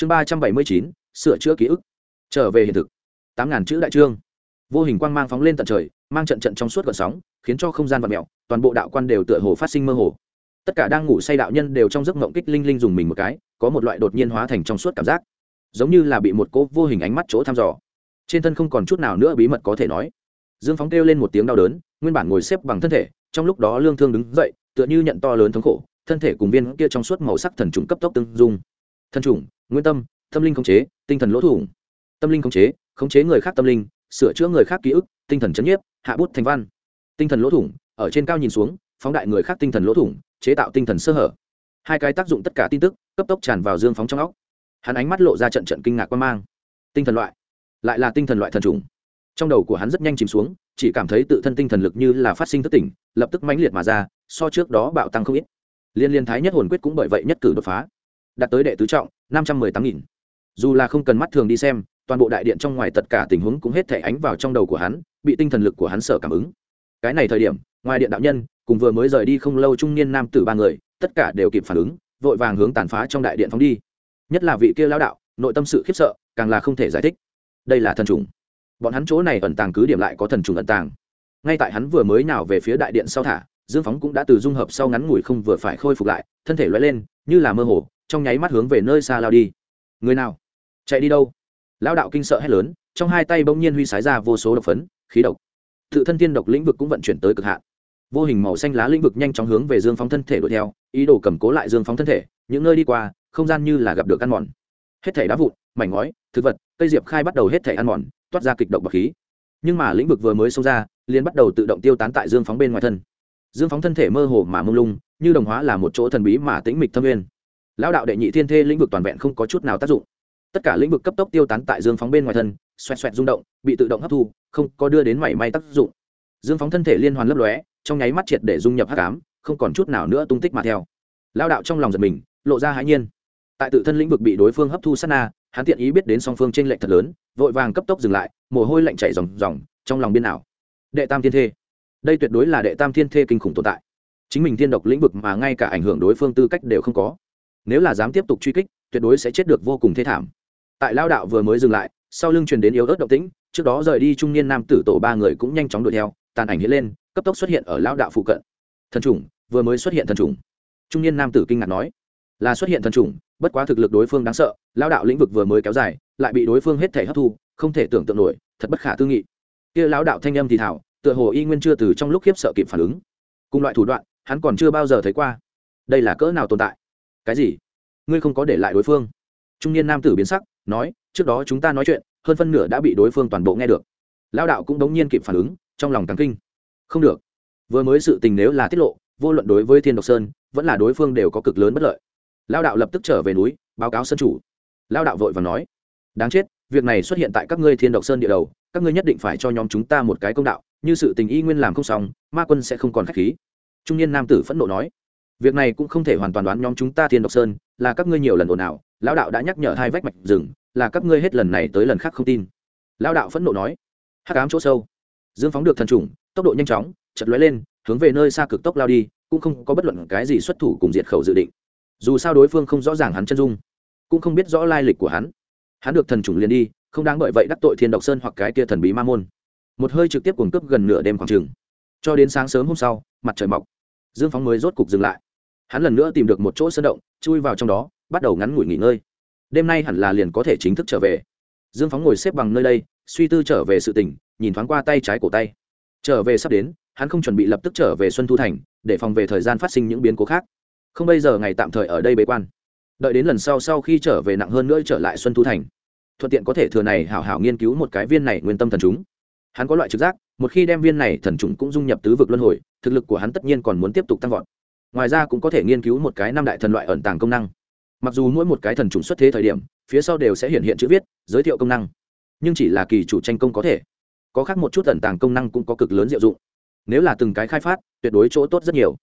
chương ba trăm bảy mươi chín, sửa chữa ký ức. Trở về hiện thực. Tám ngàn chữ đại trương. Vô hình quang mang phóng lên tận trời, mang trận trận trong suốt gợn sóng, khiến cho không gian vật mẹo toàn bộ đạo quan đều tựa hồ phát sinh mơ hồ. Tất cả đang ngủ say đạo nhân đều trong giấc mộng kích linh linh dùng mình một cái, có một loại đột nhiên hóa thành trong suốt cảm giác. Giống như là bị một cố vô hình ánh mắt chỗ thăm dò. Trên thân không còn chút nào nữa bí mật có thể nói. Dương phóng kêu lên một tiếng đau đớn, nguyên bản ngồi xếp bằng thân thể, trong lúc đó lương thương đứng dậy, tựa như nhận to lớn thống khổ, thân thể cùng viên kia trong suốt màu sắc thần trùng cấp tốc tương dung. Thần trùng nguyên tâm tâm linh khống chế, tinh thần lỗ thủng. Tâm linh khống chế khống chế người khác tâm linh, sửa chữa người khác ký ức, tinh thần chấn nhiếp, hạ bút thành văn. Tinh thần lỗ thủng, ở trên cao nhìn xuống, phóng đại người khác tinh thần lỗ thủng, chế tạo tinh thần sơ hở. Hai cái tác dụng tất cả tin tức, cấp tốc tràn vào dương phóng trong óc. Hắn ánh mắt lộ ra trận trận kinh ngạc quan mang. Tinh thần loại, lại là tinh thần loại thần trùng. Trong đầu của hắn rất nhanh chìm xuống, chỉ cảm thấy tự thân tinh thần lực như là phát sinh thất tỉnh lập tức mãnh liệt mà ra, so trước đó bạo tăng không ít. Liên liên thái nhất hồn quyết cũng bởi vậy nhất cử đột phá. Đạt tới đệ tứ trọng năm trăm mười tám nghìn. Dù là không cần mắt thường đi xem, toàn bộ đại điện trong ngoài tất cả tình huống cũng hết thể ánh vào trong đầu của hắn, bị tinh thần lực của hắn sở cảm ứng. Cái này thời điểm, ngoài điện đạo nhân, cùng vừa mới rời đi không lâu trung niên nam tử ba người, tất cả đều kịp phản ứng, vội vàng hướng tàn phá trong đại điện phóng đi. Nhất là vị kia lão đạo, nội tâm sự khiếp sợ, càng là không thể giải thích. Đây là thần trùng. Bọn hắn chỗ này ẩn tàng cứ điểm lại có thần trùng ẩn tàng. Ngay tại hắn vừa mới nào về phía đại điện sau thả, dương phóng cũng đã từ dung hợp sau ngắn ngủi không vừa phải khôi phục lại, thân thể loay lên, như là mơ hồ trong nháy mắt hướng về nơi xa lao đi. Người nào? Chạy đi đâu? Lão đạo kinh sợ hét lớn, trong hai tay bỗng nhiên huy sái ra vô số độc phấn, khí độc. Tự thân tiên độc lĩnh vực cũng vận chuyển tới cực hạn. Vô hình màu xanh lá lĩnh vực nhanh chóng hướng về dương phóng thân thể đuổi theo, ý đồ cầm cố lại dương phóng thân thể, những nơi đi qua, không gian như là gặp được ăn mòn. Hết thể đá vụn, mảnh ngói, thực vật, cây diệp khai bắt đầu hết thể ăn mòn, toát ra kịch độc bậc khí. Nhưng mà lĩnh vực vừa mới xông ra, liền bắt đầu tự động tiêu tán tại dương phóng bên ngoài thân. Dương phóng thân thể mơ hồ mà mông lung, như đồng hóa là một chỗ thần bí mà tĩnh mịch thâm nguyên lão đạo đệ nhị thiên thê lĩnh vực toàn vẹn không có chút nào tác dụng. Tất cả lĩnh vực cấp tốc tiêu tán tại dương phóng bên ngoài thân, xoẹt xoẹt rung động, bị tự động hấp thu, không có đưa đến mảy may tác dụng. Dương phóng thân thể liên hoàn lấp lóe, trong nháy mắt triệt để dung nhập hắc ám, không còn chút nào nữa tung tích mà theo. Lao đạo trong lòng giật mình, lộ ra hãi nhiên. Tại tự thân lĩnh vực bị đối phương hấp thu sát na, hắn tiện ý biết đến song phương t r ê n lệch thật lớn, vội vàng cấp tốc dừng lại, mồ hôi lạnh chảy ròng ròng, trong lòng biên ảo. Đệ tam thiên thê. Đây tuyệt đối là đệ tam thiên thê kinh khủng tồn tại. Chính mình thiên độc lĩnh vực mà ngay cả ảnh hưởng đối phương tư cách đều không có nếu là dám tiếp tục truy kích, tuyệt đối sẽ chết được vô cùng thê thảm. Tại lao đạo vừa mới dừng lại, sau lưng truyền đến yếu ớt động tĩnh, trước đó rời đi trung niên nam tử tổ ba người cũng nhanh chóng đuổi theo, tàn ảnh hiện lên, cấp tốc xuất hiện ở lao đạo phụ cận. Thần trùng vừa mới xuất hiện thần trùng trung niên nam tử kinh ngạc nói, là xuất hiện thần trùng bất quá thực lực đối phương đáng sợ, lao đạo lĩnh vực vừa mới kéo dài, lại bị đối phương hết thể hấp thu, không thể tưởng tượng nổi, thật bất khả tư nghị. Kia lão đạo thanh âm thì thảo, tựa hồ y nguyên chưa từ trong lúc khiếp sợ kịp phản ứng. Cùng loại thủ đoạn, hắn còn chưa bao giờ thấy qua. Đây là cỡ nào tồn tại? Cái gì? Ngươi không có để lại đối phương? Trung niên nam tử biến sắc, nói, trước đó chúng ta nói chuyện, hơn phân nửa đã bị đối phương toàn bộ nghe được. Lao đạo cũng đống nhiên kịp phản ứng, trong lòng càng kinh. Không được. Vừa mới sự tình nếu là tiết lộ, vô luận đối với thiên độc sơn, vẫn là đối phương đều có cực lớn bất lợi. Lao đạo lập tức trở về núi, báo cáo sân chủ. Lao đạo vội và nói, đáng chết, việc này xuất hiện tại các ngươi thiên độc sơn địa đầu, các ngươi nhất định phải cho nhóm chúng ta một cái công đạo, như sự tình y nguyên làm không xong, ma quân sẽ không còn k h á c h khí. Trung niên nam tử phẫn nộ nói việc này cũng không thể hoàn toàn đoán nhóm chúng ta thiên độc sơn, là các ngươi nhiều lần ồn ào, lão đạo đã nhắc nhở hai vách mạch rừng, là các ngươi hết lần này tới lần khác không tin. Lão đạo phẫn nộ nói, hắc ám chỗ sâu, dương phóng được thần trùng, tốc độ nhanh chóng chật lóe lên, hướng về nơi xa cực tốc lao đi, cũng không có bất luận cái gì xuất thủ cùng diệt khẩu dự định. Dù sao đối phương không rõ ràng hắn chân dung, cũng không biết rõ lai lịch của hắn. Hắn được thần trùng liền đi, không đáng bởi vậy đắc tội thiên độc sơn hoặc cái kia thần bí ma môn. Một hơi trực tiếp cuồng cướp gần nửa đêm khoảng trường cho đến sáng sớm hôm sau, mặt trời mọc, dương phóng mới rốt cục dừng lại hắn lần nữa tìm được một chỗ sơn động chui vào trong đó bắt đầu ngắn ngủi nghỉ ngơi. Đêm nay hẳn là liền có thể chính thức trở về. Dương phóng ngồi xếp bằng nơi đây suy tư trở về sự tỉnh, nhìn thoáng qua tay trái cổ tay. Trở về sắp đến hắn không chuẩn bị lập tức trở về xuân thu thành để phòng về thời gian phát sinh những biến cố khác. Không bây giờ ngày tạm thời ở đây bế quan. Đợi đến lần sau sau khi trở về nặng hơn nữa trở lại xuân thu thành. Thuận tiện có thể thừa này hảo hảo nghiên cứu một cái viên này nguyên tâm thần chúng. Hắn có loại trực giác một khi đem viên này thần chúng cũng dung nhập tứ vực luân hồi thực lực của hắn tất nhiên còn muốn tiếp tục tăng vọt ngoài ra cũng có thể nghiên cứu một cái năm đại thần loại ẩn tàng công năng. Mặc dù mỗi một cái thần trùng xuất thế thời điểm, phía sau đều sẽ hiện hiện chữ viết, giới thiệu công năng. Nhưng chỉ là kỳ chủ tranh công có thể. Có khác một chút ẩn tàng công năng cũng có cực lớn diệu dụng. Nếu là từng cái khai phát, tuyệt đối chỗ tốt rất nhiều.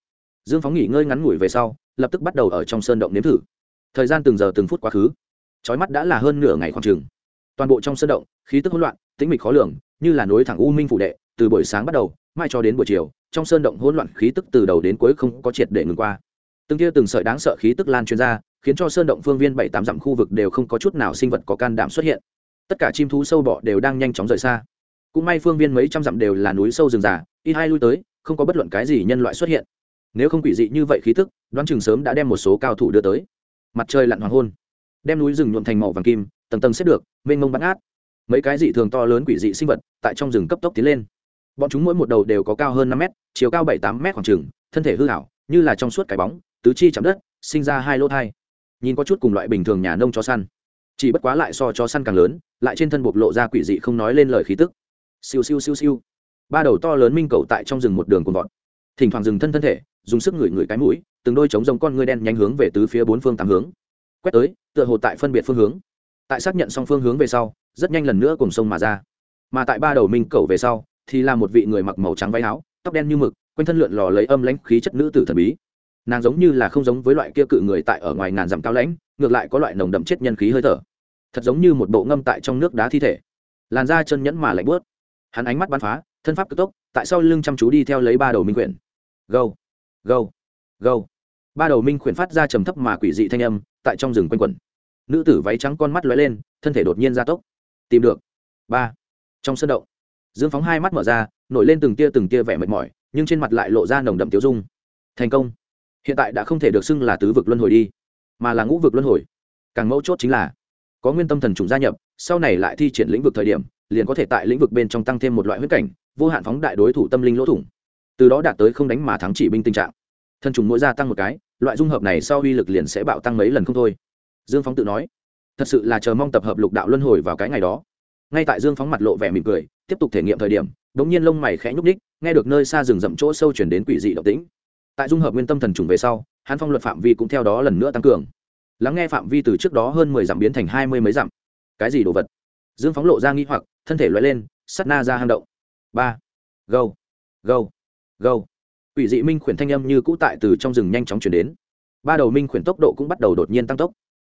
Dương phóng nghỉ ngơi ngắn ngủi về sau, lập tức bắt đầu ở trong sơn động nếm thử. Thời gian từng giờ từng phút quá khứ. Trói mắt đã là hơn nửa ngày khoảng trường toàn bộ trong sơn động, khí tức hỗn loạn, tĩnh mịch khó lường, như là nối thẳng u minh phủ đệ, từ buổi sáng bắt đầu mai cho đến buổi chiều, trong sơn động hỗn loạn khí tức từ đầu đến cuối không có triệt để ngừng qua. Từng tia từng sợi đáng sợ khí tức lan truyền ra, khiến cho sơn động phương viên bảy tám dặm khu vực đều không có chút nào sinh vật có can đảm xuất hiện. Tất cả chim thú sâu bọ đều đang nhanh chóng rời xa. Cũng may phương viên mấy trăm dặm đều là núi sâu rừng già y hai lui tới, không có bất luận cái gì nhân loại xuất hiện. Nếu không quỷ dị như vậy khí tức, đoán chừng sớm đã đem một số cao thủ đưa tới. Mặt trời lặn hoàng hôn, đem núi rừng nhuộm thành màu vàng kim, tầng tầng xếp được, mênh mông bắn át mấy cái dị thường to lớn quỷ dị sinh vật tại trong rừng cấp tốc tiến lên bọn chúng mỗi một đầu đều có cao hơn năm mét, chiều cao bảy tám mét khoảng trừng thân thể hư hảo, như là trong suốt cái bóng, tứ chi chạm đất, sinh ra hai lỗ thai. Nhìn có chút cùng loại bình thường nhà nông chó săn. Chỉ bất quá lại so chó săn càng lớn, lại trên thân bộc lộ ra quỷ dị không nói lên lời khí tức. Siêu siêu siêu siêu. Ba đầu to lớn minh cầu tại trong rừng một đường cùng vọt. Thỉnh thoảng dừng thân thân thể, dùng sức ngửi ngửi cái mũi, từng đôi trống rồng con ngươi đen nhanh hướng về tứ phía bốn phương tám hướng. Quét tới, tựa hồ tại phân biệt phương hướng. Tại xác nhận xong phương hướng về sau, rất nhanh lần nữa cùng sông mà ra. Mà tại ba đầu minh cầu về sau thì là một vị người mặc màu trắng váy áo, tóc đen như mực, quanh thân lượn lò lấy âm lãnh khí chất nữ tử thần bí. Nàng giống như là không giống với loại kia cự người tại ở ngoài ngàn dặm cao lãnh, ngược lại có loại nồng đậm chết nhân khí hơi thở. Thật giống như một bộ ngâm tại trong nước đá thi thể. Làn da chân nhẫn mà lạnh bớt hắn ánh mắt bắn phá, thân pháp cực tốc, tại sau lưng chăm chú đi theo lấy ba đầu minh quyển. Gâu gâu gâu. Ba đầu minh quyển phát ra trầm thấp mà quỷ dị thanh âm, tại trong rừng quanh quẩn. Nữ tử váy trắng con mắt lóe lên, thân thể đột nhiên gia tốc. Tìm được. Ba. Trong sân động dương phóng hai mắt mở ra, nổi lên từng tia từng tia vẻ mệt mỏi, nhưng trên mặt lại lộ ra nồng đậm tiêu dung. Thành công. Hiện tại đã không thể được xưng là tứ vực luân hồi đi, mà là ngũ vực luân hồi. Càng mấu chốt chính là, có nguyên tâm thần trùng gia nhập, sau này lại thi triển lĩnh vực thời điểm, liền có thể tại lĩnh vực bên trong tăng thêm một loại huyết cảnh, vô hạn phóng đại đối thủ tâm linh lỗ thủng. Từ đó đạt tới không đánh mà thắng chỉ binh tình trạng. Thân trùng mỗi gia tăng một cái, loại dung hợp này sau uy lực liền sẽ bạo tăng mấy lần không thôi. Dương phóng tự nói, thật sự là chờ mong tập hợp lục đạo luân hồi vào cái ngày đó ngay tại dương phóng mặt lộ vẻ mỉm cười, tiếp tục thể nghiệm thời điểm đ ỗ n g nhiên lông mày khẽ nhúc ních nghe được nơi xa rừng rậm chỗ sâu chuyển đến quỷ dị động tĩnh. Tại dung hợp nguyên tâm thần trùng về sau hàn phong luật phạm vi cũng theo đó lần nữa tăng cường. Lắng nghe phạm vi từ trước đó hơn mười dặm biến thành hai mươi mấy dặm. Cái gì đồ vật? Dương phóng lộ ra nghi hoặc, thân thể loại lên sắt na ra hang động. Ba. Gâu. Gâu. Gâu. Quỷ dị minh khuyển thanh âm như cũ tại từ trong rừng nhanh chóng chuyển đến. Ba đầu minh khuyển tốc độ cũng bắt đầu đột nhiên tăng tốc.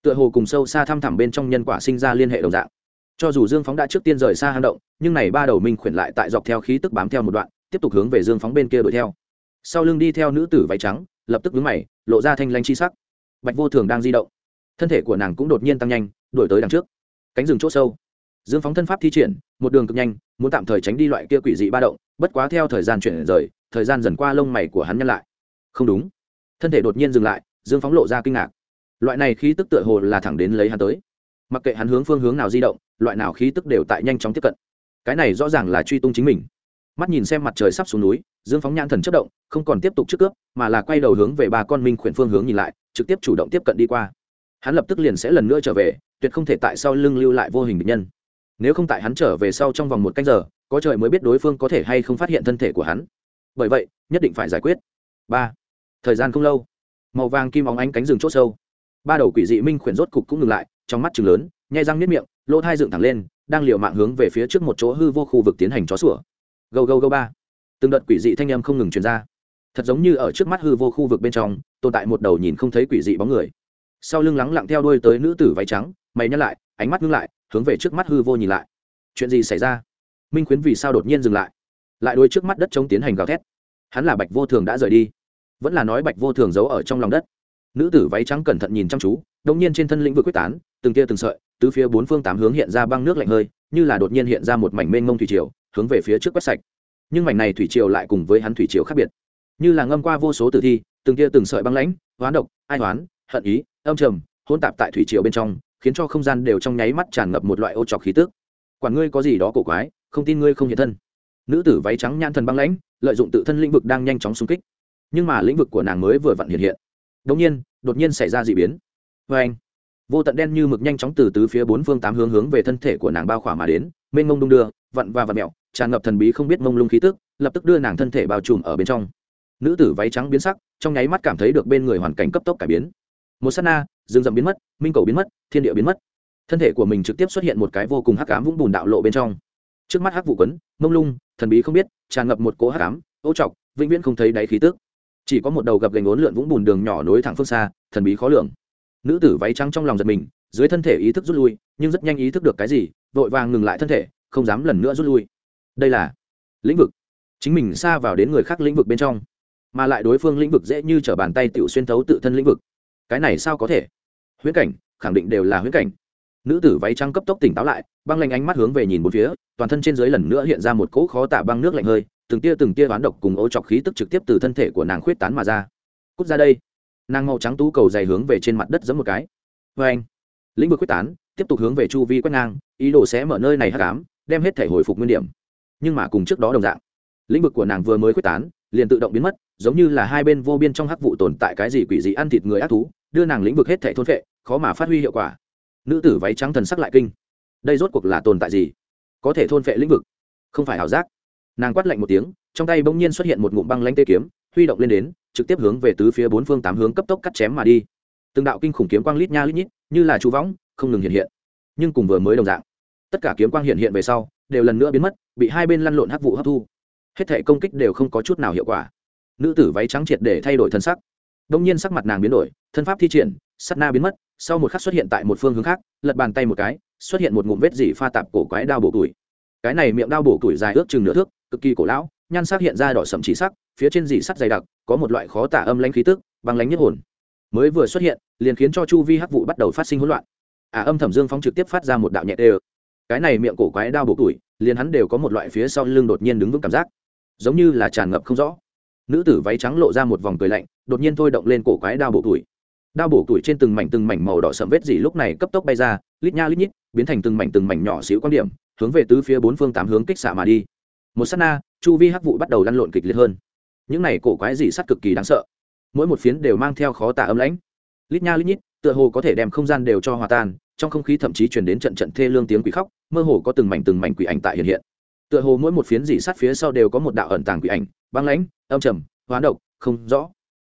Tựa hồ cùng sâu xa thăm thẳm bên trong nhân quả sinh ra liên hệ đồng dạng cho dù dương phóng đã trước tiên rời xa hang động, nhưng này ba đầu minh khuyển lại tại dọc theo khí tức bám theo một đoạn, tiếp tục hướng về dương phóng bên kia đuổi theo. Sau lưng đi theo nữ tử váy trắng, lập tức vướng mày, lộ ra thanh lanh chi sắc. Bạch vô thường đang di động. Thân thể của nàng cũng đột nhiên tăng nhanh, đuổi tới đằng trước. Cánh rừng c h ỗ sâu. Dương phóng thân pháp thi triển, một đường cực nhanh, muốn tạm thời tránh đi loại kia quỷ dị ba động, bất quá theo thời gian chuyển rời, thời gian dần qua lông mày của hắn nhăn lại. Không đúng. Thân thể đột nhiên dừng lại, dương phóng lộ ra kinh ngạc. Loại này khí tức tựa hồ là thẳng đến lấy hắn tới mặc kệ hắn hướng phương hướng nào di động, loại nào khí tức đều tại nhanh chóng tiếp cận. Cái này rõ ràng là truy tung chính mình. Mắt nhìn xem mặt trời sắp xuống núi, dương phóng nhãn thần chất động, không còn tiếp tục trước cướp, mà là quay đầu hướng về ba con minh khuyển phương hướng nhìn lại, trực tiếp chủ động tiếp cận đi qua. Hắn lập tức liền sẽ lần nữa trở về, tuyệt không thể tại sau lưng lưu lại vô hình bệnh nhân. Nếu không tại hắn trở về sau trong vòng một canh giờ, có trời mới biết đối phương có thể hay không phát hiện thân thể của hắn. Bởi vậy, nhất định phải giải quyết. Ba. Thời gian không lâu. Màu vàng kim óng ánh cánh rừng c h ỗ sâu. Ba đầu quỷ dị minh khuyển rốt cục cũng ngừng lại trong mắt chừng lớn, nhai răng nếp miệng, lỗ thai dựng thẳng lên, đang liều mạng hướng về phía trước một chỗ hư vô khu vực tiến hành chó sủa. Gâu gâu gâu ba. Từng đợt quỷ dị thanh âm không ngừng truyền ra. Thật giống như ở trước mắt hư vô khu vực bên trong, tồn tại một đầu nhìn không thấy quỷ dị bóng người. Sau lưng lắng lặng theo đuôi tới nữ tử váy trắng, mày nhắc lại, ánh mắt ngưng lại, hướng về trước mắt hư vô nhìn lại. Chuyện gì xảy ra? Minh khuyến vì sao đột nhiên dừng lại? Lại đuôi trước mắt đất chống tiến hành gào thét. Hắn là bạch vô thường đã rời đi. Vẫn là nói bạch vô thường giấu ở trong lòng đất nữ tử váy trắng cẩn thận nhìn chăm chú đông nhiên trên thân lĩnh vực quyết tán, từng tia từng sợi, từ phía bốn phương tám hướng hiện ra băng nước lạnh hơi, như là đột nhiên hiện ra một mảnh mênh mông thủy triều, hướng về phía trước quét sạch. Nhưng mảnh này thủy triều lại cùng với hắn thủy triều khác biệt. Như là ngâm qua vô số tử thi, từng tia từng sợi băng lãnh, hoán độc, ai hoán, hận ý, âm trầm hôn tạp tại thủy triều bên trong, khiến cho không gian đều trong nháy mắt tràn ngập một loại ô trọc khí tức. Quản ngươi có gì đó cổ quái, không tin ngươi không hiện thân. Nữ tử váy trắng nhan thần băng lãnh, lợi dụng tự thân lĩnh vực đang nhanh chóng xung kích. Nhưng mà lĩnh vực của nàng mới vừa vặn hiện hiện đột nhiên đột nhiên xảy ra dị biến. Vê anh, vô tận đen như mực nhanh chóng từ tứ phía bốn phương tám hướng hướng về thân thể của nàng bao khỏa mà đến, mênh mông đung đưa, vặn và vặn mẹo tràn ngập thần bí không biết mông lung khí tức, lập tức đưa nàng thân thể bao trùm ở bên trong. Nữ tử váy trắng biến sắc, trong nháy mắt cảm thấy được bên người hoàn cảnh cấp tốc cải biến. Một s á t na, rừng rậm biến mất, minh cầu biến mất, thiên địa biến mất. Thân thể của mình trực tiếp xuất hiện một cái vô cùng hắc cám vũng bùn đạo lộ bên trong. Trước mắt hắc vụ quấn, mông lung, thần bí không biết, tràn ngập một cỗ hắc cám ô trọc, vĩnh viễn không thấy đáy khí tức chỉ có một đầu gập gành ốn lượn vũng bùn đường nhỏ nối thẳng phương xa, thần bí khó lường. Nữ tử váy trắng trong lòng giật mình, dưới thân thể ý thức rút lui, nhưng rất nhanh ý thức được cái gì, vội vàng ngừng lại thân thể, không dám lần nữa rút lui. Đây là lĩnh vực. Chính mình xa vào đến người khác lĩnh vực bên trong, mà lại đối phương lĩnh vực dễ như t r ở bàn tay tự xuyên thấu tự thân lĩnh vực. Cái này sao có thể? Huyễn cảnh, khẳng định đều là huyễn cảnh. Nữ tử váy trắng cấp tốc tỉnh táo lại, băng lanh ánh mắt hướng về nhìn một phía, toàn thân trên dưới lần nữa hiện ra một cỗ khó tả băng nước lạnh hơi từng tia từng tia ván độc cùng ô trọc khí tức trực tiếp từ thân thể của nàng khuyết tán mà ra. Cút ra đây. Nàng màu trắng tú cầu dày hướng về trên mặt đất giẫm một cái. Vê anh, lĩnh vực quyết tán, tiếp tục hướng về chu vi quét ngang, ý đồ sẽ mở nơi này hắc ám, đem hết thể hồi phục nguyên điểm. Nhưng mà cùng trước đó đồng dạng, lĩnh vực của nàng vừa mới quyết tán, liền tự động biến mất, giống như là hai bên vô biên trong hắc vụ tồn tại cái gì quỷ dị ăn thịt người ác thú, đưa nàng lĩnh vực hết thể thôn vệ khó mà phát huy hiệu quả. Nữ tử váy trắng thần sắc lại kinh. Đây rốt cuộc là tồn tại gì? Có thể thôn vệ lĩnh vực? Không phải ảo giác nàng quát lạnh một tiếng, trong tay bỗng nhiên xuất hiện một ngụm băng lanh tê kiếm, huy động lên đến, trực tiếp hướng về tứ phía bốn phương tám hướng cấp tốc cắt chém mà đi. Từng đạo kinh khủng kiếm quang lít nha lít nhít, như là chú võng, không ngừng hiện hiện. Nhưng cùng vừa mới đồng dạng, tất cả kiếm quang hiện hiện về sau, đều lần nữa biến mất, bị hai bên lăn lộn hắc vụ hấp thu. Hết thể công kích đều không có chút nào hiệu quả. Nữ tử váy trắng triệt để thay đổi thân sắc. Đông nhiên sắc mặt nàng biến đổi, thân pháp thi triển sắt na biến mất, sau một khắc xuất hiện tại một phương hướng khác, lật bàn tay một cái, xuất hiện một ngụm vết dỉ pha tạp cổ quái đao bổ tuổi cái này miệng đao bổ tuổi dài ước chừng nửa thước cực kỳ cổ lão, nhan sắc hiện ra đỏ sậm chỉ sắc, phía trên dì sắt dày đặc, có một loại khó tả âm lãnh khí tức, băng lãnh nhất hồn. Mới vừa xuất hiện, liền khiến cho chu vi hắc vụ bắt đầu phát sinh hỗn loạn. À âm thẩm dương phóng trực tiếp phát ra một đạo nhẹ đê cái này miệng cổ quái đao bổ tuổi, liền hắn đều có một loại phía sau lưng đột nhiên đứng vững cảm giác. Giống như là tràn ngập không rõ. Nữ tử váy trắng lộ ra một vòng cười lạnh, đột nhiên thôi động lên cổ quái đao bổ tuổi. Đao bổ tuổi trên từng mảnh từng mảnh màu đỏ sậm vết dỉ lúc này cấp tốc bay ra, lít nha lít nhít, biến thành từng mảnh từng mảnh nhỏ xíu quan điểm, hướng về tứ phía bốn phương tám hướng kích xạ mà đi một sát na, chu vi hắc vụ bắt đầu lăn lộn kịch liệt hơn. Những này cổ quái dị sắt cực kỳ đáng sợ. Mỗi một phiến đều mang theo khó tả âm lãnh. Lít nha lít nhít, tựa hồ có thể đem không gian đều cho hòa tan, trong không khí thậm chí truyền đến trận trận thê lương tiếng quỷ khóc, mơ hồ có từng mảnh từng mảnh quỷ ảnh tại hiện hiện. Tựa hồ mỗi một phiến dị sắt phía sau đều có một đạo ẩn tàng quỷ ảnh, băng lãnh, âm trầm, hoán độc, không rõ.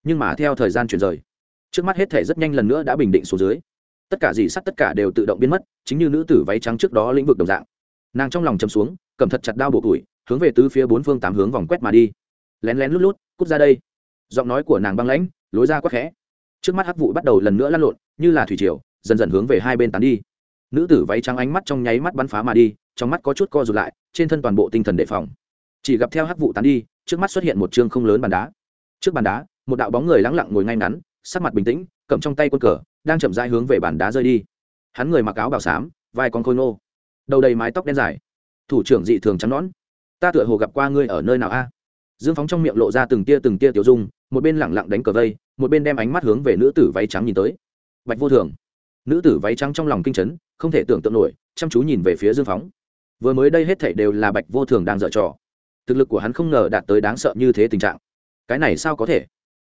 Nhưng mà theo thời gian chuyển rời, trước mắt hết thể rất nhanh lần nữa đã bình định xuống dưới. Tất cả dị sắt tất cả đều tự động biến mất, chính như nữ tử váy trắng trước đó lĩnh vực đồng dạng. Nàng trong lòng chầm xuống, cầm thật chặt đao buộc tuổi hướng về tứ phía bốn phương tám hướng vòng quét mà đi. Lén lén lút lút, cút ra đây. Giọng nói của nàng băng lãnh, lối ra quắc khẽ. Trước mắt hắc vụ bắt đầu lần nữa lăn lộn, như là thủy triều, dần dần hướng về hai bên tán đi. Nữ tử váy trắng ánh mắt trong nháy mắt bắn phá mà đi, trong mắt có chút co rụt lại, trên thân toàn bộ tinh thần đề phòng. Chỉ gặp theo hắc vụ tán đi, trước mắt xuất hiện một chương không lớn bàn đá. Trước bàn đá, một đạo bóng người lắng lặng ngồi ngay ngắn, sắc mặt bình tĩnh, cầm trong tay quân cờ, đang chậm rãi hướng về bàn đá rơi đi. Hắn người mặc áo bào xám, vai con khôi nô đầu đầy mái tóc đen dài. Thủ trưởng dị thường trắng nón ta tựa hồ gặp qua ngươi ở nơi nào a? Dương phóng trong miệng lộ ra từng tia từng tia tiểu dung, một bên lẳng lặng đánh cờ vây, một bên đem ánh mắt hướng về nữ tử váy trắng nhìn tới. Bạch vô thường. Nữ tử váy trắng trong lòng kinh chấn, không thể tưởng tượng nổi, chăm chú nhìn về phía dương phóng. Vừa mới đây hết thảy đều là bạch vô thường đang dở trò. Thực lực của hắn không ngờ đạt tới đáng sợ như thế tình trạng. Cái này sao có thể?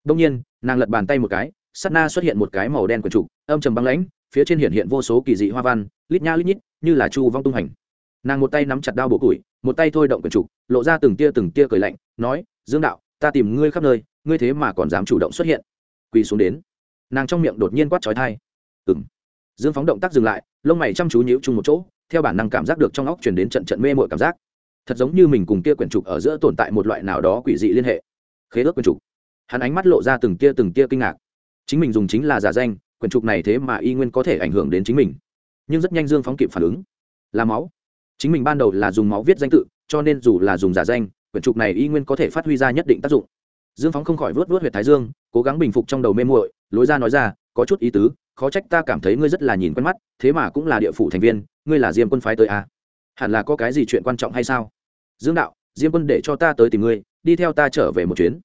Đông nhiên, nàng lật bàn tay một cái sắt na xuất hiện một cái màu đen quần trục, âm trầm băng lãnh, phía trên hiện hiện vô số kỳ dị hoa văn, lít nha lít nhít, như là chu vong tung hành. Nàng một tay nắm chặt đao bổ củi một tay thôi động quyền trục lộ ra từng tia từng tia cười lạnh, nói, dương đạo, ta tìm ngươi khắp nơi, ngươi thế mà còn dám chủ động xuất hiện. Quỳ xuống đến. Nàng trong miệng đột nhiên quát trói thai ừng dương phóng động tác dừng lại, lông mày chăm chú nhíu chung một chỗ, theo bản năng cảm giác được trong óc chuyển đến trận trận mê mội cảm giác. Thật giống như mình cùng kia quyển trục ở giữa tồn tại một loại nào đó quỷ dị liên hệ. Khế ước quyển trục hắn ánh mắt lộ ra từng tia từng tia kinh ngạc. Chính mình dùng chính là giả danh quyển trục này thế mà y nguyên có thể ảnh hưởng đến chính mình. Nhưng rất nhanh dương phóng kịp phản ứng. Là máu chính mình ban đầu là dùng máu viết danh tự, cho nên dù là dùng giả danh, quyển trục này y nguyên có thể phát huy ra nhất định tác dụng. Dương phóng không khỏi vớt vớt h u y ệ t thái dương, cố gắng bình phục trong đầu mê muội, lối ra nói ra, có chút ý tứ, khó trách ta cảm thấy ngươi rất là nhìn quen mắt, thế mà cũng là địa phủ thành viên, ngươi là diêm quân phái tới à? hẳn là có cái gì chuyện quan trọng hay sao? Dương đạo, diêm quân để cho ta tới tìm ngươi, đi theo ta trở về một chuyến.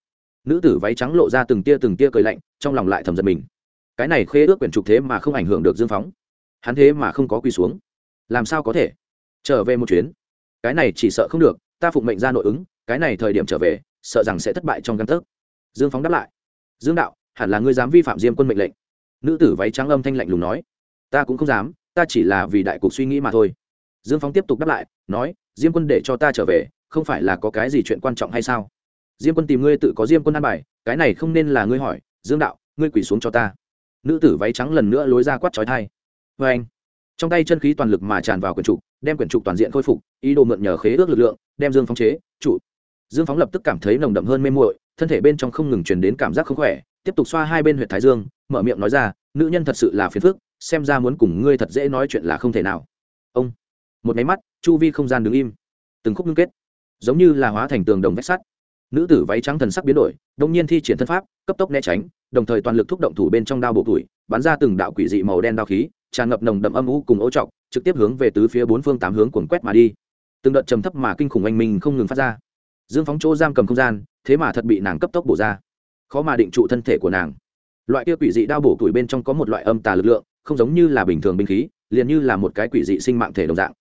Nữ tử váy trắng lộ ra từng tia từng tia cười lạnh, trong lòng lại thầm giật mình. Cái này khê ước quyển trục thế mà không ảnh hưởng được dương phóng. Hắn thế mà không có quỳ xuống. Làm sao có thể? Trở về một chuyến. Cái này chỉ sợ không được, ta phụng mệnh ra nội ứng, cái này thời điểm trở về, sợ rằng sẽ thất bại trong căn tấc. Dương phóng đáp lại. Dương đạo, hẳn là ngươi dám vi phạm diêm quân mệnh lệnh. Nữ tử váy trắng âm thanh lạnh lùng nói. Ta cũng không dám, ta chỉ là vì đại cục suy nghĩ mà thôi. Dương phóng tiếp tục đáp lại, nói, diêm quân để cho ta trở về, không phải là có cái gì chuyện quan trọng hay sao? Diêm quân tìm ngươi tự có diêm quân ăn bài, cái này không nên là ngươi hỏi. Dương đạo, ngươi quỳ xuống cho ta. Nữ tử váy trắng lần nữa lối ra quát trói thai. Vê anh trong tay chân khí toàn lực mà tràn vào quyển trục, đem quyển trục toàn diện khôi phục, ý đồ mượn nhờ khế ước lực lượng, đem dương phóng chế, trụ. Dương phóng lập tức cảm thấy nồng đậm hơn mê muội, thân thể bên trong không ngừng truyền đến cảm giác không khỏe, tiếp tục xoa hai bên huyện thái dương, mở miệng nói ra, nữ nhân thật sự là phiền phức, xem ra muốn cùng ngươi thật dễ nói chuyện là không thể nào. Ông. Một máy mắt, chu vi không gian đứng im. Từng khúc ngưng kết. Giống như là hóa thành tường đồng vách sắt. Nữ tử váy trắng thần sắc biến đổi, đông nhiên thi triển thân pháp, cấp tốc né tránh đồng thời toàn lực thúc động thủ bên trong đao bộ tuổi bắn ra từng đạo quỷ dị màu đen đao khí, tràn ngập nồng đậm âm u cùng ô trọc, trực tiếp hướng về tứ phía bốn phương tám hướng cuồng quét mà đi. Từng đợt trầm thấp mà kinh khủng anh minh không ngừng phát ra. Dương phóng chỗ giam cầm không gian, thế mà thật bị nàng cấp tốc bổ ra. Khó mà định trụ thân thể của nàng. Loại kia quỷ dị đao bổ tuổi bên trong có một loại âm tà lực lượng, không giống như là bình thường binh khí, liền như là một cái quỷ dị sinh mạng thể đồng dạng.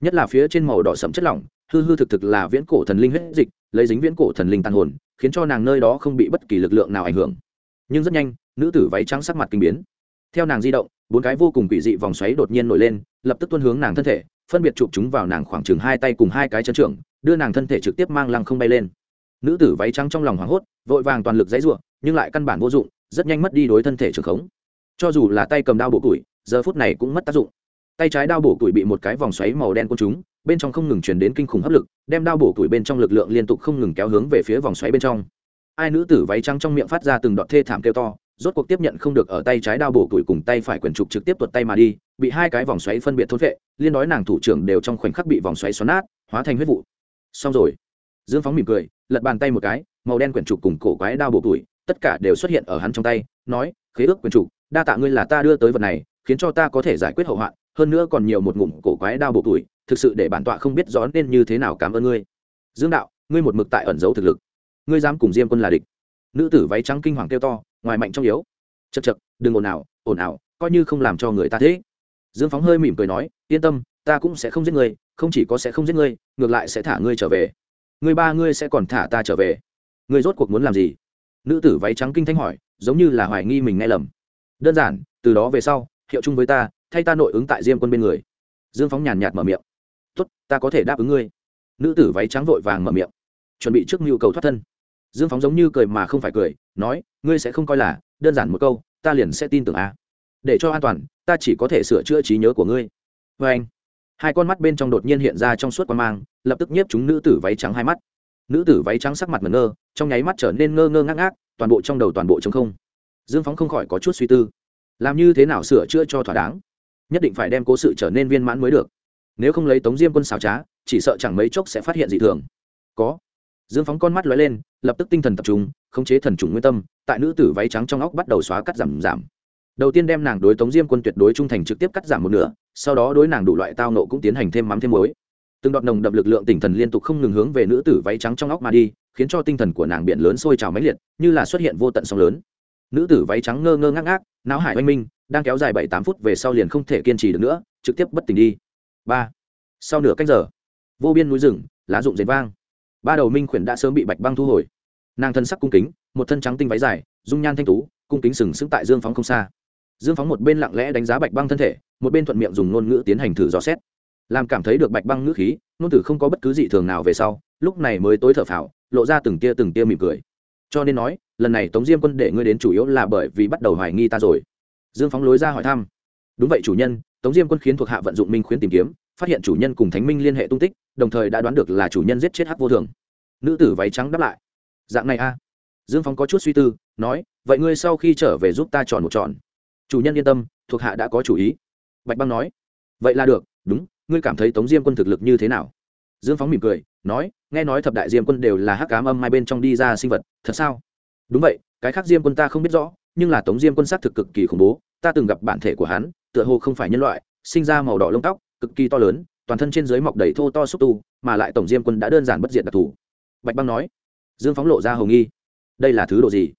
Nhất là phía trên màu đỏ sẫm chất lỏng, hư hư thực thực là viễn cổ thần linh huyết dịch, lấy dính viễn cổ thần linh tàn hồn, khiến cho nàng nơi đó không bị bất kỳ lực lượng nào ảnh hưởng nhưng rất nhanh nữ tử váy trắng sắc mặt kinh biến. Theo nàng di động bốn cái vô cùng quỷ dị vòng xoáy đột nhiên nổi lên lập tức tuân hướng nàng thân thể phân biệt chụp chúng vào nàng khoảng chừng hai tay cùng hai cái chân trưởng đưa nàng thân thể trực tiếp mang lăng không bay lên. Nữ tử váy trắng trong lòng hoảng hốt vội vàng toàn lực dãy ruộng nhưng lại căn bản vô dụng rất nhanh mất đi đối thân thể trường khống. Cho dù là tay cầm đao bổ củi giờ phút này cũng mất tác dụng. Tay trái đao bổ củi bị một cái vòng xoáy màu đen côn chúng, bên trong không ngừng chuyển đến kinh khủng hấp lực đem đao bổ củi bên trong lực lượng liên tục không ngừng kéo hướng về phía vòng xoáy bên trong ai nữ tử váy trắng trong miệng phát ra từng đoạn thê thảm kêu to, rốt cuộc tiếp nhận không được ở tay trái đao bổ tuổi cùng tay phải quyền trục trực tiếp tuột tay mà đi, bị hai cái vòng xoáy phân biệt thốt vệ, liên đói nàng thủ trưởng đều trong khoảnh khắc bị vòng xoáy xoắn nát, hóa thành huyết vụ. Xong rồi. Dương phóng mỉm cười, lật bàn tay một cái, màu đen quyển trục cùng cổ quái đao bổ tuổi, tất cả đều xuất hiện ở hắn trong tay, nói, khế ước quyển trục, đa tạ ngươi là ta đưa tới vật này, khiến cho ta có thể giải quyết hậu hoạn, hơn nữa còn nhiều một ngụm cổ quái đao bổ tuổi, thực sự để bản tọa không biết rõ nên như thế nào cảm ơn ngươi. Dương đạo, ngươi một mực tại ẩn giấu thực lực ngươi dám cùng diêm quân là địch. Nữ tử váy trắng kinh hoàng kêu to, ngoài mạnh trong yếu. Chật chật đừng ồn ào ồn ào, coi như không làm cho người ta thế. Dương phóng hơi mỉm cười nói, yên tâm, ta cũng sẽ không giết ngươi, không chỉ có sẽ không giết ngươi, ngược lại sẽ thả ngươi trở về. Người ba ngươi sẽ còn thả ta trở về. Ngươi rốt cuộc muốn làm gì? Nữ tử váy trắng kinh thanh hỏi, giống như là hoài nghi mình nghe lầm. Đơn giản, từ đó về sau, hiệu chung với ta, thay ta nội ứng tại diêm quân bên người. Dương phóng nhàn nhạt mở miệng. Tốt, ta có thể đáp ứng ngươi. Nữ tử váy trắng vội vàng mở miệng chuẩn bị trước nhu cầu thoát thân. Dương phóng giống như cười mà không phải cười, nói, ngươi sẽ không coi là, đơn giản một câu, ta liền sẽ tin tưởng a. À. để cho an toàn, ta chỉ có thể sửa chữa trí nhớ của ngươi. Vê anh, hai con mắt bên trong đột nhiên hiện ra trong suốt quan mang, lập tức nhiếp chúng nữ tử váy trắng hai mắt. Nữ tử váy trắng sắc mặt mờ ngơ, trong nháy mắt trở nên ngơ ngơ ngác ngác, toàn bộ trong đầu toàn bộ trống không. Dương phóng không khỏi có chút suy tư, làm như thế nào sửa chữa cho thỏa đáng? Nhất định phải đem cố sự trở nên viên mãn mới được. Nếu không lấy tống diêm quân xào trá, chỉ sợ chẳng mấy chốc sẽ phát hiện dị thường. Có dương phóng con mắt lóe lên, lập tức tinh thần tập trung, khống chế thần trùng nguyên tâm, tại nữ tử váy trắng trong óc bắt đầu xóa cắt giảm giảm. Đầu tiên đem nàng đối tống diêm quân tuyệt đối trung thành trực tiếp cắt giảm một nửa, sau đó đối nàng đủ loại tao nộ cũng tiến hành thêm mắm thêm muối. Từng đoạn nồng đậm lực lượng tinh thần liên tục không ngừng hướng về nữ tử váy trắng trong óc mà đi, khiến cho tinh thần của nàng biển lớn sôi trào mãnh liệt, như là xuất hiện vô tận sóng lớn. Nữ tử váy trắng ngơ ngơ ngác ngác, não hải oanh minh, đang kéo dài bảy tám phút về sau liền không thể kiên trì được nữa, trực tiếp bất tỉnh đi. Ba. Sau nửa cách giờ, vô biên núi rừng, lá rụng dệt vang ba đầu minh khuyển đã sớm bị bạch băng thu hồi nàng thân sắc cung kính một thân trắng tinh váy dài dung nhan thanh tú cung kính sừng sững tại dương phóng không xa dương phóng một bên lặng lẽ đánh giá bạch băng thân thể một bên thuận miệng dùng ngôn ngữ tiến hành thử dò xét làm cảm thấy được bạch băng ngữ khí ngôn tử không có bất cứ gì thường nào về sau lúc này mới tối thở phào lộ ra từng tia từng tia mỉm cười cho nên nói lần này tống diêm quân để ngươi đến chủ yếu là bởi vì bắt đầu hoài nghi ta rồi dương phóng lối ra hỏi thăm đúng vậy chủ nhân tống diêm quân khiến thuộc hạ vận dụng minh khuyến tìm kiếm phát hiện chủ nhân cùng thánh minh liên hệ tung tích, đồng thời đã đoán được là chủ nhân giết chết hắc vô thường. Nữ tử váy trắng đáp lại. Dạng này a. Dương phóng có chút suy tư, nói, vậy ngươi sau khi trở về giúp ta tròn một tròn chủ nhân yên tâm, thuộc hạ đã có chủ ý. Bạch băng nói, vậy là được, đúng, ngươi cảm thấy tống diêm quân thực lực như thế nào? Dương phóng mỉm cười, nói, nghe nói thập đại diêm quân đều là hắc cám âm hai bên trong đi ra sinh vật, thật sao? Đúng vậy, cái khác diêm quân ta không biết rõ, nhưng là tống diêm quân s á t thực cực kỳ khủng bố, ta từng gặp bản thể của hắn, tựa hồ không phải nhân loại, sinh ra màu đỏ lông tóc cực kỳ to lớn, toàn thân trên dưới mọc đầy thô to xúc tu, mà lại tổng diêm quân đã đơn giản bất diệt đặc thù. Bạch băng nói, dương phóng lộ ra hầu nghi. Đây là thứ đồ gì?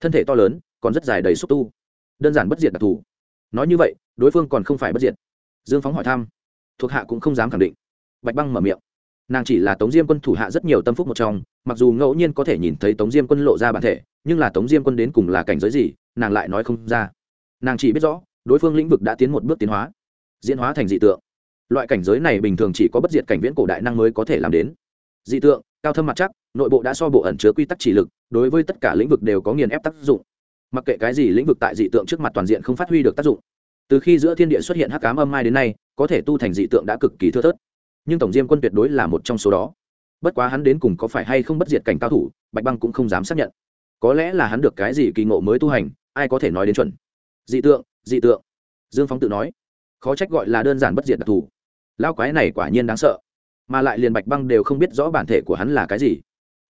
Thân thể to lớn, còn rất dài đầy xúc tu. Đơn giản bất diệt đặc thù. Nói như vậy, đối phương còn không phải bất diệt. Dương phóng hỏi thăm. Thuộc hạ cũng không dám khẳng định. Bạch băng mở miệng. Nàng chỉ là tống diêm quân thủ hạ rất nhiều tâm phúc một trong, mặc dù ngẫu nhiên có thể nhìn thấy tống diêm quân lộ ra bản thể, nhưng là tống diêm quân đến cùng là cảnh giới gì, nàng lại nói không ra. Nàng chỉ biết rõ, đối phương lĩnh vực đã tiến một bước tiến hóa, diễn hóa thành dị tượng loại cảnh giới này bình thường chỉ có bất diệt cảnh viễn cổ đại năng mới có thể làm đến. Dị tượng, cao thâm mặt chắc, nội bộ đã so bộ ẩn chứa quy tắc chỉ lực, đối với tất cả lĩnh vực đều có nghiền ép tác dụng. Mặc kệ cái gì lĩnh vực tại dị tượng trước mặt toàn diện không phát huy được tác dụng. Từ khi giữa thiên địa xuất hiện hắc cám âm mai đến nay, có thể tu thành dị tượng đã cực kỳ thưa thớt. Nhưng tổng diêm quân tuyệt đối là một trong số đó. Bất quá hắn đến cùng có phải hay không bất diệt cảnh cao thủ, bạch băng cũng không dám xác nhận. Có lẽ là hắn được cái gì kỳ ngộ mới tu hành, ai có thể nói đến chuẩn. Dị tượng dị tượng. Dương phóng tự nói. Khó trách gọi là đơn giản bất diệt đặc thù lao quái này quả nhiên đáng sợ. Mà lại liền bạch băng đều không biết rõ bản thể của hắn là cái gì.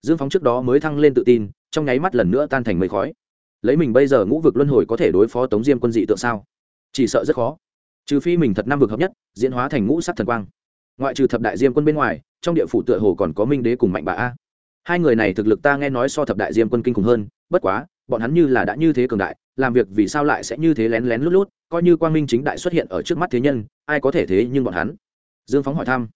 Dương phóng trước đó mới thăng lên tự tin, trong nháy mắt lần nữa tan thành mây khói. Lấy mình bây giờ ngũ vực luân hồi có thể đối phó tống diêm quân dị tượng sao? Chỉ sợ rất khó. Trừ phi mình thật năm vực hợp nhất, diễn hóa thành ngũ sắc thần quang. Ngoại trừ thập đại diêm quân bên ngoài, trong địa phủ tựa hồ còn có minh đế cùng mạnh bà a. Hai người này thực lực ta nghe nói so thập đại diêm quân kinh khủng hơn, bất quá, bọn hắn như là đã như thế cường đại, làm việc vì sao lại sẽ như thế lén lén lút lút, coi như quang minh chính đại xuất hiện ở trước mắt thế nhân, ai có thể thế nhưng bọn hắn? Dương phóng hỏi thăm.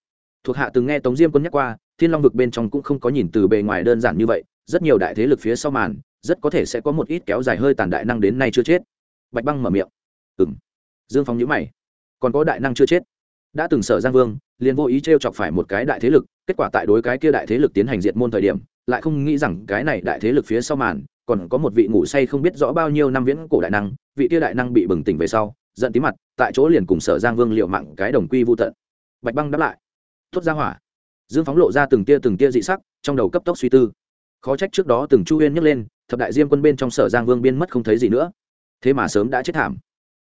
Thuộc hạ từng nghe tống diêm quân nhắc qua, thiên long vực bên trong cũng không có nhìn từ bề ngoài đơn giản như vậy, rất nhiều đại thế lực phía sau màn, rất có thể sẽ có một ít kéo dài hơi tàn đại năng đến nay chưa chết. Bạch băng mở miệng. Ừ m dương phóng nhữ mày. Còn có đại năng chưa chết? Đã từng sở giang vương, liền vô ý t r e o chọc phải một cái đại thế lực, kết quả tại đối cái kia đại thế lực tiến hành diệt môn thời điểm, lại không nghĩ rằng cái này đại thế lực phía sau màn, còn có một vị ngủ say không biết rõ bao nhiêu năm viễn cổ đại năng, vị kia đại năng bị bừng tỉnh về sau, giận tí mặt, tại chỗ liền cùng sở giang vương liệu mạng cái đồng quy vô tận bạch băng đáp lại. Tuốt ra hỏa. Dương phóng lộ ra từng tia từng tia dị sắc, trong đầu cấp tốc suy tư. Khó trách trước đó từng chu huyên nhấc lên, thập đại diêm quân bên trong sở giang vương biên mất không thấy gì nữa. Thế mà sớm đã chết thảm.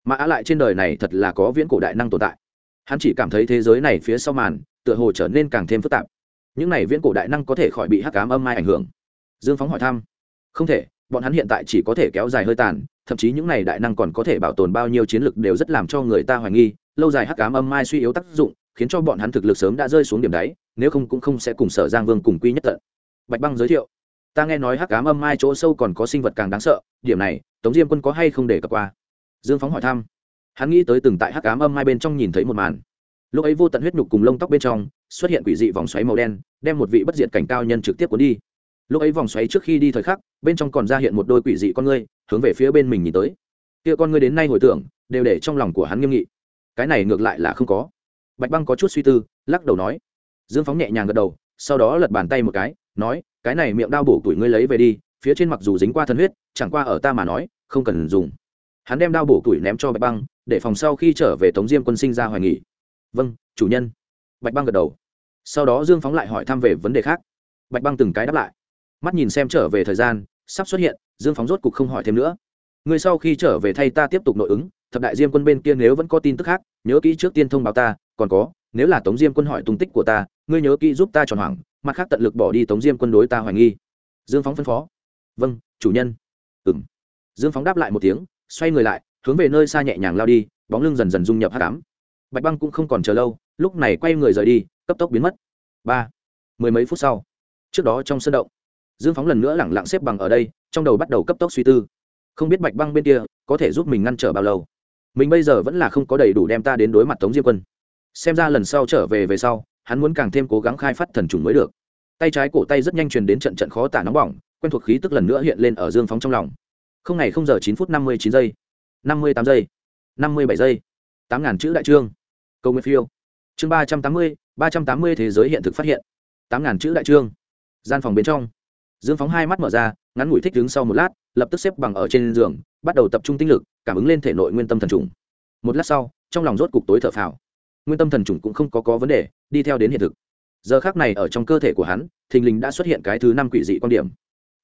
Mà á lại trên đời này thật là có viễn cổ đại năng tồn tại. Hắn chỉ cảm thấy thế giới này phía sau màn, tựa hồ trở nên càng thêm phức tạp. Những này viễn cổ đại năng có thể khỏi bị hắc cám âm mai ảnh hưởng. Dương phóng hỏi thăm. Không thể, bọn hắn hiện tại chỉ có thể kéo dài hơi tàn, thậm chí những này đại năng còn có thể bảo tồn bao nhiêu chiến lực đều rất làm cho người ta hoài nghi, lâu dài hắc cám âm mai suy yếu tác dụng khiến cho bọn hắn thực lực sớm đã rơi xuống điểm đáy, nếu không cũng không sẽ cùng sở giang vương cùng quy nhất tận. Bạch băng giới thiệu, ta nghe nói hắc cám âm mai chỗ sâu còn có sinh vật càng đáng sợ, điểm này, tống diêm quân có hay không để cập qua? Dương phóng hỏi thăm. Hắn nghĩ tới từng tại hắc cám âm mai bên trong nhìn thấy một màn. Lúc ấy vô tận huyết nhục cùng lông tóc bên trong, xuất hiện quỷ dị vòng xoáy màu đen, đem một vị bất diệt cảnh cao nhân trực tiếp cuốn đi. Lúc ấy vòng xoáy trước khi đi thời khắc, bên trong còn ra hiện một đôi quỷ dị con ngươi, hướng về phía bên mình nhìn tới. Kia con ngươi đến nay hồi tưởng, đều để trong lòng của hắn nghiêm nghị. Cái này ngược lại là không có bạch băng có chút suy tư, lắc đầu nói. Dương phóng nhẹ nhàng gật đầu, sau đó lật bàn tay một cái, nói, cái này miệng đao bổ tuổi ngươi lấy về đi, phía trên mặc dù dính qua thân huyết, chẳng qua ở ta mà nói, không cần dùng. Hắn đem đao bổ tuổi ném cho bạch băng, để phòng sau khi trở về tống diêm quân sinh ra hoài nghỉ vâng chủ nhân. Bạch băng gật đầu. Sau đó dương phóng lại hỏi thăm về vấn đề khác. Bạch băng từng cái đáp lại. Mắt nhìn xem trở về thời gian, sắp xuất hiện, dương phóng rốt cục không hỏi thêm nữa. Ngươi sau khi trở về thay ta tiếp tục nội ứng, thập đại diêm quân bên kia nếu vẫn có tin tức khác, nhớ kỹ trước tiên thông báo ta còn có, nếu là tống diêm quân hỏi tung tích của ta, ngươi nhớ kỹ giúp ta tròn hoảng, mặt khác tận lực bỏ đi tống diêm quân đối ta hoài nghi. Dương phóng phân phó. Vâng chủ nhân. Ừ m dương phóng đáp lại một tiếng, xoay người lại, hướng về nơi xa nhẹ nhàng lao đi, bóng lưng dần dần dung nhập h tám bạch băng cũng không còn chờ lâu, lúc này quay người rời đi, cấp tốc biến mất. Ba, mười mấy phút sau, trước đó trong sân động, dương phóng lần nữa lẳng lặng xếp bằng ở đây, trong đầu bắt đầu cấp tốc suy tư. Không biết bạch băng bên kia có thể giúp mình ngăn trở bao lâu. Mình bây giờ vẫn là không có đầy đủ đem ta đến đối mặt tống diêm quân xem ra lần sau trở về về sau, hắn muốn càng thêm cố gắng khai phát thần trùng mới được. Tay trái cổ tay rất nhanh truyền đến trận trận khó tả nóng bỏng, quen thuộc khí tức lần nữa hiện lên ở dương phóng trong lòng. Không ngày không giờ chín phút năm mươi chín giây, năm mươi tám giây, năm mươi bảy giây, tám ngàn chữ đại trương. Câu nguyên phiêu. Chương ba trăm tám mươi, ba trăm tám mươi thế giới hiện thực phát hiện. Tám ngàn chữ đại trương. Gian phòng bên trong. Dương phóng hai mắt mở ra, ngắn ngủi thích đứng sau một lát, lập tức xếp bằng ở trên giường, bắt đầu tập trung tinh lực, cảm ứng lên thể nội nguyên tâm thần trùng. Một lát sau, trong lòng rốt cục tối thở phào nguyên tâm thần trùng cũng không có có vấn đề, đi theo đến hiện thực. Giờ khác này ở trong cơ thể của hắn, thình lình đã xuất hiện cái thứ năm quỷ dị quan điểm.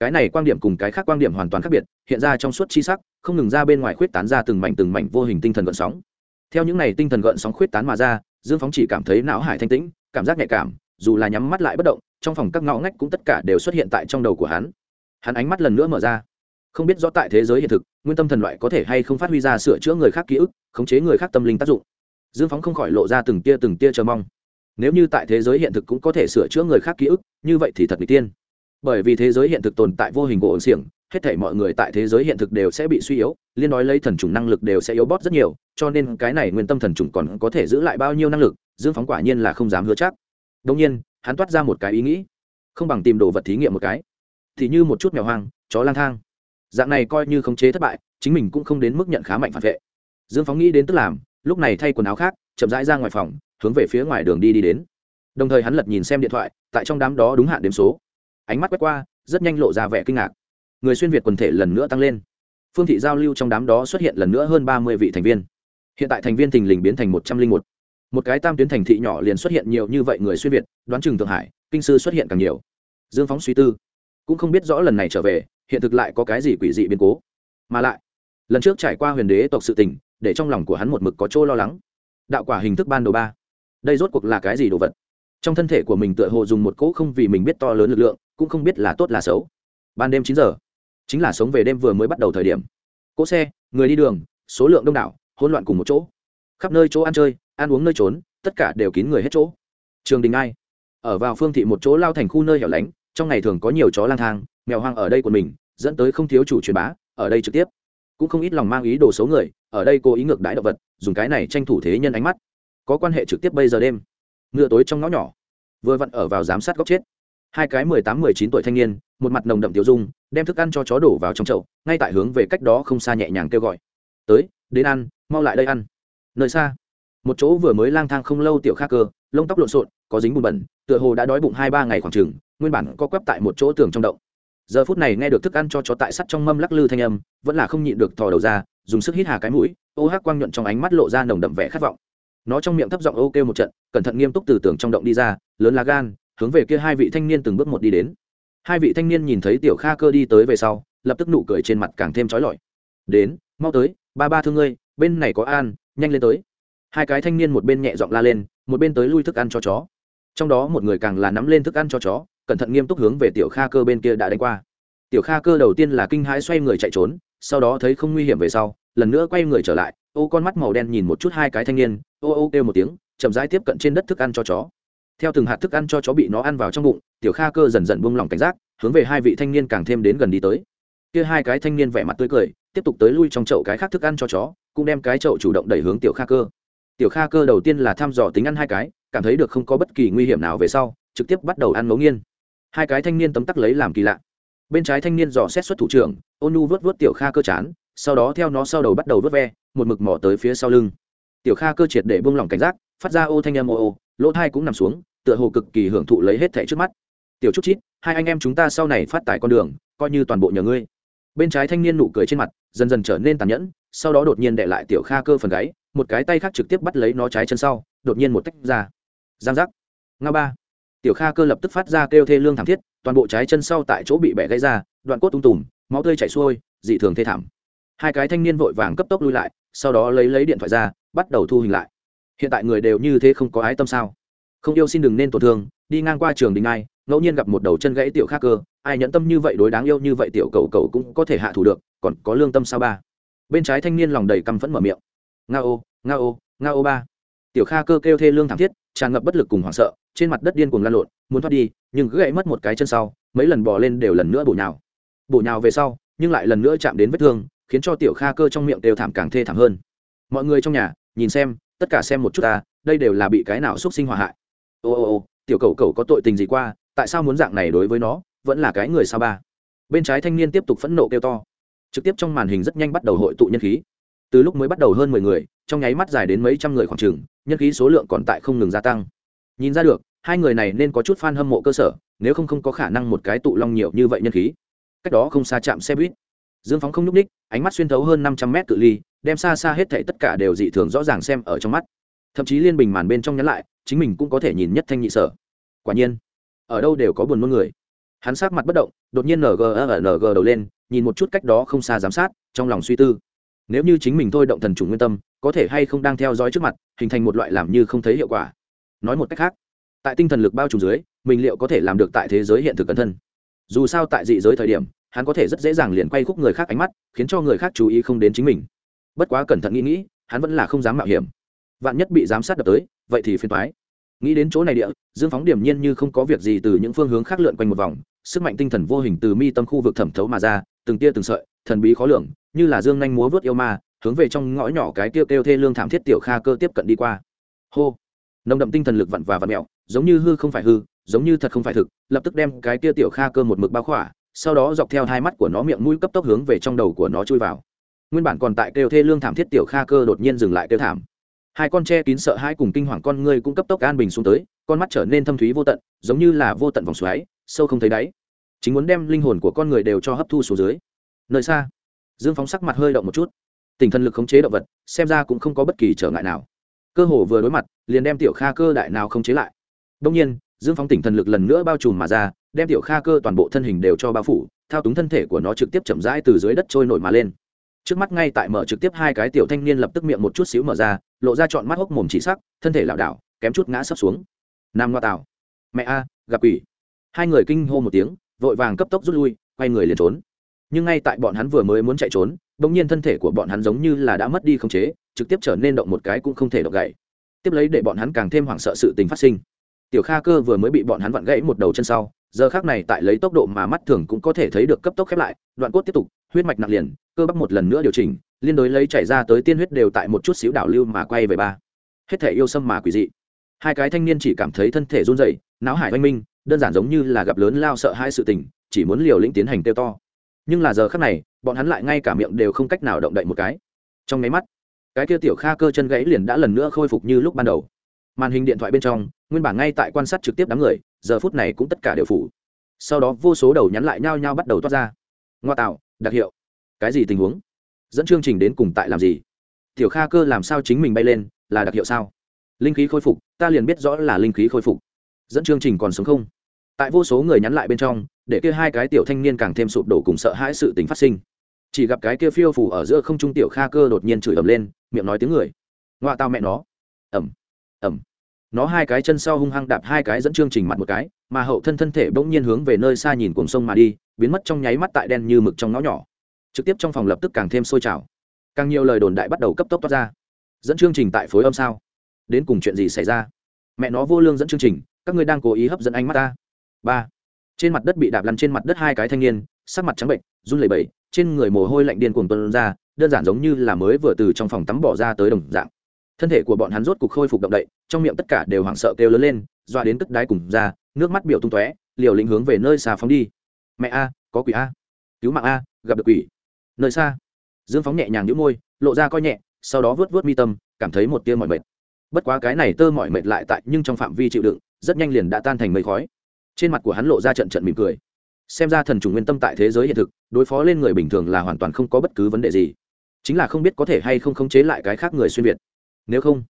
Cái này quan điểm cùng cái khác quan điểm hoàn toàn khác biệt, hiện ra trong suốt chi sắc, không ngừng ra bên ngoài khuyết tán ra từng mảnh từng mảnh vô hình tinh thần gợn sóng. Theo những này tinh thần gợn sóng khuyết tán mà ra, dương phóng chỉ cảm thấy não hải thanh tĩnh, cảm giác nhạy cảm, dù là nhắm mắt lại bất động, trong phòng các ngõ ngách cũng tất cả đều xuất hiện tại trong đầu của hắn. Hắn ánh mắt lần nữa mở ra. Không biết rõ tại thế giới hiện thực, nguyên tâm thần loại có thể hay không phát huy ra sửa chữa người khác ký ức, khống chế người khác tâm linh tác dụng dương phóng không khỏi lộ ra từng tia từng tia chờ mong. Nếu như tại thế giới hiện thực cũng có thể sửa chữa người khác ký ức, như vậy thì thật n tiên. Bởi vì thế giới hiện thực tồn tại vô hình của ổn xiềng, hết thể mọi người tại thế giới hiện thực đều sẽ bị suy yếu, liên nói lấy thần trùng năng lực đều sẽ yếu bót rất nhiều, cho nên cái này nguyên tâm thần trùng còn có thể giữ lại bao nhiêu năng lực, dương phóng quả nhiên là không dám hứa chắc. Đông nhiên, hắn toát ra một cái ý nghĩ, không bằng tìm đồ vật thí nghiệm một cái. Thì như một chút mèo hoang, chó lang thang. Dạng này coi như khống chế thất bại, chính mình cũng không đến mức nhận khá mạnh phản vệ. Dương phóng nghĩ đến tức làm lúc này thay quần áo khác, chậm rãi ra ngoài phòng, hướng về phía ngoài đường đi đi đến. Đồng thời hắn lật nhìn xem điện thoại, tại trong đám đó đúng hạn đếm số. Ánh mắt quét qua, rất nhanh lộ ra vẻ kinh ngạc. Người xuyên việt quần thể lần nữa tăng lên. Phương thị giao lưu trong đám đó xuất hiện lần nữa hơn ba mươi vị thành viên. Hiện tại thành viên thình lình biến thành một trăm linh một. Một cái tam tuyến thành thị nhỏ liền xuất hiện nhiều như vậy người xuyên việt, đoán chừng thượng hải, kinh sư xuất hiện càng nhiều. Dương phóng suy tư, cũng không biết rõ lần này trở về, hiện thực lại có cái gì quỷ dị biến cố. Mà lại lần trước trải qua huyền đế tộc sự tình, để trong lòng của hắn một mực có chỗ lo lắng. Đạo quả hình thức ban đầu ba. Đây rốt cuộc là cái gì đồ vật? Trong thân thể của mình tựa hồ dùng một cỗ không vì mình biết to lớn lực lượng, cũng không biết là tốt là xấu. Ban đêm chín giờ, chính là sống về đêm vừa mới bắt đầu thời điểm. Cỗ xe, người đi đường, số lượng đông đảo, hỗn loạn cùng một chỗ. Khắp nơi chỗ ăn chơi, ăn uống nơi trốn, tất cả đều kín người hết chỗ. Trường đình ai? Ở vào phương thị một chỗ lao thành khu nơi hẻo lánh, trong ngày thường có nhiều chó lang thang, mèo hoang ở đây của mình, dẫn tới không thiếu chủ truyền bá, ở đây trực tiếp cũng không ít lòng mang ý đồ xấu người, ở đây cố ý ngược đãi động vật, dùng cái này tranh thủ thế nhân ánh mắt. Có quan hệ trực tiếp bây giờ đêm. Ngựa tối trong ngõ nhỏ. Vừa vặn ở vào giám sát góc chết. Hai cái mười tám, mười chín tuổi thanh niên, một mặt nồng đậm tiêu dung, đem thức ăn cho chó đổ vào trong chậu, ngay tại hướng về cách đó không xa nhẹ nhàng kêu gọi. Tới, đến ăn, mau lại đây ăn. Nơi xa, một chỗ vừa mới lang thang không lâu tiểu kha cơ, lông tóc lộn xộn, có dính bùn bẩn, tựa hồ đã đói bụng hai ba ngày khoảng chừng, nguyên bản co quắp tại một chỗ tường trong động giờ phút này nghe được thức ăn cho chó tại sắt trong mâm lắc lư thanh âm, vẫn là không nhịn được thò đầu ra, dùng sức hít hà cái mũi, ô hát quang nhuận trong ánh mắt lộ ra nồng đậm vẻ khát vọng. Nó trong miệng thấp giọng ô kêu một trận, cẩn thận nghiêm túc từ tường trong động đi ra, lớn lá gan, hướng về kia hai vị thanh niên từng bước một đi đến. Hai vị thanh niên nhìn thấy tiểu kha cơ đi tới về sau, lập tức nụ cười trên mặt càng thêm trói lọi. Đến, mau tới, ba ba thương ngươi, bên này có an, nhanh lên tới. Hai cái thanh niên một bên nhẹ giọng la lên, một bên tới lui thức ăn cho chó. Trong đó một người càng là nắm lên thức ăn cho chó cẩn thận nghiêm túc hướng về tiểu kha cơ bên kia đã đánh qua. Tiểu kha cơ đầu tiên là kinh hãi xoay người chạy trốn, sau đó thấy không nguy hiểm về sau, lần nữa quay người trở lại, ô con mắt màu đen nhìn một chút hai cái thanh niên, ô ô kêu một tiếng, chậm rãi tiếp cận trên đất thức ăn cho chó. Theo từng hạt thức ăn cho chó bị nó ăn vào trong bụng, tiểu kha cơ dần dần buông lỏng cảnh giác, hướng về hai vị thanh niên càng thêm đến gần đi tới. Kia hai cái thanh niên vẻ mặt tươi cười, tiếp tục tới lui trong chậu cái khác thức ăn cho chó, cũng đem cái chậu chủ động đẩy hướng tiểu kha cơ. Tiểu kha cơ đầu tiên là thăm dò tính ăn hai cái, cảm thấy được không có bất kỳ nguy hiểm nào về sau, trực tiếp bắt đầu ăn ngấu nhiên hai cái thanh niên tấm tắc lấy làm kỳ lạ. Bên trái thanh niên dò xét xuất thủ trưởng, ôn nhu vớt vớt tiểu kha cơ chán, sau đó theo nó sau đầu bắt đầu vớt ve, một mực mỏ tới phía sau lưng. Tiểu kha cơ triệt để buông lỏng cảnh giác, phát ra ô thanh em ô ô, lỗ thai cũng nằm xuống, tựa hồ cực kỳ hưởng thụ lấy hết thẻ trước mắt. Tiểu chút chít, hai anh em chúng ta sau này phát tài con đường, coi như toàn bộ nhờ ngươi. Bên trái thanh niên nụ cười trên mặt, dần dần trở nên tàn nhẫn, sau đó đột nhiên đệ lại tiểu kha cơ phần gáy, một cái tay khác trực tiếp bắt lấy nó trái chân sau, đột nhiên một tách ra. Giang giác. Nga ba tiểu kha cơ lập tức phát ra kêu thê lương thảm thiết, toàn bộ trái chân sau tại chỗ bị bẻ gãy ra, đoạn cốt tung tùm, máu tươi chảy xuôi, dị thường thê thảm. Hai cái thanh niên vội vàng cấp tốc lui lại, sau đó lấy lấy điện thoại ra, bắt đầu thu hình lại. Hiện tại người đều như thế không có ái tâm sao? Không yêu xin đừng nên tổn thương, đi ngang qua trường đình ai, ngẫu nhiên gặp một đầu chân gãy tiểu khác cơ, ai nhẫn tâm như vậy đối đáng yêu như vậy tiểu cầu cầu cũng có thể hạ thủ được, còn có lương tâm sao ba? Bên trái thanh niên lòng đầy căm phẫn mở miệng. Nga ô nga ô nga ô ba. Tiểu kha cơ kêu thê lương thảm thiết tràn ngập bất lực cùng hoảng sợ, trên mặt đất điên cuồng lan lộn, muốn thoát đi, nhưng cứ gãy mất một cái chân sau, mấy lần bò lên đều lần nữa bổ nhào. Bổ nhào về sau, nhưng lại lần nữa chạm đến vết thương, khiến cho tiểu kha cơ trong miệng đều thảm càng thê thảm hơn. Mọi người trong nhà, nhìn xem, tất cả xem một chút ta, đây đều là bị cái nào xúc sinh hòa hại. Ô ô ô, tiểu cầu cầu có tội tình gì qua, tại sao muốn dạng này đối với nó, vẫn là cái người sao ba? Bên trái thanh niên tiếp tục phẫn nộ kêu to. Trực tiếp trong màn hình rất nhanh bắt đầu hội tụ nhân khí. Từ lúc mới bắt đầu hơn mười người trong nháy mắt dài đến mấy trăm người khoảng trường nhân khí số lượng còn tại không ngừng gia tăng. Nhìn ra được, hai người này nên có chút fan hâm mộ cơ sở, nếu không không có khả năng một cái tụ long nhiều như vậy nhân khí. Cách đó không xa chạm xe buýt. Dương phóng không nhúc ních ánh mắt xuyên thấu hơn năm trăm mét cự ly, đem xa xa hết thảy tất cả đều dị thường rõ ràng xem ở trong mắt. Thậm chí liên bình màn bên trong nhắn lại, chính mình cũng có thể nhìn nhất thanh nhị sở. Quả nhiên, ở đâu đều có buồn nôn người. Hắn sát mặt bất động, đột nhiên ng ở ng đầu lên, nhìn một chút cách đó không xa giám sát, trong lòng suy tư nếu như chính mình thôi động thần chủ nguyên tâm, có thể hay không đang theo dõi trước mặt, hình thành một loại làm như không thấy hiệu quả. Nói một cách khác, tại tinh thần lực bao trùm dưới, mình liệu có thể làm được tại thế giới hiện thực cẩn thân? Dù sao tại dị giới thời điểm, hắn có thể rất dễ dàng liền quay khúc người khác ánh mắt, khiến cho người khác chú ý không đến chính mình. Bất quá cẩn thận nghĩ nghĩ, hắn vẫn là không dám mạo hiểm. Vạn nhất bị giám sát đập tới, vậy thì phiền thoái nghĩ đến chỗ này địa, dương phóng điểm nhiên như không có việc gì từ những phương hướng khác lượn quanh một vòng, sức mạnh tinh thần vô hình từ mi tâm khu vực thẩm thấu mà ra, từng tia từng sợi, thần bí khó lường như là dương nhanh múa vớt yêu ma, hướng về trong ngõ nhỏ cái kêu kêu thê lương thảm thiết tiểu kha cơ tiếp cận đi qua. Hô! Nồng đậm tinh thần lực vặn và vặn mẹo, giống như hư không phải hư, giống như thật không phải thực, lập tức đem cái kia tiểu kha cơ một mực bao khỏa, sau đó dọc theo hai mắt của nó miệng mũi cấp tốc hướng về trong đầu của nó chui vào. Nguyên bản còn tại kêu thê lương thảm thiết tiểu kha cơ đột nhiên dừng lại kêu thảm. Hai con tre kín sợ hai cùng kinh hoàng con ngươi cũng cấp tốc an bình xuống tới, con mắt trở nên thâm thúy vô tận, giống như là vô tận vòng xoáy, sâu không thấy đáy. Chính muốn đem linh hồn của con người đều cho hấp thu xuống dưới. Nơi xa dương phóng sắc mặt hơi động một chút. Tinh thần lực khống chế động vật, xem ra cũng không có bất kỳ trở ngại nào. Cơ hồ vừa đối mặt, liền đem tiểu kha cơ đại nào khống chế lại. Đông nhiên, dương phóng tỉnh thần lực lần nữa bao trùm mà ra, đem tiểu kha cơ toàn bộ thân hình đều cho bao phủ, thao túng thân thể của nó trực tiếp chậm rãi từ dưới đất trôi nổi mà lên. Trước mắt ngay tại mở trực tiếp hai cái tiểu thanh niên lập tức miệng một chút xíu mở ra, lộ ra trọn mắt hốc mồm chỉ sắc, thân thể lảo đảo, kém chút ngã sấp xuống. Nam ngoa tào, mẹ a, gặp quỷ. Hai người kinh hô một tiếng, vội vàng cấp tốc rút lui, quay người liền trốn nhưng ngay tại bọn hắn vừa mới muốn chạy trốn đ ỗ n g nhiên thân thể của bọn hắn giống như là đã mất đi khống chế, trực tiếp trở nên động một cái cũng không thể động gậy. Tiếp lấy để bọn hắn càng thêm hoảng sợ sự tình phát sinh. Tiểu kha cơ vừa mới bị bọn hắn vặn gãy một đầu chân sau, giờ khác này tại lấy tốc độ mà mắt thường cũng có thể thấy được cấp tốc khép lại, đoạn cốt tiếp tục, huyết mạch nặng liền, cơ bắp một lần nữa điều chỉnh, liên đối lấy chảy ra tới tiên huyết đều tại một chút xíu đảo lưu mà quay về ba. Hết thể yêu sâm mà quỷ dị. Hai cái thanh niên chỉ cảm thấy thân thể run rẩy, não hải oanh minh, đơn giản giống như là gặp lớn lao sợ hai sự tình, chỉ muốn liều lĩnh tiến hành tiêu to nhưng là giờ khắc này, bọn hắn lại ngay cả miệng đều không cách nào động đậy một cái. Trong máy mắt, cái kia tiểu kha cơ chân gãy liền đã lần nữa khôi phục như lúc ban đầu. Màn hình điện thoại bên trong, nguyên bản ngay tại quan sát trực tiếp đám người, giờ phút này cũng tất cả đều phủ. Sau đó vô số đầu nhắn lại nhao nhao bắt đầu toát ra. Ngoa tạo, đặc hiệu. Cái gì tình huống? Dẫn chương trình đến cùng tại làm gì? Tiểu kha cơ làm sao chính mình bay lên, là đặc hiệu sao? Linh khí khôi phục, ta liền biết rõ là linh khí khôi phục. Dẫn chương trình còn sống không? Tại vô số người nhắn lại bên trong để kia hai cái tiểu thanh niên càng thêm sụp đổ cùng sợ hãi sự tình phát sinh. Chỉ gặp cái kia phiêu phủ ở giữa không trung tiểu kha cơ đột nhiên chửi ầm lên, miệng nói tiếng người. Ngoạ tao mẹ nó. Ẩm ẩm nó hai cái chân sau hung hăng đạp hai cái dẫn chương trình mặt một cái, mà hậu thân thân thể bỗng nhiên hướng về nơi xa nhìn cuồng sông mà đi, biến mất trong nháy mắt tại đen như mực trong ngõ nhỏ. Trực tiếp trong phòng lập tức càng thêm sôi trào. Càng nhiều lời đồn đại bắt đầu cấp tốc toát ra. Dẫn chương trình tại phối âm sao? Đến cùng chuyện gì xảy ra? Mẹ nó vô lương dẫn chương trình, các ngươi đang cố ý hấp dẫn ánh mắt ta. Ba trên mặt đất bị đạp lăn trên mặt đất hai cái thanh niên, sắc mặt trắng bệnh run lẩy bẩy, trên người mồ hôi lạnh điên cuồng tuân ra, đơn giản giống như là mới vừa từ trong phòng tắm bỏ ra tới đồng dạng. Thân thể của bọn hắn rốt cục khôi phục động đậy, trong miệng tất cả đều hoảng sợ kêu lớn lên doa đến tức đái cùng ra, nước mắt biểu tung tóe, liều lĩnh hướng về nơi xa phóng đi. Mẹ a, có quỷ a. Cứu mạng a, gặp được quỷ. Nơi xa. Dương phóng nhẹ nhàng nhũ môi, lộ ra coi nhẹ, sau đó vớt vớt mi tâm, cảm thấy một tia mỏi mệt. Bất quá cái này tơ mỏi mệt lại tại nhưng trong phạm vi chịu đựng, rất nhanh liền đã tan thành mây khói trên mặt của hắn lộ ra trận trận mỉm cười. Xem ra thần chủ nguyên tâm tại thế giới hiện thực, đối phó lên người bình thường là hoàn toàn không có bất cứ vấn đề gì. Chính là không biết có thể hay không khống chế lại cái khác người xuyên việt. Nếu không,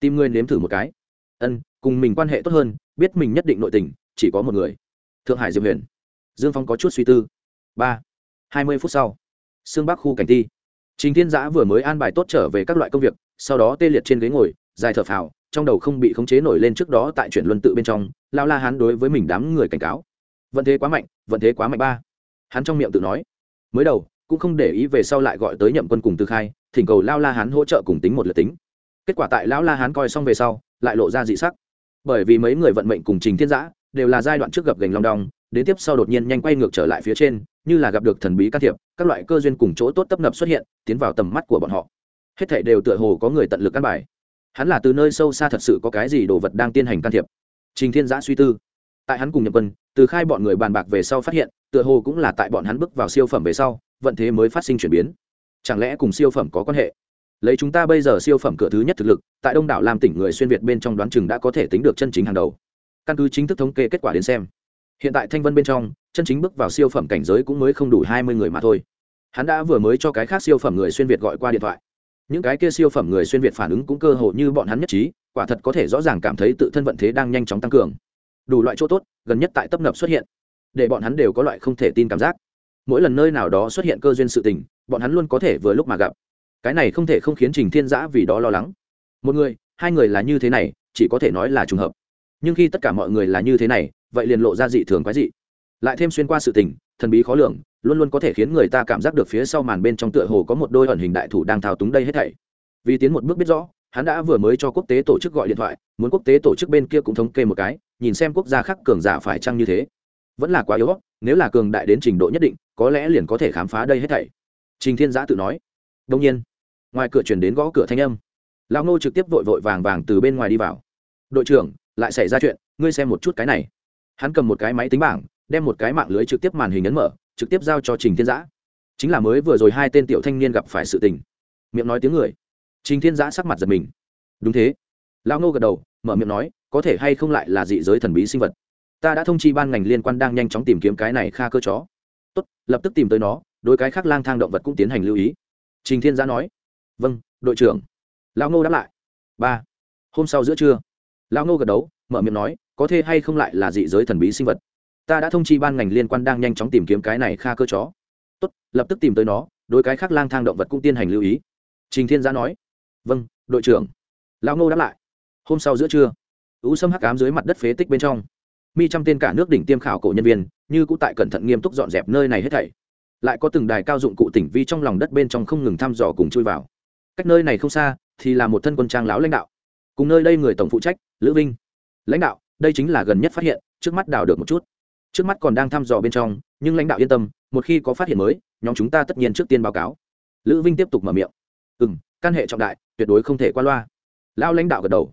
tìm người nếm thử một cái. Ân, cùng mình quan hệ tốt hơn, biết mình nhất định nội tình, chỉ có một người. Thượng hải diệp huyền. Dương phong có chút suy tư. Ba, hai mươi phút sau. Xương bắc khu cảnh ti. Trình thiên giã vừa mới an bài tốt trở về các loại công việc, sau đó tê liệt trên ghế ngồi dài thở phào, trong đầu không bị khống chế nổi lên trước đó tại chuyển luân tự bên trong lao la hắn đối với mình đám người cảnh cáo. Vận thế quá mạnh, vận thế quá mạnh ba. Hắn trong miệng tự nói. Mới đầu, cũng không để ý về sau lại gọi tới nhậm quân cùng tư khai, thỉnh cầu lao la hắn hỗ trợ cùng tính một lượt tính. Kết quả tại lão la hắn coi xong về sau, lại lộ ra dị sắc. Bởi vì mấy người vận mệnh cùng trình thiên giã đều là giai đoạn trước gặp gành long đong, đến tiếp sau đột nhiên nhanh quay ngược trở lại phía trên, như là gặp được thần bí can thiệp, các loại cơ duyên cùng chỗ tốt tấp nập xuất hiện, tiến vào tầm mắt của bọn họ. Hết thảy đều tựa hồ có người tận lực căn bài hắn là từ nơi sâu xa thật sự có cái gì đồ vật đang tiến hành can thiệp. Trình thiên giã suy tư. Tại hắn cùng nhập quân, từ khai bọn người bàn bạc về sau phát hiện, tựa hồ cũng là tại bọn hắn bước vào siêu phẩm về sau, vận thế mới phát sinh chuyển biến. Chẳng lẽ cùng siêu phẩm có quan hệ? Lấy chúng ta bây giờ siêu phẩm cửa thứ nhất thực lực, tại đông đảo làm tỉnh người xuyên việt bên trong đoán chừng đã có thể tính được chân chính hàng đầu. Căn cứ chính thức thống kê kết quả đến xem, hiện tại thanh vân bên trong, chân chính bước vào siêu phẩm cảnh giới cũng mới không đủ hai mươi người mà thôi. Hắn đã vừa mới cho cái khác siêu phẩm người xuyên việt gọi qua điện thoại những cái kia siêu phẩm người xuyên việt phản ứng cũng cơ hồ như bọn hắn nhất trí, quả thật có thể rõ ràng cảm thấy tự thân vận thế đang nhanh chóng tăng cường. Đủ loại chỗ tốt, gần nhất tại tấp nập xuất hiện, để bọn hắn đều có loại không thể tin cảm giác. Mỗi lần nơi nào đó xuất hiện cơ duyên sự tình, bọn hắn luôn có thể vừa lúc mà gặp. Cái này không thể không khiến trình thiên giã vì đó lo lắng. Một người, hai người là như thế này, chỉ có thể nói là trùng hợp. Nhưng khi tất cả mọi người là như thế này, vậy liền lộ ra dị thường quái dị. Lại thêm xuyên qua sự tình, thần bí khó lường luôn luôn có thể khiến người ta cảm giác được phía sau màn bên trong tựa hồ có một đôi ẩn hình đại thủ đang thao túng đây hết thảy. Vì tiến một bước biết rõ, hắn đã vừa mới cho quốc tế tổ chức gọi điện thoại, muốn quốc tế tổ chức bên kia cũng thống kê một cái, nhìn xem quốc gia khác cường giả phải chăng như thế. Vẫn là quá yếu, nếu là cường đại đến trình độ nhất định, có lẽ liền có thể khám phá đây hết thảy. Trình thiên giã tự nói. Đông nhiên, ngoài cửa chuyển đến gõ cửa thanh âm. Lão ngô trực tiếp vội vội vàng vàng từ bên ngoài đi vào. Đội trưởng, lại xảy ra chuyện, ngươi xem một chút cái này. Hắn cầm một cái máy tính bảng, đem một cái mạng lưới trực tiếp màn hình ấn mở trực tiếp giao cho trình thiên giã. Chính là mới vừa rồi hai tên tiểu thanh niên gặp phải sự tình. Miệng nói tiếng người. Trình thiên giã sắc mặt giật mình. Đúng thế. Lão ngô gật đầu, mở miệng nói, có thể hay không lại là dị giới thần bí sinh vật? Ta đã thông chi ban ngành liên quan đang nhanh chóng tìm kiếm cái này kha cơ chó. Tốt, lập tức tìm tới nó, đối cái khác lang thang động vật cũng tiến hành lưu ý. Trình thiên giã nói. Vâng đội trưởng. Lão ngô đáp lại. Ba. Hôm sau giữa trưa. Lão ngô gật đấu mở miệng nói, có thể hay không lại là dị giới thần bí sinh vật? Ta đã thông chi ban ngành liên quan đang nhanh chóng tìm kiếm cái này kha cơ chó. Tốt, lập tức tìm tới nó, đối cái khác lang thang động vật cũng tiến hành lưu ý. Trình thiên giã nói. Vâng đội trưởng. Lão ngô đáp lại. Hôm sau giữa trưa, ú sâm hắc cám dưới mặt đất phế tích bên trong. Mi trăm tên cả nước đỉnh tiêm khảo cổ nhân viên, như cũ tại cẩn thận nghiêm túc dọn dẹp nơi này hết thảy. Lại có từng đài cao dụng cụ tỉnh vi trong lòng đất bên trong không ngừng thăm dò cùng chui vào. Cách nơi này không xa thì là một thân quân trang lão lãnh đạo. Cùng nơi đây người tổng phụ trách, lữ vinh. Lãnh đạo, đây chính là gần nhất phát hiện, trước mắt đào được một chút trước mắt còn đang thăm dò bên trong, nhưng lãnh đạo yên tâm, một khi có phát hiện mới, nhóm chúng ta tất nhiên trước tiên báo cáo. Lữ vinh tiếp tục mở miệng. Ừ m căn hệ trọng đại, tuyệt đối không thể qua loa. Lão lãnh đạo gật đầu.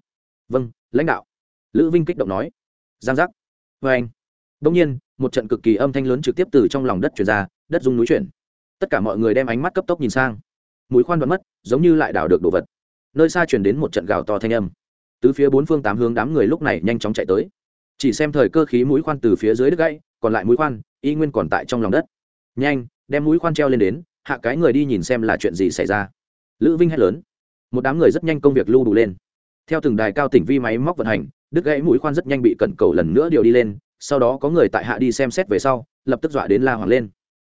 Vâng lãnh đạo. Lữ vinh kích động nói. Giang giác. Vê anh. Đông nhiên, một trận cực kỳ âm thanh lớn trực tiếp từ trong lòng đất chuyển ra, đất dung núi chuyển. Tất cả mọi người đem ánh mắt cấp tốc nhìn sang. Mũi khoan vẫn mất, giống như lại đào được đồ vật. Nơi xa chuyển đến một trận gào to thanh âm. Từ phía bốn phương tám hướng đám người lúc này nhanh chóng chạy tới chỉ xem thời cơ khí mũi khoan từ phía dưới đứt gãy, còn lại mũi khoan, y nguyên còn tại trong lòng đất. Nhanh, đem mũi khoan treo lên đến, hạ cái người đi nhìn xem là chuyện gì xảy ra. Lữ vinh hét lớn. Một đám người rất nhanh công việc lưu đủ lên. Theo từng đài cao tỉnh vi máy móc vận hành, đứt gãy mũi khoan rất nhanh bị cận cầu lần nữa điều đi lên, sau đó có người tại hạ đi xem xét về sau, lập tức dọa đến la hoàng lên.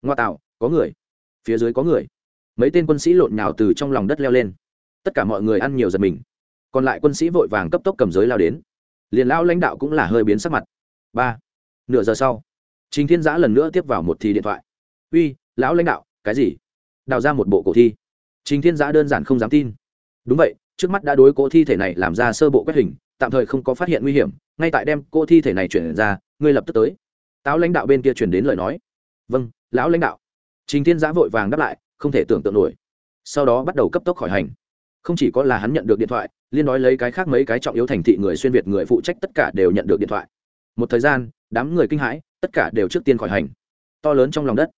Ngoa tạo, có người. Phía dưới có người. Mấy tên quân sĩ lộn nhào từ trong lòng đất leo lên. Tất cả mọi người ăn nhiều giật mình. Còn lại quân sĩ vội vàng cấp tốc cầm giới lao đến liền lão lãnh đạo cũng là hơi biến sắc mặt. Ba, nửa giờ sau, trình thiên giã lần nữa tiếp vào một thì điện thoại. Uy, lão lãnh đạo, cái gì? Đào ra một bộ cổ thi. Trình thiên giã đơn giản không dám tin. Đúng vậy, trước mắt đã đối cỗ thi thể này làm ra sơ bộ quét hình, tạm thời không có phát hiện nguy hiểm, ngay tại đem cỗ thi thể này chuyển ra, ngươi lập tức tới. Táo lãnh đạo bên kia chuyển đến lời nói. Vâng lão lãnh đạo. Trình thiên giã vội vàng đáp lại, không thể tưởng tượng nổi. Sau đó bắt đầu cấp tốc khỏi hành không chỉ có là hắn nhận được điện thoại, liên nói lấy cái khác mấy cái trọng yếu thành thị người xuyên việt người phụ trách tất cả đều nhận được điện thoại. Một thời gian, đám người kinh hãi, tất cả đều trước tiên khỏi hành. To lớn trong lòng đất,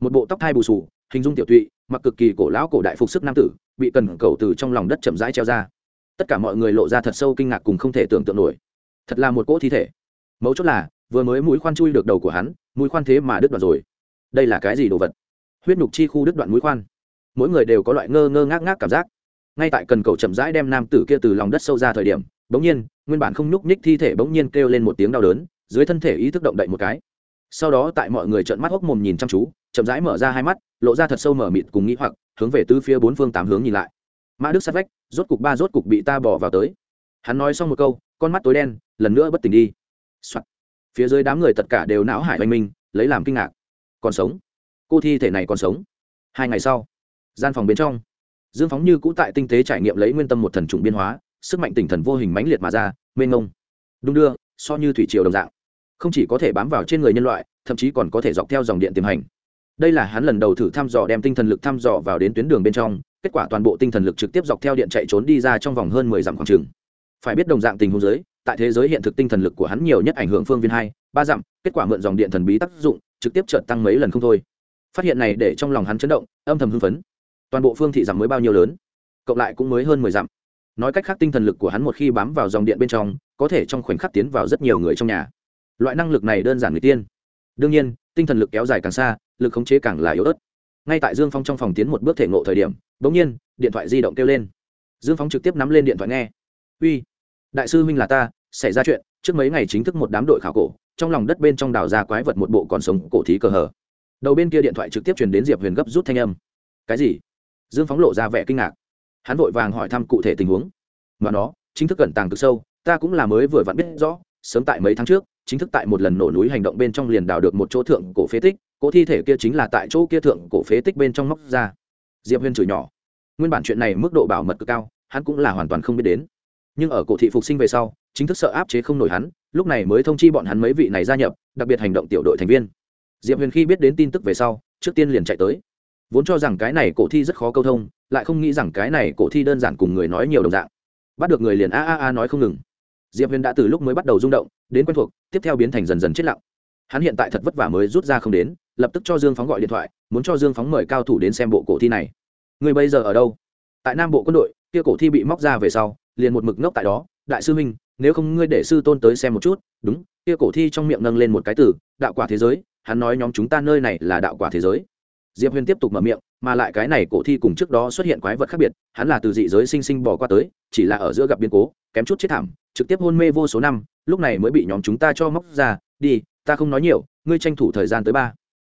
một bộ tóc thai bù sù hình dung tiểu tụy, mặc cực kỳ cổ lão cổ đại phục sức nam tử, bị cần cầu từ trong lòng đất chậm rãi treo ra. Tất cả mọi người lộ ra thật sâu kinh ngạc cùng không thể tưởng tượng nổi. Thật là một cỗ thi thể. Mấu chốt là, vừa mới mũi khoan chui được đầu của hắn, mũi khoan thế mà đứt đoạn rồi. Đây là cái gì đồ vật? Huyết nhục chi khu đứt đoạn mũi khoan. Mỗi người đều có loại ngơ ngơ ngác ngác cảm giác ngay tại cần cầu chậm rãi đem nam tử kia từ lòng đất sâu ra thời điểm, bỗng nhiên, nguyên bản không nhúc nhích thi thể bỗng nhiên kêu lên một tiếng đau đớn, dưới thân thể ý thức động đậy một cái. Sau đó tại mọi người trợn mắt hốc mồm nhìn chăm chú, chậm rãi mở ra hai mắt, lộ ra thật sâu mở mịt cùng nghĩ hoặc, hướng về tứ phía bốn phương tám hướng nhìn lại. Mã đức sát vách, rốt cục ba rốt cục bị ta bỏ vào tới. Hắn nói xong một câu, con mắt tối đen, lần nữa bất tỉnh đi、Soạn. phía dưới đám người tất cả đều não hải oanh minh, lấy làm kinh ngạc. Còn sống? Cô thi thể này còn sống? Hai ngày sau, gian phòng bên trong dương phóng như cũ tại tinh tế trải nghiệm lấy nguyên tâm một thần trùng biên hóa, sức mạnh tinh thần vô hình mãnh liệt mà ra, mênh ngông đung đưa, so như thủy triều đồng dạng. Không chỉ có thể bám vào trên người nhân loại, thậm chí còn có thể dọc theo dòng điện tiềm hành. Đây là hắn lần đầu thử thăm dò đem tinh thần lực thăm dò vào đến tuyến đường bên trong, kết quả toàn bộ tinh thần lực trực tiếp dọc theo điện chạy trốn đi ra trong vòng hơn mười dặm khoảng trường. Phải biết đồng dạng tình huống giới, tại thế giới hiện thực tinh thần lực của hắn nhiều nhất ảnh hưởng phương viên hai, ba dặm, kết quả mượn dòng điện thần bí tác dụng, trực tiếp chợt tăng mấy lần không thôi. Phát hiện này để trong lòng hắn chấn động, âm thầm hưng phấn toàn bộ phương thị giảm mới bao nhiêu lớn, cộng lại cũng mới hơn mười dặm. Nói cách khác, tinh thần lực của hắn một khi bám vào dòng điện bên trong, có thể trong khoảnh khắc tiến vào rất nhiều người trong nhà. Loại năng lực này đơn giản người tiên. Đương nhiên, tinh thần lực kéo dài càng xa, lực khống chế càng là yếu ớt. Ngay tại dương phong trong phòng tiến một bước thể ngộ thời điểm bỗng nhiên, điện thoại di động kêu lên. Dương phong trực tiếp nắm lên điện thoại nghe. Uy, đại sư huynh là ta, xảy ra chuyện, trước mấy ngày chính thức một đám đội khảo cổ, trong lòng đất bên trong đào ra quái vật một bộ còn sống cổ thí cờ hờ đầu bên kia điện thoại trực tiếp truyền đến diệp huyền gấp rút thanh âm. Cái gì? Dương phóng lộ ra vẻ kinh ngạc. Hắn vội vàng hỏi thăm cụ thể tình huống. Mà nó, chính thức cẩn tàng cực sâu, ta cũng là mới vừa vặn biết rõ, sớm tại mấy tháng trước, chính thức tại một lần nổ núi hành động bên trong liền đào được một chỗ thượng cổ phế tích, cỗ thi thể kia chính là tại chỗ kia thượng cổ phế tích bên trong móc ra. Diệp huyên chửi nhỏ. Nguyên bản chuyện này mức độ bảo mật cực cao, hắn cũng là hoàn toàn không biết đến. Nhưng ở cổ thị phục sinh về sau, chính thức sợ áp chế không nổi hắn, lúc này mới thông chi bọn hắn mấy vị này gia nhập, đặc biệt hành động tiểu đội thành viên. Diệp huyền khi biết đến tin tức về sau, trước tiên liền chạy tới vốn cho rằng cái này cổ thi rất khó câu thông, lại không nghĩ rằng cái này cổ thi đơn giản cùng người nói nhiều đồng dạng. Bắt được người liền a a a nói không ngừng. Diệp huyền đã từ lúc mới bắt đầu rung động, đến quen thuộc, tiếp theo biến thành dần dần chết lặng. Hắn hiện tại thật vất vả mới rút ra không đến, lập tức cho dương phóng gọi điện thoại, muốn cho dương phóng mời cao thủ đến xem bộ cổ thi này. Người bây giờ ở đâu? Tại nam bộ quân đội, kia cổ thi bị móc ra về sau, liền một mực ngốc tại đó. Đại sư huynh nếu không ngươi để sư tôn tới xem một chút, đúng, kia cổ thi trong miệng nâng lên một cái từ, đạo quả thế giới, hắn nói nhóm chúng ta nơi này là đạo quả thế giới diệp huyền tiếp tục mở miệng, mà lại cái này cổ thi cùng trước đó xuất hiện quái vật khác biệt, hắn là từ dị giới sinh sinh bỏ qua tới, chỉ là ở giữa gặp biến cố, kém chút chết thảm, trực tiếp hôn mê vô số năm, lúc này mới bị nhóm chúng ta cho móc ra, đi, ta không nói nhiều, ngươi tranh thủ thời gian tới ba.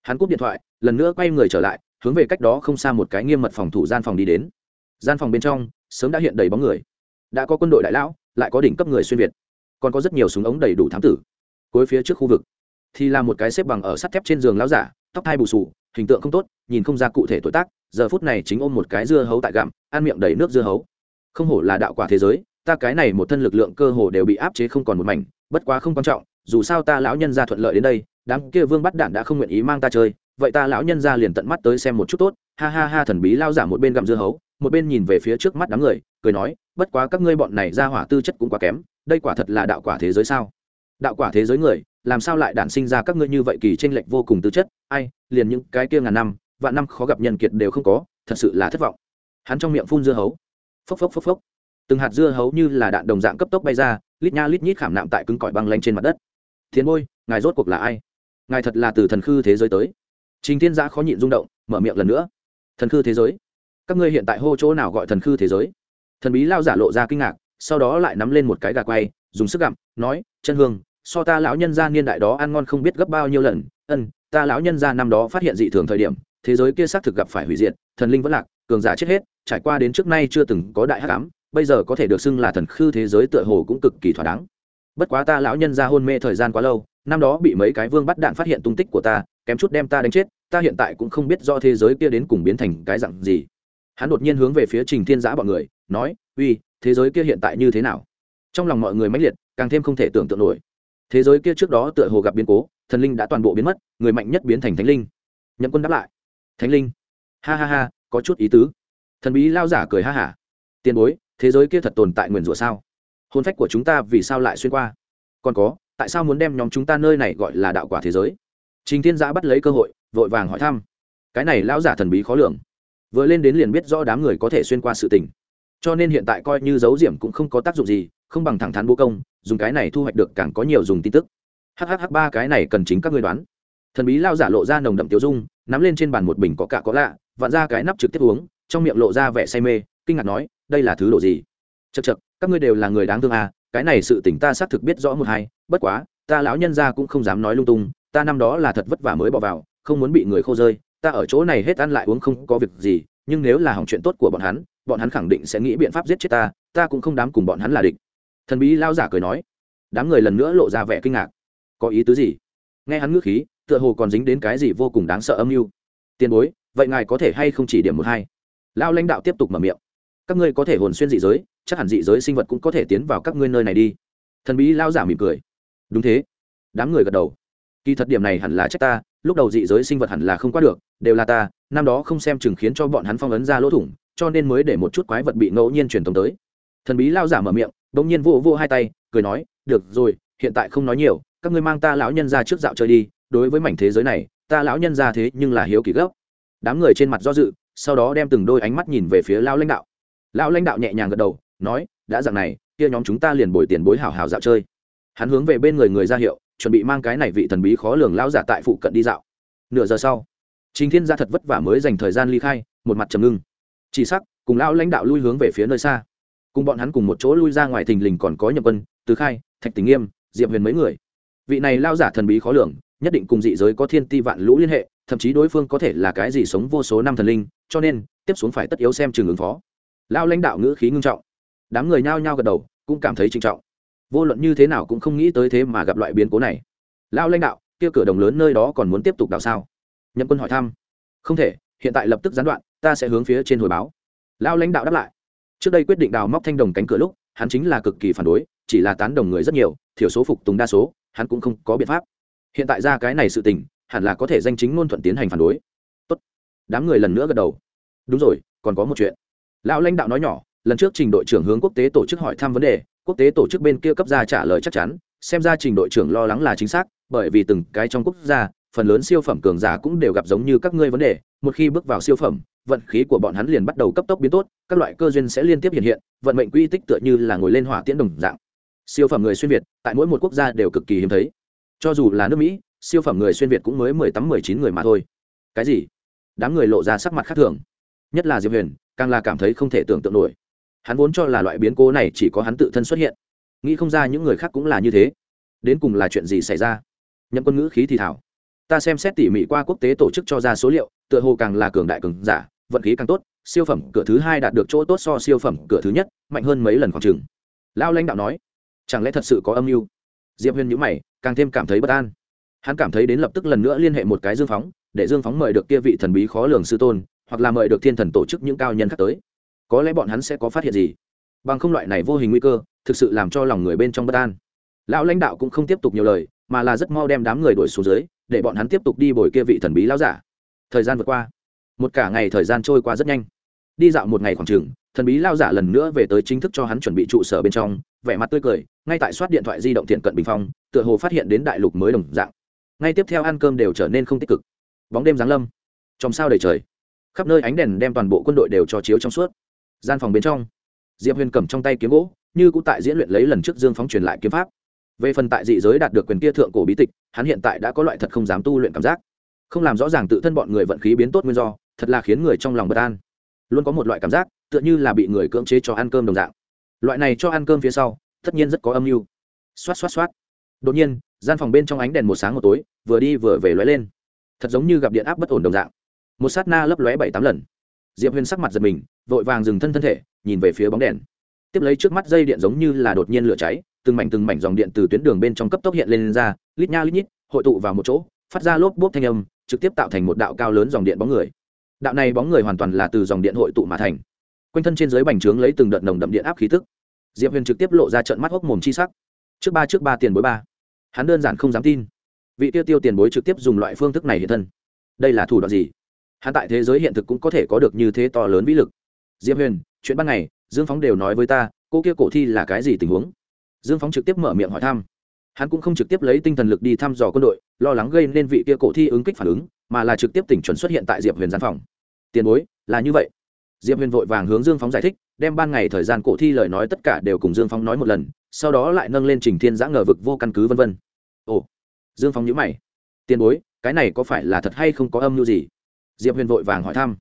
Hắn cúp điện thoại, lần nữa quay người trở lại, hướng về cách đó không xa một cái nghiêm mật phòng thủ gian phòng đi đến. Gian phòng bên trong, sớm đã hiện đầy bóng người. Đã có quân đội đại lão, lại có đỉnh cấp người xuyên việt. Còn có rất nhiều súng ống đầy đủ thám tử. Cuối phía trước khu vực, thì là một cái xếp bằng ở sắt thép trên giường lão giả, tóc hai bù sù hình tượng không tốt, nhìn không ra cụ thể tuổi tác, giờ phút này chính ôm một cái dưa hấu tại gặm, ăn miệng đầy nước dưa hấu. Không hổ là đạo quả thế giới, ta cái này một thân lực lượng cơ hồ đều bị áp chế không còn một mảnh, bất quá không quan trọng, dù sao ta lão nhân gia thuận lợi đến đây, đám kia vương bắt đạn đã không nguyện ý mang ta chơi, vậy ta lão nhân gia liền tận mắt tới xem một chút tốt, ha ha ha thần bí lao giả một bên gặm dưa hấu, một bên nhìn về phía trước mắt đám người, cười nói, bất quá các ngươi bọn này ra hỏa tư chất cũng quá kém, đây quả thật là đạo quả thế giới sao? Đạo quả thế giới người làm sao lại đản sinh ra các ngươi như vậy kỳ tranh lệch vô cùng tư chất? Ai, liền những cái kia ngàn năm, vạn năm khó gặp nhân kiệt đều không có, thật sự là thất vọng. Hắn trong miệng phun dưa hấu. Phốc phốc phốc phốc. Từng hạt dưa hấu như là đạn đồng dạng cấp tốc bay ra, lít nha lít nhít khảm nạm tại cứng cỏi băng lanh trên mặt đất. Thiên bôi, ngài rốt cuộc là ai? Ngài thật là từ thần khư thế giới tới. Trình thiên giã khó nhịn rung động, mở miệng lần nữa. Thần khư thế giới? Các ngươi hiện tại hô chỗ nào gọi thần khư thế giới? Thần bí lao giả lộ ra kinh ngạc, sau đó lại nắm lên một cái gà quay, dùng sức gặm, nói, chân hương so ta lão nhân gia niên đại đó ăn ngon không biết gấp bao nhiêu lần, ân, ta lão nhân gia năm đó phát hiện dị thường thời điểm, thế giới kia xác thực gặp phải hủy diệt, thần linh vẫn lạc, cường giả chết hết, trải qua đến trước nay chưa từng có đại hắc ám, bây giờ có thể được xưng là thần khư thế giới tựa hồ cũng cực kỳ thỏa đáng. Bất quá ta lão nhân gia hôn mê thời gian quá lâu, năm đó bị mấy cái vương bắt đạn phát hiện tung tích của ta, kém chút đem ta đánh chết, ta hiện tại cũng không biết do thế giới kia đến cùng biến thành cái dạng gì. Hắn đột nhiên hướng về phía trình thiên giã bọn người, nói, uy, thế giới kia hiện tại như thế nào? Trong lòng mọi người mãnh liệt, càng thêm không thể tưởng tượng nổi thế giới kia trước đó tựa hồ gặp biến cố, thần linh đã toàn bộ biến mất, người mạnh nhất biến thành thánh linh. Nhậm quân đáp lại. Thánh linh? Ha ha ha, có chút ý tứ. Thần bí lao giả cười ha hả. Tiền bối, thế giới kia thật tồn tại nguyền rủa sao? Hôn phách của chúng ta vì sao lại xuyên qua? Còn có, tại sao muốn đem nhóm chúng ta nơi này gọi là đạo quả thế giới? Trình thiên giã bắt lấy cơ hội, vội vàng hỏi thăm. Cái này lão giả thần bí khó lường. Vừa lên đến liền biết rõ đám người có thể xuyên qua sự tình. Cho nên hiện tại coi như giấu diểm cũng không có tác dụng gì, không bằng thẳng thắn bố công dùng cái này thu hoạch được càng có nhiều dùng tin tức. Hhh ba cái này cần chính các ngươi đoán. Thần bí lao giả lộ ra nồng đậm tiêu dung, nắm lên trên bàn một bình có cả có lạ, vặn ra cái nắp trực tiếp uống, trong miệng lộ ra vẻ say mê, kinh ngạc nói, đây là thứ đồ gì? Chật chật các ngươi đều là người đáng thương à cái này sự tỉnh ta xác thực biết rõ một hai, bất quá, ta lão nhân ra cũng không dám nói lung tung, ta năm đó là thật vất vả mới bỏ vào, không muốn bị người khô rơi, ta ở chỗ này hết ăn lại uống không có việc gì, nhưng nếu là hỏng chuyện tốt của bọn hắn bọn hắn khẳng định sẽ nghĩ biện pháp giết chết ta ta cũng không dám cùng bọn hắn là địch thần bí lao giả cười nói. Đám người lần nữa lộ ra vẻ kinh ngạc. Có ý tứ gì? Nghe hắn ngữ khí, tựa hồ còn dính đến cái gì vô cùng đáng sợ âm mưu. Tiền bối, vậy ngài có thể hay không chỉ điểm một hai? Lao lãnh đạo tiếp tục mở miệng. Các ngươi có thể hồn xuyên dị giới, chắc hẳn dị giới sinh vật cũng có thể tiến vào các ngươi nơi này đi. Thần bí lao giả mỉm cười. Đúng thế. Đám người gật đầu. Kỳ thật điểm này hẳn là trách ta, lúc đầu dị giới sinh vật hẳn là không qua được, đều là ta, năm đó không xem chừng khiến cho bọn hắn phong ấn ra lỗ thủng, cho nên mới để một chút quái vật bị ngẫu nhiên truyền thống tới. Thần bí lao giả mở miệng đ ỗ n g nhiên vô vô hai tay cười nói được rồi hiện tại không nói nhiều các ngươi mang ta lão nhân ra trước dạo chơi đi đối với mảnh thế giới này ta lão nhân ra thế nhưng là hiếu kỳ gốc đám người trên mặt do dự sau đó đem từng đôi ánh mắt nhìn về phía lão lãnh đạo lão lãnh đạo nhẹ nhàng gật đầu nói đã dặn này kia nhóm chúng ta liền bồi tiền bối hào hào dạo chơi hắn hướng về bên người người ra hiệu chuẩn bị mang cái này vị thần bí khó lường lão giả tại phụ cận đi dạo nửa giờ sau Trình Thiên gia thật vất vả mới dành thời gian ly khai, một mặt trầm ngưng. Chỉ sắc, cùng lão lãnh đạo lui hướng về phía nơi xa. Cùng bọn hắn cùng một chỗ lui ra ngoài thình lình còn có Nhậm Quân, Từ Khai, Thạch Tình Nghiêm, Diệp Huyền mấy người. Vị này lao giả thần bí khó lường, nhất định cùng dị giới có thiên ti vạn lũ liên hệ, thậm chí đối phương có thể là cái gì sống vô số năm thần linh, cho nên tiếp xuống phải tất yếu xem trường ứng phó. lao lãnh đạo ngữ khí ngưng trọng. Đám người nhao nhao gật đầu, cũng cảm thấy trinh trọng. Vô luận như thế nào cũng không nghĩ tới thế mà gặp loại biến cố này. lao lãnh đạo, kia cửa đồng lớn nơi đó còn muốn tiếp tục đào sao? nhậm quân hỏi thăm không thể hiện tại lập tức gián đoạn ta sẽ hướng phía trên hồi báo lao lãnh đạo đáp lại trước đây quyết định đào móc thanh đồng cánh cửa lúc, hắn chính là cực kỳ phản đối, chỉ là tán đồng người rất nhiều, thiểu số phục tùng đa số, hắn cũng không có biện pháp. Hiện tại ra cái này sự tình, hẳn là có thể danh chính ngôn thuận tiến hành phản đối. Tốt. đám người lần nữa gật đầu. Đúng rồi, còn có một chuyện. Lão lãnh đạo nói nhỏ, lần trước trình đội trưởng hướng quốc tế tổ chức hỏi thăm vấn đề, quốc tế tổ chức bên kia cấp ra trả lời chắc chắn, xem ra trình đội trưởng lo lắng là chính xác, bởi vì từng cái trong quốc gia, phần lớn siêu phẩm cường giả cũng đều gặp giống như các ngươi vấn đề, một khi bước vào siêu phẩm vận khí của bọn hắn liền bắt đầu cấp tốc biến tốt, các loại cơ duyên sẽ liên tiếp hiện hiện, vận mệnh quy tích tựa như là ngồi lên hỏa tiễn đồng dạng. Siêu phẩm người xuyên việt, tại mỗi một quốc gia đều cực kỳ hiếm thấy. Cho dù là nước mỹ, siêu phẩm người xuyên việt cũng mới mười tám, mười chín người mà thôi. Cái gì? Đám người lộ ra sắc mặt khác thường. Nhất là diệp huyền, càng là cảm thấy không thể tưởng tượng nổi. Hắn vốn cho là loại biến cố này chỉ có hắn tự thân xuất hiện. Nghĩ không ra những người khác cũng là như thế. Đến cùng là chuyện gì xảy ra? Nhậm quân ngữ khí thì thảo. Ta xem xét tỉ mỉ qua quốc tế tổ chức cho ra số liệu, tựa hồ càng là cường đại cường giả vận khí càng tốt, siêu phẩm cửa thứ hai đạt được chỗ tốt so siêu phẩm cửa thứ nhất, mạnh hơn mấy lần khoảng chừng. Lao lãnh đạo nói, chẳng lẽ thật sự có âm mưu? Diệp huyền nhữ mày, càng thêm cảm thấy bất an. Hắn cảm thấy đến lập tức lần nữa liên hệ một cái dương phóng, để dương phóng mời được kia vị thần bí khó lường sư tôn, hoặc là mời được thiên thần tổ chức những cao nhân khác tới. Có lẽ bọn hắn sẽ có phát hiện gì? Bằng không loại này vô hình nguy cơ, thực sự làm cho lòng người bên trong bất an. Lão lãnh đạo cũng không tiếp tục nhiều lời, mà là rất mau đem đám người đuổi xuống dưới, để bọn hắn tiếp tục đi bồi kia vị thần bí lão giả. Thời gian vượt qua một cả ngày thời gian trôi qua rất nhanh. Đi dạo một ngày khoảng trường, thần bí lao giả lần nữa về tới chính thức cho hắn chuẩn bị trụ sở bên trong vẻ mặt tươi cười ngay tại soát điện thoại di động thiện cận bình phong tựa hồ phát hiện đến đại lục mới đồng dạng. Ngay tiếp theo ăn cơm đều trở nên không tích cực. Bóng đêm giáng lâm. Trong sao đầy trời. Khắp nơi ánh đèn đem toàn bộ quân đội đều cho chiếu trong suốt. Gian phòng bên trong diệp huyền cầm trong tay kiếm gỗ như cũng tại diễn luyện lấy lần trước dương phóng truyền lại kiếm pháp. Về phần tại dị giới đạt được quyền kia thượng cổ bí tịch hắn hiện tại đã có loại thật không dám tu luyện cảm giác không làm rõ ràng tự thân bọn người vận khí biến tốt nguyên do thật là khiến người trong lòng bất an. Luôn có một loại cảm giác tựa như là bị người cưỡng chế cho ăn cơm đồng dạng. Loại này cho ăn cơm phía sau tất nhiên rất có âm mưu. Xoát xoát xoát. Đột nhiên gian phòng bên trong ánh đèn một sáng một tối vừa đi vừa về lóe lên. Thật giống như gặp điện áp bất ổn đồng dạng. Một sát na lấp lóe bảy tám lần. Diệp huyền sắc mặt giật mình vội vàng dừng thân thân thể nhìn về phía bóng đèn. Tiếp lấy trước mắt dây điện giống như là đột nhiên lửa cháy từng mảnh từng mảnh dòng điện từ tuyến đường bên trong cấp tốc hiện lên, lên ra lít nha lít nhít hội tụ vào một chỗ phát ra lốp bốp thanh âm trực tiếp tạo thành một đạo cao lớn dòng điện bóng người. Đạo này bóng người hoàn toàn là từ dòng điện hội tụ mà thành. Quanh thân trên dưới bành trướng lấy từng đợt nồng đậm điện áp khí tức. Diệp huyền trực tiếp lộ ra trận mắt hốc mồm chi sắc. Trước ba trước ba tiền bối ba. Hắn đơn giản không dám tin. Vị tiêu tiêu tiền bối trực tiếp dùng loại phương thức này hiện thân. Đây là thủ đoạn gì? Hắn tại thế giới hiện thực cũng có thể có được như thế to lớn vĩ lực. Diệp huyền, chuyện ban ngày, dương phóng đều nói với ta, cô kia cổ thi là cái gì tình huống? Dương phóng trực tiếp mở miệng hỏi thăm hắn cũng không trực tiếp lấy tinh thần lực đi thăm dò quân đội, lo lắng gây nên vị kia cổ thi ứng kích phản ứng, mà là trực tiếp tỉnh chuẩn xuất hiện tại diệp huyền gian phòng. Tiền bối, là như vậy. Diệp huyền vội vàng hướng dương phóng giải thích, đem ban ngày thời gian cổ thi lời nói tất cả đều cùng dương phóng nói một lần, sau đó lại nâng lên trình thiên giã ngờ vực vô căn cứ v v ồ, dương phóng nhữ mày. Tiền bối, cái này có phải là thật hay không có âm mưu gì? Diệp huyền vội vàng hỏi thăm.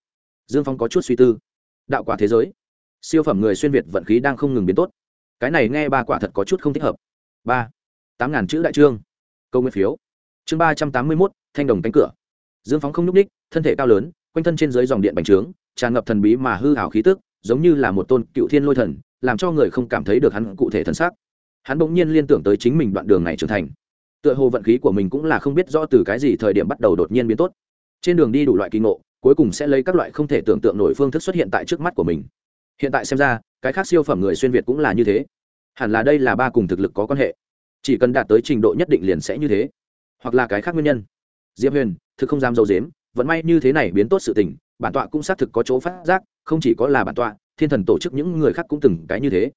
Dương phóng có chút suy tư. Đạo quả thế giới. Siêu phẩm người xuyên việt vận khí đang không ngừng biến tốt. Cái này nghe ba quả thật có chút không thích hợp. Ba tám ngàn chữ đại trương. Câu nguyên phiếu. Chương ba trăm tám mươi mốt, thanh đồng cánh cửa. Dương phóng không nhúc ních thân thể cao lớn, quanh thân trên dưới dòng điện bành trướng, tràn ngập thần bí mà hư hảo khí tức, giống như là một tôn cựu thiên lôi thần, làm cho người không cảm thấy được hắn cụ thể thân xác. Hắn bỗng nhiên liên tưởng tới chính mình đoạn đường này trưởng thành. Tựa hồ vận khí của mình cũng là không biết rõ từ cái gì thời điểm bắt đầu đột nhiên biến tốt. Trên đường đi đủ loại kỳ ngộ, cuối cùng sẽ lấy các loại không thể tưởng tượng nổi phương thức xuất hiện tại trước mắt của mình. Hiện tại xem ra, cái khác siêu phẩm người xuyên việt cũng là như thế. Hẳn là đây là ba cùng thực lực có quan hệ chỉ cần đạt tới trình độ nhất định liền sẽ như thế. Hoặc là cái khác nguyên nhân. Diệp huyền, thực không dám dâu dếm vẫn may như thế này biến tốt sự tình, bản tọa cũng xác thực có chỗ phát giác, không chỉ có là bản tọa, thiên thần tổ chức những người khác cũng từng cái như thế.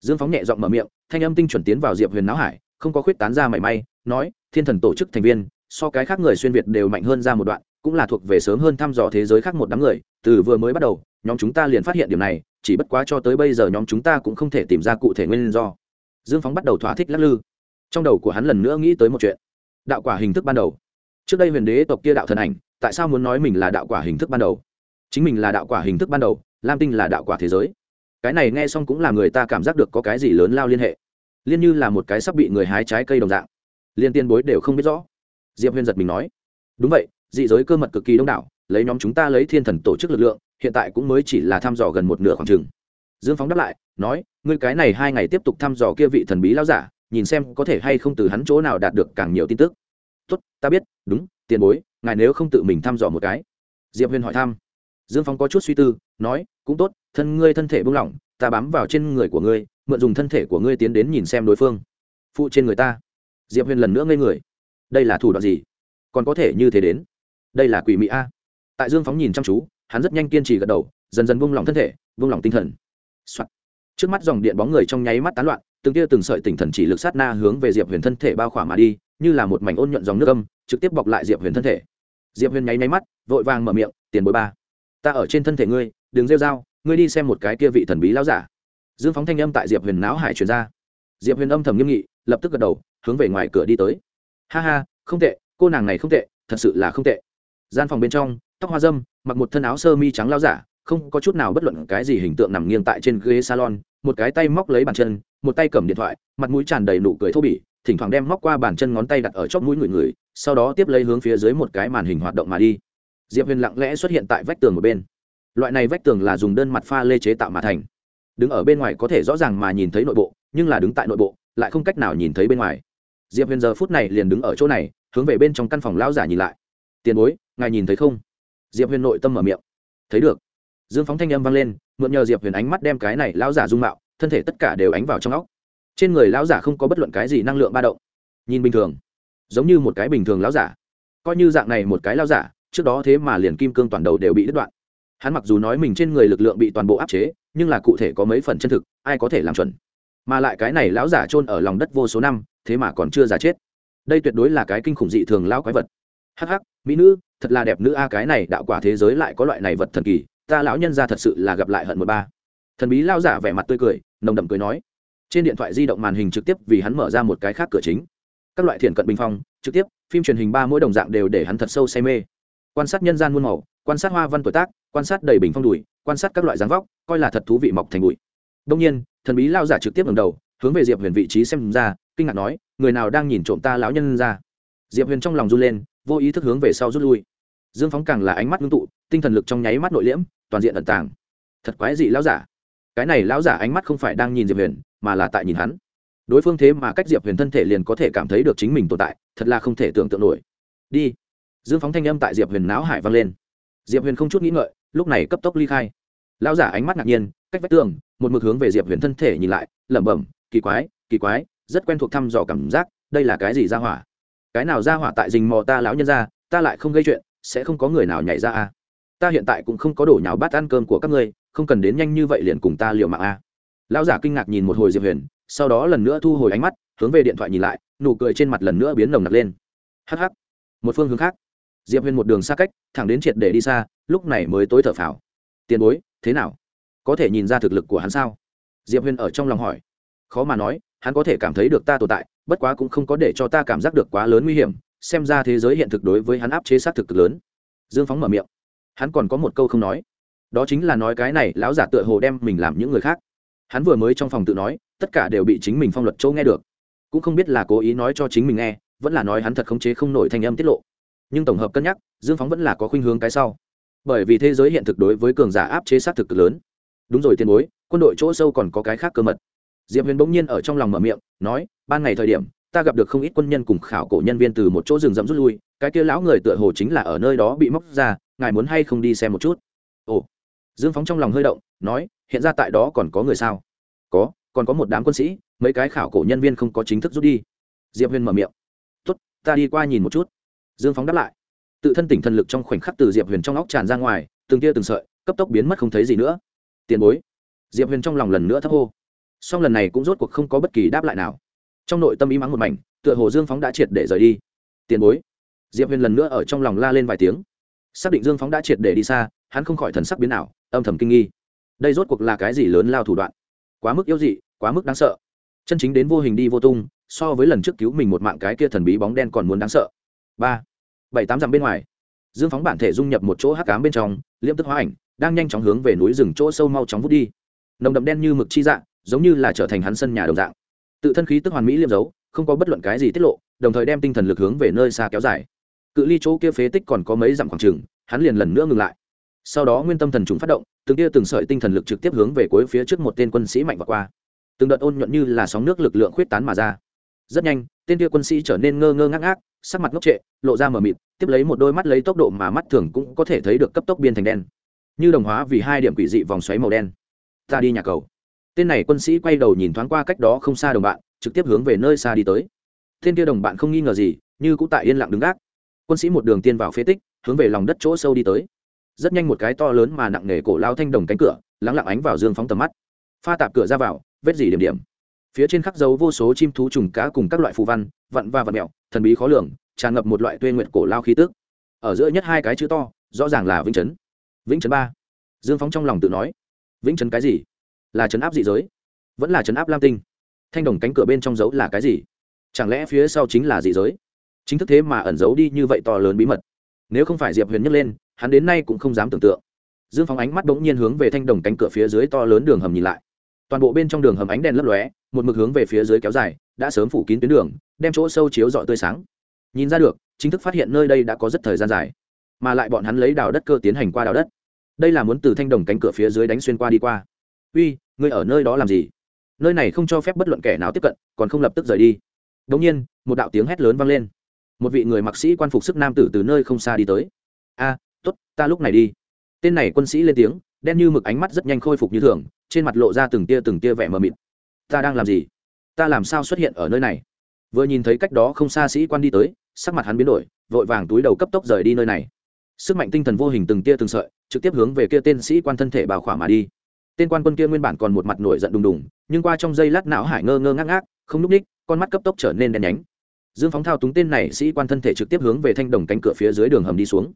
Dương phóng nhẹ giọng mở miệng, thanh âm tinh chuẩn tiến vào diệp huyền não hải, không có khuyết tán ra mảy may, nói, thiên thần tổ chức thành viên, so cái khác người xuyên việt đều mạnh hơn ra một đoạn, cũng là thuộc về sớm hơn thăm dò thế giới khác một đám người, từ vừa mới bắt đầu, nhóm chúng ta liền phát hiện điểm này, chỉ bất quá cho tới bây giờ nhóm chúng ta cũng không thể tìm ra cụ thể nguyên do. Dương phóng bắt đầu thỏa thích lắc lư trong đầu của hắn lần nữa nghĩ tới một chuyện. Đạo quả hình thức ban đầu. Trước đây huyền đế tộc kia đạo thần ảnh, tại sao muốn nói mình là đạo quả hình thức ban đầu? Chính mình là đạo quả hình thức ban đầu, lam tinh là đạo quả thế giới. Cái này nghe xong cũng là người ta cảm giác được có cái gì lớn lao liên hệ. Liên như là một cái sắp bị người hái trái cây đồng dạng. Liên tiên bối đều không biết rõ. Diệp huyền giật mình nói. Đúng vậy, dị giới cơ mật cực kỳ đông đảo, lấy nhóm chúng ta lấy thiên thần tổ chức lực lượng, hiện tại cũng mới chỉ là thăm dò gần một nửa khoảng chừng. Dương phóng đáp lại, nói, ngươi cái này hai ngày tiếp tục thăm dò kia vị thần bí lao giả nhìn xem có thể hay không từ hắn chỗ nào đạt được càng nhiều tin tức. Tốt, ta biết, đúng, tiền bối, ngài nếu không tự mình thăm dò một cái. Diệp huyền hỏi thăm. Dương Phong có chút suy tư, nói, cũng tốt, thân ngươi thân thể buông lỏng, ta bám vào trên người của ngươi, mượn dùng thân thể của ngươi tiến đến nhìn xem đối phương. Phụ trên người ta. Diệp huyền lần nữa ngây người. Đây là thủ đoạn gì? Còn có thể như thế đến? Đây là quỷ mỹ a. Tại dương phóng nhìn chăm chú, hắn rất nhanh kiên trì gật đầu, dần dần buông lỏng thân thể buông lỏng tinh thần、Soạn. trước mắt dòng điện bóng người trong nháy mắt tán loạn từng tia từng sợi tinh thần chỉ lực sát na hướng về diệp huyền thân thể bao khỏa mà đi, như là một mảnh ôn nhuận dòng nước âm, trực tiếp bọc lại diệp huyền thân thể. Diệp huyền nháy nháy mắt, vội vàng mở miệng, tiền bối ba, ta ở trên thân thể ngươi, đừng rêu dao ngươi đi xem một cái kia vị thần bí lao giả. Dương phóng thanh âm tại diệp huyền não hải truyền ra. Diệp huyền âm thầm nghiêm nghị, lập tức gật đầu, hướng về ngoài cửa đi tới. Ha ha, không tệ, cô nàng này không tệ, thật sự là không tệ. Gian phòng bên trong, tóc hoa dâm, mặc một thân áo sơ mi trắng lao giả, không có chút nào bất luận cái gì hình tượng nằm nghiêng tại trên ghế salon, một cái tay móc lấy bàn chân một tay cầm điện thoại, mặt mũi tràn đầy nụ cười thô bỉ, thỉnh thoảng đem móc qua bàn chân ngón tay đặt ở chóp mũi người người, sau đó tiếp lấy hướng phía dưới một cái màn hình hoạt động mà đi. Diệp huyền lặng lẽ xuất hiện tại vách tường một bên. Loại này vách tường là dùng đơn mặt pha lê chế tạo mà thành. Đứng ở bên ngoài có thể rõ ràng mà nhìn thấy nội bộ, nhưng là đứng tại nội bộ, lại không cách nào nhìn thấy bên ngoài. Diệp huyền giờ phút này liền đứng ở chỗ này, hướng về bên trong căn phòng lão giả nhìn lại. Tiền bối, ngài nhìn thấy không? Diệp huyền nội tâm mở miệng. Thấy được. Dương phóng thanh âm vang lên, mượn nhờ diệp huyền ánh mắt đem cái này lão giả dung mạo thân thể tất cả đều ánh vào trong óc. Trên người lão giả không có bất luận cái gì năng lượng ba động. Nhìn bình thường, giống như một cái bình thường lão giả. Coi như dạng này một cái lão giả, trước đó thế mà liền kim cương toàn đầu đều bị đứt đoạn. Hắn mặc dù nói mình trên người lực lượng bị toàn bộ áp chế, nhưng là cụ thể có mấy phần chân thực, ai có thể làm chuẩn. Mà lại cái này lão giả chôn ở lòng đất vô số năm, thế mà còn chưa già chết. Đây tuyệt đối là cái kinh khủng dị thường lão quái vật. Hắc hắc, mỹ nữ, thật là đẹp nữ a, cái này đạo quả thế giới lại có loại này vật thần kỳ, ta lão nhân ra thật sự là gặp lại hận một ba. Thần bí lao giả vẻ mặt tươi cười nồng đậm cười nói. Trên điện thoại di động màn hình trực tiếp vì hắn mở ra một cái khác cửa chính. Các loại thiện cận bình phong, trực tiếp, phim truyền hình ba mỗi đồng dạng đều để hắn thật sâu say mê. Quan sát nhân gian muôn màu, quan sát hoa văn tuổi tác, quan sát đầy bình phong đùi, quan sát các loại dáng vóc, coi là thật thú vị mọc thành bụi. Đông nhiên, thần bí lao giả trực tiếp ngầm đầu, hướng về diệp huyền vị trí xem ra, kinh ngạc nói, người nào đang nhìn trộm ta lão nhân ra? Diệp huyền trong lòng run lên, vô ý thức hướng về sau rút lui. Dương phóng càng là ánh mắt ngưng tụ, tinh thần lực trong nháy mắt nội liễm, toàn diện ẩn tàng. Thật quái dị lão giả cái này lão giả ánh mắt không phải đang nhìn diệp huyền mà là tại nhìn hắn đối phương thế mà cách diệp huyền thân thể liền có thể cảm thấy được chính mình tồn tại thật là không thể tưởng tượng nổi đi dương phóng thanh âm tại diệp huyền não hải vang lên diệp huyền không chút nghĩ ngợi lúc này cấp tốc ly khai lão giả ánh mắt ngạc nhiên cách vách tường một mực hướng về diệp huyền thân thể nhìn lại lẩm bẩm kỳ quái kỳ quái rất quen thuộc thăm dò cảm giác đây là cái gì ra hỏa cái nào ra hỏa tại rình mò ta lão nhân ra ta lại không gây chuyện sẽ không có người nào nhảy ra à ta hiện tại cũng không có đổ nhào bát ăn cơm của các ngươi, không cần đến nhanh như vậy liền cùng ta liều mạng a. Lão giả kinh ngạc nhìn một hồi diệp huyền, sau đó lần nữa thu hồi ánh mắt, hướng về điện thoại nhìn lại, nụ cười trên mặt lần nữa biến nồng nặc lên. Hh một phương hướng khác. Diệp huyền một đường xa cách, thẳng đến triệt để đi xa, lúc này mới tối thở phào. Tiền bối, thế nào? Có thể nhìn ra thực lực của hắn sao? Diệp huyền ở trong lòng hỏi. Khó mà nói, hắn có thể cảm thấy được ta tồn tại, bất quá cũng không có để cho ta cảm giác được quá lớn nguy hiểm, xem ra thế giới hiện thực đối với hắn áp chế sát thực cực lớn. Dương phóng mở miệng hắn còn có một câu không nói. Đó chính là nói cái này, lão giả tựa hồ đem mình làm những người khác. Hắn vừa mới trong phòng tự nói, tất cả đều bị chính mình phong luật châu nghe được. Cũng không biết là cố ý nói cho chính mình nghe, vẫn là nói hắn thật khống chế không nổi thanh âm tiết lộ. Nhưng tổng hợp cân nhắc, dương phóng vẫn là có khuynh hướng cái sau. Bởi vì thế giới hiện thực đối với cường giả áp chế xác thực cực lớn. Đúng rồi tiền bối, quân đội chỗ sâu còn có cái khác cơ mật. Diệp huyền bỗng nhiên ở trong lòng mở miệng, nói, ban ngày thời điểm, ta gặp được không ít quân nhân cùng khảo cổ nhân viên từ một chỗ rừng rậm rút lui, cái kia lão người tựa hồ chính là ở nơi đó bị móc ra ngài muốn hay không đi xem một chút? Ồ. Dương phóng trong lòng hơi động, nói, hiện ra tại đó còn có người sao? Có, còn có một đám quân sĩ, mấy cái khảo cổ nhân viên không có chính thức rút đi. Diệp huyền mở miệng. Tốt, ta đi qua nhìn một chút. Dương phóng đáp lại. Tự thân tỉnh thần lực trong khoảnh khắc từ diệp huyền trong óc tràn ra ngoài, từng tia từng sợi, cấp tốc biến mất không thấy gì nữa. Tiền bối. Diệp huyền trong lòng lần nữa thấp hô. Song lần này cũng rốt cuộc không có bất kỳ đáp lại nào. Trong nội tâm im ắng một mảnh, tựa hồ dương phóng đã triệt để rời đi. Tiền bối. Diệp huyền lần nữa ở trong lòng la lên vài tiếng xác định dương phóng đã triệt để đi xa hắn không khỏi thần sắc biến ảo âm thầm kinh nghi. Đây rốt cuộc là cái gì lớn lao thủ đoạn? Quá mức yếu dị quá mức đáng sợ. Chân chính đến vô hình đi vô tung so với lần trước cứu mình một mạng cái kia thần bí bóng đen còn muốn đáng sợ. Ba bảy tám dặm bên ngoài dương phóng bản thể dung nhập một chỗ hắc cám bên trong liêm tức hóa ảnh đang nhanh chóng hướng về núi rừng chỗ sâu mau chóng vút đi. Nồng đậm đen như mực chi dạng giống như là trở thành hắn sân nhà đồng dạng. Tự thân khí tức hoàn mỹ liêm giấu, không có bất luận cái gì tiết lộ đồng thời đem tinh thần lực hướng về nơi xa kéo dài cự ly chỗ kia phế tích còn có mấy dặm khoảng trừng hắn liền lần nữa ngừng lại. Sau đó nguyên tâm thần trùng phát động, từng kia từng sợi tinh thần lực trực tiếp hướng về cuối phía trước một tên quân sĩ mạnh và qua. Từng đợt ôn nhuận như là sóng nước lực lượng khuyết tán mà ra. Rất nhanh, tên kia quân sĩ trở nên ngơ ngơ ngác ngác, sắc mặt ngốc trệ, lộ ra mờ mịt, tiếp lấy một đôi mắt lấy tốc độ mà mắt thường cũng có thể thấy được cấp tốc biên thành đen. Như đồng hóa vì hai điểm quỷ dị vòng xoáy màu đen. Ta đi nhà cầu. Tên này quân sĩ quay đầu nhìn thoáng qua cách đó không xa đồng bạn, trực tiếp hướng về nơi xa đi tới. Tên kia đồng bạn không nghi ngờ gì, như cũng tại yên lặng đứng gác quân sĩ một đường tiên vào phế tích, hướng về lòng đất chỗ sâu đi tới. Rất nhanh một cái to lớn mà nặng nề cổ lao thanh đồng cánh cửa lắng lặng ánh vào dương phóng tầm mắt. Pha tạp cửa ra vào, vết dỉ điểm điểm. Phía trên khắc dấu vô số chim thú trùng cá cùng các loại phù văn, vặn và vặn mẹo thần bí khó lường, tràn ngập một loại tuê nguyện cổ lao khí tức. Ở giữa nhất hai cái chữ to, rõ ràng là vĩnh chấn. Vĩnh chấn ba. Dương phóng trong lòng tự nói. Vĩnh chấn cái gì? Là chấn áp dị giới. Vẫn là chấn áp lam tinh. Thanh đồng cánh cửa bên trong dấu là cái gì? Chẳng lẽ phía sau chính là dị giới? Chính thức thế mà ẩn giấu đi như vậy to lớn bí mật. Nếu không phải diệp huyền nhấc lên, hắn đến nay cũng không dám tưởng tượng. Dương phóng ánh mắt bỗng nhiên hướng về thanh đồng cánh cửa phía dưới to lớn đường hầm nhìn lại. Toàn bộ bên trong đường hầm ánh đèn lấp lóe, một mực hướng về phía dưới kéo dài, đã sớm phủ kín tuyến đường, đem chỗ sâu chiếu dọi tươi sáng. Nhìn ra được, chính thức phát hiện nơi đây đã có rất thời gian dài, mà lại bọn hắn lấy đào đất cơ tiến hành qua đào đất. Đây là muốn từ thanh đồng cánh cửa phía dưới đánh xuyên qua đi qua. Uy, ngươi ở nơi đó làm gì? Nơi này không cho phép bất luận kẻ nào tiếp cận, còn không lập tức rời đi. Đống nhiên, một đạo tiếng hét lớn vang lên một vị người mặc sĩ quan phục sức nam tử từ nơi không xa đi tới. A à, t ố t ta lúc này đi. Tên này quân sĩ lên tiếng đen như mực ánh mắt rất nhanh khôi phục như thường trên mặt lộ ra từng tia từng tia vẻ mờ mịt. Ta đang làm gì? Ta làm sao xuất hiện ở nơi này? Vừa nhìn thấy cách đó không xa sĩ quan đi tới sắc mặt hắn biến đổi vội vàng túi đầu cấp tốc rời đi nơi này. Sức mạnh tinh thần vô hình từng tia từng sợi trực tiếp hướng về kia tên sĩ quan thân thể bào khỏa mà đi. Tên quan quân kia nguyên bản còn một mặt nổi giận đùng đùng nhưng qua trong giây lát não hải ngơ ngơ ngác ngác không núp ních con mắt cấp tốc trở nên đen nhánh dương phóng thao túng tên này sĩ quan thân thể trực tiếp hướng về thanh đồng cánh cửa phía dưới đường hầm đi xuống.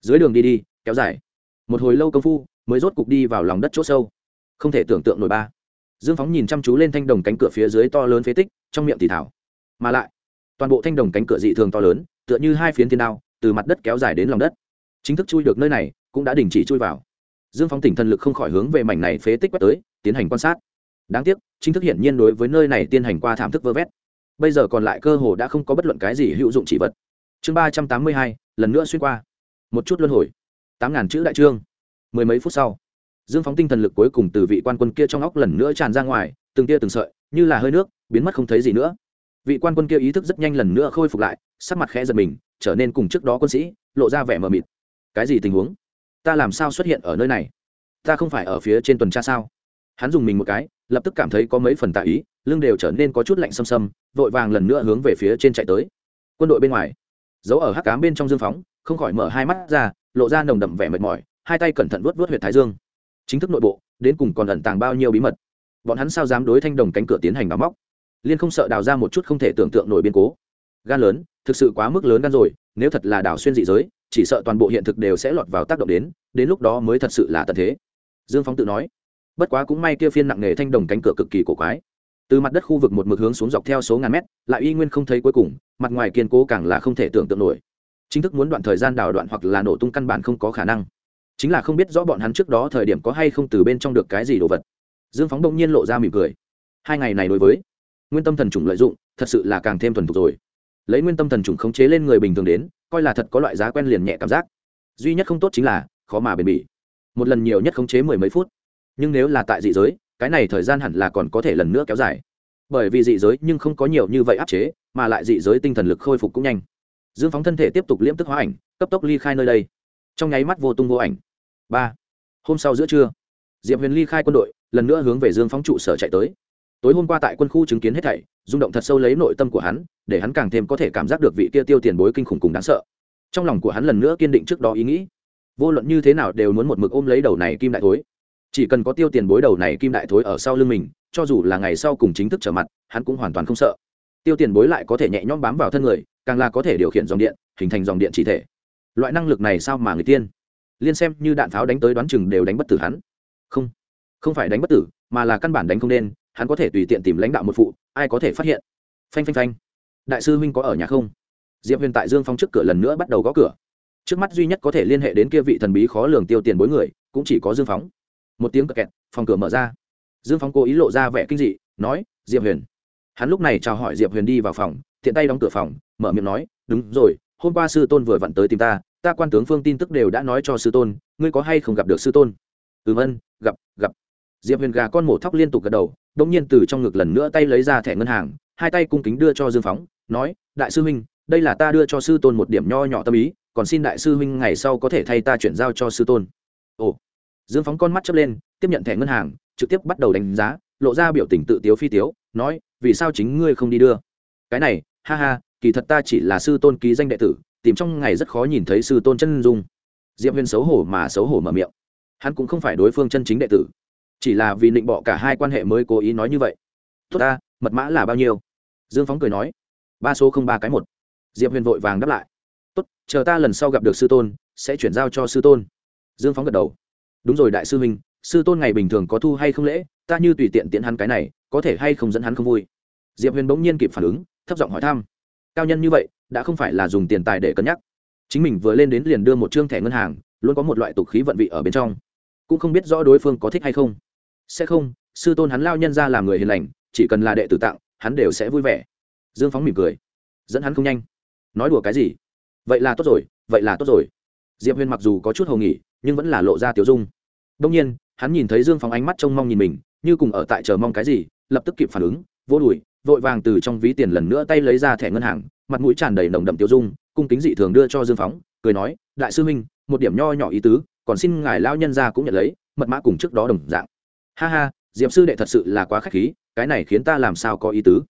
Dưới đường đi đi, kéo dài. Một hồi lâu công phu, mới rốt cục đi vào lòng đất chỗ sâu. Không thể tưởng tượng nổi ba. Dương phóng nhìn chăm chú lên thanh đồng cánh cửa phía dưới to lớn phế tích, trong miệng thì thảo. Mà lại, toàn bộ thanh đồng cánh cửa dị thường to lớn, tựa như hai phiến thiên đao, từ mặt đất kéo dài đến lòng đất. Chính thức chui được nơi này, cũng đã đình chỉ chui vào. Dương phóng tỉnh thần lực không khỏi hướng về mảnh này phế tích quét tới, tiến hành quan sát. Đáng tiếc, chính thức hiển nhiên đối với nơi này tiến hành qua thảm thức vơ vét bây giờ còn lại cơ hồ đã không có bất luận cái gì hữu dụng chỉ vật. Chương ba trăm tám mươi hai, lần nữa xuyên qua. Một chút luân hồi. Tám ngàn chữ đại trương. Mười mấy phút sau, dương phóng tinh thần lực cuối cùng từ vị quan quân kia trong óc lần nữa tràn ra ngoài, từng tia từng sợi, như là hơi nước, biến mất không thấy gì nữa. Vị quan quân kia ý thức rất nhanh lần nữa khôi phục lại, sắc mặt khẽ giật mình, trở nên cùng trước đó quân sĩ, lộ ra vẻ mờ mịt. Cái gì tình huống? Ta làm sao xuất hiện ở nơi này? Ta không phải ở phía trên tuần tra sao? Hắn dùng mình một cái, lập tức cảm thấy có mấy phần tạ ý lưng đều trở nên có chút lạnh xâm xâm, vội vàng lần nữa hướng về phía trên chạy tới. Quân đội bên ngoài giấu ở hắc cám bên trong dương phóng, không khỏi mở hai mắt ra, lộ ra nồng đậm vẻ mệt mỏi, hai tay cẩn thận vuốt vuốt huyệt thái dương. Chính thức nội bộ, đến cùng còn ẩn tàng bao nhiêu bí mật? Bọn hắn sao dám đối thanh đồng cánh cửa tiến hành đào móc? Liên không sợ đào ra một chút không thể tưởng tượng nổi biên cố. Gan lớn, thực sự quá mức lớn gan rồi, nếu thật là đào xuyên dị giới, chỉ sợ toàn bộ hiện thực đều sẽ lọt vào tác động đến đến lúc đó mới thật sự là tận thế. Dương phóng tự nói, bất quá cũng may kia phiên nặng nghề thanh đồng cánh cửa cực kỳ cổ quái từ mặt đất khu vực một mực hướng xuống dọc theo số ngàn mét, lại y nguyên không thấy cuối cùng, mặt ngoài kiên cố càng là không thể tưởng tượng nổi. Chính thức muốn đoạn thời gian đào đoạn hoặc là nổ tung căn bản không có khả năng. Chính là không biết rõ bọn hắn trước đó thời điểm có hay không từ bên trong được cái gì đồ vật. Dương phóng đông nhiên lộ ra mỉm cười. Hai ngày này đối với nguyên tâm thần chủng lợi dụng, thật sự là càng thêm thuần thục rồi. Lấy nguyên tâm thần chủng khống chế lên người bình thường đến, coi là thật có loại giá quen liền nhẹ cảm giác. Duy nhất không tốt chính là khó mà bền bỉ. Một lần nhiều nhất khống chế mười mấy phút. Nhưng nếu là tại dị giới cái này thời gian hẳn là còn có thể lần nữa kéo dài. Bởi vì dị giới nhưng không có nhiều như vậy áp chế, mà lại dị giới tinh thần lực khôi phục cũng nhanh. Dương phóng thân thể tiếp tục liễm tức hóa ảnh, cấp tốc ly khai nơi đây. Trong nháy mắt vô tung vô ảnh. Ba. Hôm sau giữa trưa, diệp huyền ly khai quân đội, lần nữa hướng về dương phóng trụ sở chạy tới. Tối hôm qua tại quân khu chứng kiến hết thảy, rung động thật sâu lấy nội tâm của hắn, để hắn càng thêm có thể cảm giác được vị kia tiêu tiền bối kinh khủng cùng đáng sợ. Trong lòng của hắn lần nữa kiên định trước đó ý nghĩ. Vô luận như thế nào đều muốn một mực ôm lấy đầu này kim đại thối chỉ cần có tiêu tiền bối đầu này kim đại thối ở sau lưng mình, cho dù là ngày sau cùng chính thức trở mặt, hắn cũng hoàn toàn không sợ. Tiêu tiền bối lại có thể nhẹ nhõm bám vào thân người, càng là có thể điều khiển dòng điện, hình thành dòng điện chỉ thể. Loại năng lực này sao mà người tiên? Liên xem như đạn pháo đánh tới đoán chừng đều đánh bất tử hắn. Không không phải đánh bất tử, mà là căn bản đánh không nên, hắn có thể tùy tiện tìm lãnh đạo một phụ, ai có thể phát hiện? Phanh phanh phanh. Đại sư huynh có ở nhà không? Diệp huyền tại dương phong trước cửa lần nữa bắt đầu gõ cửa. Trước mắt duy nhất có thể liên hệ đến kia vị thần bí khó lường tiêu tiền bối người, cũng chỉ có dương phóng một tiếng cật kẹt phòng cửa mở ra. Dương phóng cố ý lộ ra vẻ kinh dị, nói, diệp huyền. Hắn lúc này chào hỏi diệp huyền đi vào phòng thiện tay đóng cửa phòng, mở miệng nói, đúng rồi, hôm qua sư tôn vừa vặn tới tìm ta ta quan tướng phương tin tức đều đã nói cho sư tôn, ngươi có hay không gặp được sư tôn? Ừm ân gặp gặp. Diệp huyền gà con mổ thóc liên tục gật đầu đông nhiên từ trong ngực lần nữa tay lấy ra thẻ ngân hàng, hai tay cung kính đưa cho dương phóng nói, đại sư huynh, đây là ta đưa cho sư tôn một điểm nho nhỏ tâm ý, còn xin đại sư huynh ngày sau có thể thay ta chuyển giao cho sư tôn. Ồ dương phóng con mắt chớp lên, tiếp nhận thẻ ngân hàng, trực tiếp bắt đầu đánh giá, lộ ra biểu tình tự tiếu phi tiếu, nói, vì sao chính ngươi không đi đưa? Cái này, ha ha, kỳ thật ta chỉ là sư tôn ký danh đệ tử, tìm trong ngày rất khó nhìn thấy sư tôn chân dung. Diệp huyền xấu hổ mà xấu hổ mở miệng. Hắn cũng không phải đối phương chân chính đệ tử, chỉ là vì định bọ cả hai quan hệ mới cố ý nói như vậy. Tốt ta, mật mã là bao nhiêu? Dương phóng cười nói, ba số không ba cái một. Diệp huyền vội vàng đáp lại, tốt, chờ ta lần sau gặp được sư tôn, sẽ chuyển giao cho sư tôn. Dương phóng gật đầu đúng rồi đại sư huynh, sư tôn ngày bình thường có thu hay không lễ, ta như tùy tiện tiện hắn cái này, có thể hay không dẫn hắn không vui. Diệp huyền bỗng nhiên kịp phản ứng, thấp giọng hỏi thăm. Cao nhân như vậy, đã không phải là dùng tiền tài để cân nhắc. Chính mình vừa lên đến liền đưa một chương thẻ ngân hàng, luôn có một loại tục khí vận vị ở bên trong. Cũng không biết rõ đối phương có thích hay không. Sẽ không, sư tôn hắn lao nhân ra làm người hiền lành, chỉ cần là đệ tử tặng, hắn đều sẽ vui vẻ. Dương phóng mỉm cười. Dẫn hắn không nhanh. Nói đùa cái gì? Vậy là tốt rồi, vậy là tốt rồi. Diệp huyền mặc dù có chút hầu nghỉ nhưng vẫn là lộ ra tiểu dung. Đông nhiên, hắn nhìn thấy dương phóng ánh mắt trông mong nhìn mình, như cùng ở tại chờ mong cái gì, lập tức kịp phản ứng, vô đùi, vội vàng từ trong ví tiền lần nữa tay lấy ra thẻ ngân hàng, mặt mũi tràn đầy nồng đậm tiêu dung, cung kính dị thường đưa cho dương phóng cười nói, đại sư minh, một điểm nho nhỏ ý tứ, còn xin ngài lao nhân ra cũng nhận lấy, mật mã cùng trước đó đồng dạng. Ha ha diệm sư đệ thật sự là quá k h á c h khí, cái này khiến ta làm sao có ý tứ?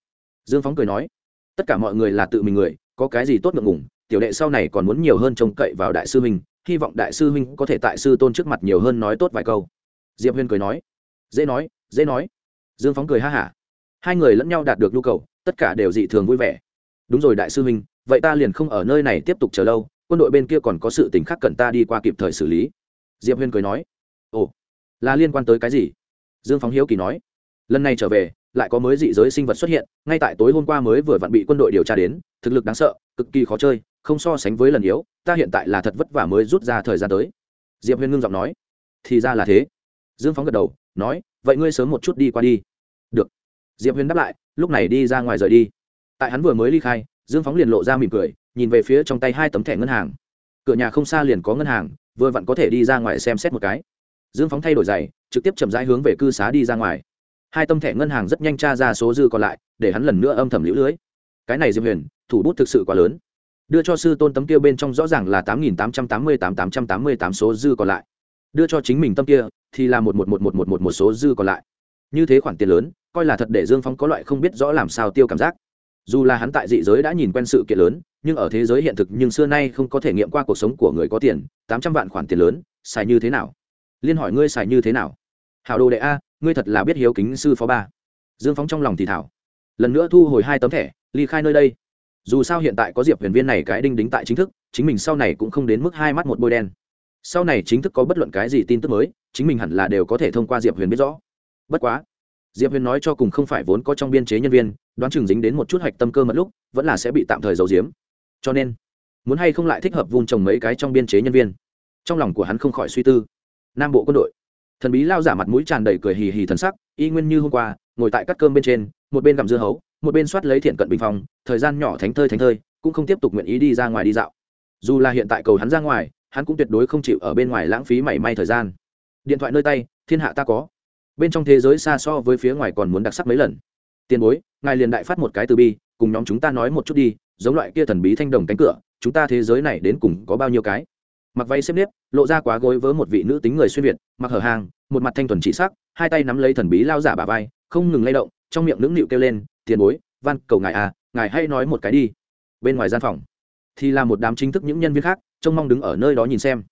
Dương phóng cười nói, tất cả mọi người là tự mình người, có cái gì tốt ngượng ngủng tiểu đệ sau này còn muốn nhiều hơn trông cậy vào đại sư huynh hy vọng đại sư huynh có thể tại sư tôn trước mặt nhiều hơn nói tốt vài câu. Diệp huyên cười nói, dễ nói dễ nói. Dương phóng cười ha hả. Hai người lẫn nhau đạt được nhu cầu, tất cả đều dị thường vui vẻ. Đúng rồi đại sư huynh, vậy ta liền không ở nơi này tiếp tục chờ lâu, quân đội bên kia còn có sự tình khác cần ta đi qua kịp thời xử lý. Diệp huyên cười nói, ồ, là liên quan tới cái gì? Dương phóng hiếu kỳ nói, lần này trở về, lại có mới dị giới sinh vật xuất hiện, ngay tại tối hôm qua mới vừa vặn bị quân đội điều tra đến, thực lực đáng sợ, cực kỳ khó chơi không so sánh với lần yếu, ta hiện tại là thật vất vả mới rút ra thời gian tới. Diệp huyền ngưng giọng nói. Thì ra là thế. Dương phóng gật đầu, nói, vậy ngươi sớm một chút đi qua đi. Được. Diệp huyền đáp lại, lúc này đi ra ngoài rời đi. Tại hắn vừa mới ly khai, dương phóng liền lộ ra mỉm cười, nhìn về phía trong tay hai tấm thẻ ngân hàng. Cửa nhà không xa liền có ngân hàng, vừa vặn có thể đi ra ngoài xem xét một cái. Dương phóng thay đổi giày, trực tiếp chậm rãi hướng về cư xá đi ra ngoài. Hai tấm thẻ ngân hàng rất nhanh tra ra số dư còn lại, để hắn lần nữa âm thầm lũ lưới. Cái này diệp huyền, thủ bút thực sự quá lớn đưa cho sư tôn tấm kia bên trong rõ ràng là tám nghìn tám trăm tám mươi tám tám trăm tám mươi tám số dư còn lại. Đưa cho chính mình tâm kia, thì là một một một một một một một số dư còn lại. Như thế khoản tiền lớn, coi là thật để dương phong có loại không biết rõ làm sao tiêu cảm giác. Dù là hắn tại dị giới đã nhìn quen sự kiện lớn, nhưng ở thế giới hiện thực nhưng xưa nay không có thể nghiệm qua cuộc sống của người có tiền, tám trăm vạn khoản tiền lớn, xài như thế nào? Liên hỏi ngươi xài như thế nào? Hảo đồ đệ a, ngươi thật là biết hiếu kính sư phó ba. Dương phóng trong lòng thì thảo. Lần nữa thu hồi hai tấm thẻ, ly khai nơi đây dù sao hiện tại có diệp huyền viên này cái đinh đính tại chính thức chính mình sau này cũng không đến mức hai mắt một bôi đen sau này chính thức có bất luận cái gì tin tức mới chính mình hẳn là đều có thể thông qua diệp huyền biết rõ bất quá diệp huyền nói cho cùng không phải vốn có trong biên chế nhân viên đoán chừng dính đến một chút hạch tâm cơ mật lúc vẫn là sẽ bị tạm thời giấu giếm cho nên muốn hay không lại thích hợp vun trồng mấy cái trong biên chế nhân viên trong lòng của hắn không khỏi suy tư nam bộ quân đội thần bí lao giả mặt mũi tràn đầy cười hì hì thần sắc y nguyên như hôm qua ngồi tại cắt cơm bên trên một bên gặm dưa hấu một bên soát lấy thiện cận bình phong, thời gian nhỏ thánh thơi thánh thơi, cũng không tiếp tục nguyện ý đi ra ngoài đi dạo. Dù là hiện tại cầu hắn ra ngoài, hắn cũng tuyệt đối không chịu ở bên ngoài lãng phí mảy may thời gian. Điện thoại nơi tay, thiên hạ ta có. Bên trong thế giới xa so với phía ngoài còn muốn đặc sắc mấy lần. Tiền bối, ngài liền đại phát một cái từ bi, cùng nhóm chúng ta nói một chút đi, giống loại kia thần bí thanh đồng cánh cửa, chúng ta thế giới này đến cùng có bao nhiêu cái? Mặc váy xếp nếp, lộ ra quá gối với một vị nữ tính người xuyên việt, mặc hở hàng, một mặt thanh thuần chỉ sắc, hai tay nắm lấy thần bí lao giả bà vai, không ngừng lay động, trong miệng nũng nịu kêu lên tiền bối, van, cầu ngài à ngài hay nói một cái đi. Bên ngoài gian phòng, thì là một đám chính thức những nhân viên khác, trông mong đứng ở nơi đó nhìn xem.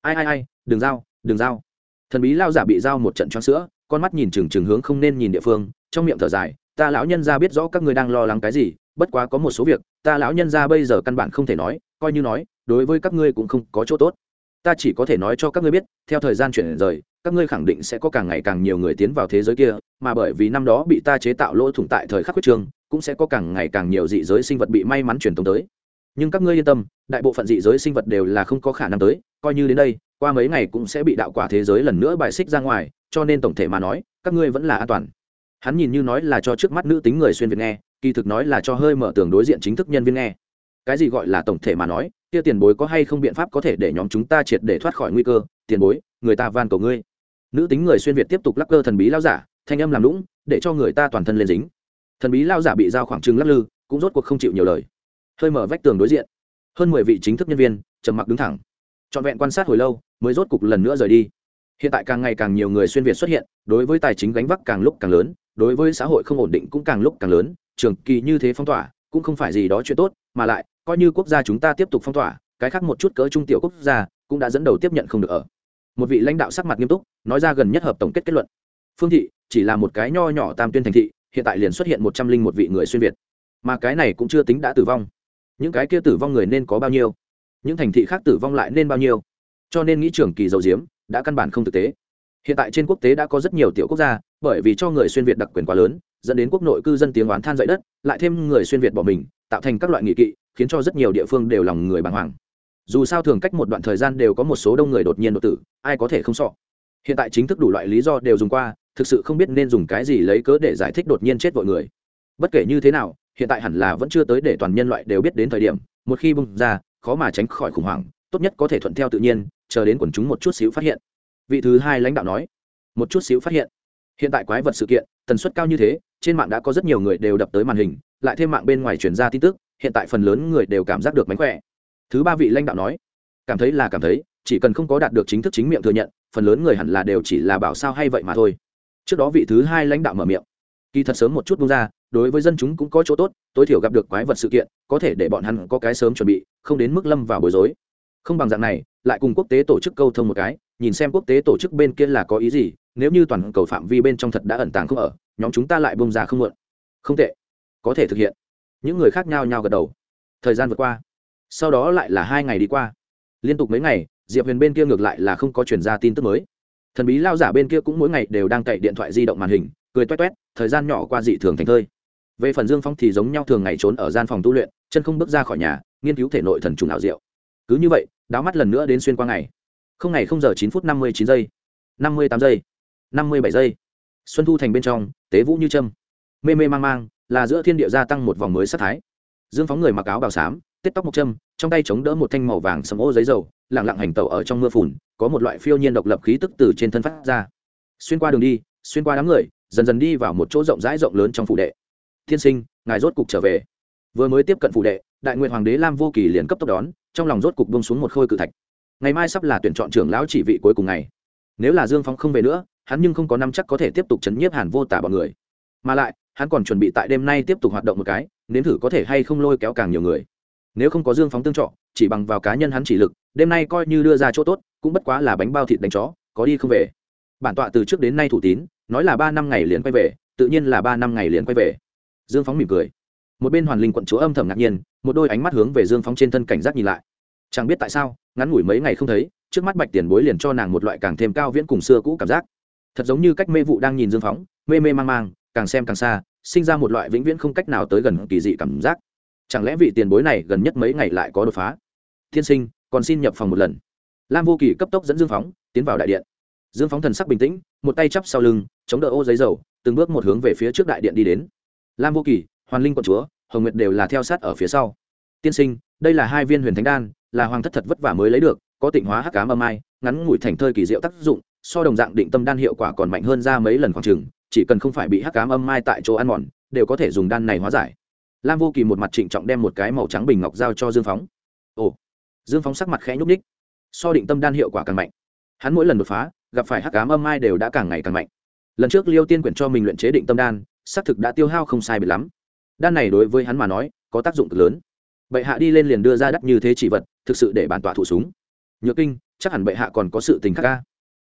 Ai ai ai, đừng giao đừng giao. Thần bí lao giả bị giao một trận choáng sữa, con mắt nhìn chừng chừng hướng không nên nhìn địa phương, trong miệng thở dài, ta lão nhân ra biết rõ các người đang lo lắng cái gì, bất quá có một số việc, ta lão nhân ra bây giờ căn bản không thể nói, coi như nói, đối với các ngươi cũng không có chỗ tốt. Ta chỉ có thể nói cho các ngươi biết, theo thời gian chuyển rời các ngươi khẳng định sẽ có càng ngày càng nhiều người tiến vào thế giới kia, mà bởi vì năm đó bị ta chế tạo lỗ thủng tại thời khắc quyết trường, cũng sẽ có càng ngày càng nhiều dị giới sinh vật bị may mắn truyền tống tới. Nhưng các ngươi yên tâm, đại bộ phận dị giới sinh vật đều là không có khả năng tới, coi như đến đây, qua mấy ngày cũng sẽ bị đạo quả thế giới lần nữa bài xích ra ngoài, cho nên tổng thể mà nói, các ngươi vẫn là an toàn. Hắn nhìn như nói là cho trước mắt nữ tính người xuyên việt nghe, kỳ thực nói là cho hơi mở tường đối diện chính thức nhân viên nghe. Cái gì gọi là tổng thể mà nói, kia tiền bối có hay không biện pháp có thể để nhóm chúng ta triệt để thoát khỏi nguy cơ, tiền bối, người ta van cầu ngươi nữ tính người xuyên việt tiếp tục lắc cơ thần bí lao giả, thanh âm làm lũng, để cho người ta toàn thân lên dính. Thần bí lao giả bị giao khoảng trừng lắc lư, cũng rốt cuộc không chịu nhiều lời. Hơi mở vách tường đối diện, hơn mười vị chính thức nhân viên, trầm mặc đứng thẳng. Trọn vẹn quan sát hồi lâu, mới rốt cục lần nữa rời đi. Hiện tại càng ngày càng nhiều người xuyên việt xuất hiện, đối với tài chính gánh vác càng lúc càng lớn, đối với xã hội không ổn định cũng càng lúc càng lớn, trường kỳ như thế phong tỏa, cũng không phải gì đó chuyện tốt, mà lại, coi như quốc gia chúng ta tiếp tục phong tỏa, cái khác một chút cỡ trung tiểu quốc gia, cũng đã dẫn đầu tiếp nhận không được ở một vị lãnh đạo sắc mặt nghiêm túc, nói ra gần nhất hợp tổng kết kết luận. Phương thị chỉ là một cái nho nhỏ tam tuyên thành thị, hiện tại liền xuất hiện một trăm linh một vị người xuyên việt. Mà cái này cũng chưa tính đã tử vong. Những cái kia tử vong người nên có bao nhiêu? Những thành thị khác tử vong lại nên bao nhiêu? Cho nên nghĩ trưởng kỳ dầu diếm đã căn bản không thực tế. Hiện tại trên quốc tế đã có rất nhiều tiểu quốc gia, bởi vì cho người xuyên việt đặc quyền quá lớn, dẫn đến quốc nội cư dân tiếng oán than dậy đất, lại thêm người xuyên việt bỏ mình, tạo thành các loại nghị kỵ, khiến cho rất nhiều địa phương đều lòng người bàng hoàng dù sao thường cách một đoạn thời gian đều có một số đông người đột nhiên đột tử, ai có thể không sọ hiện tại chính thức đủ loại lý do đều dùng qua, thực sự không biết nên dùng cái gì lấy cớ để giải thích đột nhiên chết vội người. Bất kể như thế nào, hiện tại hẳn là vẫn chưa tới để toàn nhân loại đều biết đến thời điểm, một khi bung ra, khó mà tránh khỏi khủng hoảng, tốt nhất có thể thuận theo tự nhiên, chờ đến quần chúng một chút xíu phát hiện. Vị thứ hai lãnh đạo nói, một chút xíu phát hiện. Hiện tại quái vật sự kiện, tần suất cao như thế, trên mạng đã có rất nhiều người đều đập tới màn hình, lại thêm mạng bên ngoài truyền ra tin tức, hiện tại phần lớn người đều cảm giác được mánh khỏe thứ ba vị lãnh đạo nói, cảm thấy là cảm thấy, chỉ cần không có đạt được chính thức chính miệng thừa nhận, phần lớn người hẳn là đều chỉ là bảo sao hay vậy mà thôi. Trước đó vị thứ hai lãnh đạo mở miệng, kỳ thật sớm một chút bung ra, đối với dân chúng cũng có chỗ tốt, tối thiểu gặp được quái vật sự kiện, có thể để bọn hắn có cái sớm chuẩn bị, không đến mức lâm vào bối rối. Không bằng dạng này, lại cùng quốc tế tổ chức câu thông một cái, nhìn xem quốc tế tổ chức bên kia là có ý gì, nếu như toàn cầu phạm vi bên trong thật đã ẩn tàng không ở, nhóm chúng ta lại bông ra không muộn. Không tệ, có thể thực hiện. Những người khác nhau nhau gật đầu. Thời gian vượt qua sau đó lại là hai ngày đi qua. Liên tục mấy ngày, diệp huyền bên kia ngược lại là không có chuyển ra tin tức mới. Thần bí lao giả bên kia cũng mỗi ngày đều đang cậy điện thoại di động màn hình, cười toét toét, thời gian nhỏ qua dị thường thành thơi. Về phần dương phong thì giống nhau thường ngày trốn ở gian phòng tu luyện, chân không bước ra khỏi nhà, nghiên cứu thể nội thần trùng ảo diệu. Cứ như vậy, đáo mắt lần nữa đến xuyên qua ngày. Không ngày không giờ chín phút năm mươi chín giây, năm mươi tám giây, năm mươi bảy giây. Xuân thu thành bên trong, tế vũ như trâm mê mê mang mang, là giữa thiên địa gia tăng một vòng mới sát thái. Dương phóng người mặc áo bào xám tết tóc một châm, trong tay chống đỡ một thanh màu vàng sầm ô giấy dầu lẳng lặng hành tẩu ở trong mưa phùn, có một loại phiêu nhiên độc lập khí tức từ trên thân phát ra. Xuyên qua đường đi, xuyên qua đám người, dần dần đi vào một chỗ rộng rãi rộng lớn trong phủ đệ. Thiên sinh, ngài rốt cục trở về. Vừa mới tiếp cận phủ đệ, đại nguyện hoàng đế lam vô kỳ liền cấp tốc đón, trong lòng rốt cục bông xuống một khôi cự thạch. Ngày mai sắp là tuyển chọn trưởng lão chỉ vị cuối cùng ngày. Nếu là dương phóng không về nữa, hắn nhưng không có năm chắc có thể tiếp tục chấn nhiếp hàn vô tả bọn người. Mà lại, hắn còn chuẩn bị tại đêm nay tiếp tục hoạt động một cái, nếm thử có thể hay không lôi kéo càng nhiều người nếu không có dương phóng tương trọ, chỉ bằng vào cá nhân hắn chỉ lực, đêm nay coi như đưa ra chỗ tốt, cũng bất quá là bánh bao thịt đánh chó, có đi không về. Bản tọa từ trước đến nay thủ tín, nói là ba năm ngày liền quay về, tự nhiên là ba năm ngày liền quay về. Dương phóng mỉm cười. Một bên hoàn linh quận chúa âm thầm ngạc nhiên, một đôi ánh mắt hướng về dương phóng trên thân cảnh giác nhìn lại. Chẳng biết tại sao, ngắn ngủi mấy ngày không thấy, trước mắt bạch tiền bối liền cho nàng một loại càng thêm cao viễn cùng xưa cũ cảm giác. Thật giống như cách mê vụ đang nhìn dương phóng, mê mê mang mang, càng xem càng xa, sinh ra một loại vĩnh viễn không cách nào tới gần kỳ dị cảm giác chẳng lẽ vị tiền bối này gần nhất mấy ngày lại có đột phá? Thiên sinh, còn xin nhập phòng một lần. Lam vô kỳ cấp tốc dẫn dương phóng tiến vào đại điện. Dương phóng thần sắc bình tĩnh, một tay chắp sau lưng, chống đỡ ô giấy dầu, từng bước một hướng về phía trước đại điện đi đến. Lam vô kỳ, hoàn linh quận chúa, hồng nguyệt đều là theo sát ở phía sau. Tiên sinh, đây là hai viên huyền thánh đan, là hoàng thất thật vất vả mới lấy được, có tịnh hóa hắc cám âm ai, ngắn ngủi thành thơi kỳ diệu tác dụng, so đồng dạng định tâm đan hiệu quả còn mạnh hơn ra mấy lần khoảng chừng, chỉ cần không phải bị hắc cám âm mai tại chỗ ăn mòn, đều có thể dùng đan này hóa giải lam vô kỳ một mặt trịnh trọng đem một cái màu trắng bình ngọc giao cho dương phóng. Ồ, dương phóng sắc mặt khẽ nhúc ních so định tâm đan hiệu quả càng mạnh. Hắn mỗi lần đột phá, gặp phải hắc cám âm mai đều đã càng ngày càng mạnh. Lần trước liêu tiên quyển cho mình luyện chế định tâm đan, xác thực đã tiêu hao không sai biệt lắm. Đan này đối với hắn mà nói, có tác dụng cực lớn. Bệ hạ đi lên liền đưa ra đắt như thế chỉ vật, thực sự để bản tọa thủ súng. Nhược kinh, chắc hẳn bệ hạ còn có sự tình khác ca.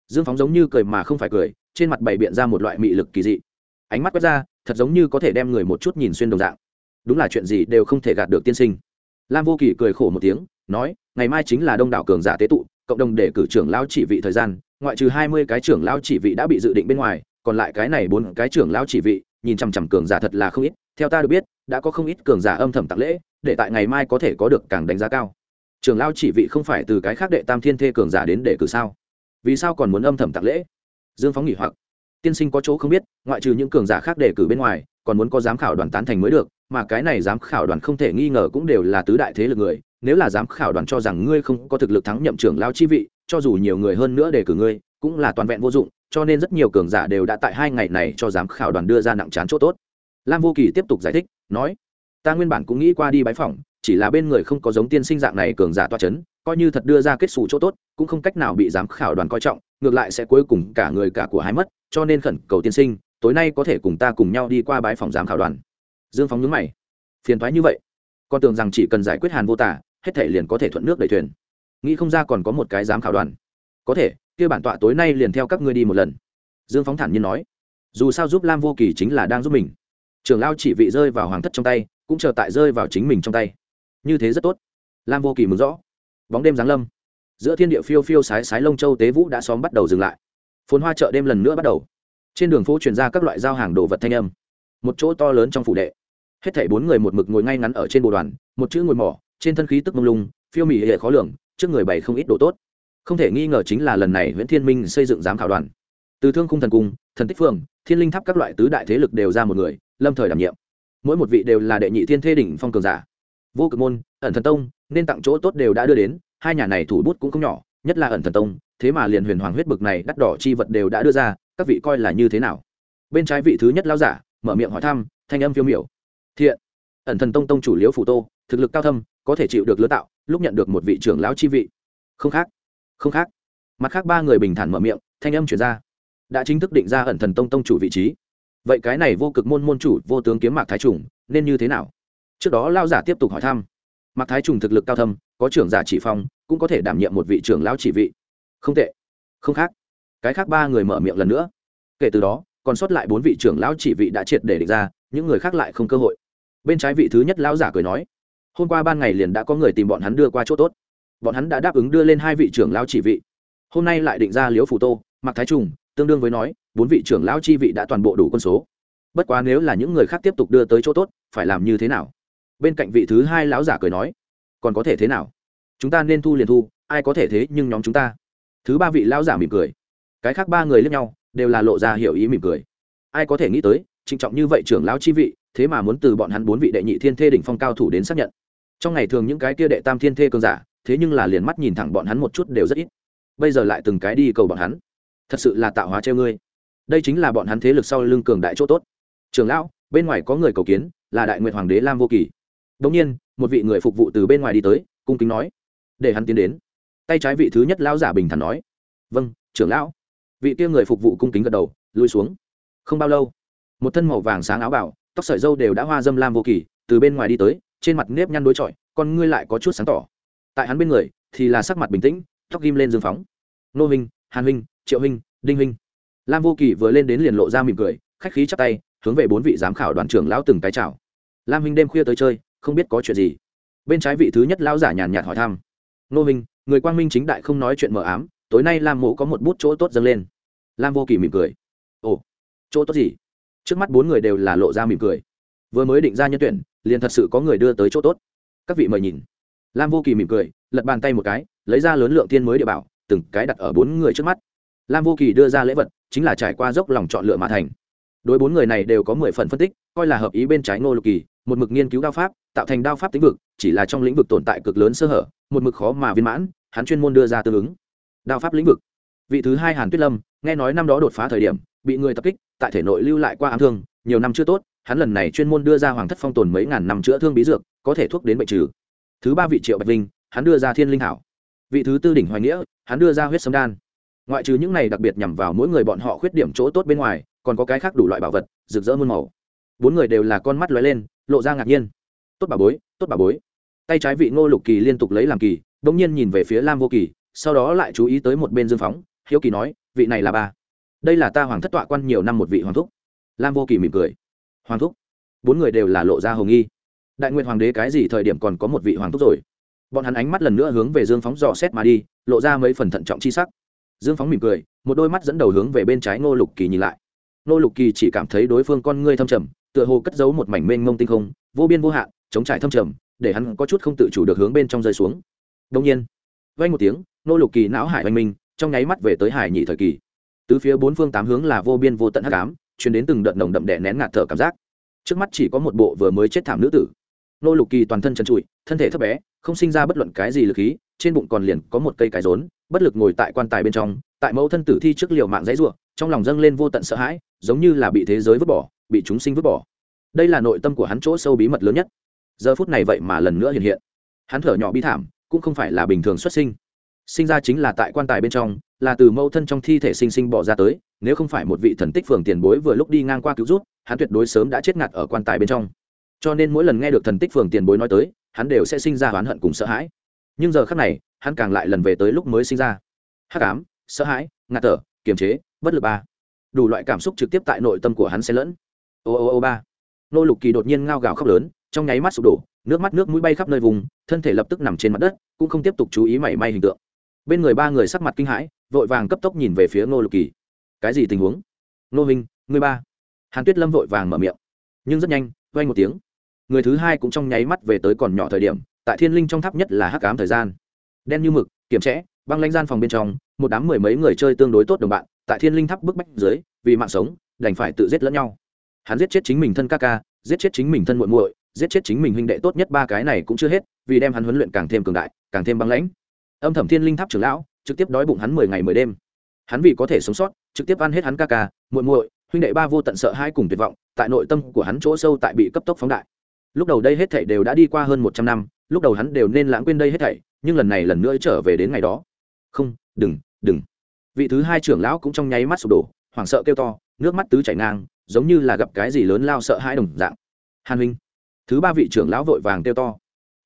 Dương phóng giống như cười mà không phải cười, trên mặt bày biện ra một loại mị lực kỳ dị. Ánh mắt quét ra, thật giống như có thể đem người một chút nhìn xuyên đồng dạng đúng là chuyện gì đều không thể gạt được tiên sinh. Lam vô kỳ cười khổ một tiếng, nói, ngày mai chính là đông đảo cường giả tế tụ, cộng đồng để cử trưởng lão chỉ vị thời gian, ngoại trừ hai mươi cái trưởng lão chỉ vị đã bị dự định bên ngoài, còn lại cái này bốn cái trưởng lão chỉ vị, nhìn chằm chằm cường giả thật là không ít, theo ta được biết, đã có không ít cường giả âm thầm tặng lễ, để tại ngày mai có thể có được càng đánh giá cao. Trưởng lão chỉ vị không phải từ cái khác đệ tam thiên thê cường giả đến để cử sao? Vì sao còn muốn âm thầm tặng lễ? Dương phóng nghỉ hoặc. Tiên sinh có chỗ không biết, ngoại trừ những cường giả khác đề cử bên ngoài, còn muốn có giám khảo đoàn tán thành mới được mà cái này giám khảo đoàn không thể nghi ngờ cũng đều là tứ đại thế lực người, nếu là giám khảo đoàn cho rằng ngươi không có thực lực thắng nhậm trưởng lao chi vị, cho dù nhiều người hơn nữa đề cử ngươi, cũng là toàn vẹn vô dụng, cho nên rất nhiều cường giả đều đã tại hai ngày này cho giám khảo đoàn đưa ra nặng chán chỗ tốt. Lam vô kỳ tiếp tục giải thích, nói, ta nguyên bản cũng nghĩ qua đi bái phỏng, chỉ là bên người không có giống tiên sinh dạng này cường giả toa c h ấ n coi như thật đưa ra kết xù chỗ tốt, cũng không cách nào bị giám khảo đoàn coi trọng, ngược lại sẽ cuối cùng cả người cả của hai mất, cho nên khẩn cầu tiên sinh, tối nay có thể cùng ta cùng nhau đi qua bái phòng giám khảo đoàn dương phóng nhướng mày. Phiền thoái như vậy? Con tưởng rằng chỉ cần giải quyết hàn vô tả hết thể liền có thể thuận nước đầy thuyền. Nghĩ không ra còn có một cái giám khảo đoàn. Có thể, kia bản tọa tối nay liền theo các ngươi đi một lần. Dương phóng thản nhiên nói. Dù sao giúp lam vô kỳ chính là đang giúp mình. Trưởng lao chỉ vị rơi vào hoàng thất trong tay, cũng chờ tại rơi vào chính mình trong tay. Như thế rất tốt. Lam vô kỳ mừng rõ. Bóng đêm giáng lâm. Giữa thiên địa phiêu phiêu sái sái lông châu tế vũ đã xóm bắt đầu dừng lại. Phồn hoa chợ đêm lần nữa bắt đầu. Trên đường phố chuyển ra các loại giao hàng đồ vật thanh âm một chỗ to lớn trong phủ đệ. Hết thảy bốn người một mực ngồi ngay ngắn ở trên bồ đoàn, một chữ ngồi mỏ, trên thân khí tức mông lung, phiêu mỹ hệ khó lường, trước người bày không ít đồ tốt. Không thể nghi ngờ chính là lần này nguyễn thiên minh xây dựng giám khảo đoàn. Từ thương khung thần cung, thần tích phương thiên linh tháp các loại tứ đại thế lực đều ra một người, lâm thời đảm nhiệm. Mỗi một vị đều là đệ nhị thiên thê đỉnh phong cường giả. Vô cực môn, ẩn thần tông, nên tặng chỗ tốt đều đã đưa đến, hai nhà này thủ bút cũng không nhỏ, nhất là ẩn thần tông, thế mà liền huyền hoàng huyết bực này đắt đỏ chi vật đều đã đưa ra, các vị coi là như thế nào? Bên trái vị thứ nhất lao giả mở miệng hỏi thăm, thanh âm phiêu miểu. Thiện. Ẩn thần tông tông chủ liễu phủ tô, thực lực cao thâm, có thể chịu được lứa tạo, lúc nhận được một vị trưởng lão chi vị. Không khác. Không khác. Mặt khác ba người bình thản mở miệng, thanh âm chuyển ra. Đã chính thức định ra ẩn thần tông tông chủ vị trí. Vậy cái này vô cực môn môn chủ, vô tướng kiếm mạc thái trùng, nên như thế nào? Trước đó lao giả tiếp tục hỏi thăm. Mạc thái trùng thực lực cao thâm, có trưởng giả chỉ phong, cũng có thể đảm nhiệm một vị trưởng lão chỉ vị. Không tệ. Không khác. Cái khác ba người mở miệng lần nữa. Kể từ đó còn sót lại bốn vị trưởng lão chỉ vị đã triệt để định ra, những người khác lại không cơ hội. Bên trái vị thứ nhất lão giả cười nói, hôm qua ban ngày liền đã có người tìm bọn hắn đưa qua chỗ tốt. Bọn hắn đã đáp ứng đưa lên hai vị trưởng lão chỉ vị. Hôm nay lại định ra liễu phủ tô mặc thái trùng, tương đương với nói, bốn vị trưởng lão chi vị đã toàn bộ đủ quân số. Bất quá nếu là những người khác tiếp tục đưa tới chỗ tốt, phải làm như thế nào? Bên cạnh vị thứ hai lão giả cười nói, còn có thể thế nào? Chúng ta nên thu liền thu, ai có thể thế nhưng nhóm chúng ta. Thứ ba vị lão giả mỉm cười, cái khác ba người lẫn nhau đều là lộ ra hiểu ý mỉm cười. Ai có thể nghĩ tới, trịnh trọng như vậy trưởng lão chi vị, thế mà muốn từ bọn hắn bốn vị đệ nhị thiên thê đỉnh phong cao thủ đến xác nhận. Trong ngày thường những cái kia đệ tam thiên thê cường giả, thế nhưng là liền mắt nhìn thẳng bọn hắn một chút đều rất ít. Bây giờ lại từng cái đi cầu bọn hắn. Thật sự là tạo hóa treo ngươi. Đây chính là bọn hắn thế lực sau lưng cường đại chỗ tốt. Trường lão, bên ngoài có người cầu kiến, là đại nguyện hoàng đế lam vô kỳ. Đông nhiên, một vị người phục vụ từ bên ngoài đi tới, cung kính nói. Để hắn tiến đến. Tay trái vị thứ nhất lão giả bình thản nói. Vâng trưởng lão vị kia người phục vụ cung kính gật đầu lùi xuống. Không bao lâu, một thân màu vàng sáng áo bảo, tóc sợi dâu đều đã hoa dâm lam vô kỳ, từ bên ngoài đi tới, trên mặt nếp nhăn đối chọi, con ngươi lại có chút sáng tỏ. Tại hắn bên người thì là sắc mặt bình tĩnh, tóc ghim lên dương phóng. Nô huynh hàn huynh triệu huynh đinh huynh lam vô kỳ vừa lên đến liền lộ ra mỉm cười, khách khí chắp tay, hướng về bốn vị giám khảo đoàn trưởng lão từng cái chào. Lam huynh đêm khuya tới chơi, không biết có chuyện gì. Bên trái vị thứ nhất lão giả nhàn nhạt hỏi thăm. Nô huynh người quang minh chính đại không nói chuyện mờ ám tối nay lam mộ có một bút chỗ tốt dâng lên. Lam vô kỳ mỉm cười. Ồ, chỗ tốt gì? Trước mắt bốn người đều là lộ ra mỉm cười. Vừa mới định ra nhân tuyển, liền thật sự có người đưa tới chỗ tốt. Các vị mời nhìn. Lam vô kỳ mỉm cười, lật bàn tay một cái, lấy ra lớn lượng tiên mới địa bảo, từng cái đặt ở bốn người trước mắt. Lam vô kỳ đưa ra lễ vật, chính là trải qua dốc lòng chọn lựa mà thành. Đối bốn người này đều có mười phần phân tích, coi là hợp ý bên trái ngô lục kỳ, một mực nghiên cứu đao pháp, tạo thành đao pháp tính vực, chỉ là trong lĩnh vực tồn tại cực lớn sơ hở, một mực khó mà viên mãn, hắn chuyên môn đưa ra tương ứng đao pháp lĩnh vực. Vị thứ hai hàn tuyết lâm, nghe nói năm đó đột phá thời điểm, bị người tập kích, tại thể nội lưu lại qua ám thương, nhiều năm chưa tốt, hắn lần này chuyên môn đưa ra hoàng thất phong tồn mấy ngàn năm chữa thương bí dược, có thể thuốc đến bệnh trừ. Thứ ba vị triệu bạch vinh, hắn đưa ra thiên linh hảo. Vị thứ tư đỉnh hoài nghĩa, hắn đưa ra huyết sấm đan. Ngoại trừ những này đặc biệt nhằm vào mỗi người bọn họ khuyết điểm chỗ tốt bên ngoài, còn có cái khác đủ loại bảo vật, rực rỡ muôn màu. Bốn người đều là con mắt lóe lên, lộ ra ngạc nhiên. Tốt bà bối, tốt bà bối. Tay trái vị ngô lục kỳ liên tục lấy làm kỳ đ ỗ n g nhiên nhìn về phía lam vô kỳ sau đó lại chú ý tới một bên dương phóng hiếu kỳ nói vị này là ba đây là ta hoàng thất tọa quan nhiều năm một vị hoàng thúc lam vô kỳ mỉm cười hoàng thúc bốn người đều là lộ ra hồng nghi đại nguyện hoàng đế cái gì thời điểm còn có một vị hoàng thúc rồi bọn hắn ánh mắt lần nữa hướng về dương phóng dò xét mà đi lộ ra mấy phần thận trọng chi sắc dương phóng mỉm cười một đôi mắt dẫn đầu hướng về bên trái ngô lục kỳ nhìn lại ngô lục kỳ chỉ cảm thấy đối phương con ngươi thâm trầm tựa hồ cất giấu một mảnh mênh mông tinh không vô biên vô hạn chống trải thâm trầm để hắn có chút không tự chủ được hướng bên trong rơi xuống đông nhiên vay một tiếng Nô lục kỳ não hải oanh minh, trong nháy mắt về tới hải nhị thời kỳ. Tứ phía bốn phương tám hướng là vô biên vô tận hắc ám chuyển đến từng đợt nồng đậm đẻ nén ngạt thở cảm giác. Trước mắt chỉ có một bộ vừa mới chết thảm nữ tử. Nô lục kỳ toàn thân trần trụi, thân thể thấp bé, không sinh ra bất luận cái gì lực khí trên bụng còn liền có một cây cái rốn, bất lực ngồi tại quan tài bên trong, tại mẫu thân tử thi trước liều mạng dãy ruộng trong lòng dâng lên vô tận sợ hãi, giống như là bị thế giới vứt bỏ, bị chúng sinh vứt bỏ. Đây là nội tâm của hắn chỗ sâu bí mật lớn nhất. Giờ phút này vậy mà lần nữa hiện hiện. Hắn thở nhỏ bi thảm, cũng không phải là bình thường xuất sinh sinh ra chính là tại quan tài bên trong, là từ mẫu thân trong thi thể sinh sinh bỏ ra tới, nếu không phải một vị thần tích phường tiền bối vừa lúc đi ngang qua cứu rút hắn tuyệt đối sớm đã chết ngạt ở quan tài bên trong. Cho nên mỗi lần nghe được thần tích phường tiền bối nói tới, hắn đều sẽ sinh ra oán hận cùng sợ hãi. Nhưng giờ khác này, hắn càng lại lần về tới lúc mới sinh ra. Hắc ám, sợ hãi, ngạt thở, kiềm chế, bất lực ba. Đủ loại cảm xúc trực tiếp tại nội tâm của hắn xen lẫn. Ô ô ô ba. Nô lục kỳ đột nhiên ngao gào khóc lớn, trong nháy mắt sụp đổ, nước mắt nước mũi bay khắp nơi vùng, thân thể lập tức nằm trên mặt đất, cũng không tiếp tục chú ý mảy may hình tượng bên người ba người sắc mặt kinh hãi, vội vàng cấp tốc nhìn về phía Ngô lục kỳ. Cái gì tình huống? Ngô minh, người ba. Hàn tuyết lâm vội vàng mở miệng. Nhưng rất nhanh vay một tiếng. Người thứ hai cũng trong nháy mắt về tới còn nhỏ thời điểm, tại thiên linh trong tháp nhất là hắc cám thời gian. Đen như mực, kiểm trẽ, băng lãnh gian phòng bên trong, một đám mười mấy người chơi tương đối tốt đồng bạn, tại thiên linh tháp bức bách dưới, vì mạng sống, đành phải tự giết lẫn nhau. Hắn giết chết chính mình thân ca ca, giết chết chính mình thân muội muội, giết chết chính mình huynh đệ tốt nhất ba cái này cũng chưa hết, vì đem hắn huấn luyện càng thêm cường đại, càng thêm băng lãnh âm thầm thiên linh tháp trưởng lão, trực tiếp đói bụng hắn mười ngày mười đêm. Hắn vì có thể sống sót, trực tiếp ăn hết hắn ca ca, muội muội, huynh đệ ba vô tận sợ hai cùng tuyệt vọng, tại nội tâm của hắn chỗ sâu tại bị cấp tốc phóng đại. Lúc đầu đây hết thảy đều đã đi qua hơn một trăm năm, lúc đầu hắn đều nên lãng quên đây hết thảy, nhưng lần này lần nữa trở về đến ngày đó. Không, đừng đừng. Vị thứ hai trưởng lão cũng trong nháy mắt sụp đổ, hoảng sợ kêu to, nước mắt tứ chảy ngang, giống như là gặp cái gì lớn lao sợ hãi đồng dạng. Hàn huynh. Thứ ba vị trưởng lão vội vàng kêu to.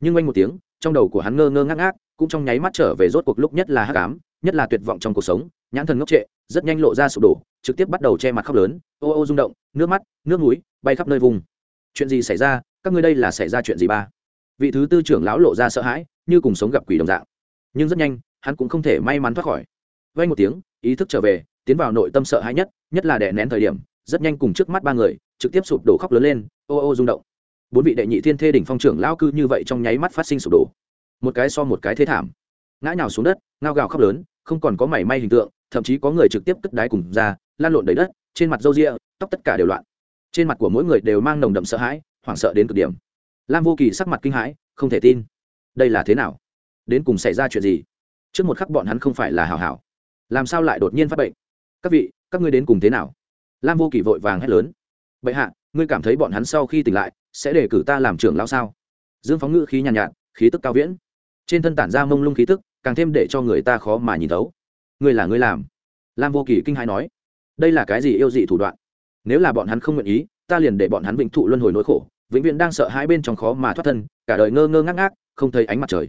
Nhưng quanh một tiếng, trong đầu của hắn ngơ ngơ ngác ngác cũng trong nháy mắt trở về rốt cuộc lúc nhất là hắc ám, nhất là tuyệt vọng trong cuộc sống, nhãn thần ngốc trệ, rất nhanh lộ ra sụp đổ, trực tiếp bắt đầu che mặt khóc lớn, ô ô rung động, nước mắt, nước núi bay khắp nơi vùng. Chuyện gì xảy ra? Các ngươi đây là xảy ra chuyện gì ba? Vị thứ tư trưởng lão lộ ra sợ hãi, như cùng sống gặp quỷ đồng dạng. Nhưng rất nhanh, hắn cũng không thể may mắn thoát khỏi. Vay một tiếng, ý thức trở về, tiến vào nội tâm sợ hãi nhất nhất là đè nén thời điểm, rất nhanh cùng trước mắt ba người, trực tiếp sụp đổ khóc lớn lên, ô ô rung động. Bốn vị đệ nhị thiên thê đỉnh phong trưởng lão cư như vậy trong nháy mắt phát sinh sụp đổ một cái so một cái thế thảm. Ngã nhào xuống đất ngao gào khóc lớn không còn có mảy may hình tượng thậm chí có người trực tiếp cất đái cùng ra lan lộn đầy đất trên mặt râu ria tóc tất cả đều loạn. Trên mặt của mỗi người đều mang nồng đậm sợ hãi hoảng sợ đến cực điểm. Lam vô kỳ sắc mặt kinh hãi không thể tin. Đây là thế nào? Đến cùng xảy ra chuyện gì? Trước một khắc bọn hắn không phải là hảo hảo. Làm sao lại đột nhiên phát bệnh? Các vị các ngươi đến cùng thế nào? Lam vô kỳ vội vàng hét lớn. Bệ hạ ngươi cảm thấy bọn hắn sau khi tỉnh lại sẽ để cử ta làm trưởng lao sao? Dương phóng ngữ khí nhàn nhạt, nhạt khí tức cao viễn trên thân tản ra mông lung khí tức, càng thêm để cho người ta khó mà nhìn thấu. Ngươi là ngươi làm? Lam vô kỳ kinh hãi nói. Đây là cái gì yêu dị thủ đoạn? Nếu là bọn hắn không nguyện ý, ta liền để bọn hắn vĩnh thụ luân hồi nỗi khổ, vĩnh viễn đang sợ hai bên trong khó mà thoát thân, cả đời ngơ ngơ ngác ngác, không thấy ánh mặt trời.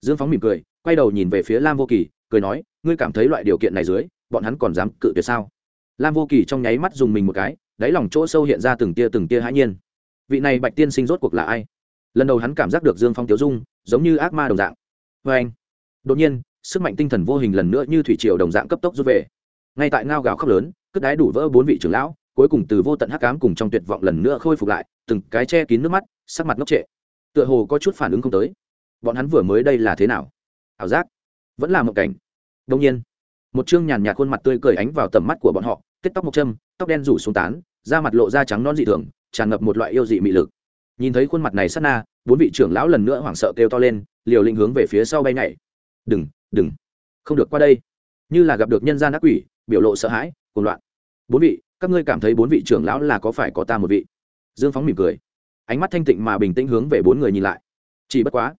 Dương phóng mỉm cười, quay đầu nhìn về phía lam vô kỳ cười nói, ngươi cảm thấy loại điều kiện này dưới, bọn hắn còn dám cự tuyệt sao? Lam vô kỳ trong nháy mắt dùng mình một cái, đáy lòng chỗ sâu hiện ra từng tia từng tia hãi nhiên. Vị này bạch tiên sinh rốt cuộc là ai? Lần đầu hắn cảm giác được dương phong tiếu dung, giống như ác ma đồng dạng vê anh. Đột nhiên, sức mạnh tinh thần vô hình lần nữa như thủy triều đồng dạng cấp tốc rút về. Ngay tại ngao gào khóc lớn, cất đái đủ vỡ bốn vị trưởng lão, cuối cùng từ vô tận hắc cám cùng trong tuyệt vọng lần nữa khôi phục lại, từng cái che kín nước mắt, sắc mặt ngốc trệ. Tựa hồ có chút phản ứng không tới. Bọn hắn vừa mới đây là thế nào? Ảo giác. Vẫn là một cảnh. Đông nhiên, một chương nhàn nhạt khuôn mặt tươi cười ánh vào tầm mắt của bọn họ kết tóc một châm, tóc đen rủ xuống tán, da mặt lộ da trắng non dị thường, tràn ngập một loại yêu dị mị lực. Nhìn thấy khuôn mặt này sát na, bốn vị trưởng lão lần nữa hoảng sợ kêu to lên liều lĩnh hướng về phía sau bay nhảy. Đừng đừng, không được qua đây. Như là gặp được nhân gian ác quỷ, biểu lộ sợ hãi, cuồng loạn. Bốn vị, các ngươi cảm thấy bốn vị trưởng lão là có phải có ta một vị? Dương phóng mỉm cười. Ánh mắt thanh tịnh mà bình tĩnh hướng về bốn người nhìn lại. Chỉ bất quá,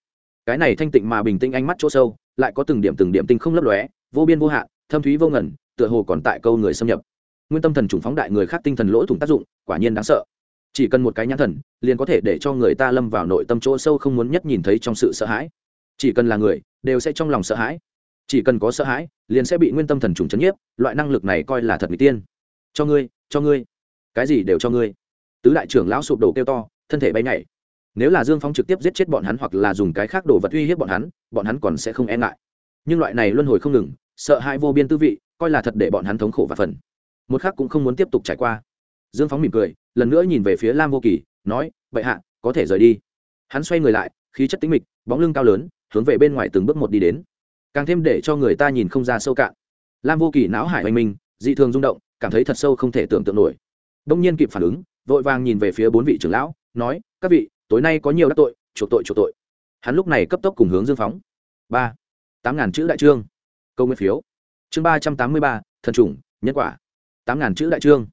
cái này thanh tịnh mà bình tĩnh ánh mắt chỗ sâu, lại có từng điểm từng điểm tinh không lấp lóe, vô biên vô hạn, thâm thúy vô ngẩn tựa hồ còn tại câu người xâm nhập. Nguyên tâm thần trùng phóng đại người khác tinh thần lỗ thủng tác dụng, quả nhiên đáng sợ chỉ cần một cái nhãn thần, liền có thể để cho người ta lâm vào nội tâm chỗ sâu không muốn nhất nhìn thấy trong sự sợ hãi. Chỉ cần là người, đều sẽ trong lòng sợ hãi. Chỉ cần có sợ hãi, liền sẽ bị nguyên tâm thần trùng chấn nhiếp, loại năng lực này coi là thật n tiên. Cho ngươi cho ngươi. Cái gì đều cho ngươi. Tứ đại trưởng lão sụp đổ kêu to, thân thể bay nhảy. Nếu là dương phong trực tiếp giết chết bọn hắn hoặc là dùng cái khác đồ vật uy hiếp bọn hắn bọn hắn còn sẽ không e ngại. Nhưng loại này luân hồi không ngừng, sợ hãi vô biên tư vị, coi là thật để bọn hắn thống khổ và phần. Một khác cũng không muốn tiếp tục trải qua dương phóng mỉm cười, lần nữa nhìn về phía lam vô kỳ nói, Bệ hạ, có thể rời đi. Hắn xoay người lại, khí chất tính mịch, bóng lưng cao lớn, hướng về bên ngoài từng bước một đi đến. Càng thêm để cho người ta nhìn không ra sâu cạn. Lam vô kỳ não hải hoành minh dị thường rung động, cảm thấy thật sâu không thể tưởng tượng nổi. Đông nhiên kịp phản ứng, vội vàng nhìn về phía bốn vị trưởng lão, nói, các vị, tối nay có nhiều đắc tội, chuộc tội chuộc tội. Hắn lúc này cấp tốc cùng hướng dương phóng. Ba, tám ngàn chữ đại trương. Câu nguyên phiếu. Chương ba trăm tám mươi ba, thần trùng, nhân quả. Tám ngàn chữ đại trương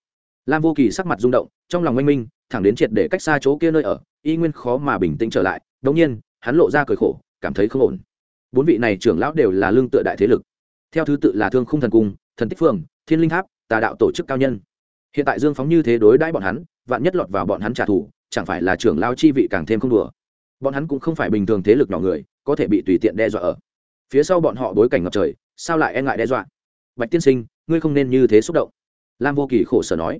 lam vô kỳ sắc mặt rung động, trong lòng oanh minh, thẳng đến triệt để cách xa chỗ kia nơi ở, y nguyên khó mà bình tĩnh trở lại, đống nhiên, hắn lộ ra cười khổ, cảm thấy không ổn. Bốn vị này trưởng lão đều là lương tựa đại thế lực. Theo thứ tự là thương khung thần cung, thần tích phường thiên linh tháp, tà đạo tổ chức cao nhân. Hiện tại dương phóng như thế đối đãi bọn hắn, vạn nhất lọt vào bọn hắn trả thù, chẳng phải là trưởng lao chi vị càng thêm không đùa. Bọn hắn cũng không phải bình thường thế lực nhỏ người, có thể bị tùy tiện đe dọa ở. Phía sau bọn họ bối cảnh ngập trời, sao lại e ngại đe dọa? Bạch tiên sinh, ngươi không nên như thế xúc động. Lam vô kỳ khổ sở nói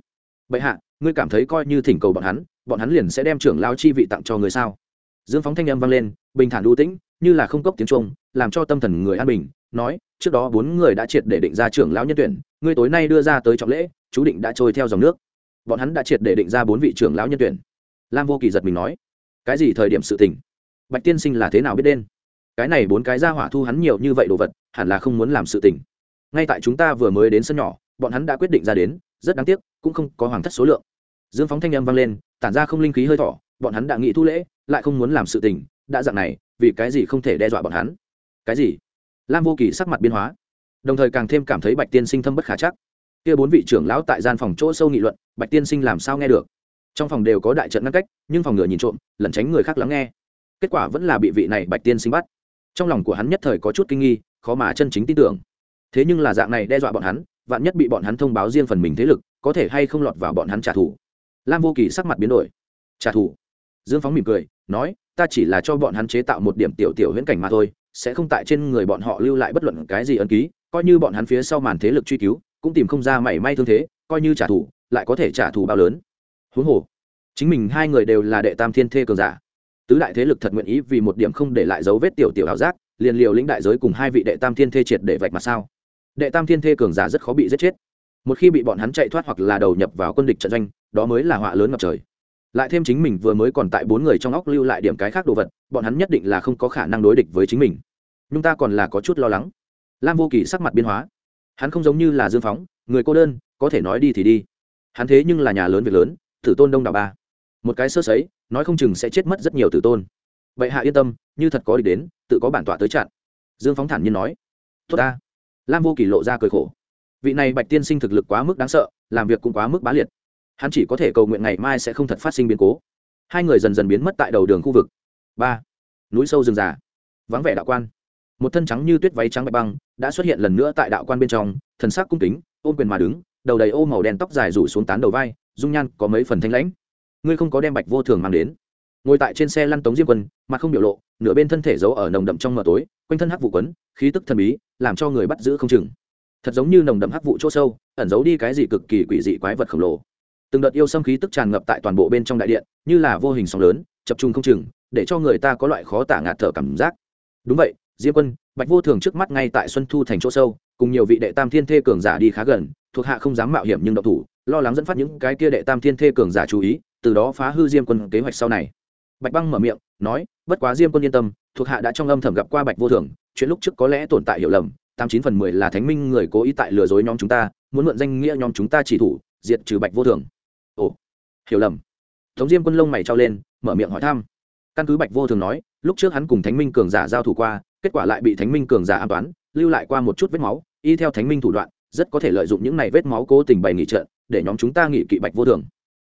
bệ hạ, ngươi cảm thấy coi như thỉnh cầu bọn hắn bọn hắn liền sẽ đem trưởng lao chi vị tặng cho người sao? Dương phóng thanh âm vang lên, bình thản đu tĩnh, như là không cốc tiếng trung làm cho tâm thần người an bình, nói, trước đó bốn người đã triệt để định ra trưởng lão nhân tuyển, ngươi tối nay đưa ra tới trọng lễ, chú định đã trôi theo dòng nước. Bọn hắn đã triệt để định ra bốn vị trưởng lão nhân tuyển. Lam vô kỳ giật mình nói, cái gì thời điểm sự tình? Bạch tiên sinh là thế nào biết đen cái này bốn cái ra hỏa thu hắn nhiều như vậy đồ vật, hẳn là không muốn làm sự tình. Ngay tại chúng ta vừa mới đến sân nhỏ, bọn hắn đã quyết định ra đến rất đáng tiếc, cũng không có hoàng thất số lượng. Dương phóng thanh âm vang lên, tản ra không linh khí hơi thỏ bọn hắn đã nghĩ thu lễ, lại không muốn làm sự tình, đã dạng này, vì cái gì không thể đe dọa bọn hắn? Cái gì? Lam vô kỳ sắc mặt biến hóa, đồng thời càng thêm cảm thấy bạch tiên sinh thâm bất khả chắc. Kia bốn vị trưởng lão tại gian phòng chỗ sâu nghị luận, bạch tiên sinh làm sao nghe được? Trong phòng đều có đại trận ngăn cách, nhưng phòng ngựa nhìn trộm, lẩn tránh người khác lắng nghe. Kết quả vẫn là bị vị này bạch tiên sinh bắt. Trong lòng của hắn nhất thời có chút kinh nghi, khó mà chân chính tin tưởng. Thế nhưng là dạng này đe dọa bọn hắn vạn nhất bị bọn hắn thông báo riêng phần mình thế lực, có thể hay không lọt vào bọn hắn trả thù. Lam vô kỳ sắc mặt biến đổi. Trả thù? Dương phóng mỉm cười, nói, ta chỉ là cho bọn hắn chế tạo một điểm tiểu tiểu huyễn cảnh mà thôi, sẽ không tại trên người bọn họ lưu lại bất luận cái gì ấn ký, coi như bọn hắn phía sau màn thế lực truy cứu, cũng tìm không ra mảy may thương thế, coi như trả thù, lại có thể trả thù bao lớn. Huống hồ, chính mình hai người đều là đệ tam thiên thê cường giả. Tứ đại thế lực thật nguyện ý vì một điểm không để lại dấu vết tiểu tiểu ảo giác, liền liều lĩnh đại giới cùng hai vị đệ tam thiên thê triệt để vạch mặt sao? Đệ tam thiên thê cường giả rất khó bị giết chết. Một khi bị bọn hắn chạy thoát hoặc là đầu nhập vào quân địch trận doanh, đó mới là họa lớn ngập trời. Lại thêm chính mình vừa mới còn tại bốn người trong óc lưu lại điểm cái khác đồ vật, bọn hắn nhất định là không có khả năng đối địch với chính mình. Nhưng ta còn là có chút lo lắng. Lam vô kỳ sắc mặt biến hóa. Hắn không giống như là dương phóng, người cô đơn, có thể nói đi thì đi. Hắn thế nhưng là nhà lớn việc lớn, tử tôn đông đảo ba. Một cái sơ sấy, nói không chừng sẽ chết mất rất nhiều tử tôn. Vậy hạ yên tâm, như thật có địch đến, tự có bản tọa tới chặn. Dương phóng thản nhiên nói. Tốt ta lam vô kỳ lộ ra cười khổ. Vị này bạch tiên sinh thực lực quá mức đáng sợ, làm việc cũng quá mức bá liệt. Hắn chỉ có thể cầu nguyện ngày mai sẽ không thật phát sinh biến cố. Hai người dần dần biến mất tại đầu đường khu vực. Ba. Núi sâu rừng già. Vắng vẻ đạo quan. Một thân trắng như tuyết váy trắng bạch băng đã xuất hiện lần nữa tại đạo quan bên trong, thần sắc cung kính, ôm quyền mà đứng, đầu đầy ô màu đen tóc dài rủ xuống tán đầu vai, dung nhan có mấy phần thanh lãnh. Ngươi không có đem bạch vô thường mang đến ngồi tại trên xe lăn tống diêm quân mặt không biểu lộ, nửa bên thân thể giấu ở nồng đậm trong mờ tối, quanh thân hắc vụ quấn, khí tức thần bí, làm cho người bắt giữ không chừng. Thật giống như nồng đậm hắc vụ chỗ sâu, ẩn giấu đi cái gì cực kỳ quỷ dị quái vật khổng lồ. Từng đợt yêu xâm khí tức tràn ngập tại toàn bộ bên trong đại điện, như là vô hình sóng lớn, chập trung không chừng, để cho người ta có loại khó tả ngạt thở cảm giác. Đúng vậy, diêm quân, bạch vô thường trước mắt ngay tại xuân thu thành chỗ sâu, cùng nhiều vị đệ tam thiên thê cường giả đi khá gần, thuộc hạ không dám mạo hiểm nhưng độc thủ, lo lắng dẫn phát những cái kia đệ tam thiên thê cường giả chú ý, từ đó phá hư diêm quân kế hoạch sau này bạch băng mở miệng, nói, bất quá diêm quân yên tâm, thuộc hạ đã trong âm thầm gặp qua bạch vô thường, chuyện lúc trước có lẽ tồn tại hiểu lầm, tám chín phần mười là thánh minh người cố ý tại lừa dối nhóm chúng ta, muốn mượn danh nghĩa nhóm chúng ta chỉ thủ, diệt trừ bạch vô thường. Ồ, hiểu lầm. Tống diêm quân lông mày trao lên, mở miệng hỏi thăm. Căn cứ bạch vô thường nói, lúc trước hắn cùng thánh minh cường giả giao thủ qua, kết quả lại bị thánh minh cường giả an toán, lưu lại qua một chút vết máu, y theo thánh minh thủ đoạn, rất có thể lợi dụng những này vết máu cố tình bày nghỉ trận, để nhóm chúng ta nghỉ kỵ bạch vô thường.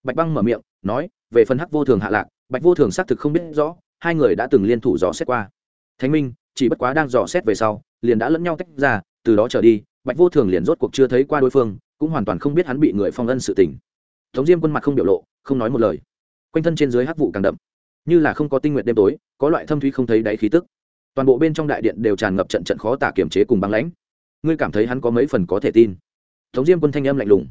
Bạch băng mở miệng, nói, về phần hắc vô thường hạ lạc bạch vô thường xác thực không biết rõ, hai người đã từng liên thủ dò xét qua. Thánh minh, chỉ bất quá đang dò xét về sau, liền đã lẫn nhau tách ra, từ đó trở đi, bạch vô thường liền rốt cuộc chưa thấy qua đối phương, cũng hoàn toàn không biết hắn bị người phong ân sự tình. Tống diêm quân mặt không biểu lộ, không nói một lời. Quanh thân trên dưới hắc vụ càng đậm. Như là không có tinh nguyện đêm tối, có loại thâm thúy không thấy đáy khí tức. Toàn bộ bên trong đại điện đều tràn ngập trận trận khó tả kiểm chế cùng băng lãnh. Ngươi cảm thấy hắn có mấy phần có thể tin? Tống diêm quân thanh âm lạnh lùng.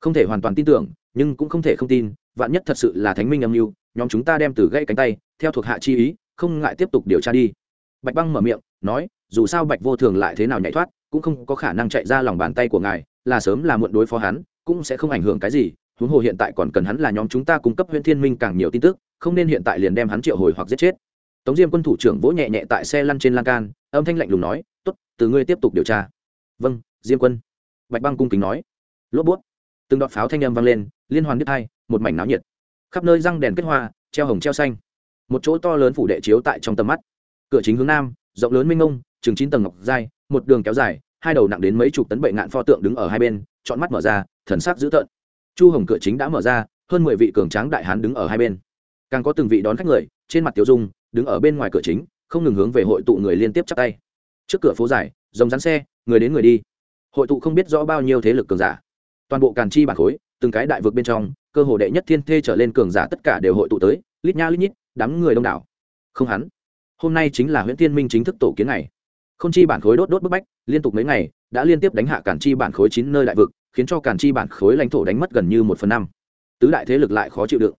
Không thể hoàn toàn tin tưởng nhưng cũng không thể không tin, vạn nhất thật sự là thánh minh âm mưu, nhóm chúng ta đem từ gãy cánh tay, theo thuộc hạ chi ý, không ngại tiếp tục điều tra đi. Bạch băng mở miệng, nói, dù sao bạch vô thường lại thế nào nhảy thoát, cũng không có khả năng chạy ra lòng bàn tay của ngài, là sớm là muộn đối phó hắn, cũng sẽ không ảnh hưởng cái gì, huống hồ hiện tại còn cần hắn là nhóm chúng ta cung cấp huyện thiên minh càng nhiều tin tức, không nên hiện tại liền đem hắn triệu hồi hoặc giết chết. Tống diêm quân thủ trưởng vỗ nhẹ nhẹ tại xe lăn trên lan can, âm thanh lạnh lùng nói t ố t từ ngươi tiếp tục điều tra. Vâng diêm quân. Bạch băng cung kính nói. Lốp bút. Từng đọt pháo thanh âm vang lên liên hoàn đứt hai một mảnh náo nhiệt. Khắp nơi răng đèn kết hoa treo hồng treo xanh. Một chỗ to lớn phủ đệ chiếu tại trong tầm mắt. Cửa chính hướng nam rộng lớn minh ngông, chừng chín tầng ngọc dai một đường kéo dài hai đầu nặng đến mấy chục tấn bệnh ngạn pho tượng đứng ở hai bên chọn mắt mở ra thần sắc dữ tợn. Chu hồng cửa chính đã mở ra hơn mười vị cường tráng đại hán đứng ở hai bên. Càng có từng vị đón khách người trên mặt tiểu dung đứng ở bên ngoài cửa chính không ngừng hướng về hội tụ người liên tiếp chắp tay. Trước cửa phố dài dòng rắn xe người đến người đi. Hội tụ không biết rõ bao nhiêu thế lực cường giả. Toàn bộ càn chi bản khối từng cái đại vực bên trong cơ hồ đệ nhất thiên thê trở lên cường giả tất cả đều hội tụ tới lít nha lít nhít đám người đông đảo. Không hắn hôm nay chính là huyện tiên minh chính thức tổ kiến này không chi bản khối đốt đốt bức bách liên tục mấy ngày đã liên tiếp đánh hạ cản chi bản khối chín nơi đại vực khiến cho cản chi bản khối lãnh thổ đánh mất gần như một phần năm. Tứ đại thế lực lại khó chịu đựng.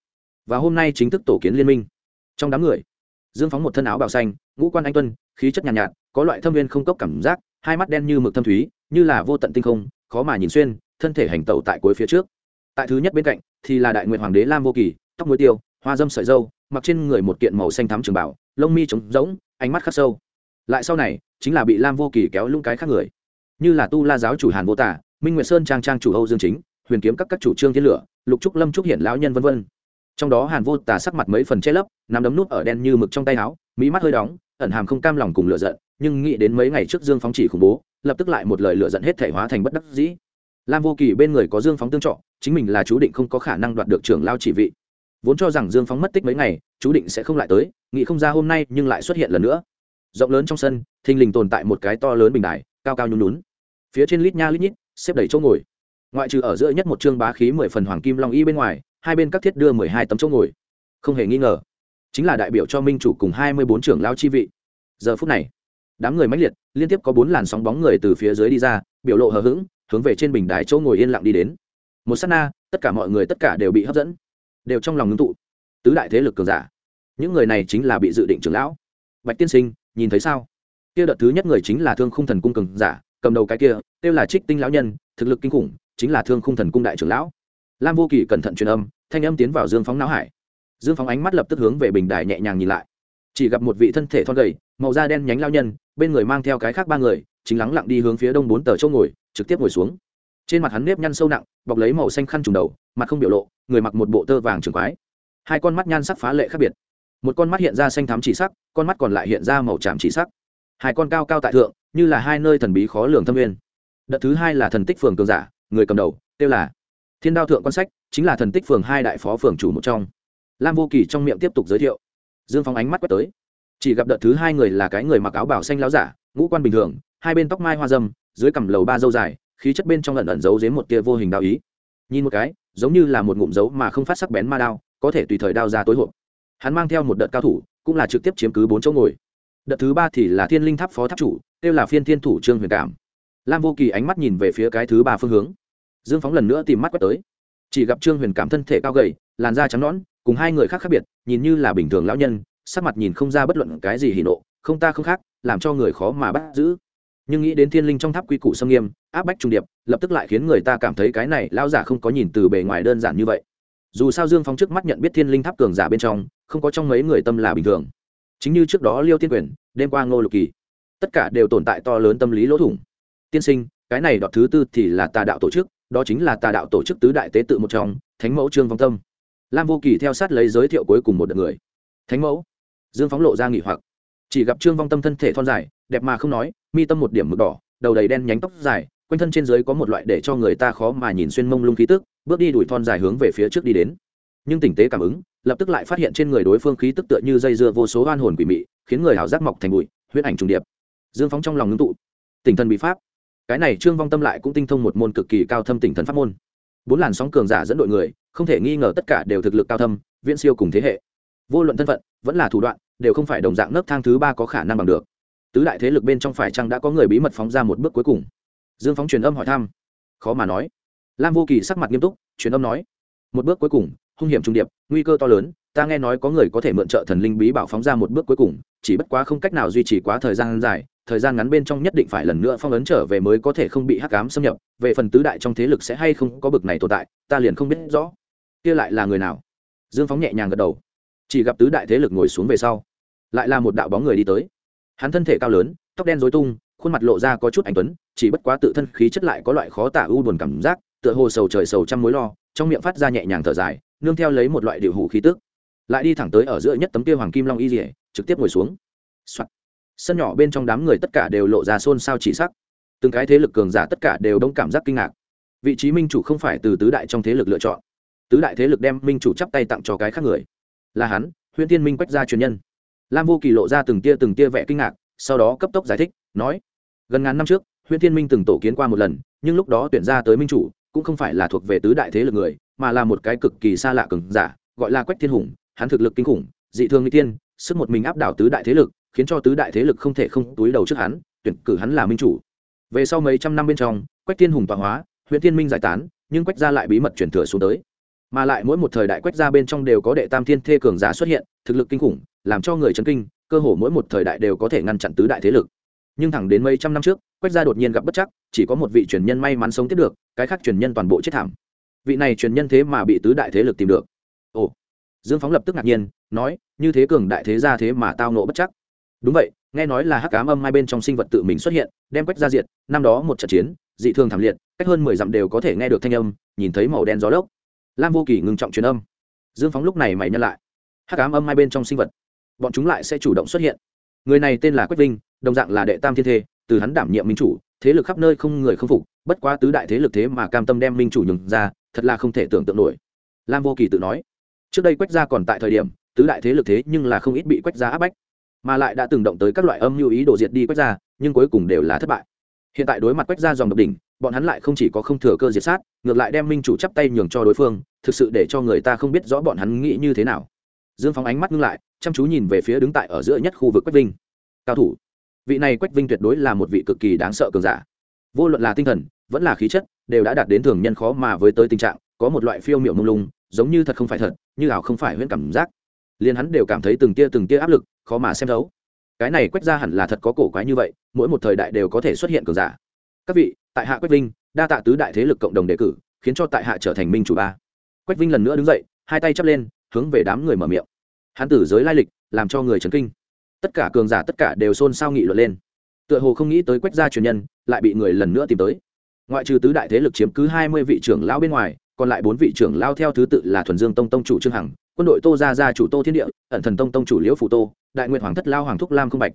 Và hôm nay chính thức tổ kiến liên minh. Trong đám người dương phóng một thân áo bào xanh ngũ quan anh tuân khí chất nhàn nhạt, nhạt có loại thâm viên không cốc cảm giác hai mắt đen như mực thâm thúy như là vô tận tinh không khó mà nhìn xuyên thân thể hành tẩu tại cuối phía trước tại thứ nhất bên cạnh thì là đại nguyện hoàng đế lam vô kỳ, tóc muối tiêu, hoa dâm sợi dâu, mặc trên người một kiện màu xanh thắm trường bảo, lông mi trống rỗng, ánh mắt khắc sâu. Lại sau này, chính là bị lam vô kỳ kéo lung cái khác người. Như là tu la giáo chủ hàn vô tả, minh nguyệt sơn trang trang chủ âu dương chính, huyền kiếm các các chủ trương thiên lửa, lục trúc lâm trúc hiển lão nhân vân vân. Trong đó hàn vô tả sắc mặt mấy phần che lấp nằm đấm nút ở đen như mực trong tay áo mỹ mắt hơi đóng, ẩn hàm không cam lòng cùng lửa giận, nhưng nghĩ đến mấy ngày trước dương phóng chỉ khủng bố, lập tức lại một lời lửa giận hết thể hóa thành bất đắc dĩ lam vô kỳ bên người có dương phóng tương trọ chính mình là chú định không có khả năng đoạt được trưởng lao chỉ vị. Vốn cho rằng dương phóng mất tích mấy ngày, chú định sẽ không lại tới, nghĩ không ra hôm nay nhưng lại xuất hiện lần nữa. Rộng lớn trong sân, thình lình tồn tại một cái to lớn bình đài, cao cao nhún nhún. Phía trên lít nha lít nhít, xếp đầy chỗ ngồi. Ngoại trừ ở giữa nhất một chương bá khí mười phần hoàng kim long y bên ngoài, hai bên các thiết đưa mười hai tấm chỗ ngồi. Không hề nghi ngờ, chính là đại biểu cho minh chủ cùng hai mươi bốn trưởng lao chi vị. Giờ phút này, đám người mãnh liệt, liên tiếp có bốn làn sóng bóng người từ phía dưới đi ra, biểu lộ hờ hững hướng về trên bình đài chỗ ngồi yên lặng đi đến. Một s á t na, tất cả mọi người tất cả đều bị hấp dẫn, đều trong lòng ngưng tụ. Tứ đại thế lực cường giả, những người này chính là bị dự định trưởng lão. Bạch tiên sinh, nhìn thấy sao? Kia đợt thứ nhất người chính là thương khung thần cung cường giả, cầm đầu cái kia, kêu là trích tinh lão nhân, thực lực kinh khủng, chính là thương khung thần cung đại trưởng lão. Lam vô kỳ cẩn thận truyền âm, thanh âm tiến vào dương phóng não hải. Dương phóng ánh mắt lập tức hướng về bình đài nhẹ nhàng nhìn lại. Chỉ gặp một vị thân thể thon gầy màu da đen nhánh lao nhân, bên người mang theo cái khác ba người, chính lắng lặng đi hướng phía đông bốn tờ chỗ ngồi, trực tiếp ngồi xuống. Trên mặt hắn nếp nhăn sâu nặng, bọc lấy màu xanh khăn trùng đầu, mặt không biểu lộ, người mặc một bộ tơ vàng trường quái. Hai con mắt nhan sắc phá lệ khác biệt. Một con mắt hiện ra xanh thắm chỉ sắc, con mắt còn lại hiện ra màu tràm chỉ sắc. Hai con cao cao tại thượng, như là hai nơi thần bí khó lường thâm nguyên. Đợt thứ hai là thần tích phường cường giả, người cầm đầu tiêu là thiên đao thượng quan sách, chính là thần tích phường hai đại phó phường chủ một trong. Lam vô kỳ trong miệng tiếp tục giới thiệu. Dương phóng ánh mắt quét tới chỉ gặp đợt thứ hai người là cái người mặc áo bảo xanh láo giả, ngũ quan bình thường, hai bên tóc mai hoa dâm, dưới cằm lầu ba dâu dài, khí chất bên trong lần ẩn giấu dếm một tia vô hình đạo ý. Nhìn một cái, giống như là một ngụm dấu mà không phát sắc bén ma đao, có thể tùy thời đao ra tối hộp. Hắn mang theo một đợt cao thủ, cũng là trực tiếp chiếm cứ bốn chỗ ngồi. Đợt thứ ba thì là thiên linh tháp phó tháp chủ, kêu là phiên thiên thủ trương huyền cảm. Lam vô kỳ ánh mắt nhìn về phía cái thứ ba phương hướng. Dương phóng lần nữa tìm mắt quét tới. Chỉ gặp trương huyền cảm thân thể cao gầy, làn da trắng nõn, cùng hai người khác khác biệt, nhìn như là bình thường lão nhân sắc mặt nhìn không ra bất luận cái gì hỉ nộ, không ta không khác, làm cho người khó mà bắt giữ. Nhưng nghĩ đến thiên linh trong tháp quy củ xâm nghiêm, áp bách trung điệp, lập tức lại khiến người ta cảm thấy cái này lão giả không có nhìn từ bề ngoài đơn giản như vậy. Dù sao dương phong trước mắt nhận biết thiên linh tháp cường giả bên trong, không có trong mấy người tâm là bình thường. Chính như trước đó liêu tiên quyền, đêm qua ngô lục kỳ, tất cả đều tồn tại to lớn tâm lý lỗ thủng. Tiên sinh, cái này đọt thứ tư thì là tà đạo tổ chức, đó chính là tà đạo tổ chức tứ đại tế tự một trong, thánh mẫu trương vong tâm. Lam vô kỳ theo sát lấy giới thiệu cuối cùng một đợt người. Thánh mẫu dương phóng lộ ra nghỉ hoặc. Chỉ gặp trương vong tâm thân thể thon dài, đẹp mà không nói, mi tâm một điểm mực đỏ, đầu đầy đen nhánh tóc dài, quanh thân trên dưới có một loại để cho người ta khó mà nhìn xuyên mông lung khí tức, bước đi đuổi thon dài hướng về phía trước đi đến. Nhưng tình tế cảm ứng, lập tức lại phát hiện trên người đối phương khí tức tựa như dây dưa vô số oan hồn quỷ mị, khiến người hảo giác mọc thành bụi, huyết ảnh trùng điệp. Dương phóng trong lòng ngưng tụ. Tỉnh thần bị pháp. Cái này trương vong tâm lại cũng tinh thông một môn cực kỳ cao thâm tỉnh thần pháp môn. Bốn làn sóng cường giả dẫn đội người, không thể nghi ngờ tất cả đều thực lực cao thâm, viễn siêu cùng thế hệ. Vô luận thân phận, vẫn là thủ đoạn đều không phải đồng dạng nấc thang thứ ba có khả năng bằng được. Tứ đại thế lực bên trong phải chăng đã có người bí mật phóng ra một bước cuối cùng? Dương phóng truyền âm hỏi thăm. Khó mà nói. Lam vô kỳ sắc mặt nghiêm túc, truyền âm nói. Một bước cuối cùng, hung hiểm trung điệp, nguy cơ to lớn, ta nghe nói có người có thể mượn trợ thần linh bí bảo phóng ra một bước cuối cùng, chỉ bất quá không cách nào duy trì quá thời gian dài, thời gian ngắn bên trong nhất định phải lần nữa phong ấn trở về mới có thể không bị hắc cám xâm nhập, về phần tứ đại trong thế lực sẽ hay không có bực này tồn tại, ta liền không biết rõ. Kia lại là người nào? Dương phóng nhẹ nhàng gật đầu chỉ gặp tứ đại thế lực ngồi xuống về sau, lại là một đạo bóng người đi tới. Hắn thân thể cao lớn, tóc đen dối tung, khuôn mặt lộ ra có chút anh tuấn, chỉ bất quá tự thân khí chất lại có loại khó tả u buồn cảm giác, tựa hồ sầu trời sầu trăm mối lo, trong miệng phát ra nhẹ nhàng thở dài, nương theo lấy một loại điệu hủ khí tức. Lại đi thẳng tới ở giữa nhất tấm kia hoàng kim long y dỉa trực tiếp ngồi xuống、Soạn. sân nhỏ bên trong đám người tất cả đều lộ ra xôn xao chỉ sắc. Từng cái thế lực cường giả tất cả đều đông cảm giác kinh ngạc. Vị trí minh chủ không phải từ tứ đại trong thế lực lựa chọn. Tứ đại thế lực đem minh chủ chắp tay tặng cho cái khác người là hắn, huyễn tiên minh quách gia truyền nhân. Lam vô kỳ lộ ra từng tia từng tia vẻ kinh ngạc, sau đó cấp tốc giải thích, nói, gần ngàn năm trước, huyễn tiên minh từng tổ kiến qua một lần, nhưng lúc đó tuyển ra tới minh chủ, cũng không phải là thuộc về tứ đại thế lực người, mà là một cái cực kỳ xa lạ cường giả, gọi là quách thiên hùng, hắn thực lực kinh khủng, dị thường n tiên, sức một mình áp đảo tứ đại thế lực, khiến cho tứ đại thế lực không thể không túi đầu trước hắn, tuyển cử hắn là minh chủ. Về sau mấy trăm năm bên trong, quách thiên hùng tọa hóa huyện thiên minh giải tán, nhưng quách gia lại bí mật chuyển thừa xuống tới mà lại mỗi một thời đại quách gia bên trong đều có đệ tam thiên thê cường giả xuất hiện, thực lực kinh khủng, làm cho người chấn kinh, cơ hồ mỗi một thời đại đều có thể ngăn chặn tứ đại thế lực. Nhưng thẳng đến mấy trăm năm trước, quách gia đột nhiên gặp bất chắc, chỉ có một vị truyền nhân may mắn sống tiếp được, cái khác truyền nhân toàn bộ chết thảm. Vị này truyền nhân thế mà bị tứ đại thế lực tìm được. Ồ, dương phóng lập tức ngạc nhiên, nói, như thế cường đại thế ra thế mà tao nộ bất chắc. Đúng vậy, nghe nói là hắc cám âm hai bên trong sinh vật tự mình xuất hiện, đem quách ra diệt, năm đó một trận chiến, dị thường thảm liệt, cách hơn mười dặm đều có thể nghe được thanh âm, nhìn thấy màu đen gió lốc lam vô kỳ ngừng trọng truyền âm dương phóng lúc này mày nhân lại hắc ám âm hai bên trong sinh vật bọn chúng lại sẽ chủ động xuất hiện người này tên là quách vinh đồng dạng là đệ tam thiên thê từ hắn đảm nhiệm minh chủ thế lực khắp nơi không người không phục bất quá tứ đại thế lực thế mà cam tâm đem minh chủ nhường ra thật là không thể tưởng tượng nổi lam vô kỳ tự nói trước đây quách gia còn tại thời điểm tứ đại thế lực thế nhưng là không ít bị quách gia áp bách mà lại đã từng động tới các loại âm mưu ý đồ diệt đi quách gia nhưng cuối cùng đều là thất bại hiện tại đối mặt quách gia dòng độc đỉnh bọn hắn lại không chỉ có không thừa cơ diệt sát, ngược lại đem minh chủ chắp tay nhường cho đối phương, thực sự để cho người ta không biết rõ bọn hắn nghĩ như thế nào. Dương phóng ánh mắt ngưng lại, chăm chú nhìn về phía đứng tại ở giữa nhất khu vực quách vinh. Cao thủ, vị này quách vinh tuyệt đối là một vị cực kỳ đáng sợ cường giả. Vô luận là tinh thần, vẫn là khí chất, đều đã đạt đến thường nhân khó mà với tới tình trạng, có một loại phiêu miệu mông lung, giống như thật không phải thật, như ảo không phải huyễn cảm giác. Liền hắn đều cảm thấy từng tia từng tia áp lực, khó mà xem thấu. Cái này quách ra hẳn là thật có cổ quái như vậy, mỗi một thời đại đều có thể xuất hiện cường giả. Các vị tại hạ quách vinh, đa tạ tứ đại thế lực cộng đồng đề cử, khiến cho tại hạ trở thành minh chủ ba. Quách vinh lần nữa đứng dậy, hai tay chắp lên, hướng về đám người mở miệng. Hắn tử giới lai lịch, làm cho người chấn kinh. Tất cả cường giả tất cả đều xôn xao nghị luận lên. Tựa hồ không nghĩ tới quách gia truyền nhân, lại bị người lần nữa tìm tới. Ngoại trừ tứ đại thế lực chiếm cứ hai mươi vị trưởng lão bên ngoài, còn lại bốn vị trưởng lao theo thứ tự là thuần dương tông tông chủ trương hằng, quân đội tô gia gia chủ tô thiên địa, ẩn thần tông tông chủ liễu phủ tô, đại nguyện hoàng thất lao hoàng thúc lam không bạch.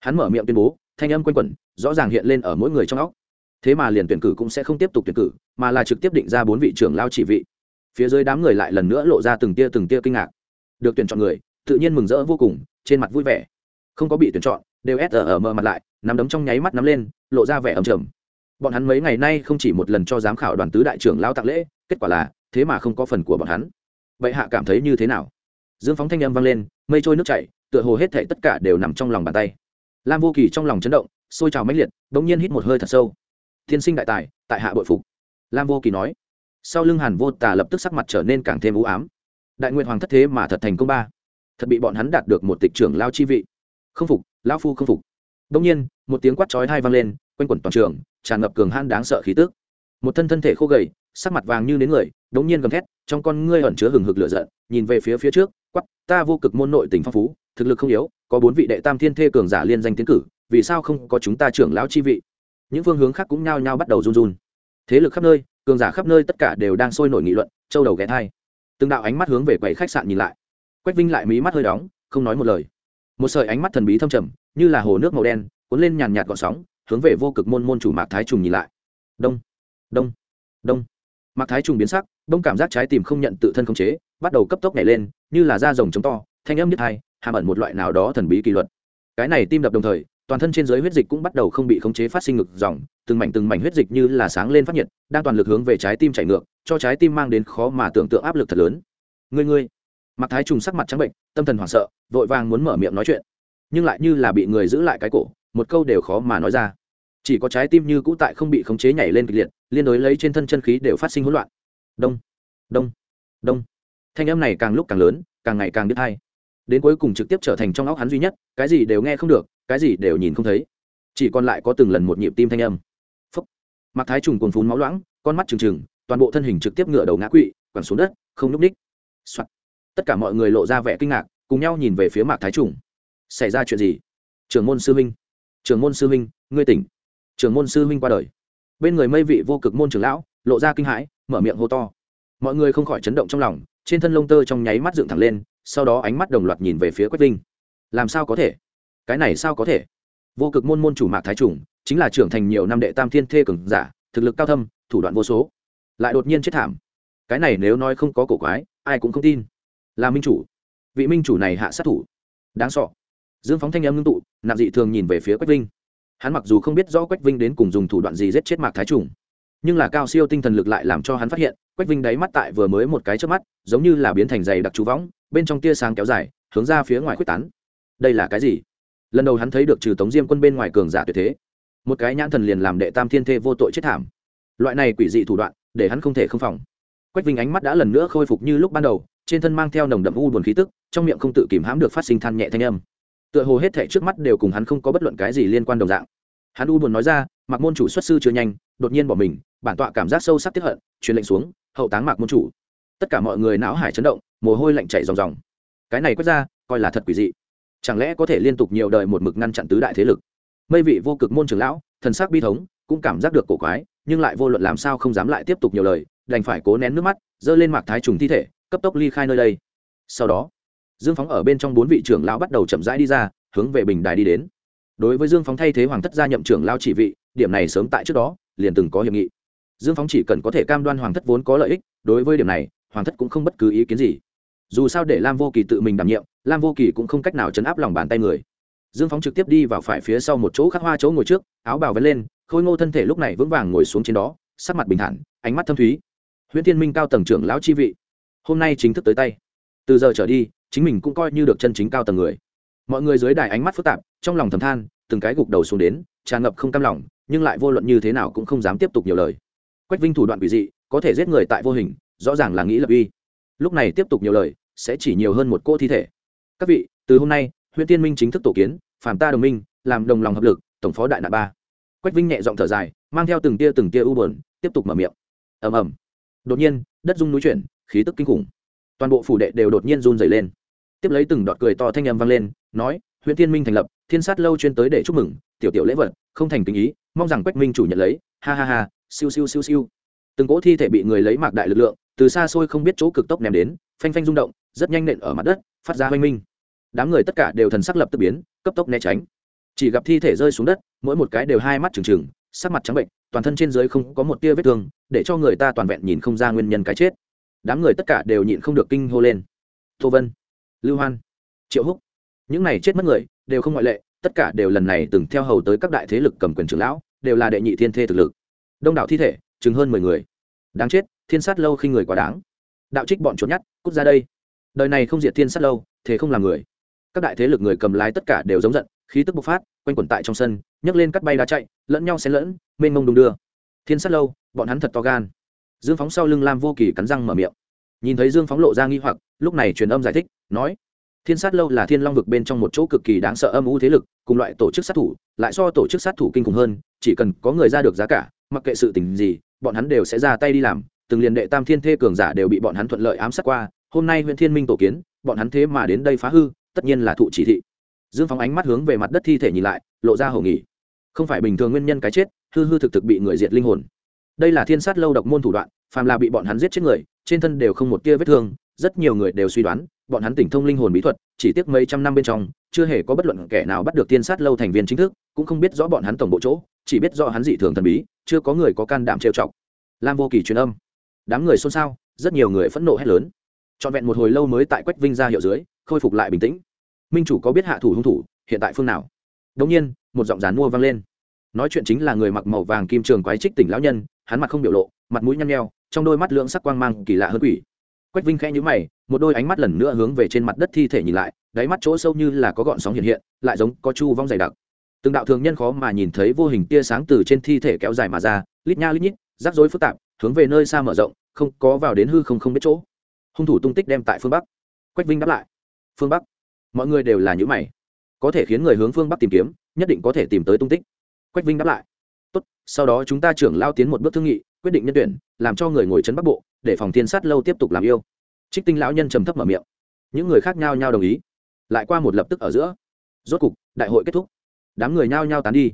Hắn mở miệng tuyên bố, thanh âm quanh quẩn, rõ ràng hiện lên ở mỗi người trong óc thế mà liền tuyển cử cũng sẽ không tiếp tục tuyển cử, mà là trực tiếp định ra bốn vị trưởng lao chỉ vị. Phía dưới đám người lại lần nữa lộ ra từng tia từng tia kinh ngạc. Được tuyển chọn người, tự nhiên mừng rỡ vô cùng, trên mặt vui vẻ. Không có bị tuyển chọn, đều ép ở mờ mặt lại, nắm đấm trong nháy mắt nắm lên, lộ ra vẻ ầm trầm. Bọn hắn mấy ngày nay không chỉ một lần cho giám khảo đoàn tứ đại trưởng lao tặng lễ, kết quả là, thế mà không có phần của bọn hắn. Vậy hạ cảm thấy như thế nào? Dương phóng thanh âm vang lên, mây trôi nước chảy, tựa hồ hết thể tất cả đều nằm trong lòng bàn tay. Lam vô kỳ trong lòng chấn động, sôi trào mãnh liệt đ ỗ n g nhiên hít một hơi thật sâu thiên sinh đại tài, tại hạ bội phục. Lam vô kỳ nói. Sau lưng hàn vô tà lập tức sắc mặt trở nên càng thêm u ám. Đại nguyện hoàng thất thế mà thật thành công ba. Thật bị bọn hắn đạt được một tịch trưởng lao chi vị. Không phục lao phu không phục. Đông nhiên, một tiếng quát chói hai vang lên, quanh quẩn toàn trường, tràn ngập cường han đáng sợ khí tức. Một thân thân thể khô gầy, sắc mặt vàng như đến người, đống nhiên gầm thét, trong con ngươi ẩn chứa hừng hực lửa giận, nhìn về phía phía trước quắp ta vô cực môn nội tình phong phú, thực lực không yếu, có bốn vị đệ tam thiên thê cường giả liên danh tiến cử, vì sao không có chúng ta trưởng lão chi vị? Những phương hướng khác cũng nhao nhao bắt đầu run run. Thế lực khắp nơi, cường giả khắp nơi tất cả đều đang sôi nổi nghị luận, châu đầu ghé thai. Từng đạo ánh mắt hướng về quầy khách sạn nhìn lại. Quách vinh lại mí mắt hơi đóng, không nói một lời. Một sợi ánh mắt thần bí thâm trầm, như là hồ nước màu đen, cuốn lên nhàn nhạt gọn sóng, hướng về vô cực môn môn chủ mạc thái trùng nhìn lại. Đông đông đông. Mạc thái trùng biến sắc, đông cảm giác trái tim không nhận tự thân khống chế, bắt đầu cấp tốc nhảy lên, như là da rồng chống to, thanh âm nhất hai, hàm ẩn một loại nào đó thần bí kỷ luật. Cái này tim đập đồng thời toàn thân trên dưới huyết dịch cũng bắt đầu không bị khống chế phát sinh ngực dòng, từng mảnh từng mảnh huyết dịch như là sáng lên phát nhiệt, đang toàn lực hướng về trái tim chảy ngược, cho trái tim mang đến khó mà tưởng tượng áp lực thật lớn. Ngươi ngươi. Mặc thái trùng sắc mặt trắng bệnh, tâm thần hoảng sợ, vội vàng muốn mở miệng nói chuyện. Nhưng lại như là bị người giữ lại cái cổ, một câu đều khó mà nói ra. Chỉ có trái tim như cũ tại không bị khống chế nhảy lên kịch liệt, liên đối lấy trên thân chân khí đều phát sinh hỗn loạn. Đông đông đông. Thanh âm này càng lúc càng lớn, càng ngày càng đứt hay đến cuối cùng trực tiếp trở thành trong óc hắn duy nhất, cái gì đều nghe không được cái gì đều nhìn không thấy. Chỉ còn lại có từng lần một nhịp tim thanh âm. Phúc. Mặc thái trùng cồn phún máu loãng, con mắt trừng trừng, toàn bộ thân hình trực tiếp ngựa đầu ngã quỵ, quẳng xuống đất, không n ú c ních Soạn. tất cả mọi người lộ ra vẻ kinh ngạc, cùng nhau nhìn về phía mạc thái trùng. Xảy ra chuyện gì? Trưởng môn sư minh trưởng môn sư minh ngươi tỉnh. Trưởng môn sư minh qua đời. Bên người mây vị vô cực môn trưởng lão, lộ ra kinh hãi, mở miệng hô to. Mọi người không khỏi chấn động trong lòng, trên thân lông tơ trong nháy mắt dựng thẳng lên, sau đó ánh mắt đồng loạt nhìn về phía quách vinh. Làm sao có thể? Cái này sao có thể? Vô cực môn môn chủ mạc thái trùng, chính là trưởng thành nhiều năm đệ tam thiên thê cường giả, thực lực cao thâm, thủ đoạn vô số. Lại đột nhiên chết thảm. Cái này nếu nói không có cổ quái, ai cũng không tin. Là minh chủ. Vị minh chủ này hạ sát thủ. Đáng sọ dương phóng thanh âm ngưng tụ, nạp dị thường nhìn về phía quách vinh. Hắn mặc dù không biết rõ quách vinh đến cùng dùng thủ đoạn gì giết chết mạc thái trùng, nhưng là cao siêu tinh thần lực lại làm cho hắn phát hiện, quách vinh đáy mắt tại vừa mới một cái trước mắt, giống như là biến thành dày đặc chú võng, bên trong tia sáng kéo dài, hướng ra phía ngoài quyết tán. Đây là cái gì? Lần đầu hắn thấy được trừ tống diêm quân bên ngoài cường giả tuyệt thế, một cái nhãn thần liền làm đệ tam thiên thê vô tội chết thảm. Loại này quỷ dị thủ đoạn, để hắn không thể không phòng. Quách vinh ánh mắt đã lần nữa khôi phục như lúc ban đầu, trên thân mang theo nồng đậm u buồn khí tức, trong miệng không tự kìm hãm được phát sinh than nhẹ thanh âm. Tựa hồ hết thể trước mắt đều cùng hắn không có bất luận cái gì liên quan đồng dạng. Hắn u buồn nói ra mặc môn chủ xuất sư chưa nhanh, đột nhiên bỏ mình, bản tọa cảm giác sâu sắc tiếp hận, truyền lệnh xuống, hậu táng mạc môn chủ. Tất cả mọi người não hải chấn động, mồ hôi lạnh chảy ròng ròng. Cái này quét ra, coi là thật quỷ dị chẳng lẽ có thể liên tục nhiều đời một mực ngăn chặn tứ đại thế lực? Mây vị vô cực môn trưởng lão, thần sắc bi thống, cũng cảm giác được cổ quái, nhưng lại vô luận làm sao không dám lại tiếp tục nhiều lời, đành phải cố nén nước mắt, giơ lên mạc thái trùng thi thể, cấp tốc ly khai nơi đây. Sau đó, dương phóng ở bên trong bốn vị trưởng lão bắt đầu chậm rãi đi ra, hướng về bình đài đi đến. Đối với dương phóng thay thế hoàng thất gia nhậm trưởng lao chỉ vị, điểm này sớm tại trước đó, liền từng có hiệp nghị. Dương phóng chỉ cần có thể cam đoan hoàng thất vốn có lợi ích, đối với điểm này, hoàng thất cũng không bất cứ ý kiến gì dù sao để lam vô kỳ tự mình đảm nhiệm lam vô kỳ cũng không cách nào chấn áp lòng bàn tay người dương phóng trực tiếp đi vào phải phía sau một chỗ khắc hoa chỗ ngồi trước áo bào vén lên khôi ngô thân thể lúc này vững vàng ngồi xuống trên đó sắc mặt bình thản ánh mắt thâm thúy Huyễn thiên minh cao tầng trưởng lão chi vị hôm nay chính thức tới tay từ giờ trở đi chính mình cũng coi như được chân chính cao tầng người mọi người dưới đài ánh mắt phức tạp trong lòng thầm than từng cái gục đầu xuống đến tràn ngập không cam lòng nhưng lại vô luận như thế nào cũng không dám tiếp tục nhiều lời quách vinh thủ đoạn quỷ dị có thể giết người tại vô hình rõ ràng là nghĩ lập uy lúc này tiếp tục nhiều lời, sẽ chỉ nhiều hơn một cô thi thể. Các vị, từ hôm nay huyện tiên minh chính thức tổ kiến, phàm ta đồng minh, làm đồng lòng hợp lực, tổng phó đại nạn ba. Quách vinh nhẹ giọng thở dài, mang theo từng tia từng tia u bờn tiếp tục mở miệng. Ầm ầm. Đột nhiên, đất rung núi chuyển, khí tức kinh khủng. Toàn bộ phủ đệ đều đột nhiên run dày lên. Tiếp lấy từng đọt cười to thanh âm vang lên, nói huyện tiên minh thành lập, thiên sát lâu chuyên tới để chúc mừng, tiểu tiểu lễ vật, không thành tình ý, mong rằng quách minh chủ nhận lấy. Ha ha ha, siêu siêu siêu siêu từng cỗ thi thể bị người lấy mạc đại lực lượng, từ xa xôi không biết chỗ cực tốc ném đến, phanh phanh rung động, rất nhanh nện ở mặt đất, phát ra hoanh minh. Đám người tất cả đều thần sắc lập tức biến, cấp tốc né tránh. Chỉ gặp thi thể rơi xuống đất, mỗi một cái đều hai mắt trừng trừng, sắc mặt trắng bệnh, toàn thân trên dưới không có một tia vết thương, để cho người ta toàn vẹn nhìn không ra nguyên nhân cái chết. Đám người tất cả đều nhịn không được kinh hô lên. Tô vân, lưu hoan, triệu húc, những này chết mất người, đều không ngoại lệ, tất cả đều lần này từng theo hầu tới các đại thế lực cầm quyền trưởng lão, đều là đệ nhị thiên thê thực lực. Đông đảo thi thể chừng hơn mười người. Đáng chết, thiên sát lâu khi người quá đáng. Đạo trích bọn trốn nhát cút ra đây. Đời này không diệt thiên sát lâu, thế không làm người. Các đại thế lực người cầm lái tất cả đều giống giận, khí tức bộc phát, quanh quẩn tại trong sân, nhấc lên cắt bay đá chạy, lẫn nhau xen lẫn, mênh mông đung đưa. Thiên sát lâu, bọn hắn thật to gan. Dương phóng sau lưng lam vô kỳ cắn răng mở miệng. Nhìn thấy dương phóng lộ ra nghi hoặc, lúc này truyền âm giải thích, nói thiên sát lâu là thiên long vực bên trong một chỗ cực kỳ đáng sợ âm u thế lực, cùng loại tổ chức sát thủ, lại so tổ chức sát thủ kinh khủng hơn, chỉ cần có người ra được giá cả mặc kệ sự tình gì, bọn hắn đều sẽ ra tay đi làm. Từng liền đệ tam thiên thê cường giả đều bị bọn hắn thuận lợi ám sát qua. Hôm nay huyện thiên minh tổ kiến, bọn hắn thế mà đến đây phá hư, tất nhiên là thụ chỉ thị. Dương phóng ánh mắt hướng về mặt đất thi thể nhìn lại, lộ ra hầu nghỉ không phải bình thường nguyên nhân cái chết, hư hư thực thực bị người diệt linh hồn. Đây là thiên sát lâu độc môn thủ đoạn, phàm là bị bọn hắn giết chết người, trên thân đều không một tia vết thương, rất nhiều người đều suy đoán, bọn hắn tỉnh thông linh hồn bí thuật, chỉ tiếc mấy trăm năm bên trong, chưa hề có bất luận kẻ nào bắt được thiên sát lâu thành viên chính thức, cũng không biết rõ bọn hắn tổng bộ chỗ chỉ biết rõ hắn dị thường thần bí, chưa có người có can đảm trêu chọc. Lam vô kỳ truyền âm. Đám người xôn xao, rất nhiều người phẫn nộ hét lớn. Trọn vẹn một hồi lâu mới tại quách vinh ra hiệu dưới, khôi phục lại bình tĩnh. Minh chủ có biết hạ thủ hung thủ, hiện tại phương nào? Đống nhiên, một giọng rán mua vang lên. Nói chuyện chính là người mặc màu vàng kim trường quái trích tỉnh lão nhân, hắn mặt không biểu lộ, mặt mũi nhăn nheo, trong đôi mắt lưỡng sắc quang mang kỳ lạ hơn quỷ. Quách vinh khẽ nhíu mày, một đôi ánh mắt lần nữa hướng về trên mặt đất thi thể nhìn lại, đáy mắt chỗ sâu như là có gọn sóng hiện hiện, lại giống có chu vong dày đặc từng đạo thường nhân khó mà nhìn thấy vô hình tia sáng từ trên thi thể kéo dài mà ra, lít nha lít nhít, rắc rối phức tạp, hướng về nơi xa mở rộng, không có vào đến hư không không biết chỗ. Hung thủ tung tích đem tại phương bắc. Quách vinh đáp lại. Phương bắc? Mọi người đều là những mày. Có thể khiến người hướng phương bắc tìm kiếm, nhất định có thể tìm tới tung tích. Quách vinh đáp lại. Tốt, sau đó chúng ta trưởng lao tiến một bước thương nghị, quyết định nhân tuyển, làm cho người ngồi chấn bắc bộ, để phòng thiên sát lâu tiếp tục làm yêu. Trích tinh lão nhân trầm thấp mở miệng. Những người khác nhao nhao đồng ý. Lại qua một lập tức ở giữa. Rốt cục, đại hội kết thúc đám người nhao nhao tán đi.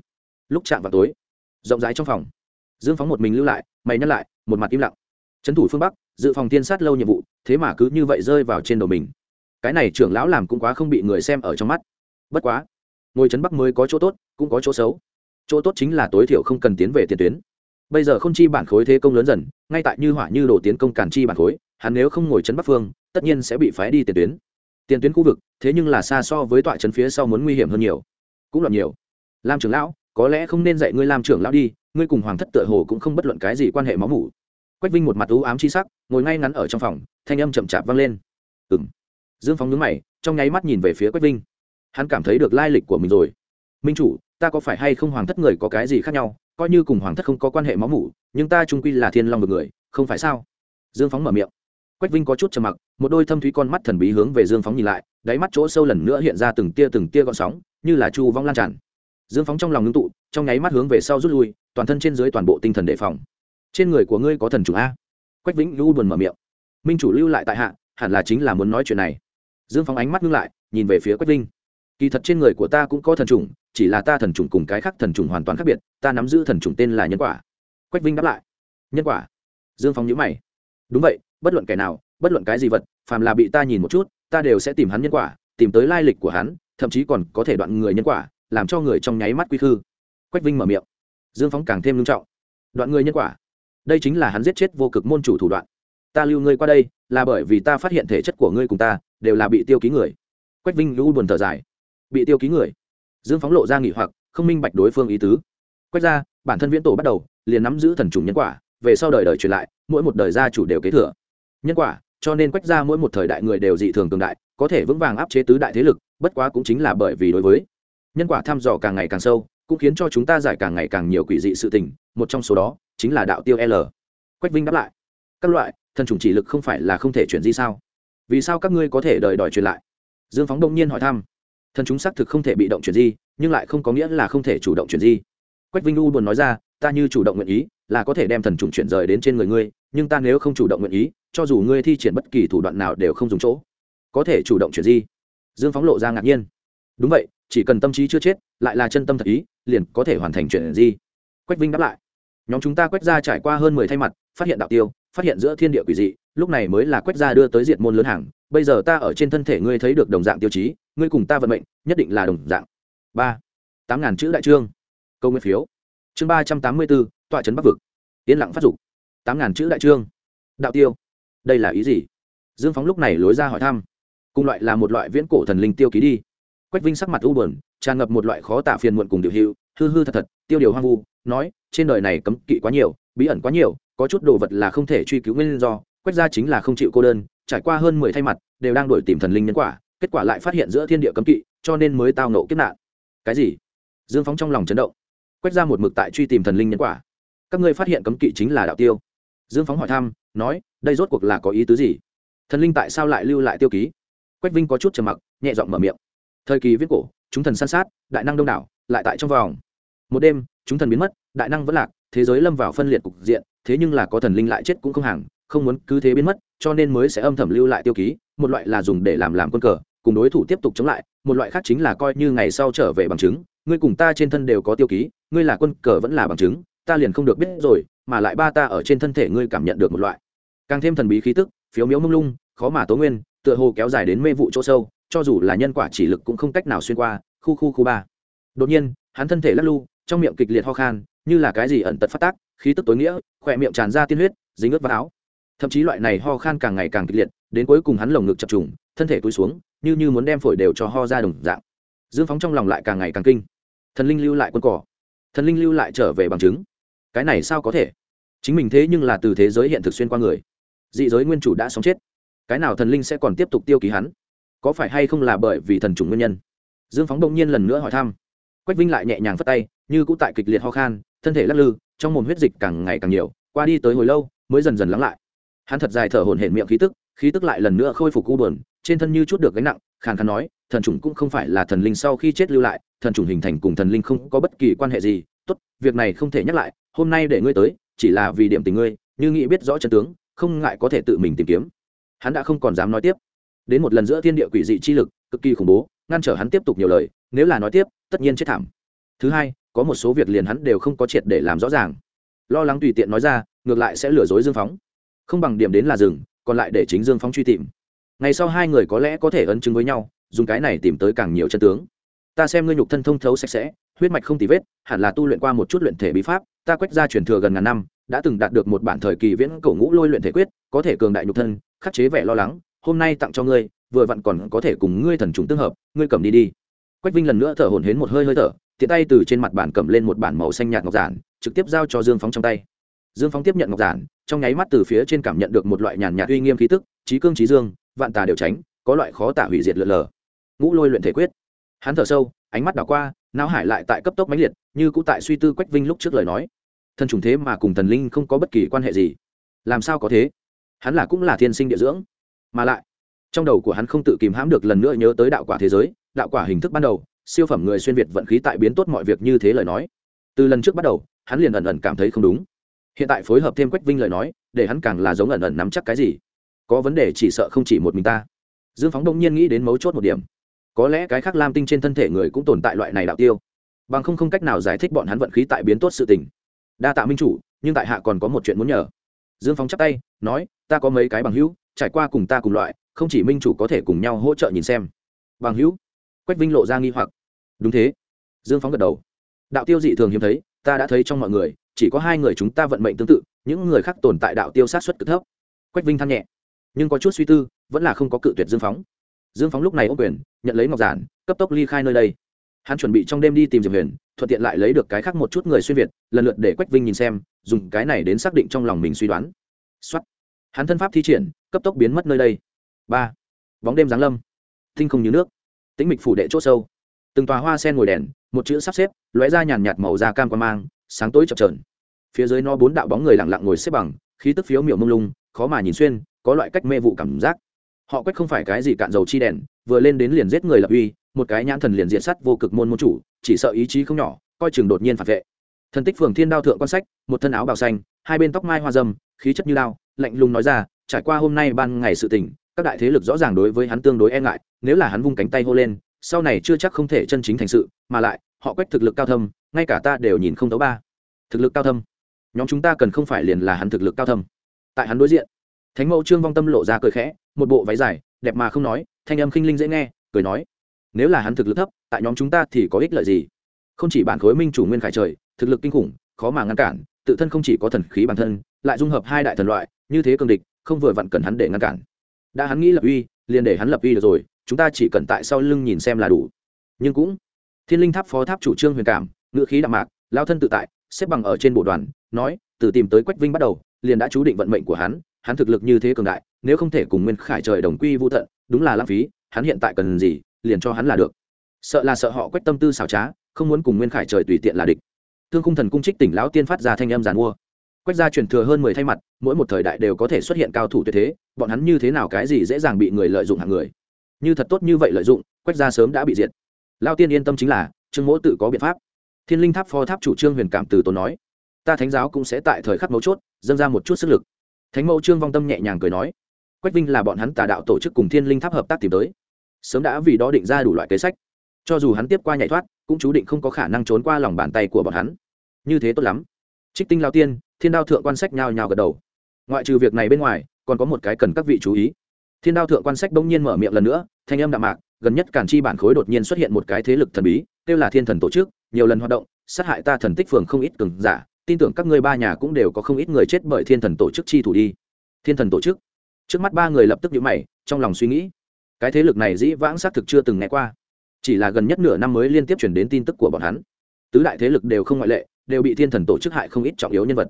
Lúc chạm vào tối, rộng rãi trong phòng, dương phóng một mình lưu lại, mày nhắc lại, một mặt im lặng. Trấn thủ phương bắc, dự phòng tiên sát lâu nhiệm vụ, thế mà cứ như vậy rơi vào trên đầu mình. Cái này trưởng lão làm cũng quá không bị người xem ở trong mắt. Bất quá, ngồi trấn bắc mới có chỗ tốt, cũng có chỗ xấu. Chỗ tốt chính là tối thiểu không cần tiến về tiền tuyến. Bây giờ không chi bản khối thế công lớn dần, ngay tại như hỏa như đồ tiến công cản chi bản khối, hắn nếu không ngồi trấn bắc phương, tất nhiên sẽ bị phái đi tiền tuyến. Tiền tuyến khu vực, thế nhưng là xa so với tọa trấn phía sau muốn nguy hiểm hơn nhiều cũng là nhiều. Lam trưởng lão, có lẽ không nên dạy ngươi làm trưởng lão đi, ngươi cùng hoàng thất tựa hồ cũng không bất luận cái gì quan hệ máu mủ. Quách vinh một mặt u ám chi sắc, ngồi ngay ngắn ở trong phòng, thanh âm chậm chạp vang lên. Ừng dương phóng nhướng mày, trong nháy mắt nhìn về phía quách vinh. Hắn cảm thấy được lai lịch của mình rồi. Minh chủ, ta có phải hay không hoàng thất người có cái gì khác nhau? Coi như cùng hoàng thất không có quan hệ máu mủ, nhưng ta trung quy là thiên long một người, không phải sao? Dương phóng mở miệng. Quách vinh có chút trầm mặc, một đôi thâm thúy con mắt thần bí hướng về dương phóng nhìn lại, đáy mắt chỗ sâu lần nữa hiện ra từng tia từng tia gọn sóng như là chu vong lan tràn. Dương phóng trong lòng ngưng tụ, trong nháy mắt hướng về sau rút lui, toàn thân trên dưới toàn bộ tinh thần đề phòng. Trên người của ngươi có thần chủ a. Quách vĩnh lưu buồn mở miệng. Minh chủ lưu lại tại hạ, hẳn là chính là muốn nói chuyện này. Dương phóng ánh mắt ngưng lại, nhìn về phía quách vinh. Kỳ thật trên người của ta cũng có thần trùng chỉ là ta thần trùng cùng cái khác thần trùng hoàn toàn khác biệt, ta nắm giữ thần trùng tên là nhân quả. Quách vinh đáp lại. Nhân quả? Dương phóng nhữ mày. Đúng vậy, bất luận kẻ nào, bất luận cái gì vật, phàm là bị ta nhìn một chút, ta đều sẽ tìm hắn nhân quả, tìm tới lai lịch của hắn thậm chí còn có thể đoạn người nhân quả, làm cho người trong nháy mắt quy khư. Quách vinh mở miệng. Dương phóng càng thêm nghiêm trọng. Đoạn người nhân quả. Đây chính là hắn giết chết vô cực môn chủ thủ đoạn. Ta lưu ngươi qua đây, là bởi vì ta phát hiện thể chất của ngươi cùng ta, đều là bị tiêu ký người. Quách vinh lũ buồn thở dài. Bị tiêu ký người. Dương phóng lộ ra nghỉ hoặc, không minh bạch đối phương ý tứ. Quách ra, bản thân viễn tổ bắt đầu, liền nắm giữ thần trùng nhân quả, về sau đời đời truyền lại, mỗi một đời gia chủ đều kế thừa. Nhân quả, cho nên quách ra mỗi một thời đại người đều dị thường cường đại, có thể vững vàng áp chế tứ đại thế lực bất quá cũng chính là bởi vì đối với nhân quả thăm dò càng ngày càng sâu, cũng khiến cho chúng ta giải càng ngày càng nhiều quỷ dị sự tình, một trong số đó chính là đạo tiêu l. Quách vinh đáp lại, các loại, thần trùng chỉ lực không phải là không thể chuyển di sao? Vì sao các ngươi có thể đợi đòi truyền lại? Dương phóng đông nhiên hỏi thăm, thần chúng xác thực không thể bị động chuyển di, nhưng lại không có nghĩa là không thể chủ động chuyển di. Quách vinh u buồn nói ra, ta như chủ động nguyện ý là có thể đem thần trùng chuyển rời đến trên người ngươi, nhưng ta nếu không chủ động nguyện ý, cho dù ngươi thi triển bất kỳ thủ đoạn nào đều không dùng chỗ, có thể chủ động chuyển di dương phóng lộ ra ngạc nhiên. Đúng vậy, chỉ cần tâm trí chưa chết, lại là chân tâm thật ý, liền có thể hoàn thành chuyện gì? Quách vinh đáp lại. Nhóm chúng ta quách ra trải qua hơn mười thay mặt, phát hiện đạo tiêu, phát hiện giữa thiên địa quỷ dị, lúc này mới là quách ra đưa tới diện môn lớn hàng. Bây giờ ta ở trên thân thể ngươi thấy được đồng dạng tiêu chí, ngươi cùng ta vận mệnh, nhất định là đồng dạng. Ba, tám ngàn chữ đại trương. Câu nguyên phiếu. Chương ba trăm tám mươi bốn, tọa trấn bắc vực. Yên lặng phát dục. Tám ngàn chữ đại trương. Đạo tiêu. Đây là ý gì? Dương phóng lúc này lối ra hỏi thăm cùng loại là một loại viễn cổ thần linh tiêu ký đi. Quách vinh sắc mặt u bờn tràn ngập một loại khó tả phiền muộn cùng điều hữu, hư hư thật thật, tiêu điều hoang vu, nói, trên đời này cấm kỵ quá nhiều, bí ẩn quá nhiều, có chút đồ vật là không thể truy cứu nguyên do, quách gia chính là không chịu cô đơn, trải qua hơn mười thay mặt, đều đang đổi tìm thần linh nhân quả, kết quả lại phát hiện giữa thiên địa cấm kỵ, cho nên mới tao nộ kiếp nạn. Cái gì? Dương phóng trong lòng chấn động. Quách ra một mực tại truy tìm thần linh nhân quả. Các ngươi phát hiện cấm kỵ chính là đạo tiêu. Dương phóng hỏi thăm, nói, đây rốt cuộc là có ý tứ gì? Thần linh tại sao lại lưu lại tiêu ký? Quách vinh có chút trầm mặc, nhẹ giọng mở miệng. Thời kỳ viết cổ, chúng thần san sát, đại năng đông đảo, lại tại trong vòng. Một đêm, chúng thần biến mất, đại năng vẫn lạc, thế giới lâm vào phân liệt cục diện, thế nhưng là có thần linh lại chết cũng không hàng, không muốn cứ thế biến mất, cho nên mới sẽ âm thầm lưu lại tiêu ký, một loại là dùng để làm làm quân cờ, cùng đối thủ tiếp tục chống lại, một loại khác chính là coi như ngày sau trở về bằng chứng, ngươi cùng ta trên thân đều có tiêu ký, ngươi là quân cờ vẫn là bằng chứng, ta liền không được biết rồi, mà lại ba ta ở trên thân thể ngươi cảm nhận được một loại. Càng thêm thần bí khí tức, phiếu miếu mông lung, khó mà tố nguyên tựa hồ kéo dài đến mê vụ chỗ sâu, cho dù là nhân quả chỉ lực cũng không cách nào xuyên qua, khu khu khu ba. Đột nhiên, hắn thân thể lắc lu trong miệng kịch liệt ho khan, như là cái gì ẩn tật phát tác, khí tức tối nghĩa, khỏe miệng tràn ra tiên huyết, dính ướt vào áo. Thậm chí loại này ho khan càng ngày càng kịch liệt, đến cuối cùng hắn lồng ngực chập trùng, thân thể túi xuống, như như muốn đem phổi đều cho ho ra đồng dạng. Dương phóng trong lòng lại càng ngày càng kinh. Thần linh lưu lại quân cỏ. Thần linh lưu lại trở về bằng chứng. Cái này sao có thể? Chính mình thế nhưng là từ thế giới hiện thực xuyên qua người. Dị giới nguyên chủ đã sống chết cái nào thần linh sẽ còn tiếp tục tiêu ký hắn? Có phải hay không là bởi vì thần chủng nguyên nhân? Dương phóng đông nhiên lần nữa hỏi thăm. Quách vinh lại nhẹ nhàng phất tay, như cũ tại kịch liệt ho khan, thân thể lắc lư, trong mồm huyết dịch càng ngày càng nhiều, qua đi tới hồi lâu, mới dần dần lắng lại. Hắn thật dài thở hổn hển miệng khí tức khí tức lại lần nữa khôi phục u bờn trên thân như chút được gánh nặng, khàn khàn nói, thần trùng cũng không phải là thần linh sau khi chết lưu lại, thần trùng hình thành cùng thần linh không có bất kỳ quan hệ gì. Tốt, việc này không thể nhắc lại, hôm nay để ngươi tới, chỉ là vì điểm tình ngươi, như nghĩ biết rõ chân tướng, không ngại có thể tự mình tìm kiếm hắn đã không còn dám nói tiếp. Đến một lần giữa thiên địa quỷ dị chi lực, cực kỳ khủng bố, ngăn trở hắn tiếp tục nhiều lời, nếu là nói tiếp, tất nhiên chết thảm. Thứ hai, có một số việc liền hắn đều không có triệt để làm rõ ràng. Lo lắng tùy tiện nói ra, ngược lại sẽ lừa dối dương phóng. Không bằng điểm đến là rừng còn lại để chính dương phóng truy tìm. Ngày sau hai người có lẽ có thể ấn chứng với nhau, dùng cái này tìm tới càng nhiều chân tướng. Ta xem ngươi nhục thân thông thấu sạch sẽ, huyết mạch không tì vết, hẳn là tu luyện qua một chút luyện thể bí pháp, ta quét ra truyền thừa gần ngàn năm, đã từng đạt được một bản thời kỳ viễn cổ ngũ lôi luyện thể quyết, có thể cường đại nhục thân khắc chế vẻ lo lắng, hôm nay tặng cho ngươi, vừa vặn còn có thể cùng ngươi thần trùng tương hợp, ngươi cầm đi đi. Quách vinh lần nữa thở hổn hến một hơi hơi thở, tiện tay từ trên mặt bản cầm lên một bản màu xanh nhạt ngọc giản, trực tiếp giao cho dương phóng trong tay. Dương phóng tiếp nhận ngọc giản, trong nháy mắt từ phía trên cảm nhận được một loại nhàn nhạt uy nghiêm khí tức, trí cương trí dương, vạn tà đều tránh, có loại khó tả hủy diệt lượn lờ. Ngũ lôi luyện thể quyết. Hắn thở sâu, ánh mắt đảo qua, não hải lại tại cấp tốc mãnh liệt, như cũ tại suy tư quách vinh lúc trước lời nói. Thần trùng thế mà cùng thần linh không có bất kỳ quan hệ gì. Làm sao có thế? Hắn là cũng là thiên sinh địa dưỡng. Mà lại, trong đầu của hắn không tự kìm hãm được lần nữa nhớ tới đạo quả thế giới, đạo quả hình thức ban đầu, siêu phẩm người xuyên việt vận khí tại biến tốt mọi việc như thế lời nói. Từ lần trước bắt đầu, hắn liền ẩn ẩn cảm thấy không đúng. Hiện tại phối hợp thêm quách vinh lời nói, để hắn càng là giống ẩn ẩn nắm chắc cái gì. Có vấn đề chỉ sợ không chỉ một mình ta. Dương phóng đông nhiên nghĩ đến mấu chốt một điểm. Có lẽ cái khác lam tinh trên thân thể người cũng tồn tại loại này đạo tiêu. Bằng không không cách nào giải thích bọn hắn vận khí tại biến tốt sự tình. Đa tạ minh chủ, nhưng tại hạ còn có một chuyện muốn nhờ dương phóng chắp tay, nói, ta có mấy cái bằng hữu, trải qua cùng ta cùng loại, không chỉ minh chủ có thể cùng nhau hỗ trợ nhìn xem. Bằng hữu? Quách vinh lộ ra nghi hoặc. Đúng thế. Dương phóng gật đầu. Đạo tiêu dị thường hiếm thấy, ta đã thấy trong mọi người, chỉ có hai người chúng ta vận mệnh tương tự, những người khác tồn tại đạo tiêu sát xuất cực thấp. Quách vinh than nhẹ. Nhưng có chút suy tư, vẫn là không có cự tuyệt dương phóng dương phóng lúc này ô quyền, nhận lấy ngọc giản, cấp tốc ly khai nơi đây hắn chuẩn bị trong đêm đi tìm diệp huyền, thuận tiện lại lấy được cái khác một chút người xuyên việt, lần lượt để quách vinh nhìn xem, dùng cái này đến xác định trong lòng mình suy đoán. Xuất hắn thân pháp thi triển, cấp tốc biến mất nơi đây. Ba. Bóng đêm giáng lâm. Tinh không như nước. Tĩnh mịch phủ đệ c h ỗ sâu. Từng tòa hoa sen ngồi đèn, một chữ sắp xếp, lóe ra nhàn nhạt màu da cam quan mang, sáng tối chập trờn phía dưới nó bốn đạo bóng người lặng lặng ngồi xếp bằng, khí tức phiếu miệu mông lung, khó mà nhìn xuyên, có loại cách mê vụ cảm giác. Họ quách không phải cái gì cạn dầu chi đèn, vừa lên đến liền giết người lập uy một cái nhãn thần liền diện sắt vô cực môn môn chủ, chỉ sợ ý chí không nhỏ, coi chừng đột nhiên phản vệ. Thần tích phường thiên đao thượng quan sách, một thân áo bào xanh, hai bên tóc mai hoa dâm, khí chất như lao lạnh lùng nói ra, trải qua hôm nay ban ngày sự tình, các đại thế lực rõ ràng đối với hắn tương đối e ngại, nếu là hắn vung cánh tay hô lên, sau này chưa chắc không thể chân chính thành sự, mà lại, họ quách thực lực cao thâm, ngay cả ta đều nhìn không thấu ba. Thực lực cao thâm? Nhóm chúng ta cần không phải liền là hắn thực lực cao thâm. Tại hắn đối diện, thánh mẫu trương vong tâm lộ ra cười khẽ, một bộ váy dài, đẹp mà không nói, thanh âm khinh linh dễ nghe, cười nói nếu là hắn thực lực thấp, tại nhóm chúng ta thì có ích lợi gì? Không chỉ bản khối minh chủ nguyên khải trời, thực lực kinh khủng, khó mà ngăn cản, tự thân không chỉ có thần khí bản thân, lại dung hợp hai đại thần loại, như thế cường địch, không vừa vặn cần hắn để ngăn cản. Đã hắn nghĩ lập uy, liền để hắn lập uy được rồi, chúng ta chỉ cần tại sau lưng nhìn xem là đủ. Nhưng cũng, thiên linh tháp phó tháp chủ trương huyền cảm, ngự khí đạm mạc, lao thân tự tại, xếp bằng ở trên bộ đoàn, nói, từ tìm tới quách vinh bắt đầu, liền đã chú định vận mệnh của hắn hắn thực lực như thế cường đại, nếu không thể cùng nguyên khải trời đồng quy vô tận, đúng là lãng phí, hắn hiện tại cần gì? Liền cho hắn là được. Sợ là sợ họ quách tâm tư xảo trá, không muốn cùng nguyên khải trời tùy tiện là địch. Thương khung thần cung trích tỉnh lão tiên phát ra thanh âm giàn mua. Quách gia truyền thừa hơn mười thay mặt, mỗi một thời đại đều có thể xuất hiện cao thủ tuyệt thế, bọn hắn như thế nào cái gì dễ dàng bị người lợi dụng hàng người. Như thật tốt như vậy lợi dụng, quách gia sớm đã bị diệt. Lao tiên yên tâm chính là, trương mỗ tự có biện pháp. Thiên linh tháp phó tháp chủ trương huyền cảm từ tốn nói, ta thánh giáo cũng sẽ tại thời khắc mấu chốt, dâng ra một chút sức lực. Thánh mẫu trương vong tâm nhẹ nhàng cười nói, quách vinh là bọn hắn tà đạo tổ chức cùng thiên linh tháp hợp tác tìm tới sớm đã vì đó định ra đủ loại kế sách. Cho dù hắn tiếp qua nhảy thoát, cũng chú định không có khả năng trốn qua lòng bàn tay của bọn hắn. Như thế tốt lắm. Trích tinh lao tiên, thiên đao thượng quan sách nhào nhào gật đầu. Ngoại trừ việc này bên ngoài, còn có một cái cần các vị chú ý. Thiên đao thượng quan sách bỗng nhiên mở miệng lần nữa, thanh âm đạm mạc, gần nhất cản chi bản khối đột nhiên xuất hiện một cái thế lực thần bí, kêu là thiên thần tổ chức, nhiều lần hoạt động, sát hại ta thần tích phường không ít cường giả, tin tưởng các ngươi ba nhà cũng đều có không ít người chết bởi thiên thần tổ chức chi thủ đi. Thiên thần tổ chức. Trước mắt ba người lập tức nhíu mày, trong lòng suy nghĩ cái thế lực này dĩ vãng xác thực chưa từng nghe qua. Chỉ là gần nhất nửa năm mới liên tiếp chuyển đến tin tức của bọn hắn. Tứ đại thế lực đều không ngoại lệ, đều bị thiên thần tổ chức hại không ít trọng yếu nhân vật.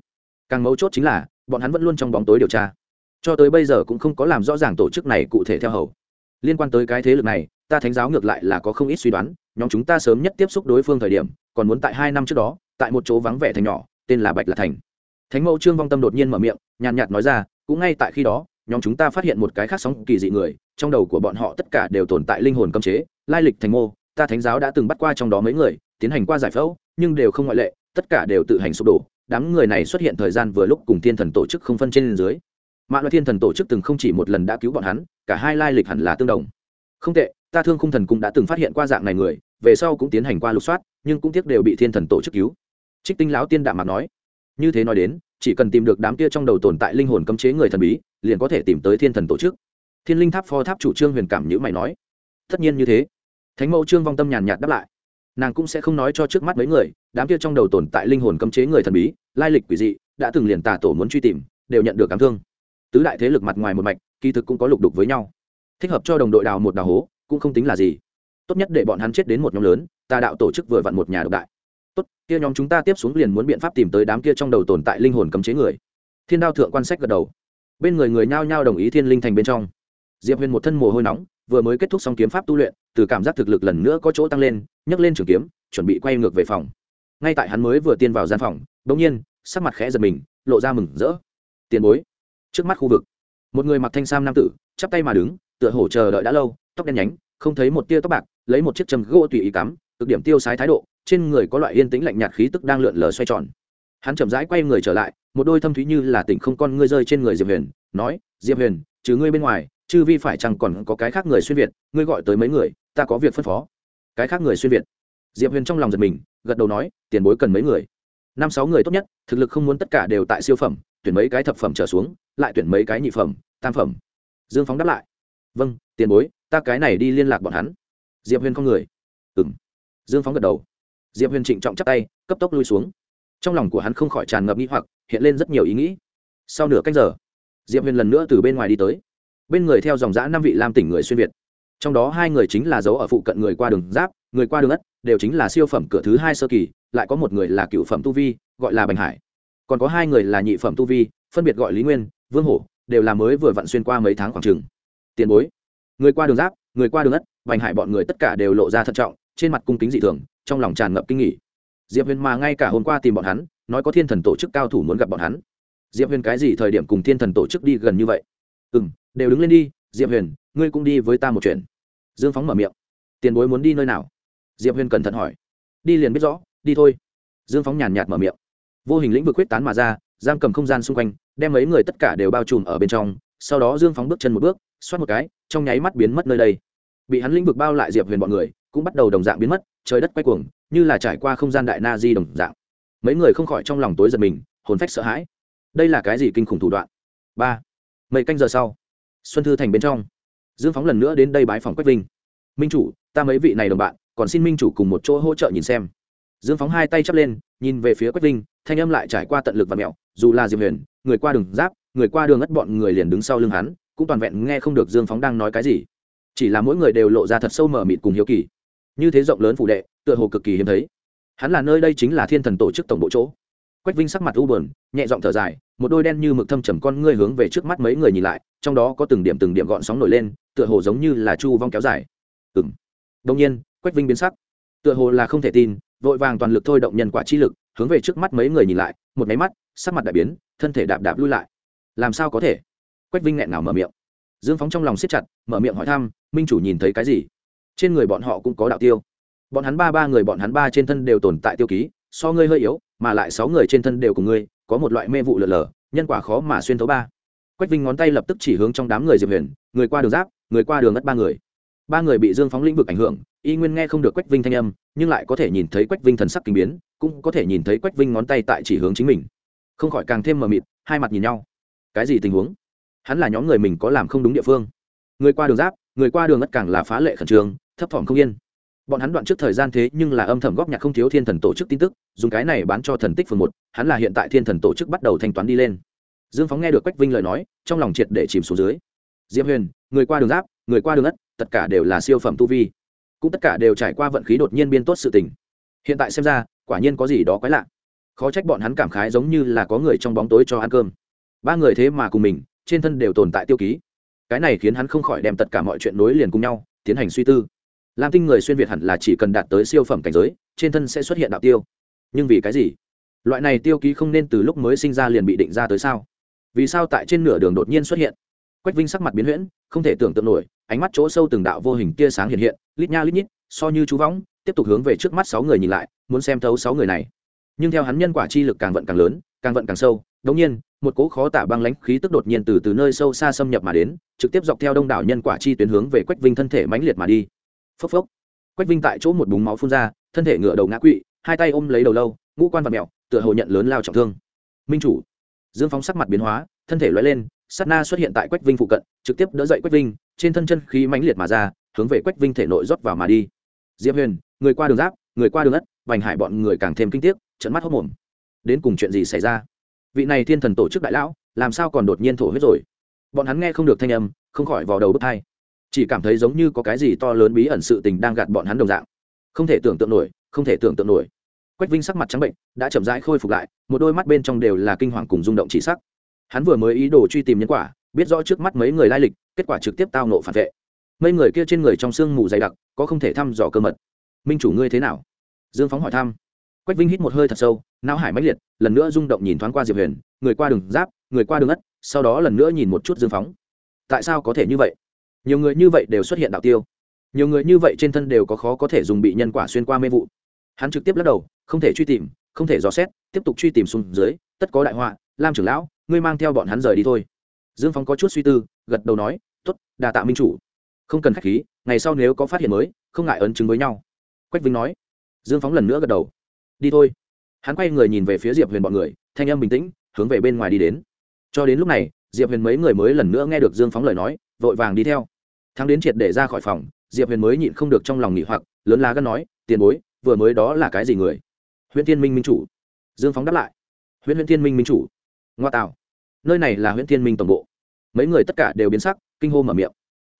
Càng mấu chốt chính là, bọn hắn vẫn luôn trong bóng tối điều tra. Cho tới bây giờ cũng không có làm rõ ràng tổ chức này cụ thể theo hầu. Liên quan tới cái thế lực này, ta thánh giáo ngược lại là có không ít suy đoán, nhóm chúng ta sớm nhất tiếp xúc đối phương thời điểm, còn muốn tại hai năm trước đó, tại một chỗ vắng vẻ thành nhỏ, tên là bạch lạc thành. Thánh mẫu trương vong tâm đột nhiên mở miệng, nhàn nhạt nói ra, cũng ngay tại khi đó nhóm chúng ta phát hiện một cái khác sóng kỳ dị người, trong đầu của bọn họ tất cả đều tồn tại linh hồn cấm chế, lai lịch thành mô. Ta thánh giáo đã từng bắt qua trong đó mấy người, tiến hành qua giải phẫu, nhưng đều không ngoại lệ, tất cả đều tự hành sụp đổ. Đám người này xuất hiện thời gian vừa lúc cùng thiên thần tổ chức không phân trên dưới. Mạng loại thiên thần tổ chức từng không chỉ một lần đã cứu bọn hắn, cả hai lai lịch hẳn là tương đồng. Không tệ, ta thương khung thần cũng đã từng phát hiện qua dạng này người, về sau cũng tiến hành qua lục soát, nhưng cũng tiếc đều bị thiên thần tổ chức cứu. Trích tinh lão tiên đạm mặt nói. Như thế nói đến chỉ cần tìm được đám kia trong đầu tồn tại linh hồn cấm chế người thần bí, liền có thể tìm tới thiên thần tổ chức. Thiên linh tháp phó tháp chủ trương huyền cảm nhữ mày nói, tất nhiên như thế. Thánh mẫu trương vong tâm nhàn nhạt đáp lại, nàng cũng sẽ không nói cho trước mắt mấy người, đám kia trong đầu tồn tại linh hồn cấm chế người thần bí, lai lịch quỷ dị, đã từng liền tà tổ muốn truy tìm, đều nhận được cảm thương. Tứ đại thế lực mặt ngoài một mạch, kỳ thực cũng có lục đục với nhau. Thích hợp cho đồng đội đào một đào hố, cũng không tính là gì. Tốt nhất để bọn hắn chết đến một nhóm lớn, tà đạo tổ chức vừa vặn một nhà độc đại tốt, kia nhóm chúng ta tiếp xuống liền muốn biện pháp tìm tới đám kia trong đầu tồn tại linh hồn cấm chế người. Thiên đao thượng quan sách gật đầu. Bên người người nhao nhao đồng ý thiên linh thành bên trong. Diệp huyền một thân mồ hôi nóng, vừa mới kết thúc xong kiếm pháp tu luyện, từ cảm giác thực lực lần nữa có chỗ tăng lên, nhấc lên trường kiếm, chuẩn bị quay ngược về phòng. Ngay tại hắn mới vừa tiên vào gian phòng đ ỗ n g nhiên, sắc mặt khẽ giật mình, lộ ra mừng rỡ. Tiền bối. Trước mắt khu vực, một người mặc thanh sam nam tử, chắp tay mà đứng, tựa hổ chờ đợi đã lâu, tóc đen nhánh, không thấy một tia tóc bạc, lấy một chiếc châm gỗ tùy ý cắm cực điểm tiêu sái thái độ, trên người có loại yên tĩnh lạnh nhạt khí tức đang lượn lờ xoay tròn. Hắn chậm rãi quay người trở lại, một đôi thâm thúy như là tỉnh không con ngươi rơi trên người diệp huyền, nói, diệp huyền, trừ ngươi bên ngoài, chư vi phải chăng còn có cái khác người xuyên việt, ngươi gọi tới mấy người, ta có việc phân phó. Cái khác người xuyên việt? Diệp huyền trong lòng giật mình, gật đầu nói, tiền bối cần mấy người? Năm sáu người tốt nhất, thực lực không muốn tất cả đều tại siêu phẩm, tuyển mấy cái thập phẩm trở xuống, lại tuyển mấy cái nhị phẩm, tam phẩm. Dương phóng đáp lại vâng tiền bối, ta cái này đi liên lạc bọn hắn. Diệp huyền không người. Ừng dương phóng gật đầu. Diệp huyền trịnh trọng chắc tay, cấp tốc lui xuống. Trong lòng của hắn không khỏi tràn ngập nghi hoặc, hiện lên rất nhiều ý nghĩ. Sau nửa cách giờ, diệp huyền lần nữa từ bên ngoài đi tới. Bên người theo dòng giã năm vị lam tỉnh người xuyên việt. Trong đó hai người chính là dấu ở phụ cận người qua đường giáp, người qua đường ất, đều chính là siêu phẩm cửa thứ hai sơ kỳ, lại có một người là cựu phẩm tu vi, gọi là bành hải. Còn có hai người là nhị phẩm tu vi, phân biệt gọi lý nguyên, vương hổ, đều là mới vừa vặn xuyên qua mấy tháng khoảng trừng tiền bối, người qua đường giáp, người qua đường ất, bành hải bọn người tất cả đều lộ ra thận trọng trên mặt cung kính dị thường, trong lòng tràn ngập kinh nghỉ diệp huyền mà ngay cả hôm qua tìm bọn hắn, nói có thiên thần tổ chức cao thủ muốn gặp bọn hắn. Diệp huyền cái gì thời điểm cùng thiên thần tổ chức đi gần như vậy? Ừ m đều đứng lên đi, diệp huyền, ngươi cũng đi với ta một chuyện. Dương phóng mở miệng. Tiền bối muốn đi nơi nào? Diệp huyền cẩn thận hỏi. Đi liền biết rõ, đi thôi. Dương phóng nhàn nhạt mở miệng. Vô hình lĩnh vực quyết tán mà ra, giam cầm không gian xung quanh, đem mấy người tất cả đều bao trùm ở bên trong. Sau đó dương phóng bước chân một bước, xoát một cái, trong nháy mắt biến mất nơi đây. Bị hắn lĩnh vực bao lại diệp huyền bọn người cũng bắt đầu đồng dạng biến mất, trời đất quay cuồng, như là trải qua không gian đại na di đồng dạng. Mấy người không khỏi trong lòng tối giật mình, hồn phách sợ hãi. Đây là cái gì kinh khủng thủ đoạn? Ba. Mấy canh giờ sau, xuân thư thành bên trong. Dương phóng lần nữa đến đây bái phòng quách vinh. Minh chủ, ta mấy vị này đồng bạn, còn xin minh chủ cùng một chỗ hỗ trợ nhìn xem. Dương phóng hai tay chắp lên, nhìn về phía quách vinh, thanh âm lại trải qua tận lực và mẹo, dù là diệp huyền, người qua đường giáp, người qua đường ất bọn người liền đứng sau lưng hắn, cũng toàn vẹn nghe không được dương phóng đang nói cái gì. Chỉ là mỗi người đều lộ ra thật sâu mở mịt cùng hiếu kỳ như thế rộng lớn phủ đệ, tựa hồ cực kỳ hiếm thấy. Hắn là nơi đây chính là thiên thần tổ chức tổng bộ chỗ. Quách vinh sắc mặt u bờn nhẹ giọng thở dài, một đôi đen như mực thâm trầm con ngươi hướng về trước mắt mấy người nhìn lại, trong đó có từng điểm từng điểm gọn sóng nổi lên, tựa hồ giống như là chu vong kéo dài. Ừ m đông nhiên, quách vinh biến sắc. Tựa hồ là không thể tin, vội vàng toàn lực thôi động nhân quả chi lực, hướng về trước mắt mấy người nhìn lại, một máy mắt, sắc mặt đại biến, thân thể đạp đạp lui lại. Làm sao có thể? Quách vinh nghẹn nào mở miệng. Dương phóng trong lòng siết chặt, mở miệng hỏi thăm, minh chủ nhìn thấy cái gì? Trên người bọn họ cũng có đạo tiêu. Bọn hắn ba ba người bọn hắn ba trên thân đều tồn tại tiêu ký, so ngươi hơi yếu, mà lại sáu người trên thân đều cùng ngươi, có một loại mê vụ lở lở, nhân quả khó mà xuyên thấu ba. Quách vinh ngón tay lập tức chỉ hướng trong đám người diệp huyền, người qua đường giáp, người qua đường ngất ba người. Ba người bị dương phóng lĩnh vực ảnh hưởng, y nguyên nghe không được quách vinh thanh âm, nhưng lại có thể nhìn thấy quách vinh thần sắc kinh biến, cũng có thể nhìn thấy quách vinh ngón tay tại chỉ hướng chính mình. Không khỏi càng thêm mờ mịt, hai mặt nhìn nhau. Cái gì tình huống? Hắn là nhóm người mình có làm không đúng địa phương. Người qua đường giáp, người qua đường ngất càng là phá lệ khẩn trương thấp thỏm không yên. Bọn hắn đoạn trước thời gian thế nhưng là âm thầm góp nhặt không thiếu thiên thần tổ chức tin tức, dùng cái này bán cho thần tích phường một, hắn là hiện tại thiên thần tổ chức bắt đầu thanh toán đi lên. Dương phóng nghe được quách vinh lời nói, trong lòng triệt để chìm xuống dưới. Diệp huyền, người qua đường giáp, người qua đường ất, tất cả đều là siêu phẩm tu vi. Cũng tất cả đều trải qua vận khí đột nhiên biên tốt sự tình. Hiện tại xem ra, quả nhiên có gì đó quái lạ. Khó trách bọn hắn cảm khái giống như là có người trong bóng tối cho ăn cơm. Ba người thế mà cùng mình, trên thân đều tồn tại tiêu ký. Cái này khiến hắn không khỏi đem tất cả mọi chuyện nối liền cùng nhau, tiến hành suy tư lam tinh người xuyên việt hẳn là chỉ cần đạt tới siêu phẩm cảnh giới, trên thân sẽ xuất hiện đạo tiêu. Nhưng vì cái gì? Loại này tiêu ký không nên từ lúc mới sinh ra liền bị định ra tới sao? Vì sao tại trên nửa đường đột nhiên xuất hiện? Quách vinh sắc mặt biến huyễn, không thể tưởng tượng nổi, ánh mắt chỗ sâu từng đạo vô hình tia sáng hiện hiện, lít nha lít nhít, so như chú võng, tiếp tục hướng về trước mắt sáu người nhìn lại, muốn xem thấu sáu người này. Nhưng theo hắn nhân quả chi lực càng vận càng lớn, càng vận càng sâu đống nhiên, một cỗ khó tả băng lãnh khí tức đột nhiên từ từ nơi sâu xa xâm nhập mà đến, trực tiếp dọc theo đông đảo nhân quả chi tuyến hướng về quách vinh thân thể mãnh liệt mà đi phốc phốc. Quách vinh tại chỗ một búng máu phun ra, thân thể ngựa đầu ngã quỵ, hai tay ôm lấy đầu lâu, ngũ quan và mẹo tựa hồ nhận lớn lao trọng thương. Minh chủ. Dương phóng sắc mặt biến hóa, thân thể loay lên, sát na xuất hiện tại quách vinh phụ cận, trực tiếp đỡ dậy quách vinh, trên thân chân khí mãnh liệt mà ra, hướng về quách vinh thể nội rót vào mà đi. Diệp huyền, người qua đường giáp, người qua đường ất, vành hải bọn người càng thêm kinh tiếc trận mắt hốc mồm. Đến cùng chuyện gì xảy ra? Vị này thiên thần tổ chức đại lão, làm sao còn đột nhiên thổ huyết rồi? Bọn hắn nghe không được thanh âm, không khỏi vào đầu bức thai chỉ cảm thấy giống như có cái gì to lớn bí ẩn sự tình đang gạt bọn hắn đồng dạng. Không thể tưởng tượng nổi, không thể tưởng tượng nổi. Quách vinh sắc mặt trắng bệnh, đã chậm rãi khôi phục lại, một đôi mắt bên trong đều là kinh hoàng cùng rung động chỉ sắc. Hắn vừa mới ý đồ truy tìm nhân quả, biết rõ trước mắt mấy người lai lịch, kết quả trực tiếp tao nộ phản vệ. Mấy người kia trên người trong sương mù dày đặc, có không thể thăm dò cơ mật. Minh chủ ngươi thế nào? Dương phóng hỏi thăm. Quách vinh hít một hơi thật sâu, não hải mãnh liệt, lần nữa rung động nhìn thoáng qua diệp huyền, người qua đường giáp, người qua đường ất, sau đó lần nữa nhìn một chút dương phóng. Tại sao có thể như vậy? Nhiều người như vậy đều xuất hiện đạo tiêu. Nhiều người như vậy trên thân đều có khó có thể dùng bị nhân quả xuyên qua mê vụ. Hắn trực tiếp lắc đầu, không thể truy tìm, không thể dò xét, tiếp tục truy tìm xuống dưới, tất có đại họa, lam trưởng lão, ngươi mang theo bọn hắn rời đi thôi. Dương phóng có chút suy tư, gật đầu nói t ố t đà tạ minh chủ. Không cần k h á c h khí, ngày sau nếu có phát hiện mới, không ngại ấn chứng với nhau. Quách vinh nói. Dương phóng lần nữa gật đầu. Đi thôi. Hắn quay người nhìn về phía diệp huyền bọn người, thanh âm bình tĩnh, hướng về bên ngoài đi đến. Cho đến lúc này, diệp huyền mấy người mới lần nữa nghe được dương phóng lời nói vội vàng đi theo. Thắng đến triệt để ra khỏi phòng, diệp huyền mới nhịn không được trong lòng nghỉ hoặc, lớn lá gân nói, tiền bối, vừa mới đó là cái gì người? Huyện tiên minh minh chủ. Dương phóng đáp lại. Huyện huyện thiên minh minh chủ. Ngoa tạo. Nơi này là huyện thiên minh tổng bộ. Mấy người tất cả đều biến sắc, kinh hô mở miệng.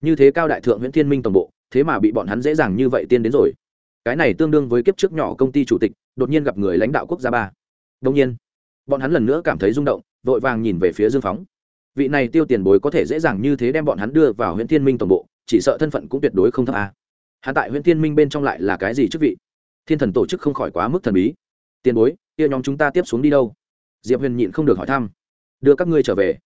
Như thế cao đại thượng huyện thiên minh tổng bộ, thế mà bị bọn hắn dễ dàng như vậy tiên đến rồi. Cái này tương đương với kiếp trước nhỏ công ty chủ tịch, đột nhiên gặp người lãnh đạo quốc gia ba. Đông nhiên, bọn hắn lần nữa cảm thấy rung động, vội vàng nhìn về phía dương phóng vị này tiêu tiền bối có thể dễ dàng như thế đem bọn hắn đưa vào huyện thiên minh tổng bộ, chỉ sợ thân phận cũng tuyệt đối không thấp a hắn tại huyện thiên minh bên trong lại là cái gì chức vị? Thiên thần tổ chức không khỏi quá mức thần bí. Tiền bối, kia nhóm chúng ta tiếp xuống đi đâu? Diệp huyền nhịn không được hỏi thăm. Đưa các ngươi trở về.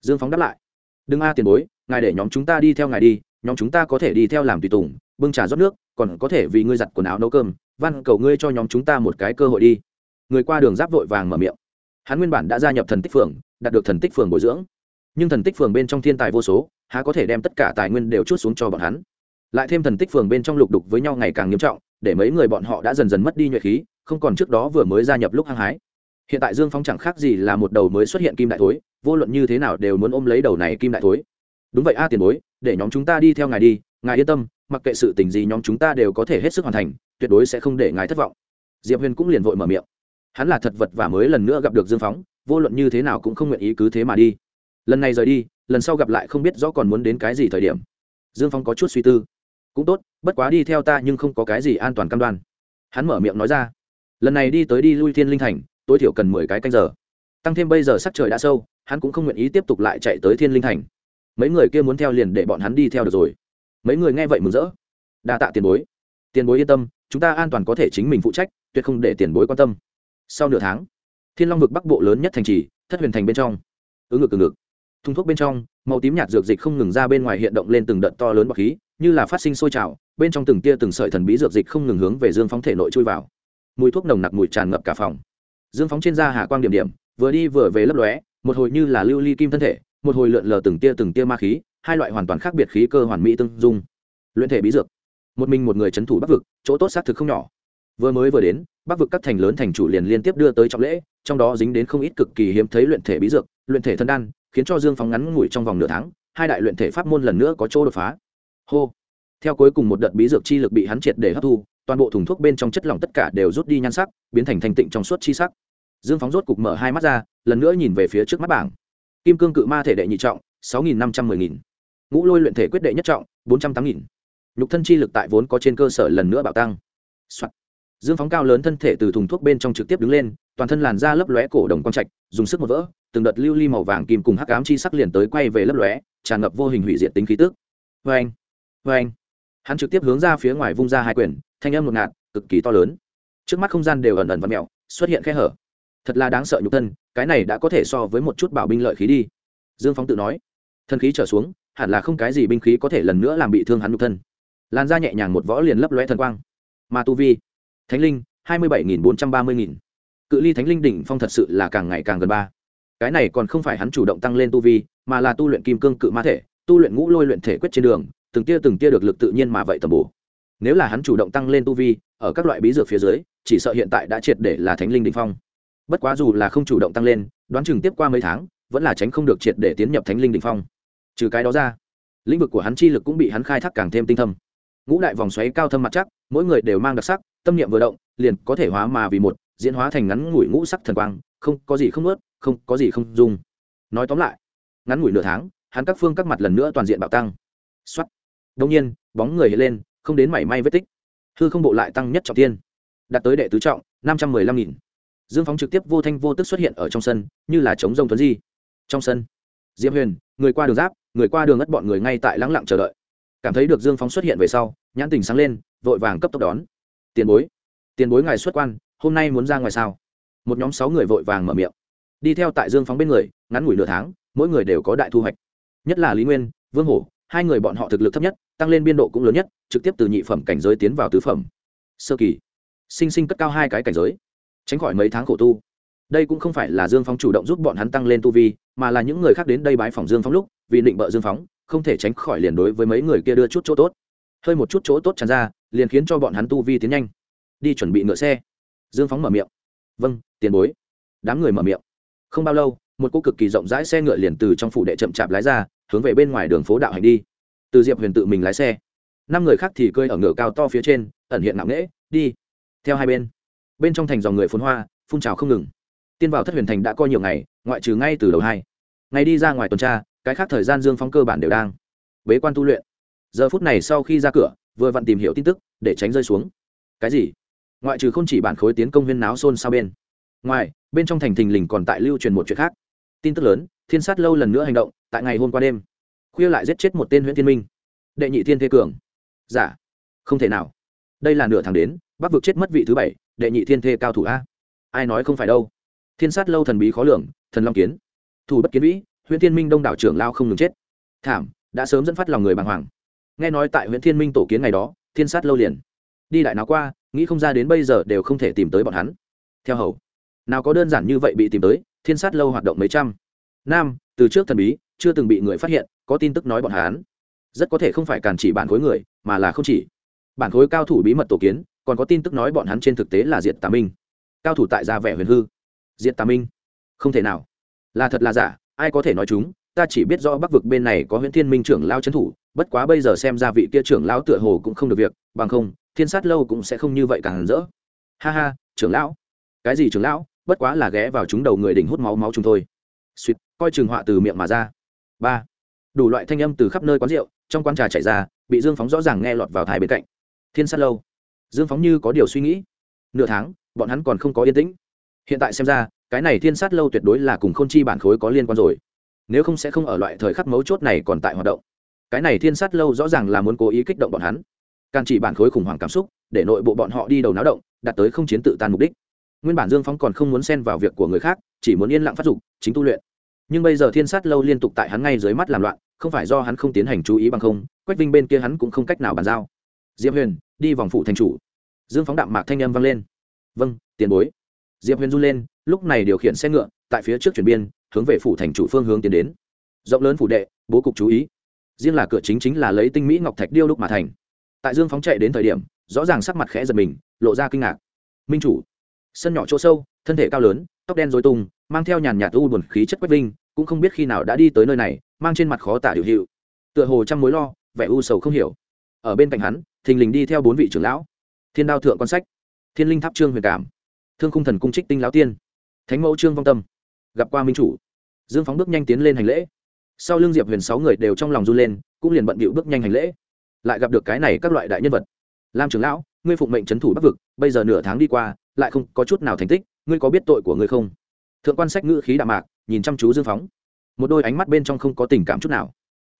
Dương phóng đáp lại. Đừng a, tiền bối, ngài để nhóm chúng ta đi theo ngài đi, nhóm chúng ta có thể đi theo làm tùy tùng, bưng trà rót nước, còn có thể vì ngươi giặt quần áo nấu cơm văn cầu ngươi cho nhóm chúng ta một cái cơ hội đi. Người qua đường giáp vội vàng mở miệng. Hắn nguyên bản đã gia nhập thần tích phường, đạt được thần tích phường bồi dưỡng nhưng thần tích phường bên trong thiên tài vô số, há có thể đem tất cả tài nguyên đều chút xuống cho bọn hắn. Lại thêm thần tích phường bên trong lục đục với nhau ngày càng nghiêm trọng, để mấy người bọn họ đã dần dần mất đi nhuệ khí, không còn trước đó vừa mới gia nhập lúc hăng hái. Hiện tại dương phong chẳng khác gì là một đầu mới xuất hiện kim đại thối, vô luận như thế nào đều muốn ôm lấy đầu này kim đại thối. Đúng vậy a tiền bối, để nhóm chúng ta đi theo ngài đi, ngài yên tâm, mặc kệ sự tình gì nhóm chúng ta đều có thể hết sức hoàn thành, tuyệt đối sẽ không để ngài thất vọng. Diệp huyền cũng liền vội mở miệng. Hắn là thật vật và mới lần nữa gặp được dương phóng vô luận như thế nào cũng không nguyện ý cứ thế mà đi lần này rời đi, lần sau gặp lại không biết rõ còn muốn đến cái gì thời điểm. Dương phong có chút suy tư. Cũng tốt, bất quá đi theo ta nhưng không có cái gì an toàn cam đoan. Hắn mở miệng nói ra. Lần này đi tới đi lui thiên linh thành, tối thiểu cần mười cái canh giờ. Tăng thêm bây giờ sắc trời đã sâu, hắn cũng không nguyện ý tiếp tục lại chạy tới thiên linh thành. Mấy người kia muốn theo liền để bọn hắn đi theo được rồi. Mấy người nghe vậy mừng rỡ. Đa tạ tiền bối. Tiền bối yên tâm, chúng ta an toàn có thể chính mình phụ trách, tuyệt không để tiền bối quan tâm. Sau nửa tháng, thiên long vực bắc bộ lớn nhất thành trì, thất huyền thành bên trong. Ứng ngực ứng ngực thùng thuốc bên trong, màu tím nhạt dược dịch không ngừng ra bên ngoài hiện động lên từng đợt to lớn bọc khí, như là phát sinh sôi trào, bên trong từng tia từng sợi thần bí dược dịch không ngừng hướng về dương phóng thể nội chui vào. Mùi thuốc nồng nặc mùi tràn ngập cả phòng. Dương phóng trên da hạ quang điểm điểm, vừa đi vừa về lấp lóe, một hồi như là lưu ly kim thân thể, một hồi lượn lờ từng tia từng tia ma khí, hai loại hoàn toàn khác biệt khí cơ hoàn mỹ tương dung. Luyện thể bí dược. Một mình một người c h ấ n thủ bắc vực, chỗ tốt xác thực không nhỏ. Vừa mới vừa đến, bắc vực các thành lớn thành chủ liền liên tiếp đưa tới trọng lễ, trong đó dính đến không ít cực kỳ hiếm thấy luyện thể bí dược, luyện thể thân đan khiến cho dương phóng ngắn ngủi trong vòng nửa tháng, hai đại luyện thể pháp môn lần nữa có chỗ đột phá. Hô! Theo cuối cùng một đợt bí dược chi lực bị hắn triệt để hấp thu, toàn bộ thùng thuốc bên trong chất lỏng tất cả đều rút đi nhan sắc, biến thành thanh tịnh trong suốt chi sắc. Dương phóng rốt cục mở hai mắt ra, lần nữa nhìn về phía trước mắt bảng. Kim cương cự ma thể đệ nhị trọng, sáu nghìn năm trăm mười nghìn. Ngũ lôi luyện thể quyết đệ nhất trọng, bốn trăm tám nghìn. Nhục thân chi lực tại vốn có trên cơ sở lần nữa bạo tăng、Soạn dương phóng cao lớn thân thể từ thùng thuốc bên trong trực tiếp đứng lên, toàn thân làn da lấp lóe cổ đồng quang trạch, dùng sức một vỡ, từng đợt lưu ly màu vàng kim cùng hắc ám chi sắc liền tới quay về lấp lóe, tràn ngập vô hình hủy diệt tính khí tức. Vê anh vê anh hắn trực tiếp hướng ra phía ngoài vung ra hai quyển thanh âm ngột ngạt, cực kỳ to lớn. Trước mắt không gian đều ẩn ẩn và mẹo xuất hiện khe hở. Thật là đáng sợ nhục thân, cái này đã có thể so với một chút bảo binh lợi khí đi. Dương phóng tự nói. Thân khí trở xuống, hẳn là không cái gì binh khí có thể lần nữa làm bị thương hắn nhục thân. Lan ra nhẹ nhàng một võ liền lấp lóe thần quang. Mà tu vi thánh linh, hai mươi bảy nghìn bốn trăm ba mươi nghìn. Cự ly thánh linh đỉnh phong thật sự là càng ngày càng gần ba. Cái này còn không phải hắn chủ động tăng lên tu vi, mà là tu luyện kim cương cự ma thể, tu luyện ngũ lôi luyện thể quyết trên đường, từng tia từng tia được lực tự nhiên mà vậy tầm bổ. Nếu là hắn chủ động tăng lên tu vi, ở các loại bí dược phía dưới, chỉ sợ hiện tại đã triệt để là thánh linh đỉnh phong. Bất quá dù là không chủ động tăng lên, đoán chừng tiếp qua mấy tháng, vẫn là tránh không được triệt để tiến nhập thánh linh đỉnh phong. Trừ cái đó ra, lĩnh vực của hắn chi lực cũng bị hắn khai thác càng thêm tinh thâm. Ngũ đại vòng xoáy cao thâm mặt chắc, mỗi người đều mang đặc sắc tâm niệm vừa động, liền có thể hóa mà vì một, diễn hóa thành ngắn ngủi ngũ sắc thần quang, không có gì không ướt không có gì không dùng. nói tóm lại, ngắn ngủi nửa tháng, hắn các phương các mặt lần nữa toàn diện bạo tăng. Xuất đông nhiên, bóng người hiện lên, không đến mảy may vết tích. Hư không bộ lại tăng nhất trọng tiên đạt tới đệ tứ trọng, năm trăm mười lăm nghìn. Dương phóng trực tiếp vô thanh vô tức xuất hiện ở trong sân, như là chống rông tuấn di. Trong sân, diệp huyền, người qua đường giáp, người qua đường ngất bọn người ngay tại lắng lặng chờ đợi. Cảm thấy được dương phóng xuất hiện về sau, nhãn tình sáng lên, vội vàng cấp tốc đón tiền bối tiền bối ngài xuất quan, hôm nay muốn ra ngoài sao? Một nhóm sáu người vội vàng mở miệng. Đi theo tại dương phóng bên người, ngắn ngủi nửa tháng, mỗi người đều có đại thu hoạch. Nhất là lý nguyên, vương hổ, hai người bọn họ thực lực thấp nhất, tăng lên biên độ cũng lớn nhất, trực tiếp từ nhị phẩm cảnh giới tiến vào tứ phẩm. Sơ kỳ. Sinh sinh cất cao hai cái cảnh giới. Tránh khỏi mấy tháng khổ tu. Đây cũng không phải là dương phóng chủ động giúp bọn hắn tăng lên tu vi, mà là những người khác đến đây bái phòng dương phóng lúc, vì định bợ dương phóng, không thể tránh khỏi liền đối với mấy người kia đưa chút chỗ tốt. Hơi một chút chỗ tốt tràn ra liền khiến cho bọn hắn tu vi tiến nhanh. Đi chuẩn bị ngựa xe. Dương phóng mở miệng. Vâng tiền bối. Đám người mở miệng. Không bao lâu, một cô cực kỳ rộng rãi xe ngựa liền từ trong phủ đệ chậm chạp lái ra, hướng về bên ngoài đường phố đạo hành đi. Từ diệp huyền tự mình lái xe. Năm người khác thì cơi ở ngựa cao to phía trên, ẩn hiện nặng nễ đi. Theo hai bên. Bên trong thành dòng người phun hoa, phun trào không ngừng. Tiên vào thất huyền thành đã coi nhiều ngày, ngoại trừ ngay từ đầu hai. Ngày đi ra ngoài tuần tra, cái khác thời gian dương phóng cơ bản đều đang bế quan tu luyện. Giờ phút này sau khi ra cửa vừa vặn tìm hiểu tin tức, để tránh rơi xuống. Cái gì? Ngoại trừ không chỉ bản khối tiến công huyên náo xôn xao bên ngoài, bên trong thành thình lình còn tại lưu truyền một chuyện khác. Tin tức lớn, thiên sát lâu lần nữa hành động, tại ngày hôm qua đêm. Khuya lại giết chết một tên huyện thiên minh. Đệ nhị thiên thế cường. Giả dạ. không thể nào. Đây là nửa tháng đến, bắc vực chết mất vị thứ bảy, đệ nhị thiên thê cao thủ a. Ai nói không phải đâu. Thiên sát lâu thần bí khó lường, thần long kiến. Thủ bất kiến vĩ huyện thiên minh đông đảo trưởng lao không ngừng chết. Thảm, đã sớm dẫn phát lòng người bàng hoàng nghe nói tại huyện thiên minh tổ kiến ngày đó, thiên sát lâu liền. Đi đại nào qua, nghĩ không ra đến bây giờ đều không thể tìm tới bọn hắn. Theo hầu, nào có đơn giản như vậy bị tìm tới, thiên sát lâu hoạt động mấy trăm. Nam, từ trước thần bí, chưa từng bị người phát hiện, có tin tức nói bọn hắn. Rất có thể không phải càn chỉ bản khối người, mà là không chỉ. Bản khối cao thủ bí mật tổ kiến, còn có tin tức nói bọn hắn trên thực tế là diệt tà minh. Cao thủ tại gia vẻ huyền hư. Diệt tà minh. Không thể nào. Là thật là giả, ai có thể nói chúng? Ta chỉ biết rõ bắc vực bên này có huyện thiên minh trưởng lao trấn thủ, bất quá bây giờ xem ra vị kia trưởng lão tựa hồ cũng không được việc, bằng không, thiên sát lâu cũng sẽ không như vậy càng rỡ. Ha ha, trưởng lão. Cái gì trưởng lão? Bất quá là ghé vào chúng đầu người đỉnh hút máu máu chúng thôi. Suýt coi trường họa từ miệng mà ra. Ba. Đủ loại thanh âm từ khắp nơi quán rượu, trong quán trà chảy ra, bị dương phóng rõ ràng nghe lọt vào thai bên cạnh. Thiên sát lâu. Dương phóng như có điều suy nghĩ. Nửa tháng, bọn hắn còn không có yên tĩnh. Hiện tại xem ra, cái này thiên sát lâu tuyệt đối là cùng k h ô n chi bản khối có liên quan rồi nếu không sẽ không ở loại thời khắc mấu chốt này còn tại hoạt động. Cái này thiên sát lâu rõ ràng là muốn cố ý kích động bọn hắn. Càng chỉ bản khối khủng hoảng cảm xúc, để nội bộ bọn họ đi đầu náo động, đạt tới không chiến tự tan mục đích. Nguyên bản dương phóng còn không muốn xen vào việc của người khác, chỉ muốn yên lặng phát dục, chính tu luyện. Nhưng bây giờ thiên sát lâu liên tục tại hắn ngay dưới mắt làm loạn, không phải do hắn không tiến hành chú ý bằng không, quách vinh bên kia hắn cũng không cách nào bàn giao. Diệp huyền, đi vòng phụ thành chủ. Dương phóng đạm mạc thanh âm vang lên. Vâng tiền bối. Diệp huyền run lên, lúc này điều khiển xe ngựa, tại phía trước chuyển biên hướng về phủ thành chủ phương hướng tiến đến. Rộng lớn phủ đệ, bố cục chú ý. Riêng là cửa chính chính là lấy tinh mỹ ngọc thạch điêu đúc mà thành. Tại dương phóng chạy đến thời điểm, rõ ràng sắc mặt khẽ giật mình, lộ ra kinh ngạc. Minh chủ, sân nhỏ chỗ sâu, thân thể cao lớn, tóc đen dối tung, mang theo nhàn nhạt u buồn khí chất quách vinh, cũng không biết khi nào đã đi tới nơi này, mang trên mặt khó tả điều hiệu tựa hồ trăm mối lo, vẻ u sầu không hiểu. Ở bên cạnh hắn, thình lình đi theo bốn vị trưởng lão. Thiên đao thượng quan sách, thiên linh tháp trương huyền cảm, thương khung thần cung trích tinh lão tiên, thánh mẫu trương vong tâm. Gặp qua minh chủ dương phóng bước nhanh tiến lên hành lễ. Sau l ư n g diệp huyền sáu người đều trong lòng run lên, cũng liền bận bịu bước nhanh hành lễ. Lại gặp được cái này các loại đại nhân vật. Lam trưởng lão, ngươi phụng mệnh c h ấ n thủ bắc vực, bây giờ nửa tháng đi qua, lại không có chút nào thành tích, ngươi có biết tội của ngươi không? Thượng quan sách ngữ khí đạm mạc, nhìn chăm chú dương phóng. Một đôi ánh mắt bên trong không có tình cảm chút nào.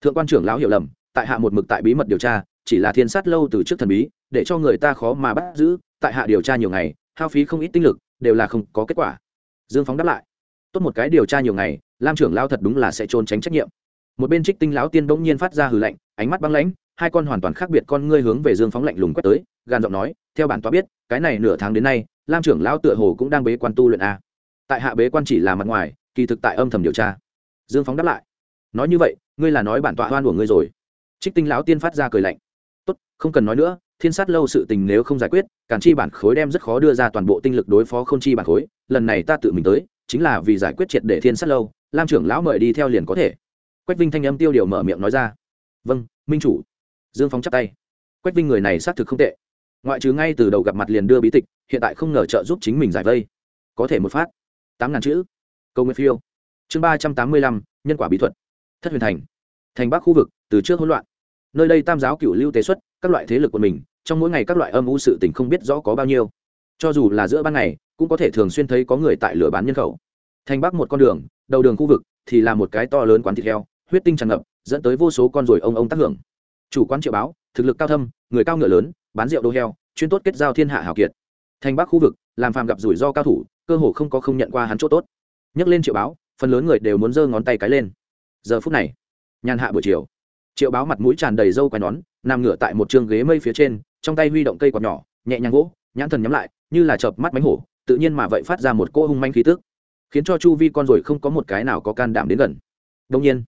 Thượng quan trưởng lão hiểu lầm, tại hạ một mực tại bí mật điều tra, chỉ là thiên sát lâu từ trước thần bí, để cho người ta khó mà bắt giữ, tại hạ điều tra nhiều ngày, hao phí không ít tinh lực, đều là không có kết quả. Dương phóng đáp lại tốt một cái điều tra nhiều ngày, lam trưởng lao thật đúng là sẽ trốn tránh trách nhiệm. Một bên trích tinh lão tiên bỗng nhiên phát ra hừ lạnh, ánh mắt băng lãnh, hai con hoàn toàn khác biệt con ngươi hướng về dương phóng lạnh lùng quét tới gan giọng nói, theo bản tọa biết, cái này nửa tháng đến nay, lam trưởng lão tựa hồ cũng đang bế quan tu luyện a. Tại hạ bế quan chỉ là mặt ngoài, kỳ thực tại âm thầm điều tra. Dương phóng đáp lại, nói như vậy, ngươi là nói bản tọa hoan của ngươi rồi. Trích tinh lão tiên phát ra cười lạnh, tốt, không cần nói nữa, thiên sát lâu sự tình nếu không giải quyết cản chi bản khối đem rất khó đưa ra toàn bộ tinh lực đối phó k h ô n chi bản khối, lần này ta tự mình tới chính là vì giải quyết triệt để thiên sát lâu, lam trưởng lão mời đi theo liền có thể. Quách vinh thanh âm tiêu điều mở miệng nói ra. Vâng minh chủ. Dương phóng chắp tay. Quách vinh người này xác thực không tệ. Ngoại trừ ngay từ đầu gặp mặt liền đưa bí tịch, hiện tại không ngờ trợ giúp chính mình giải vây. Có thể một phát. Tám ngàn chữ. Câu nguyên phiêu. Chương ba trăm tám mươi lăm, nhân quả bí thuật. Thất huyền thành. Thành bắc khu vực, từ trước hỗn loạn. Nơi đây tam giáo cựu lưu tế xuất, các loại thế lực của mình, trong mỗi ngày các loại âm u sự tình không biết rõ có bao nhiêu. Cho dù là giữa ban ngày cũng có thể thường xuyên thấy có người tại lửa bán nhân khẩu. Thành bắc một con đường, đầu đường khu vực thì là một cái to lớn quán thịt heo, huyết tinh tràn ngập, dẫn tới vô số con ruồi ông ông tác hưởng. Chủ quán triệu báo, thực lực cao thâm, người cao ngựa lớn, bán rượu đô heo, chuyên tốt kết giao thiên hạ hảo kiệt. Thành bắc khu vực, làm phàm gặp rủi ro cao thủ, cơ hồ không có không nhận qua hắn chỗ tốt. Nhắc lên triệu báo, phần lớn người đều muốn giơ ngón tay cái lên. Giờ phút này, nhàn hạ buổi chiều. Triệu báo mặt mũi tràn đầy râu quai nón, nằm ngửa tại một t ghế mây phía trên, trong tay huy động cây quạt nhỏ, nhẹ nhàng gỗ nhãn thần nhắm lại, như là chợp mắt bánh hổ tự nhiên mà vậy phát ra một cỗ hung manh khí tức, khiến cho chu vi con rồi không có một cái nào có can đảm đến gần. Đông nhiên,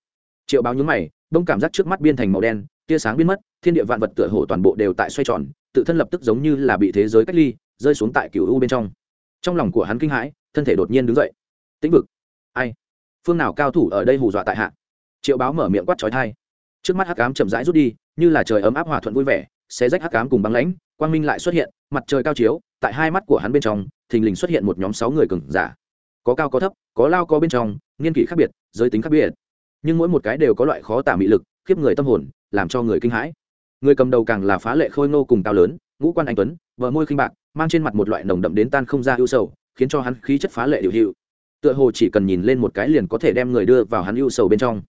triệu báo nhúng mày, đông cảm giác trước mắt biên thành màu đen, tia sáng biến mất, thiên địa vạn vật tựa hồ toàn bộ đều tại xoay tròn, tự thân lập tức giống như là bị thế giới cách ly, rơi xuống tại cựu u bên trong. Trong lòng của hắn kinh hãi, thân thể đột nhiên đứng dậy. Tĩnh vực. Ai? Phương nào cao thủ ở đây hù dọa tại hạ? Triệu báo mở miệng quát trói thai trước mắt hắc cám chậm rãi rút đi, như là trời ấm áp hòa thuận vui vẻ, xé rách hắc cám cùng băng lãnh, quang minh lại xuất hiện, mặt trời cao chiếu tại hai mắt của hắn bên trong, thình lình xuất hiện một nhóm sáu người cường giả. Có cao có thấp, có lao có bên trong, nghiên kỷ khác biệt, giới tính khác biệt. Nhưng mỗi một cái đều có loại khó tả mị lực, khiếp người tâm hồn, làm cho người kinh hãi. Người cầm đầu càng là phá lệ khôi ngô cùng cao lớn, ngũ quan anh tuấn vợ môi khinh bạc, mang trên mặt một loại nồng đậm đến tan không ra ưu sầu, khiến cho hắn khí chất phá lệ điều hiệu. Tựa hồ chỉ cần nhìn lên một cái liền có thể đem người đưa vào hắn ưu sầu bên trong.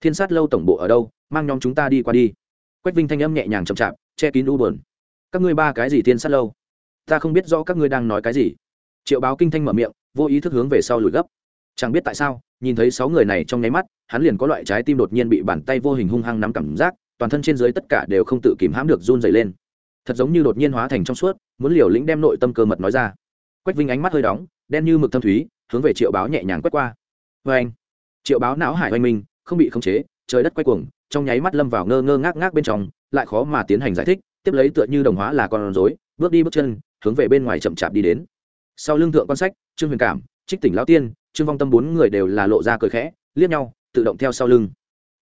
Thiên sát lâu tổng bộ ở đâu? Mang nhóm chúng ta đi qua đi. Quách vinh thanh âm nhẹ nhàng chậm chạp, che kín u bờn các ngươi ba cái gì thiên sát lâu? Ta không biết rõ các ngươi đang nói cái gì. Triệu báo kinh thanh mở miệng, vô ý thức hướng về sau lùi gấp. Chẳng biết tại sao, nhìn thấy sáu người này trong nháy mắt, hắn liền có loại trái tim đột nhiên bị bàn tay vô hình hung hăng nắm cảm giác, toàn thân trên dưới tất cả đều không tự kìm hãm được run dày lên. Thật giống như đột nhiên hóa thành trong suốt, muốn liều lĩnh đem nội tâm cơ mật nói ra. Quách vinh ánh mắt hơi đóng, đen như mực thâm thúy, hướng về triệu báo nhẹ nhàng quét qua. Vê anh, triệu báo não hải oanh minh, không bị khống chế, trời đất quay cuồng, trong nháy mắt lâm vào ngơ ngơ ngác ngác bên trong, lại khó mà tiến hành giải thích, tiếp lấy tựa như đồng hóa là con rối, bước đi bước chân hướng về bên ngoài chậm chạp đi đến. Sau lưng thượng quan sách, trương huyền cảm, trích tỉnh lão tiên, trương vong tâm bốn người đều là lộ ra cười khẽ, liếc nhau, tự động theo sau lưng.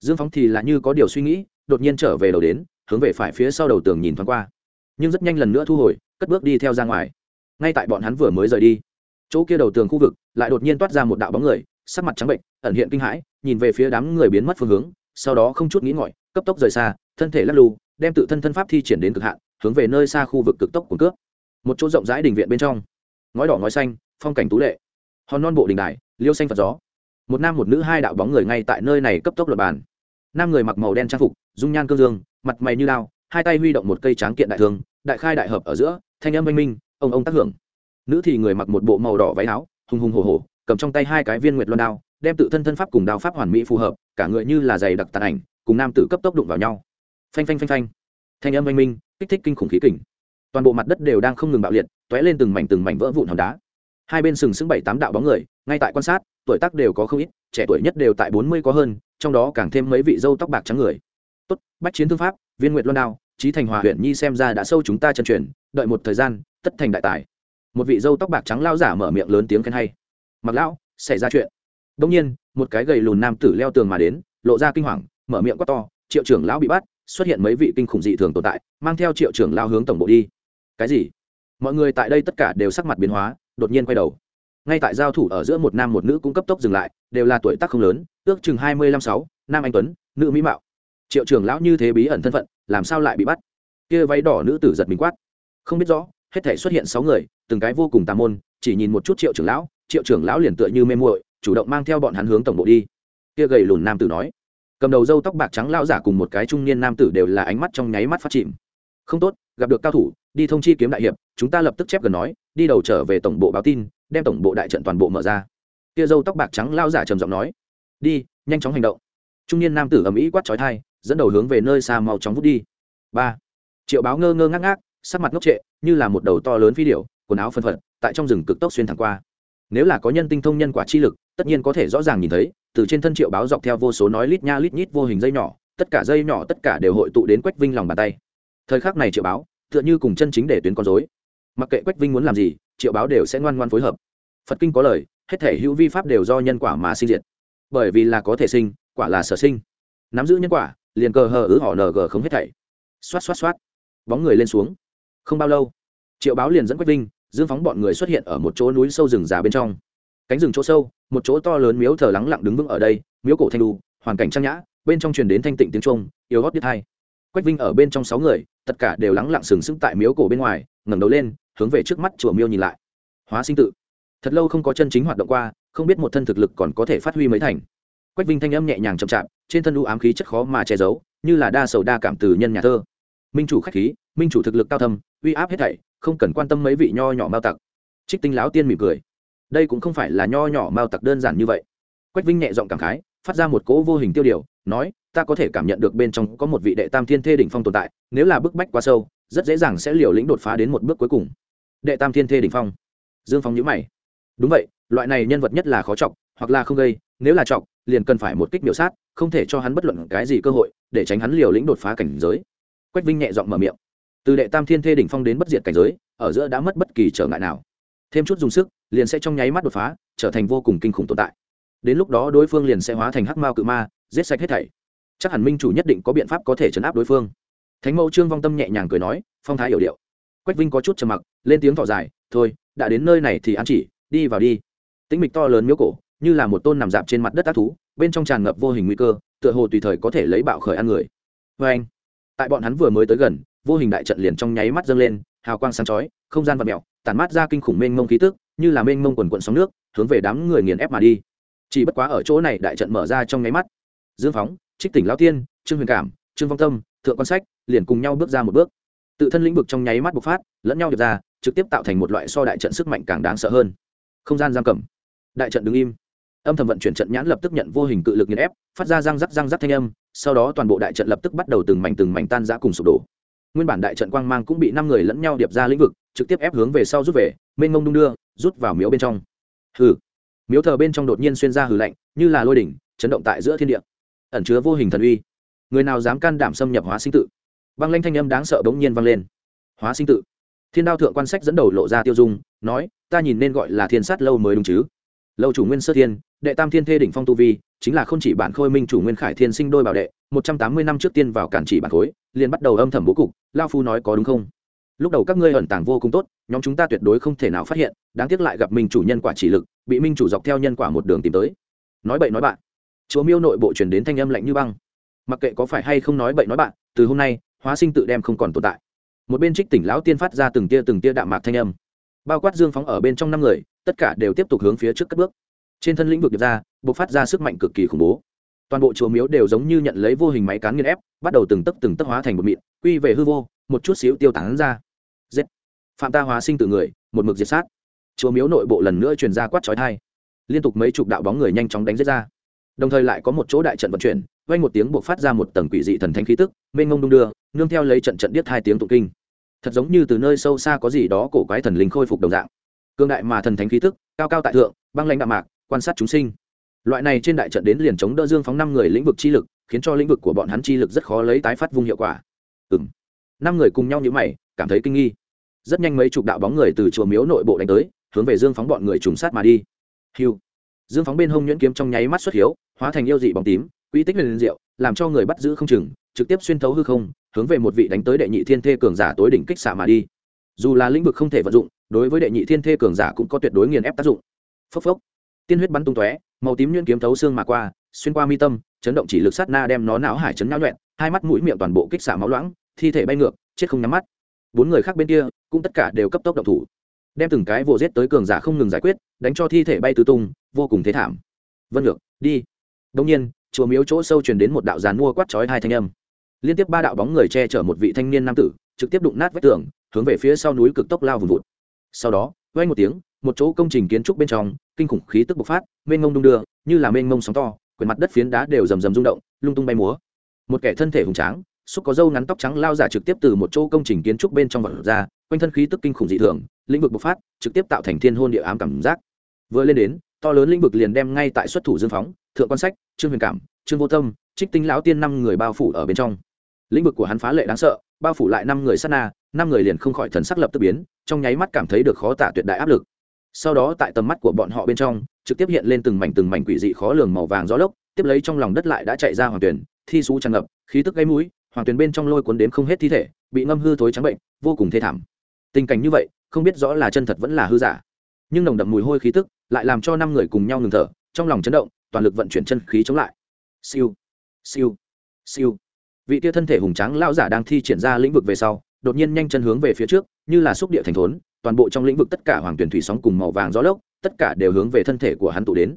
Dương phóng thì là như có điều suy nghĩ, đột nhiên trở về đầu đến, hướng về phải phía sau đầu tường nhìn thoáng qua. Nhưng rất nhanh lần nữa thu hồi, cất bước đi theo ra ngoài. Ngay tại bọn hắn vừa mới rời đi, chỗ kia đầu tường khu vực lại đột nhiên toát ra một đạo bóng người, sắc mặt trắng bệnh, ẩn hiện kinh hãi, nhìn về phía đám người biến mất phương hướng, sau đó không chút nghĩ ngợi, cấp tốc rời xa, thân thể lắc lù đem tự thân thân pháp thi triển đến cực hạn, hướng về nơi xa khu vực cực tốc của cướp một chỗ rộng rãi đình viện bên trong. Ngói đỏ ngói xanh phong cảnh tú lệ. Hòn non bộ đình đài liêu xanh phật gió. Một nam một nữ hai đạo bóng người ngay tại nơi này cấp tốc luật bàn. Nam người mặc màu đen trang phục dung nhan cương dương mặt mày như lao hai tay huy động một cây tráng kiện đại thương đại khai đại hợp ở giữa thanh âm oanh minh ông ông tác hưởng. Nữ thì người mặc một bộ màu đỏ váy áo hùng hùng hồ hồ, cầm trong tay hai cái viên nguyệt loan đao đem tự thân thân pháp cùng đao pháp hoàn mỹ phù hợp cả người như là giày đặc tàn ảnh cùng nam tử cấp tốc đụng vào nhau. Phanh phanh phanh phanh. Thanh âm oanh minh kích thích kinh khủng khí kình toàn bộ mặt đất đều đang không ngừng bạo liệt, t ó é lên từng mảnh từng mảnh vỡ vụn hòn đá. Hai bên sừng sững bảy tám đạo bóng người, ngay tại quan sát, tuổi tác đều có không ít, trẻ tuổi nhất đều tại bốn mươi có hơn, trong đó càng thêm mấy vị dâu tóc bạc trắng người. Tốt, bách chiến thương pháp, viên nguyệt loan đao, trí thành hòa huyện nhi xem ra đã sâu chúng ta chân truyền, đợi một thời gian, tất thành đại tài. Một vị dâu tóc bạc trắng lao giả mở miệng lớn tiếng khen hay. Mặc lão, xảy ra chuyện. Đông nhiên, một cái gầy lùn nam tử leo tường mà đến, lộ ra kinh hoàng, mở miệng quát to, triệu trưởng lão bị bắt, xuất hiện mấy vị kinh khủng dị thường tồn tại, mang theo triệu trưởng lao hướng tổng bộ đi cái gì? Mọi người tại đây tất cả đều sắc mặt biến hóa, đột nhiên quay đầu. Ngay tại giao thủ ở giữa một nam một nữ cũng cấp tốc dừng lại, đều là tuổi tác không lớn, ước chừng hai mươi lăm sáu, nam anh tuấn, nữ mỹ mạo. Triệu trưởng lão như thế bí ẩn thân phận, làm sao lại bị bắt? Kia váy đỏ nữ tử giật mình quát. Không biết rõ, hết thể xuất hiện sáu người, từng cái vô cùng tà môn, chỉ nhìn một chút triệu trưởng lão, triệu trưởng lão liền tựa như mê muội, chủ động mang theo bọn hắn hướng tổng bộ đi. Kia gầy lùn nam tử nói. Cầm đầu dâu tóc bạc trắng lão giả cùng một cái trung niên nam tử đều là ánh mắt trong nháy mắt phát chìm không tốt, gặp được cao thủ, đi thông chi kiếm đại hiệp, chúng ta lập tức chép gần nói, đi đầu trở về tổng bộ báo tin, đem tổng bộ đại trận toàn bộ mở ra. Kia dâu tóc bạc trắng lao giả trầm giọng nói, đi, nhanh chóng hành động. Trung niên nam tử ầm ĩ quát trói thai dẫn đầu hướng về nơi xa mau chóng vút đi. Ba, triệu báo ngơ ngơ ngác ngác, sắc mặt ngốc trệ, như là một đầu to lớn phi điệu quần áo phân phật, tại trong rừng cực tốc xuyên thẳng qua. Nếu là có nhân tinh thông nhân quả chi lực, tất nhiên có thể rõ ràng nhìn thấy, từ trên thân triệu báo dọc theo vô số nói lít nha lít nhít vô hình dây nhỏ, tất cả dây nhỏ tất cả đều hội tụ đến quách vinh lòng bàn tay thời khắc này triệu báo, tựa như cùng chân chính để tuyến con dối mặc kệ quách vinh muốn làm gì, triệu báo đều sẽ ngoan ngoan phối hợp. Phật kinh có lời, hết thể hữu vi pháp đều do nhân quả mà sinh diệt. Bởi vì là có thể sinh, quả là sở sinh. Nắm giữ nhân quả, liền cờ hờ ứ họ ng không hết thảy. Xoát xoát xoát. Bóng người lên xuống. Không bao lâu, triệu báo liền dẫn quách vinh, dương phóng bọn người xuất hiện ở một chỗ núi sâu rừng già bên trong. Cánh rừng chỗ sâu, một chỗ to lớn miếu thờ lắng lặng đứng vững ở đây, miếu cổ thanh đu, hoàn cảnh trang nhã, bên trong truyền đến thanh tịnh tiếng trung yếu gót đít hai quách vinh ở bên trong sáu người tất cả đều lắng lặng sừng sững tại miếu cổ bên ngoài, ngẩng đầu lên, hướng về trước mắt chùa miêu nhìn lại. Hóa sinh tự. Thật lâu không có chân chính hoạt động qua, không biết một thân thực lực còn có thể phát huy mấy thành. Quách vinh thanh âm nhẹ nhàng chậm chạp, trên thân u ám khí chất khó mà che giấu, như là đa sầu đa cảm từ nhân nhà thơ. Minh chủ khách khí, minh chủ thực lực cao thâm, uy áp hết thảy, không cần quan tâm mấy vị nho nhỏ mao tặc. Trích tinh láo tiên mỉm cười. Đây cũng không phải là nho nhỏ mao tặc đơn giản như vậy. Quách vinh nhẹ giọng cảm khái, phát ra một cỗ vô hình tiêu điều nói, ta có thể cảm nhận được bên trong có một vị đệ tam thiên thê đỉnh phong tồn tại, nếu là bức bách quá sâu, rất dễ dàng sẽ liều lĩnh đột phá đến một bước cuối cùng. Đệ tam thiên thê đỉnh phong. Dương phong nhữ mày. Đúng vậy, loại này nhân vật nhất là khó chọc, hoặc là không gây, nếu là chọc, liền cần phải một kích biểu sát, không thể cho hắn bất luận cái gì cơ hội, để tránh hắn liều lĩnh đột phá cảnh giới. Quách vinh nhẹ giọng mở miệng. Từ đệ tam thiên thê đỉnh phong đến bất diệt cảnh giới, ở giữa đã mất bất kỳ trở ngại nào. Thêm chút dùng sức, liền sẽ trong nháy mắt đột phá, trở thành vô cùng kinh khủng tồn tại. Đến lúc đó đối phương liền sẽ hóa thành hắc mao cự ma giết sạch hết thảy. Chắc hẳn minh chủ nhất định có biện pháp có thể chấn áp đối phương. Thánh mẫu trương vong tâm nhẹ nhàng cười nói, phong thái hiểu điệu. Quách vinh có chút trầm mặc, lên tiếng thỏ dài, thôi, đã đến nơi này thì ăn chỉ, đi vào đi. Tĩnh mịch to lớn miếu cổ, như là một tôn nằm dạp trên mặt đất tác thú, bên trong tràn ngập vô hình nguy cơ, tựa hồ tùy thời có thể lấy bạo khởi ăn người. Vê anh, tại bọn hắn vừa mới tới gần, vô hình đại trận liền trong nháy mắt dâng lên, hào quang sáng chói, không gian vật mẹo tản mát ra kinh khủng mênh mông khí tức, như là mênh mông quần quận sóng nước, hướng về đám người nghiền ép mà đi. Chỉ bất quá ở chỗ này đại trận mở ra trong nháy mắt dương phóng, trích tỉnh lao tiên trương huyền cảm, trương phong tâm, thượng quan sách liền cùng nhau bước ra một bước. Tự thân lĩnh vực trong nháy mắt bộc phát, lẫn nhau điệp ra, trực tiếp tạo thành một loại so đại trận sức mạnh càng đáng sợ hơn. Không gian giam cầm. Đại trận đứng im. Âm thầm vận chuyển trận nhãn lập tức nhận vô hình cự lực nghiền ép, phát ra răng rắc răng rắc thanh âm, sau đó toàn bộ đại trận lập tức bắt đầu từng mảnh từng mảnh tan rã cùng sụp đổ. Nguyên bản đại trận quang mang cũng bị năm người lẫn nhau điệp ra lĩnh vực, trực tiếp ép hướng về sau rút về, mênh mông đung đưa, rút vào miếu bên trong. Hừ. Miếu thờ bên trong đột nhiên xuyên ra hừ lạnh, như là lôi đỉnh, chấn động tại giữa thiên địa ẩn chứa vô hình thần uy. Người nào dám can đảm xâm nhập hóa sinh tự? Băng lanh thanh âm đáng sợ bỗng nhiên vang lên. Hóa sinh tự. Thiên đao thượng quan sách dẫn đầu lộ ra tiêu dung, nói, ta nhìn nên gọi là thiên sát lâu mới đúng chứ? Lâu chủ nguyên sơ thiên, đệ tam thiên thê đỉnh phong tu vi, chính là không chỉ bản khôi minh chủ nguyên khải thiên sinh đôi bảo đệ, một trăm tám mươi năm trước tiên vào cản chỉ bản khối, liền bắt đầu âm thầm bố cục, lao phu nói có đúng không? Lúc đầu các ngươi ẩn tàng vô cùng tốt, nhóm chúng ta tuyệt đối không thể nào phát hiện, đáng tiếc lại gặp minh chủ nhân quả chỉ lực, bị minh chủ dọc theo nhân quả một đường tìm tới. Nói bậy nói bạn chúa miêu nội bộ truyền đến thanh âm lạnh như băng. Mặc kệ có phải hay không nói bậy nói bạn, từ hôm nay, hóa sinh tự đem không còn tồn tại. Một bên trích tỉnh lão tiên phát ra từng tia từng tia đạm mạc thanh âm. Bao quát dương phóng ở bên trong năm người, tất cả đều tiếp tục hướng phía trước cất bước. Trên thân lĩnh vực điệp ra b ộ c phát ra sức mạnh cực kỳ khủng bố. Toàn bộ chùa miếu đều giống như nhận lấy vô hình máy cán nghiên ép, bắt đầu từng tấc từng tấc hóa thành một mịn, quy về hư vô, một chút xíu tiêu tán ra. Giết. Phạm ta hóa sinh từ người, một mực diệt sát. Chùa miếu nội bộ lần nữa truyền ra quát trói thai liên tục mấy chục đạo bóng người nhanh chóng đánh giết ra đồng thời lại có một chỗ đại trận vận chuyển, vang một tiếng buộc phát ra một tầng quỷ dị thần thánh khí tức, mênh ngông đung đưa, nương theo lấy trận trận điếc hai tiếng tụng kinh. Thật giống như từ nơi sâu xa có gì đó cổ quái thần linh khôi phục đồng dạng. Cương đại mà thần thánh khí tức, cao cao tại thượng, băng lãnh đạm mạc, quan sát chúng sinh. Loại này trên đại trận đến liền chống đỡ dương phóng năm người lĩnh vực chi lực, khiến cho lĩnh vực của bọn hắn chi lực rất khó lấy tái phát vung hiệu quả. Ừng năm người cùng nhau như mày, cảm thấy kinh nghi. Rất nhanh mấy chục đạo bóng người từ chùa miếu nội bộ đánh tới, hướng về dương phóng bọn người trùng sát mà đi. Hiu dương phóng bên hông nhuyễn kiếm trong nháy mắt xuất hiếu hóa thành yêu dị bóng tím uy tích huyền diệu, làm cho người bắt giữ không chừng, trực tiếp xuyên thấu hư không, hướng về một vị đánh tới đệ nhị thiên thê cường giả tối đỉnh kích xạ mà đi. Dù là lĩnh vực không thể vận dụng, đối với đệ nhị thiên thê cường giả cũng có tuyệt đối nghiền ép tác dụng. Phốc phốc. Tiên huyết bắn tung tóe, màu tím nhuyễn kiếm thấu xương mà qua, xuyên qua mi tâm, chấn động chỉ lực sát na đem nó não hải chấn nhão nhuẹn, hai mắt mũi miệng toàn bộ kích xạ máu loãng, thi thể bay ngược, chết không nhắm mắt. Bốn người khác bên kia, cũng tất cả đều cấp tốc động thủ. Đem từng cái vồ giết tới cường giả không ngừng giải quyết, đánh cho thi thể bay tứ tung, vô cùng thế thảm. Vân ngược, đi đồng nhiên, chùa miếu chỗ sâu truyền đến một đạo giàn mua quát chói hai thanh âm. Liên tiếp ba đạo bóng người che chở một vị thanh niên nam tử, trực tiếp đụng nát vách tường, hướng về phía sau núi cực tốc lao vùng vụt. Sau đó, vang một tiếng, một chỗ công trình kiến trúc bên trong, kinh khủng khí tức bộc phát, mênh mông đung đưa, như là mênh mông sóng to, quyền mặt đất phiến đá đều rầm rầm rung động, lung tung bay múa. Một kẻ thân thể hùng tráng, xúc có dâu ngắn tóc trắng lao giả trực tiếp từ một chỗ công trình kiến trúc bên trong vật ra, quanh thân khí tức kinh khủng dị thường, lĩnh vực bộc phát, trực tiếp tạo thành thiên hôn địa ám cảm giác. Vừa lên đến, to lớn lĩnh vực liền đem ngay tại xuất thủ dương phóng thượng quan sách, trương huyền cảm, trương vô tâm, trích tinh lão tiên năm người bao phủ ở bên trong. Lĩnh vực của hắn phá lệ đáng sợ, bao phủ lại năm người sát na, năm người liền không khỏi thần sắc lập tức biến, trong nháy mắt cảm thấy được khó tả tuyệt đại áp lực. Sau đó tại tầm mắt của bọn họ bên trong, trực tiếp hiện lên từng mảnh từng mảnh quỷ dị khó lường màu vàng gió lốc, tiếp lấy trong lòng đất lại đã chạy ra hoàng tuyển, thi xú tràn ngập, khí tức gây mũi, hoàng tuyển bên trong lôi cuốn đến không hết thi thể, bị ngâm hư thối trắng bệnh, vô cùng thê thảm. Tình cảnh như vậy, không biết rõ là chân thật vẫn là hư giả. Nhưng nồng đậm mùi hôi khí tức lại làm cho năm người cùng nhau ngừng thở, trong lòng chấn động toàn lực vận chuyển chân khí chống lại. Siêu siêu siêu. Vị tia thân thể hùng tráng lao giả đang thi triển ra lĩnh vực về sau đột nhiên nhanh chân hướng về phía trước như là xúc địa thành thốn toàn bộ trong lĩnh vực tất cả hoàng tuyển thủy sóng cùng màu vàng gió lốc tất cả đều hướng về thân thể của hắn tụ đến.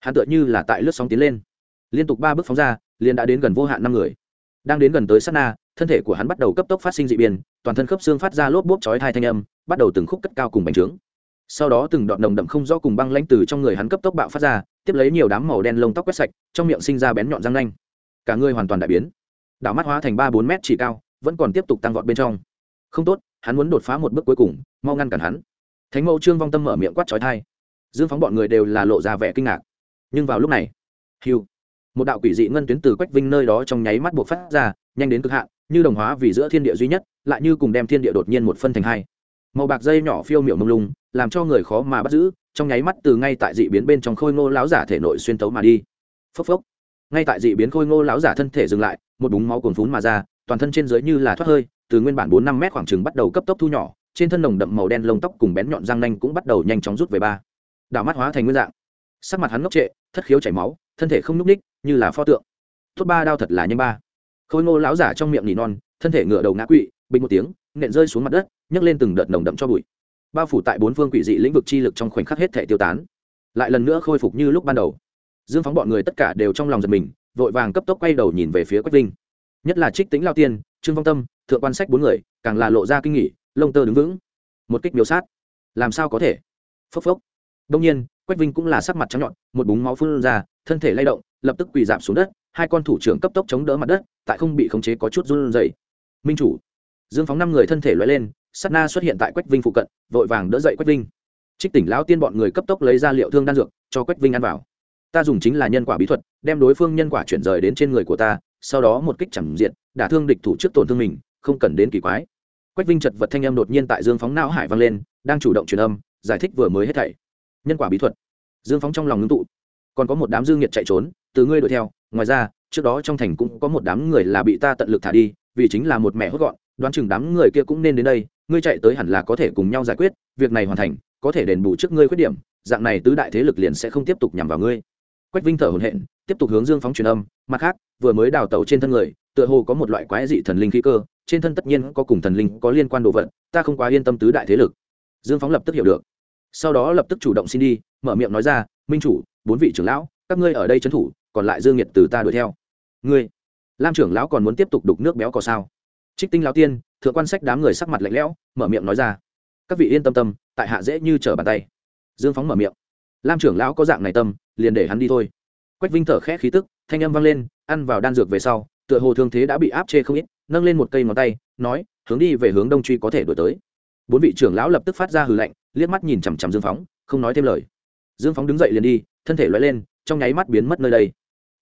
Hắn tựa như là tại lướt sóng tiến lên. Liên tục ba bước phóng ra liền đã đến gần vô hạn năm người. Đang đến gần tới sát na thân thể của hắn bắt đầu cấp tốc phát sinh dị biến, toàn thân khớp xương phát ra lốp bốp chói hai thanh âm bắt đầu từng khúc cất cao cùng bành trướng sau đó từng đoạn nồng đậm không rõ cùng băng lãnh từ trong người hắn cấp tốc bạo phát ra, tiếp lấy nhiều đám màu đen lông tóc quét sạch, trong miệng sinh ra bén nhọn răng nanh. Cả người hoàn toàn đại biến. Đảo mắt hóa thành ba bốn mét chỉ cao, vẫn còn tiếp tục tăng vọt bên trong. Không tốt, hắn muốn đột phá một bước cuối cùng, mau ngăn cản hắn. Thánh mẫu trương vong tâm mở miệng quát trói thai dương phóng bọn người đều là lộ ra vẻ kinh ngạc. Nhưng vào lúc này, hiu, một đạo quỷ dị ngân tuyến từ quách vinh nơi đó trong nháy mắt buộc phát ra, nhanh đến cực hạn, như đồng hóa vì giữa thiên địa duy nhất, lại như cùng đem thiên địa đột nhiên một phân thành hai. Màu bạc dây nhỏ phiêu miệu mông lung làm cho người khó mà bắt giữ, trong nháy mắt từ ngay tại dị biến bên trong khôi ngô láo giả thể nội xuyên tấu mà đi. Phốc phốc. Ngay tại dị biến khôi ngô láo giả thân thể dừng lại, một búng máu cồn phún mà ra, toàn thân trên dưới như là thoát hơi, từ nguyên bản bốn năm mét khoảng trừng bắt đầu cấp tốc thu nhỏ, trên thân nồng đậm màu đen lông tóc cùng bén nhọn răng nanh cũng bắt đầu nhanh chóng rút về ba. Đảo mắt hóa thành nguyên dạng. Sắc mặt hắn ngốc trệ, thất khiếu chảy máu, thân thể không nhúc ních như là pho tượng. Thốt ba đao thật là nhanh ba. Khôi ngô lão giả trong miệng nỉ non, thân thể ngựa đầu ngã quỵ, bình một tiếng nện rơi xuống mặt đất, nhấc lên từng đợt nồng đậm cho bụi bao phủ tại bốn phương quỷ dị lĩnh vực chi lực trong khoảnh khắc hết thể tiêu tán. Lại lần nữa khôi phục như lúc ban đầu. Dương phóng bọn người tất cả đều trong lòng giật mình, vội vàng cấp tốc quay đầu nhìn về phía quách vinh. Nhất là trích tính lao tiên, trương phong tâm, thượng quan sách bốn người, càng là lộ ra kinh nghỉ lông tơ đứng vững. Một kích miếu sát. Làm sao có thể? Phốc phốc. Đông nhiên, quách vinh cũng là sắc mặt trắng nhọn, một búng máu phun ra, thân thể lay động, lập tức quỳ giảm xuống đất, hai con thủ trưởng cấp tốc chống đỡ mặt đất, tại không bị khống chế có chút run rẩy. Minh chủ. Dương phóng năm người thân thể loại lên sát na xuất hiện tại quách vinh phụ cận, vội vàng đỡ dậy quách vinh. Trích tỉnh lão tiên bọn người cấp tốc lấy ra liệu thương đan dược, cho quách vinh ăn vào. Ta dùng chính là nhân quả bí thuật, đem đối phương nhân quả chuyển rời đến trên người của ta, sau đó một kích chẳng diện đả thương địch thủ trước tổn thương mình, không cần đến kỳ quái. Quách vinh chật vật thanh âm đột nhiên tại dương phóng não hải vang lên, đang chủ động truyền âm, giải thích vừa mới hết thảy. Nhân quả bí thuật. Dương phóng trong lòng ngưng tụ. Còn có một đám dương nhiệt chạy trốn, từ ngươi đuổi theo, ngoài ra, trước đó trong thành cũng có một đám người là bị ta tận lực thả đi, vì chính là một mẹ hốt gọn đoán chừng đám người kia cũng nên đến đây, ngươi chạy tới hẳn là có thể cùng nhau giải quyết, việc này hoàn thành, có thể đền bù trước ngươi khuyết điểm, dạng này tứ đại thế lực liền sẽ không tiếp tục nhằm vào ngươi. Quách vinh thở hổn hển, tiếp tục hướng dương phóng truyền âm, mặt khác, vừa mới đào tẩu trên thân người, tựa hồ có một loại quái dị thần linh khí cơ, trên thân tất nhiên có cùng thần linh có liên quan đồ vật, ta không quá yên tâm tứ đại thế lực. Dương phóng lập tức hiểu được. Sau đó lập tức chủ động xin đi, mở miệng nói ra, minh chủ, bốn vị trưởng lão, các ngươi ở đây trấn thủ, còn lại dương nhiệt từ ta đuổi theo. Ngươi, lam trưởng lão còn muốn tiếp tục đục nước béo có sao? Trích tinh lão tiên, thượng quan sách đám người sắc mặt lạnh lẽo, mở miệng nói ra. Các vị yên tâm tâm, tại hạ dễ như trở bàn tay. Dương phóng mở miệng. Lam trưởng lão có dạng này tâm, liền để hắn đi thôi. Quách vinh thở khẽ khí tức, thanh âm vang lên, ăn vào đan dược về sau, tựa hồ thương thế đã bị áp chê không ít, nâng lên một cây ngón tay, nói, hướng đi về hướng đông truy có thể đổi tới. Bốn vị trưởng lão lập tức phát ra hừ lạnh, liếc mắt nhìn chằm chằm dương phóng, không nói thêm lời. Dương phóng đứng dậy liền đi, thân thể loay lên, trong nháy mắt biến mất nơi đây.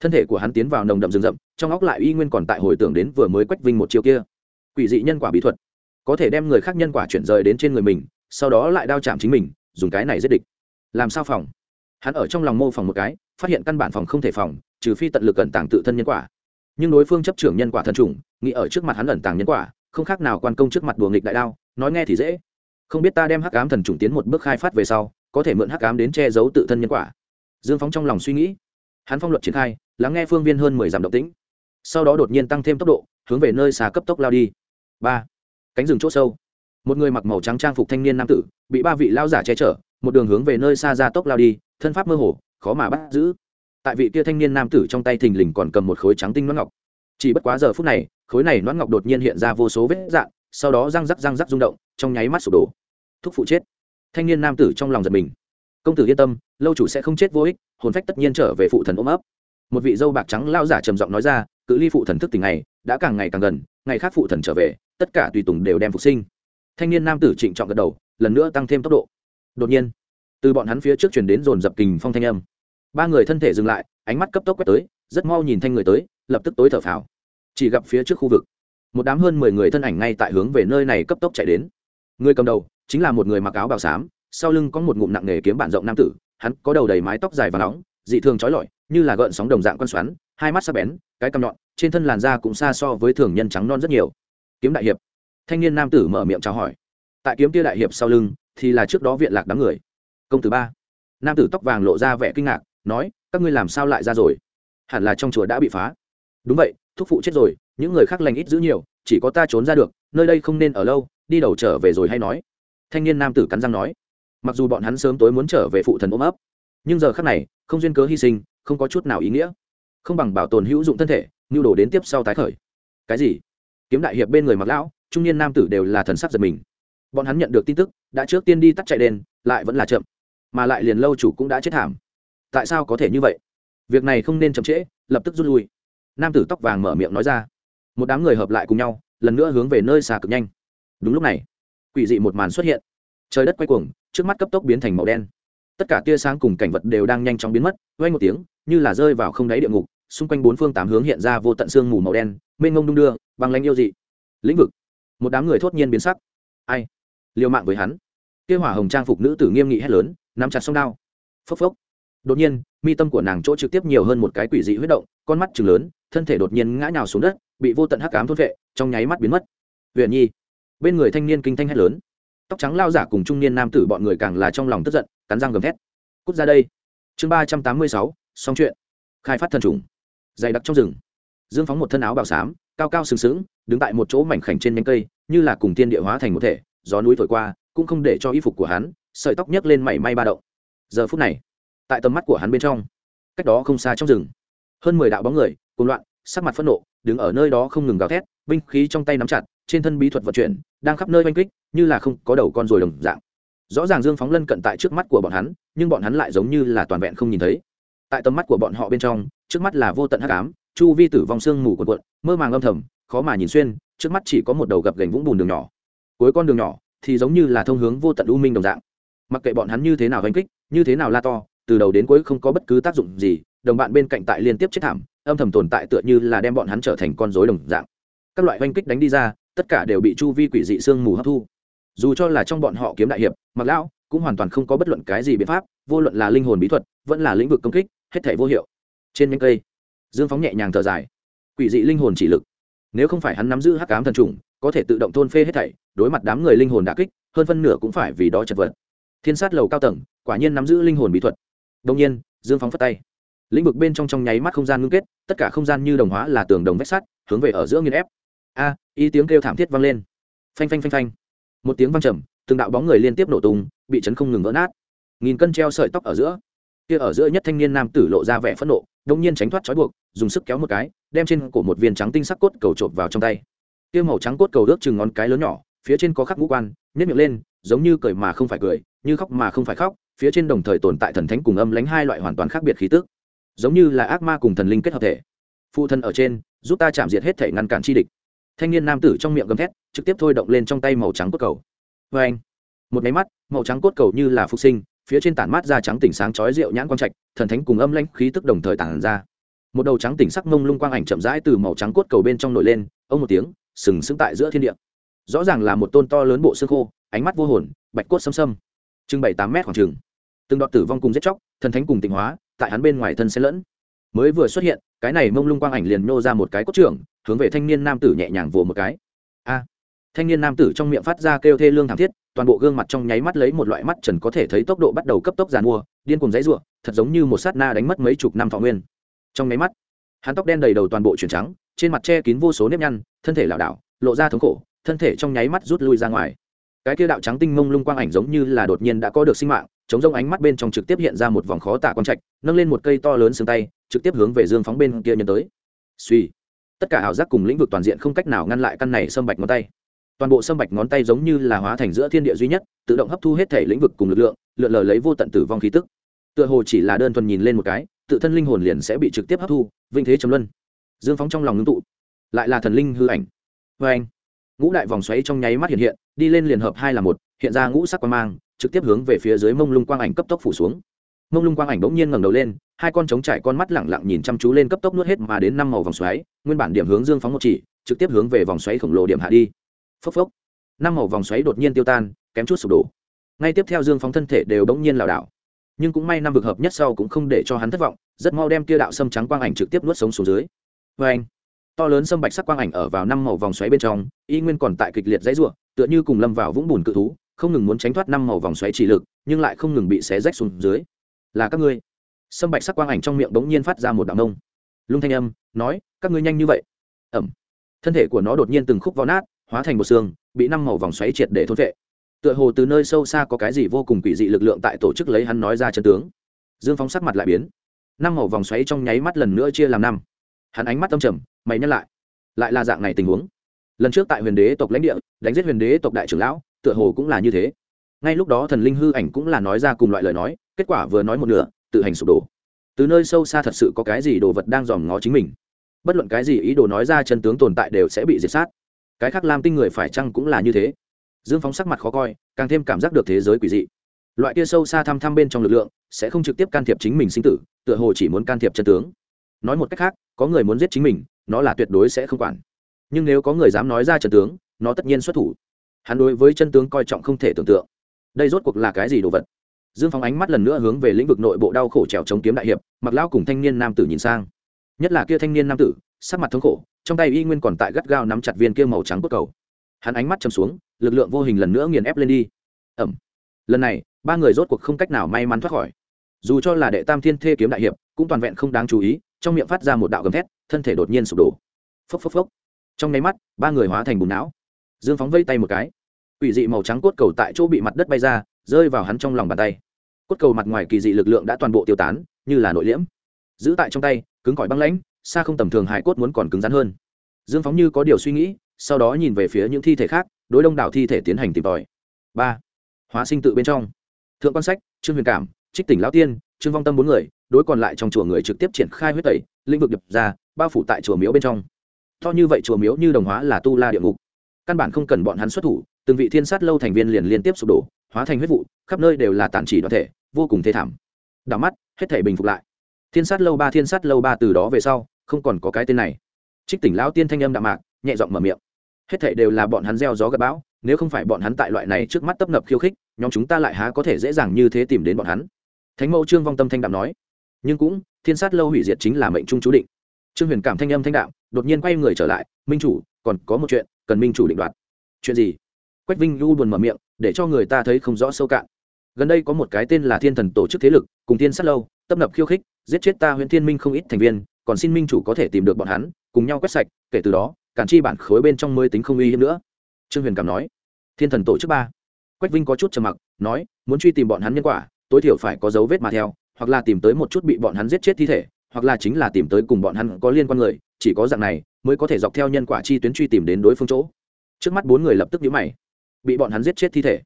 Thân thể của hắn tiến vào nồng đậm rừng rậm, trong óc lại y nguyên còn tại hồi tưởng đến vừa mới quách vinh một chiều kia quỷ dị nhân quả bí thuật. Có thể đem người khác nhân quả chuyển rời đến trên người mình, sau đó lại đao chạm chính mình, dùng cái này giết địch. Làm sao phòng? Hắn ở trong lòng mô phòng một cái, phát hiện căn bản phòng không thể phòng, trừ phi tận lực cẩn tàng tự thân nhân quả. Nhưng đối phương chấp trưởng nhân quả thần trùng nghĩ ở trước mặt hắn ẩn tàng nhân quả, không khác nào quan công trước mặt đùa nghịch đại đao, nói nghe thì dễ. Không biết ta đem hắc ám thần trùng tiến một bước khai phát về sau, có thể mượn hắc ám đến che giấu tự thân nhân quả. Dương phóng trong lòng suy nghĩ. Hắn phong luật triển khai, lắng nghe phương viên hơn mười dặm động tĩnh. Sau đó đột nhiên tăng thêm tốc độ, hướng về nơi xa cấp tốc lao đi ba cánh rừng c h ỗ sâu một người mặc màu trắng trang phục thanh niên nam tử bị ba vị lao giả che chở một đường hướng về nơi xa ra tốc lao đi thân pháp mơ hồ khó mà bắt giữ tại vị kia thanh niên nam tử trong tay thình lình còn cầm một khối trắng tinh nón ngọc chỉ bất quá giờ phút này khối này nón ngọc đột nhiên hiện ra vô số vết dạn sau đó răng rắc răng rắc rung động trong nháy mắt sụp đổ thúc phụ chết thanh niên nam tử trong lòng giật mình công tử yên tâm lâu chủ sẽ không chết vô ích hồn phách tất nhiên trở về phụ thần ôm ấp một vị dâu bạc trắng lao giả trầm giọng nói ra cự ly phụ thần thức tình này đã càng ngày càng gần ngày khác phụ thần trở về tất cả tùy tùng đều đem phục sinh. Thanh niên nam tử trịnh trọng gật đầu, lần nữa tăng thêm tốc độ. Đột nhiên, từ bọn hắn phía trước chuyển đến dồn dập kình phong thanh âm. Ba người thân thể dừng lại, ánh mắt cấp tốc quét tới, rất mau nhìn thanh người tới, lập tức tối thở phào. Chỉ gặp phía trước khu vực, một đám hơn mười người thân ảnh ngay tại hướng về nơi này cấp tốc chạy đến. Người cầm đầu chính là một người mặc áo bào xám, sau lưng có một ngụm nặng nghề kiếm bản rộng nam tử, hắn có đầu đầy mái tóc dài và nóng, dị thường trói lọi, như là gợn sóng đồng dạng quan xoắn, hai mắt sắc bén, cái cằm nhọn, trên thân làn da cũng xa so với thường nhân trắng non rất nhiều kiếm đại hiệp. Thanh niên nam tử mở miệng chào hỏi. Tại kiếm tia đại hiệp sau lưng thì là trước đó viện lạc đám người. Công tử ba. Nam tử tóc vàng lộ ra vẻ kinh ngạc, nói, các ngươi làm sao lại ra rồi? Hẳn là trong chùa đã bị phá. Đúng vậy, thúc phụ chết rồi, những người khác lành ít giữ nhiều, chỉ có ta trốn ra được, nơi đây không nên ở lâu, đi đầu trở về rồi hay nói. Thanh niên nam tử cắn răng nói. Mặc dù bọn hắn sớm tối muốn trở về phụ thần ôm ấp, nhưng giờ khác này, không duyên cớ hy sinh, không có chút nào ý nghĩa. Không bằng bảo tồn hữu dụng thân thể nhu đồ đến tiếp sau tái khởi. Cái gì? Kiếm đại hiệp bên người mặc lão, trung niên nam tử đều là thần sắc giật mình. Bọn hắn nhận được tin tức, đã trước tiên đi tắt chạy đen lại vẫn là chậm, mà lại liền lâu chủ cũng đã chết thảm. Tại sao có thể như vậy? Việc này không nên chậm trễ, lập tức rút lui. Nam tử tóc vàng mở miệng nói ra. Một đám người hợp lại cùng nhau, lần nữa hướng về nơi xà cực nhanh. Đúng lúc này, quỷ dị một màn xuất hiện. Trời đất quay cuồng, trước mắt cấp tốc biến thành màu đen. Tất cả tia sáng cùng cảnh vật đều đang nhanh chóng biến mất vay một tiếng, như là rơi vào không đáy địa ngục xung quanh bốn phương tám hướng hiện ra vô tận xương mù màu đen, mênh ngông đung đưa bằng lanh yêu dị. Lĩnh vực. Một đám người thốt nhiên biến sắc. Ai? Liều mạng với hắn. Kia hỏa hồng trang phục nữ tử nghiêm nghị hét lớn, nắm chặt sông đao. Phốc phốc. Đột nhiên, mi tâm của nàng chỗ trực tiếp nhiều hơn một cái quỷ dị huyết động, con mắt chừng lớn, thân thể đột nhiên ngã nhào xuống đất, bị vô tận hắc cám thốt vệ, trong nháy mắt biến mất. Huyện nhi. Bên người thanh niên kinh thanh hét lớn. Tóc trắng lao giả cùng trung niên nam tử bọn người càng là trong lòng tức giận, cắn răng gầm thét. Cút ra đây. Chương ba trăm tám mươi sáu, xong chuyện. Khai phát thần trùng dày đặc trong rừng. Dương phóng một thân áo bào xám, cao cao sừng sững, đứng tại một chỗ mảnh khảnh trên nhánh cây, như là cùng tiên địa hóa thành một thể, gió núi thổi qua, cũng không để cho y phục của hắn, sợi tóc nhấc lên mảy may ba động. Giờ phút này, tại tầm mắt của hắn bên trong, cách đó không xa trong rừng, hơn mười đạo bóng người cùng loạn, sắc mặt phẫn nộ, đứng ở nơi đó không ngừng gào thét, binh khí trong tay nắm chặt, trên thân bí thuật vận chuyển, đang khắp nơi oanh kích, như là không có đầu con rồi đồng dạng. Rõ ràng dương phóng lân cận tại trước mắt của bọn hắn, nhưng bọn hắn lại giống như là toàn vẹn không nhìn thấy. Tại tầm mắt của bọn họ bên trong trước mắt là vô tận hắc ám, chu vi tử vong xương mù cuộn cuộn, mơ màng âm thầm, khó mà nhìn xuyên, trước mắt chỉ có một đầu gập gành vũng bùn đường nhỏ. Cuối con đường nhỏ thì giống như là thông hướng vô tận u minh đồng dạng. Mặc kệ bọn hắn như thế nào đánh kích, như thế nào la to, từ đầu đến cuối không có bất cứ tác dụng gì, đồng bạn bên cạnh tại liên tiếp chết thảm, âm thầm tồn tại tựa như là đem bọn hắn trở thành con rối đồng dạng. Các loại oanh kích đánh đi ra, tất cả đều bị chu vi quỷ dị sương mù hấp thu. Dù cho là trong bọn họ kiếm đại hiệp, mặc lão cũng hoàn toàn không có bất luận cái gì biện pháp, vô luận là linh hồn bí thuật, vẫn là lĩnh vực công kích, hết thể vô hiệu trên nhánh cây dương phóng nhẹ nhàng thở dài. Quỷ dị linh hồn chỉ lực. Nếu không phải hắn nắm giữ hắc cám thần trùng có thể tự động thôn phê hết thảy đối mặt đám người linh hồn đã kích hơn phân nửa cũng phải vì đó chật vật. Thiên sát lầu cao tầng quả nhiên nắm giữ linh hồn bí thuật. Đông nhiên dương phóng phất tay. Lĩnh vực bên trong trong nháy mắt không gian ngưng kết tất cả không gian như đồng hóa là tường đồng vách sắt hướng về ở giữa nghiên ép. A à, tiếng kêu thảm thiết vang lên. Phanh phanh phanh phanh. Một tiếng vang trầm từng đạo bóng người liên tiếp nổ tung bị chấn không ngừng vỡ nát. Nghìn cân treo sợi tóc ở giữa. Kia ở giữa nhất thanh niên nam tử lộ ra vẻ phẫn nộ đông nhiên tránh thoát trói buộc, dùng sức kéo một cái, đem trên cổ một viên trắng tinh sắc cốt cầu trộm vào trong tay. Tiêu màu trắng cốt cầu ước chừng ngón cái lớn nhỏ, phía trên có khắc ngũ quan, nhét miệng lên, giống như cười mà không phải cười, như khóc mà không phải khóc, phía trên đồng thời tồn tại thần thánh cùng âm lánh hai loại hoàn toàn khác biệt khí tức. Giống như là ác ma cùng thần linh kết hợp thể. Phụ thân ở trên, giúp ta chạm diệt hết thể ngăn cản chi địch. Thanh niên nam tử trong miệng gầm thét, trực tiếp thôi động lên trong tay màu trắng cốt cầu. Vê anh một máy mắt, màu trắng cốt cầu như là phục sinh phía trên tản mát da trắng tỉnh sáng chói rượu nhãn quang trạch, thần thánh cùng âm lãnh khí tức đồng thời tản ra. Một đầu trắng tỉnh sắc mông lung quang ảnh chậm rãi từ màu trắng cốt cầu bên trong nổi lên, ông một tiếng, sừng sững tại giữa thiên địa. Rõ ràng là một tôn to lớn bộ xương khô, ánh mắt vô hồn, bạch cốt xâm xâm trưng bày tám mét khoảng trừng từng đoạn tử vong cùng giết chóc, thần thánh cùng tịnh hóa, tại hắn bên ngoài thân xen lẫn. Mới vừa xuất hiện, cái này mông lung quang ảnh liền nô ra một cái cốt trưởng, hướng về thanh niên nam tử nhẹ nhàng vồ một cái. A! Thanh niên nam tử trong miệng phát ra kêu thê lương thảm thiết, toàn bộ gương mặt trong nháy mắt lấy một loại mắt trần có thể thấy tốc độ bắt đầu cấp tốc giàn mua, điên cùng dãy ruộng thật giống như một sát na đánh mất mấy chục năm thọ nguyên. Trong nháy mắt, hắn tóc đen đầy đầu toàn bộ chuyển trắng, trên mặt che kín vô số nếp nhăn, thân thể lảo đảo, lộ ra thống khổ, thân thể trong nháy mắt rút lui ra ngoài. Cái kia đạo trắng tinh mông lung quang ảnh giống như là đột nhiên đã có được sinh mạng, chống rông ánh mắt bên trong trực tiếp hiện ra một vòng khó tả con trạch, nâng lên một cây to lớn xương tay, trực tiếp hướng về dương phóng bên kia nhân tới. Suy tất cả ảo giác cùng lĩnh vực toàn diện không cách nào ngăn lại căn này sâm bạch ngón tay toàn bộ sâm bạch ngón tay giống như là hóa thành giữa thiên địa duy nhất, tự động hấp thu hết thể lĩnh vực cùng lực lượng, lượn lờ lấy vô tận tử vong khí tức. Tựa hồ chỉ là đơn thuần nhìn lên một cái, tự thân linh hồn liền sẽ bị trực tiếp hấp thu vinh thế chấm luân. Dương phóng trong lòng ngưng tụ, lại là thần linh hư ảnh. Vê anh, ngũ đại vòng xoáy trong nháy mắt hiện hiện, đi lên liền hợp hai là một, hiện ra ngũ sắc quang mang, trực tiếp hướng về phía dưới mông lung quang ảnh cấp tốc phủ xuống. Mông lung quang ảnh bỗng nhiên ngẩng đầu lên, hai con trống trải con mắt lẳng lặng nhìn chăm chú lên cấp tốc nuốt hết mà đến năm màu vòng xoáy, nguyên bản điểm hướng dương phóng một chỉ, trực tiếp hướng về vòng xoáy khổng lồ điểm hạ đi phốc phốc. Năm màu vòng xoáy đột nhiên tiêu tan, kém chút sụp đổ. Ngay tiếp theo dương phóng thân thể đều bỗng nhiên lảo đảo. Nhưng cũng may năm vực hợp nhất sau cũng không để cho hắn thất vọng, rất mau đem tia đạo sâm trắng quang ảnh trực tiếp nuốt sống xuống dưới. Vê anh to lớn sâm bạch sắc quang ảnh ở vào năm màu vòng xoáy bên trong, y nguyên còn tại kịch liệt dãy ruộng tựa như cùng lâm vào vũng bùn cự thú, không ngừng muốn tránh thoát năm màu vòng xoáy chỉ lực, nhưng lại không ngừng bị xé rách xuống dưới. Là các ngươi. Sâm bạch sắc quang ảnh trong miệng bỗng nhiên phát ra một đạo nông. Lung thanh âm, nói, các ngươi nhanh như vậy. Ẩm. Thân thể của nó đột nhiên từng khúc vó nát hóa thành một xương, bị năm màu vòng xoáy triệt để thốt vệ tựa hồ từ nơi sâu xa có cái gì vô cùng quỷ dị lực lượng tại tổ chức lấy hắn nói ra chân tướng. Dương phóng sắc mặt lại biến. Năm màu vòng xoáy trong nháy mắt lần nữa chia làm năm. Hắn ánh mắt tâm trầm, mày nhắc lại. Lại là dạng này tình huống. Lần trước tại huyền đế tộc lãnh địa, đánh giết huyền đế tộc đại trưởng lão, tựa hồ cũng là như thế. Ngay lúc đó thần linh hư ảnh cũng là nói ra cùng loại lời nói, kết quả vừa nói một nửa, tự hành sụp đổ. Từ nơi sâu xa thật sự có cái gì đồ vật đang dòm ngó chính mình. Bất luận cái gì ý đồ nói ra chân tướng tồn tại đều sẽ bị diệt sát cái khác lam tinh người phải chăng cũng là như thế. Dương phóng sắc mặt khó coi, càng thêm cảm giác được thế giới quỷ dị. Loại kia sâu xa thăm thăm bên trong lực lượng, sẽ không trực tiếp can thiệp chính mình sinh tử, tựa hồ chỉ muốn can thiệp chân tướng. Nói một cách khác, có người muốn giết chính mình, nó là tuyệt đối sẽ không quản. Nhưng nếu có người dám nói ra chân tướng, nó tất nhiên xuất thủ. Hắn đối với chân tướng coi trọng không thể tưởng tượng. Đây rốt cuộc là cái gì đồ vật? Dương phóng ánh mắt lần nữa hướng về lĩnh vực nội bộ đau khổ trèo chống kiếm đại hiệp, mặc lao cùng thanh niên nam tử nhìn sang. Nhất là kia thanh niên nam tử, sắc mặt thống khổ trong tay y nguyên còn tại gắt gao nắm chặt viên kia màu trắng cốt cầu. Hắn ánh mắt chầm xuống, lực lượng vô hình lần nữa nghiền ép lên đi. Ẩm. Lần này, ba người rốt cuộc không cách nào may mắn thoát khỏi. Dù cho là đệ tam thiên thê kiếm đại hiệp, cũng toàn vẹn không đáng chú ý, trong miệng phát ra một đạo gầm thét, thân thể đột nhiên sụp đổ. Phốc phốc phốc. Trong nháy mắt, ba người hóa thành bùn não. Dương phóng vây tay một cái. Ủy dị màu trắng cốt cầu tại chỗ bị mặt đất bay ra, rơi vào hắn trong lòng bàn tay. Cốt cầu mặt ngoài kỳ dị lực lượng đã toàn bộ tiêu tán, như là nội liễm. Giữ tại trong tay, cứng cỏi băng lãnh xa không tầm thường hải cốt muốn còn cứng rắn hơn. Dương phóng như có điều suy nghĩ, sau đó nhìn về phía những thi thể khác, đối đông đảo thi thể tiến hành tìm tòi. Ba, hóa sinh tự bên trong. Thượng quan sách, trương huyền cảm, trích tỉnh lão tiên, trương vong tâm bốn người, đối còn lại trong chùa người trực tiếp triển khai huyết tẩy, lĩnh vực đập ra, bao phủ tại chùa miếu bên trong. To như vậy chùa miếu như đồng hóa là tu la địa ngục. Căn bản không cần bọn hắn xuất thủ, từng vị thiên sát lâu thành viên liền liên tiếp sụp đổ, hóa thành huyết vụ, khắp nơi đều là tàn chỉ đoàn thể, vô cùng thê thảm. Đảo mắt, hết thể bình phục lại. Thiên sát lâu ba, thiên sát lâu ba từ đó về sau không còn có cái tên này. Trích tỉnh lão tiên thanh âm đạm mạc, nhẹ giọng mở miệng. Hết thảy đều là bọn hắn gieo gió gặp bão, nếu không phải bọn hắn tại loại này trước mắt tấp nập khiêu khích, nhóm chúng ta lại há có thể dễ dàng như thế tìm đến bọn hắn. Thánh mẫu trương vong tâm thanh đạm nói. Nhưng cũng, thiên sát lâu hủy diệt chính là mệnh trung chú định. Trương huyền cảm thanh âm thanh đạm, đột nhiên quay người trở lại, minh chủ, còn có một chuyện, cần minh chủ định đoạt. Chuyện gì? Quách vinh lu buồn mở miệng, để cho người ta thấy không rõ sâu cạn. Gần đây có một cái tên là thiên thần tổ chức thế lực, cùng thiên sát lâu, tấp nập khiêu khích, giết chết ta huyện thiên minh không ít thành viên còn xin minh chủ có thể tìm được bọn hắn, cùng nhau quét sạch, kể từ đó, cản chi bản khối bên trong mới tính không uy hiếp nữa. Trương huyền cảm nói. Thiên thần tổ chức ba. Quách vinh có chút trầm mặc, nói, muốn truy tìm bọn hắn nhân quả, tối thiểu phải có dấu vết mà theo, hoặc là tìm tới một chút bị bọn hắn giết chết thi thể, hoặc là chính là tìm tới cùng bọn hắn có liên quan người, chỉ có dạng này mới có thể dọc theo nhân quả chi tuyến truy tìm đến đối phương chỗ. Trước mắt bốn người lập tức nhíu mày. Bị bọn hắn giết chết thi thể?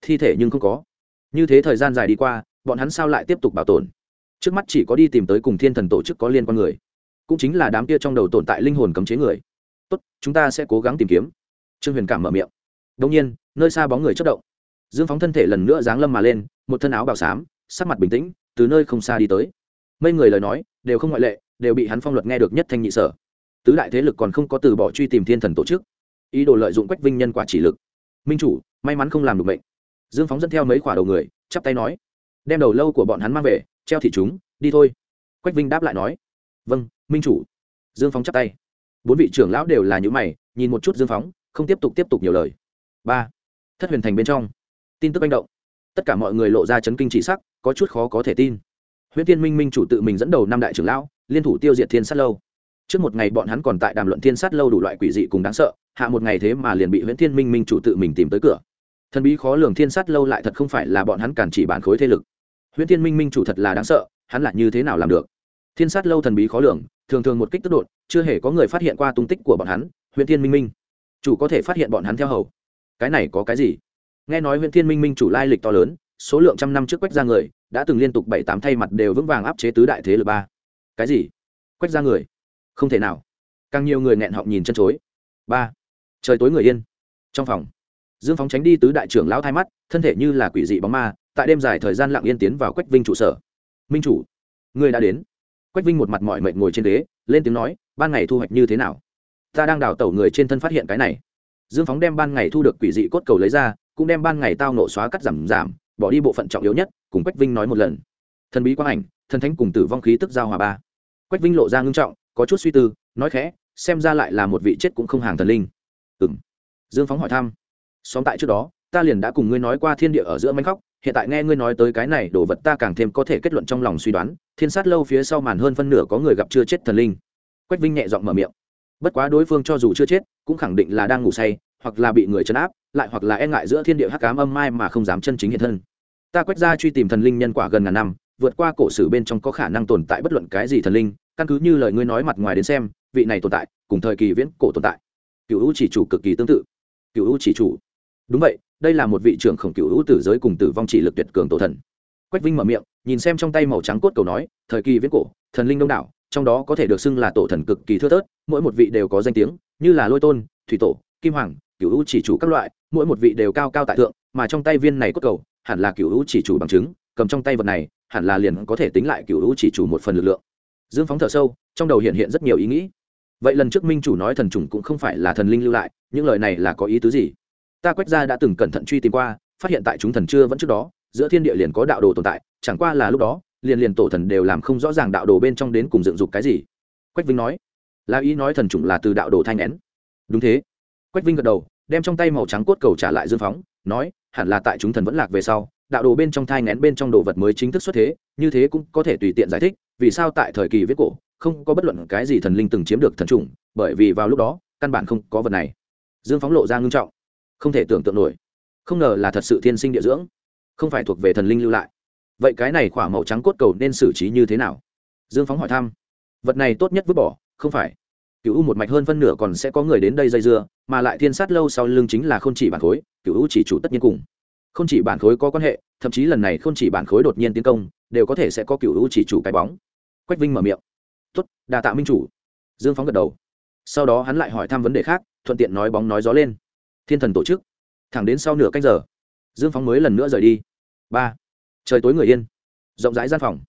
Thi thể nhưng không có. Như thế thời gian dài đi qua, bọn hắn sao lại tiếp tục bảo tồn? Trước mắt chỉ có đi tìm tới cùng thiên thần tổ chức có liên quan người, cũng chính là đám kia trong đầu tồn tại linh hồn cấm chế người. Tốt, chúng ta sẽ cố gắng tìm kiếm. Trương huyền cảm mở miệng. Đông nhiên, nơi xa bóng người chất động. Dương phóng thân thể lần nữa giáng lâm mà lên, một thân áo bào xám, sắc mặt bình tĩnh, từ nơi không xa đi tới. Mấy người lời nói, đều không ngoại lệ, đều bị hắn phong luật nghe được nhất thanh nhị sở. Tứ đại thế lực còn không có từ bỏ truy tìm thiên thần tổ chức. Ý đồ lợi dụng quách vinh nhân quả chỉ lực. Minh chủ, may mắn không làm được bệnh dương phóng dẫn theo mấy quả đầu người, chắp tay nói. Đem đầu lâu của bọn hắn mang về treo thị chúng, đi thôi. Quách vinh đáp lại nói vâng minh chủ. Dương phóng chắp tay. Bốn vị trưởng lão đều là những mày, nhìn một chút dương phóng, không tiếp tục tiếp tục nhiều lời. Ba, thất huyền thành bên trong. Tin tức manh động. Tất cả mọi người lộ ra chấn kinh chỉ sắc, có chút khó có thể tin. Huyễn tiên minh minh chủ tự mình dẫn đầu năm đại trưởng lão, liên thủ tiêu diệt thiên sát lâu. Trước một ngày bọn hắn còn tại đàm luận thiên sát lâu đủ loại quỷ dị cùng đáng sợ, hạ một ngày thế mà liền bị huyễn thiên minh minh chủ tự mình tìm tới cửa. Thần bí khó lường thiên sát lâu lại thật không phải là bọn hắn cản chỉ bản khối thế lực huyễn thiên minh minh chủ thật là đáng sợ, hắn là như thế nào làm được? Thiên sát lâu thần bí khó lường, thường thường một kích tức đột, chưa hề có người phát hiện qua tung tích của bọn hắn, huyễn thiên minh minh. Chủ có thể phát hiện bọn hắn theo hầu. Cái này có cái gì? Nghe nói huyễn thiên minh minh chủ lai lịch to lớn, số lượng trăm năm trước quách ra người, đã từng liên tục bảy tám thay mặt đều vững vàng áp chế tứ đại thế lực ba. Cái gì? Quách ra người? Không thể nào. Càng nhiều người nghẹn họng nhìn chân chối. Ba. Trời tối người yên. Trong phòng, dương phóng tránh đi tứ đại trưởng lão thay mắt, thân thể như là quỷ dị bóng ma tại đêm dài thời gian lặng yên tiến vào quách vinh trụ sở. Minh chủ người đã đến. Quách vinh một mặt mọi mệnh ngồi trên ghế, lên tiếng nói, ban ngày thu hoạch như thế nào? Ta đang đào tẩu người trên thân phát hiện cái này. Dương phóng đem ban ngày thu được quỷ dị cốt cầu lấy ra, cũng đem ban ngày tao nổ xóa cắt giảm giảm, bỏ đi bộ phận trọng yếu nhất, cùng quách vinh nói một lần. Thần bí quang ảnh, thần thánh cùng tử vong khí tức giao hòa ba. Quách vinh lộ ra ngưng trọng, có chút suy tư, nói khẽ, xem ra lại là một vị chết cũng không hàng thần linh. Ừng dương phóng hỏi thăm, xóm tại trước đó, ta liền đã cùng ngươi nói qua thiên địa ở giữa manh khóc hiện tại nghe ngươi nói tới cái này, đồ vật ta càng thêm có thể kết luận trong lòng suy đoán, thiên sát lâu phía sau màn hơn phân nửa có người gặp chưa chết thần linh. Quách vinh nhẹ giọng mở miệng. Bất quá đối phương cho dù chưa chết, cũng khẳng định là đang ngủ say, hoặc là bị người chấn áp, lại hoặc là e ngại giữa thiên địa hắc cám âm mai mà không dám chân chính hiện thân. Ta quách ra truy tìm thần linh nhân quả gần ngàn năm, vượt qua cổ sử bên trong có khả năng tồn tại bất luận cái gì thần linh, căn cứ như lời ngươi nói mặt ngoài đến xem, vị này tồn tại, cùng thời kỳ viễn cổ tồn tại. Cựu u chỉ chủ cực kỳ tương tự. Cựu u chỉ chủ. Đúng vậy đây là một vị trưởng khổng cựu hữu tử giới cùng tử vong chỉ lực tuyệt cường tổ thần. Quách vinh mở miệng, nhìn xem trong tay màu trắng cốt cầu nói, thời kỳ viễn cổ, thần linh đông đảo, trong đó có thể được xưng là tổ thần cực kỳ thưa thớt, mỗi một vị đều có danh tiếng, như là lôi tôn, thủy tổ, kim hoàng cựu hữu chỉ chủ các loại, mỗi một vị đều cao cao tại thượng, mà trong tay viên này cốt cầu, hẳn là cựu hữu chỉ chủ bằng chứng, cầm trong tay vật này, hẳn là liền có thể tính lại cựu hữu chỉ chủ một phần lực lượng. Dương phóng thở sâu, trong đầu hiện hiện rất nhiều ý nghĩ. Vậy lần trước minh chủ nói thần trùng cũng không phải là thần linh lưu lại, những lời này là có ý tứ gì? Ta quách ra đã từng cẩn thận truy tìm qua, phát hiện tại chúng thần chưa vẫn trước đó, giữa thiên địa liền có đạo đồ tồn tại, chẳng qua là lúc đó, liền liền tổ thần đều làm không rõ ràng đạo đồ bên trong đến cùng dựng dục cái gì. Quách vinh nói, là ý nói thần trùng là từ đạo đồ thanh nén. Đúng thế. Quách vinh gật đầu, đem trong tay màu trắng cốt cầu trả lại dương phóng, nói, hẳn là tại chúng thần vẫn lạc về sau, đạo đồ bên trong thai ngén bên trong đồ vật mới chính thức xuất thế, như thế cũng có thể tùy tiện giải thích, vì sao tại thời kỳ viết cổ, không có bất luận cái gì thần linh từng chiếm được thần trùng bởi vì vào lúc đó, căn bản không có vật này. Dương phóng lộ ra ngưng trọng không thể tưởng tượng nổi. Không ngờ là thật sự thiên sinh địa dưỡng, không phải thuộc về thần linh lưu lại. Vậy cái này khỏa màu trắng cốt cầu nên xử trí như thế nào? Dương phóng hỏi thăm. Vật này tốt nhất vứt bỏ, không phải. Cựu u một mạch hơn phân nửa còn sẽ có người đến đây dây dưa, mà lại thiên sát lâu sau lưng chính là không chỉ bản khối cựu u chỉ chủ tất nhiên cùng. Không chỉ bản khối có quan hệ, thậm chí lần này không chỉ bản khối đột nhiên tiến công, đều có thể sẽ có cựu u chỉ chủ cái bóng. Quách vinh mở miệng. Tuất đà tạ minh chủ. Dương phóng gật đầu. Sau đó hắn lại hỏi thăm vấn đề khác, thuận tiện nói bóng nói gió lên thiên thần tổ chức. Thẳng đến sau nửa canh giờ, dương phóng mới lần nữa rời đi. Ba, trời tối người yên, rộng rãi gian phòng,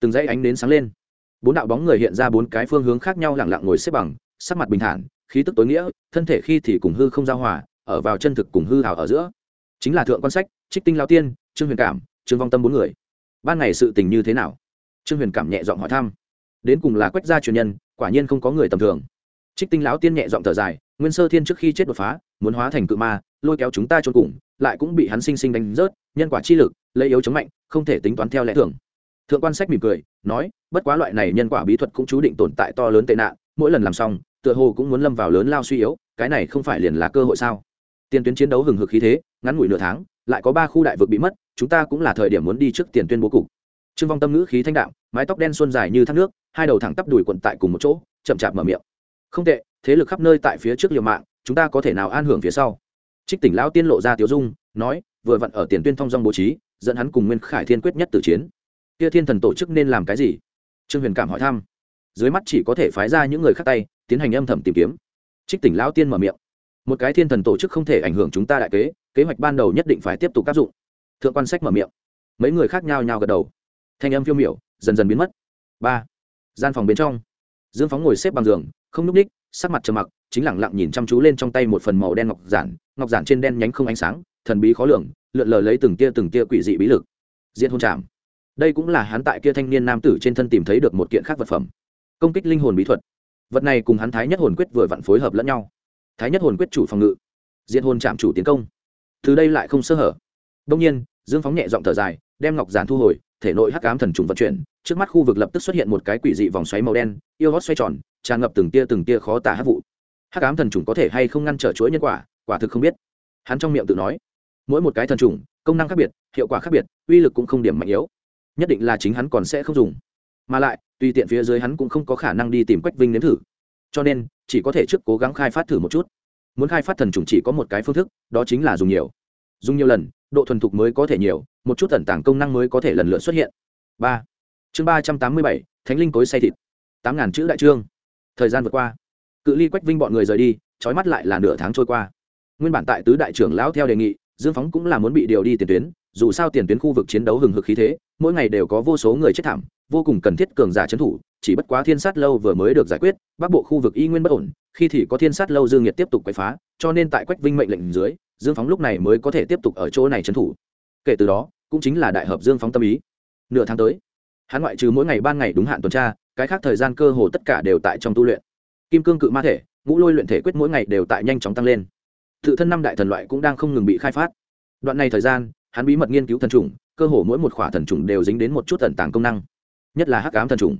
từng dãy ánh đến sáng lên. Bốn đạo bóng người hiện ra bốn cái phương hướng khác nhau lẳng lặng ngồi xếp bằng, sắc mặt bình thản, khí tức tối nghĩa, thân thể khi thì cùng hư không giao hòa, ở vào chân thực cùng hư hào ở giữa. Chính là thượng quan sách, trích tinh lao tiên, trương huyền cảm, trương vong tâm bốn người. Ban ngày sự tình như thế nào? Trương huyền cảm nhẹ giọng hỏi thăm. Đến cùng là quách gia truyền nhân, quả nhiên không có người tầm thường. Trích tinh lão tiên nhẹ giọng thở dài nguyên sơ thiên trước khi chết đột phá, muốn hóa thành cự ma, lôi kéo chúng ta trốn cùng, lại cũng bị hắn sinh sinh đánh rớt, nhân quả chi lực, lấy yếu chống mạnh, không thể tính toán theo lẽ thường. Thượng quan sách mỉm cười, nói, bất quá loại này nhân quả bí thuật cũng chú định tồn tại to lớn tệ nạn, mỗi lần làm xong, tựa hồ cũng muốn lâm vào lớn lao suy yếu, cái này không phải liền là cơ hội sao? Tiền tuyến chiến đấu hừng hực khí thế, ngắn ngủi nửa tháng, lại có ba khu đại vực bị mất, chúng ta cũng là thời điểm muốn đi trước tiền tuyên bố cục. Trương vong tâm ngữ khí thanh đạm, mái tóc đen xuân dài như thác nước, hai đầu thẳng tắp đùi quận tại cùng một chỗ, chậm chạp mở miệng không tệ, thế lực khắp nơi tại phía trước liều mạng, chúng ta có thể nào an hưởng phía sau? Trích tỉnh lão tiên lộ ra tiếu dung, nói, vừa vặn ở tiền tuyên thông dong bố trí, dẫn hắn cùng nguyên khải thiên quyết nhất tử chiến. Kia thiên thần tổ chức nên làm cái gì? Trương huyền cảm hỏi thăm. Dưới mắt chỉ có thể phái ra những người khác tay, tiến hành âm thầm tìm kiếm. Trích tỉnh lão tiên mở miệng. Một cái thiên thần tổ chức không thể ảnh hưởng chúng ta đại kế kế hoạch ban đầu nhất định phải tiếp tục áp dụng. Thượng quan sách mở miệng. Mấy người khác nhau nhao gật đầu. Thanh âm phiêu miểu, dần dần biến mất. Ba. Gian phòng bên trong. Dương phóng ngồi xếp bằng giường không n ú c ních sắc mặt trầm mặc, chính lẳng lặng nhìn chăm chú lên trong tay một phần màu đen ngọc giản ngọc giản trên đen nhánh không ánh sáng, thần bí khó lường, lượn lờ lấy từng tia từng tia quỷ dị bí lực. Diện hôn trảm. Đây cũng là hắn tại kia thanh niên nam tử trên thân tìm thấy được một kiện khác vật phẩm. Công kích linh hồn bí thuật. Vật này cùng hắn thái nhất hồn quyết vừa vặn phối hợp lẫn nhau. Thái nhất hồn quyết chủ phòng ngự. Diện hồn chạm chủ tiến công. Từ đây lại không sơ hở. Đông nhiên, dương phóng nhẹ giọng thở dài, đem ngọc giản thu hồi, thể nội hắc ám thần trùng vận chuyển trước mắt khu vực lập tức xuất hiện một cái quỷ dị vòng xoáy màu đen, yêu hót xoay tròn, tràn ngập từng tia từng tia khó tả hát vụ. Hắc ám thần trùng có thể hay không ngăn trở chuỗi nhân quả quả thực không biết. Hắn trong miệng tự nói, mỗi một cái thần trùng công năng khác biệt, hiệu quả khác biệt, uy lực cũng không điểm mạnh yếu. Nhất định là chính hắn còn sẽ không dùng. Mà lại, tùy tiện phía dưới hắn cũng không có khả năng đi tìm quách vinh nếm thử. Cho nên, chỉ có thể trước cố gắng khai phát thử một chút. Muốn khai phát thần trùng chỉ có một cái phương thức, đó chính là dùng nhiều. Dùng nhiều lần, độ thuần thục mới có thể nhiều, một chút tẩn tàng công năng mới có thể lần lượt xuất hiện. Ba chương ba trăm tám mươi bảy, thánh linh cối say thịt. Tám ngàn chữ đại trương. Thời gian vượt qua. Cự ly quách vinh bọn người rời đi, trói mắt lại là nửa tháng trôi qua. Nguyên bản tại tứ đại trưởng lão theo đề nghị, dương phóng cũng là muốn bị điều đi tiền tuyến, dù sao tiền tuyến khu vực chiến đấu hừng hực khí thế, mỗi ngày đều có vô số người chết thảm, vô cùng cần thiết cường giả trấn thủ, chỉ bất quá thiên sát lâu vừa mới được giải quyết, bắc bộ khu vực y nguyên bất ổn, khi thì có thiên sát lâu dương nhiệt tiếp tục quậy phá, cho nên tại quách vinh mệnh lệnh dưới, dương phóng lúc này mới có thể tiếp tục ở chỗ này trấn thủ. Kể từ đó, cũng chính là đại hợp dương phóng tâm ý. Nửa tháng tới hắn ngoại trừ mỗi ngày ban ngày đúng hạn tuần tra, cái khác thời gian cơ hồ tất cả đều tại trong tu luyện. Kim cương cự ma thể, ngũ lôi luyện thể quyết mỗi ngày đều tại nhanh chóng tăng lên. Tự thân năm đại thần loại cũng đang không ngừng bị khai phát. Đoạn này thời gian, hắn bí mật nghiên cứu thần trùng cơ hồ mỗi một khỏa thần trùng đều dính đến một chút tần tàng công năng. Nhất là hắc ám thần trùng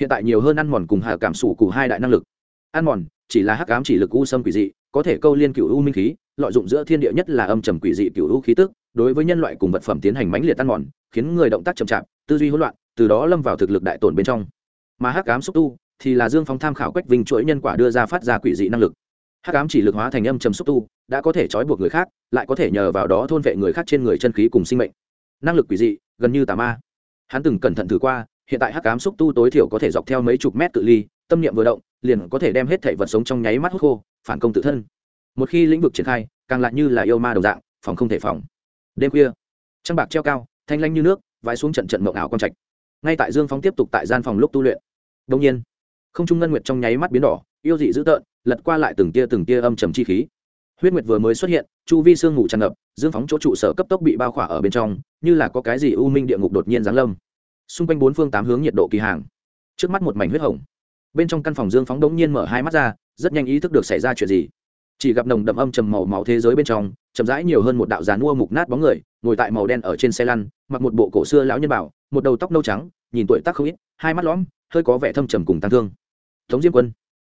hiện tại nhiều hơn ăn mòn cùng hạ cảm sủ của hai đại năng lực. Ăn mòn, chỉ là hắc ám chỉ lực u sâm quỷ dị, có thể câu liên cựu u minh khí, lợi dụng giữa thiên địa nhất là âm trầm quỷ dị cựu u khí tức, đối với nhân loại cùng vật phẩm tiến hành mãnh liệt ăn mòn, khiến người động tác chậm chạp, tư duy hỗn loạn từ đó lâm vào thực lực đại tổn bên trong. Mà hắc ám xúc tu thì là dương phóng tham khảo quách vinh chuỗi nhân quả đưa ra phát ra quỷ dị năng lực. Hắc ám chỉ lực hóa thành âm trầm xúc tu, đã có thể trói buộc người khác, lại có thể nhờ vào đó thôn vệ người khác trên người chân khí cùng sinh mệnh. Năng lực quỷ dị, gần như tà ma. Hắn từng cẩn thận thử qua, hiện tại hắc ám xúc tu tối thiểu có thể dọc theo mấy chục mét cự ly, tâm niệm vừa động, liền có thể đem hết thể vật sống trong nháy mắt hút khô, phản công tự thân. Một khi lĩnh vực triển khai, càng lại như là yêu ma đồng dạng, phòng không thể phòng. Đêm khuya, trăng bạc treo cao, thanh lanh như nước, vãi xuống trận trận mộng ảo quang trạch ngay tại dương phóng tiếp tục tại gian phòng lúc tu luyện. Đông nhiên, không trung ngân nguyệt trong nháy mắt biến đỏ, yêu dị dữ tợn, lật qua lại từng tia từng tia âm trầm chi khí. Huyết nguyệt vừa mới xuất hiện, chu vi sương ngủ tràn ngập, dương phóng chỗ trụ sở cấp tốc bị bao khỏa ở bên trong, như là có cái gì u minh địa ngục đột nhiên giáng lâm. Xung quanh bốn phương tám hướng nhiệt độ kỳ hàng. Trước mắt một mảnh huyết hồng. Bên trong căn phòng dương phóng đống nhiên mở hai mắt ra, rất nhanh ý thức được xảy ra chuyện gì chỉ gặp nồng đậm âm trầm màu máu thế giới bên trong, chậm rãi nhiều hơn một đạo giàn mua mục nát bóng người, ngồi tại màu đen ở trên xe lăn, mặc một bộ cổ xưa lão nhân bảo, một đầu tóc nâu trắng, nhìn tuổi tác không ít, hai mắt lõm, hơi có vẻ thâm trầm cùng tăng thương. Tống diêm quân,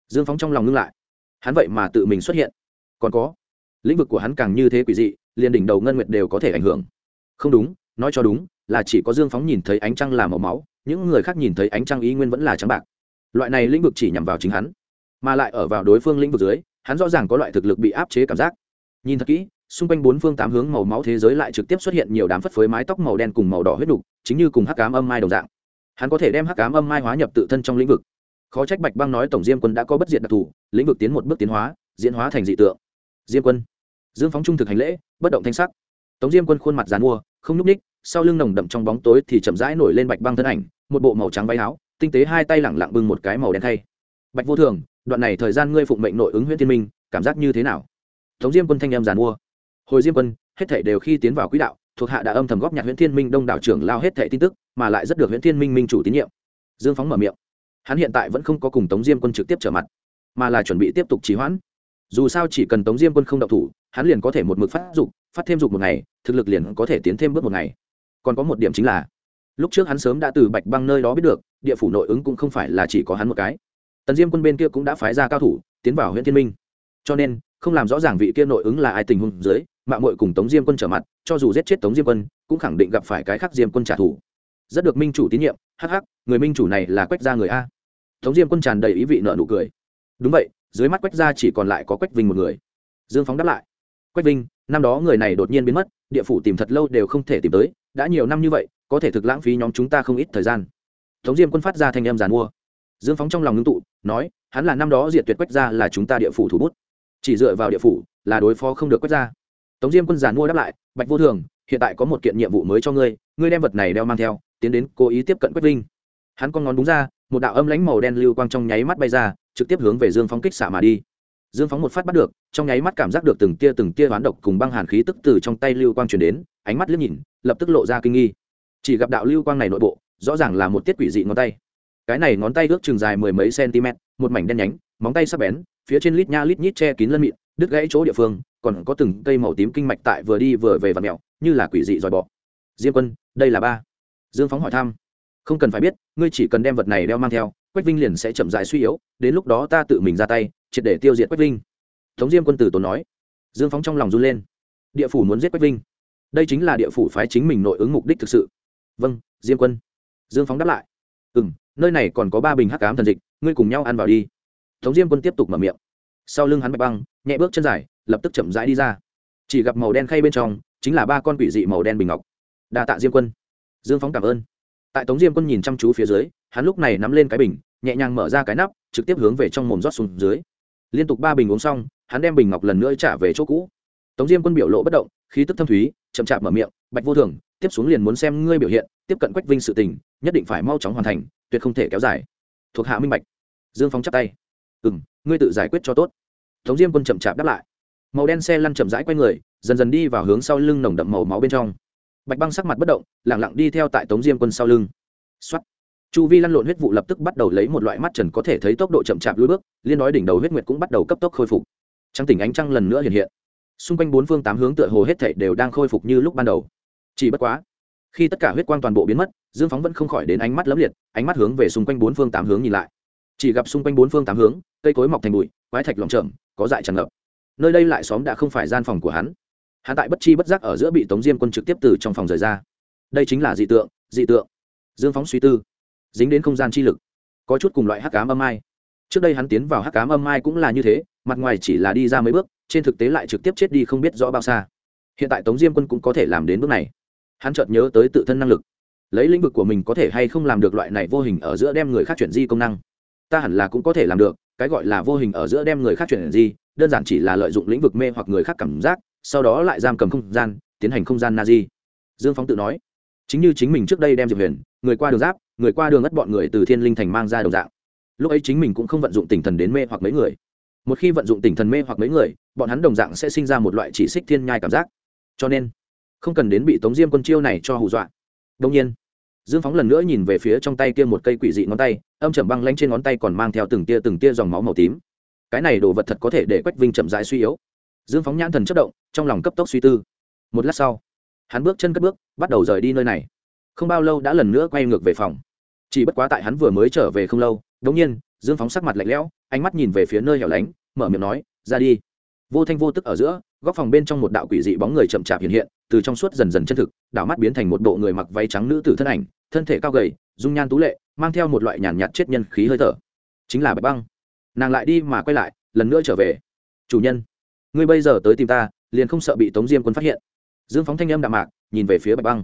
dương phóng trong lòng ngưng lại. Hắn vậy mà tự mình xuất hiện. Còn có, lĩnh vực của hắn càng như thế quỷ dị, liền đỉnh đầu ngân nguyệt đều có thể ảnh hưởng. Không đúng, nói cho đúng, là chỉ có dương phóng nhìn thấy ánh trăng là màu máu, những người khác nhìn thấy ánh trăng ý nguyên vẫn là trắng bạc. Loại này lĩnh vực chỉ nhằm vào chính hắn, mà lại ở vào đối phương lĩnh vực dưới hắn rõ ràng có loại thực lực bị áp chế cảm giác. Nhìn thật kỹ, xung quanh bốn phương tám hướng màu máu thế giới lại trực tiếp xuất hiện nhiều đám phất phới mái tóc màu đen cùng màu đỏ huyết đục, chính như cùng hắc cám âm mai đồng dạng. Hắn có thể đem hắc cám âm mai hóa nhập tự thân trong lĩnh vực. Khó trách bạch băng nói tổng diêm quân đã có bất diệt đặc thù, lĩnh vực tiến một bước tiến hóa, diễn hóa thành dị tượng. Diêm quân. Dương phóng trung thực hành lễ, bất động thanh sắc. Tống diêm quân khuôn mặt dàn mua, không nhúc ních sau lưng nồng đậm trong bóng tối thì chậm rãi nổi lên bạch băng thân ảnh, một bộ màu trắng váy áo, tinh tế hai tay lẳng lặng bưng một cái màu đen thay bạch vô thường đoạn này thời gian ngươi phụng mệnh nội ứng huyện thiên minh, cảm giác như thế nào? Tống diêm quân thanh em giàn mua. Hồi diêm quân, hết thể đều khi tiến vào quỹ đạo, thuộc hạ đã âm thầm góp nhặt huyện thiên minh đông đảo trưởng lao hết thể tin tức, mà lại rất được huyện thiên minh minh chủ tín nhiệm. Dương phóng mở miệng. Hắn hiện tại vẫn không có cùng tống diêm quân trực tiếp trở mặt, mà là chuẩn bị tiếp tục trì hoãn. Dù sao chỉ cần tống diêm quân không đậu thủ, hắn liền có thể một mực phát dục, phát thêm dục một ngày, thực lực liền có thể tiến thêm bước một ngày. Còn có một điểm chính là, lúc trước hắn sớm đã từ bạch băng nơi đó biết được, địa phủ nội ứng cũng không phải là chỉ có hắn một cái tần diêm quân bên kia cũng đã phái ra cao thủ tiến vào huyện thiên minh cho nên không làm rõ ràng vị kia nội ứng là ai tình huống dưới mạng mội cùng tống diêm quân trở mặt cho dù giết chết tống diêm quân cũng khẳng định gặp phải cái khác diêm quân trả thù rất được minh chủ tín nhiệm hắc hắc người minh chủ này là quách gia người a tống diêm quân tràn đầy ý vị nợ nụ cười đúng vậy dưới mắt quách gia chỉ còn lại có quách vinh một người dương phóng đáp lại quách vinh năm đó người này đột nhiên biến mất địa phủ tìm thật lâu đều không thể tìm tới đã nhiều năm như vậy có thể thực lãng phí nhóm chúng ta không ít thời gian tống diêm quân phát ra thanh em giàn mua dương phóng trong lòng ngưng tụ nói, hắn là năm đó diệt tuyệt quách gia là chúng ta địa phủ thủ bút. Chỉ dựa vào địa phủ là đối phó không được quách gia. Tống diêm quân giàn mua đáp lại, bạch vô thường, hiện tại có một kiện nhiệm vụ mới cho ngươi ngươi đem vật này đeo mang theo, tiến đến cố ý tiếp cận quách vinh. Hắn con ngón đúng ra, một đạo âm lãnh màu đen lưu quang trong nháy mắt bay ra, trực tiếp hướng về dương phóng kích xạ mà đi. Dương phóng một phát bắt được, trong nháy mắt cảm giác được từng tia từng tia hoán độc cùng băng hàn khí tức từ trong tay lưu quang truyền đến, ánh mắt liếc nhìn, lập tức lộ ra kinh nghi. Chỉ gặp đạo lưu quang này nội bộ, rõ ràng là một tiết quỷ dị ngón tay cái này ngón tay ước chừng dài mười mấy cm một mảnh đen nhánh, móng tay sắc bén, phía trên lít nha lít nhít che kín lân mịn, đứt gãy chỗ địa phương, còn có từng cây màu tím kinh mạch tại vừa đi vừa về và mẹo, như là quỷ dị dòi bọ. Diêm quân, đây là ba. Dương phóng hỏi thăm. Không cần phải biết, ngươi chỉ cần đem vật này đeo mang theo, quách vinh liền sẽ chậm dài suy yếu, đến lúc đó ta tự mình ra tay, triệt để tiêu diệt quách vinh. Tống diêm quân tử tốn nói. Dương phóng trong lòng run lên. Địa phủ muốn giết quách vinh. Đây chính là địa phủ phái chính mình nội ứng mục đích thực sự. Vâng diêm quân. Dương phóng đáp lại. Ừ m nơi này còn có ba bình hắc cám thần dịch, ngươi cùng nhau ăn vào đi. Tống diêm quân tiếp tục mở miệng. Sau lưng hắn bạch băng, nhẹ bước chân dài, lập tức chậm rãi đi ra. Chỉ gặp màu đen khay bên trong, chính là ba con quỷ dị màu đen bình ngọc. Đa tạ diêm quân. Dương phóng cảm ơn. Tại tống diêm quân nhìn chăm chú phía dưới, hắn lúc này nắm lên cái bình, nhẹ nhàng mở ra cái nắp, trực tiếp hướng về trong mồm rót xuống dưới. Liên tục ba bình uống xong, hắn đem bình ngọc lần nữa trả về chỗ cũ. Tống diêm quân biểu lộ bất động, khí tức thâm thúy, chậm chạp mở miệng, bạch vô thường, tiếp xuống liền muốn xem ngươi biểu hiện tiếp cận quách vinh sự tình, nhất định phải mau chóng hoàn thành, tuyệt không thể kéo dài. Thuộc hạ minh bạch. Dương phóng chắp tay. Ừ m ngươi tự giải quyết cho tốt. Tống diêm quân chậm chạp đáp lại. Màu đen xe lăn chậm rãi q u a y người, dần dần đi vào hướng sau lưng nồng đậm màu máu bên trong. Bạch băng sắc mặt bất động lẳng lặng đi theo tại tống diêm quân sau lưng. X o á t chu vi lăn lộn huyết vụ lập tức bắt đầu lấy một loại mắt trần có thể thấy tốc độ chậm chạp lưới bước, liên nói đỉnh đầu huyết nguyệt cũng bắt đầu cấp tốc khôi phục. Trăng tỉnh ánh trăng lần nữa hiện hiện. Xung quanh bốn phương tám hướng tựa hồ hết thảy đều đang khôi phục như lúc ban đầu. Chỉ bất quá khi tất cả huyết quang toàn bộ biến mất, dương phóng vẫn không khỏi đến ánh mắt lấm liệt, ánh mắt hướng về xung quanh bốn phương tám hướng nhìn lại. Chỉ gặp xung quanh bốn phương tám hướng, cây cối mọc thành bụi, quái thạch lỏng trởm có dại tràn ngập. Nơi đây lại xóm đã không phải gian phòng của hắn. Hắn tại bất chi bất giác ở giữa bị tống diêm quân trực tiếp từ trong phòng rời ra. Đây chính là dị tượng dị tượng. Dương phóng suy tư, dính đến không gian chi lực, có chút cùng loại hắc cám âm mai trước đây hắn tiến vào hắc cám âm mai cũng là như thế, mặt ngoài chỉ là đi ra mấy bước, trên thực tế lại trực tiếp chết đi không biết rõ bao xa. Hiện tại tống diêm quân cũng có thể làm đến bước này hắn chợt nhớ tới tự thân năng lực. Lấy lĩnh vực của mình có thể hay không làm được loại này vô hình ở giữa đem người khác chuyển di công năng? Ta hẳn là cũng có thể làm được, cái gọi là vô hình ở giữa đem người khác chuyển di, đơn giản chỉ là lợi dụng lĩnh vực mê hoặc người khác cảm giác, sau đó lại giam cầm không gian, tiến hành không gian na di dương phóng tự nói, chính như chính mình trước đây đem diệp huyền, người qua đường giáp, người qua đường ất bọn người từ thiên linh thành mang ra đồng dạng. Lúc ấy chính mình cũng không vận dụng tinh thần đến mê hoặc mấy người. Một khi vận dụng tinh thần mê hoặc mấy người, bọn hắn đồng dạng sẽ sinh ra một loại chỉ xích thiên nhai cảm giác. Cho nên không cần đến bị tống diêm quân chiêu này cho hù dọa. Đông nhiên, dương phóng lần nữa nhìn về phía trong tay kia một cây quỷ dị ngón tay, âm chầm băng lanh trên ngón tay còn mang theo từng tia từng tia dòng máu màu tím. Cái này đồ vật thật có thể để quách vinh chậm rãi suy yếu. Dương phóng nhãn thần chất động, trong lòng cấp tốc suy tư. Một lát sau, hắn bước chân cất bước, bắt đầu rời đi nơi này. Không bao lâu đã lần nữa quay ngược về phòng. Chỉ bất quá tại hắn vừa mới trở về không lâu đ ỗ n g nhiên, dương phóng sắc mặt lạnh lẽo, ánh mắt nhìn về phía nơi hẻo lánh, mở miệng nói, ra đi. Vô thanh vô tức ở giữa góc phòng bên trong một đạo quỷ dị bóng người chậm chạp hiện hiện, từ trong suốt dần dần chân thực, đảo mắt biến thành một bộ người mặc váy trắng nữ tử thân ảnh, thân thể cao gầy, dung nhan tú lệ, mang theo một loại nhàn nhạt chết nhân khí hơi thở. Chính là bạch băng. Nàng lại đi mà quay lại, lần nữa trở về. Chủ nhân, ngươi bây giờ tới tìm ta, liền không sợ bị tống diêm quân phát hiện. Dương phóng thanh âm đạm mạc, nhìn về phía bạch băng.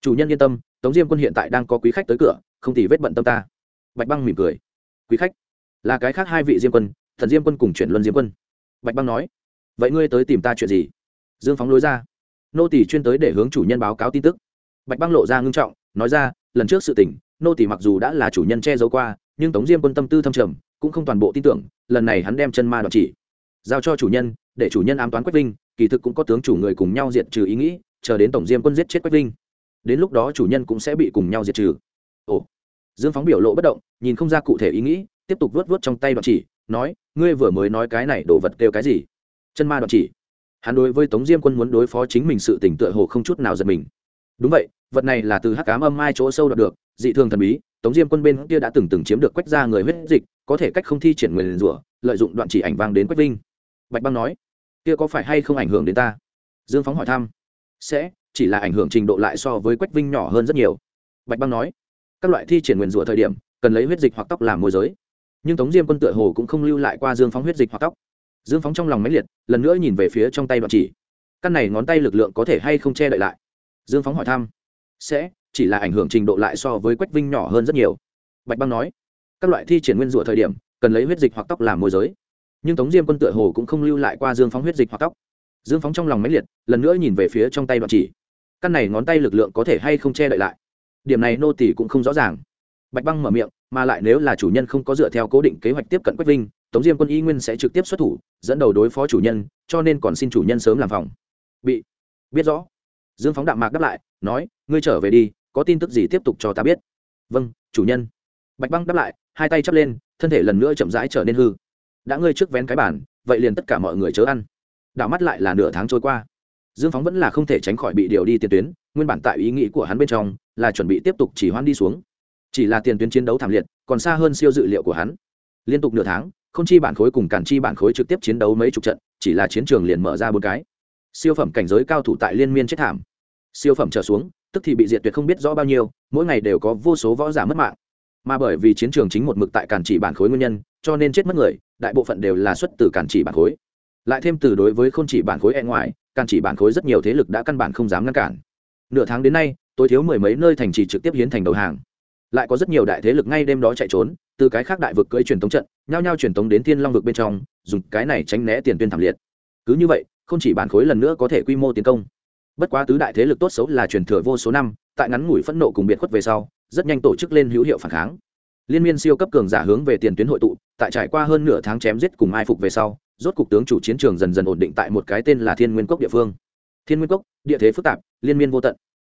Chủ nhân yên tâm, tống diêm quân hiện tại đang có quý khách tới cửa, không thì vết bận tâm ta. Bạch băng mỉm cười. Quý khách? Là cái khác hai vị diêm quân, thần diêm quân cùng chuyển luân diêm quân. Bạch băng nói vậy ngươi tới tìm ta chuyện gì? Dương phóng lối ra. Nô tỷ chuyên tới để hướng chủ nhân báo cáo tin tức. Bạch băng lộ ra ngưng trọng, nói ra, lần trước sự tỉnh nô tỷ mặc dù đã là chủ nhân che giấu qua, nhưng tống diêm quân tâm tư thâm trầm, cũng không toàn bộ tin tưởng, lần này hắn đem chân ma đoạn chỉ. Giao cho chủ nhân, để chủ nhân ám toán quách vinh, kỳ thực cũng có tướng chủ người cùng nhau diệt trừ ý nghĩ, chờ đến tổng diêm quân giết chết quách vinh. Đến lúc đó chủ nhân cũng sẽ bị cùng nhau diệt trừ. Ồ. Dương phóng biểu lộ bất động, nhìn không ra cụ thể ý nghĩ, tiếp tục vớt vớt trong tay đoạn chỉ, nói, ngươi vừa mới nói cái này đồ vật kêu cái gì? Chân ma đoạn chỉ. Hắn đối với tống diêm quân muốn đối phó chính mình sự tỉnh tựa hồ không chút nào giật mình. Đúng vậy, vật này là từ hắc cám âm mai chỗ sâu đoạt được, dị thường thần bí, tống diêm quân bên kia đã từng từng chiếm được quách ra người huyết dịch, có thể cách không thi triển người liền rủa, lợi dụng đoạn chỉ ảnh vang đến quách vinh. Bạch băng nói, kia có phải hay không ảnh hưởng đến ta? Dương phóng hỏi thăm. Sẽ, chỉ là ảnh hưởng trình độ lại so với quách vinh nhỏ hơn rất nhiều. Bạch băng nói, các loại thi triển nguyền rủa thời điểm, cần lấy huyết dịch hoặc tóc làm môi giới. Nhưng tống diêm quân tựa hồ cũng không lưu lại qua dương phóng huyết dịch hoặc tóc dương phóng trong lòng máy liệt, lần nữa nhìn về phía trong tay đoạn chỉ. Căn này ngón tay lực lượng có thể hay không che đậy lại? Dương phóng hỏi thăm. Sẽ, chỉ là ảnh hưởng trình độ lại so với quách vinh nhỏ hơn rất nhiều. Bạch băng nói, các loại thi triển nguyên rủa thời điểm, cần lấy huyết dịch hoặc tóc làm môi giới. Nhưng tống diêm quân tựa hồ cũng không lưu lại qua dương phóng huyết dịch hoặc tóc. Dương phóng trong lòng máy liệt, lần nữa nhìn về phía trong tay đoạn chỉ. Căn này ngón tay lực lượng có thể hay không che đậy lại? Điểm này nô tỷ cũng không rõ ràng. Bạch băng mở miệng, mà lại nếu là chủ nhân không có dựa theo cố định kế hoạch tiếp cận quách vinh tống diêm quân y nguyên sẽ trực tiếp xuất thủ, dẫn đầu đối phó chủ nhân, cho nên còn xin chủ nhân sớm làm phòng. Bị, biết rõ. Dương phóng đạm mạc đáp lại, nói, ngươi trở về đi, có tin tức gì tiếp tục cho ta biết. Vâng chủ nhân. Bạch băng đáp lại, hai tay chắp lên, thân thể lần nữa chậm rãi trở nên hư. Đã ngươi trước vén cái bản vậy liền tất cả mọi người chớ ăn. Đảo mắt lại là nửa tháng trôi qua. Dương phóng vẫn là không thể tránh khỏi bị điều đi tiền tuyến, nguyên bản tại ý nghĩ của hắn bên trong là chuẩn bị tiếp tục chỉ hoãn đi xuống. Chỉ là tiền tuyến chiến đấu thảm liệt, còn xa hơn siêu dự liệu của hắn. Liên tục nửa tháng không chi bản khối cùng cản chi bản khối trực tiếp chiến đấu mấy chục trận, chỉ là chiến trường liền mở ra bốn cái. Siêu phẩm cảnh giới cao thủ tại liên miên chết thảm. Siêu phẩm trở xuống, tức thì bị diệt tuyệt không biết rõ bao nhiêu, mỗi ngày đều có vô số võ giả mất mạng. Mà bởi vì chiến trường chính một mực tại cản chỉ bản khối nguyên nhân, cho nên chết mất người, đại bộ phận đều là xuất từ cản chỉ bản khối. Lại thêm từ đối với không chỉ bản khối e ngoài, cản chỉ bản khối rất nhiều thế lực đã căn bản không dám ngăn cản. Nửa tháng đến nay, tối thiếu mười mấy nơi thành trì trực tiếp hiến thành đầu hàng lại có rất nhiều đại thế lực ngay đêm đó chạy trốn, từ cái khác đại vực cưỡi truyền tống trận, nhao nhao truyền tống đến thiên long vực bên trong, dùng cái này tránh né tiền tuyên thảm liệt. Cứ như vậy, không chỉ bản khối lần nữa có thể quy mô tiến công, bất quá tứ đại thế lực tốt xấu là truyền thừa vô số năm, tại ngắn ngủi phẫn nộ cùng biệt khuất về sau, rất nhanh tổ chức lên hữu hiệu phản kháng. Liên miên siêu cấp cường giả hướng về tiền tuyến hội tụ, tại trải qua hơn nửa tháng chém giết cùng ai phục về sau, rốt cục tướng chủ chiến trường dần dần ổn định tại một cái tên là thiên nguyên cốc địa phương. Thiên nguyên cốc, địa thế phức tạp, liên miên vô tận.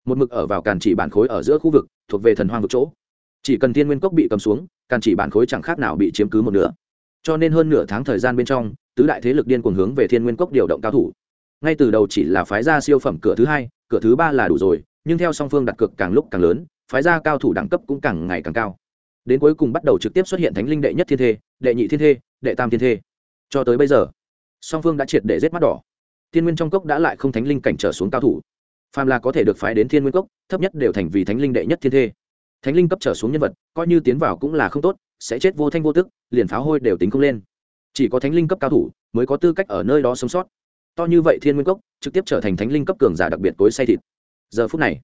Một mực ở vào càn chỉ bản khối ở giữa khu vực, thuộc về thần hoang vực chỗ chỉ cần thiên nguyên cốc bị cầm xuống, càn chỉ bản khối chẳng khác nào bị chiếm cứ một nửa. Cho nên hơn nửa tháng thời gian bên trong, tứ đại thế lực điên cuồng hướng về thiên nguyên cốc điều động cao thủ. Ngay từ đầu chỉ là phái ra siêu phẩm cửa thứ hai, cửa thứ ba là đủ rồi, nhưng theo song phương đặt cược càng lúc càng lớn, phái ra cao thủ đẳng cấp cũng càng ngày càng cao. Đến cuối cùng bắt đầu trực tiếp xuất hiện thánh linh đệ nhất thiên thê, đệ nhị thiên thê, đệ tam thiên thê. Cho tới bây giờ, song phương đã triệt để rết mắt đỏ. Thiên nguyên trong cốc đã lại không thánh linh cảnh trở xuống cao thủ. Phàm là có thể được phái đến thiên nguyên cốc, thấp nhất đều thành vì thánh linh đệ nhất thiên thê thánh linh cấp trở xuống nhân vật, coi như tiến vào cũng là không tốt, sẽ chết vô thanh vô tức, liền pháo hôi đều tính không lên. Chỉ có thánh linh cấp cao thủ mới có tư cách ở nơi đó sống sót. To như vậy thiên nguyên cốc, trực tiếp trở thành thánh linh cấp cường giả đặc biệt cối say thịt. Giờ phút này,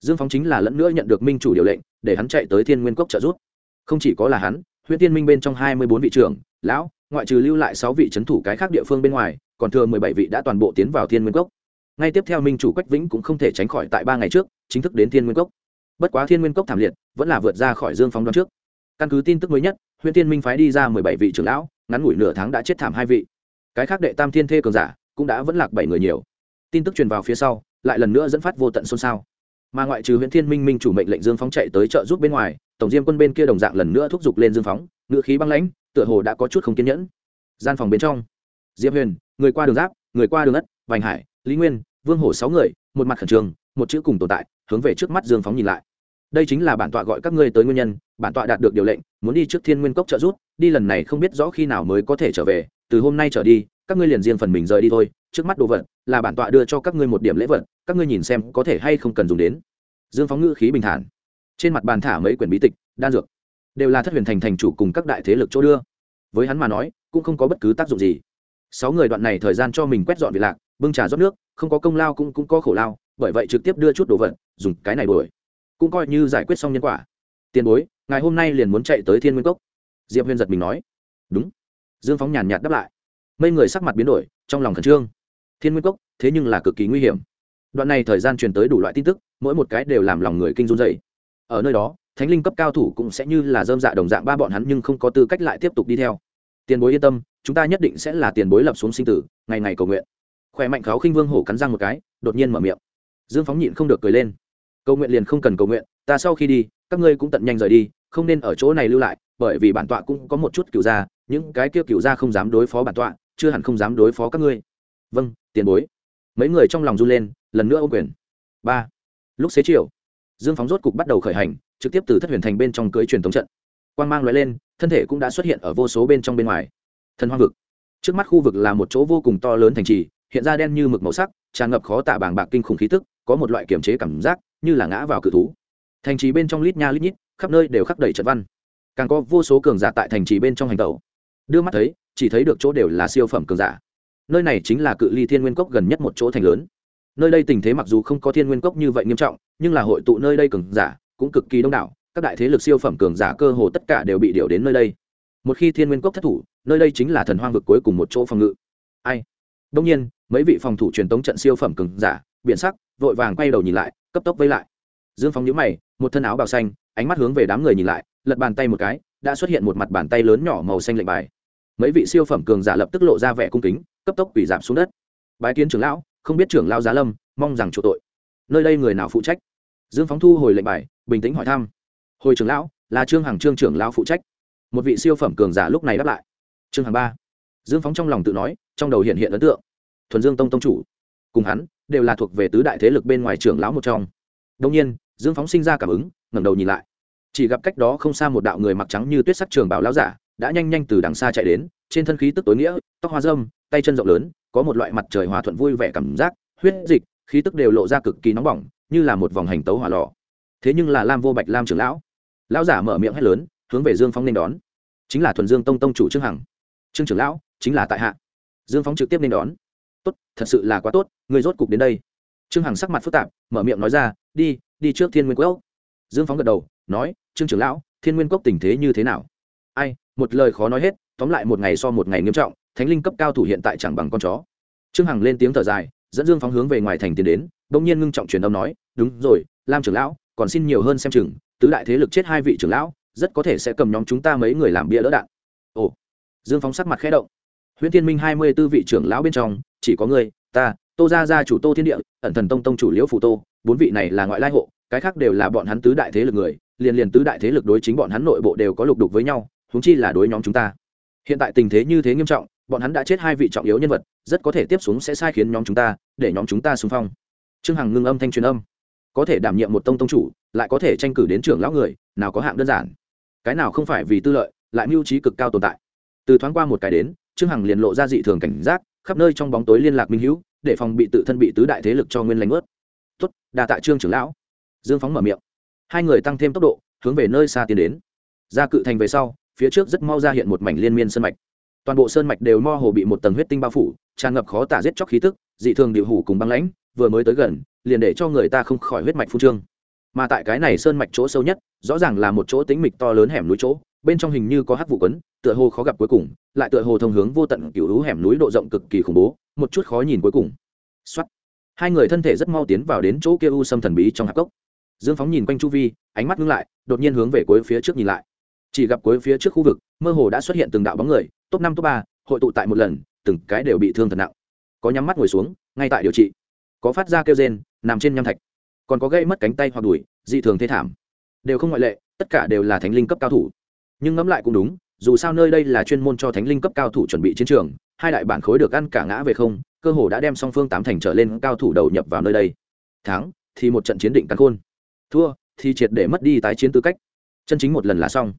dương phóng chính là lẫn nữa nhận được minh chủ điều lệnh, để hắn chạy tới thiên nguyên cốc trợ giúp. Không chỉ có là hắn huyện tiên minh bên trong hai mươi bốn vị trưởng, lão, ngoại trừ lưu lại sáu vị c h ấ n thủ cái khác địa phương bên ngoài, còn thừa mười bảy vị đã toàn bộ tiến vào thiên nguyên cốc. Ngay tiếp theo minh chủ quách vĩnh cũng không thể tránh khỏi tại ba ngày trước, chính thức đến thiên nguyên cốc bất quá thiên nguyên cốc thảm liệt, vẫn là vượt ra khỏi dương phóng đoán trước. Căn cứ tin tức mới nhất huyện tiên minh phái đi ra mười bảy vị trưởng lão, ngắn ngủi nửa tháng đã chết thảm hai vị. Cái khác đệ tam thiên thê cường giả cũng đã vẫn lạc bảy người nhiều. Tin tức truyền vào phía sau, lại lần nữa dẫn phát vô tận xôn xao. Mà ngoại trừ huyện thiên minh minh chủ mệnh lệnh dương phóng chạy tới trợ giúp bên ngoài, tổng diêm quân bên kia đồng dạng lần nữa thúc giục lên dương phóng ngự khí băng lãnh, tựa hồ đã có chút không kiên nhẫn. Gian phòng bên trong, diệp huyền, người qua đường giáp, người qua đường ất, vành hải, lý nguyên, vương hổ sáu người, một mặt khẩn trương, một chữ cùng tồn tại, hướng về trước mắt dương phóng nhìn lại đây chính là bản tọa gọi các ngươi tới nguyên nhân, bản tọa đạt được điều lệnh, muốn đi trước thiên nguyên cốc trợ rút đi lần này không biết rõ khi nào mới có thể trở về, từ hôm nay trở đi, các ngươi liền riêng phần mình rời đi thôi, trước mắt đồ vật là bản tọa đưa cho các ngươi một điểm lễ vật, các ngươi nhìn xem có thể hay không cần dùng đến. Dương phóng ngữ khí bình thản. Trên mặt bàn thả mấy quyển bí tịch, đan dược, đều là thất huyền thành thành chủ cùng các đại thế lực chỗ đưa. Với hắn mà nói, cũng không có bất cứ tác dụng gì. Sáu người đoạn này thời gian cho mình quét dọn việc lạc, bưng trà rót nước, không có công lao cũng cũng có khổ lao, bởi vậy trực tiếp đưa chút đồ vật, dùng cái này đuổi cũng coi như giải quyết xong nhân quả. Tiền bối ngày hôm nay liền muốn chạy tới thiên nguyên cốc. Diệp Huyên giật mình nói. Đúng. Dương phóng nhàn nhạt đáp lại. Mấy người sắc mặt biến đổi, trong lòng khẩn trương. Thiên nguyên cốc, thế nhưng là cực kỳ nguy hiểm. Đoạn này thời gian truyền tới đủ loại tin tức, mỗi một cái đều làm lòng người kinh run dày ở nơi đó, thánh linh cấp cao thủ cũng sẽ như là dơm dạ đồng dạng ba bọn hắn nhưng không có tư cách lại tiếp tục đi theo. Tiền bối yên tâm, chúng ta nhất định sẽ là tiền bối lập xuống sinh tử, ngày ngày cầu nguyện. Khỏe mạnh kháo khinh vương hổ cắn răng một cái, đột nhiên mở miệng. Dương phóng nhịn không được cười lên cầu nguyện liền không cần cầu nguyện, ta sau khi đi, các ngươi cũng tận nhanh rời đi, không nên ở chỗ này lưu lại, bởi vì bản tọa cũng có một chút cựu gia, những cái kia cựu gia không dám đối phó bản tọa, chưa hẳn không dám đối phó các ngươi. Vâng tiền bối. Mấy người trong lòng run lên, lần nữa ô quyền. Ba. Lúc xế chiều, dương phóng rốt cục bắt đầu khởi hành, trực tiếp từ thất huyền thành bên trong cưới truyền thống trận. Quan g mang loại lên, thân thể cũng đã xuất hiện ở vô số bên trong bên ngoài. Thần hoang vực. Trước mắt khu vực là một chỗ vô cùng to lớn thành trì, hiện ra đen như mực màu sắc, tràn ngập khó tả bảng bạc kinh khủng khí tức, có một loại kiểm chế cảm giác như là ngã vào cự thú. Thành trì bên trong lít nha lít nhít, khắp nơi đều khắc đầy trận văn. Càng có vô số cường giả tại thành trì bên trong hành tàu đưa mắt thấy, chỉ thấy được chỗ đều là siêu phẩm cường giả. Nơi này chính là cự ly thiên nguyên cốc gần nhất một chỗ thành lớn. Nơi đây tình thế mặc dù không có thiên nguyên cốc như vậy nghiêm trọng, nhưng là hội tụ nơi đây cường giả cũng cực kỳ đông đảo, các đại thế lực siêu phẩm cường giả cơ hồ tất cả đều bị điều đến nơi đây. Một khi thiên nguyên cốc thất thủ, nơi đây chính là thần hoang vực cuối cùng một chỗ phòng ngự. Ai? Đông nhiên, mấy vị phòng thủ truyền tống trận siêu phẩm cường giả biện sắc, vội vàng quay đầu nhìn lại cấp tốc vây lại. Dương phóng nhíu mày, một thân áo bào xanh, ánh mắt hướng về đám người nhìn lại, lật bàn tay một cái, đã xuất hiện một mặt bàn tay lớn nhỏ màu xanh lệnh bài. Mấy vị siêu phẩm cường giả lập tức lộ ra vẻ cung kính, cấp tốc quỳ giảm xuống đất. Bái kiến trưởng lão, không biết trưởng lão giá lâm, mong rằng chủ tội. Nơi đây người nào phụ trách? Dương phóng thu hồi lệnh bài, bình tĩnh hỏi thăm. Hồi trưởng lão, là trương hằng trương trưởng lão phụ trách. Một vị siêu phẩm cường giả lúc này đáp lại. Trương hằng ba. Dương phóng trong lòng tự nói, trong đầu hiện hiện ấn tượng. Thuần dương tông tông chủ cùng hắn, đều là thuộc về tứ đại thế lực bên ngoài trưởng lão một trong. Đông nhiên, dương phóng sinh ra cảm ứng, ngẩng đầu nhìn lại. Chỉ gặp cách đó không xa một đạo người mặc trắng như tuyết sắc trường bảo lão giả, đã nhanh nhanh từ đằng xa chạy đến, trên thân khí tức tối nghĩa, tóc hoa dâm tay chân rộng lớn, có một loại mặt trời hòa thuận vui vẻ cảm giác, huyết dịch, khí tức đều lộ ra cực kỳ nóng bỏng, như là một vòng hành tấu hỏa lò. Thế nhưng là lam vô bạch lam trưởng lão. Lão giả mở miệng hét lớn, hướng về dương phóng nên đón. Chính là thuần dương tông tông chủ trương hằng. Trương trưởng lão, chính là tại hạ. Dương phóng trực tiếp nên đón tốt, thật sự là quá tốt người rốt cục đến đây. Trương hằng sắc mặt phức tạp, mở miệng nói ra, đi đi trước thiên nguyên quốc. Dương phóng gật đầu, nói, trương trưởng lão, thiên nguyên quốc tình thế như thế nào? Ai, một lời khó nói hết, tóm lại một ngày so một ngày nghiêm trọng, thánh linh cấp cao thủ hiện tại chẳng bằng con chó. Trương hằng lên tiếng thở dài, dẫn dương phóng hướng về ngoài thành tiến đến, bỗng nhiên ngưng trọng truyền âm nói, đúng rồi, lam trưởng lão, còn xin nhiều hơn xem chừng, tứ đại thế lực chết hai vị trưởng lão, rất có thể sẽ cầm nhóm chúng ta mấy người làm bia đỡ đạn. Ồ. Dương phóng sắc mặt khẽ động. Huyễn thiên minh hai mươi b ố vị trưởng lão bên trong chỉ có ngươi, ta tô gia gia chủ tô thiên địa ẩn thần tông tông chủ liễu phụ tô bốn vị này là ngoại lai hộ cái khác đều là bọn hắn tứ đại thế lực người liền liền tứ đại thế lực đối chính bọn hắn nội bộ đều có lục đục với nhau húng chi là đối nhóm chúng ta. Hiện tại tình thế như thế nghiêm trọng bọn hắn đã chết hai vị trọng yếu nhân vật rất có thể tiếp xuống sẽ sai khiến nhóm chúng ta để nhóm chúng ta xung phong. Trương hằng ngưng âm thanh truyền âm. Có thể đảm nhiệm một tông tông chủ lại có thể tranh cử đến trưởng lão người nào có hạng đơn giản. Cái nào không phải vì tư lợi lại mưu trí cực cao tồn tại. Từ thoáng qua một cái đến trương hằng liền lộ ra dị thường cảnh giác khắp nơi trong bóng tối liên lạc minh hữu, để phòng bị tự thân bị tứ đại thế lực cho nguyên lành ướt. Tuất đà tạ trương trưởng lão. Dương phóng mở miệng. Hai người tăng thêm tốc độ, hướng về nơi xa tiến đến. Ra cự thành về sau, phía trước rất mau ra hiện một mảnh liên miên sơn mạch. Toàn bộ sơn mạch đều mo hồ bị một tầng huyết tinh bao phủ, tràn ngập khó tả giết chóc khí tức, dị thường điệu hủ cùng băng lãnh, vừa mới tới gần, liền để cho người ta không khỏi huyết mạch phu trương. Mà tại cái này sơn mạch chỗ sâu nhất, rõ ràng là một chỗ tính mịch to lớn hẻm núi chỗ bên trong hình như có hắc vụ quấn, tựa hồ khó gặp cuối cùng, lại tựa hồ thông hướng vô tận cựu lũ hẻm núi độ rộng cực kỳ khủng bố, một chút khó nhìn cuối cùng. Xuất hai người thân thể rất mau tiến vào đến chỗ kia u sâm thần bí trong hạp cốc. Dương phóng nhìn quanh chu vi, ánh mắt ngưng lại, đột nhiên hướng về cuối phía trước nhìn lại. Chỉ gặp cuối phía trước khu vực, mơ hồ đã xuất hiện từng đạo bóng người, top năm, top ba, hội tụ tại một lần, từng cái đều bị thương thật nặng. Có nhắm mắt ngồi xuống, ngay tại điều trị. Có phát ra kêu rên, nằm trên nham thạch. Còn có gây mất cánh tay hoặc đùi, dị thường thế thảm. Đều không ngoại lệ, tất cả đều là thánh linh cấp cao thủ nhưng ngẫm lại cũng đúng, dù sao nơi đây là chuyên môn cho thánh linh cấp cao thủ chuẩn bị chiến trường, hai đại bản khối được ăn cả ngã về không, cơ hồ đã đem song phương tám thành trở lên cao thủ đầu nhập vào nơi đây. Thắng, thì một trận chiến định cắn khôn. Thua, thì triệt để mất đi tái chiến tư cách. Chân chính một lần là xong.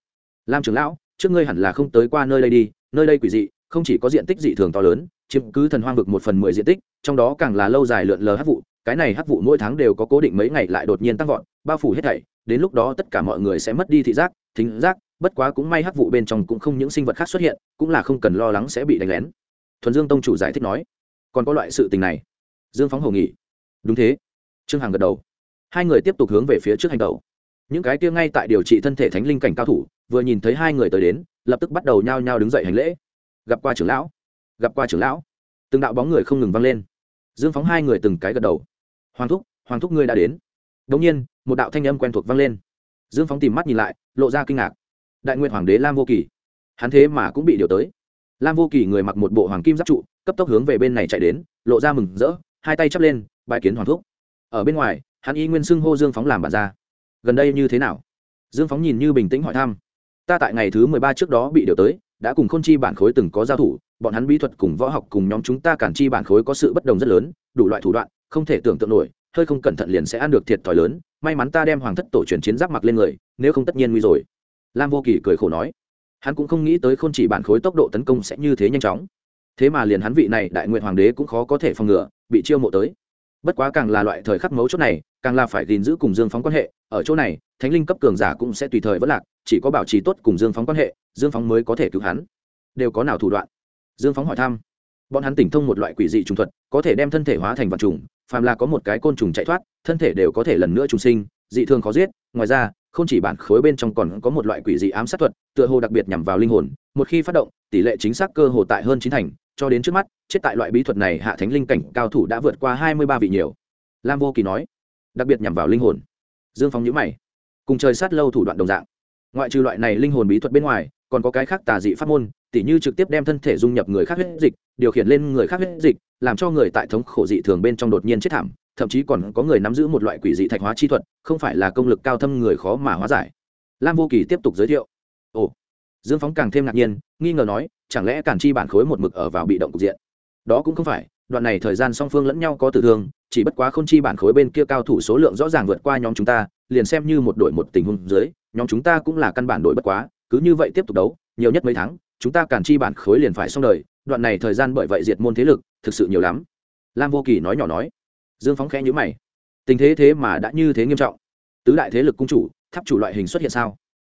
Lam trưởng lão, trước ngươi hẳn là không tới qua nơi đây đi, nơi đây quỷ dị, không chỉ có diện tích dị thường to lớn, chiếm cứ thần hoang vực một phần mười diện tích, trong đó càng là lâu dài lượn lờ hát vụ, cái này hát vụ mỗi tháng đều có cố định mấy ngày lại đột nhiên tăng vọt, bao phủ hết thảy, đến lúc đó tất cả mọi người sẽ mất đi thị giác, thính giác bất quá cũng may hắc vụ bên trong cũng không những sinh vật khác xuất hiện, cũng là không cần lo lắng sẽ bị đánh lén. Thuần dương tông chủ giải thích nói, còn có loại sự tình này. Dương phóng hầu nghỉ đúng thế. Trương hằng gật đầu. Hai người tiếp tục hướng về phía trước hành tẩu. Những cái kia ngay tại điều trị thân thể thánh linh cảnh cao thủ, vừa nhìn thấy hai người tới đến, lập tức bắt đầu nhao nhao đứng dậy hành lễ. Gặp qua trưởng lão, gặp qua trưởng lão. Từng đạo bóng người không ngừng vang lên. Dương phóng hai người từng cái gật đầu. Hoàng thúc hoàng thúc ngươi đã đến. Đ ỗ n g nhiên, một đạo thanh âm quen thuộc vang lên. Dương phóng tìm mắt nhìn lại, lộ ra kinh ngạc đại nguyện hoàng đế lam vô kỳ. Hắn thế mà cũng bị điều tới. Lam vô kỳ người mặc một bộ hoàng kim giáp trụ, cấp tốc hướng về bên này chạy đến, lộ ra mừng rỡ, hai tay chắp lên bài kiến hoàng thúc. Ở bên ngoài, hắn y nguyên xưng hô dương phóng làm bản ra gần đây như thế nào? Dương phóng nhìn như bình tĩnh hỏi thăm. Ta tại ngày thứ mười ba trước đó bị điều tới, đã cùng khôn chi bản khối từng có giao thủ, bọn hắn bí thuật cùng võ học cùng nhóm chúng ta cản chi bản khối có sự bất đồng rất lớn, đủ loại thủ đoạn, không thể tưởng tượng nổi, hơi không cẩn thận liền sẽ ăn được thiệt thòi lớn, may mắn ta đem hoàng thất tổ truyền chiến giáp mặc lên người, nếu không tất nhiên nguy rồi lam vô kỳ cười khổ nói, hắn cũng không nghĩ tới khôn chỉ bản khối tốc độ tấn công sẽ như thế nhanh chóng. Thế mà liền hắn vị này đại nguyện hoàng đế cũng khó có thể phòng ngừa, bị chiêu mộ tới. Bất quá càng là loại thời khắc mấu chốt này, càng là phải gìn giữ cùng dương phóng quan hệ, ở chỗ này, thánh linh cấp cường giả cũng sẽ tùy thời vất lạc, chỉ có bảo trì tốt cùng dương phóng quan hệ, dương phóng mới có thể cứu hắn. Đều có nào thủ đoạn? Dương phóng hỏi thăm. Bọn hắn tỉnh thông một loại quỷ dị trùng thuật, có thể đem thân thể hóa thành vật trùng, phàm là có một cái côn trùng chạy thoát, thân thể đều có thể lần nữa trùng sinh, dị thường khó giết, ngoài ra không chỉ bản khối bên trong còn có một loại quỷ dị ám sát thuật, tựa hồ đặc biệt nhằm vào linh hồn, một khi phát động, tỷ lệ chính xác cơ hồ tại hơn chín thành, cho đến trước mắt, chết tại loại bí thuật này hạ thánh linh cảnh cao thủ đã vượt qua hai mươi ba vị nhiều. Lam vô kỳ nói, đặc biệt nhằm vào linh hồn. Dương Phong nhữ mày, cùng trời sát lâu thủ đoạn đồng dạng. Ngoại trừ loại này linh hồn bí thuật bên ngoài, còn có cái khác tà dị pháp môn, tỉ như trực tiếp đem thân thể dung nhập người khác huyết dịch, điều khiển lên người khác huyết dịch, làm cho người tại thống khổ dị thường bên trong đột nhiên chết thảm thậm chí còn có người nắm giữ một loại quỷ dị thạch hóa chi thuật, không phải là công lực cao thâm người khó mà hóa giải. Lam vô kỳ tiếp tục giới thiệu. Ồ, dương phóng càng thêm ngạc nhiên, nghi ngờ nói, chẳng lẽ cản chi bản khối một mực ở vào bị động cục diện? Đó cũng không phải, đoạn này thời gian song phương lẫn nhau có tử thương, chỉ bất quá k h ô n chi bản khối bên kia cao thủ số lượng rõ ràng vượt qua nhóm chúng ta, liền xem như một đội một tình huống dưới, nhóm chúng ta cũng là căn bản đội bất quá, cứ như vậy tiếp tục đấu, nhiều nhất mấy tháng, chúng ta cản chi bản khối liền phải xong đời, đoạn này thời gian bởi vậy diệt môn thế lực, thực sự nhiều lắm. Lam vô kỳ nói nhỏ nói dương phóng khẽ nhữ mày. Tình thế thế mà đã như thế nghiêm trọng. Tứ đại thế lực cung chủ, tháp chủ loại hình xuất hiện sao?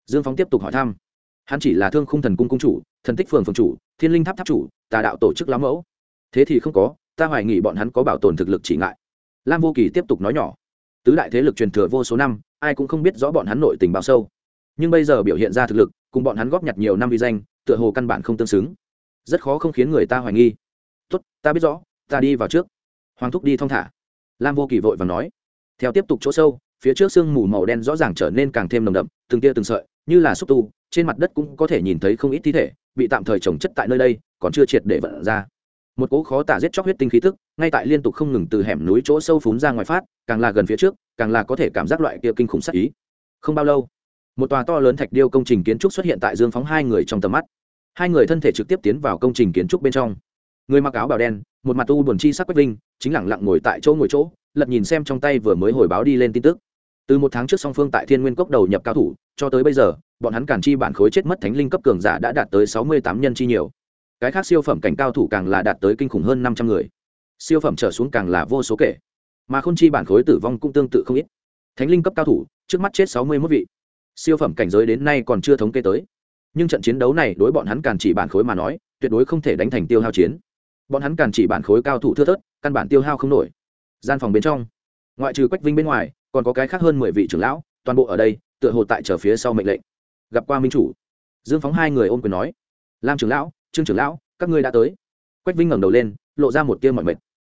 Dương phóng tiếp tục hỏi thăm. Hắn chỉ là thương khung thần cung cung chủ, thần tích phường phường chủ, thiên linh tháp tháp chủ, tà đạo tổ chức lắm mẫu. Thế thì không có, ta hoài nghị bọn hắn có bảo tồn thực lực chỉ ngại. Lam vô kỳ tiếp tục nói nhỏ. Tứ đại thế lực truyền thừa vô số năm, ai cũng không biết rõ bọn hắn nội tình bao sâu. Nhưng bây giờ biểu hiện ra thực lực, cùng bọn hắn góp nhặt nhiều năm vi danh, tựa hồ căn bản không tương xứng. Rất khó không khiến người ta hoài nghi. Tốt, ta biết rõ, ta đi vào trước. Hoàng thúc đi thong thả lam vô kỳ vội và nói, theo tiếp tục chỗ sâu, phía trước sương mù màu đen rõ ràng trở nên càng thêm nồng đậm, từng tia từng sợi, như là xúc tu, trên mặt đất cũng có thể nhìn thấy không ít thi thể, bị tạm thời trồng chất tại nơi đây, còn chưa triệt để vận ra. Một cỗ khó tả giết chóc huyết tinh khí tức, ngay tại liên tục không ngừng từ hẻm núi chỗ sâu phún ra ngoài phát, càng là gần phía trước, càng là có thể cảm giác loại kia kinh khủng sắc ý. Không bao lâu, một tòa to lớn thạch điêu công trình kiến trúc xuất hiện tại dương phóng hai người trong tầm mắt. Hai người thân thể trực tiếp tiến vào công trình kiến trúc bên trong người mặc áo bào đen, một mặt u buồn chi sắc quách vinh, chính lẳng lặng ngồi tại chỗ ngồi chỗ, lật nhìn xem trong tay vừa mới hồi báo đi lên tin tức. Từ một tháng trước song phương tại thiên nguyên cốc đầu nhập cao thủ, cho tới bây giờ, bọn hắn cản chi bản khối chết mất thánh linh cấp cường giả đã đạt tới sáu mươi tám nhân chi nhiều. Cái khác siêu phẩm cảnh cao thủ càng là đạt tới kinh khủng hơn năm trăm người. Siêu phẩm trở xuống càng là vô số kể. Mà k h ô n chi bản khối tử vong cũng tương tự không ít. Thánh linh cấp cao thủ, trước mắt chết sáu mươi mốt vị. Siêu phẩm cảnh giới đến nay còn chưa thống kê tới. Nhưng trận chiến đấu này đối bọn hắn càn chỉ bản khối mà nói, tuyệt đối không thể đánh thành tiêu hao chiến bọn hắn càn chỉ bản khối cao thủ thưa thớt, căn bản tiêu hao không nổi. Gian phòng bên trong, ngoại trừ quách vinh bên ngoài, còn có cái khác hơn mười vị trưởng lão, toàn bộ ở đây, tựa hồ tại chờ phía sau mệnh lệnh. Gặp qua minh chủ, dương phóng hai người ôm quyền nói, lam trưởng lão, trương trưởng lão, các ngươi đã tới. Quách vinh ngẩng đầu lên, lộ ra một tia mọi mệt.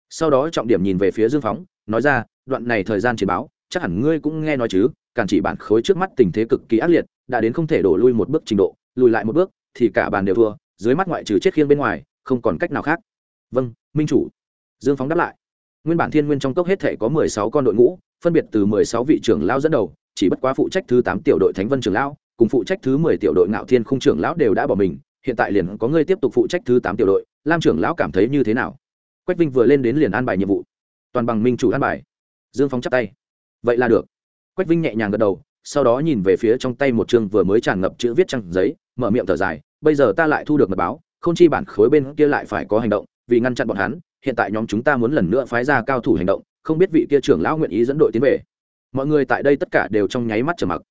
Sau đó trọng điểm nhìn về phía dương phóng, nói ra, đoạn này thời gian chiến báo, chắc hẳn ngươi cũng nghe nói chứ cản chỉ bản khối trước mắt tình thế cực kỳ ác liệt, đã đến không thể đổ lui một bước trình độ, lùi lại một bước, thì cả bàn đều thua, dưới mắt ngoại trừ chết khiêng bên ngoài, không còn cách nào khác vâng minh chủ. Dương phóng đáp lại. Nguyên bản thiên nguyên trong cốc hết thể có mười sáu con đội ngũ, phân biệt từ mười sáu vị trưởng lao dẫn đầu, chỉ bất quá phụ trách thứ tám tiểu đội thánh vân trưởng lão, cùng phụ trách thứ mười tiểu đội ngạo thiên khung trưởng lão đều đã bỏ mình, hiện tại liền có người tiếp tục phụ trách thứ tám tiểu đội, lam trưởng lão cảm thấy như thế nào? Quách vinh vừa lên đến liền an bài nhiệm vụ. Toàn bằng minh chủ an bài. Dương phóng chắp tay. Vậy là được. Quách vinh nhẹ nhàng gật đầu, sau đó nhìn về phía trong tay một chương vừa mới tràn ngập chữ viết trăng giấy, mở miệng thở dài, bây giờ ta lại thu được mật báo không chi bản khối bên kia lại phải có hành động vì ngăn chặn bọn hắn, hiện tại nhóm chúng ta muốn lần nữa phái ra cao thủ hành động, không biết vị kia trưởng lão nguyện ý dẫn đội tiến về. Mọi người tại đây tất cả đều trong nháy mắt trở mặc.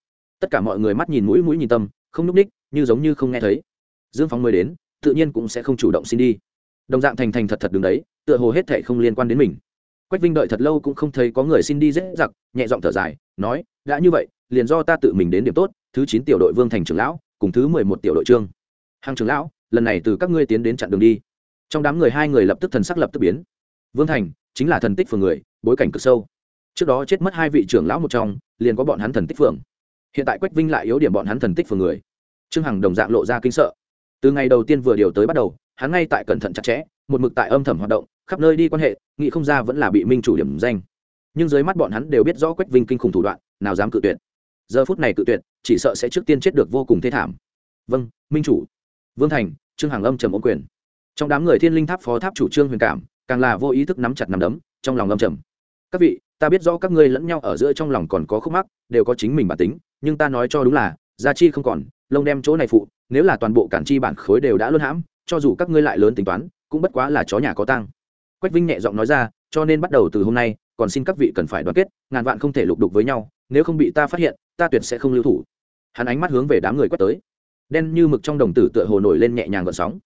Tất cả mọi người mắt nhìn mũi mũi nhìn tâm, không núp ních, như giống như không nghe thấy. Dương phóng mới đến, tự nhiên cũng sẽ không chủ động xin đi. Đồng dạng thành thành thật thật đứng đấy, tựa hồ hết thệ không liên quan đến mình. Quách vinh đợi thật lâu cũng không thấy có người xin đi dễ giặc nhẹ giọng thở dài, nói, đã như vậy, liền do ta tự mình đến điểm tốt, thứ chín tiểu đội vương thành trưởng lão, cùng thứ mười một tiểu đội trương. Hàng trưởng lão, lần này từ các ngươi tiến đến chặn đường đi trong đám người hai người lập tức thần sắc lập tức biến. Vương thành chính là thần tích phường người, bối cảnh cực sâu. Trước đó chết mất hai vị trưởng lão một trong, liền có bọn hắn thần tích phường. Hiện tại quách vinh lại yếu điểm bọn hắn thần tích phường người. Trương hằng đồng dạng lộ ra kinh sợ. Từ ngày đầu tiên vừa điều tới bắt đầu, hắn ngay tại cẩn thận chặt chẽ, một mực tại âm thầm hoạt động, khắp nơi đi quan hệ nghị không ra vẫn là bị minh chủ điểm danh. Nhưng dưới mắt bọn hắn đều biết rõ quách vinh kinh khủng thủ đoạn, nào dám cự tuyệt. Giờ phút này cự tuyệt, chỉ sợ sẽ trước tiên chết được vô cùng thê thảm. Vâng minh chủ. Vương thành, trương hằng âm trầm ô quyền trong đám người thiên linh tháp phó tháp chủ trương huyền cảm, càng là vô ý thức nắm chặt nắm đấm, trong lòng lâm trầm. Các vị, ta biết rõ các ngươi lẫn nhau ở giữa trong lòng còn có khúc mắc, đều có chính mình bản tính, nhưng ta nói cho đúng là, gia chi không còn, lông đem chỗ này phụ, nếu là toàn bộ cản chi bản khối đều đã luôn hãm, cho dù các ngươi lại lớn tính toán, cũng bất quá là chó nhà có tang. Quách vinh nhẹ giọng nói ra, cho nên bắt đầu từ hôm nay, còn xin các vị cần phải đoàn kết, ngàn vạn không thể lục đục với nhau, nếu không bị ta phát hiện, ta tuyệt sẽ không lưu thủ. Hắn ánh mắt hướng về đám người quét tới. Đen như mực trong đồng tử tựa hồ nổi lên nhẹ nhàng gợn sóng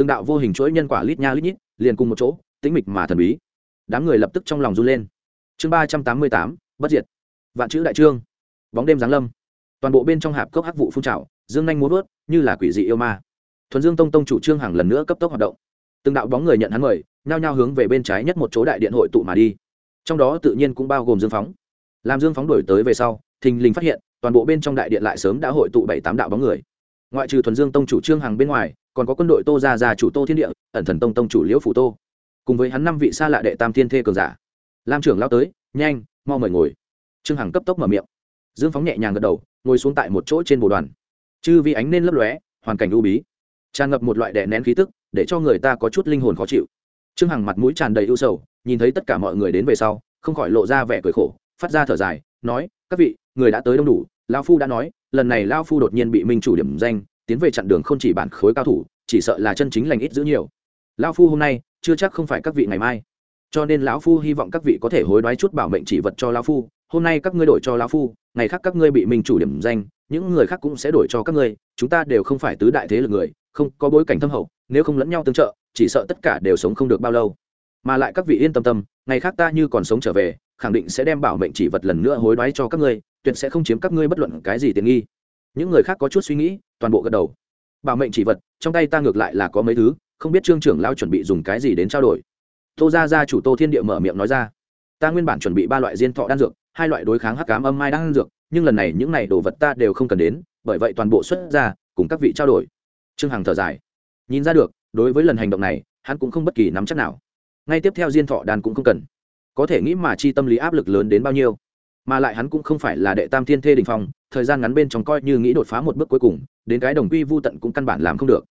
từng đạo vô hình chuỗi nhân quả lít nha lít nhít, liền cùng một chỗ, tĩnh mịch mà thần bí. Đám người lập tức trong lòng run lên. Chương ba trăm tám mươi tám, bất diệt. Vạn chữ đại trương. Bóng đêm giáng lâm. Toàn bộ bên trong hạp cốc hắc vụ phun trào, dương nhanh muốn vớt như là quỷ dị yêu ma. Thuần dương tông tông chủ trương hàng lần nữa cấp tốc hoạt động. Từng đạo bóng người nhận hắn mời, nhao nhao hướng về bên trái nhất một chỗ đại điện hội tụ mà đi. Trong đó tự nhiên cũng bao gồm dương phóng. Làm dương phóng đổi tới về sau, thình lình phát hiện, toàn bộ bên trong đại điện lại sớm đã hội tụ bảy tám đạo bóng người. Ngoại trừ thuần dương tông chủ trương hàng bên ngoài còn có quân đội tô gia gia chủ tô thiên địa, ẩn thần tông tông chủ liễu phủ tô. Cùng với hắn năm vị xa lạ đệ tam thiên thê cường giả. Lam trưởng lao tới, nhanh, mau mời ngồi. Trương hằng cấp tốc mở miệng. Dương phóng nhẹ nhàng gật đầu, ngồi xuống tại một chỗ trên bồ đoàn. Chư vì ánh nên lấp lóe, hoàn cảnh u bí. Tràn ngập một loại đè nén khí tức, để cho người ta có chút linh hồn khó chịu. Trương hằng mặt mũi tràn đầy ưu sầu, nhìn thấy tất cả mọi người đến về sau, không khỏi lộ ra vẻ cười khổ, phát ra thở dài, nói, các vị, người đã tới đông đủ lao phu đã nói, lần này lao phu đột nhiên bị minh chủ điểm danh tiến về chặn đường không chỉ bản khối cao thủ, chỉ sợ là chân chính lành ít giữ nhiều. Lão phu hôm nay, chưa chắc không phải các vị ngày mai. Cho nên lão phu hy vọng các vị có thể hối đoái chút bảo mệnh chỉ vật cho lão phu. Hôm nay các ngươi đổi cho lão phu, ngày khác các ngươi bị mình chủ điểm danh, những người khác cũng sẽ đổi cho các ngươi. Chúng ta đều không phải tứ đại thế lực người, không có bối cảnh thâm hậu, nếu không lẫn nhau tương trợ, chỉ sợ tất cả đều sống không được bao lâu. Mà lại các vị yên tâm tâm, ngày khác ta như còn sống trở về, khẳng định sẽ đem bảo mệnh chỉ vật lần nữa hối đoái cho các ngươi, tuyệt sẽ không chiếm các ngươi bất luận cái gì tiện nghi những người khác có chút suy nghĩ, toàn bộ gật đầu. Bảo mệnh chỉ vật, trong tay ta ngược lại là có mấy thứ, không biết trương trưởng lao chuẩn bị dùng cái gì đến trao đổi. Tô gia gia chủ tô thiên địa mở miệng nói ra, ta nguyên bản chuẩn bị ba loại diên thọ đan dược, hai loại đối kháng hắc cám âm mai đan dược, nhưng lần này những này đồ vật ta đều không cần đến, bởi vậy toàn bộ xuất ra, cùng các vị trao đổi. Trương hằng thở dài. Nhìn ra được, đối với lần hành động này, hắn cũng không bất kỳ nắm chắc nào. Ngay tiếp theo diên thọ đan cũng không cần. Có thể nghĩ mà chi tâm lý áp lực lớn đến bao nhiêu mà lại hắn cũng không phải là đệ tam thiên thê đình phong, thời gian ngắn bên trong coi như nghĩ đột phá một bước cuối cùng, đến cái đồng quy vô tận cũng căn bản làm không được.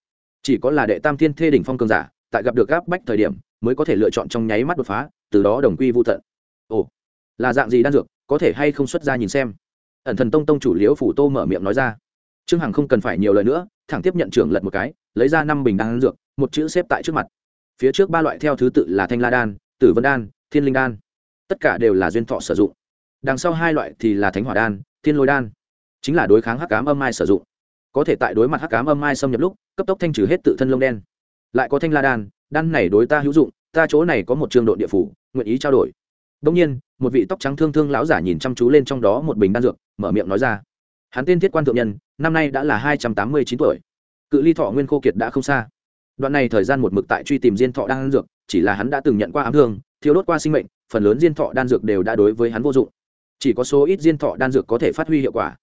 Chỉ có là đệ tam thiên thê đỉnh phong cường giả, tại gặp được gáp bách thời điểm, mới có thể lựa chọn trong nháy mắt đột phá, từ đó đồng quy vô tận. Ồ, là dạng gì đan dược, có thể hay không xuất ra nhìn xem. Ẩn thần tông tông chủ liễu phủ tô mở miệng nói ra. Trương hằng không cần phải nhiều lời nữa, thẳng tiếp nhận trưởng lật một cái, lấy ra năm bình đan dược, một chữ xếp tại trước mặt. Phía trước ba loại theo thứ tự là thanh la đan, tử vân đan, thiên linh đan. Tất cả đều là duyên thọ sử dụng đằng sau hai loại thì là thánh hỏa đan, thiên lôi đan, chính là đối kháng hắc cám âm mai sử dụng. Có thể tại đối mặt hắc cám âm mai xâm nhập lúc, cấp tốc thanh trừ hết tự thân lông đen. Lại có thanh la đan đan này đối ta hữu dụng, ta chỗ này có một trường độ địa phủ, nguyện ý trao đổi. Đông nhiên, một vị tóc trắng thương thương lão giả nhìn chăm chú lên trong đó một bình đan dược, mở miệng nói ra. Hắn tên thiết quan thượng nhân, năm nay đã là hai trăm tám mươi chín tuổi. Cự ly thọ nguyên khô kiệt đã không xa. Đoạn này thời gian một mực tại truy tìm diên thọ đan dược, chỉ là hắn đã từng nhận qua ám thương thiếu đốt qua sinh mệnh, phần lớn diên thọ đan dược đều đã đối với hắn vô dụng chỉ có số ít diên thọ đan dược có thể phát huy hiệu quả.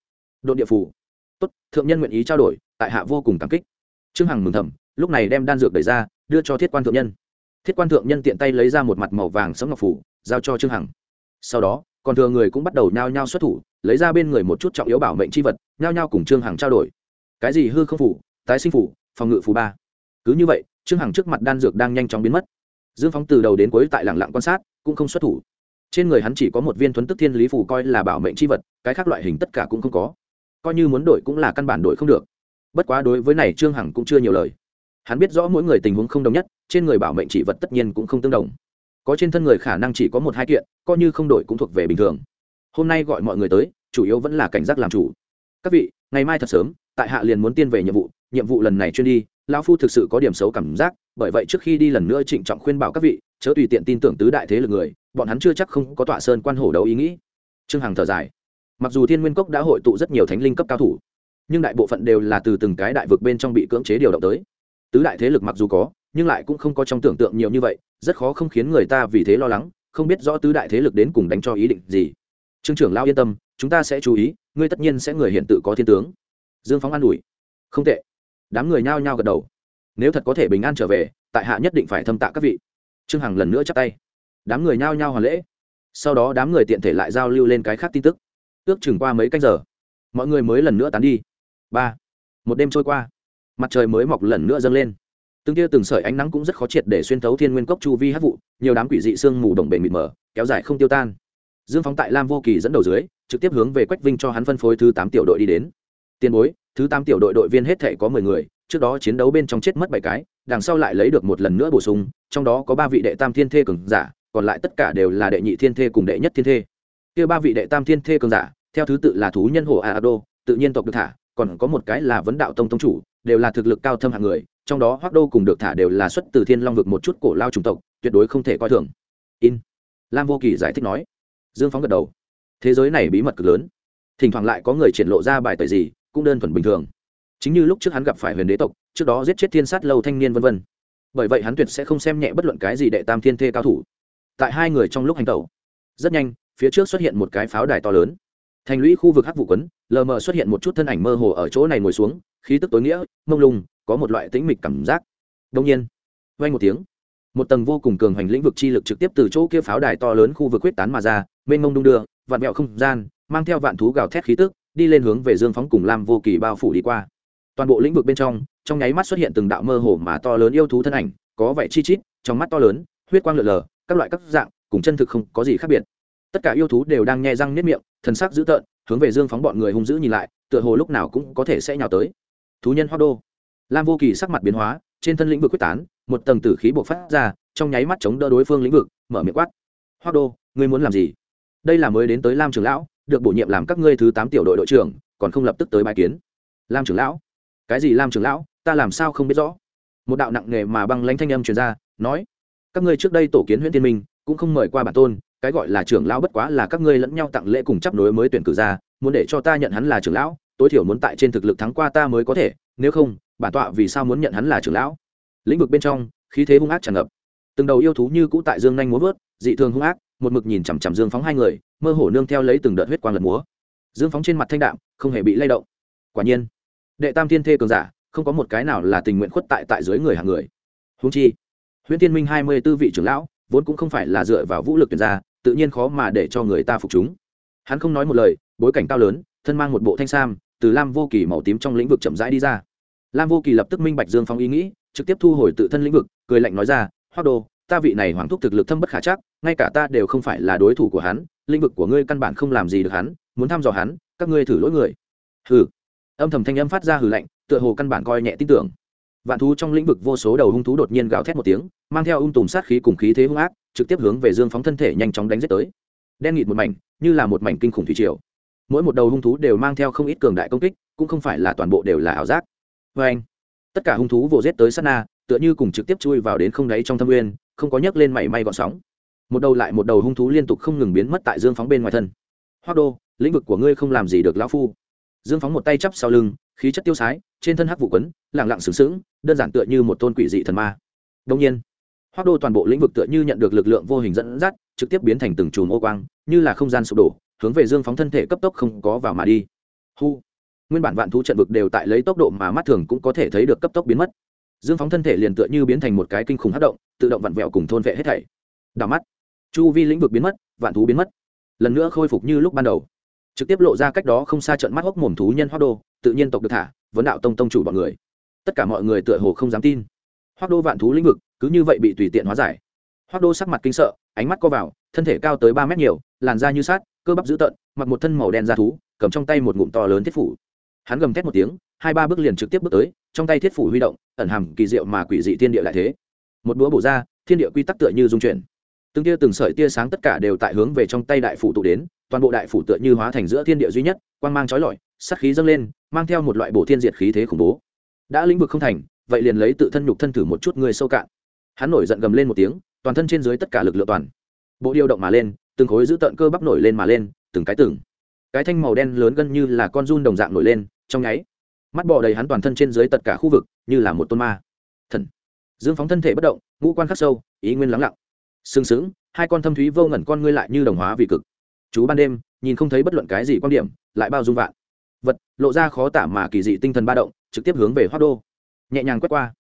Đột địa phủ. Tốt, thượng nhân nguyện ý trao đổi, tại hạ vô cùng cảm kích. Trương hằng mừng thầm, lúc này đem đan dược đẩy ra, đưa cho thiết quan thượng nhân. Thiết quan thượng nhân tiện tay lấy ra một mặt màu vàng sấm ngọc phủ, giao cho trương hằng. Sau đó, còn thừa người cũng bắt đầu nhao nhao xuất thủ, lấy ra bên người một chút trọng yếu bảo mệnh c h i vật, nhao nhao cùng trương hằng trao đổi. Cái gì hư không phủ, tái sinh phủ, phòng ngự phủ ba. Cứ như vậy, trương hằng trước mặt đan dược đang nhanh chóng biến mất. Dương phóng từ đầu đến cuối tại lẳng lặng quan sát, cũng không xuất thủ trên người hắn chỉ có một viên thuấn tức thiên lý phủ coi là bảo mệnh c h i vật, cái khác loại hình tất cả cũng không có. Coi như muốn đổi cũng là căn bản đổi không được. Bất quá đối với này trương hằng cũng chưa nhiều lời. Hắn biết rõ mỗi người tình huống không đồng nhất, trên người bảo mệnh chỉ vật tất nhiên cũng không tương đồng. Có trên thân người khả năng chỉ có một hai kiện, coi như không đổi cũng thuộc về bình thường. Hôm nay gọi mọi người tới, chủ yếu vẫn là cảnh giác làm chủ. Các vị, ngày mai thật sớm, tại hạ liền muốn tiên về nhiệm vụ nhiệm vụ lần này chuyên đi, lão phu thực sự có điểm xấu cảm giác, bởi vậy trước khi đi lần nữa trịnh trọng khuyên bảo các vị, chớ tùy tiện tin tưởng tứ đại thế lực người bọn hắn chưa chắc không có tọa sơn quan hổ đấu ý nghĩ. Trương hằng thở dài. Mặc dù thiên nguyên cốc đã hội tụ rất nhiều thánh linh cấp cao thủ, nhưng đại bộ phận đều là từ từng cái đại vực bên trong bị cưỡng chế điều động tới. Tứ đại thế lực mặc dù có, nhưng lại cũng không có trong tưởng tượng nhiều như vậy, rất khó không khiến người ta vì thế lo lắng, không biết rõ tứ đại thế lực đến cùng đánh cho ý định gì. Trương trưởng lao yên tâm, chúng ta sẽ chú ý, ngươi tất nhiên sẽ người hiện tự có thiên tướng. Dương phóng an ủi. Không tệ. Đám người nhao nhao gật đầu. Nếu thật có thể bình an trở về, tại hạ nhất định phải thâm tạ các vị. Trương hằng lần nữa chắp tay đám người nhao nhao hoàn lễ. Sau đó đám người tiện thể lại giao lưu lên cái khác tin tức. Ước chừng qua mấy canh giờ, mọi người mới lần nữa tán đi. Ba, một đêm trôi qua, mặt trời mới mọc lần nữa dâng lên. Từng tia từng sợi ánh nắng cũng rất khó triệt để xuyên thấu thiên nguyên cốc chu vi hát vụ, nhiều đám quỷ dị sương mù đồng bể mịt mờ, kéo dài không tiêu tan. Dương phóng tại lam vô kỳ dẫn đầu dưới, trực tiếp hướng về quách vinh cho hắn phân phối thứ tám tiểu đội đi đến. Tiền bối, thứ tám tiểu đội đội viên hết thể có mười người, trước đó chiến đấu bên trong chết mất bảy cái, đằng sau lại lấy được một lần nữa bổ sung, trong đó có ba vị đệ tam thiên thê cường giả còn lại tất cả đều là đệ nhị thiên thê cùng đệ nhất thiên thê. Kia ba vị đệ tam thiên thê cường giả, theo thứ tự là thú nhân hồ a tự nhiên tộc được thả, còn có một cái là vấn đạo tông tông chủ, đều là thực lực cao thâm hạng người, trong đó hoác đô cùng được thả đều là xuất từ thiên long vực một chút cổ lao chủng tộc, tuyệt đối không thể coi thường. In. Lam vô kỳ giải thích nói. Dương phóng gật đầu. Thế giới này bí mật cực lớn. Thỉnh thoảng lại có người triển lộ ra bài tời gì, cũng đơn thuần bình thường. Chính như lúc trước hắn gặp phải huyền đế tộc, trước đó giết chết thiên sát lâu thanh niên vân vân. Bởi vậy hắn tuyệt sẽ không xem nhẹ bất luận cái gì đệ tam thiên thê cao thủ tại hai người trong lúc hành tẩu. Rất nhanh, phía trước xuất hiện một cái pháo đài to lớn. Thành lũy khu vực hắc vụ quấn, lờ mờ xuất hiện một chút thân ảnh mơ hồ ở chỗ này ngồi xuống, khí tức tối nghĩa, mông lung, có một loại tĩnh mịch cảm giác. Đông nhiên vay một tiếng. Một tầng vô cùng cường hành lĩnh vực chi lực trực tiếp từ chỗ kia pháo đài to lớn khu vực quyết tán mà ra, mênh mông đung đưa, vạn mẹo không gian, mang theo vạn thú gào thét khí tức, đi lên hướng về dương phóng cùng lam vô kỳ bao phủ đi qua. Toàn bộ lĩnh vực bên trong trong nháy mắt xuất hiện từng đạo mơ hồ mà to lớn yêu thú thân ảnh, có vẻ chi chít, trong mắt to lớn, huyết quang lượn lờ các loại các dạng, cùng chân thực không có gì khác biệt. Tất cả yêu thú đều đang nhẹ răng nếp miệng, thần sắc dữ tợn, hướng về dương phóng bọn người hung dữ nhìn lại, tựa hồ lúc nào cũng có thể sẽ nhào tới. Thú nhân hoa đô. Lam vô kỳ sắc mặt biến hóa, trên thân lĩnh vực quyết tán, một tầng tử khí buộc phát ra, trong nháy mắt chống đỡ đối phương lĩnh vực, mở miệng quát. Hoa đô, ngươi muốn làm gì? Đây là mới đến tới lam trường lão, được bổ nhiệm làm các ngươi thứ tám tiểu đội đội trưởng, còn không lập tức tới bài kiến. Lam trưởng lão? Cái gì lam trưởng lão? Ta làm sao không biết rõ? Một đạo nặng nề mà băng lãnh thanh âm truyền ra, nói các ngươi trước đây tổ kiến huyện thiên minh, cũng không mời qua bản tôn, cái gọi là trưởng lão bất quá là các ngươi lẫn nhau tặng lễ cùng chấp nối mới tuyển cử ra, muốn để cho ta nhận hắn là trưởng lão, tối thiểu muốn tại trên thực lực thắng qua ta mới có thể, nếu không, bản tọa vì sao muốn nhận hắn là trưởng lão? Lĩnh vực bên trong, khí thế hung ác tràn ngập. Từng đầu yêu thú như cũ tại dương nhanh múa vớt, dị thường hung ác, một mực nhìn chằm chằm dương phóng hai người, mơ hồ nương theo lấy từng đợt huyết quang lật múa. Dương phóng trên mặt thanh đạm, không hề bị lay động. Quả nhiên, đệ tam thiên thê cường giả, không có một cái nào là tình nguyện khuất tại tại dưới người hàng người. Húng chi huyễn tiên minh hai mươi b ố vị trưởng lão, vốn cũng không phải là dựa vào vũ lực tuyển ra, tự nhiên khó mà để cho người ta phục chúng. Hắn không nói một lời, bối cảnh cao lớn, thân mang một bộ thanh sam, từ lam vô kỳ màu tím trong lĩnh vực chậm rãi đi ra. Lam vô kỳ lập tức minh bạch dương phong ý nghĩ, trực tiếp thu hồi tự thân lĩnh vực, cười lạnh nói ra hoa đô, ta vị này hoàng thúc thực lực thâm bất khả chắc, ngay cả ta đều không phải là đối thủ của hắn, lĩnh vực của ngươi căn bản không làm gì được hắn, muốn thăm dò hắn, các ngươi thử lỗi người. Hừ. Âm thầm thanh âm phát ra hừ lạnh, tựa hồ căn bản coi nhẹ tin tưởng vạn thú trong lĩnh vực vô số đầu hung thú đột nhiên gào thét một tiếng, mang theo ung tùm sát khí cùng khí thế hung ác, trực tiếp hướng về dương phóng thân thể nhanh chóng đánh giết tới. Đen nghịt một mảnh, như là một mảnh kinh khủng thủy triều. Mỗi một đầu hung thú đều mang theo không ít cường đại công kích, cũng không phải là toàn bộ đều là ảo giác. Vê anh, tất cả hung thú vồ giết tới sát na, tựa như cùng trực tiếp chui vào đến không đáy trong thâm nguyên, không có nhấc lên mảy may gọn sóng. Một đầu lại một đầu hung thú liên tục không ngừng biến mất tại dương phóng bên ngoài thân. Hoa đô, lĩnh vực của ngươi không làm gì được lão phu. Dương phóng một tay chắp sau lưng khí chất tiêu sái, trên thân hắc vụ quấn, lẳng lặng sướng sững, đơn giản tựa như một tôn quỷ dị thần ma. Đông nhiên hoa đô toàn bộ lĩnh vực tựa như nhận được lực lượng vô hình dẫn dắt, trực tiếp biến thành từng chùm ô quang, như là không gian sụp đổ, hướng về dương phóng thân thể cấp tốc không có vào mà đi. Hu, nguyên bản vạn thú trận vực đều tại lấy tốc độ mà mắt thường cũng có thể thấy được cấp tốc biến mất. Dương phóng thân thể liền tựa như biến thành một cái kinh khủng hát động, tự động vặn vẹo cùng thôn vệ hết thảy. Đảo mắt, chu vi lĩnh vực biến mất, vạn thú biến mất. Lần nữa khôi phục như lúc ban đầu trực tiếp lộ ra cách đó không xa trận mắt hốc mồm thú nhân hoa đô, tự nhiên tộc được thả, vấn đạo tông tông chủ bọn người. Tất cả mọi người tựa hồ không dám tin. Hoa đô vạn thú lĩnh vực, cứ như vậy bị tùy tiện hóa giải. Hoa đô sắc mặt kinh sợ, ánh mắt co vào, thân thể cao tới ba mét nhiều, làn da như sát cơ bắp dữ tợn, mặc một thân màu đen da thú, cầm trong tay một ngụm to lớn thiết phủ. Hắn gầm thét một tiếng, hai ba bước liền trực tiếp bước tới, trong tay thiết phủ huy động, ẩn hàm kỳ diệu mà quỷ dị thiên địa lại thế. Một búa bổ ra, thiên địa quy tắc tựa như dung chuyển từng tia từng sợi tia sáng tất cả đều tại hướng về trong tay đại phủ tụ đến, toàn bộ đại phủ tựa như hóa thành giữa thiên địa duy nhất, quang mang trói lọi sắc khí dâng lên, mang theo một loại bổ thiên diệt khí thế khủng bố. Đã lĩnh vực không thành, vậy liền lấy tự thân nhục thân thử một chút người sâu cạn. Hắn nổi giận gầm lên một tiếng, toàn thân trên dưới tất cả lực lượng toàn bộ điều động mà lên, từng khối giữ tợn cơ bắp nổi lên mà lên, từng cái từng cái thanh màu đen lớn gần như là con run đồng dạng nổi lên, trong nháy mắt bò đầy hắn toàn thân trên dưới tất cả khu vực, như là một tôn ma. Thần. Dương phóng thân thể bất động, ngũ quan khắc sâu, ý nguyên lắng lặng sừng sững, hai con thâm thúy vô ngẩn con ngươi lại như đồng hóa vì cực. Chú ban đêm, nhìn không thấy bất luận cái gì quan điểm, lại bao dung vạn. Vật, lộ ra khó tả mà kỳ dị tinh thần ba động, trực tiếp hướng về hoa đô. Nhẹ nhàng quét qua.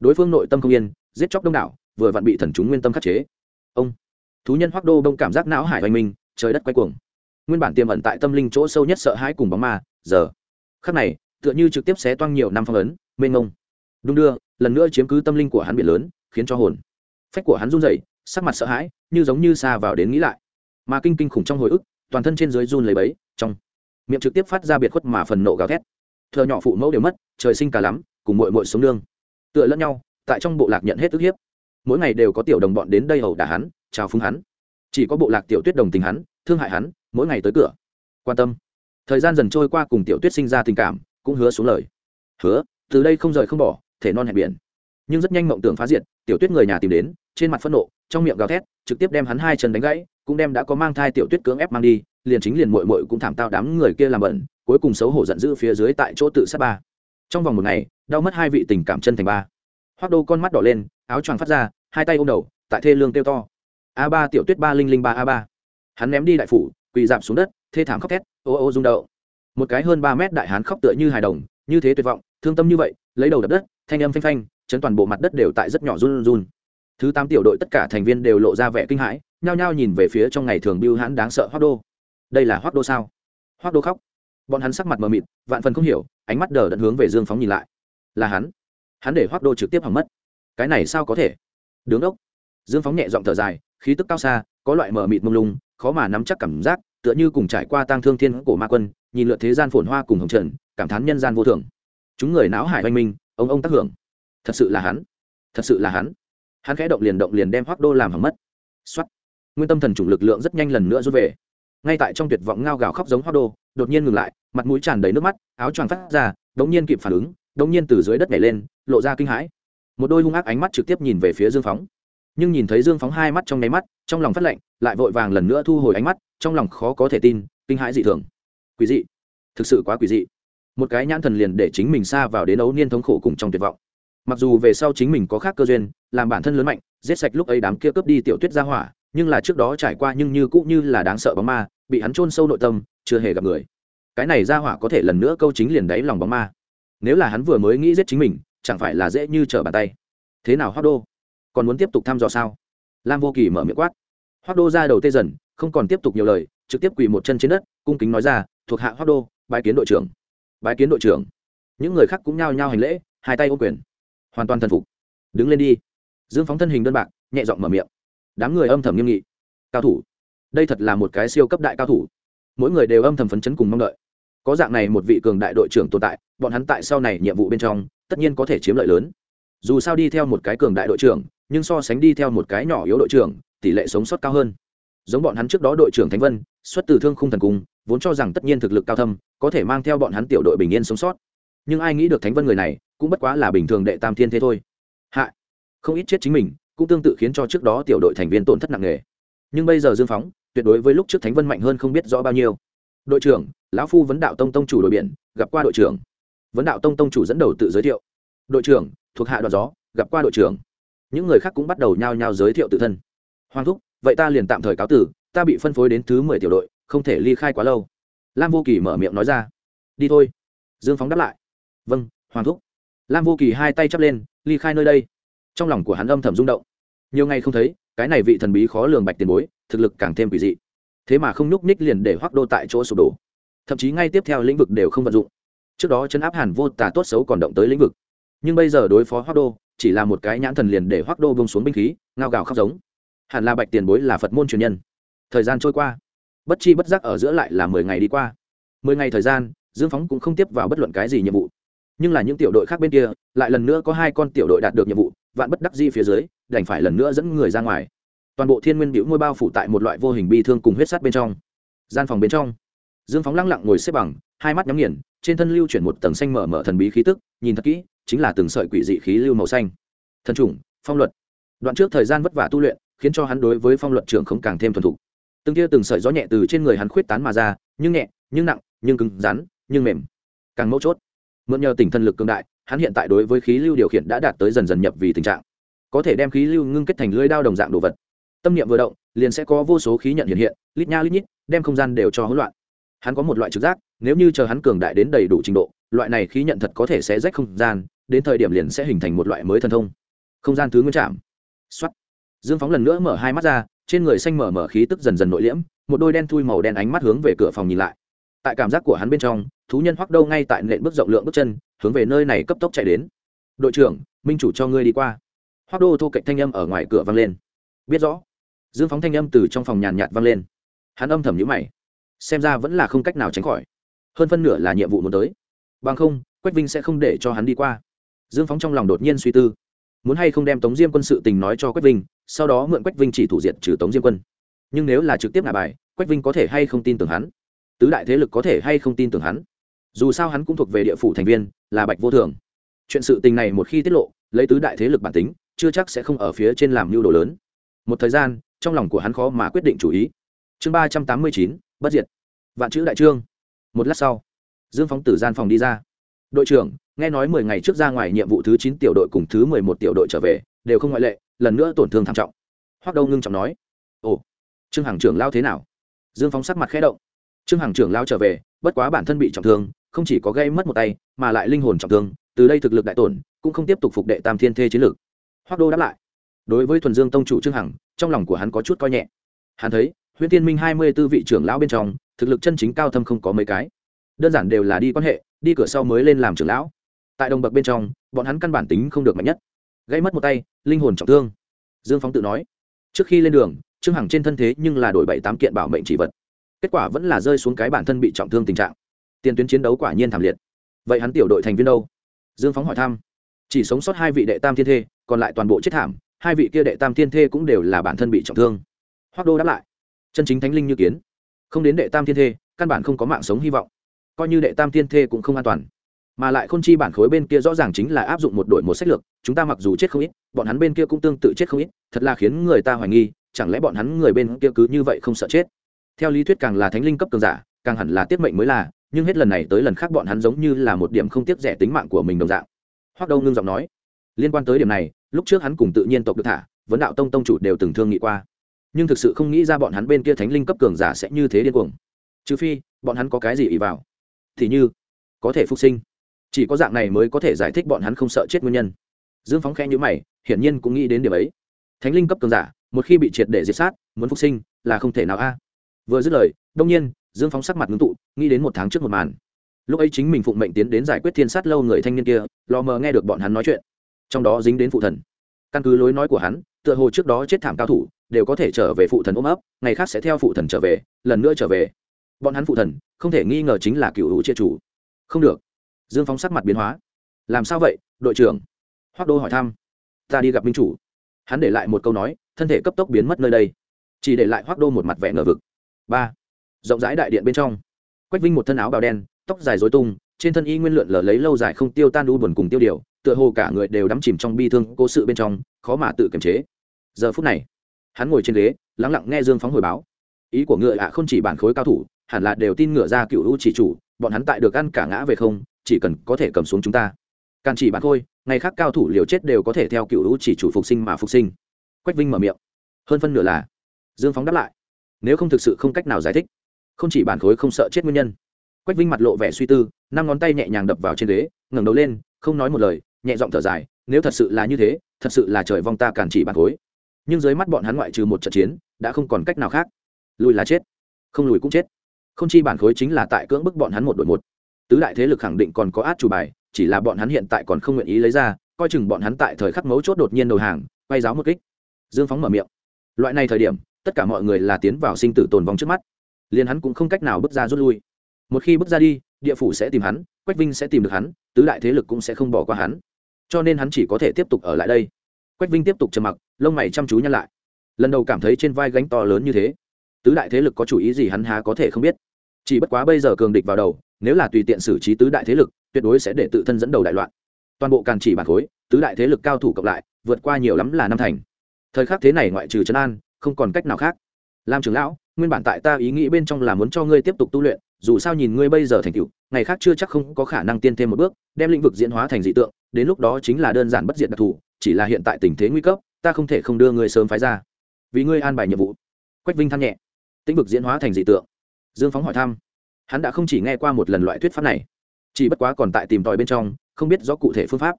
Đối phương nội tâm không yên, giết chóc đông đảo, vừa vặn bị thần chúng nguyên tâm khắc chế. Ông, thú nhân hoác đô đông cảm giác não hải hoành minh trời đất quay cuồng. Nguyên bản tiềm ẩn tại tâm linh chỗ sâu nhất sợ hãi cùng bóng ma, giờ khắc này, tựa như trực tiếp xé toang nhiều năm phong ấn, mênh ngông đung đưa, lần nữa chiếm cứ tâm linh của hắn biển lớn, khiến cho hồn phách của hắn run rẩy sắc mặt sợ hãi, như giống như xa vào đến nghĩ lại. Mà kinh kinh khủng trong hồi ức, toàn thân trên dưới run lấy bấy trong miệng trực tiếp phát ra biệt khuất mà phần nộ gào thét. Thợ nhỏ phụ mẫu đều mất, trời sinh cả lắm, cùng mội mội sống nương. Tựa lẫn nhau, tại trong bộ lạc nhận hết ức hiếp. Mỗi ngày đều có tiểu đồng bọn đến đây hầu đả hắn, chào phúng hắn. Chỉ có bộ lạc tiểu tuyết đồng tình hắn, thương hại hắn, mỗi ngày tới cửa. Quan tâm. Thời gian dần trôi qua cùng tiểu tuyết sinh ra tình cảm, cũng hứa xuống lời. Hứa, từ đây không rời không bỏ, thể non hẹn biển nhưng rất nhanh mộng tưởng phá diệt, tiểu tuyết người nhà tìm đến, trên mặt phẫn nộ, trong miệng gào thét, trực tiếp đem hắn hai chân đánh gãy, cũng đem đã có mang thai tiểu tuyết cưỡng ép mang đi, liền chính liền mội mội cũng thảm tao đám người kia làm bẩn, cuối cùng xấu hổ giận dữ phía dưới tại chỗ tự sát ba. Trong vòng một ngày, đau mất hai vị tình cảm chân thành ba. Hoác đô con mắt đỏ lên, áo choàng phát ra, hai tay ôm đầu, tại thê lương kêu to. A ba, tiểu tuyết ba linh linh ba a ba. Hắn ném đi đại phủ, quỳ dạp xuống đất, thê thảm khóc thét, ô ô rung đậu một cái hơn ba mét đại hán khóc tựa như hài đồng, như thế tuyệt vọng, thương tâm như vậy, lấy đầu đập đất, thanh âm phanh phanh chấn toàn bộ mặt đất đều tại rất nhỏ run run. Thứ tám tiểu đội tất cả thành viên đều lộ ra vẻ kinh hãi, nhao nhao nhìn về phía trong ngày thường biêu hãn đáng sợ hoác đô. Đây là hoác đô sao? Hoác đô khóc. Bọn hắn sắc mặt mờ mịt, vạn phần không hiểu, ánh mắt đờ đẫn hướng về dương phóng nhìn lại. Là hắn. Hắn để hoác đô trực tiếp hỏng mất. Cái này sao có thể? Đứng đốc. Dương phóng nhẹ giọng thở dài, khí tức cao xa, có loại mờ mịt mông lung, khó mà nắm chắc cảm giác, tựa như cùng trải qua tang thương thiên cổ ma quân, nhìn lượt thế gian phồn hoa cùng hồng trần, cảm thán nhân gian vô thường chúng người não hải oanh minh, ông ông tác hưởng thật sự là hắn. Thật sự là hắn. Hắn khẽ động liền động liền đem hoác đô làm hỏng mất. Xuất nguyên tâm thần chủng lực lượng rất nhanh lần nữa rút về. Ngay tại trong tuyệt vọng ngao gào khóc giống hoác đô, đột nhiên ngừng lại, mặt mũi tràn đầy nước mắt, áo choàng phát ra, đống nhiên kịp phản ứng, đống nhiên từ dưới đất nhảy lên, lộ ra kinh hãi. Một đôi hung ác ánh mắt trực tiếp nhìn về phía dương phóng. Nhưng nhìn thấy dương phóng hai mắt trong nháy mắt, trong lòng phát lạnh, lại vội vàng lần nữa thu hồi ánh mắt, trong lòng khó có thể tin, kinh hãi dị thường. Quý dị. Thực sự quá quý dị. Một cái nhãn thần liền để chính mình xa vào đến ấu niên thống khổ cùng trong tuyệt vọng mặc dù về sau chính mình có khác cơ duyên, làm bản thân lớn mạnh, giết sạch lúc ấy đám kia cướp đi tiểu tuyết ra hỏa, nhưng là trước đó trải qua nhưng như cũng như là đáng sợ bóng ma, bị hắn chôn sâu nội tâm, chưa hề gặp người. Cái này ra hỏa có thể lần nữa câu chính liền đáy lòng bóng ma. Nếu là hắn vừa mới nghĩ giết chính mình, chẳng phải là dễ như trở bàn tay. Thế nào hoác đô? Còn muốn tiếp tục thăm dò sao? Lam vô kỳ mở miệng quát. Hoác đô ra đầu tê dần, không còn tiếp tục nhiều lời, trực tiếp quỳ một chân trên đất, cung kính nói ra, thuộc hạ hoác đô, bái kiến đội trưởng. Bái kiến đội trưởng. Những người khác cũng nhao nhao hành lễ, hai tay ô quyền hoàn toàn thần phục. Đứng lên đi. Dương phóng thân hình đơn bạc, nhẹ giọng mở miệng. Đám người âm thầm nghiêm nghị. Cao thủ. Đây thật là một cái siêu cấp đại cao thủ. Mỗi người đều âm thầm phấn chấn cùng mong đợi. Có dạng này một vị cường đại đội trưởng tồn tại, bọn hắn tại sau này nhiệm vụ bên trong, tất nhiên có thể chiếm lợi lớn. Dù sao đi theo một cái cường đại đội trưởng, nhưng so sánh đi theo một cái nhỏ yếu đội trưởng, tỷ lệ sống sót cao hơn. Giống bọn hắn trước đó đội trưởng thánh vân, xuất từ thương khung thần cung, vốn cho rằng tất nhiên thực lực cao thâm, có thể mang theo bọn hắn tiểu đội bình yên sống sót nhưng ai nghĩ được thánh vân người này cũng bất quá là bình thường đệ tam thiên thế thôi. Hạ, không ít chết chính mình cũng tương tự khiến cho trước đó tiểu đội thành viên tổn thất nặng nề. Nhưng bây giờ dương phóng tuyệt đối với lúc trước thánh vân mạnh hơn không biết rõ bao nhiêu. Đội trưởng, lão phu vấn đạo tông tông chủ đội biển, gặp qua đội trưởng. Vấn đạo tông tông chủ dẫn đầu tự giới thiệu. Đội trưởng, thuộc hạ đoạn gió, gặp qua đội trưởng. Những người khác cũng bắt đầu nhao nhao giới thiệu tự thân. Hoàng thúc, vậy ta liền tạm thời cáo tử, ta bị phân phối đến thứ mười tiểu đội, không thể ly khai quá lâu. Lam vô kỳ mở miệng nói ra. Đi thôi. Dương phóng đáp lại vâng hoàng thúc. Lam vô kỳ hai tay chắp lên, ly khai nơi đây. Trong lòng của hắn âm thầm rung động. Nhiều ngày không thấy, cái này vị thần bí khó lường bạch tiền bối, thực lực càng thêm quỷ dị. Thế mà không nhúc ních liền để hoác đô tại chỗ sụp đổ. Thậm chí ngay tiếp theo lĩnh vực đều không vận dụng. Trước đó chấn áp hàn vô tà tốt xấu còn động tới lĩnh vực. Nhưng bây giờ đối phó hoác đô, chỉ là một cái nhãn thần liền để hoác đô bông xuống binh khí, ngao gào khóc giống. Hẳn là bạch tiền bối là phật môn truyền nhân. Thời gian trôi qua. Bất chi bất giác ở giữa lại là mười ngày đi qua. Mười ngày thời gian, dương phóng cũng không tiếp vào bất luận cái gì nhiệm vụ nhưng là những tiểu đội khác bên kia, lại lần nữa có hai con tiểu đội đạt được nhiệm vụ, vạn bất đắc di phía dưới, đành phải lần nữa dẫn người ra ngoài. Toàn bộ thiên nguyên biểu ngôi bao phủ tại một loại vô hình bi thương cùng huyết sắt bên trong. Gian phòng bên trong, dương phóng lăng lặng ngồi xếp bằng, hai mắt nhắm nghiền, trên thân lưu chuyển một tầng xanh mở mở thần bí khí tức, nhìn thật kỹ, chính là từng sợi quỷ dị khí lưu màu xanh. Thần trùng phong luật. Đoạn trước thời gian vất vả tu luyện, khiến cho hắn đối với phong luật trưởng không càng thêm thuần thục. Từng tia từng sợi gió nhẹ từ trên người hắn khuyết tán mà ra, nhưng nhẹ, nhưng nặng, nhưng cứng rắn, nhưng mềm, càng mấu chốt mượn nhờ tỉnh thần lực cường đại, hắn hiện tại đối với khí lưu điều khiển đã đạt tới dần dần nhập vì tình trạng. Có thể đem khí lưu ngưng kết thành lưới đao đồng dạng đồ vật. Tâm niệm vừa động, liền sẽ có vô số khí nhận hiện hiện, lít nha lít nhít, đem không gian đều cho hỗn loạn. Hắn có một loại trực giác, nếu như chờ hắn cường đại đến đầy đủ trình độ, loại này khí nhận thật có thể sẽ rách không gian, đến thời điểm liền sẽ hình thành một loại mới thần thông. Không gian thứ nguyên chạm xuất dương phóng lần nữa mở hai mắt ra, trên người xanh mở mở khí tức dần dần nội liễm, một đôi đen thui màu đen ánh mắt hướng về cửa phòng nhìn lại. Tại cảm giác của hắn bên trong thú nhân hoắc đâu ngay tại nện bước rộng lượng bước chân, hướng về nơi này cấp tốc chạy đến. Đội trưởng, minh chủ cho ngươi đi qua. Hoắc đô thô cạnh thanh âm ở ngoài cửa vang lên. Biết rõ. Dương phóng thanh âm từ trong phòng nhàn nhạt vang lên. Hắn âm thầm nhữ mày, xem ra vẫn là không cách nào tránh khỏi. Hơn phân nửa là nhiệm vụ muốn tới. Bằng không, quách vinh sẽ không để cho hắn đi qua. Dương phóng trong lòng đột nhiên suy tư, muốn hay không đem tống diêm quân sự tình nói cho quách vinh, sau đó mượn quách vinh chỉ thủ diệt trừ tống diêm quân. Nhưng nếu là trực tiếp ngả bài, quách vinh có thể hay không tin tưởng hắn? Tứ đại thế lực có thể hay không tin tưởng hắn? Dù sao hắn cũng thuộc về địa phủ thành viên, là bạch vô thường. Chuyện sự tình này một khi tiết lộ, lấy tứ đại thế lực bản tính, chưa chắc sẽ không ở phía trên làm mưu đồ lớn. Một thời gian, trong lòng của hắn khó mà quyết định chủ ý. Chương ba trăm tám mươi chín, bất diệt. Vạn chữ đại trương. Một lát sau, dương phóng tử gian phòng đi ra. Đội trưởng, nghe nói mười ngày trước ra ngoài nhiệm vụ thứ chín tiểu đội cùng thứ mười một tiểu đội trở về, đều không ngoại lệ, lần nữa tổn thương tham trọng. Hoắc đâu ngưng trọng nói. Ồ, trương hằng trưởng lao thế nào? Dương phóng sắc mặt khẽ động. Trương hằng trưởng lao trở về, bất quá bản thân bị trọng thương không chỉ có gây mất một tay, mà lại linh hồn trọng thương, từ đây thực lực đại tổn, cũng không tiếp tục phục đệ tam thiên thê chiến lược. Hoác đô đáp lại. Đối với thuần dương tông chủ trương hằng, trong lòng của hắn có chút coi nhẹ. Hắn thấy, huyễn tiên minh hai mươi b ố vị trưởng lão bên trong, thực lực chân chính cao thâm không có mấy cái. Đơn giản đều là đi quan hệ, đi cửa sau mới lên làm trưởng lão. Tại đồng bậc bên trong, bọn hắn căn bản tính không được mạnh nhất. Gây mất một tay, linh hồn trọng thương. Dương phóng tự nói. Trước khi lên đường, trương hằng trên thân thế nhưng là đổi bảy tám kiện bảo mệnh chỉ vật. Kết quả vẫn là rơi xuống cái bản thân bị trọng thương tình trạng tiền tuyến chiến đấu quả nhiên thảm liệt. Vậy hắn tiểu đội thành viên đâu? Dương phóng hỏi thăm. Chỉ sống sót hai vị đệ tam thiên thê, còn lại toàn bộ chết thảm, hai vị kia đệ tam thiên thê cũng đều là bản thân bị trọng thương. Hoác đô đáp lại. Chân chính thánh linh như kiến. Không đến đệ tam thiên thê, căn bản không có mạng sống hy vọng. Coi như đệ tam thiên thê cũng không an toàn. Mà lại khôn chi bản khối bên kia rõ ràng chính là áp dụng một đội một sách lược, chúng ta mặc dù chết không ít, bọn hắn bên kia cũng tương tự chết không ít, thật là khiến người ta hoài nghi, chẳng lẽ bọn hắn người bên kia cứ như vậy không sợ chết? Theo lý thuyết càng là thánh linh cấp cường giả, càng hẳn là tiết mệnh mới là nhưng hết lần này tới lần khác bọn hắn giống như là một điểm không tiếc rẻ tính mạng của mình đồng dạng. Hoắc đâu ngưng giọng nói, liên quan tới điểm này, lúc trước hắn cùng tự nhiên tộc được thả, vấn đạo tông tông chủ đều từng thương nghị qua. Nhưng thực sự không nghĩ ra bọn hắn bên kia thánh linh cấp cường giả sẽ như thế điên cuồng. Trừ phi, bọn hắn có cái gì ý vào. Thì như, có thể phục sinh. Chỉ có dạng này mới có thể giải thích bọn hắn không sợ chết nguyên nhân. Dương phóng khe nhữ mày, hiển nhiên cũng nghĩ đến điểm ấy. Thánh linh cấp cường giả, một khi bị triệt để diệt sát, muốn phục sinh là không thể nào a. Vừa dứt lời, đông nhiên dương phóng sắc mặt ngưng tụ, nghĩ đến một tháng trước một màn. Lúc ấy chính mình phụng mệnh tiến đến giải quyết thiên sát lâu người thanh niên kia, lò mờ nghe được bọn hắn nói chuyện. Trong đó dính đến phụ thần. Căn cứ lối nói của hắn, tựa hồ trước đó chết thảm cao thủ, đều có thể trở về phụ thần ôm ấp, ngày khác sẽ theo phụ thần trở về, lần nữa trở về. Bọn hắn phụ thần, không thể nghi ngờ chính là cựu hữu chia chủ. Không được. Dương phóng sắc mặt biến hóa. Làm sao vậy, đội trưởng? Hoác đô hỏi thăm. Ta đi gặp minh chủ. Hắn để lại một câu nói, thân thể cấp tốc biến mất nơi đây. Chỉ để lại hoác đô một mặt vẻ ngờ vực. Ba rộng rãi đại điện bên trong. Quách vinh một thân áo bào đen, tóc dài dối tung, trên thân y nguyên lượn lờ lấy lâu dài không tiêu tan u buồn cùng tiêu điều, tựa hồ cả người đều đắm chìm trong bi thương cố sự bên trong, khó mà tự kiềm chế. Giờ phút này, hắn ngồi trên ghế, lắng lặng nghe dương phóng hồi báo. Ý của ngựa ạ không chỉ bản khối cao thủ, hẳn là đều tin ngựa ra cựu u chỉ chủ, bọn hắn tại được ăn cả ngã về không, chỉ cần có thể cầm xuống chúng ta. Càng chỉ bản khôi, ngày khác cao thủ liều chết đều có thể theo cựu u chỉ chủ phục sinh mà phục sinh. Quách vinh mở miệng. Hơn phân nửa là, dương phóng đáp lại. Nếu không thực sự không cách nào giải thích không chỉ bản khối không sợ chết nguyên nhân. Quách vinh mặt lộ vẻ suy tư, năm ngón tay nhẹ nhàng đập vào trên ghế, ngẩng đầu lên, không nói một lời, nhẹ giọng thở dài, nếu thật sự là như thế, thật sự là trời vong ta cản chỉ bản khối. Nhưng dưới mắt bọn hắn ngoại trừ một trận chiến, đã không còn cách nào khác. Lùi là chết, không lùi cũng chết. Không chi bản khối chính là tại cưỡng bức bọn hắn một đội một. Tứ đại thế lực khẳng định còn có át chủ bài, chỉ là bọn hắn hiện tại còn không nguyện ý lấy ra, coi chừng bọn hắn tại thời khắc mấu chốt đột nhiên đầu hàng, bay giáo một kích. Dương phóng mở miệng. Loại này thời điểm, tất cả mọi người là tiến vào sinh tử tồn vong trước mắt liền hắn cũng không cách nào bước ra rút lui. Một khi bước ra đi, địa phủ sẽ tìm hắn, quách vinh sẽ tìm được hắn, tứ đại thế lực cũng sẽ không bỏ qua hắn. Cho nên hắn chỉ có thể tiếp tục ở lại đây. Quách vinh tiếp tục trầm mặc, lông mày chăm chú nhăn lại. Lần đầu cảm thấy trên vai gánh to lớn như thế, tứ đại thế lực có chủ ý gì hắn há có thể không biết. Chỉ bất quá bây giờ cường địch vào đầu, nếu là tùy tiện xử trí tứ đại thế lực, tuyệt đối sẽ để tự thân dẫn đầu đại loạn. Toàn bộ càn chỉ bản khối, tứ đại thế lực cao thủ cộng lại, vượt qua nhiều lắm là năm thành. Thời khắc thế này ngoại trừ trấn an, không còn cách nào khác. Lam trưởng lão nguyên bản tại ta ý nghĩ bên trong là muốn cho ngươi tiếp tục tu luyện, dù sao nhìn ngươi bây giờ thành tựu, ngày khác chưa chắc không có khả năng tiên thêm một bước, đem lĩnh vực diễn hóa thành dị tượng, đến lúc đó chính là đơn giản bất diệt đặc thù, chỉ là hiện tại tình thế nguy cấp, ta không thể không đưa ngươi sớm phái ra. Vì ngươi an bài nhiệm vụ. Quách vinh than nhẹ. Tĩnh vực diễn hóa thành dị tượng. Dương phóng hỏi thăm. Hắn đã không chỉ nghe qua một lần loại thuyết pháp này, chỉ bất quá còn tại tìm tòi bên trong, không biết rõ cụ thể phương pháp.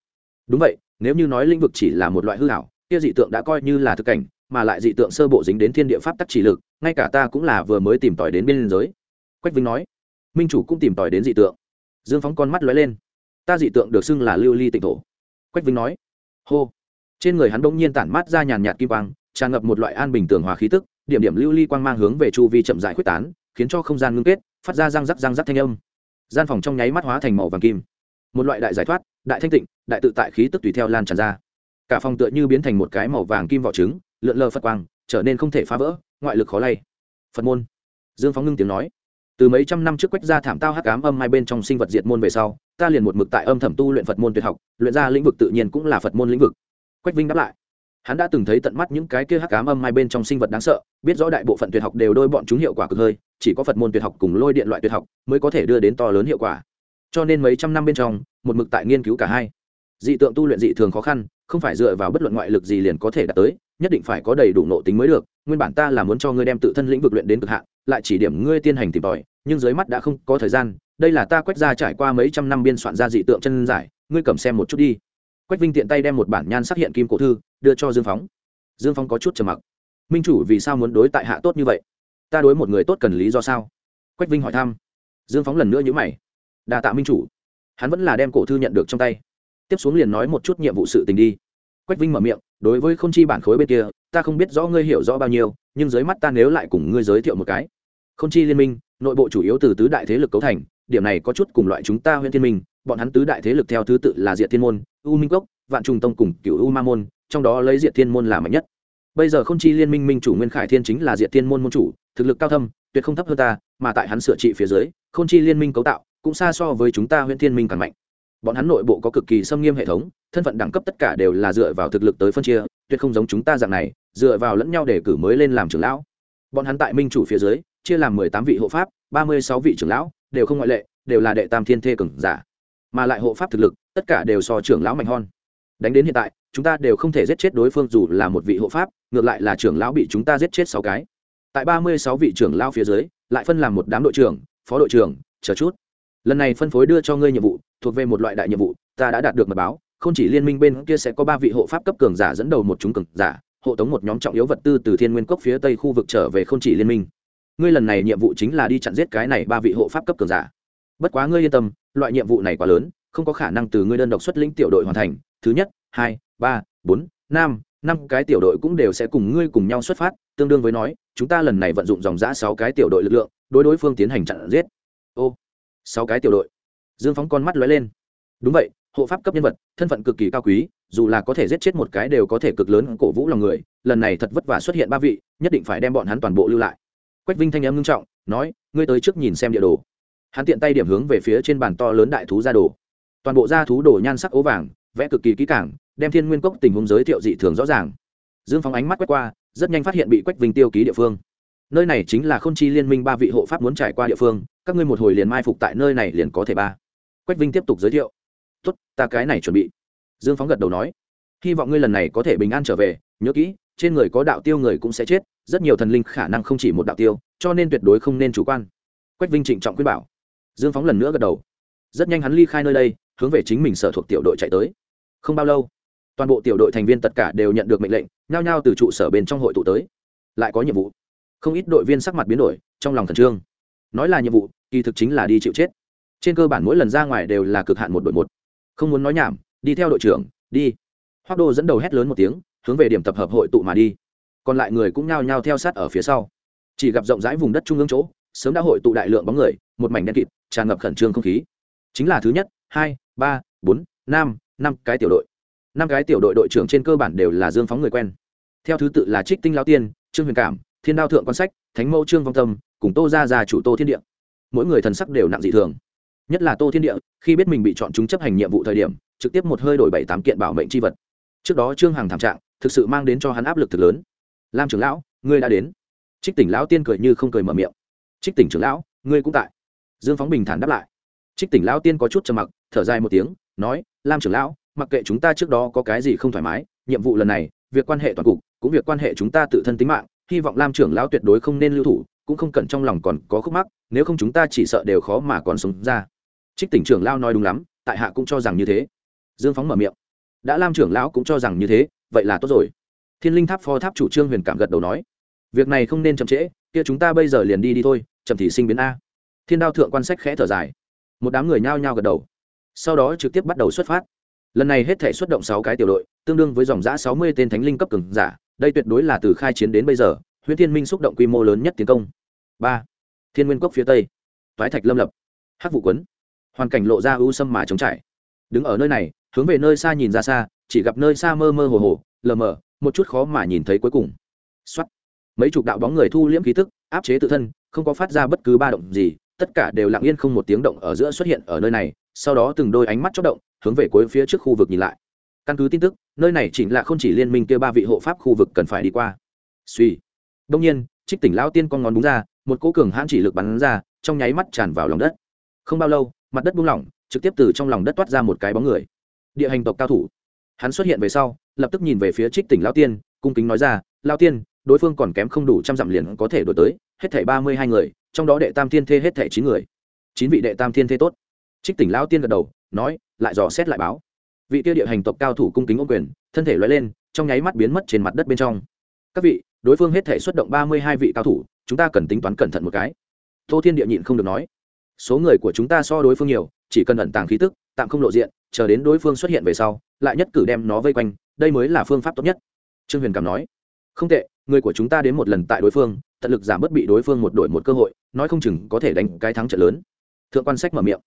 Đúng vậy, nếu như nói lĩnh vực chỉ là một loại hư hảo kia dị tượng đã coi như là thực cảnh mà lại dị tượng sơ bộ dính đến thiên địa pháp tắc chỉ lực, ngay cả ta cũng là vừa mới tìm tòi đến biên giới. Quách vinh nói. Minh chủ cũng tìm tòi đến dị tượng. Dương phóng con mắt lóe lên. Ta dị tượng được xưng là lưu ly tịnh thổ. Quách vinh nói. Hô. Trên người hắn bỗng nhiên tản mát ra nhàn nhạt kim quang, tràn ngập một loại an bình tường hòa khí tức, điểm điểm lưu ly quang mang hướng về chu vi chậm dại quyết tán, khiến cho không gian ngưng kết, phát ra răng rắc răng rắc thanh âm. Gian phòng trong nháy mắt hóa thành màu vàng kim. Một loại đại giải thoát, đại thanh tịnh, đại tự tại khí tức tùy theo lan tràn ra. Cả phòng tựa như biến thành một cái màu vàng kim vỏ trứng lượn lờ phật quang, trở nên không thể phá vỡ, ngoại lực khó lay. Phật môn. Dương phóng ngưng tiếng nói. Từ mấy trăm năm trước quách ra thảm tao hắc ám âm hai bên trong sinh vật diệt môn về sau, ta liền một mực tại âm thẩm tu luyện phật môn tuyệt học, luyện ra lĩnh vực tự nhiên cũng là phật môn lĩnh vực. Quách vinh đáp lại. Hắn đã từng thấy tận mắt những cái kia hắc ám âm hai bên trong sinh vật đáng sợ, biết rõ đại bộ phận tuyệt học đều đôi bọn chúng hiệu quả cực hơi, chỉ có phật môn tuyệt học cùng lôi điện loại tuyệt học mới có thể đưa đến to lớn hiệu quả. Cho nên mấy trăm năm bên trong, một mực tại nghiên cứu cả hai. Dị tượng tu luyện dị thường khó khăn, không phải dựa vào bất luận ngoại lực gì liền có thể đạt tới nhất định phải có đầy đủ nộ tính mới được, nguyên bản ta là muốn cho ngươi đem tự thân lĩnh vực luyện đến cực hạn, lại chỉ điểm ngươi tiên hành tìm tòi, nhưng dưới mắt đã không có thời gian, đây là ta quét ra trải qua mấy trăm năm biên soạn ra dị tượng chân giải, ngươi cầm xem một chút đi. Quách vinh tiện tay đem một bản nhan sắc hiện kim cổ thư, đưa cho dương phóng. Dương phóng có chút trầm mặc. Minh chủ, vì sao muốn đối tại hạ tốt như vậy? Ta đối một người tốt cần lý do sao? Quách vinh hỏi thăm. Dương phóng lần nữa nhữ mày. Đà tạ minh chủ. Hắn vẫn là đem cổ thư nhận được trong tay. Tiếp xuống liền nói một chút nhiệm vụ sự tình đi quách vinh mở miệng, đối với Khôn chi bản khối bên kia, ta không biết rõ ngươi hiểu rõ bao nhiêu, nhưng dưới mắt ta nếu lại cùng ngươi giới thiệu một cái. Khôn chi liên minh, nội bộ chủ yếu từ tứ đại thế lực cấu thành, điểm này có chút cùng loại chúng ta huyện thiên minh, bọn hắn tứ đại thế lực theo thứ tự là diệt thiên môn, u minh cốc, vạn trùng tông cùng cựu u ma môn, trong đó lấy diệt thiên môn là mạnh nhất. Bây giờ Khôn chi liên minh minh chủ nguyên khải thiên chính là diệt thiên môn môn chủ, thực lực cao thâm, tuyệt không thấp hơn ta, mà tại hắn sửa trị phía dưới, Khôn chi liên minh cấu tạo cũng xa so với chúng ta huyện thiên minh càng mạnh bọn hắn nội bộ có cực kỳ xâm nghiêm hệ thống, thân phận đẳng cấp tất cả đều là dựa vào thực lực tới phân chia, tuyệt không giống chúng ta dạng này, dựa vào lẫn nhau để cử mới lên làm trưởng lão. Bọn hắn tại minh chủ phía dưới, chia làm mười tám vị hộ pháp, ba mươi sáu vị trưởng lão, đều không ngoại lệ, đều là đệ tam thiên thê cường giả. Mà lại hộ pháp thực lực, tất cả đều so trưởng lão mạnh hơn. Đánh đến hiện tại, chúng ta đều không thể giết chết đối phương dù là một vị hộ pháp, ngược lại là trưởng lão bị chúng ta giết chết sáu cái. Tại ba mươi sáu vị trưởng lão phía dưới, lại phân làm một đám đội trưởng, phó đội trưởng, chờ chút lần này phân phối đưa cho ngươi nhiệm vụ, thuộc về một loại đại nhiệm vụ, ta đã đạt được mật báo, không chỉ liên minh bên kia sẽ có ba vị hộ pháp cấp cường giả dẫn đầu một chúng cường giả, hộ tống một nhóm trọng yếu vật tư từ thiên nguyên cốc phía tây khu vực trở về không chỉ liên minh. Ngươi lần này nhiệm vụ chính là đi chặn giết cái này ba vị hộ pháp cấp cường giả. Bất quá ngươi yên tâm, loại nhiệm vụ này quá lớn, không có khả năng từ ngươi đơn độc xuất lĩnh tiểu đội hoàn thành. Thứ nhất, hai, ba, bốn, năm năm cái tiểu đội cũng đều sẽ cùng ngươi cùng nhau xuất phát, tương đương với nói, chúng ta lần này vận dụng dòng giã sáu cái tiểu đội lực lượng, đối đối phương tiến hành chặn giết. Ô sáu cái tiểu đội. Dương phóng con mắt lóe lên. Đúng vậy, hộ pháp cấp nhân vật, thân phận cực kỳ cao quý, dù là có thể giết chết một cái đều có thể cực lớn cổ vũ lòng người, lần này thật vất vả xuất hiện ba vị, nhất định phải đem bọn hắn toàn bộ lưu lại. Quách vinh thanh em ngưng trọng, nói, ngươi tới trước nhìn xem địa đồ. Hắn tiện tay điểm hướng về phía trên bàn to lớn đại thú ra đồ. Toàn bộ ra thú đồ nhan sắc ố vàng, vẽ cực kỳ kỹ càng, đem thiên nguyên cốc tình huống giới thiệu dị thường rõ ràng. Dương phóng ánh mắt quét qua, rất nhanh phát hiện bị quách vinh tiêu ký địa phương. Nơi này chính là k h ô n chi liên minh ba vị hộ pháp muốn trải qua địa phương các ngươi một hồi liền mai phục tại nơi này liền có thể ba. Quách vinh tiếp tục giới thiệu. Tốt, ta cái này chuẩn bị. Dương phóng gật đầu nói. Hy vọng ngươi lần này có thể bình an trở về, nhớ kỹ, trên người có đạo tiêu người cũng sẽ chết, rất nhiều thần linh khả năng không chỉ một đạo tiêu, cho nên tuyệt đối không nên chủ quan. Quách vinh trịnh trọng khuyên bảo. Dương phóng lần nữa gật đầu. Rất nhanh hắn ly khai nơi đây, hướng về chính mình sở thuộc tiểu đội chạy tới. Không bao lâu, toàn bộ tiểu đội thành viên tất cả đều nhận được mệnh lệnh, nhao nhao từ trụ sở bên trong hội tụ tới. Lại có nhiệm vụ. Không ít đội viên sắc mặt biến đổi, trong lòng khẩn trương. Nói là nhiệm vụ kỳ thực chính là đi chịu chết. Trên cơ bản mỗi lần ra ngoài đều là cực hạn một đội một. Không muốn nói nhảm, đi theo đội trưởng, đi. Hoác đô dẫn đầu hét lớn một tiếng, hướng về điểm tập hợp hội tụ mà đi. Còn lại người cũng nhao nhao theo sát ở phía sau. Chỉ gặp rộng rãi vùng đất trung ương chỗ, sớm đã hội tụ đại lượng bóng người, một mảnh đen kịt, tràn ngập khẩn trương không khí. Chính là thứ nhất, hai, ba, bốn, năm năm cái tiểu đội. Năm cái tiểu đội đội trưởng trên cơ bản đều là dương phóng người quen. Theo thứ tự là trích tinh lao tiên, trương huyền cảm, thiên đao thượng quan sách, thánh mẫu trương vong tâm, cùng tô ra già chủ tô thiên địa mỗi người thần sắc đều nặng dị thường. Nhất là tô thiên địa, khi biết mình bị chọn chúng chấp hành nhiệm vụ thời điểm, trực tiếp một hơi đổi bảy tám kiện bảo mệnh c h i vật. Trước đó trương hằng thảm trạng, thực sự mang đến cho hắn áp lực thực lớn. Lam trưởng lão, ngươi đã đến. Trích tỉnh lão tiên cười như không cười mở miệng. Trích tỉnh trưởng lão, ngươi cũng tại. Dương phóng bình thản đáp lại. Trích tỉnh lão tiên có chút trầm mặc, thở dài một tiếng, nói, lam trưởng lão, mặc kệ chúng ta trước đó có cái gì không thoải mái, nhiệm vụ lần này, việc quan hệ toàn cục, cũng việc quan hệ chúng ta tự thân tính mạng, hy vọng lam trưởng lão tuyệt đối không nên lưu thủ cũng không cần trong lòng còn có khúc mắc, nếu không chúng ta chỉ sợ đều khó mà còn sống ra. Trích tỉnh trưởng lao nói đúng lắm, tại hạ cũng cho rằng như thế. Dương phóng mở miệng. Đã lam trưởng lão cũng cho rằng như thế, vậy là tốt rồi. Thiên linh tháp phó tháp chủ trương huyền cảm gật đầu nói. Việc này không nên chậm trễ, kia chúng ta bây giờ liền đi đi thôi, chậm thì sinh biến a. Thiên đao thượng quan sách khẽ thở dài. Một đám người nhao nhao gật đầu. Sau đó trực tiếp bắt đầu xuất phát. Lần này hết thể xuất động sáu cái tiểu đội, tương đương với dòng giã sáu mươi tên thánh linh cấp cường giả, đây tuyệt đối là từ khai chiến đến bây giờ huyễn thiên minh xúc động quy mô lớn nhất tiến công. Ba. Thiên nguyên cốc phía tây. Thoái thạch lâm lập. Hắc vụ quấn. Hoàn cảnh lộ ra ưu sâm mà chống trải. Đứng ở nơi này, hướng về nơi xa nhìn ra xa, chỉ gặp nơi xa mơ mơ hồ hồ, lờ mờ, một chút khó mà nhìn thấy cuối cùng. Xuất mấy chục đạo bóng người thu liễm khí tức, áp chế tự thân, không có phát ra bất cứ ba động gì, tất cả đều lặng yên không một tiếng động ở giữa xuất hiện ở nơi này, sau đó từng đôi ánh mắt chớp động, hướng về cuối phía trước khu vực nhìn lại. Căn cứ tin tức, nơi này chỉnh là không chỉ liên minh kia ba vị hộ pháp khu vực cần phải đi qua. Suy đông nhiên, trích tỉnh lão tiên con ngón đúng ra, một cỗ cường hãn chỉ lực bắn ra, trong nháy mắt tràn vào lòng đất. Không bao lâu, mặt đất buông lỏng, trực tiếp từ trong lòng đất toát ra một cái bóng người. Địa hành tộc cao thủ. Hắn xuất hiện về sau, lập tức nhìn về phía trích tỉnh lão tiên, cung kính nói ra, lão tiên, đối phương còn kém không đủ trăm dặm liền có thể đổi tới, hết thảy ba mươi hai người, trong đó đệ tam thiên thê hết thảy chín người. Chín vị đệ tam thiên thê tốt. Trích tỉnh lão tiên gật đầu, nói, lại dò xét lại báo. Vị tiêu địa hành tộc cao thủ cung kính ô quyền, thân thể loay lên, trong nháy mắt biến mất trên mặt đất bên trong. Các vị đối phương hết thể xuất động ba mươi hai vị cao thủ chúng ta cần tính toán cẩn thận một cái. Tô thiên địa nhịn không được nói. Số người của chúng ta so đối phương nhiều chỉ cần ẩn tàng khí tức tạm không lộ diện chờ đến đối phương xuất hiện về sau lại nhất cử đem nó vây quanh đây mới là phương pháp tốt nhất. Trương huyền cảm nói. Không tệ người của chúng ta đến một lần tại đối phương tận lực giảm bớt bị đối phương một đổi một cơ hội nói không chừng có thể đánh cái thắng trận lớn. Thượng quan sách mở miệng.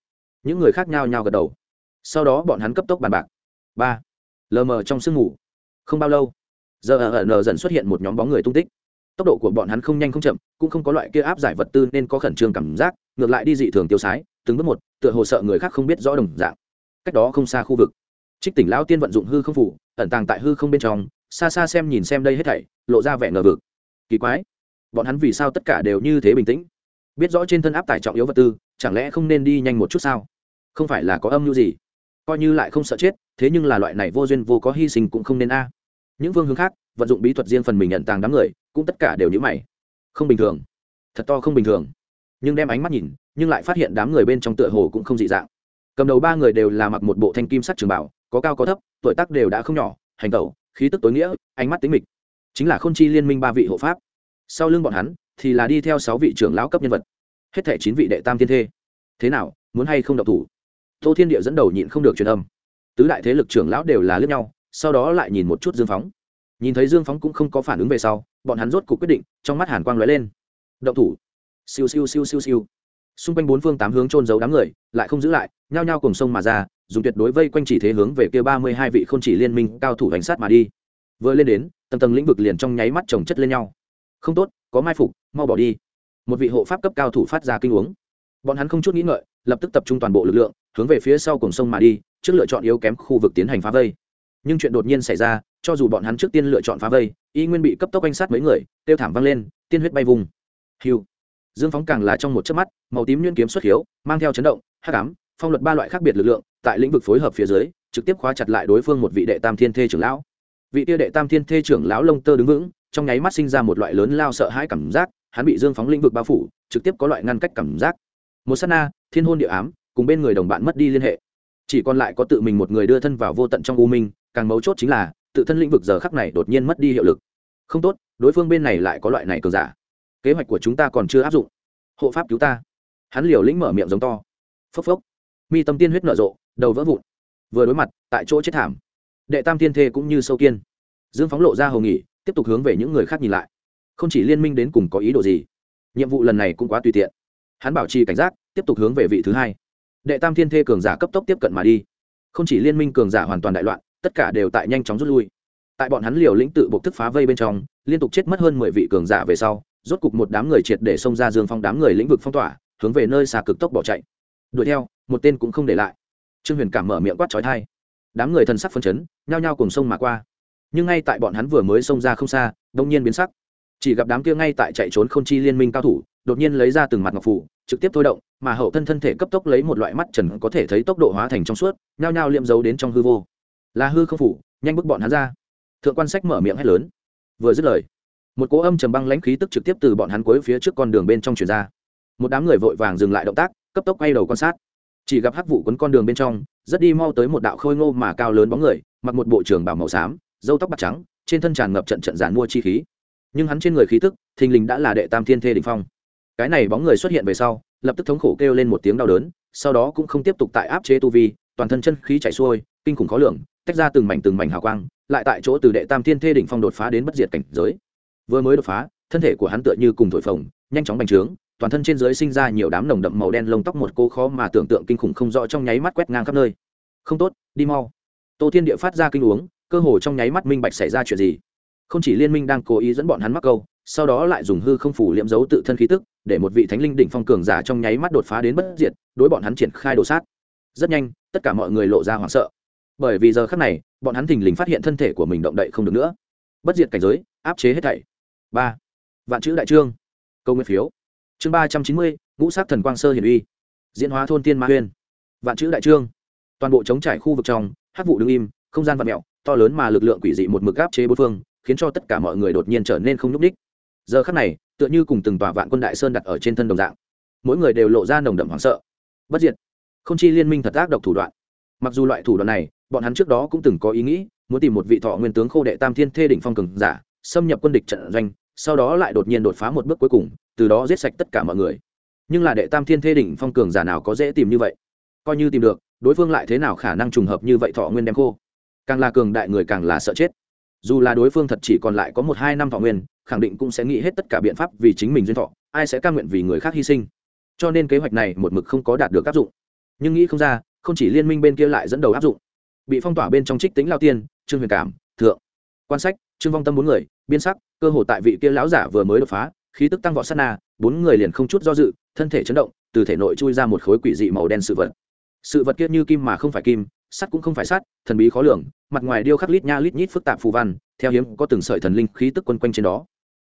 Những người khác nhao nhao gật đầu. Sau đó bọn hắn cấp tốc bàn bạc. Ba. Lờ mờ trong sương ngủ, không bao lâu giờ ở nờ dần xuất hiện một nhóm bóng người tung tích. Tốc độ của bọn hắn không nhanh không chậm, cũng không có loại kia áp giải vật tư nên có khẩn trương cảm giác, ngược lại đi dị thường tiêu sái, từng bước một, tựa hồ sợ người khác không biết rõ đồng dạng. Cách đó không xa khu vực. Trích tỉnh lão tiên vận dụng hư không phủ, ẩn tàng tại hư không bên trong, xa xa xem nhìn xem đây hết thảy, lộ ra vẻ ngờ vực. Kỳ quái, bọn hắn vì sao tất cả đều như thế bình tĩnh? Biết rõ trên thân áp tải trọng yếu vật tư, chẳng lẽ không nên đi nhanh một chút sao? Không phải là có âm mưu gì? Coi như lại không sợ chết, thế nhưng là loại này vô duyên vô có hy sinh cũng không nên a những phương hướng khác, vận dụng bí thuật riêng phần mình nhận tàng đám người, cũng tất cả đều nhữ mày. Không bình thường. Thật to không bình thường. Nhưng đem ánh mắt nhìn, nhưng lại phát hiện đám người bên trong tựa hồ cũng không dị dạng. Cầm đầu ba người đều là mặc một bộ thanh kim sắc trường bảo, có cao có thấp, tuổi tác đều đã không nhỏ, hành tẩu, khí tức tối nghĩa, ánh mắt tính mịch. Chính là k h ô n chi liên minh ba vị hộ pháp. Sau lưng bọn hắn, thì là đi theo sáu vị trưởng lão cấp nhân vật. Hết thẻ chín vị đệ tam thiên thê. Thế nào, muốn hay không độc thủ? Tô thiên địa dẫn đầu nhịn không được truyền âm. Tứ đại thế lực trưởng lão đều là lướt nhau sau đó lại nhìn một chút dương phóng. Nhìn thấy dương phóng cũng không có phản ứng về sau, bọn hắn rốt cuộc quyết định, trong mắt hàn quang lóe lên. Động thủ. Siêu siêu siêu siêu siêu. Xung quanh bốn phương tám hướng trôn giấu đám người, lại không giữ lại, nhao nhao cùng sông mà ra, dùng tuyệt đối vây quanh chỉ thế hướng về kia ba mươi hai vị không chỉ liên minh cao thủ hành sát mà đi. Vừa lên đến, tầng tầng lĩnh vực liền trong nháy mắt trồng chất lên nhau. Không tốt, có mai phục, mau bỏ đi. Một vị hộ pháp cấp cao thủ phát ra kinh uống. Bọn hắn không chút nghĩ ngợi, lập tức tập trung toàn bộ lực lượng, hướng về phía sau cùng sông mà đi, trước lựa chọn yếu kém khu vực tiến hành phá vây nhưng chuyện đột nhiên xảy ra, cho dù bọn hắn trước tiên lựa chọn phá vây, y nguyên bị cấp tốc quanh sát mấy người tiêu thảm văng lên, tiên huyết bay vùng hiu. Dương phóng càng là trong một chớp mắt, màu tím nhuyễn kiếm xuất hiếu, mang theo chấn động, hắc ám, phong luật ba loại khác biệt lực lượng, tại lĩnh vực phối hợp phía dưới, trực tiếp khóa chặt lại đối phương một vị đệ tam thiên thê trưởng lão. Vị tiêu đệ tam thiên thê trưởng lão lông tơ đứng vững, trong nháy mắt sinh ra một loại lớn lao sợ hãi cảm giác, hắn bị dương phóng lĩnh vực bao phủ, trực tiếp có loại ngăn cách cảm giác. Một s á t na, thiên hôn địa ám, cùng bên người đồng bạn mất đi liên hệ. Chỉ còn lại có tự mình một người đưa thân vào vô tận trong u minh càng mấu chốt chính là, tự thân lĩnh vực giờ khắc này đột nhiên mất đi hiệu lực. Không tốt, đối phương bên này lại có loại này cường giả. Kế hoạch của chúng ta còn chưa áp dụng. Hộ pháp cứu ta. Hắn liều lĩnh mở miệng giống to. Phốc phốc. Mi tâm tiên huyết nở rộ, đầu vỡ vụn. Vừa đối mặt, tại chỗ chết thảm. Đệ tam tiên thê cũng như sâu kiên. Dương phóng lộ ra hầu nghỉ, tiếp tục hướng về những người khác nhìn lại. Không chỉ liên minh đến cùng có ý đồ gì, nhiệm vụ lần này cũng quá tùy tiện. Hắn bảo trì cảnh giác, tiếp tục hướng về vị thứ hai. Đệ tam thiên thê cường giả cấp tốc tiếp cận mà đi. Không chỉ liên minh cường giả hoàn toàn đại loạn tất cả đều tại nhanh chóng rút lui. Tại bọn hắn liều lĩnh tự buộc thức phá vây bên trong, liên tục chết mất hơn mười vị cường giả về sau, rốt cục một đám người triệt để xông ra dương phong đám người lĩnh vực phong tỏa, hướng về nơi xa cực tốc bỏ chạy. Đuổi theo, một tên cũng không để lại. Trương huyền cảm mở miệng quát trói thai đám người thần sắc phân chấn, nhao nhao cùng sông mà qua. Nhưng ngay tại bọn hắn vừa mới xông ra không xa đông nhiên biến sắc. Chỉ gặp đám kia ngay tại chạy trốn không chi liên minh cao thủ, đột nhiên lấy ra từng mặt ngọc phủ, trực tiếp thôi động, mà hậu thân thân thể cấp tốc lấy một loại mắt trần có thể thấy tốc độ hóa thành trong suốt, nhao nhao liệm dấu đến trong hư vô là hư không phủ, nhanh bức bọn hắn ra. Thượng quan sách mở miệng hét lớn. Vừa dứt lời, một cỗ âm trầm băng lãnh khí tức trực tiếp từ bọn hắn cuối phía trước con đường bên trong chuyển ra. Một đám người vội vàng dừng lại động tác, cấp tốc quay đầu quan sát. Chỉ gặp hắc vụ quấn con đường bên trong, rất đi mau tới một đạo khôi ngô mà cao lớn bóng người, mặc một bộ trường bảo màu xám dâu tóc bạc trắng, trên thân tràn ngập trận trận giản mua chi khí. Nhưng hắn trên người khí tức, thình lình đã là đệ tam thiên thê đình phong. Cái này bóng người xuất hiện về sau, lập tức thống khổ kêu lên một tiếng đau đớn, sau đó cũng không tiếp tục tại áp chế tu vi, toàn thân chân khí chảy xuôi, kinh khủng khó lường tách ra từng mảnh từng mảnh hào quang, lại tại chỗ từ đệ tam thiên thê đỉnh phong đột phá đến bất diệt cảnh giới. Vừa mới đột phá, thân thể của hắn tựa như cùng thổi phồng, nhanh chóng bành trướng, toàn thân trên dưới sinh ra nhiều đám nồng đậm màu đen lông tóc một cô khó mà tưởng tượng kinh khủng không rõ trong nháy mắt quét ngang khắp nơi. Không tốt, đi mau. Tô thiên địa phát ra kinh uống, cơ hồ trong nháy mắt minh bạch xảy ra chuyện gì. Không chỉ liên minh đang cố ý dẫn bọn hắn mắc câu, sau đó lại dùng hư không phủ liệm dấu tự thân khí tức, để một vị thánh linh đỉnh phong cường giả trong nháy mắt đột phá đến bất diệt, đối bọn hắn triển khai đồ sát. Rất nhanh, tất cả mọi người lộ ra hoảng sợ bởi vì giờ khắc này, bọn hắn thình lình phát hiện thân thể của mình động đậy không được nữa. Bất diệt cảnh giới, áp chế hết thảy. Ba. Vạn chữ đại trương. Câu nguyên phiếu. Chương ba trăm chín mươi, ngũ sắc thần quang sơ hiển uy. Diễn hóa thôn tiên ma huyên. Vạn chữ đại trương. Toàn bộ chống trải khu vực trong, hát vụ đứng im, không gian vạn mẹo to lớn mà lực lượng quỷ dị một mực áp chế bốn phương, khiến cho tất cả mọi người đột nhiên trở nên không nhúc ních giờ khắc này, tựa như cùng từng tòa vạn quân đại sơn đặt ở trên thân đồng dạng. Mỗi người đều lộ ra nồng đậm hoảng sợ. Bất diệt. Không chi liên minh thật ác độc thủ đoạn mặc dù loại thủ đoạn này, bọn hắn trước đó cũng từng có ý nghĩ, muốn tìm một vị thọ nguyên tướng khô đệ tam thiên thê đỉnh phong cường giả, xâm nhập quân địch trận doanh, sau đó lại đột nhiên đột phá một bước cuối cùng, từ đó giết sạch tất cả mọi người. Nhưng là đệ tam thiên thê đỉnh phong cường giả nào có dễ tìm như vậy? Coi như tìm được, đối phương lại thế nào khả năng trùng hợp như vậy thọ nguyên đem khô? Càng là cường đại người càng là sợ chết. Dù là đối phương thật chỉ còn lại có một hai năm thọ nguyên, khẳng định cũng sẽ nghĩ hết tất cả biện pháp vì chính mình duyên thọ, ai sẽ cam nguyện vì người khác hy sinh. Cho nên kế hoạch này một mực không có đạt được áp dụng. Nhưng nghĩ không ra không chỉ liên minh bên kia lại dẫn đầu áp dụng. Bị phong tỏa bên trong trích tính lao tiên, trương huyền cảm, thượng, quan sách, trương vong tâm bốn người, biên sắc, cơ hồ tại vị kia lão giả vừa mới đột phá, khí tức tăng vọt sát na, bốn người liền không chút do dự, thân thể chấn động, từ thể nội chui ra một khối quỷ dị màu đen sự vật. Sự vật kia như kim mà không phải kim, sắt cũng không phải sắt, thần bí khó lường, mặt ngoài điêu khắc lít nha lít nhít phức tạp phù văn, theo hiếm có từng sợi thần linh khí tức quân quanh trên đó.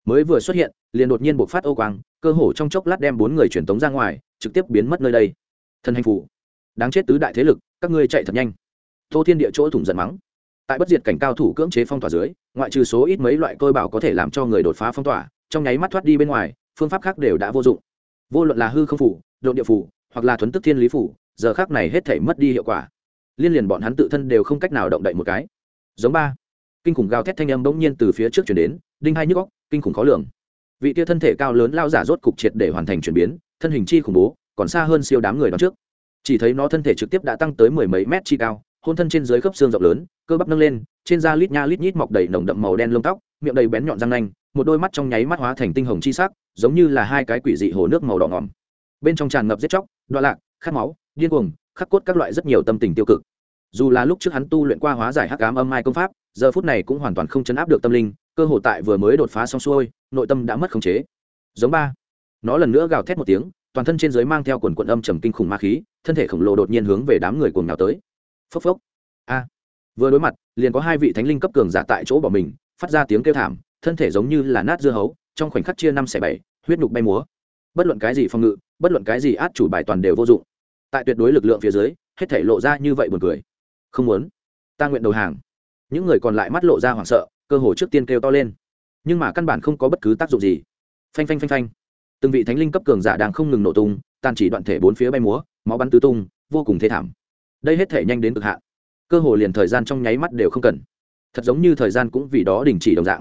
Mới vừa xuất hiện, liền đột nhiên bộc phát ô quang, cơ hồ trong chốc lát đem bốn người truyền tống ra ngoài, trực tiếp biến mất nơi đây. Thần hành phủ đáng chết tứ đại thế lực, các ngươi chạy thật nhanh. Tô thiên địa chỗ thủng giận mắng. Tại bất diệt cảnh cao thủ cưỡng chế phong tỏa dưới, ngoại trừ số ít mấy loại côi bảo có thể làm cho người đột phá phong tỏa, trong nháy mắt thoát đi bên ngoài, phương pháp khác đều đã vô dụng. Vô luận là hư không phủ độ địa phủ, hoặc là thuấn tức thiên lý phủ, giờ khác này hết thể mất đi hiệu quả. Liên liền bọn hắn tự thân đều không cách nào động đậy một cái. Giống ba. Kinh khủng gào thét thanh âm bỗng nhiên từ phía trước chuyển đến, đinh hai nhức góc kinh khủng khó lường. Vị tia thân thể cao lớn lao giả rốt cục triệt để hoàn thành chuyển biến, thân hình chi khủng bố, còn xa hơn siêu đám người đó trước chỉ thấy nó thân thể trực tiếp đã tăng tới mười mấy mét chi cao, hôn thân trên dưới khớp xương rộng lớn, cơ bắp nâng lên, trên da lít nha lít nhít mọc đầy nồng đậm màu đen lông tóc, miệng đầy bén nhọn răng nanh, một đôi mắt trong nháy mắt hóa thành tinh hồng chi sắc, giống như là hai cái quỷ dị hồ nước màu đỏ ngòm. bên trong tràn ngập giết chóc đoạn lạc, khát máu, điên cuồng, khắc cốt các loại rất nhiều tâm tình tiêu cực. Dù là lúc trước hắn tu luyện qua hóa giải hắc ám âm mai công pháp, giờ phút này cũng hoàn toàn không chấn áp được tâm linh, cơ hồ tại vừa mới đột phá xong xuôi, nội tâm đã mất khống chế. Giống ba. Nó lần nữa gào thét một tiếng toàn thân trên dưới mang theo quần quận âm trầm kinh khủng ma khí, thân thể khổng lồ đột nhiên hướng về đám người cuồng nào tới. Phốc phốc. A. Vừa đối mặt, liền có hai vị thánh linh cấp cường giả tại chỗ bỏ mình, phát ra tiếng kêu thảm, thân thể giống như là nát dưa hấu, trong khoảnh khắc chia năm xẻ bảy, huyết nhục bay múa. Bất luận cái gì phòng ngự, bất luận cái gì át chủ bài toàn đều vô dụng. Tại tuyệt đối lực lượng phía dưới, hết thể lộ ra như vậy buồn cười. Không muốn. Ta nguyện đầu hàng. Những người còn lại mắt lộ ra hoảng sợ, cơ hồ trước tiên kêu to lên. Nhưng mà căn bản không có bất cứ tác dụng gì. Phanh phanh phanh phanh từng vị thánh linh cấp cường giả đang không ngừng nổ tung, tàn chỉ đoạn thể bốn phía bay múa, máu bắn tứ tung, vô cùng thê thảm. Đây hết thể nhanh đến cực hạn. Cơ hồ liền thời gian trong nháy mắt đều không cần. Thật giống như thời gian cũng vì đó đình chỉ đồng dạng.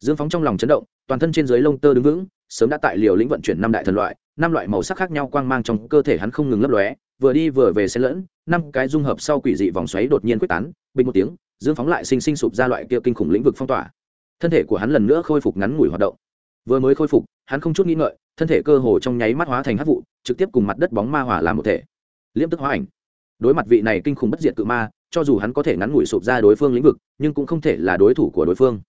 Dương phóng trong lòng chấn động, toàn thân trên dưới lông tơ đứng vững, sớm đã tại liều lĩnh vận chuyển năm đại thần loại, năm loại màu sắc khác nhau quang mang trong cơ thể hắn không ngừng lấp lóe, vừa đi vừa về xen lẫn, năm cái dung hợp sau quỷ dị vòng xoáy đột nhiên quyết tán, bình một tiếng, dương phóng lại sinh sinh sụp ra loại kia kinh khủng lĩnh vực phong tỏa. Thân thể của hắn lần nữa khôi phục ngắn ngủi hoạt động vừa mới khôi phục, hắn không chút nghĩ ngợi, thân thể cơ hồ trong nháy mắt hóa thành hát vụ, trực tiếp cùng mặt đất bóng ma hỏa làm một thể. Liêm tức hóa ảnh. Đối mặt vị này kinh khủng bất diệt cự ma, cho dù hắn có thể ngắn ngủi sụp ra đối phương lĩnh vực, nhưng cũng không thể là đối thủ của đối phương.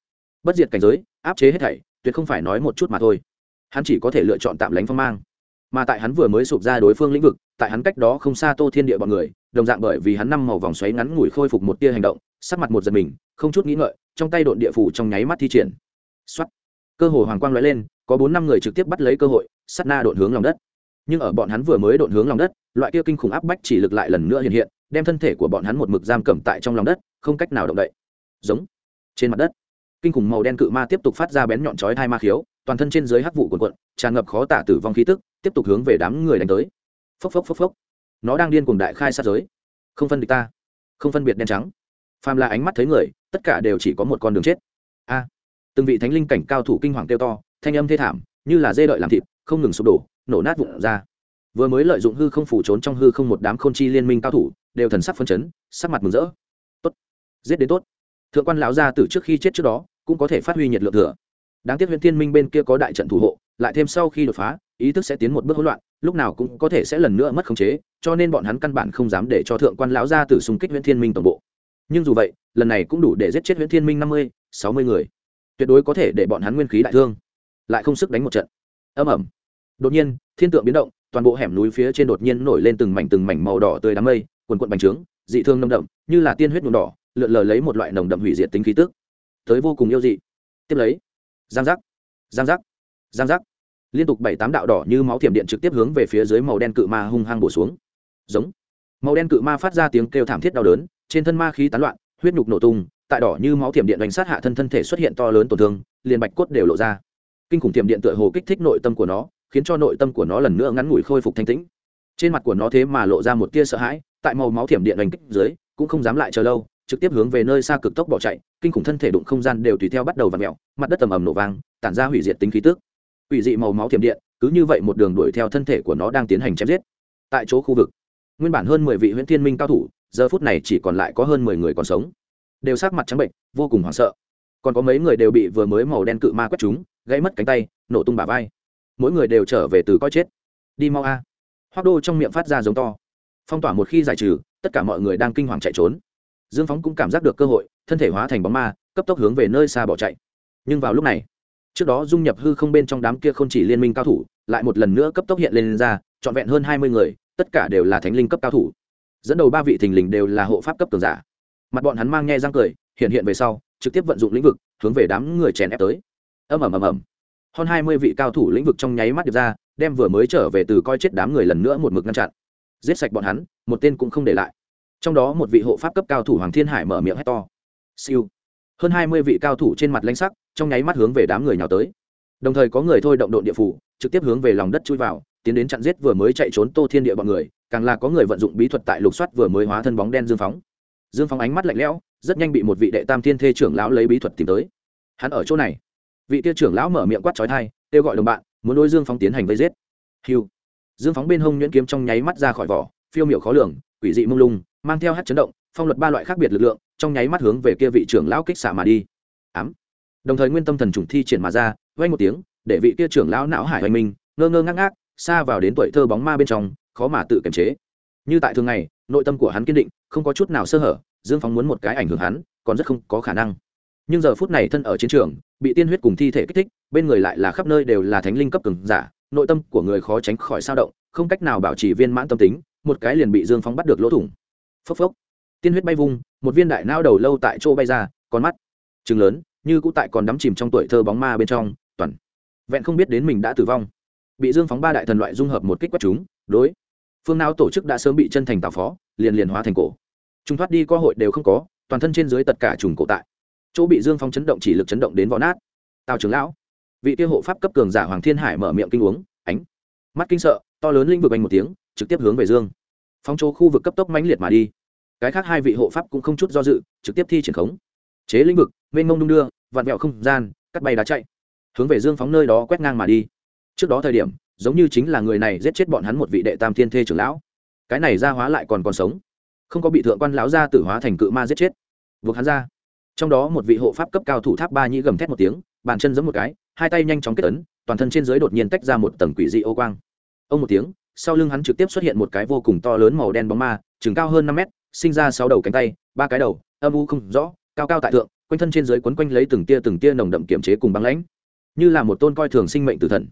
Bất diệt cảnh giới, áp chế hết thảy, tuyệt không phải nói một chút mà thôi. Hắn chỉ có thể lựa chọn tạm lánh phong mang. Mà tại hắn vừa mới sụp ra đối phương lĩnh vực, tại hắn cách đó không xa tô thiên địa bọn người, đồng dạng bởi vì hắn năm màu vòng xoáy ngắn ngủi khôi phục một tia hành động, sắc mặt một giật mình, không chút nghĩ ngợi, trong tay độn địa phủ trong nháy mắt thi triển. Xuất cơ hội hoàng quang lóe lên, có bốn năm người trực tiếp bắt lấy cơ hội, sát na độn hướng lòng đất. Nhưng ở bọn hắn vừa mới độn hướng lòng đất, loại kia kinh khủng áp bách chỉ lực lại lần nữa hiện hiện, đem thân thể của bọn hắn một mực giam cầm tại trong lòng đất, không cách nào động đậy. Giống, trên mặt đất, kinh khủng màu đen cự ma tiếp tục phát ra bén nhọn chói tai ma khiếu, toàn thân trên dưới hắc vụ cuộn cuộn, tràn ngập khó tả tử vong khí tức, tiếp tục hướng về đám người đánh tới. Phốc phốc phốc phốc. Nó đang điên cuồng đại khai sát giới. Không phân địch ta. Không phân biệt đen trắng. Phàm là ánh mắt thấy người, tất cả đều chỉ có một con đường chết. A từng vị thánh linh cảnh cao thủ kinh hoàng kêu to, thanh âm thê thảm, như là dê đợi làm thịt, không ngừng sụp đổ, nổ nát vụn ra. Vừa mới lợi dụng hư không phủ trốn trong hư không một đám khôn chi liên minh cao thủ, đều thần sắc phân chấn, sắc mặt mừng rỡ. Tốt. Giết đến tốt. Thượng quan lão gia từ trước khi chết trước đó, cũng có thể phát huy nhiệt lượng thừa. Đáng tiếc huyện thiên minh bên kia có đại trận thủ hộ, lại thêm sau khi đột phá, ý thức sẽ tiến một bước hỗn loạn, lúc nào cũng có thể sẽ lần nữa mất khống chế, cho nên bọn hắn căn bản không dám để cho thượng quan lão gia tử xung kích huyện thiên minh toàn bộ. Nhưng dù vậy, lần này cũng đủ để giết chết huyện thiên minh năm mươi, sáu mươi người tuyệt đối có thể để bọn hắn nguyên khí đại thương, lại không sức đánh một trận. Âm ẩm đột nhiên, thiên tượng biến động, toàn bộ hẻm núi phía trên đột nhiên nổi lên từng mảnh từng mảnh màu đỏ tươi đám mây, quần quận bành trướng, dị thương nồng đậm, như là tiên huyết nhuộm đỏ, lượn lờ lấy một loại nồng đậm hủy diệt tính khí tức. Tới vô cùng yêu dị. Tiếp lấy, giang giác giang giác giang giác. Liên tục bảy tám đạo đỏ như máu thiểm điện trực tiếp hướng về phía dưới màu đen cự ma hung hăng bổ xuống. Giống. Màu đen cự ma phát ra tiếng kêu thảm thiết đau đớn, trên thân ma khí tán loạn, huyết nhục nổ tung tại đỏ như máu thiểm điện đánh sát hạ thân thân thể xuất hiện to lớn tổn thương, liền bạch cốt đều lộ ra. Kinh khủng thiểm điện tựa hồ kích thích nội tâm của nó, khiến cho nội tâm của nó lần nữa ngắn ngủi khôi phục thanh tĩnh. Trên mặt của nó thế mà lộ ra một tia sợ hãi, tại màu máu thiểm điện đánh kích dưới, cũng không dám lại chờ lâu, trực tiếp hướng về nơi xa cực tốc bỏ chạy, kinh khủng thân thể đụng không gian đều tùy theo bắt đầu v ặ mẹo mặt đất tầm ầm nổ vang, tản ra hủy diệt tính khí tức. Hủy dị màu máu thiểm điện, cứ như vậy một đường đuổi theo thân thể của nó đang tiến hành chém giết. Tại chỗ khu vực, nguyên bản hơn mười vị huyễn thiên minh cao thủ, giờ phút này chỉ còn lại có hơn mười người còn sống đều sát mặt trắng bệnh vô cùng hoảng sợ. Còn có mấy người đều bị vừa mới màu đen cự ma quét chúng gãy mất cánh tay nổ tung bả vai. Mỗi người đều trở về từ coi chết. Đi mau a. À. hoác đô trong miệng phát ra giống to. Phong tỏa một khi giải trừ tất cả mọi người đang kinh hoàng chạy trốn. Dương phóng cũng cảm giác được cơ hội thân thể hóa thành bóng ma cấp tốc hướng về nơi xa bỏ chạy. Nhưng vào lúc này trước đó dung nhập hư không bên trong đám kia không chỉ liên minh cao thủ lại một lần nữa cấp tốc hiện lên, lên ra trọn vẹn hơn hai mươi người tất cả đều là thánh linh cấp cao thủ. Dẫn đầu ba vị thình lình đều là hộ pháp cấp tường giả mặt bọn hắn mang nghe răng cười, hiện hiện về sau, trực tiếp vận dụng lĩnh vực, hướng về đám người chèn ép tới. Ầm ầm ầm ầm. Hơn hai mươi vị cao thủ lĩnh vực trong nháy mắt được ra, đem vừa mới trở về từ coi chết đám người lần nữa một mực ngăn chặn. Giết sạch bọn hắn, một tên cũng không để lại. Trong đó một vị hộ pháp cấp cao thủ hoàng thiên hải mở miệng hét to. Siêu. Hơn hai mươi vị cao thủ trên mặt lãnh sắc, trong nháy mắt hướng về đám người nhào tới. Đồng thời có người thôi động độn địa phủ, trực tiếp hướng về lòng đất chui vào, tiến đến chặn giết vừa mới chạy trốn tô thiên địa bọn người, càng là có người vận dụng bí thuật tại lục soát vừa mới hóa thân bóng đen dương phóng dương phóng ánh mắt lạnh lẽo, rất nhanh bị một vị đệ tam thiên thê trưởng lão lấy bí thuật tìm tới. Hắn ở chỗ này. Vị tia trưởng lão mở miệng quát trói thai kêu gọi đồng bạn, muốn đối dương phóng tiến hành vây giết. Hiu dương phóng bên hông nhuyễn kiếm trong nháy mắt ra khỏi vỏ, phiêu miệu khó lường, quỷ dị mông lung, mang theo hát chấn động, phong luật ba loại khác biệt lực lượng, trong nháy mắt hướng về kia vị trưởng lão kích xả mà đi. Ám. Đồng thời nguyên tâm thần trùng thi triển mà ra vay một tiếng, để vị kia trưởng lão não hải hoành minh, ngơ ngơ ngác ngác, xa vào đến tuổi thơ bóng ma bên trong, khó mà tự kiềm chế. Như tại thường ngày nội tâm của hắn kiên định, không có chút nào sơ hở, dương phóng muốn một cái ảnh hưởng hắn, còn rất không có khả năng. Nhưng giờ phút này thân ở chiến trường, bị tiên huyết cùng thi thể kích thích, bên người lại là khắp nơi đều là thánh linh cấp cường giả, nội tâm của người khó tránh khỏi sao động, không cách nào bảo trì viên mãn tâm tính, một cái liền bị dương phóng bắt được lỗ thủng. Phốc phốc. Tiên huyết bay vung, một viên đại nao đầu lâu tại chỗ bay ra, con mắt chừng lớn, như cũ tại còn đắm chìm trong tuổi thơ bóng ma bên trong, toàn vẹn không biết đến mình đã tử vong. Bị dương phóng ba đại thần loại dung hợp một kích quét chúng, đối phương nào tổ chức đã sớm bị chân thành tào phó, liền liền hóa thành cổ. Chúng thoát đi cơ hội đều không có, toàn thân trên dưới tất cả trùng cổ tại. Chỗ bị dương phóng chấn động chỉ lực chấn động đến võ nát. Tào trưởng lão, vị tiêu hộ pháp cấp cường giả hoàng thiên hải mở miệng kinh uống, ánh mắt kinh sợ, to lớn linh vực anh một tiếng, trực tiếp hướng về dương phong chỗ khu vực cấp tốc mãnh liệt mà đi. Cái khác hai vị hộ pháp cũng không chút do dự, trực tiếp thi triển khống. Chế lĩnh vực, mênh mông đung đưa vặn vẹo không gian, cắt bay đá chạy. Hướng về dương phóng nơi đó quét ngang mà đi. Trước đó thời điểm giống như chính là người này giết chết bọn hắn một vị đệ tam thiên thê trưởng lão. Cái này ra hóa lại còn còn sống. Không có bị thượng quan lão gia tử hóa thành cự ma giết chết. Vượt hắn ra. Trong đó một vị hộ pháp cấp cao thủ tháp ba nhĩ gầm thét một tiếng, bàn chân giẫm một cái, hai tay nhanh chóng kết ấn, toàn thân trên dưới đột nhiên tách ra một tầng quỷ dị ô quang. Ông một tiếng, sau lưng hắn trực tiếp xuất hiện một cái vô cùng to lớn màu đen bóng ma chừng cao hơn năm mét, sinh ra sáu đầu cánh tay, ba cái đầu, âm u không rõ, cao cao tại thượng, quanh thân trên dưới quấn quanh lấy từng tia từng tia nồng đậm kiểm chế cùng băng lãnh. Như là một tôn coi thường sinh mệnh tử thần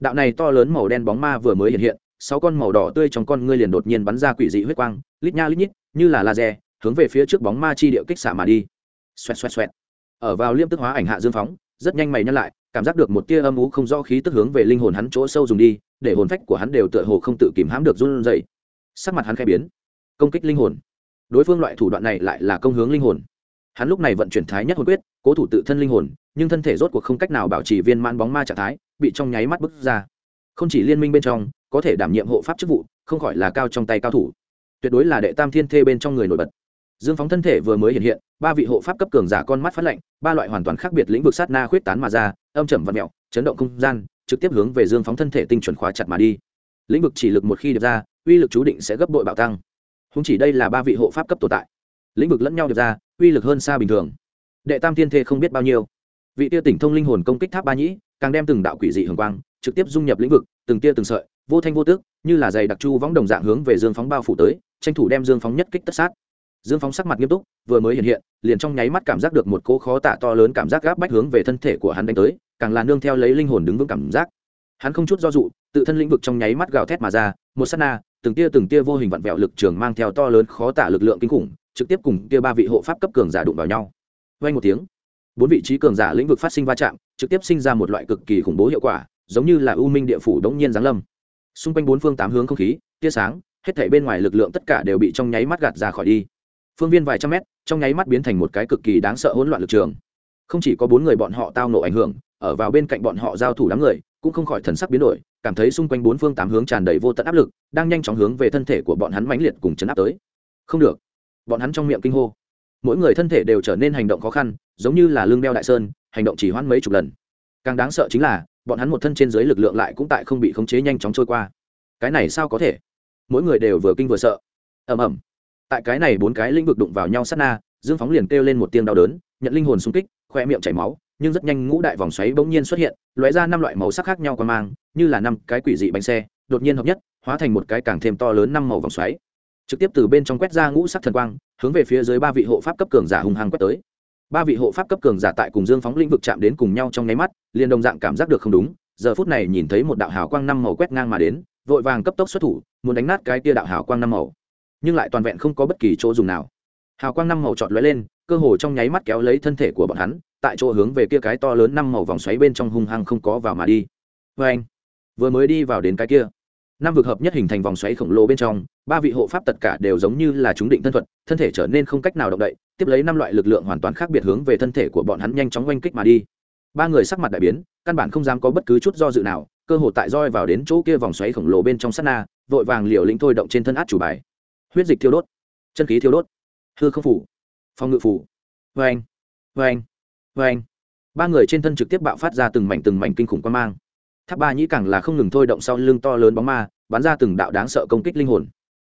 đạo này to lớn màu đen bóng ma vừa mới hiện hiện, sáu con màu đỏ tươi trong con ngươi liền đột nhiên bắn ra quỷ dị huyết quang, lít nha lít nhít, như là laser, hướng về phía trước bóng ma chi điệu kích xả mà đi. Xoẹt xoẹt xoẹt. Ở vào liêm tức hóa ảnh hạ dương phóng, rất nhanh mày nhăn lại, cảm giác được một tia âm ú không rõ khí tức hướng về linh hồn hắn chỗ sâu dùng đi, để hồn phách của hắn đều tựa hồ không tự kìm hãm được run rẩy. Sắc mặt hắn khai biến. Công kích linh hồn. Đối phương loại thủ đoạn này lại là công hướng linh hồn. Hắn lúc này vận chuyển thái nhất hồn quyết, cố thủ tự thân linh hồn nhưng thân thể rốt cuộc không cách nào bảo trì viên mãn bóng ma trạng thái, bị trong nháy mắt bứt ra. Không chỉ liên minh bên trong, có thể đảm nhiệm hộ pháp chức vụ, không khỏi là cao trong tay cao thủ. Tuyệt đối là đệ tam thiên thê bên trong người nổi bật. Dương phóng thân thể vừa mới hiện hiện, ba vị hộ pháp cấp cường giả con mắt phát lạnh, ba loại hoàn toàn khác biệt lĩnh vực sát na khuyết tán mà ra, âm trầm và mẹo, chấn động không gian, trực tiếp hướng về dương phóng thân thể tinh chuẩn khóa chặt mà đi. Lĩnh vực chỉ lực một khi được ra, uy lực chú định sẽ gấp đội bạo tăng. Không chỉ đây là ba vị hộ pháp cấp tồn tại. Lĩnh vực lẫn nhau được ra, uy lực hơn xa bình thường. Đệ tam thiên thê không biết bao nhiêu vị tia tỉnh thông linh hồn công kích tháp ba nhĩ, càng đem từng đạo quỷ dị hường quang trực tiếp dung nhập lĩnh vực, từng tia từng sợi, vô thanh vô tước, như là giày đặc chu võng đồng dạng hướng về dương phóng bao phủ tới, tranh thủ đem dương phóng nhất kích tất sát. Dương phóng sắc mặt nghiêm túc, vừa mới hiện hiện, liền trong nháy mắt cảm giác được một cỗ khó tạ to lớn cảm giác gáp bách hướng về thân thể của hắn đánh tới, càng là nương theo lấy linh hồn đứng vững cảm giác. Hắn không chút do dụ tự thân lĩnh vực trong nháy mắt gào thét mà ra, một s á t na, từng tia từng tia vô hình vặn vẹo lực trường mang theo to lớn khó tả lực lượng kinh khủng, trực tiếp cùng tia ba vị hộ pháp cấp cường giả đụng vào nhau. Vay một tiếng bốn vị trí cường giả lĩnh vực phát sinh va chạm, trực tiếp sinh ra một loại cực kỳ khủng bố hiệu quả, giống như là u minh địa phủ đống nhiên giáng lâm. Xung quanh bốn phương tám hướng không khí, tia sáng, hết thảy bên ngoài lực lượng tất cả đều bị trong nháy mắt gạt ra khỏi đi. Phương viên vài trăm mét, trong nháy mắt biến thành một cái cực kỳ đáng sợ hỗn loạn lực trường. Không chỉ có bốn người bọn họ tao nổ ảnh hưởng, ở vào bên cạnh bọn họ giao thủ đám người, cũng không khỏi thần sắc biến đổi, cảm thấy xung quanh bốn phương tám hướng tràn đầy vô tận áp lực, đang nhanh chóng hướng về thân thể của bọn hắn mãnh liệt cùng chấn áp tới. Không được. Bọn hắn trong miệng kinh hô mỗi người thân thể đều trở nên hành động khó khăn, giống như là lương đeo đại sơn, hành động chỉ hoãn mấy chục lần. Càng đáng sợ chính là, bọn hắn một thân trên dưới lực lượng lại cũng tại không bị khống chế nhanh chóng trôi qua. Cái này sao có thể? Mỗi người đều vừa kinh vừa sợ. Ầm ầm. Tại cái này bốn cái lĩnh vực đụng vào nhau sát na, dương phóng liền kêu lên một tiếng đau đớn, nhận linh hồn xung kích, khoe miệng chảy máu, nhưng rất nhanh ngũ đại vòng xoáy bỗng nhiên xuất hiện, lóe ra năm loại màu sắc khác nhau qua mang, như là năm cái quỷ dị bánh xe, đột nhiên hợp nhất, hóa thành một cái càng thêm to lớn năm màu vòng xoáy trực tiếp từ bên trong quét ra ngũ sắc thần quang, hướng về phía dưới ba vị hộ pháp cấp cường giả hung hăng quét tới. Ba vị hộ pháp cấp cường giả tại cùng dương phóng lĩnh vực chạm đến cùng nhau trong nháy mắt, liền đồng dạng cảm giác được không đúng, giờ phút này nhìn thấy một đạo hào quang năm màu quét ngang mà đến, vội vàng cấp tốc xuất thủ, muốn đánh nát cái tia đạo hào quang năm màu. Nhưng lại toàn vẹn không có bất kỳ chỗ dùng nào. Hào quang năm màu trọt lóe lên, cơ hồ trong nháy mắt kéo lấy thân thể của bọn hắn, tại chỗ hướng về kia cái to lớn năm màu vòng xoáy bên trong hung hăng không có vào mà đi. Vê anh vừa mới đi vào đến cái kia năm vực hợp nhất hình thành vòng xoáy khổng lồ bên trong, ba vị hộ pháp tất cả đều giống như là chúng định thân thuật, thân thể trở nên không cách nào động đậy, tiếp lấy năm loại lực lượng hoàn toàn khác biệt hướng về thân thể của bọn hắn nhanh chóng oanh kích mà đi. Ba người sắc mặt đại biến, căn bản không dám có bất cứ chút do dự nào, cơ hội tại roi vào đến chỗ kia vòng xoáy khổng lồ bên trong sát na, vội vàng liều lĩnh thôi động trên thân át chủ bài. Huyết dịch thiêu đốt, chân khí thiêu đốt. Hư không phủ, phòng ngự phủ. Vê anh vê anh vê anh ba người trên thân trực tiếp bạo phát ra từng mảnh từng mảnh kinh khủng quan mang tháp ba nhĩ càng là không ngừng thôi động sau lưng to lớn bóng ma, bắn ra từng đạo đáng sợ công kích linh hồn.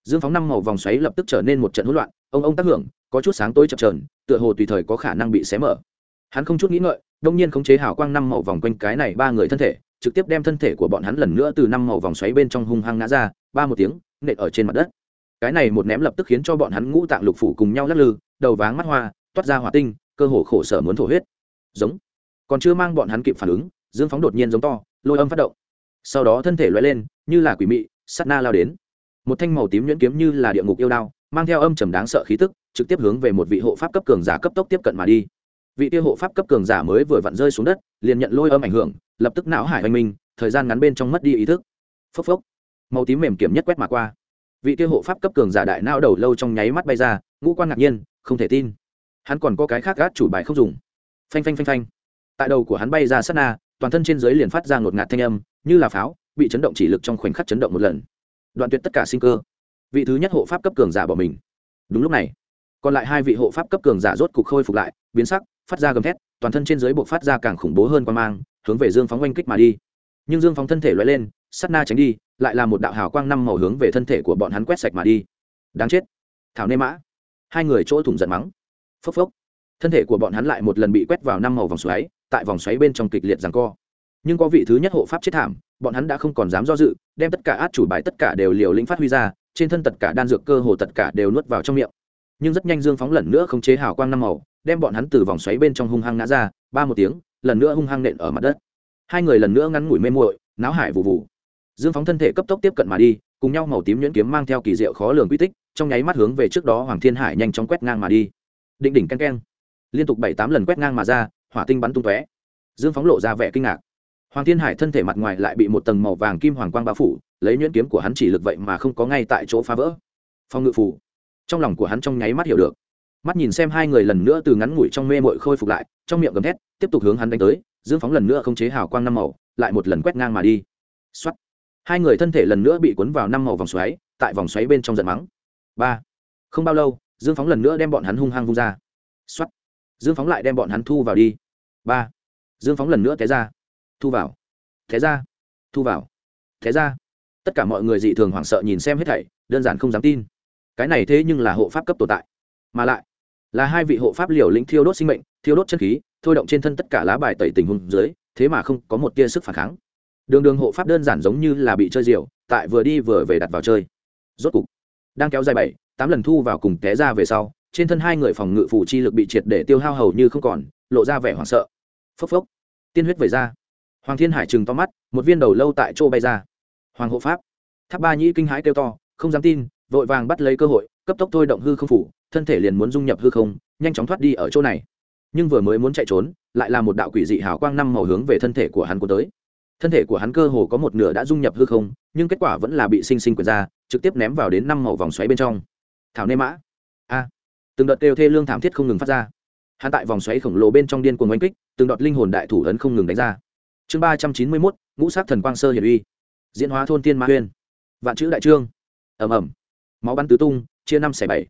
Dương phóng năm màu vòng xoáy lập tức trở nên một trận hỗn loạn, ông ông tác hưởng, có chút sáng tối chập trờn tựa hồ tùy thời có khả năng bị xé mở. Hắn không chút nghĩ ngợi, đông nhiên khống chế hào quang năm màu vòng quanh cái này ba người thân thể, trực tiếp đem thân thể của bọn hắn lần nữa từ năm màu vòng xoáy bên trong hung hăng ngã ra, ba một tiếng, nện ở trên mặt đất. Cái này một ném lập tức khiến cho bọn hắn ngũ tạng lục phủ cùng nhau lắc lư, đầu váng mắt hoa, toát ra hỏa tinh, cơ hồ khổ sở muốn thổ huyết. Giống. Còn chưa mang bọn hắn kịp phản ứng, dương phóng đột nhiên giống to lôi âm phát động. Sau đó thân thể loay lên, như là quỷ mị sắt na lao đến. Một thanh màu tím nhuyễn kiếm như là địa ngục yêu đao, mang theo âm trầm đáng sợ khí tức, trực tiếp hướng về một vị hộ pháp cấp cường giả cấp tốc tiếp cận mà đi. Vị tiêu hộ pháp cấp cường giả mới vừa vặn rơi xuống đất, liền nhận lôi âm ảnh hưởng, lập tức não hải oanh minh, thời gian ngắn bên trong mất đi ý thức. Phốc phốc. Màu tím mềm kiểm nhất quét mà qua. Vị tiêu hộ pháp cấp cường giả đại não đầu lâu trong nháy mắt bay ra, ngũ quan ngạc nhiên, không thể tin. Hắn còn có cái khác gác chủ bài không dùng. Phanh phanh phanh phanh. Tại đầu của hắn bay ra sát na toàn thân trên dưới liền phát ra ngột ngạt thanh âm, như là pháo, bị chấn động chỉ lực trong khoảnh khắc chấn động một lần. Đoạn tuyệt tất cả sinh cơ. Vị thứ nhất hộ pháp cấp cường giả bỏ mình. Đúng lúc này, còn lại hai vị hộ pháp cấp cường giả rốt cục khôi phục lại, biến sắc, phát ra gầm thét, toàn thân trên dưới buộc phát ra càng khủng bố hơn quan mang, hướng về dương phóng oanh kích mà đi. Nhưng dương phóng thân thể loại lên sắt na tránh đi, lại là một đạo hào quang năm màu hướng về thân thể của bọn hắn quét sạch mà đi. Đáng chết. Thảo nê mã. Hai người chỗ thủng giận mắng. Phốc phốc. Thân thể của bọn hắn lại một lần bị quét vào năm màu vòng xoáy tại vòng xoáy bên trong kịch liệt giằng co. Nhưng có vị thứ nhất hộ pháp chết thảm, bọn hắn đã không còn dám do dự, đem tất cả át chủ bài tất cả đều liều lĩnh phát huy ra, trên thân tất cả đan dược cơ hồ tất cả đều nuốt vào trong miệng. Nhưng rất nhanh dương phóng lần nữa không chế hào quang năm màu, đem bọn hắn từ vòng xoáy bên trong hung hăng ngã ra, ba một tiếng, lần nữa hung hăng nện ở mặt đất. Hai người lần nữa ngắn ngủi mê muội, náo hải vụ vụ dương phóng thân thể cấp tốc tiếp cận mà đi, cùng nhau màu tím nhuyễn kiếm mang theo kỳ diệu khó lường quy tích, trong nháy mắt hướng về trước đó hoàng thiên hải nhanh chóng quét ngang mà đi. Định đỉnh ken ken liên tục bảy tám lần quét ngang mà ra hỏa tinh bắn tung tóe. Dương phóng lộ ra vẻ kinh ngạc. Hoàng thiên hải thân thể mặt ngoài lại bị một tầng màu vàng kim hoàng quang bao phủ, lấy nhuyễn kiếm của hắn chỉ lực vậy mà không có ngay tại chỗ phá vỡ. Phong ngự phủ trong lòng của hắn trong nháy mắt hiểu được. Mắt nhìn xem hai người lần nữa từ ngắn ngủi trong mê mội khôi phục lại, trong miệng gầm thét, tiếp tục hướng hắn đánh tới, dương phóng lần nữa không chế hào quang năm màu, lại một lần quét ngang mà đi. X hai người thân thể lần nữa bị cuốn vào năm màu vòng xoáy, tại vòng xoáy bên trong giận mắng. Ba. Không bao lâu, dương phóng lần nữa đem bọn hắn hung hăng vung ra. X dương phóng lại đem bọn hắn thu vào đi ba dương phóng lần nữa té ra thu vào té ra thu vào té ra tất cả mọi người dị thường hoảng sợ nhìn xem hết thảy đơn giản không dám tin cái này thế nhưng là hộ pháp cấp tồn tại mà lại là hai vị hộ pháp liều lĩnh thiêu đốt sinh mệnh thiêu đốt chân khí thôi động trên thân tất cả lá bài tẩy tình hùng dưới thế mà không có một tia sức phản kháng đường đường hộ pháp đơn giản giống như là bị chơi diều tại vừa đi vừa về đặt vào chơi rốt cục đang kéo dài bảy tám lần thu vào cùng té ra về sau trên thân hai người phòng ngự phủ chi lực bị triệt để tiêu hao hầu như không còn lộ ra vẻ hoảng sợ phốc phốc. Tiên huyết về ra. Hoàng thiên hải chừng to mắt, một viên đầu lâu tại chỗ bay ra. Hoàng hộ pháp. Tháp ba nhĩ kinh hãi kêu to, không dám tin, vội vàng bắt lấy cơ hội, cấp tốc thôi động hư không phủ, thân thể liền muốn dung nhập hư không, nhanh chóng thoát đi ở chỗ này. Nhưng vừa mới muốn chạy trốn, lại là một đạo quỷ dị hào quang năm màu hướng về thân thể của hắn cuốn tới. Thân thể của hắn cơ hồ có một nửa đã dung nhập hư không, nhưng kết quả vẫn là bị sinh sinh quyền ra, trực tiếp ném vào đến năm màu vòng xoáy bên trong. Thảo nê mã. A. Từng đợt đều thê lương thảm thiết không ngừng phát ra hắn tại vòng xoáy khổng lồ bên trong điên cuồng oanh kích, từng đợt linh hồn đại thủ ấn không ngừng đánh ra. Chương ba trăm chín mươi mốt, ngũ sát thần quang sơ hiển uy. Diễn hóa thôn tiên ma huyên. Vạn chữ đại trương. Ẩm ẩm máu bắn tứ tung, chia năm xẻ bảy.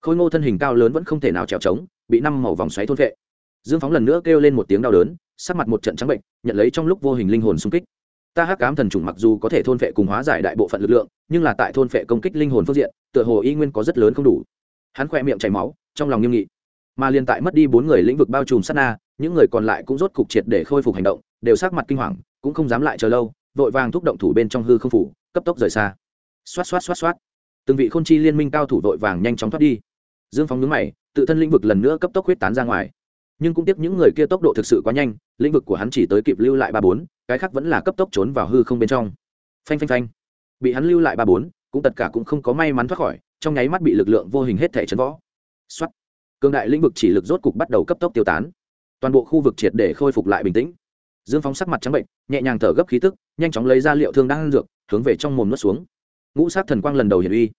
Khôi ngô thân hình cao lớn vẫn không thể nào trèo trống, bị năm màu vòng xoáy thôn vệ. Dương phóng lần nữa kêu lên một tiếng đau đớn, sắc mặt một trận trắng bệnh, nhận lấy trong lúc vô hình linh hồn xung kích. Ta hắc cám thần chủng mặc dù có thể thôn vệ cùng hóa giải đại bộ phận lực lượng, nhưng là tại thôn vệ công kích linh hồn phương diện, tựa hồ y nguyên có rất lớn không đủ. Hắn khoe miệng chảy máu, trong lòng nghiêm nghị mà liên tại mất đi bốn người lĩnh vực bao trùm sát na, những người còn lại cũng rốt cục triệt để khôi phục hành động, đều sắc mặt kinh hoàng, cũng không dám lại chờ lâu, vội vàng thúc động thủ bên trong hư không phủ, cấp tốc rời xa. Xoát xoát xoát xoát. Từng vị khôn chi liên minh cao thủ vội vàng nhanh chóng thoát đi. Dương phóng nhướng mày, tự thân lĩnh vực lần nữa cấp tốc huyết tán ra ngoài. Nhưng cũng tiếc những người kia tốc độ thực sự quá nhanh, lĩnh vực của hắn chỉ tới kịp lưu lại ba bốn, cái khác vẫn là cấp tốc trốn vào hư không bên trong. Phanh phanh phanh. Bị hắn lưu lại ba bốn, cũng tất cả cũng không có may mắn thoát khỏi, trong nháy mắt bị lực lượng vô hình hết thể chấn võ xuất cương đại lĩnh vực chỉ lực rốt cục bắt đầu cấp tốc tiêu tán. Toàn bộ khu vực triệt để khôi phục lại bình tĩnh. Dương phóng sắc mặt trắng bệnh, nhẹ nhàng thở gấp khí tức, nhanh chóng lấy ra liệu thương đang ăn dược, hướng về trong mồm nuốt xuống. Ngũ sát thần quang lần đầu hiển uy.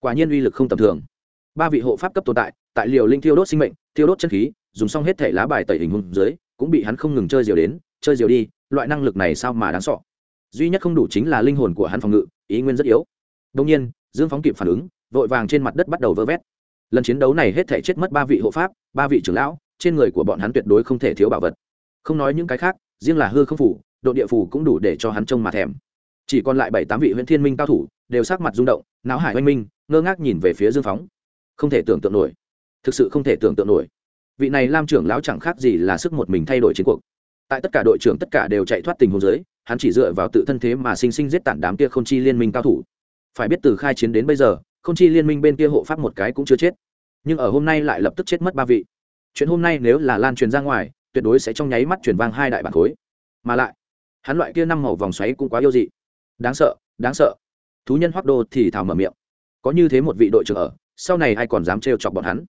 Quả nhiên uy lực không tầm thường. Ba vị hộ pháp cấp tồn tại tại liều linh thiêu đốt sinh mệnh, thiêu đốt chân khí, dùng xong hết thể lá bài tẩy hình hùng dưới, cũng bị hắn không ngừng chơi diều đến, chơi diều đi, loại năng lực này sao mà đáng sọ duy nhất không đủ chính là linh hồn của hắn phòng ngự, ý nguyên rất yếu. Đông nhiên, dương phóng kịp phản ứng, vội vàng trên mặt đất bắt đầu vỡ vét lần chiến đấu này hết thể chết mất ba vị hộ pháp, ba vị trưởng lão, trên người của bọn hắn tuyệt đối không thể thiếu bảo vật. Không nói những cái khác, riêng là hư không phủ, độ địa phủ cũng đủ để cho hắn trông mà thèm. Chỉ còn lại bảy tám vị huyện thiên minh cao thủ, đều sắc mặt rung động, não hải oanh minh, ngơ ngác nhìn về phía dương phóng. Không thể tưởng tượng nổi. Thực sự không thể tưởng tượng nổi. Vị này lam trưởng lão chẳng khác gì là sức một mình thay đổi chiến cuộc. Tại tất cả đội trưởng tất cả đều chạy thoát tình huống dưới, hắn chỉ dựa vào tự thân thế mà sinh sinh giết tản đám kia không chi liên minh cao thủ. Phải biết từ khai chiến đến bây giờ không chi liên minh bên kia hộ pháp một cái cũng chưa chết, nhưng ở hôm nay lại lập tức chết mất ba vị. Chuyện hôm nay nếu là lan truyền ra ngoài, tuyệt đối sẽ trong nháy mắt chuyển vang hai đại bản khối. Mà lại, hắn loại kia năm màu vòng xoáy cũng quá yêu dị. Đáng sợ đáng sợ. Thú nhân hoác đô thì thào mở miệng. Có như thế một vị đội trưởng ở, sau này ai còn dám trêu chọc bọn hắn?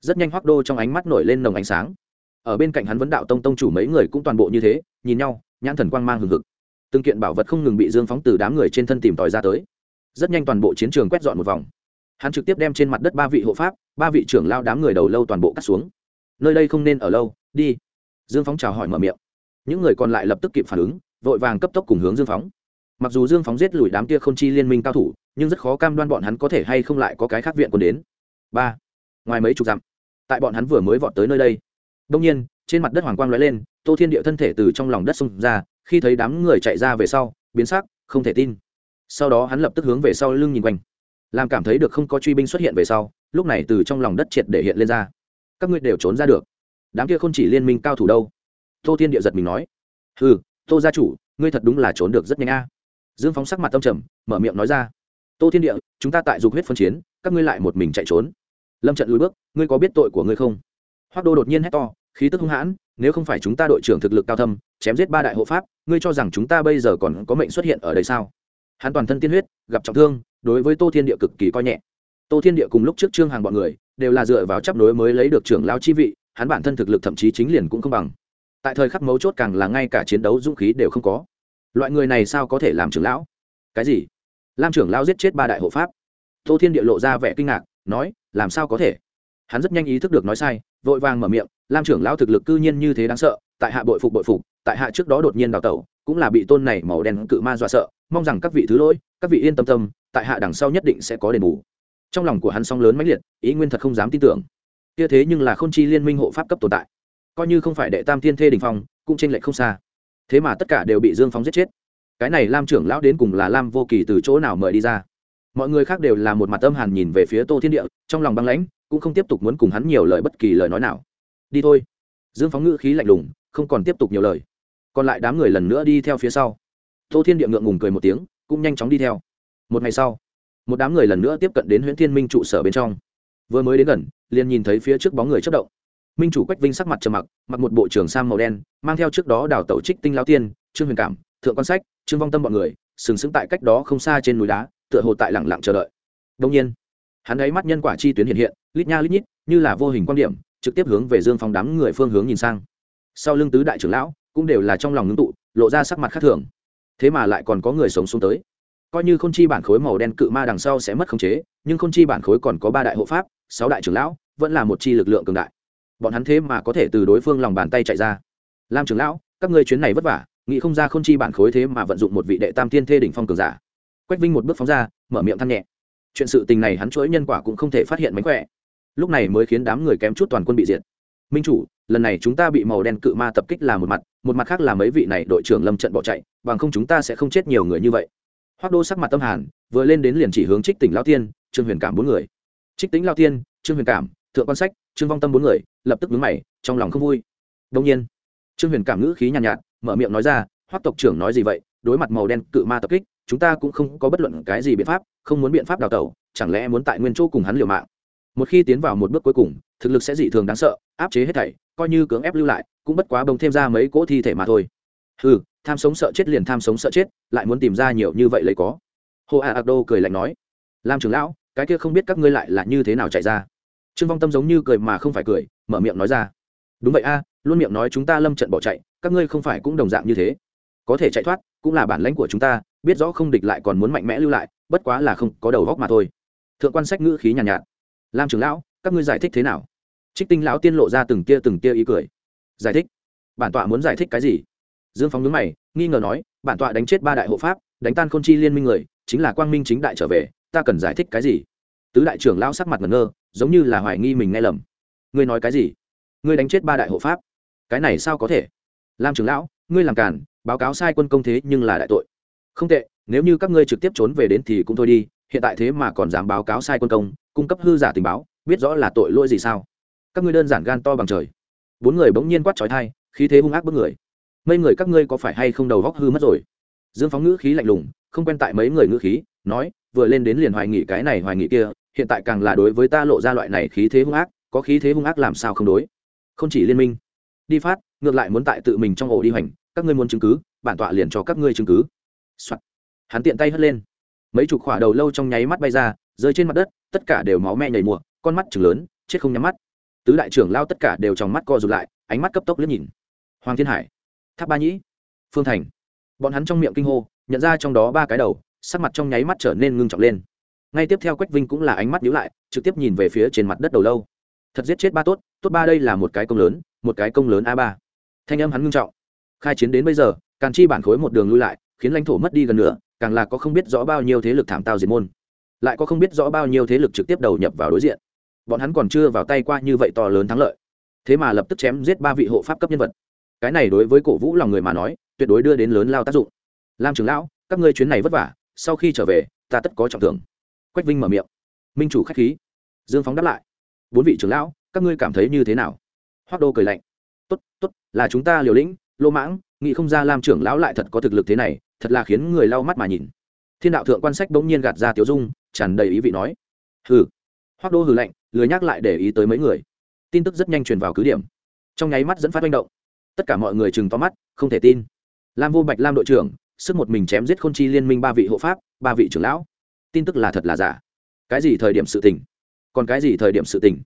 Rất nhanh hoác đô trong ánh mắt nổi lên nồng ánh sáng. Ở bên cạnh hắn vấn đạo tông tông chủ mấy người cũng toàn bộ như thế, nhìn nhau, nhãn thần quang mang hừng hực. Từng kiện bảo vật không ngừng bị dương phóng từ đám người trên thân tìm tòi ra tới. Rất nhanh toàn bộ chiến trường quét dọn một vòng hắn trực tiếp đem trên mặt đất ba vị hộ pháp, ba vị trưởng lao đám người đầu lâu toàn bộ cắt xuống. Nơi đây không nên ở lâu, đi. Dương phóng chào hỏi mở miệng. Những người còn lại lập tức kịp phản ứng, vội vàng cấp tốc cùng hướng dương phóng. Mặc dù dương phóng giết lùi đám kia không chi liên minh cao thủ, nhưng rất khó cam đoan bọn hắn có thể hay không lại có cái khác viện quân đến. Ba, ngoài mấy chục dặm, tại bọn hắn vừa mới vọt tới nơi đây, đông nhiên, trên mặt đất hoàng quang lóe lên, tô thiên địa thân thể từ trong lòng đất xông ra, khi thấy đám người chạy ra về sau, biến sắc, không thể tin. Sau đó hắn lập tức hướng về sau lưng nhìn quanh làm cảm thấy được không có truy binh xuất hiện về sau, lúc này từ trong lòng đất triệt để hiện lên ra. Các ngươi đều trốn ra được. Đám kia không chỉ liên minh cao thủ đâu. Tô thiên địa giật mình nói. Ừ tô gia chủ, ngươi thật đúng là trốn được rất nhanh a. Dương phóng sắc mặt tâm trầm, mở miệng nói ra. Tô thiên địa, chúng ta tại dục huyết phân chiến, các ngươi lại một mình chạy trốn. Lâm trận lùi bước, ngươi có biết tội của ngươi không? Hoác đô đột nhiên hét to, khí tức hung hãn, nếu không phải chúng ta đội trưởng thực lực cao thâm, chém giết ba đại hộ pháp, ngươi cho rằng chúng ta bây giờ còn có mệnh xuất hiện ở đây sao? Hắn toàn thân tiên huyết, gặp trọng thương đối với tô thiên địa cực kỳ coi nhẹ. Tô thiên địa cùng lúc trước trương hàng bọn người, đều là dựa vào chấp đối mới lấy được trưởng lao chi vị, hắn bản thân thực lực thậm chí chính liền cũng không bằng. Tại thời khắc mấu chốt càng là ngay cả chiến đấu dũng khí đều không có. Loại người này sao có thể làm trưởng lão? Cái gì? Lam trưởng lão giết chết ba đại hộ pháp. Tô thiên địa lộ ra vẻ kinh ngạc, nói, làm sao có thể? Hắn rất nhanh ý thức được nói sai, vội vàng mở miệng, lam trưởng lão thực lực cư nhiên như thế đáng sợ, tại hạ bội phục bội phục, tại hạ trước đó đột nhiên đào tẩu, cũng là bị tôn này màu đen cự ma dọa sợ mong rằng các vị thứ lỗi, các vị yên tâm tâm, tại hạ đằng sau nhất định sẽ có đền bù. Trong lòng của hắn song lớn mãnh liệt, ý nguyên thật không dám tin tưởng. Kia thế nhưng là k h ô n chi liên minh hộ pháp cấp tồn tại. Coi như không phải đệ tam thiên thê đình phong, cũng tranh lệch không xa. Thế mà tất cả đều bị dương phóng giết chết. Cái này lam trưởng lão đến cùng là lam vô kỳ từ chỗ nào mời đi ra? Mọi người khác đều là một mặt âm hàn nhìn về phía tô thiên địa, trong lòng băng lãnh, cũng không tiếp tục muốn cùng hắn nhiều lời bất kỳ lời nói nào. Đi thôi. Dương phóng ngữ khí lạnh lùng, không còn tiếp tục nhiều lời. Còn lại đám người lần nữa đi theo phía sau tô thiên địa ngượng ngùng cười một tiếng, cũng nhanh chóng đi theo. Một ngày sau, một đám người lần nữa tiếp cận đến huyện thiên minh trụ sở bên trong. Vừa mới đến gần, liền nhìn thấy phía trước bóng người chất động. Minh chủ quách vinh sắc mặt trầm mặc mặc một bộ trường sam màu đen, mang theo trước đó đào tẩu trích tinh lao tiên, trương huyền cảm, thượng quan sách, trương vong tâm b ọ n người, sừng sững tại cách đó không xa trên núi đá, tựa hồ tại lẳng lặng chờ đợi. Đông nhiên, hắn ấy mắt nhân quả chi tuyến hiện hiện, lít nha lít nhít, như là vô hình quan điểm, trực tiếp hướng về dương phong đám người phương hướng nhìn sang. Sau lưng tứ đại trưởng lão, cũng đều là trong lòng ngưng tụ, lộ ra sắc mặt khác thường thế mà lại còn có người sống xuống tới. Coi như không chi bản khối màu đen cự ma đằng sau sẽ mất khống chế, nhưng không chi bản khối còn có ba đại hộ pháp, sáu đại trưởng lão, vẫn là một chi lực lượng cường đại. Bọn hắn thế mà có thể từ đối phương lòng bàn tay chạy ra. Lam trưởng lão, các ngươi chuyến này vất vả, nghĩ không ra không chi bản khối thế mà vận dụng một vị đệ tam tiên thê đỉnh phong cường giả. Quách vinh một bước phóng ra, mở miệng than nhẹ. Chuyện sự tình này hắn chuỗi nhân quả cũng không thể phát hiện mánh khỏe. Lúc này mới khiến đám người kém chút toàn quân bị diệt. Minh chủ lần này chúng ta bị màu đen cự ma tập kích là một mặt một mặt khác là mấy vị này đội trưởng lâm trận bỏ chạy bằng không chúng ta sẽ không chết nhiều người như vậy. Hoác đô sắc mặt tâm hàn vừa lên đến liền chỉ hướng trích tỉnh lao tiên trương huyền cảm bốn người. Trích tính lao tiên trương huyền cảm thượng quan sách trương vong tâm bốn người lập tức vướng mày trong lòng không vui. Đông nhiên. Trương huyền cảm ngữ khí nhàn nhạt, nhạt mở miệng nói ra hoác tộc trưởng nói gì vậy? Đối mặt màu đen cự ma tập kích chúng ta cũng không có bất luận cái gì biện pháp không muốn biện pháp đào tẩu chẳng lẽ muốn tại nguyên chỗ cùng hắn liều mạng? Một khi tiến vào một bước cuối cùng thực lực sẽ dị thường đáng sợ áp chế hết thảy coi như cưỡng ép lưu lại cũng bất quá bông thêm ra mấy cỗ thi thể mà thôi. Ừ tham sống sợ chết liền tham sống sợ chết lại muốn tìm ra nhiều như vậy lấy có. Hồ a ạc đô cười lạnh nói lam trưởng lão cái kia không biết các ngươi lại là như thế nào chạy ra. Trương vong tâm giống như cười mà không phải cười mở miệng nói ra đúng vậy a luôn miệng nói chúng ta lâm trận bỏ chạy các ngươi không phải cũng đồng dạng như thế. Có thể chạy thoát cũng là bản lãnh của chúng ta biết rõ không địch lại còn muốn mạnh mẽ lưu lại bất quá là không có đầu góc mà thôi. Thượng quan sách ngữ khí nhàn nhạt, nhạt lam trưởng lão các ngươi giải thích thế nào? Trích tinh lão tiên lộ ra từng tia từng tia ý cười. Giải thích. Bản tọa muốn giải thích cái gì? Dương phóng nhướng mày, nghi ngờ nói, bản tọa đánh chết ba đại hộ pháp, đánh tan khôn chi liên minh người, chính là quang minh chính đại trở về, ta cần giải thích cái gì? Tứ đại trưởng Lão sắc mặt ngẩn ngơ, giống như là hoài nghi mình nghe lầm. Ngươi nói cái gì? Ngươi đánh chết ba đại hộ pháp? Cái này sao có thể? Lam trưởng lão, ngươi làm cản báo cáo sai quân công thế nhưng là đại tội. Không tệ, nếu như các ngươi trực tiếp trốn về đến thì cũng thôi đi, hiện tại thế mà còn dám báo cáo sai quân công, cung cấp hư giả tình báo, biết rõ là tội lỗi gì sao? Các ngươi đơn giản gan to bằng trời. Bốn người bỗng nhiên quát trói thai khí thế hung ác bức người. Mấy người các ngươi có phải hay không đầu góc hư mất rồi? Dương phóng ngữ khí lạnh lùng, không quen tại mấy người ngữ khí, nói, vừa lên đến liền hoài nghị cái này, hoài nghị kia, hiện tại càng là đối với ta lộ ra loại này khí thế hung ác, có khí thế hung ác làm sao không đối? Không chỉ liên minh, đi phát, ngược lại muốn tại tự mình trong ổ đi hoành, các ngươi muốn chứng cứ, bản tọa liền cho các ngươi chứng cứ、Soạn. hắn tiện tay hất lên. Mấy chục khỏa đầu lâu trong nháy mắt bay ra, rơi trên mặt đất, tất cả đều máu me nhảy mùa, con mắt chừng lớn, chết không nhắm mắt tứ đại trưởng lao tất cả đều trong mắt co rụt lại, ánh mắt cấp tốc liếc nhìn. Hoàng thiên hải, tháp ba nhĩ, phương thành. Bọn hắn trong miệng kinh hô, nhận ra trong đó ba cái đầu, sắc mặt trong nháy mắt trở nên ngưng trọng lên. Ngay tiếp theo quách vinh cũng là ánh mắt nhíu lại, trực tiếp nhìn về phía trên mặt đất đầu lâu. Thật giết chết ba tốt tốt ba đây là một cái công lớn, một cái công lớn a ba. Thanh âm hắn ngưng trọng. Khai chiến đến bây giờ càng chi bản khối một đường lui lại, khiến lãnh thổ mất đi gần nữa càng là có không biết rõ bao nhiêu thế lực thảm tao diệt môn. Lại có không biết rõ bao nhiêu thế lực trực tiếp đầu nhập vào đối diện bọn hắn còn chưa vào tay qua như vậy to lớn thắng lợi. Thế mà lập tức chém giết ba vị hộ pháp cấp nhân vật. Cái này đối với cổ vũ lòng người mà nói, tuyệt đối đưa đến lớn lao tác dụng. Lam trưởng lão, các ngươi chuyến này vất vả, sau khi trở về, ta tất có trọng thưởng. Quách vinh mở miệng. Minh chủ k h á c h khí. Dương phóng đáp lại. Bốn vị trưởng lão, các ngươi cảm thấy như thế nào? Hoác đô cười lạnh. Tốt tốt, là chúng ta liều lĩnh, lô mãng, nghĩ không ra lam trưởng lão lại thật có thực lực thế này, thật là khiến người lau mắt mà nhìn. Thiên đạo thượng quan sách bỗng nhiên gạt ra tiểu dung, tràn đầy ý vị nói. Hừ. Hoác đô hừ lạnh lười nhắc lại để ý tới mấy người. Tin tức rất nhanh truyền vào cứ điểm. Trong nháy mắt dẫn phát manh động. Tất cả mọi người chừng to mắt, không thể tin. Lam vô bạch lam đội trưởng, sức một mình chém giết khôn chi liên minh ba vị hộ pháp, ba vị trưởng lão. Tin tức là thật là giả. Cái gì thời điểm sự tình? Còn cái gì thời điểm sự tình?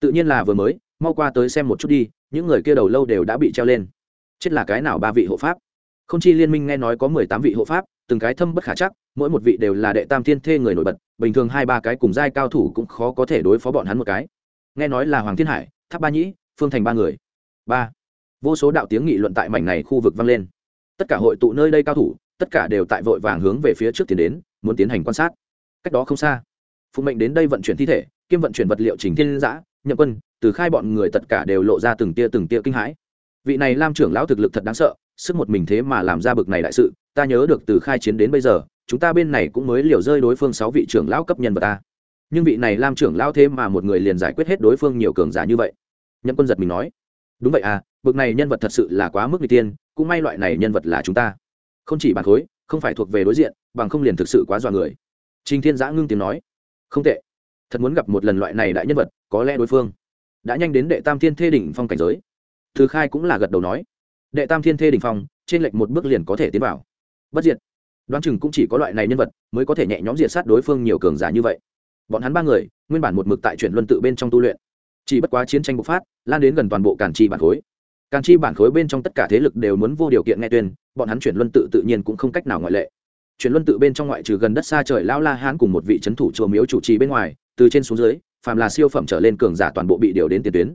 Tự nhiên là vừa mới, mau qua tới xem một chút đi, những người kia đầu lâu đều đã bị treo lên. Chết là cái nào ba vị hộ pháp? Không chi liên minh nghe nói có mười tám vị hộ pháp từng cái thâm bất khả chắc, mỗi một vị đều là đệ tam thiên thê người nổi bật, bình thường hai ba cái cùng giai cao thủ cũng khó có thể đối phó bọn hắn một cái. Nghe nói là hoàng thiên hải, tháp ba nhĩ, phương thành ba người. Ba. Vô số đạo tiếng nghị luận tại mảnh này khu vực vang lên. Tất cả hội tụ nơi đây cao thủ, tất cả đều tại vội vàng hướng về phía trước tiến đến, muốn tiến hành quan sát. Cách đó không xa, phụ mệnh đến đây vận chuyển thi thể, kiêm vận chuyển vật liệu trình thiên giã, nhậm quân, từ khai bọn người tất cả đều lộ ra từng tia từng tia kinh hãi. Vị này lam trưởng lão thực lực thật đáng sợ sức một mình thế mà làm ra bực này đại sự, ta nhớ được từ khai chiến đến bây giờ, chúng ta bên này cũng mới liều rơi đối phương sáu vị trưởng lão cấp nhân vật ta. Nhưng vị này làm trưởng lão thế mà một người liền giải quyết hết đối phương nhiều cường giả như vậy. Nhậm quân giật mình nói, đúng vậy à bực này nhân vật thật sự là quá mức n tiên cũng may loại này nhân vật là chúng ta. Không chỉ bàn khối, không phải thuộc về đối diện, bằng không liền thực sự quá dọa người. Trình thiên giã ngưng tiếng nói, không tệ. Thật muốn gặp một lần loại này đại nhân vật, có lẽ đối phương đã nhanh đến đệ tam thiên thê đỉnh phong cảnh giới. Thứ khai cũng là gật đầu nói đệ tam thiên thê đỉnh phong, trên lệnh một bước liền có thể tiến vào. Bất diệt. Đoán chừng cũng chỉ có loại này nhân vật mới có thể nhẹ nhõm diệt sát đối phương nhiều cường giả như vậy. Bọn hắn ba người, nguyên bản một mực tại chuyển luân tự bên trong tu luyện. Chỉ bất quá chiến tranh bộc phát, lan đến gần toàn bộ cản chi bản khối. Cản chi bản khối bên trong tất cả thế lực đều muốn vô điều kiện nghe tuyên, bọn hắn chuyển luân tự tự nhiên cũng không cách nào ngoại lệ. Chuyển luân tự bên trong ngoại trừ gần đất xa trời lao la hán cùng một vị c h ấ n thủ chùa miếu chủ trì bên ngoài, từ trên xuống dưới, phàm là siêu phẩm trở lên cường giả toàn bộ bị điều đến tiền tuyến.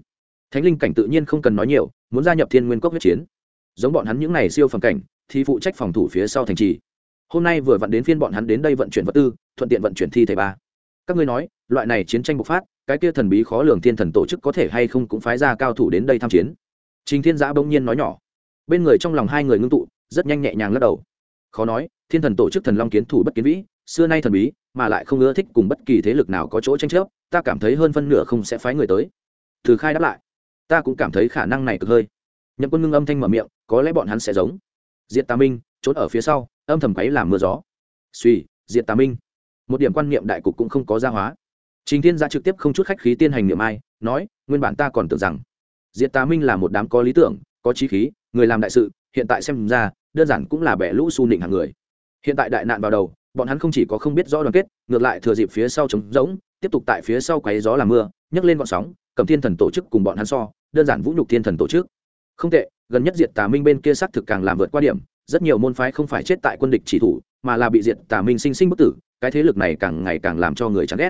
Thánh linh cảnh tự nhiên không cần nói nhiều, muốn gia nhập thiên nguyên cốc huyết chiến giống bọn hắn những n à y siêu phẩm cảnh, thì phụ trách phòng thủ phía sau thành trì. Hôm nay vừa vặn đến phiên bọn hắn đến đây vận chuyển vật tư, thuận tiện vận chuyển thi thể ba. Các ngươi nói, loại này chiến tranh bộc phát, cái kia thần bí khó lường thiên thần tổ chức có thể hay không cũng phái ra cao thủ đến đây tham chiến? Trình thiên giã bỗng nhiên nói nhỏ. Bên người trong lòng hai người ngưng tụ, rất nhanh nhẹ nhàng lắc đầu. Khó nói, thiên thần tổ chức thần long kiến thủ bất kiến vĩ, xưa nay thần bí, mà lại không ưa thích cùng bất kỳ thế lực nào có chỗ tranh chấp, ta cảm thấy hơn phân nửa không sẽ phái người tới. Từ khai đáp lại. Ta cũng cảm thấy khả năng này cực hơi nhậm quân ngưng âm thanh mở miệng, có lẽ bọn hắn sẽ giống. Diệt tà minh, trốn ở phía sau, âm thầm quấy làm mưa gió. Suy, diệt tà minh. Một điểm quan niệm đại cục cũng không có gia hóa. Trình thiên gia trực tiếp không chút khách khí tiên hành niệm ai, nói, nguyên bản ta còn tưởng rằng diệt tà minh là một đám có lý tưởng, có trí khí, người làm đại sự, hiện tại xem ra, đơn giản cũng là bẻ lũ su nịnh hàng người. Hiện tại đại nạn vào đầu, bọn hắn không chỉ có không biết rõ đoàn kết, ngược lại thừa dịp phía sau trống rỗng, tiếp tục tại phía sau quấy gió làm mưa, nhấc lên gọn sóng cầm thiên thần tổ chức cùng bọn hắn so, đơn giản vũ nhục thiên thần tổ chức không tệ, gần nhất diệt tà minh bên kia xác thực càng làm vượt qua điểm, rất nhiều môn phái không phải chết tại quân địch chỉ thủ, mà là bị diệt tà minh sinh sinh bức tử, cái thế lực này càng ngày càng làm cho người chán ghét.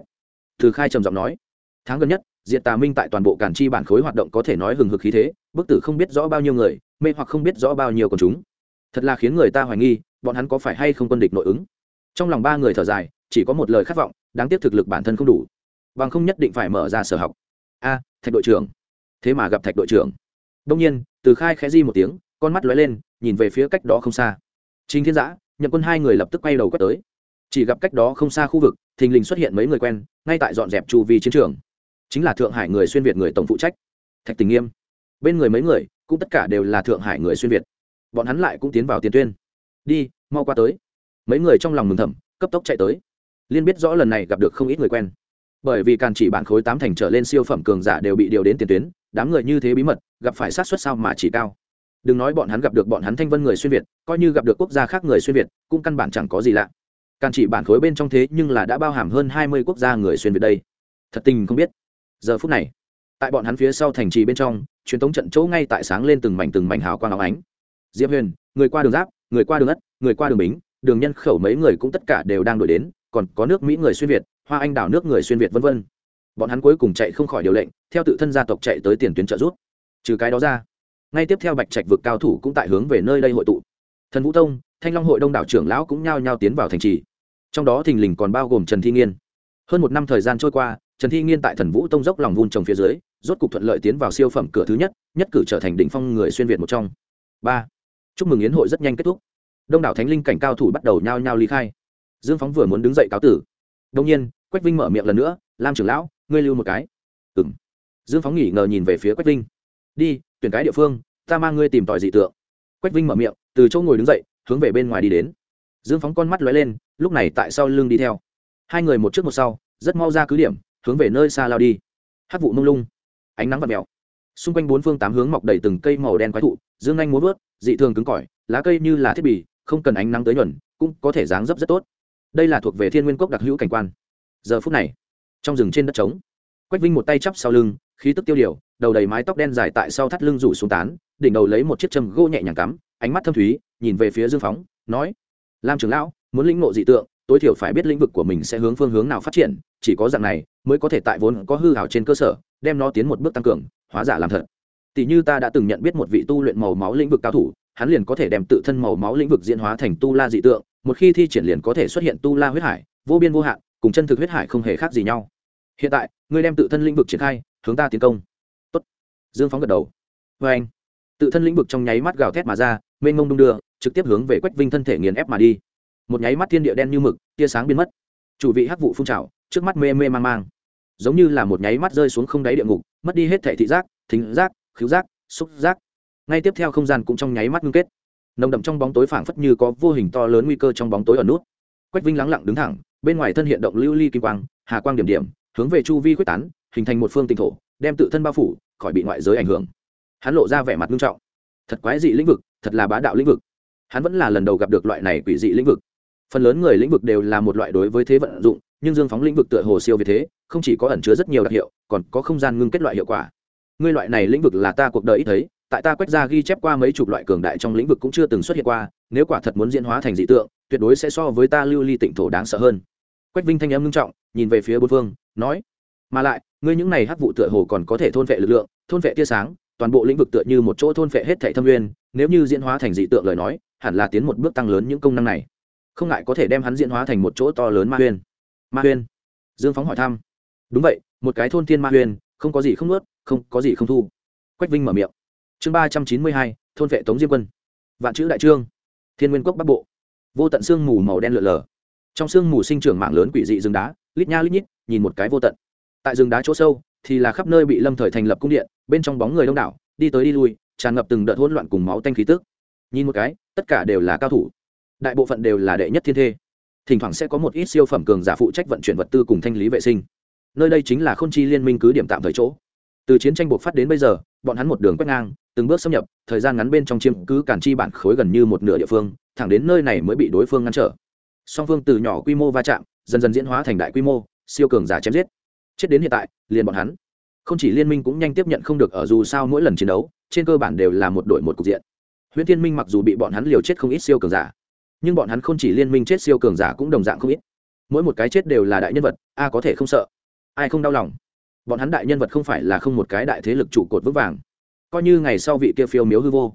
Từ khai trầm giọng nói, tháng gần nhất, diệt tà minh tại toàn bộ cản chi bản khối hoạt động có thể nói hừng hực khí thế, bức tử không biết rõ bao nhiêu người, mê hoặc không biết rõ bao nhiêu con chúng. Thật là khiến người ta hoài nghi, bọn hắn có phải hay không quân địch nội ứng? Trong lòng ba người thở dài, chỉ có một lời khát vọng, đáng tiếc thực lực bản thân không đủ. Bằng không nhất định phải mở ra sở học. A, thạch đội trưởng. Thế mà gặp thạch đội trưởng đông nhiên, từ khai khẽ di một tiếng, con mắt lóe lên, nhìn về phía cách đó không xa. Chính thiên giã, nhậm quân hai người lập tức quay đầu quét tới. Chỉ gặp cách đó không xa khu vực, thình lình xuất hiện mấy người quen, ngay tại dọn dẹp chu vi chiến trường. Chính là thượng hải người xuyên việt người tổng phụ trách, thạch tình nghiêm. Bên người mấy người, cũng tất cả đều là thượng hải người xuyên việt. Bọn hắn lại cũng tiến vào tiền tuyên. Đi, mau qua tới. Mấy người trong lòng mừng thầm, cấp tốc chạy tới. Liên biết rõ lần này gặp được không ít người quen. Bởi vì càn chỉ bản khối tám thành trở lên siêu phẩm cường giả đều bị điều đến tiền tuyến đám người như thế bí mật, gặp phải sát xuất sao mà chỉ cao. Đừng nói bọn hắn gặp được bọn hắn thanh vân người xuyên việt, coi như gặp được quốc gia khác người xuyên việt, cũng căn bản chẳng có gì lạ. Càng chỉ bản khối bên trong thế nhưng là đã bao hàm hơn hai mươi quốc gia người xuyên việt đây. Thật tình không biết. Giờ phút này, tại bọn hắn phía sau thành trì bên trong, truyền thống trận chỗ ngay tại sáng lên từng mảnh từng mảnh hào quang áo ánh. Diệp huyền, người qua đường giáp, người qua đường ất, người qua đường bính, đường nhân khẩu mấy người cũng tất cả đều đang đổi đến, còn có nước mỹ người xuyên việt, hoa anh đào nước người xuyên việt v v bọn hắn cuối cùng chạy không khỏi điều lệnh, theo tự thân gia tộc chạy tới tiền tuyến trợ rút trừ cái đó ra, ngay tiếp theo bạch trạch vực cao thủ cũng tại hướng về nơi đây hội tụ. Thần vũ tông, thanh long hội đông đảo trưởng lão cũng nhao nhao tiến vào thành trì. Trong đó thình lình còn bao gồm trần thi nghiên. Hơn một năm thời gian trôi qua, trần thi nghiên tại thần vũ tông dốc lòng vun trồng phía dưới, rốt cục thuận lợi tiến vào siêu phẩm cửa thứ nhất nhất cử trở thành đỉnh phong người xuyên việt một trong. Ba, chúc mừng yến hội rất nhanh kết thúc. Đông đảo thánh linh cảnh cao thủ bắt đầu nhao nhao ly khai. Dương phóng vừa muốn đứng dậy cáo tử. Đông nhiên, quách vinh mở miệng lần nữa, lam trưởng lão ngươi lưu một cái. Ừng dương phóng nghỉ ngờ nhìn về phía quách vinh. Đi, tuyển cái địa phương, ta mang ngươi tìm tòi dị tượng. Quách vinh mở miệng, từ chỗ ngồi đứng dậy, hướng về bên ngoài đi đến. Dương phóng con mắt lóe lên, lúc này tại sau lưng đi theo. Hai người một trước một sau, rất mau ra cứ điểm, hướng về nơi xa lao đi. Hát vụ mông lung, ánh nắng và mèo xung quanh bốn phương tám hướng mọc đầy từng cây màu đen quái thụ, dương anh muốn vớt, dị thường cứng cỏi, lá cây như là thiết bị, không cần ánh nắng tới nhuần cũng có thể dáng dấp rất tốt. Đây là thuộc về thiên nguyên cốc đặc hữu cảnh quan. Giờ phút này trong rừng trên đất trống. Quách vinh một tay chắp sau lưng, khí tức tiêu điều, đầu đầy mái tóc đen dài tại sau thắt lưng rủ xuống tán, đỉnh đầu lấy một chiếc châm gỗ nhẹ nhàng cắm, ánh mắt thâm thúy, nhìn về phía dương phóng, nói, lam trưởng lão, muốn lĩnh ngộ dị tượng, tối thiểu phải biết lĩnh vực của mình sẽ hướng phương hướng nào phát triển, chỉ có dạng này mới có thể tại vốn có hư hảo trên cơ sở, đem nó tiến một bước tăng cường, hóa giả làm thật. Tỷ như ta đã từng nhận biết một vị tu luyện màu máu lĩnh vực cao thủ, hắn liền có thể đem tự thân màu máu lĩnh vực diễn hóa thành tu la dị tượng, một khi thi triển liền có thể xuất hiện tu la huyết hải, vô biên vô hạn, cùng chân thực huyết hải không hề khác gì nhau hiện tại, ngươi đem tự thân lĩnh vực triển khai, hướng ta tiến công. Tốt. dương phóng gật đầu. Vê anh, tự thân lĩnh vực trong nháy mắt gào thét mà ra, mênh mông đung đưa, trực tiếp hướng về quách vinh thân thể nghiền ép mà đi. Một nháy mắt thiên địa đen như mực, tia sáng biến mất. Chủ vị hắc vụ phun trào, trước mắt mê mê mang mang. Giống như là một nháy mắt rơi xuống không đáy địa ngục, mất đi hết thể thị giác, thính giác, khứu giác, xúc giác. Ngay tiếp theo không gian cũng trong nháy mắt ngưng kết. Nồng đậm trong bóng tối phảng phất như có vô hình to lớn nguy cơ trong bóng tối ở nút. Quách vinh lắng lặng đứng thẳng, bên ngoài thân hiện động lưu ly kim quang, hà quang điểm điểm hướng về chu vi quyết tán, hình thành một phương tinh thổ, đem tự thân bao phủ, khỏi bị ngoại giới ảnh hưởng. Hắn lộ ra vẻ mặt nghiêm trọng. Thật quái dị lĩnh vực, thật là bá đạo lĩnh vực. Hắn vẫn là lần đầu gặp được loại này quỷ dị lĩnh vực. Phần lớn người lĩnh vực đều là một loại đối với thế vận dụng, nhưng dương phóng lĩnh vực tựa hồ siêu việt thế, không chỉ có ẩn chứa rất nhiều đặc hiệu, còn có không gian ngưng kết loại hiệu quả. Ngươi loại này lĩnh vực là ta cuộc đời ít thấy, tại ta quét ra ghi chép qua mấy chục loại cường đại trong lĩnh vực cũng chưa từng xuất hiện qua, nếu quả thật muốn diễn hóa thành dị tượng, tuyệt đối sẽ so với ta lưu ly tịnh thổ đáng sợ hơn. Quách vinh thanh âm ngưng trọng, nhìn về phía bốn phương nói, mà lại, ngươi những này hắc vụ tựa hồ còn có thể thôn vệ lực lượng, thôn vệ tia sáng, toàn bộ lĩnh vực tựa như một chỗ thôn vệ hết thảy thâm nguyên, nếu như diễn hóa thành dị tượng lời nói, hẳn là tiến một bước tăng lớn những công năng này. Không ngại có thể đem hắn diễn hóa thành một chỗ to lớn ma huyên. Ma huyên? Dương phóng hỏi thăm. Đúng vậy, một cái thôn thiên ma huyên, không có gì không nuốt, không có gì không thu. Quách vinh mở miệng. Chương ba trăm chín mươi hai, thôn vệ tống diêm quân. Vạn chữ đại trương. Thiên nguyên quốc bắc bộ. Vô tận sương mù màu đen lượn lờ. Trong sương mù sinh trưởng mạng lớn quỷ dị rừng đá, lít nha lít nhít nhìn một cái vô tận. Tại rừng đá chỗ sâu thì là khắp nơi bị lâm thời thành lập cung điện, bên trong bóng người đông đảo, đi tới đi lui, tràn ngập từng đợt hỗn loạn cùng máu tanh khí tức. Nhìn một cái, tất cả đều là cao thủ. Đại bộ phận đều là đệ nhất thiên thê. Thỉnh thoảng sẽ có một ít siêu phẩm cường giả phụ trách vận chuyển vật tư cùng thanh lý vệ sinh. Nơi đây chính là k h ô n chi liên minh cứ điểm tạm thời chỗ. Từ chiến tranh buộc phát đến bây giờ, bọn hắn một đường quét ngang, từng bước xâm nhập, thời gian ngắn bên trong chiếm cứ cản chi bản khối gần như một nửa địa phương, thẳng đến nơi này mới bị đối phương ngăn trở. Song phương từ nhỏ quy mô va chạm, dần dần diễn hóa thành đại quy mô siêu cường giả chém giết. Chết đến hiện tại, liền bọn hắn. Không chỉ liên minh cũng nhanh tiếp nhận không được ở dù sao mỗi lần chiến đấu, trên cơ bản đều là một đội một cục diện. Huyễn thiên minh mặc dù bị bọn hắn liều chết không ít siêu cường giả, nhưng bọn hắn không chỉ liên minh chết siêu cường giả cũng đồng dạng không ít. Mỗi một cái chết đều là đại nhân vật, a có thể không sợ, ai không đau lòng. Bọn hắn đại nhân vật không phải là không một cái đại thế lực trụ cột vững vàng. Coi như ngày sau vị kia phiêu miếu hư vô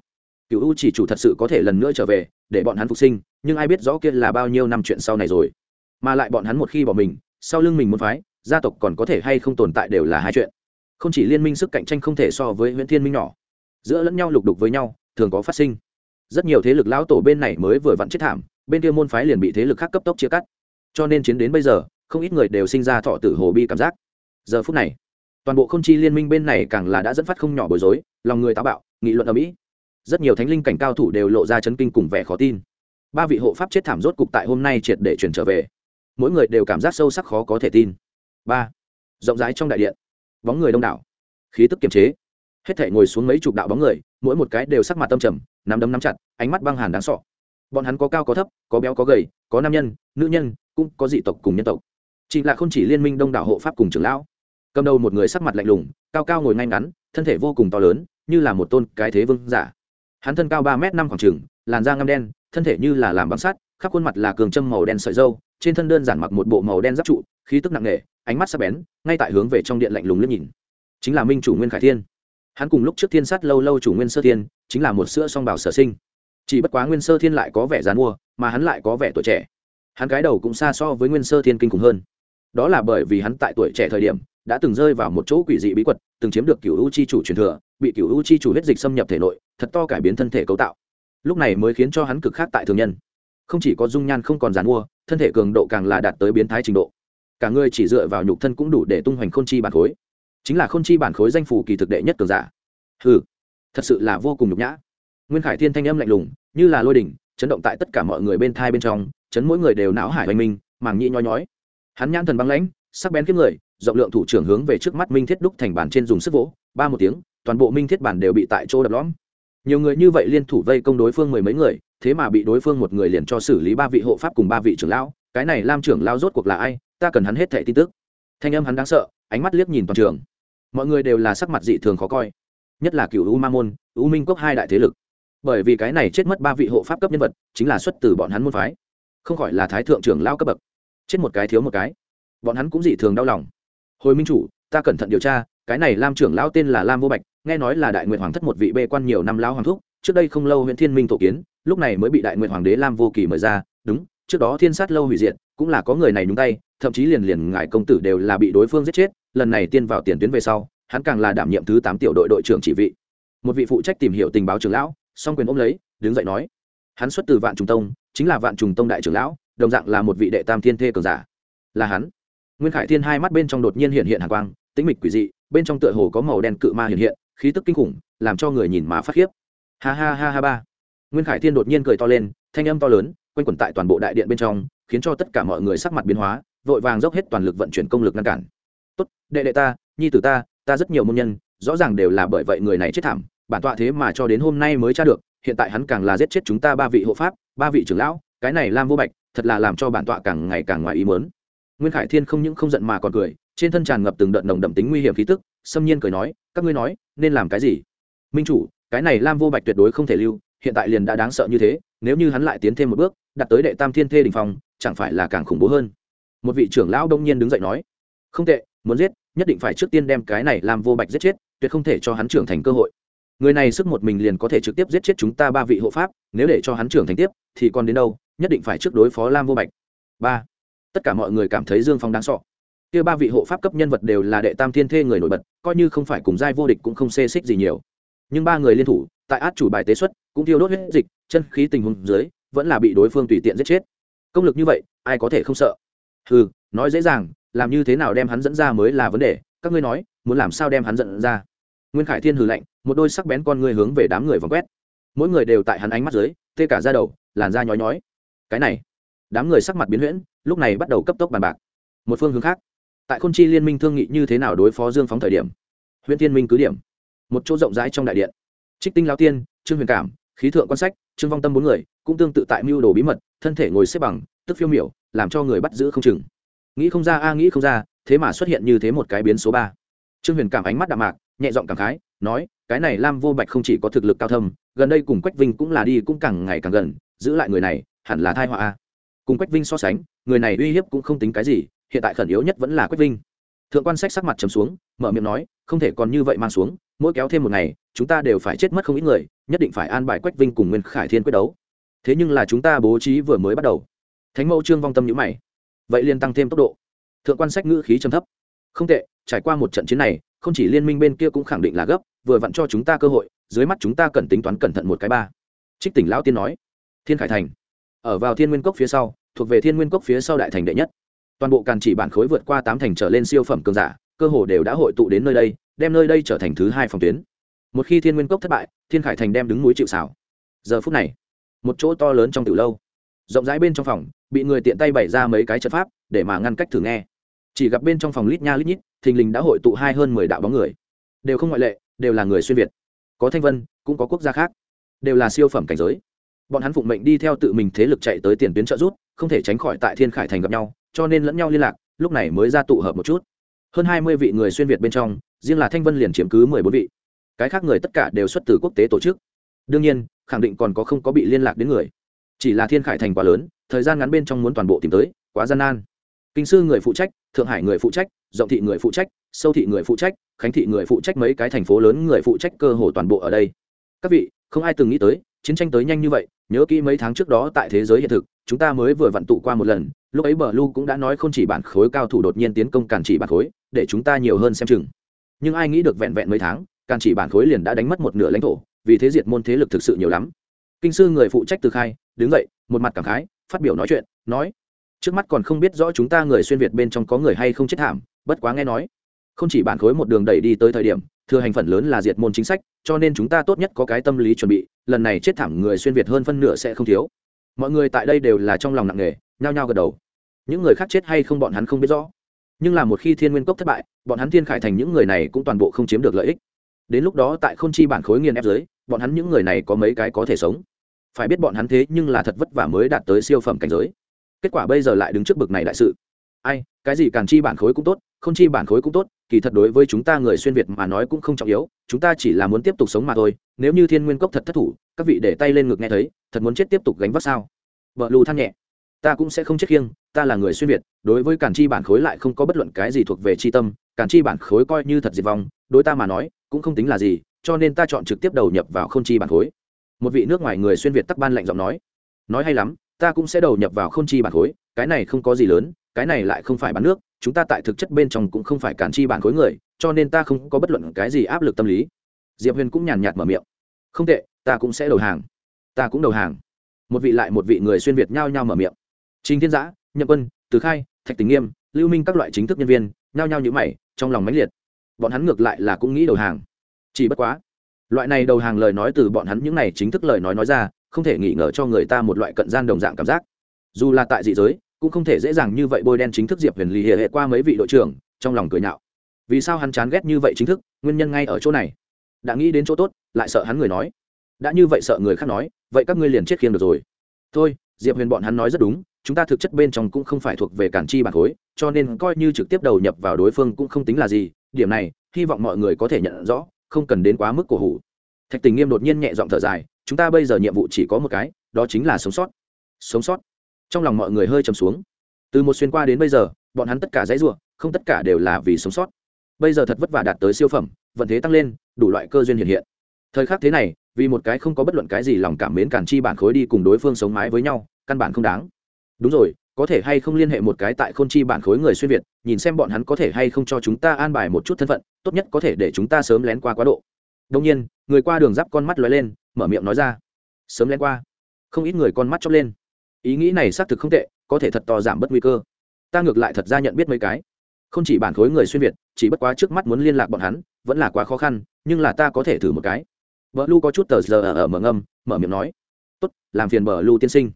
cựu u chỉ chủ thật sự có thể lần nữa trở về, để bọn hắn phục sinh, nhưng ai biết rõ kia là bao nhiêu năm chuyện sau này rồi. Mà lại bọn hắn một khi bỏ mình sau lưng mình muốn phái, gia tộc còn có thể hay không tồn tại đều là hai chuyện. Không chỉ liên minh sức cạnh tranh không thể so với nguyễn thiên minh nhỏ, giữa lẫn nhau lục đục với nhau, thường có phát sinh. Rất nhiều thế lực lão tổ bên này mới vừa vặn chết thảm, bên kia môn phái liền bị thế lực khác cấp tốc chia cắt. Cho nên chiến đến bây giờ, không ít người đều sinh ra thọ tử hồ bi cảm giác. Giờ phút này, toàn bộ không chi liên minh bên này càng là đã dẫn phát không nhỏ bối rối, lòng người táo bạo, nghị luận ở mỹ rất nhiều thánh linh cảnh cao thủ đều lộ ra chấn kinh cùng vẻ khó tin. Ba vị hộ pháp chết thảm rốt cục tại hôm nay triệt để chuyển trở về mỗi người đều cảm giác sâu sắc khó có thể tin. Ba, rộng rãi trong đại điện, bóng người đông đảo, khí tức kiềm chế. Hết thể ngồi xuống mấy chục đạo bóng người, mỗi một cái đều sắc mặt tâm trầm, nắm đấm nắm chặt, ánh mắt băng hàn đáng sọ bọn hắn có cao có thấp, có béo có gầy, có nam nhân, nữ nhân, cũng có dị tộc cùng nhân tộc. Chỉ là không chỉ liên minh đông đảo hộ pháp cùng trưởng lão. Cầm đầu một người sắc mặt lạnh lùng, cao cao ngồi ngay ngắn, thân thể vô cùng to lớn, như là một tôn cái thế vương giả. Hắn thân cao ba m năm khoảng trừng, làn da ngăm đen, thân thể như là làm bằng sắt, khắp khuôn mặt là cường châm màu đen sợi dâu trên thân đơn giản mặc một bộ màu đen giáp trụ, khí tức nặng nề, ánh mắt sắc bén, ngay tại hướng về trong điện lạnh lùng liếc nhìn. Chính là minh chủ nguyên khải thiên. Hắn cùng lúc trước thiên sát lâu lâu chủ nguyên sơ thiên, chính là một sữa song bảo sở sinh. Chỉ bất quá nguyên sơ thiên lại có vẻ dàn mua mà hắn lại có vẻ tuổi trẻ. Hắn cái đầu cũng xa so với nguyên sơ thiên kinh khủng hơn. Đó là bởi vì hắn tại tuổi trẻ thời điểm, đã từng rơi vào một chỗ quỷ dị bí quật, từng chiếm được cựu u chi chủ truyền thừa, bị cựu u chi chủ huyết dịch xâm nhập thể nội, thật to cải biến thân thể cấu tạo. Lúc này mới khiến cho hắn cực khác tại thường nhân. Không chỉ có dung nhan không còn dàn mua thân thể cường độ càng là đạt tới biến thái trình độ. Cả người chỉ dựa vào nhục thân cũng đủ để tung hoành khôn chi bản khối. Chính là khôn chi bản khối danh phủ kỳ thực đệ nhất cường giả. Hừ, thật sự là vô cùng nhục nhã. Nguyên khải thiên thanh âm lạnh lùng, như là lôi đỉnh, chấn động tại tất cả mọi người bên thai bên trong, chấn mỗi người đều não hải hoành minh, màng nhĩ nhói nhói. Hắn nhãn thần băng lãnh, sắc bén kiếm người, rộng lượng thủ trưởng hướng về trước mắt minh thiết đúc thành bản trên dùng sức vỗ, ba một tiếng, toàn bộ minh thiết bản đều bị tại chỗ đập lõm nhiều người như vậy liên thủ vây công đối phương mười mấy người, thế mà bị đối phương một người liền cho xử lý ba vị hộ pháp cùng ba vị trưởng lão, cái này lam trưởng lao rốt cuộc là ai, ta cần hắn hết thẻ tin tức. Thanh âm hắn đáng sợ, ánh mắt liếc nhìn toàn trường. Mọi người đều là sắc mặt dị thường khó coi, nhất là cựu u ma môn, u minh quốc hai đại thế lực. Bởi vì cái này chết mất ba vị hộ pháp cấp nhân vật, chính là xuất từ bọn hắn môn phái, không khỏi là thái thượng trưởng lao cấp bậc. Chết một cái thiếu một cái. Bọn hắn cũng dị thường đau lòng. Hồi minh chủ, ta cẩn thận điều tra, cái này lam trưởng lão tên là lam vô bạch nghe nói là đại nguyện hoàng thất một vị bê quan nhiều năm lão hoàng thúc, trước đây không lâu huyện thiên minh tổ kiến, lúc này mới bị đại nguyện hoàng đế lam vô kỳ mời ra, đúng, trước đó thiên sát lâu hủy diệt, cũng là có người này nhúng tay, thậm chí liền liền ngài công tử đều là bị đối phương giết chết, lần này tiên vào tiền tuyến về sau, hắn càng là đảm nhiệm thứ tám tiểu đội đội trưởng chỉ vị. Một vị phụ trách tìm hiểu tình báo trưởng lão, song quyền ôm lấy, đứng dậy nói, hắn xuất từ vạn trùng tông, chính là vạn trùng tông đại trưởng lão, đồng dạng là một vị đệ tam thiên thê cường giả. Là hắn. Nguyên khải thiên hai mắt bên trong đột nhiên hiện hiện hàng quang, tĩnh mịch quỷ dị, bên trong tựa hồ có màu đen cự ma hiện hiện khí tức kinh khủng, làm cho người nhìn má phát khiếp. Ha ha ha ha ba. Nguyên khải thiên đột nhiên cười to lên, thanh âm to lớn, quanh quẩn tại toàn bộ đại điện bên trong, khiến cho tất cả mọi người sắc mặt biến hóa, vội vàng dốc hết toàn lực vận chuyển công lực ngăn cản. Tốt, đệ đệ ta, nhi tử ta ta rất nhiều môn nhân, rõ ràng đều là bởi vậy người này chết thảm, bản tọa thế mà cho đến hôm nay mới tra được, hiện tại hắn càng là giết chết chúng ta ba vị hộ pháp, ba vị trưởng lão, cái này lam vô bạch, thật là làm cho bản tọa càng ngày càng ngoài ý mớn nguyên khải thiên không những không giận mà còn cười, trên thân tràn ngập từng đợt nồng đậm tính nguy hiểm khí tức, xâm nhiên cười nói, các ngươi nói, nên làm cái gì? Minh chủ, cái này lam vô bạch tuyệt đối không thể lưu, hiện tại liền đã đáng sợ như thế, nếu như hắn lại tiến thêm một bước đặt tới đệ tam thiên thê đình phong, chẳng phải là càng khủng bố hơn? Một vị trưởng lão đông nhiên đứng dậy nói, không tệ, muốn giết, nhất định phải trước tiên đem cái này làm vô bạch giết chết, tuyệt không thể cho hắn trưởng thành cơ hội. Người này sức một mình liền có thể trực tiếp giết chết chúng ta ba vị hộ pháp, nếu để cho hắn trưởng thành tiếp, thì còn đến đâu, nhất định phải trước đối phó lam vô bạch. Ba tất cả mọi người cảm thấy dương phong đáng sọ kia ba vị hộ pháp cấp nhân vật đều là đệ tam thiên thê người nổi bật, coi như không phải cùng giai vô địch cũng không xê xích gì nhiều. Nhưng ba người liên thủ, tại át chủ bài tế xuất, cũng thiêu đốt huyết dịch, chân khí tình huống dưới, vẫn là bị đối phương tùy tiện giết chết. Công lực như vậy, ai có thể không sợ? Ừ nói dễ dàng, làm như thế nào đem hắn dẫn ra mới là vấn đề, các ngươi nói, muốn làm sao đem hắn dẫn ra? Nguyên khải thiên hừ lạnh, một đôi sắc bén con ngươi hướng về đám người vòng quét. Mỗi người đều tại hắn ánh mắt dưới, tê cả ra đầu, làn da nhói nhói. Cái này, đám người sắc mặt biến huyễn lúc này bắt đầu cấp tốc bàn bạc. Một phương hướng khác, tại khôn chi liên minh thương nghị như thế nào đối phó dương phóng thời điểm huyện tiên minh cứ điểm. Một chỗ rộng rãi trong đại điện, trích tinh lao tiên, trương huyền cảm, khí thượng quan sách, trương vong tâm bốn người, cũng tương tự tại mưu đồ bí mật, thân thể ngồi xếp bằng, tức phiêu miểu, làm cho người bắt giữ không chừng. Nghĩ không ra a, nghĩ không ra, thế mà xuất hiện như thế một cái biến số ba. Trương huyền cảm ánh mắt đạm mạc, nhẹ giọng cảm khái, nói, cái này lam vô bạch không chỉ có thực lực cao thâm, gần đây cùng quách vinh cũng là đi cũng càng ngày càng gần, giữ lại người này, hẳn là thai họa a cùng quách vinh so sánh, người này uy hiếp cũng không tính cái gì, hiện tại khẩn yếu nhất vẫn là quách vinh. Thượng quan sách sắc mặt trầm xuống, mở miệng nói, không thể còn như vậy mang xuống, mỗi kéo thêm một ngày, chúng ta đều phải chết mất không ít người, nhất định phải an bài quách vinh cùng nguyên khải thiên quyết đấu. Thế nhưng là chúng ta bố trí vừa mới bắt đầu. Thánh mẫu trương vong tâm nhữ mày. Vậy liền tăng thêm tốc độ. Thượng quan sách ngữ khí trầm thấp. Không tệ, trải qua một trận chiến này, không chỉ liên minh bên kia cũng khẳng định là gấp, vừa vặn cho chúng ta cơ hội, dưới mắt chúng ta cần tính toán cẩn thận một cái ba. Trích tỉnh lão tiên nói. Thiên khải thành ở vào thiên nguyên cốc phía sau, thuộc về thiên nguyên cốc phía sau đại thành đệ nhất. Toàn bộ càn chỉ bản khối vượt qua tám thành trở lên siêu phẩm cường giả, cơ hồ đều đã hội tụ đến nơi đây, đem nơi đây trở thành thứ hai phòng tuyến. Một khi thiên nguyên cốc thất bại, thiên khải thành đem đứng núi chịu xảo giờ phút này, một chỗ to lớn trong từ lâu, rộng rãi bên trong phòng, bị người tiện tay bày ra mấy cái trận pháp, để mà ngăn cách thử nghe. Chỉ gặp bên trong phòng lít nha lít nhít, thình lình đã hội tụ hai hơn mười đạo bóng người. Đều không ngoại lệ, đều là người xuyên việt. Có thanh vân, cũng có quốc gia khác. Đều là siêu phẩm cảnh giới bọn hắn phụng mệnh đi theo tự mình thế lực chạy tới tiền tuyến trợ rút không thể tránh khỏi tại thiên khải thành gặp nhau, cho nên lẫn nhau liên lạc, lúc này mới ra tụ hợp một chút. Hơn hai mươi vị người xuyên việt bên trong, riêng là thanh vân liền chiếm cứ mười bốn vị. Cái khác người tất cả đều xuất từ quốc tế tổ chức. Đương nhiên, khẳng định còn có không có bị liên lạc đến người. Chỉ là thiên khải thành quá lớn, thời gian ngắn bên trong muốn toàn bộ tìm tới, quá gian nan. Kinh sư người phụ trách, thượng hải người phụ trách, rộng thị người phụ trách, sâu thị người phụ trách, khánh thị người phụ trách mấy cái thành phố lớn người phụ trách cơ hồ toàn bộ ở đây. Các vị, không ai từng nghĩ tới chiến tranh tới nhanh như vậy, nhớ kỹ mấy tháng trước đó tại thế giới hiện thực, chúng ta mới vừa vặn tụ qua một lần, lúc ấy bờ lu cũng đã nói không chỉ bản khối cao thủ đột nhiên tiến công càn chỉ bản khối, để chúng ta nhiều hơn xem chừng. Nhưng ai nghĩ được vẹn vẹn mấy tháng, càn chỉ bản khối liền đã đánh mất một nửa lãnh thổ, vì thế diệt môn thế lực thực sự nhiều lắm. Kinh sư người phụ trách từ khai, đứng dậy, một mặt cảm khái, phát biểu nói chuyện, nói, trước mắt còn không biết rõ chúng ta người xuyên việt bên trong có người hay không chết thảm, bất quá nghe nói, không chỉ bản khối một đường đẩy đi tới thời điểm, thừa hành phần lớn là diệt môn chính sách, cho nên chúng ta tốt nhất có cái tâm lý chuẩn bị lần này chết thảm người xuyên việt hơn phân nửa sẽ không thiếu. Mọi người tại đây đều là trong lòng nặng nề, nhao nhao gật đầu. Những người khác chết hay không bọn hắn không biết rõ. Nhưng là một khi thiên nguyên cốc thất bại, bọn hắn thiên khải thành những người này cũng toàn bộ không chiếm được lợi ích. Đến lúc đó tại k h ô n chi bản khối nghiền ép giới, bọn hắn những người này có mấy cái có thể sống. Phải biết bọn hắn thế nhưng là thật vất vả mới đạt tới siêu phẩm cảnh giới. Kết quả bây giờ lại đứng trước bực này đại sự ai, cái gì càng chi bản khối cũng tốt, không chi bản khối cũng tốt, kỳ thật đối với chúng ta người xuyên việt mà nói cũng không trọng yếu, chúng ta chỉ là muốn tiếp tục sống mà thôi, nếu như thiên nguyên cốc thật thất thủ, các vị để tay lên ngực nghe thấy, thật muốn chết tiếp tục gánh vác sao? Vợ lù than nhẹ. Ta cũng sẽ không chết khiêng, ta là người xuyên việt, đối với cản chi bản khối lại không có bất luận cái gì thuộc về chi tâm cản chi bản khối coi như thật diệt vong, đối ta mà nói, cũng không tính là gì, cho nên ta chọn trực tiếp đầu nhập vào không chi bản khối. Một vị nước ngoài người xuyên việt tắc ban lạnh giọng nói. Nói hay lắm, ta cũng sẽ đầu nhập vào không chi bản khối, cái này không có gì lớn cái này lại không phải bán nước chúng ta tại thực chất bên trong cũng không phải cản chi bản khối người cho nên ta không có bất luận cái gì áp lực tâm lý diệp huyền cũng nhàn nhạt mở miệng không tệ ta cũng sẽ đầu hàng ta cũng đầu hàng một vị lại một vị người xuyên việt nhao nhao mở miệng Trình Thiên Giã, Nhậm Quân, Từ Khai, Thạch Tình Nghiêm, Lưu Minh các loại chính thức nhân viên, nhao nhao nhữ mày, trong lòng mãnh liệt. Bọn hắn ngược lại là cũng nghĩ đầu hàng. Chỉ bất quá, loại này đầu hàng lời nói từ bọn hắn những này chính thức lời nói nói ra, không thể nghĩ ngờ cho người ta một loại cận gian đồng dạng cảm giác. Dù là tại dị giới, cũng không thể dễ dàng như vậy bôi đen chính thức Diệp Huyền lì hệ qua mấy vị đội trưởng, trong lòng cười nhạo. Vì sao hắn chán ghét như vậy chính thức, nguyên nhân ngay ở chỗ này. Đã nghĩ đến chỗ tốt, lại sợ hắn người nói. Đã như vậy sợ người khác nói, vậy các ngươi liền chết khiêng được rồi. Thôi, Diệp Huyền bọn hắn nói rất đúng, chúng ta thực chất bên trong cũng không phải thuộc về cản chi bản khối cho nên coi như trực tiếp đầu nhập vào đối phương cũng không tính là gì điểm này hy vọng mọi người có thể nhận rõ không cần đến quá mức cổ hủ thạch tình nghiêm đột nhiên nhẹ giọng thở dài chúng ta bây giờ nhiệm vụ chỉ có một cái đó chính là sống sót sống sót trong lòng mọi người hơi trầm xuống. Từ một xuyên qua đến bây giờ, bọn hắn tất cả dãy ruộng không tất cả đều là vì sống sót. Bây giờ thật vất vả đạt tới siêu phẩm, vận thế tăng lên, đủ loại cơ duyên hiện hiện. Thời khắc thế này, vì một cái không có bất luận cái gì lòng cảm mến cản chi bản khối đi cùng đối phương sống mái với nhau, căn bản không đáng. Đúng rồi, có thể hay không liên hệ một cái tại k h ô n chi bản khối người xuyên việt, nhìn xem bọn hắn có thể hay không cho chúng ta an bài một chút thân phận, tốt nhất có thể để chúng ta sớm lén qua quá độ. Đông nhiên, người qua đường giáp con mắt lóe lên, mở miệng nói ra. Sớm lén qua. Không ít người con mắt chóc lên ý nghĩ này xác thực không tệ, có thể thật to giảm bớt nguy cơ. Ta ngược lại thật ra nhận biết mấy cái. Không chỉ bản khối người xuyên việt, chỉ bất quá trước mắt muốn liên lạc bọn hắn, vẫn là quá khó khăn, nhưng là ta có thể thử một cái. Vợ lu có chút tờ giờ ở mở ngâm, mở miệng nói. Tốt, làm phiền bờ lu tiên sinh.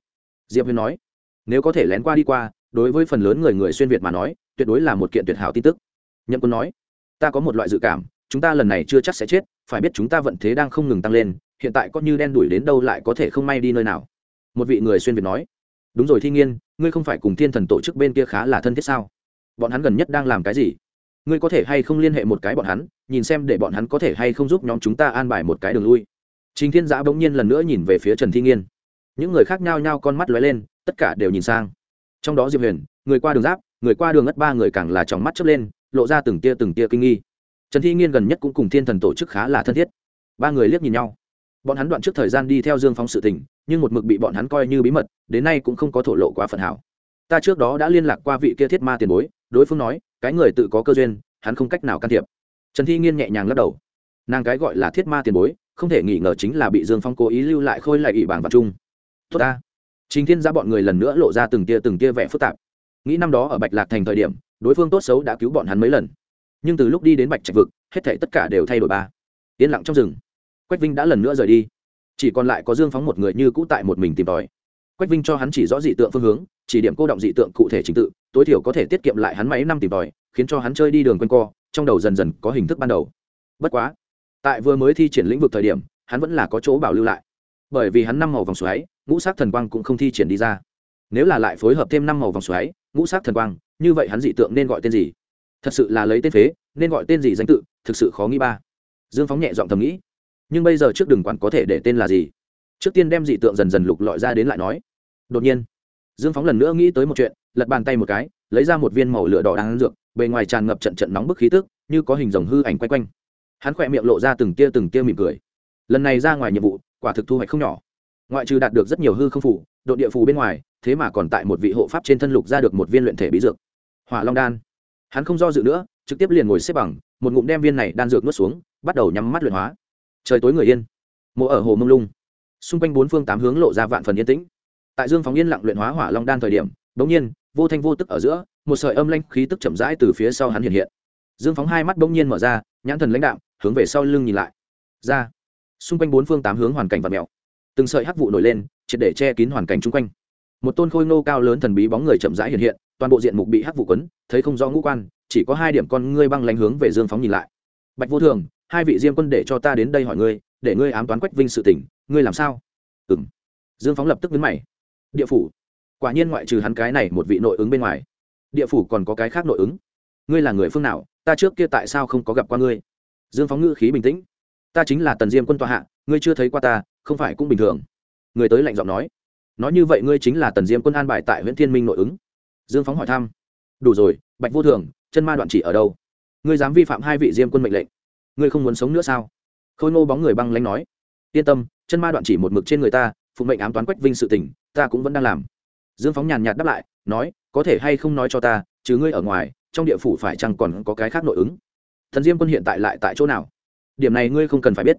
Diệp huyền nói. Nếu có thể lén qua đi qua, đối với phần lớn người người xuyên việt mà nói, tuyệt đối là một kiện tuyệt hảo tin tức. Nhậm quân nói. Ta có một loại dự cảm, chúng ta lần này chưa chắc sẽ chết, phải biết chúng ta vận thế đang không ngừng tăng lên, hiện tại có như đen đuổi đến đâu lại có thể không may đi nơi nào. Một vị người xuyên việt nói đúng rồi thi nghiên, ngươi không phải cùng thiên thần tổ chức bên kia khá là thân thiết sao? Bọn hắn gần nhất đang làm cái gì? Ngươi có thể hay không liên hệ một cái bọn hắn, nhìn xem để bọn hắn có thể hay không giúp nhóm chúng ta an bài một cái đường lui. Trình thiên giã bỗng nhiên lần nữa nhìn về phía trần thi nghiên. Những người khác nhao nhao con mắt lóe lên, tất cả đều nhìn sang. Trong đó diệp huyền, người qua đường giáp, người qua đường ất ba người càng là tròng mắt chớp lên, lộ ra từng tia từng tia kinh nghi. Trần thi nghiên gần nhất cũng cùng thiên thần tổ chức khá là thân thiết. Ba người liếc nhìn nhau. Bọn hắn đoạn trước thời gian đi theo dương phóng sự tình nhưng một mực bị bọn hắn coi như bí mật đến nay cũng không có thổ lộ quá phần hảo ta trước đó đã liên lạc qua vị kia thiết ma tiền bối đối phương nói cái người tự có cơ duyên hắn không cách nào can thiệp trần thi nghiên nhẹ nhàng lắc đầu nàng cái gọi là thiết ma tiền bối không thể nghi ngờ chính là bị dương phong cố ý lưu lại khôi lại ỵ bảng vật chung tốt ta Trình Thiên ra bọn người lần nữa lộ ra từng tia từng tia vẻ phức tạp. Nghĩ năm đó ở Bạch Lạc thành thời điểm, đối phương tốt xấu đã cứu bọn hắn mấy lần. Nhưng từ lúc đi đến Bạch Trạch vực, hết thảy tất cả đều thay đổi ba. Yên lặng trong rừng, Quách Vinh đã lần nữa rời đi. Chỉ còn lại có Dương Phóng một người như cũ tại một mình tìm tòi. Quách Vinh cho hắn chỉ rõ dị tượng phương hướng, chỉ điểm cô động dị tượng cụ thể trình tự, tối thiểu có thể tiết kiệm lại hắn mấy năm tìm tòi, khiến cho hắn chơi đi đường quanh co, trong đầu dần dần có hình thức ban đầu. Bất quá, tại vừa mới thi triển lĩnh vực thời điểm, hắn vẫn là có chỗ bảo lưu lại. Bởi vì hắn năm màu vòng xoáy, ngũ sắc thần quang cũng không thi triển đi ra nếu là lại phối hợp thêm năm màu vòng xoáy ngũ sắc thần quang như vậy hắn dị tượng nên gọi tên gì thật sự là lấy tên phế nên gọi tên gì danh tự thực sự khó nghĩ ba dương phóng nhẹ giọng thầm nghĩ nhưng bây giờ trước đừng quản có thể để tên là gì. Trước tiên đem dị tượng dần dần lục lọi ra đến lại nói. Đột nhiên, dương phóng lần nữa nghĩ tới một chuyện, lật bàn tay một cái, lấy ra một viên màu lửa đỏ đang dược, bề ngoài tràn ngập trận trận nóng bức khí tức, như có hình rồng hư ảnh quay quanh. Hắn khỏe miệng lộ ra từng tia từng tia mỉm cười. Lần này ra ngoài nhiệm vụ, quả thực thu hoạch không nhỏ. Ngoại trừ đạt được rất nhiều hư không phủ, độ địa phù bên ngoài, thế mà còn tại một vị hộ pháp trên thân lục ra được một viên luyện thể bí dược. Hỏa long đan. Hắn không do dự nữa, trực tiếp liền ngồi xếp bằng, một ngụm đem viên này đan dược nuốt xuống, bắt đầu nhắm mắt luyện hóa trời tối người yên. Mộ ở hồ mông lung. Xung quanh bốn phương tám hướng lộ ra vạn phần yên tĩnh. Tại dương phóng yên lặng luyện hóa hỏa long đan thời điểm, bỗng nhiên, vô thanh vô tức ở giữa, một sợi âm lanh khí tức chậm rãi từ phía sau hắn hiện hiện. Dương phóng hai mắt bỗng nhiên mở ra, nhãn thần lãnh đạo hướng về sau lưng nhìn lại. Ra. Xung quanh bốn phương tám hướng hoàn cảnh và mèo. Từng sợi hắc vụ nổi lên, triệt để che kín hoàn cảnh chung quanh. Một tôn khôi nô cao lớn thần bí bóng người chậm rãi hiện hiện, toàn bộ diện mục bị hắc vụ quấn, thấy không rõ ngũ quan, chỉ có hai điểm con ngươi băng lánh hướng về dương phóng nhìn lại. Bạch vô thường hai vị diêm quân để cho ta đến đây hỏi ngươi, để ngươi ám toán quách vinh sự tỉnh ngươi làm sao? Ừ m dương phóng lập tức vấn mày. Địa phủ. Quả nhiên ngoại trừ hắn cái này một vị nội ứng bên ngoài, địa phủ còn có cái khác nội ứng. Ngươi là người phương nào, ta trước kia tại sao không có gặp qua ngươi? Dương phóng ngữ khí bình tĩnh. Ta chính là tần diêm quân tòa hạ, ngươi chưa thấy qua ta, không phải cũng bình thường. Người tới lạnh giọng nói. Nói như vậy ngươi chính là tần diêm quân an bài tại huyện thiên minh nội ứng. Dương phóng hỏi thăm. Đủ rồi, bạch vô thường, chân ma đoạn chỉ ở đâu? Ngươi dám vi phạm hai vị diêm quân mệnh lệnh ngươi không muốn sống nữa sao? Khôi ngô bóng người băng lanh nói. Yên tâm, chân ma đoạn chỉ một mực trên người ta, phụ mệnh ám toán quách vinh sự tình, ta cũng vẫn đang làm. Dương phóng nhàn nhạt đáp lại, nói, có thể hay không nói cho ta chứ ngươi ở ngoài, trong địa phủ phải chăng còn có cái khác nội ứng? Thần diêm quân hiện tại lại tại chỗ nào? Điểm này ngươi không cần phải biết.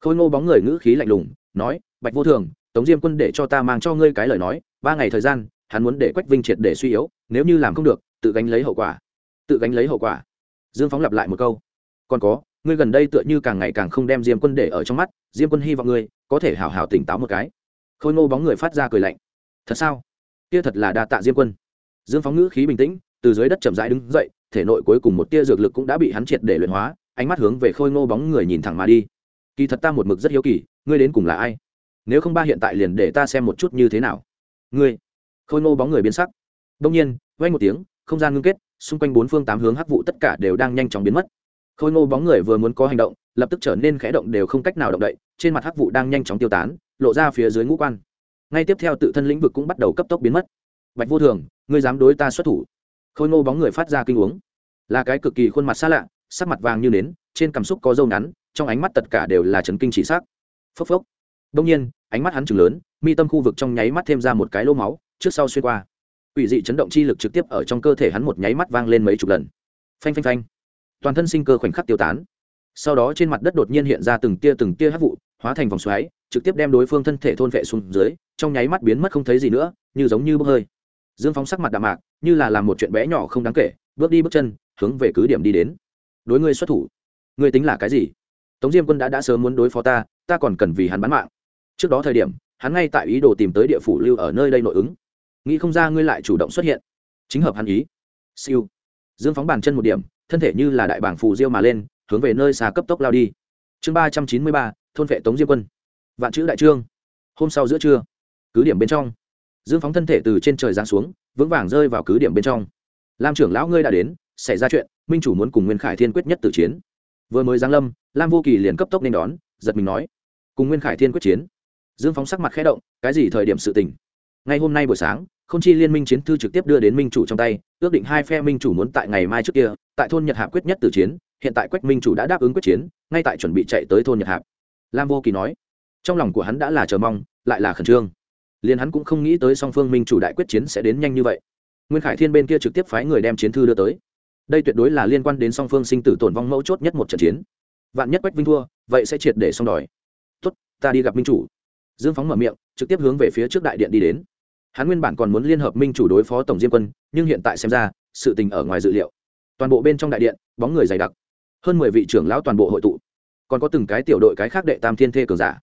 Khôi ngô bóng người ngữ khí lạnh lùng, nói, bạch vô thường, tống diêm quân để cho ta mang cho ngươi cái lời nói, ba ngày thời gian, hắn muốn để quách vinh triệt để suy yếu, nếu như làm không được, tự gánh lấy hậu quả. Tự gánh lấy hậu quả. Dương phóng lặp lại một câu. Còn có ngươi gần đây tựa như càng ngày càng không đem diêm quân để ở trong mắt, diêm quân hy vọng ngươi có thể hào hào tỉnh táo một cái. Khôi ngô bóng người phát ra cười lạnh. Thật sao? Kia thật là đa tạ diêm quân. Dương phóng ngữ khí bình tĩnh, từ dưới đất chậm rãi đứng dậy, thể nội cuối cùng một tia dược lực cũng đã bị hắn triệt để luyện hóa, ánh mắt hướng về khôi ngô bóng người nhìn thẳng mà đi. Kỳ thật ta một mực rất hiếu kỳ, ngươi đến cùng là ai? Nếu không ba hiện tại liền để ta xem một chút như thế nào. Ngươi? Khôi ngô bóng người biến sắc. Đông nhiên vay một tiếng, không gian ngưng kết, xung quanh bốn phương tám hướng hắc vụ tất cả đều đang nhanh chóng biến mất khôi ngô bóng người vừa muốn có hành động, lập tức trở nên khẽ động đều không cách nào động đậy, trên mặt hắc vụ đang nhanh chóng tiêu tán, lộ ra phía dưới ngũ quan. Ngay tiếp theo tự thân lĩnh vực cũng bắt đầu cấp tốc biến mất. Bạch vô thường, ngươi dám đối ta xuất thủ? Khôi ngô bóng người phát ra kinh uống. Là cái cực kỳ khuôn mặt xa lạ, sắc mặt vàng như nến, trên cảm xúc có dâu ngắn, trong ánh mắt tất cả đều là trấn kinh chỉ sắc phốc phốc. Đông nhiên, ánh mắt hắn chừng lớn, mi tâm khu vực trong nháy mắt thêm ra một cái lỗ máu, trước sau xuyên qua. Quỷ dị chấn động chi lực trực tiếp ở trong cơ thể hắn một nháy mắt vang lên mấy chục lần. Phanh phanh phanh toàn thân sinh cơ khoảnh khắc tiêu tán. Sau đó trên mặt đất đột nhiên hiện ra từng tia từng tia hắc vụ, hóa thành vòng xoáy, trực tiếp đem đối phương thân thể thôn vệ xuống dưới, trong nháy mắt biến mất không thấy gì nữa, như giống như bốc hơi. Dương phóng sắc mặt đạm mạc, như là làm một chuyện bé nhỏ không đáng kể, bước đi bước chân, hướng về cứ điểm đi đến. Đối ngươi xuất thủ, ngươi tính là cái gì? Tống diêm quân đã đã sớm muốn đối phó ta ta còn cần vì hắn bán mạng. Trước đó thời điểm, hắn ngay tại ý đồ tìm tới địa phủ lưu ở nơi đây nội ứng. Nghĩ không ra ngươi lại chủ động xuất hiện. Chính hợp hắn ý. Siêu. Dương phóng bàn chân một điểm thân thể như là đại bảng phù diêu mà lên, hướng về nơi xa cấp tốc lao đi. Chương ba trăm chín mươi ba, thôn vệ tống diêm quân. Vạn chữ đại trương. Hôm sau giữa trưa, cứ điểm bên trong. Dương phóng thân thể từ trên trời giáng xuống, vững vàng rơi vào cứ điểm bên trong. Lam trưởng lão ngươi đã đến, xảy ra chuyện, minh chủ muốn cùng nguyên khải thiên quyết nhất tử chiến. Vừa mới giáng lâm, lam vô kỳ liền cấp tốc nên đón, giật mình nói, cùng nguyên khải thiên quyết chiến. Dương phóng sắc mặt khẽ động, cái gì thời điểm sự tình? Ngay hôm nay buổi sáng không chi liên minh chiến thư trực tiếp đưa đến minh chủ trong tay, ước định hai phe minh chủ muốn tại ngày mai trước kia, tại thôn nhật hạp quyết nhất từ chiến, hiện tại quách minh chủ đã đáp ứng quyết chiến, ngay tại chuẩn bị chạy tới thôn nhật hạp. Lam vô kỳ nói, trong lòng của hắn đã là chờ mong, lại là khẩn trương. Liền hắn cũng không nghĩ tới song phương minh chủ đại quyết chiến sẽ đến nhanh như vậy. Nguyên khải thiên bên kia trực tiếp phái người đem chiến thư đưa tới. Đây tuyệt đối là liên quan đến song phương sinh tử tổn vong mẫu chốt nhất một trận chiến. Vạn nhất quách vinh thua, vậy sẽ triệt để xong đòi. Tuất ta đi gặp minh chủ. Dương phóng mở miệng, trực tiếp hướng về phía trước đại điện đi đến hắn nguyên bản còn muốn liên hợp minh chủ đối phó tổng diêm quân, nhưng hiện tại xem ra, sự tình ở ngoài dự liệu. Toàn bộ bên trong đại điện, bóng người dày đặc. Hơn mười vị trưởng lão toàn bộ hội tụ. Còn có từng cái tiểu đội cái khác đệ tam thiên thê cường giả.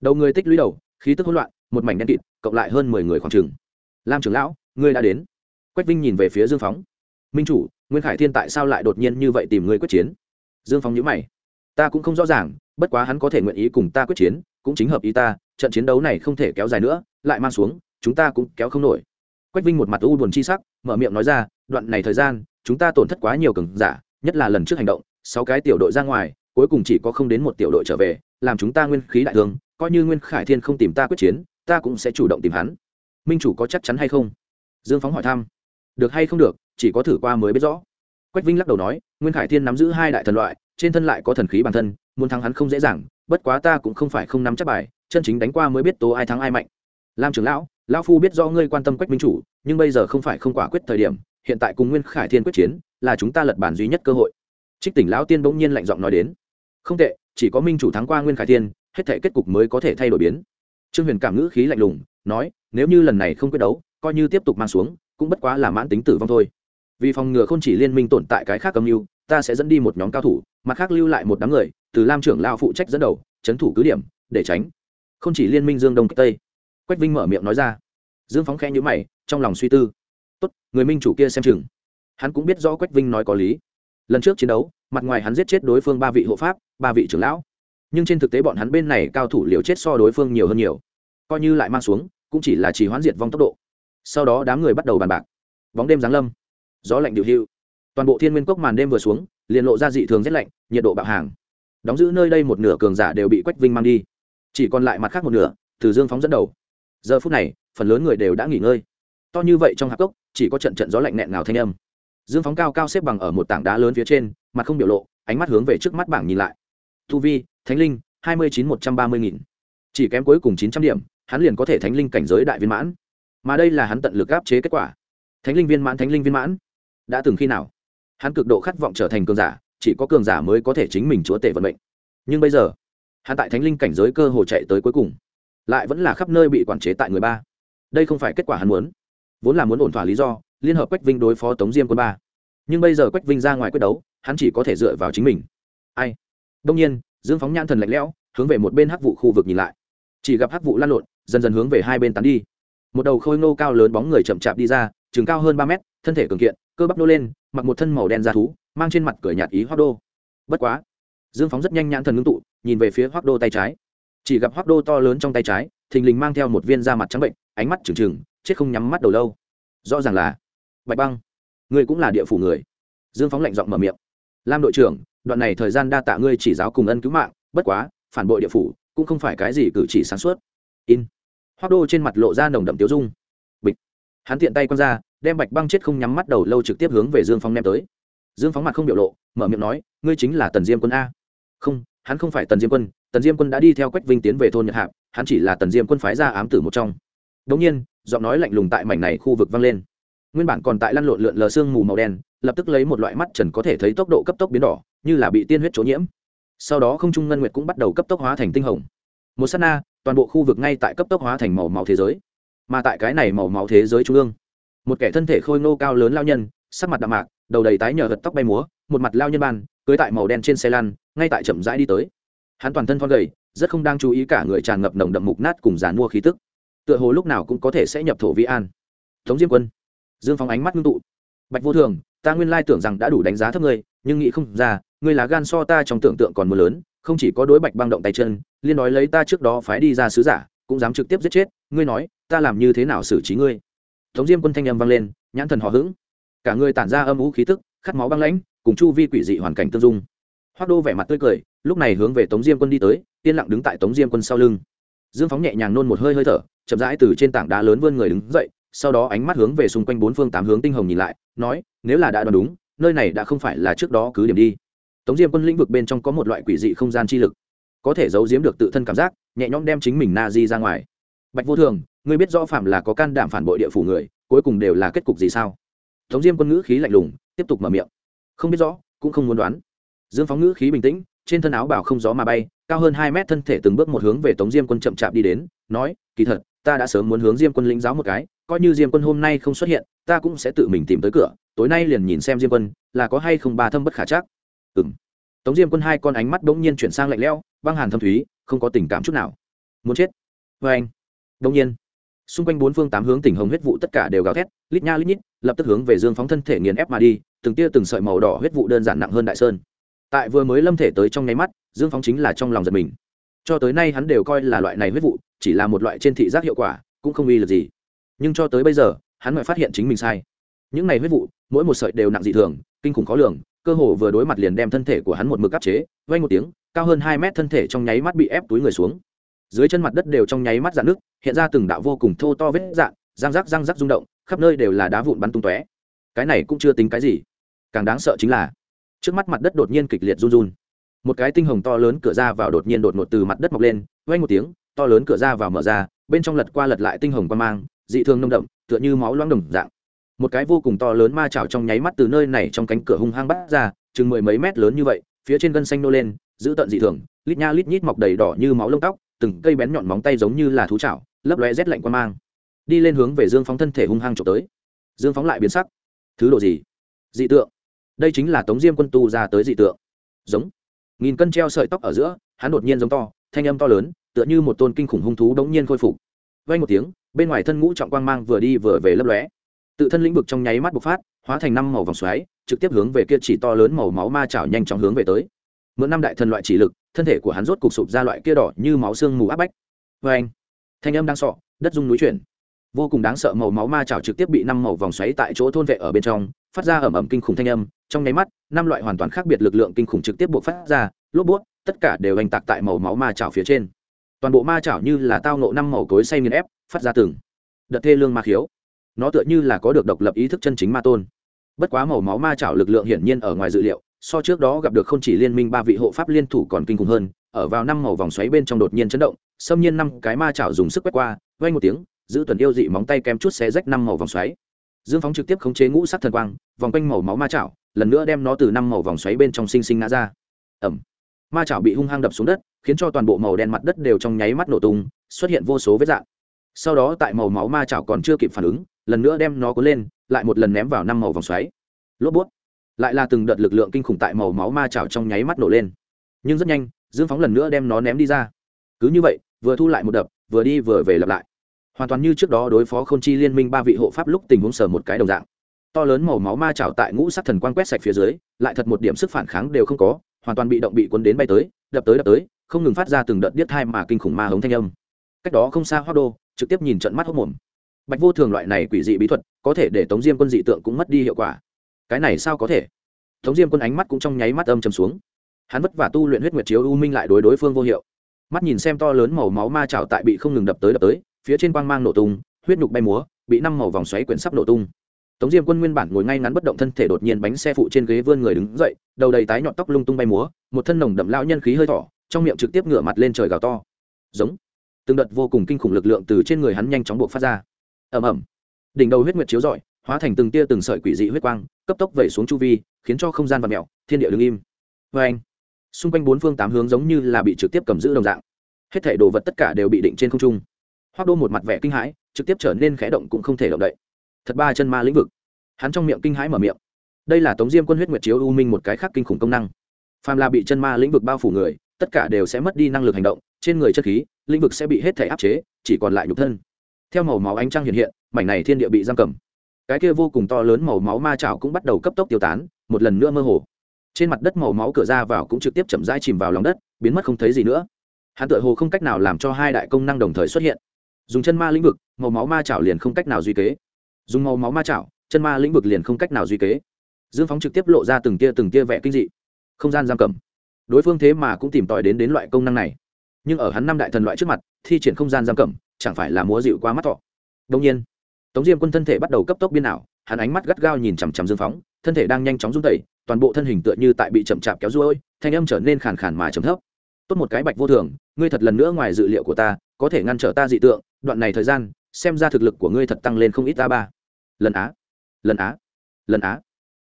Đầu người tích lũy đầu, khí tức hỗn loạn, một mảnh đen kịt, cộng lại hơn mười người khoảng trường lam trưởng lão, ngươi đã đến. Quách vinh nhìn về phía dương phóng. Minh chủ, nguyên khải thiên tại sao lại đột nhiên như vậy tìm ngươi quyết chiến? Dương phóng nhữ mày. Ta cũng không rõ ràng, bất quá hắn có thể nguyện ý cùng ta quyết chiến, cũng chính hợp ý ta, trận chiến đấu này không thể kéo dài nữa, lại mang xuống chúng ta cũng kéo không nổi. Quách vinh một mặt u buồn chi sắc, mở miệng nói ra, đoạn này thời gian, chúng ta tổn thất quá nhiều cường giả, nhất là lần trước hành động, sáu cái tiểu đội ra ngoài, cuối cùng chỉ có không đến một tiểu đội trở về, làm chúng ta nguyên khí đại thương, coi như nguyên khải thiên không tìm ta quyết chiến, ta cũng sẽ chủ động tìm hắn. Minh chủ có chắc chắn hay không? Dương phóng hỏi thăm. Được hay không được, chỉ có thử qua mới biết rõ. Quách vinh lắc đầu nói, nguyên khải thiên nắm giữ hai đại thần loại, trên thân lại có thần khí bản thân, muốn thắng hắn không dễ dàng, bất quá ta cũng không phải không nắm chắc bài, chân chính đánh qua mới biết tố ai thắng ai mạnh. Lam trưởng lão lão phu biết do ngươi quan tâm quách minh chủ, nhưng bây giờ không phải không quả quyết thời điểm, hiện tại cùng nguyên khải thiên quyết chiến, là chúng ta lật bản duy nhất cơ hội. Trích tỉnh lão tiên bỗng nhiên lạnh giọng nói đến. Không tệ, chỉ có minh chủ thắng qua nguyên khải thiên, hết thể kết cục mới có thể thay đổi biến. Trương huyền cảm ngữ khí lạnh lùng, nói, nếu như lần này không quyết đấu, coi như tiếp tục mang xuống, cũng bất quá là mãn tính tử vong thôi. Vì phòng ngừa không chỉ liên minh tồn tại cái khác âm mưu, ta sẽ dẫn đi một nhóm cao thủ, mặt khác lưu lại một đám người, từ lam trưởng lao phụ trách dẫn đầu trấn thủ cứ điểm, để tránh. Không chỉ liên minh dương đông tây quách vinh mở miệng nói ra. Dương phóng khẽ nhữ mày, trong lòng suy tư. Tốt, người minh chủ kia xem chừng. Hắn cũng biết rõ quách vinh nói có lý. Lần trước chiến đấu, mặt ngoài hắn giết chết đối phương ba vị hộ pháp, ba vị trưởng lão. Nhưng trên thực tế bọn hắn bên này cao thủ liều chết so đối phương nhiều hơn nhiều. Coi như lại mang xuống, cũng chỉ là chỉ hoán diệt vong tốc độ. Sau đó đám người bắt đầu bàn bạc. Bóng đêm giáng lâm. Gió lạnh điều hưu toàn bộ thiên nguyên cốc màn đêm vừa xuống, liền lộ ra dị thường rét lạnh, nhiệt độ bạo hàng. Đóng giữ nơi đây một nửa cường giả đều bị quách vinh mang đi. Chỉ còn lại mặt khác một nửa, từ dương phóng dẫn đầu giờ phút này, phần lớn người đều đã nghỉ ngơi. To như vậy trong hạp cốc, chỉ có trận trận gió lạnh nẹn ngào thanh âm. Dương phóng cao cao xếp bằng ở một tảng đá lớn phía trên, mặt không biểu lộ, ánh mắt hướng về trước mắt bảng nhìn lại. Tu vi, thánh linh, hai mươi chín một trăm ba mươi nghìn. Chỉ kém cuối cùng chín trăm điểm, hắn liền có thể thánh linh cảnh giới đại viên mãn. Mà đây là hắn tận lực áp chế kết quả. Thánh linh viên mãn, thánh linh viên mãn. Đã từng khi nào? Hắn cực độ khát vọng trở thành cường giả, chỉ có cường giả mới có thể chính mình chúa tể vận mệnh. Nhưng bây giờ, hắn tại thánh linh cảnh giới cơ hồ chạy tới cuối cùng lại vẫn là khắp nơi bị quản chế tại người ba. Đây không phải kết quả hắn muốn. Vốn là muốn ổn thỏa lý do, liên hợp quách vinh đối phó tống diêm quân ba. Nhưng bây giờ quách vinh ra ngoài quyết đấu, hắn chỉ có thể dựa vào chính mình. Ai? Đông nhiên, dương phóng nhãn thần lạnh lẽo, hướng về một bên hắc vụ khu vực nhìn lại. Chỉ gặp hắc vụ lan lộn, dần dần hướng về hai bên tán đi. Một đầu khôi ngô cao lớn bóng người chậm chạp đi ra chừng cao hơn ba mét, thân thể cường kiện, cơ bắp nô lên, mặc một thân màu đen da thú, mang trên mặt cửa nhạt ý hoác đô. Bất quá, dương phóng rất nhanh nhãn thần ngưng tụ, nhìn về phía hoác đô tay trái chỉ gặp hoác đô to lớn trong tay trái, thình lình mang theo một viên da mặt trắng bệnh, ánh mắt trừng trừng, chết không nhắm mắt đầu lâu. Rõ ràng là bạch băng. Ngươi cũng là địa phủ người. Dương phóng lạnh giọng mở miệng. Lam đội trưởng, đoạn này thời gian đa tạ ngươi chỉ giáo cùng ân cứu mạng, bất quá, phản bội địa phủ, cũng không phải cái gì cử chỉ sáng suốt. In. Hoác đô trên mặt lộ ra nồng đậm tiếu dung. Bịch. Hắn tiện tay quăng ra, đem bạch băng chết không nhắm mắt đầu lâu trực tiếp hướng về dương phóng ném tới. Dương phóng mặt không biểu lộ, mở miệng nói, ngươi chính là tần diêm quân a. Không hắn không phải tần diêm quân, tần diêm quân đã đi theo quách vinh tiến về thôn nhật hạp, hắn chỉ là tần diêm quân phái ra ám tử một trong. Đống nhiên, giọng nói lạnh lùng tại mảnh này khu vực vang lên. Nguyên bản còn tại lăn lộn lượn lờ sương mù màu đen, lập tức lấy một loại mắt trần có thể thấy tốc độ cấp tốc biến đỏ, như là bị tiên huyết trố nhiễm. Sau đó không trung ngân nguyệt cũng bắt đầu cấp tốc hóa thành tinh hồng. Một s á t na, toàn bộ khu vực ngay tại cấp tốc hóa thành màu máu thế giới. Mà tại cái này màu máu thế giới trung ương, một kẻ thân thể khôi ngô cao lớn lao nhân, sắc mặt đạm mạc, đầu đầy tái nhờ gật tóc bay múa, một mặt lao nhân ban cưới tại màu đen trên xe lăn, ngay tại chậm rãi đi tới. Hắn toàn thân thon gầy, rất không đang chú ý cả người tràn ngập nồng đậm mục nát cùng dàn mua khí tức. Tựa hồ lúc nào cũng có thể sẽ nhập thổ vĩ an. Tống diêm quân, dương phóng ánh mắt ngưng tụ. Bạch vô thường, ta nguyên lai tưởng rằng đã đủ đánh giá thấp ngươi, nhưng nghĩ không ra, ngươi là gan so ta trong tưởng tượng còn mưa lớn, không chỉ có đối bạch băng động tay chân, liên nói lấy ta trước đó phái đi ra sứ giả, cũng dám trực tiếp giết chết, ngươi nói, ta làm như thế nào xử trí ngươi? Tống diêm quân thanh âm vang lên, nhãn thần hò hững. Cả người tản ra âm ú khí tức khát máu băng lãnh, cùng chu vi quỷ dị hoàn cảnh tương dung. Hoác đô vẻ mặt tươi cười, lúc này hướng về tống diêm quân đi tới, yên lặng đứng tại tống diêm quân sau lưng. Dương phóng nhẹ nhàng nôn một hơi hơi thở, chậm rãi từ trên tảng đá lớn vươn người đứng dậy, sau đó ánh mắt hướng về xung quanh bốn phương tám hướng tinh hồng nhìn lại, nói, nếu là đã đoán đúng, nơi này đã không phải là trước đó cứ điểm đi. Tống diêm quân lĩnh vực bên trong có một loại quỷ dị không gian chi lực, có thể giấu giếm được tự thân cảm giác, nhẹ nhõm đem chính mình na di ra ngoài. Bạch vô thường, ngươi biết rõ phạm là có can đảm phản bội địa phủ người, cuối cùng đều là kết cục gì sao? Tống diêm quân ngữ khí lạnh lùng tiếp tục mở miệng. Không biết rõ, cũng không muốn đoán. Dương phóng ngữ khí bình tĩnh, trên thân áo bảo không gió mà bay, cao hơn hai mét thân thể từng bước một hướng về tống diêm quân chậm chạp đi đến, nói, kỳ thật, ta đã sớm muốn hướng diêm quân lĩnh giáo một cái, coi như diêm quân hôm nay không xuất hiện, ta cũng sẽ tự mình tìm tới cửa, tối nay liền nhìn xem diêm quân, là có hay không ba thâm bất khả chắc. Ừ m tống diêm quân hai con ánh mắt bỗng nhiên chuyển sang lạnh lẽo, băng hàn thâm thúy, không có tình cảm chút nào. Muốn chết. Vê anh bỗng nhiên xung quanh bốn phương tám hướng tỉnh hồng huyết vụ tất cả đều gào thét, lít nha lít nhít, lập tức hướng về dương phóng thân thể nghiền ép mà đi, từng tia từng sợi màu đỏ huyết vụ đơn giản nặng hơn đại sơn. Tại vừa mới lâm thể tới trong nháy mắt, dương phóng chính là trong lòng giật mình. Cho tới nay hắn đều coi là loại này huyết vụ, chỉ là một loại trên thị giác hiệu quả, cũng không uy lực gì. Nhưng cho tới bây giờ, hắn mới phát hiện chính mình sai. Những này huyết vụ, mỗi một sợi đều nặng dị thường, kinh khủng khó lường, cơ hồ vừa đối mặt liền đem thân thể của hắn một mực áp chế vay một tiếng, cao hơn hai mét thân thể trong nháy mắt bị ép túi người xuống dưới chân mặt đất đều trong nháy mắt dạn nước hiện ra từng đạo vô cùng thô to vết dạn răng rắc răng rắc rung động, khắp nơi đều là đá vụn bắn tung tóe. Cái này cũng chưa tính cái gì. Càng đáng sợ chính là, trước mắt mặt đất đột nhiên kịch liệt run run. Một cái tinh hồng to lớn cửa ra vào đột nhiên đột ngột từ mặt đất mọc lên, vang một tiếng, to lớn cửa ra vào mở ra, bên trong lật qua lật lại tinh hồng qua mang, dị thường nông đậm, tựa như máu loãng đồng dạng. Một cái vô cùng to lớn ma trào trong nháy mắt từ nơi này trong cánh cửa hung hăng bắt ra, chừng mười mấy mét lớn như vậy, phía trên gân xanh nô lên, giữ tận dị thường, lít nha lít nhít mọc đầy đỏ như máu lông tóc từng cây bén nhọn móng tay giống như là thú chảo, lấp lóe rét lạnh qua mang. Đi lên hướng về dương phóng thân thể hung hăng trộm tới. Dương phóng lại biến sắc. Thứ độ gì? Dị tượng. Đây chính là tống diêm quân tu ra tới dị tượng. Giống. Nghìn cân treo sợi tóc ở giữa, hắn đột nhiên giống to, thanh âm to lớn, tựa như một tôn kinh khủng hung thú đống nhiên khôi phục. Vay một tiếng, bên ngoài thân ngũ trọng quang mang vừa đi vừa về lấp lóe. Tự thân lĩnh vực trong nháy mắt bộc phát, hóa thành năm màu vòng xoáy, trực tiếp hướng về kia chỉ to lớn màu máu ma chảo nhanh chóng hướng về tới. Mượn năm đại thần loại chỉ lực thân thể của hắn rốt cục sụp ra loại kia đỏ như máu xương mù áp bách. Vê anh, thanh âm đang sọ, đất rung núi chuyển. Vô cùng đáng sợ màu máu ma chảo trực tiếp bị năm màu vòng xoáy tại chỗ thôn vệ ở bên trong, phát ra ẩm ẩm kinh khủng thanh âm. Trong nháy mắt, năm loại hoàn toàn khác biệt lực lượng kinh khủng trực tiếp buộc phát ra, lốp bút tất cả đều hành tạc tại màu máu ma chảo phía trên. Toàn bộ ma chảo như là tao nộ năm màu cối say nghiền ép, phát ra từng đợt thê lương ma khiếu. Nó tựa như là có được độc lập ý thức chân chính ma tôn. Bất quá màu máu ma chảo lực lượng hiển nhiên ở ngoài dự liệu so trước đó gặp được không chỉ liên minh ba vị hộ pháp liên thủ còn kinh khủng hơn, ở vào năm màu vòng xoáy bên trong đột nhiên chấn động, xâm nhiên năm cái ma chảo dùng sức quét qua vay một tiếng, giữ tuần yêu dị móng tay kem chút xé rách năm màu vòng xoáy. Dương phóng trực tiếp khống chế ngũ sắc thần quang, vòng quanh màu máu ma chảo, lần nữa đem nó từ năm màu vòng xoáy bên trong sinh sinh ngã ra. Ẩm ma chảo bị hung hăng đập xuống đất, khiến cho toàn bộ màu đen mặt đất đều trong nháy mắt nổ tung, xuất hiện vô số vết dạng. Sau đó tại màu máu ma chảo còn chưa kịp phản ứng, lần nữa đem nó cuốn lên, lại một lần ném vào năm màu vòng xoáy. Lốp bút lại là từng đợt lực lượng kinh khủng tại màu máu ma chảo trong nháy mắt nổ lên. Nhưng rất nhanh, dương phóng lần nữa đem nó ném đi ra. Cứ như vậy, vừa thu lại một đập, vừa đi vừa về lặp lại. Hoàn toàn như trước đó đối phó k h ô n chi liên minh ba vị hộ pháp lúc tình huống sở một cái đồng dạng. To lớn màu máu ma chảo tại ngũ sắc thần quang quét sạch phía dưới, lại thật một điểm sức phản kháng đều không có, hoàn toàn bị động bị cuốn đến bay tới, đập tới đập tới, không ngừng phát ra từng đợt điếc thai mà kinh khủng ma hống thanh âm. Cách đó không xa hoa đô, trực tiếp nhìn trận mắt hốc mồm. Bạch vô thường loại này quỷ dị bí thuật, có thể để tống diêm quân dị tượng cũng mất đi hiệu quả cái này sao có thể? Tống diêm quân ánh mắt cũng trong nháy mắt âm chầm xuống. Hắn vất vả tu luyện huyết nguyệt chiếu u minh lại đối đối phương vô hiệu. Mắt nhìn xem to lớn màu máu ma trào tại bị không ngừng đập tới đập tới, phía trên quang mang nổ tung, huyết nhục bay múa, bị năm màu vòng xoáy quyển sắp nổ tung. Tống diêm quân nguyên bản ngồi ngay ngắn bất động thân thể đột nhiên bánh xe phụ trên ghế vươn người đứng dậy, đầu đầy tái nhọn tóc lung tung bay múa, một thân nồng đậm lao nhân khí hơi thỏ trong miệng trực tiếp ngửa mặt lên trời gào to. Giống. Từng đợt vô cùng kinh khủng lực lượng từ trên người hắn nhanh chóng buộc phát ra. Ầm ầm. Đỉnh đầu huyết nguyệt chiếu rọi hóa thành từng tia từng sợi quỷ dị huyết quang, cấp tốc vẩy xuống chu vi, khiến cho không gian và mẹo thiên địa đứng im. Vê anh, xung quanh bốn phương tám hướng giống như là bị trực tiếp cầm giữ đồng dạng. Hết thể đồ vật tất cả đều bị định trên không trung. Hoác đô một mặt vẻ kinh hãi, trực tiếp trở nên khẽ động cũng không thể động đậy. Thật ba chân ma lĩnh vực. Hắn trong miệng kinh hãi mở miệng. Đây là tống diêm quân huyết nguyệt chiếu u minh một cái khác kinh khủng công năng. Phàm là bị chân ma lĩnh vực bao phủ người, tất cả đều sẽ mất đi năng lực hành động, trên người chất khí, lĩnh vực sẽ bị hết thể áp chế, chỉ còn lại nhục thân. Theo màu máu ánh trăng hiện hiện, mảnh này thiên địa bị giam cầm cái kia vô cùng to lớn màu máu ma chảo cũng bắt đầu cấp tốc tiêu tán, một lần nữa mơ hồ. Trên mặt đất màu máu cửa ra vào cũng trực tiếp chậm rãi chìm vào lòng đất, biến mất không thấy gì nữa. Hắn tựa hồ không cách nào làm cho hai đại công năng đồng thời xuất hiện. Dùng chân ma lĩnh vực, màu máu ma chảo liền không cách nào duy kế. Dùng màu máu ma chảo, chân ma lĩnh vực liền không cách nào duy kế. Dương phóng trực tiếp lộ ra từng tia từng tia vẻ kinh dị. Không gian giam cầm. Đối phương thế mà cũng tìm tòi đến đến loại công năng này. Nhưng ở hắn năm đại thần loại trước mặt, thi triển không gian giam cầm, chẳng phải là múa dịu qua mắt thọ. Đông nhiên tống diêm quân thân thể bắt đầu cấp tốc biên ảo, hắn ánh mắt gắt gao nhìn chằm chằm dương phóng, thân thể đang nhanh chóng rung tẩy toàn bộ thân hình tựa như tại bị chậm chạp kéo ruôi, thanh âm trở nên khàn khàn mà chấm thấp. Tốt một cái bạch vô thường, ngươi thật lần nữa ngoài dự liệu của ta, có thể ngăn trở ta dị tượng, đoạn này thời gian, xem ra thực lực của ngươi thật tăng lên không ít ta ba. Lần á lần á lần á.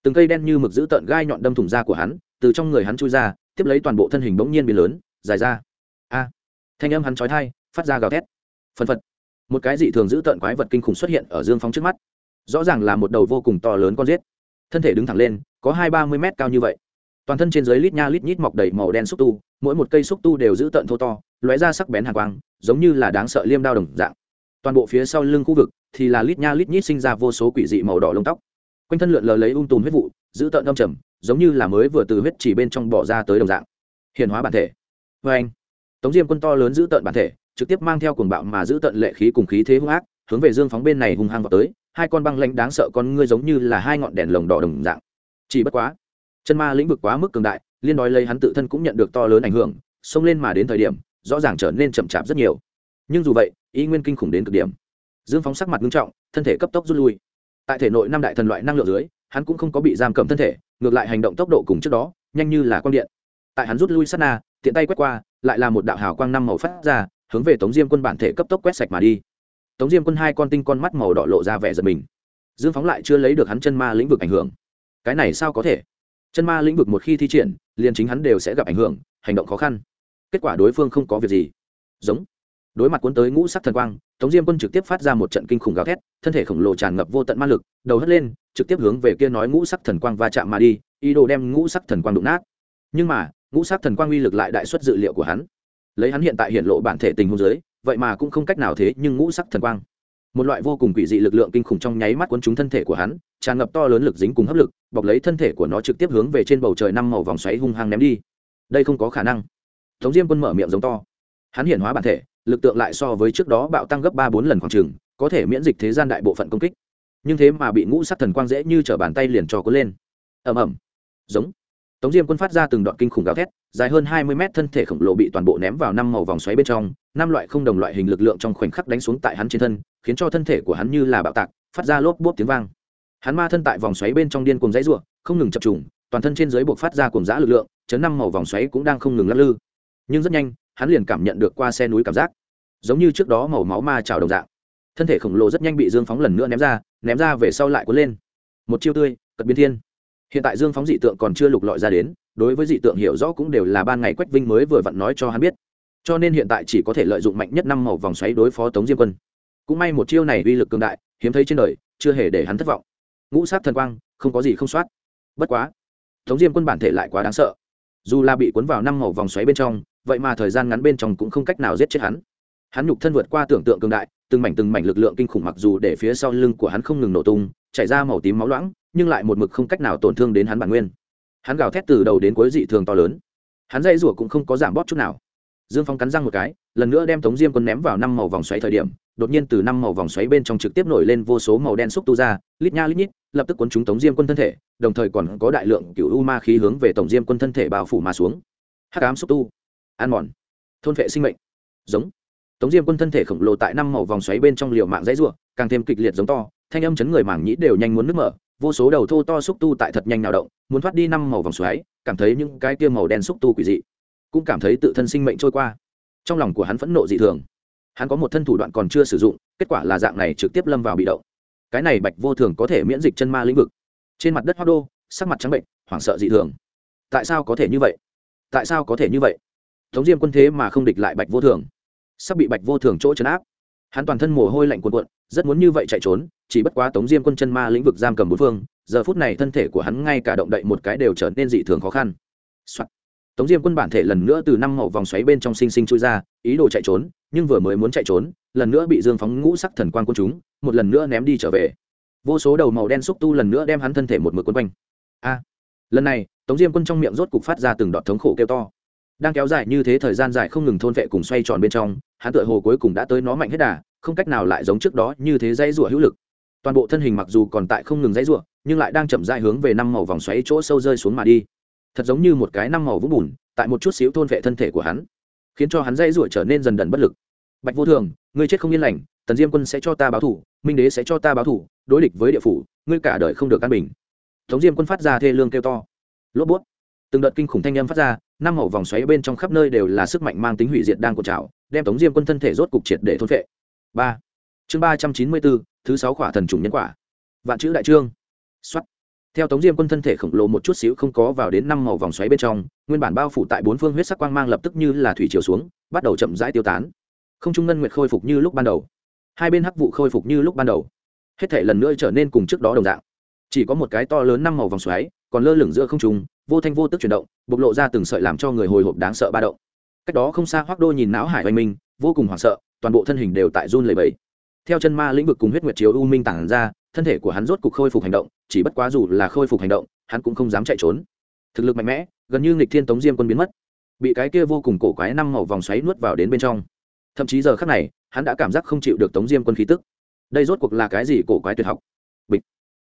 Từng cây đen như mực giữ tợn gai nhọn đâm thủng da của hắn, từ trong người hắn chui ra, tiếp lấy toàn bộ thân hình bỗng nhiên biến lớn, dài ra. A! Thanh âm hắn trói thai phát ra gào thét. Phân phật một cái dị thường giữ tợn quái vật kinh khủng xuất hiện ở dương phong trước mắt. Rõ ràng là một đầu vô cùng to lớn con rết thân thể đứng thẳng lên, có hai ba mươi mét cao như vậy. Toàn thân trên dưới lít nha lít nhít mọc đầy màu đen xúc tu, mỗi một cây xúc tu đều giữ tợn thô to, lóe ra sắc bén hàng quang, giống như là đáng sợ liêm đao đồng dạng. Toàn bộ phía sau lưng khu vực thì là lít nha lít nhít sinh ra vô số quỷ dị màu đỏ lông tóc. Quanh thân lượn lờ lấy ung tùm huyết vụ giữ tợn âm trầm, giống như là mới vừa từ huyết chỉ bên trong bỏ ra tới đồng dạng. Hiện hóa bản thể. Vê anh tống diêm quân to lớn giữ tợn bản thể trực tiếp mang theo cuồng bạo mà giữ tận lệ khí cùng khí thế hung ác, hướng về dương phóng bên này hung hăng vào tới, hai con băng lãnh đáng sợ con ngươi giống như là hai ngọn đèn lồng đỏ đồng dạng. Chỉ bất quá, chân ma lĩnh vực quá mức cường đại, liên đói lấy hắn tự thân cũng nhận được to lớn ảnh hưởng, xông lên mà đến thời điểm, rõ ràng trở nên chậm chạp rất nhiều. Nhưng dù vậy ý nguyên kinh khủng đến cực điểm. Dương phóng sắc mặt nghiêm trọng, thân thể cấp tốc rút lui. Tại thể nội năm đại thần loại năng lượng dưới, hắn cũng không có bị giam cầm thân thể, ngược lại hành động tốc độ cùng trước đó, nhanh như là quang điện. Tại hắn rút lui sát na, tiện tay quét qua, lại là một đạo hào quang năm màu phát ra hướng về tống diêm quân bản thể cấp tốc quét sạch mà đi. Tống diêm quân hai con tinh con mắt màu đỏ lộ ra vẻ giật mình. Dương phóng lại chưa lấy được hắn chân ma lĩnh vực ảnh hưởng. Cái này sao có thể? Chân ma lĩnh vực một khi thi triển, liền chính hắn đều sẽ gặp ảnh hưởng, hành động khó khăn. Kết quả đối phương không có việc gì. Giống. Đối mặt cuốn tới ngũ sắc thần quang, tống diêm quân trực tiếp phát ra một trận kinh khủng gào thét, thân thể khổng lồ tràn ngập vô tận ma lực, đầu hất lên, trực tiếp hướng về kia nói ngũ sắc thần quang va chạm mà đi, ý đồ đem ngũ sắc thần quang đụng nát. Nhưng mà, ngũ sắc thần quang uy lực lại đại xuất dự liệu của hắn lấy hắn hiện tại hiện lộ bản thể tình huống giới vậy mà cũng không cách nào thế nhưng ngũ sắc thần quang. Một loại vô cùng quỷ dị lực lượng kinh khủng trong nháy mắt cuốn trúng thân thể của hắn, tràn ngập to lớn lực dính cùng hấp lực, bọc lấy thân thể của nó trực tiếp hướng về trên bầu trời năm màu vòng xoáy hung hăng ném đi. Đây không có khả năng. Tống diêm quân mở miệng giống to. Hắn hiện hóa bản thể, lực tượng lại so với trước đó bạo tăng gấp ba bốn lần khoảng trừng có thể miễn dịch thế gian đại bộ phận công kích. Nhưng thế mà bị ngũ sắc thần quang dễ như t r ở bàn tay liền cho cuốn lên. Ầm ầm. Giống. Tống diêm quân phát ra từng đoạn kinh khủng gào thét dài hơn hai mươi mét thân thể khổng lồ bị toàn bộ ném vào năm màu vòng xoáy bên trong, năm loại không đồng loại hình lực lượng trong khoảnh khắc đánh xuống tại hắn trên thân, khiến cho thân thể của hắn như là bạo tạc, phát ra lốp bốp tiếng vang. Hắn ma thân tại vòng xoáy bên trong điên cuồng dãy r u ộ không ngừng chập trùng, toàn thân trên dưới buộc phát ra cùng giã lực lượng, chấn năm màu vòng xoáy cũng đang không ngừng lắc lư. Nhưng rất nhanh, hắn liền cảm nhận được qua xe núi cảm giác, giống như trước đó màu máu ma trào đồng dạng. Thân thể khổng lồ rất nhanh bị dương phóng lần nữa ném ra ném ra về sau lại cuốn lên. Một chiêu tươi cật biến thiên. Hiện tại dương phóng dị tượng còn chưa lục lọi ra đến đối với dị tượng hiểu rõ cũng đều là ban ngày quách vinh mới vừa vặn nói cho hắn biết cho nên hiện tại chỉ có thể lợi dụng mạnh nhất năm màu vòng xoáy đối phó tống diêm quân cũng may một chiêu này uy lực cường đại hiếm thấy trên đời chưa hề để hắn thất vọng ngũ sát thần quang không có gì không soát bất quá tống diêm quân bản thể lại quá đáng sợ dù là bị cuốn vào năm màu vòng xoáy bên trong vậy mà thời gian ngắn bên trong cũng không cách nào giết chết hắn hắn nhục thân vượt qua tưởng tượng cường đại từng mảnh từng mảnh lực lượng kinh khủng mặc dù để phía sau lưng của hắn không ngừng nổ tung chảy ra màu tím máu loãng nhưng lại một mực không cách nào tổn thương đến hắn bản nguyên hắn gào thét từ đầu đến cuối dị thường to lớn. Hắn dây rủa cũng không có giảm bóp chút nào. Dương phong cắn răng một cái, lần nữa đem tống diêm quân ném vào năm màu vòng xoáy thời điểm, đột nhiên từ năm màu vòng xoáy bên trong trực tiếp nổi lên vô số màu đen xúc tu ra, lít nha lít nhít, lập tức cuốn chúng tống diêm quân thân thể, đồng thời còn có đại lượng cựu u ma khí hướng về tổng diêm quân thân thể bao phủ mà xuống. Hắc ám xúc tu. An mòn. Thôn vệ sinh mệnh. Giống. Tống diêm quân thân thể khổng lồ tại năm màu vòng xoáy bên trong liều mạng dãy ruộng càng thêm kịch liệt giống to, thanh âm chấn người mảng nhĩ đều nhanh muốn nứt mở vô số đầu thô to xúc tu tại thật nhanh nào động, muốn thoát đi năm màu vòng xoáy, cảm thấy những cái kia màu đen xúc tu quỷ dị, cũng cảm thấy tự thân sinh mệnh trôi qua. Trong lòng của hắn phẫn nộ dị thường. Hắn có một thân thủ đoạn còn chưa sử dụng, kết quả là dạng này trực tiếp lâm vào bị động. Cái này bạch vô thường có thể miễn dịch chân ma lĩnh vực. Trên mặt đất hoa đô, sắc mặt trắng bệnh, hoảng sợ dị thường. Tại sao có thể như vậy? Tại sao có thể như vậy? Tống diêm quân thế mà không địch lại bạch vô thường. Sắp bị bạch vô thường chỗ chấn áp. Hắn toàn thân mồ hôi lạnh cuồn cuộn, rất muốn như vậy chạy trốn chỉ bất quá tống diêm quân chân ma lĩnh vực giam cầm bốn phương, giờ phút này thân thể của hắn ngay cả động đậy một cái đều trở nên dị thường khó khăn、Soạn. tống diêm quân bản thể lần nữa từ năm màu vòng xoáy bên trong sinh sinh chui ra, ý đồ chạy trốn, nhưng vừa mới muốn chạy trốn, lần nữa bị dương phóng ngũ sắc thần quan quân chúng một lần nữa ném đi trở về. Vô số đầu màu đen xúc tu lần nữa đem hắn thân thể một mực quân quanh. A. Lần này, tống diêm quân trong miệng rốt cục phát ra từng đọt thống khổ kêu to. Đang kéo dài như thế thời gian dài không ngừng thôn vệ cùng xoay tròn bên trong, hắn tựa hồ cuối cùng đã tới nó mạnh hết đà, không cách nào lại giống trước đó như thế dãy rủa hữu lực toàn bộ thân hình mặc dù còn tại không ngừng dãy rủa, nhưng lại đang chậm dại hướng về năm màu vòng xoáy chỗ sâu rơi xuống mà đi. Thật giống như một cái năm màu vũng bùn, tại một chút xíu thôn vệ thân thể của hắn, khiến cho hắn dãy rủa trở nên dần dần bất lực. Bạch vô thường, ngươi chết không yên lành, tần diêm quân sẽ cho ta báo thủ minh đế sẽ cho ta báo thủ đối địch với địa phủ, ngươi cả đời không được căn bình. Tống diêm quân phát ra thê lương kêu to. Lốp bút từng đợt kinh khủng thanh âm phát ra, năm màu vòng xoáy bên trong khắp nơi đều là sức mạnh mang tính hủy diệt đang cột trào, đem tống diêm quân thân thể rốt cục triệt để thôn vệ. Ba chương ba trăm chín mươi bốn, thứ sáu khỏa thần trùng nhân quả. Vạn chữ đại trương. Xuất theo tống diêm quân thân thể khổng lồ một chút xíu không có vào đến năm màu vòng xoáy bên trong, nguyên bản bao phủ tại bốn phương huyết sắc quang mang lập tức như là thủy chiều xuống, bắt đầu chậm rãi tiêu tán. Không trung ngân nguyệt khôi phục như lúc ban đầu. Hai bên hắc vụ khôi phục như lúc ban đầu. Hết thể lần nữa trở nên cùng trước đó đồng dạng. Chỉ có một cái to lớn năm màu vòng xoáy, còn lơ lửng giữa không trung, vô thanh vô tức chuyển động, bộc lộ ra từng sợi làm cho người hồi hộp đáng sợ ba động. Cách đó không xa hoác đô nhìn não hải oanh minh, vô cùng hoảng sợ, toàn bộ thân hình đều tại run lầy bẫy theo chân ma lĩnh vực cùng huyết nguyệt chiếu u minh tản ra, thân thể của hắn rốt cục khôi phục hành động, chỉ bất quá dù là khôi phục hành động, hắn cũng không dám chạy trốn. Thực lực mạnh mẽ, gần như nghịch thiên tống diêm quân biến mất. Bị cái kia vô cùng cổ quái năm màu vòng xoáy nuốt vào đến bên trong. Thậm chí giờ khắc này, hắn đã cảm giác không chịu được tống diêm quân khí tức. Đây rốt cuộc là cái gì cổ quái tuyệt học? Bịch.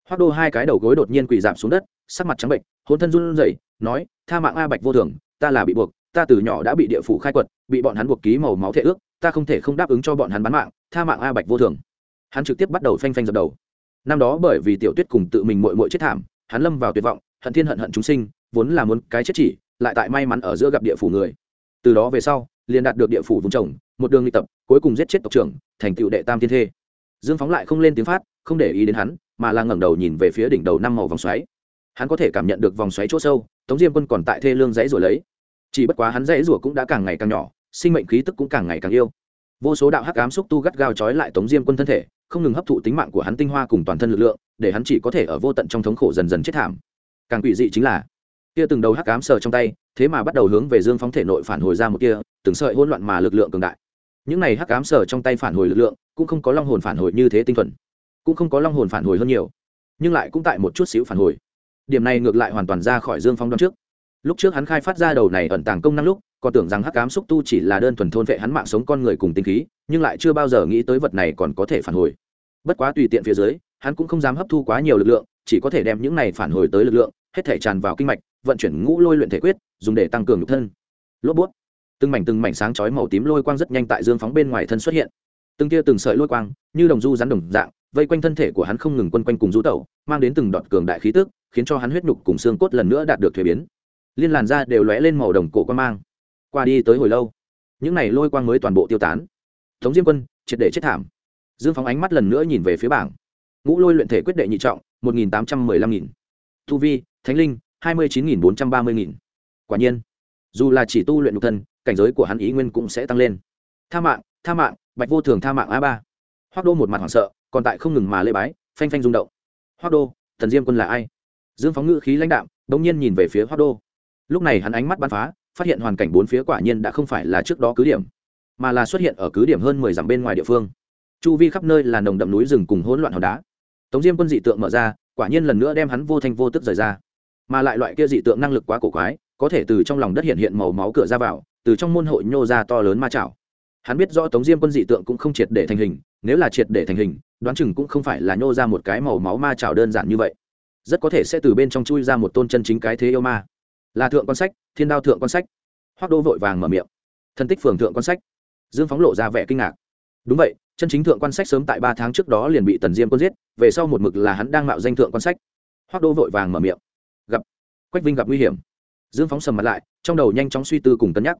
Hoác đô hai cái đầu gối đột nhiên quỳ giảm xuống đất, sắc mặt trắng bệnh, hôn thân run rẩy, nói, tha mạng a bạch vô thường, ta là bị buộc, ta từ nhỏ đã bị địa phủ khai quật, bị bọn hắn buộc ký màu máu thể ước, ta không thể không đáp ứng cho bọn hắn bán mạng tha mạng a bạch vô thường. Hắn trực tiếp bắt đầu phanh phanh dập đầu. Năm đó bởi vì tiểu tuyết cùng tự mình mội mội chết thảm, hắn lâm vào tuyệt vọng, hận thiên hận hận chúng sinh, vốn là muốn cái chết chỉ, lại tại may mắn ở giữa gặp địa phủ người. Từ đó về sau, liền đạt được địa phủ vùng trồng, một đường luyện tập, cuối cùng giết chết tộc trưởng, thành tựu đệ tam thiên thê. Dương phóng lại không lên tiếng phát, không để ý đến hắn, mà là ngẩng đầu nhìn về phía đỉnh đầu năm màu vòng xoáy. Hắn có thể cảm nhận được vòng xoáy chỗ sâu, tống diêm quân còn tại thê lương dãy rồi lấy. Chỉ bất quá hắn dãy rủa cũng đã càng ngày càng nhỏ, sinh mệnh khí tức cũng càng ngày càng yêu vô số đạo hắc ám xúc tu gắt gao trói lại tống diêm quân thân thể, không ngừng hấp thụ tính mạng của hắn tinh hoa cùng toàn thân lực lượng, để hắn chỉ có thể ở vô tận trong thống khổ dần dần chết thảm. Càng quỷ dị chính là, kia từng đầu hắc ám sờ trong tay, thế mà bắt đầu hướng về dương phóng thể nội phản hồi ra một kia, từng sợi hỗn loạn mà lực lượng cường đại. Những này hắc ám sờ trong tay phản hồi lực lượng, cũng không có long hồn phản hồi như thế tinh thuần, cũng không có long hồn phản hồi hơn nhiều, nhưng lại cũng tại một chút xíu phản hồi. Điểm này ngược lại hoàn toàn ra khỏi dương phóng đoạn trước. Lúc trước hắn khai phát ra đầu này ẩn tàng công năng lúc còn tưởng rằng hắc ám xúc tu chỉ là đơn thuần thôn vệ hắn mạng sống con người cùng tinh khí, nhưng lại chưa bao giờ nghĩ tới vật này còn có thể phản hồi. Bất quá tùy tiện phía dưới, hắn cũng không dám hấp thu quá nhiều lực lượng, chỉ có thể đem những này phản hồi tới lực lượng, hết thể tràn vào kinh mạch, vận chuyển ngũ lôi luyện thể quyết, dùng để tăng cường nhục thân. Lốp bút. Từng mảnh từng mảnh sáng chói màu tím lôi quang rất nhanh tại dương phóng bên ngoài thân xuất hiện. Từng tia từng sợi lôi quang, như đồng du rắn đồng dạng, vây quanh thân thể của hắn không ngừng quân quanh cùng du tẩu, mang đến từng đọt cường đại khí tức, khiến cho hắn huyết nhục cùng xương cốt lần nữa đạt được thuế biến. Liên làn da đều lóe lên màu đồng cổ quan mang qua đi tới hồi lâu. Những này lôi quang mới toàn bộ tiêu tán. Tống diêm quân, triệt để chết thảm. Dương phóng ánh mắt lần nữa nhìn về phía bảng. Ngũ lôi luyện thể quyết đệ nhị trọng, một nghìn tám trăm mười lăm nghìn. Tu vi, thánh linh, hai mươi chín nghìn bốn trăm ba mươi nghìn. Quả nhiên, dù là chỉ tu luyện nhục thân, cảnh giới của hắn ý nguyên cũng sẽ tăng lên. Tha mạng tha mạng, bạch vô thường tha mạng a ba. Hoác đô một mặt hoảng sợ, còn tại không ngừng mà lê bái, phanh phanh rung động. Hoác đô, thần diêm quân là ai? Dương phóng ngữ khí lãnh đạm đ ỗ n g nhiên nhìn về phía hoác đô. Lúc này hắn ánh mắt bắn phá phát hiện hoàn cảnh bốn phía quả nhiên đã không phải là trước đó cứ điểm, mà là xuất hiện ở cứ điểm hơn mười dặm bên ngoài địa phương. Chu vi khắp nơi là nồng đậm núi rừng cùng hỗn loạn hòn đá. Tống diêm quân dị tượng mở ra, quả nhiên lần nữa đem hắn vô thanh vô tức rời ra. Mà lại loại kia dị tượng năng lực quá cổ quái, có thể từ trong lòng đất hiện hiện màu máu cửa ra vào, từ trong môn hội nhô ra to lớn ma chảo. Hắn biết rõ tống diêm quân dị tượng cũng không triệt để thành hình, nếu là triệt để thành hình, đoán chừng cũng không phải là nhô ra một cái màu máu ma chảo đơn giản như vậy. Rất có thể sẽ từ bên trong chui ra một tôn chân chính cái thế yêu ma. Là thượng quan sách thiên đao thượng quan sách. Hoác đô vội vàng mở miệng. Thân tích phường thượng quan sách. Dương phóng lộ ra vẻ kinh ngạc. Đúng vậy, chân chính thượng quan sách sớm tại ba tháng trước đó liền bị tần diêm quân giết, về sau một mực là hắn đang mạo danh thượng quan sách. Hoác đô vội vàng mở miệng. Gặp. Quách vinh gặp nguy hiểm. Dương phóng sầm mặt lại, trong đầu nhanh chóng suy tư cùng cân nhắc.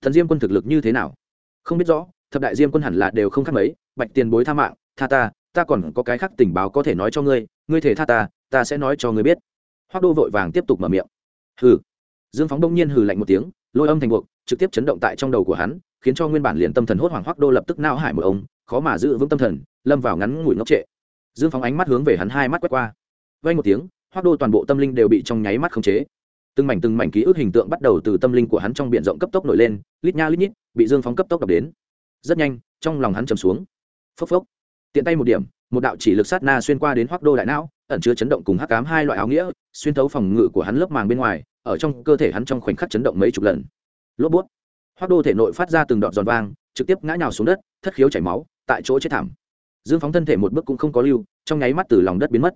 Thần diêm quân thực lực như thế nào? Không biết rõ, thập đại diêm quân hẳn là đều không khác mấy, bạch tiền bối tha mạng, tha ta ta còn có cái khác tình báo có thể nói cho ngươi ngươi thể tha ta ta sẽ nói cho ngươi biết. Hoác đô vội vàng tiếp tục mở miệng. Hừ dương phóng đông nhiên hừ lạnh một tiếng, lôi âm thành buộc, trực tiếp chấn động tại trong đầu của hắn, khiến cho nguyên bản liền tâm thần hốt hoảng hoác đô lập tức nao hải một ông, khó mà giữ vững tâm thần, lâm vào ngắn ngủi ngốc trệ. Dương phóng ánh mắt hướng về hắn hai mắt quét qua. Vang một tiếng hoác đô toàn bộ tâm linh đều bị trong nháy mắt khống chế. Từng mảnh từng mảnh ký ức hình tượng bắt đầu từ tâm linh của hắn trong b i ể n rộng cấp tốc nổi lên, lít nha lít nhít, bị dương phóng cấp tốc đập đến. Rất nhanh, trong lòng hắn chầm xuống. Phốc phốc. Tiện tay một điểm, một đạo chỉ lực sát na xuyên qua đến hoác đô đại não, ẩn chứa chấn động cùng hắc cám hai loại áo nghĩa xuyên thấu phòng ngự của hắn lớp màng bên ngoài, ở trong cơ thể hắn trong khoảnh khắc chấn động mấy chục lần. Lốp bút. Hoác đô thể nội phát ra từng đoạn giòn vang, trực tiếp ngã nhào xuống đất, thất khiếu chảy máu, tại chỗ chết thảm. Dương phóng thân thể một bước cũng không có lưu, trong nháy mắt từ lòng đất biến mất.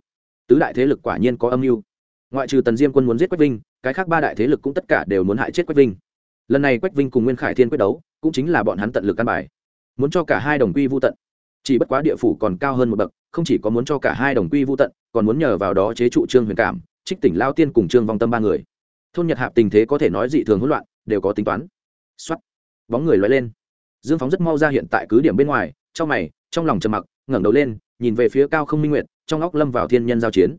Tứ đại thế lực quả nhiên có âm mưu. Ngoại trừ tần diêm quân muốn giết quách vinh, cái khác ba đại thế lực cũng tất cả đều muốn hại chết quách vinh. Lần này quách vinh cùng nguyên khải thiên quyết đấu, cũng chính là bọn hắn tận lực căn bài. Muốn cho cả hai đồng quy vô tận. Chỉ bất quá địa phủ còn cao hơn một bậc, không chỉ có muốn cho cả hai đồng quy vô tận, còn muốn nhờ vào đó chế trụ trương huyền cảm trích tỉnh lao tiên cùng trương vong tâm ba người. Thôn nhật hạp tình thế có thể nói dị thường hỗn loạn, đều có tính toán. X bóng người loay lên. Dương phóng rất mau ra hiện tại cứ điểm bên ngoài, trong mày, trong lòng trầm mặc, ngẩng đầu lên, nhìn về phía cao không minh nguyệt, trong óc lâm vào thiên nhân giao chiến.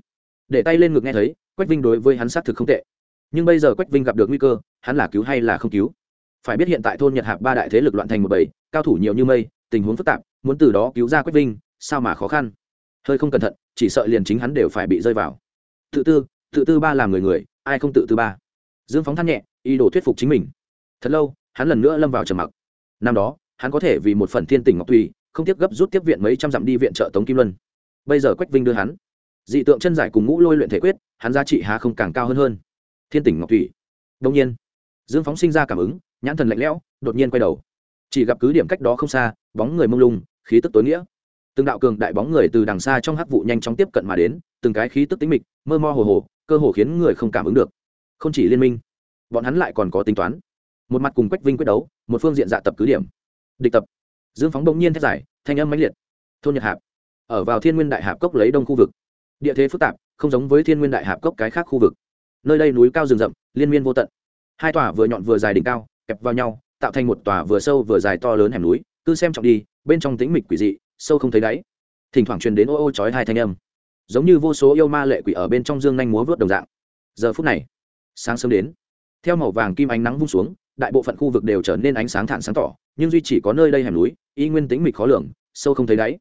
Để tay lên ngực nghe thấy, quách vinh đối với hắn xác thực không tệ. Nhưng bây giờ quách vinh gặp được nguy cơ, hắn là cứu hay là không cứu? Phải biết hiện tại thôn nhật hạp ba đại thế lực loạn thành một bầy, cao thủ nhiều như mây, tình huống phức tạp, muốn từ đó cứu ra quách vinh, sao mà khó khăn? Hơi không cẩn thận, chỉ sợ liền chính hắn đều phải bị rơi vào. Tự tư tự tư ba làm người người, ai không tự tư ba? Dương phóng than nhẹ, ý đồ thuyết phục chính mình. Thật lâu, hắn lần nữa lâm vào trầm mặc. Năm đó, hắn có thể vì một phần thiên tình ngọc tùy, không tiếc gấp rút tiếp viện mấy trăm dặm đi viện trợ tống kim luân. Bây giờ quách vinh đưa hắn. Dị tượng chân giải cùng ngũ lôi luyện thể quyết, hắn giá trị há không càng cao hơn hơn. Thiên tỉnh ngọc thủy đông nhiên, dương phóng sinh ra cảm ứng, nhãn thần lạnh lẽo, đột nhiên quay đầu. Chỉ gặp cứ điểm cách đó không xa, bóng người mông lung, khí tức tối nghĩa. Từng đạo cường đại bóng người từ đằng xa trong hắc vụ nhanh chóng tiếp cận mà đến, từng cái khí tức tính mịch, mơ mơ hồ hồ cơ hồ khiến người không cảm ứng được. Không chỉ liên minh, bọn hắn lại còn có tính toán. Một mặt cùng quách vinh quyết đấu, một phương diện dạ tập cứ điểm. Địch tập. Dương phóng bỗng nhiên thét giải thanh âm mãnh liệt. Thôn nhật hạp. Ở vào thiên nguyên đại hạp cốc lấy đông khu vực. Địa thế phức tạp, không giống với thiên nguyên đại hạp cốc cái khác khu vực. Nơi đây núi cao rừng rậm, liên miên vô tận. Hai tòa vừa nhọn vừa dài đỉnh cao, kẹp vào nhau, tạo thành một tòa vừa sâu vừa dài to lớn hẻm núi. Cứ xem trọng đi, bên trong tĩnh mịch quỷ dị, sâu không thấy đáy. Thỉnh thoảng truyền đến ô ô chói hai thanh âm giống như vô số yêu ma lệ quỷ ở bên trong dương nhanh múa vớt đồng dạng. Giờ phút này, sáng sớm đến. Theo màu vàng kim ánh nắng vung xuống, đại bộ phận khu vực đều trở nên ánh sáng thản sáng tỏ, nhưng duy chỉ có nơi đây hẻm núi, y nguyên tĩnh mịch khó lường, sâu không thấy đáy.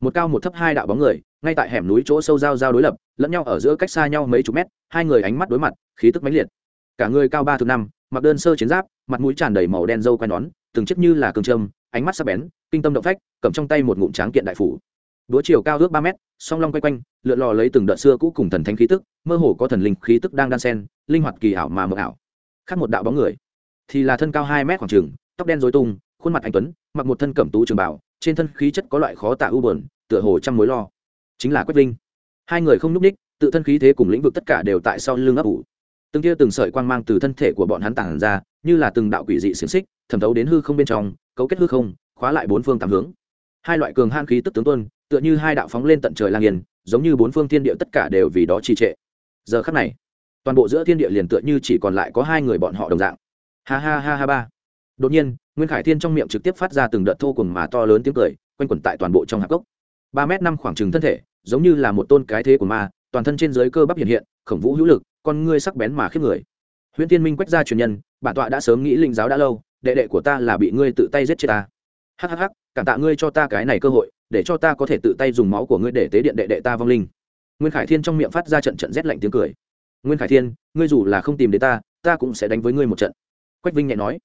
Một cao một thấp hai đạo bóng người, ngay tại hẻm núi chỗ sâu giao giao đối lập, lẫn nhau ở giữa cách xa nhau mấy chục mét, hai người ánh mắt đối mặt, khí tức mãnh liệt. Cả người cao ba thứ năm, mặc đơn sơ chiến giáp, mặt mũi tràn đầy màu đen dâu quai nón, từng chiếc như là cương trâm, ánh mắt sắc bén, kinh tâm động phách, cầm trong tay một ngụm tráng kiện đại phủ đúa chiều cao ước ba mét, song long quay quanh, lượn lò lấy từng đợt xưa cũ cùng thần thánh khí tức, mơ hồ có thần linh khí tức đang đan sen, linh hoạt kỳ ảo mà mờ ảo. Khác một đạo bóng người, thì là thân cao hai mét khoảng trường tóc đen dối tung, khuôn mặt anh tuấn, mặc một thân cẩm tú trường bảo trên thân khí chất có loại khó tả u bờn tựa hồ trăm mối lo. Chính là quách vinh. Hai người không n ú c ních, tự thân khí thế cùng lĩnh vực tất cả đều tại sau lưng ấp ủ. Từng tia từng sợi quang mang từ thân thể của bọn hắn tản ra, như là từng đạo quỷ dị xiềng xích, thẩm thấu đến hư không bên trong, cấu kết hư không, khóa lại bốn phương tám hướng. Hai loại cường han khí tức tướng tuân tựa như hai đạo phóng lên tận trời lang yên, giống như bốn phương thiên địa tất cả đều vì đó trì trệ. Giờ khắc này, toàn bộ giữa thiên địa liền tựa như chỉ còn lại có hai người bọn họ đồng dạng. Ha ha ha ha ba. Đột nhiên, nguyên khải thiên trong miệng trực tiếp phát ra từng đợt thô cùng mà to lớn tiếng cười, quanh quẩn tại toàn bộ trong hạp cốc ba m năm khoảng trừng thân thể, giống như là một tôn cái thế của ma, toàn thân trên dưới cơ bắp hiện hiện, khổng vũ hữu lực, con ngươi sắc bén mà khiếp người. Huyễn tiên minh quách ra truyền nhân, bản tọa đã sớm nghĩ linh giáo đã lâu, đệ đệ của ta là bị ngươi tự tay giết chết ta. Hhh cảm tạ ngươi cho ta cái này cơ hội để cho ta có thể tự tay dùng máu của ngươi để tế điện đệ đệ ta vong linh. Nguyên khải thiên trong miệng phát ra trận trận rét lạnh tiếng cười. Nguyên khải thiên, ngươi dù là không tìm đến ta ta cũng sẽ đánh với ngươi một trận. Quách vinh nhẹ nói.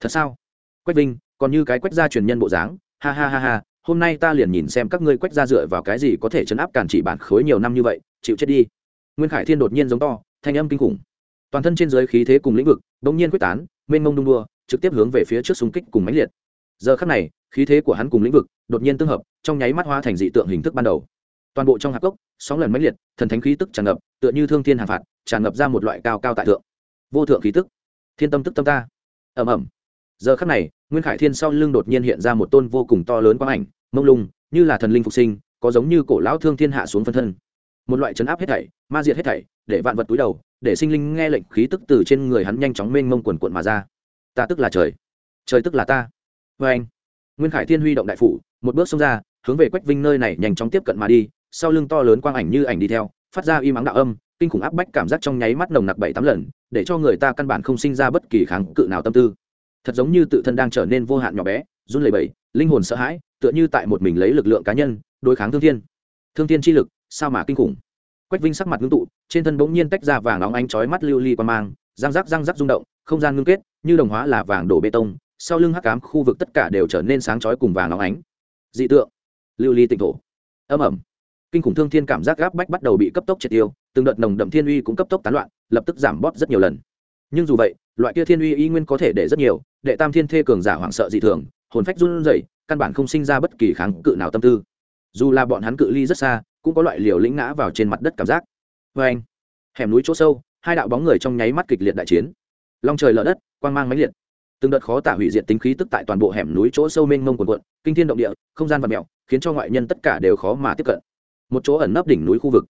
Thật sao? Quách vinh, còn như cái quách gia truyền nhân bộ dáng. Ha ha ha ha, hôm nay ta liền nhìn xem các ngươi quách gia dựa vào cái gì có thể chấn áp cản chỉ bản khối nhiều năm như vậy, chịu chết đi. Nguyên khải thiên đột nhiên giống to, thanh âm kinh khủng. Toàn thân trên giới khí thế cùng lĩnh vực đ ỗ n g nhiên quyết tán, mênh mông đung đua, trực tiếp hướng về phía trước xung kích cùng mãnh liệt giờ khắc này, khí thế của hắn cùng lĩnh vực đột nhiên tương hợp, trong nháy mắt hóa thành dị tượng hình thức ban đầu. Toàn bộ trong hạp cốc, sóng lần mãnh liệt, thần thánh khí tức tràn ngập, tựa như thương thiên hàng phạt, tràn ngập ra một loại cao cao tại thượng. Vô thượng khí tức. Thiên tâm tức tâm ta. Ẩm ẩm giờ khắc này, nguyên khải thiên sau lưng đột nhiên hiện ra một tôn vô cùng to lớn quang ảnh, mông lung, như là thần linh phục sinh, có giống như cổ lão thương thiên hạ xuống phân thân. Một loại chấn áp hết thảy, ma diệt hết thảy, để vạn vật túi đầu, để sinh linh nghe lệnh khí tức từ trên người hắn nhanh chóng mênh mông quần quận mà ra. Ta tức là trời. Trời tức là ta vê anh, nguyên khải thiên huy động đại phủ, một bước xông ra, hướng về quách vinh nơi này nhanh chóng tiếp cận mà đi, sau lưng to lớn quang ảnh như ảnh đi theo, phát ra y mắng đạo âm, kinh khủng áp bách cảm giác trong nháy mắt nồng nặc bảy tám lần, để cho người ta căn bản không sinh ra bất kỳ kháng cự nào tâm tư. Thật giống như tự thân đang trở nên vô hạn nhỏ bé, run lẩy bẩy, linh hồn sợ hãi, tựa như tại một mình lấy lực lượng cá nhân, đối kháng thương thiên. Thương thiên chi lực, sao mà kinh khủng? Quách vinh sắc mặt ngưng tụ, trên thân bỗng nhiên tách ra vàng óng ánh chói mắt lưu ly li qua mang, răng rắc răng rắc rung động, không gian ngưng kết, như đồng hóa là vàng đổ bê tông sau lưng hắc cám khu vực tất cả đều trở nên sáng chói cùng vàng óng ánh. Dị tượng. Lưu ly tịnh thổ. Âm ẩm kinh khủng thương thiên cảm giác gáp bách bắt đầu bị cấp tốc triệt tiêu, từng đợt nồng đậm thiên uy cũng cấp tốc tán loạn, lập tức giảm bót rất nhiều lần. Nhưng dù vậy, loại kia thiên uy y nguyên có thể để rất nhiều, đệ tam thiên thê cường giả hoảng sợ dị thường, hồn phách run rẩy, căn bản không sinh ra bất kỳ kháng cự nào tâm tư. Dù là bọn hắn cự ly rất xa, cũng có loại liều lĩnh ngã vào trên mặt đất cảm giác. Vê anh. Hẻm núi chỗ sâu, hai đạo bóng người trong nháy mắt kịch liệt đại chiến. Long trời lở đất, quang mang mãnh liệt từng đợt khó tả hủy diệt tính khí tức tại toàn bộ hẻm núi chỗ sâu mênh mông quần quận kinh thiên động địa, không gian và mèo khiến cho ngoại nhân tất cả đều khó mà tiếp cận. Một chỗ ẩn nấp đỉnh núi khu vực.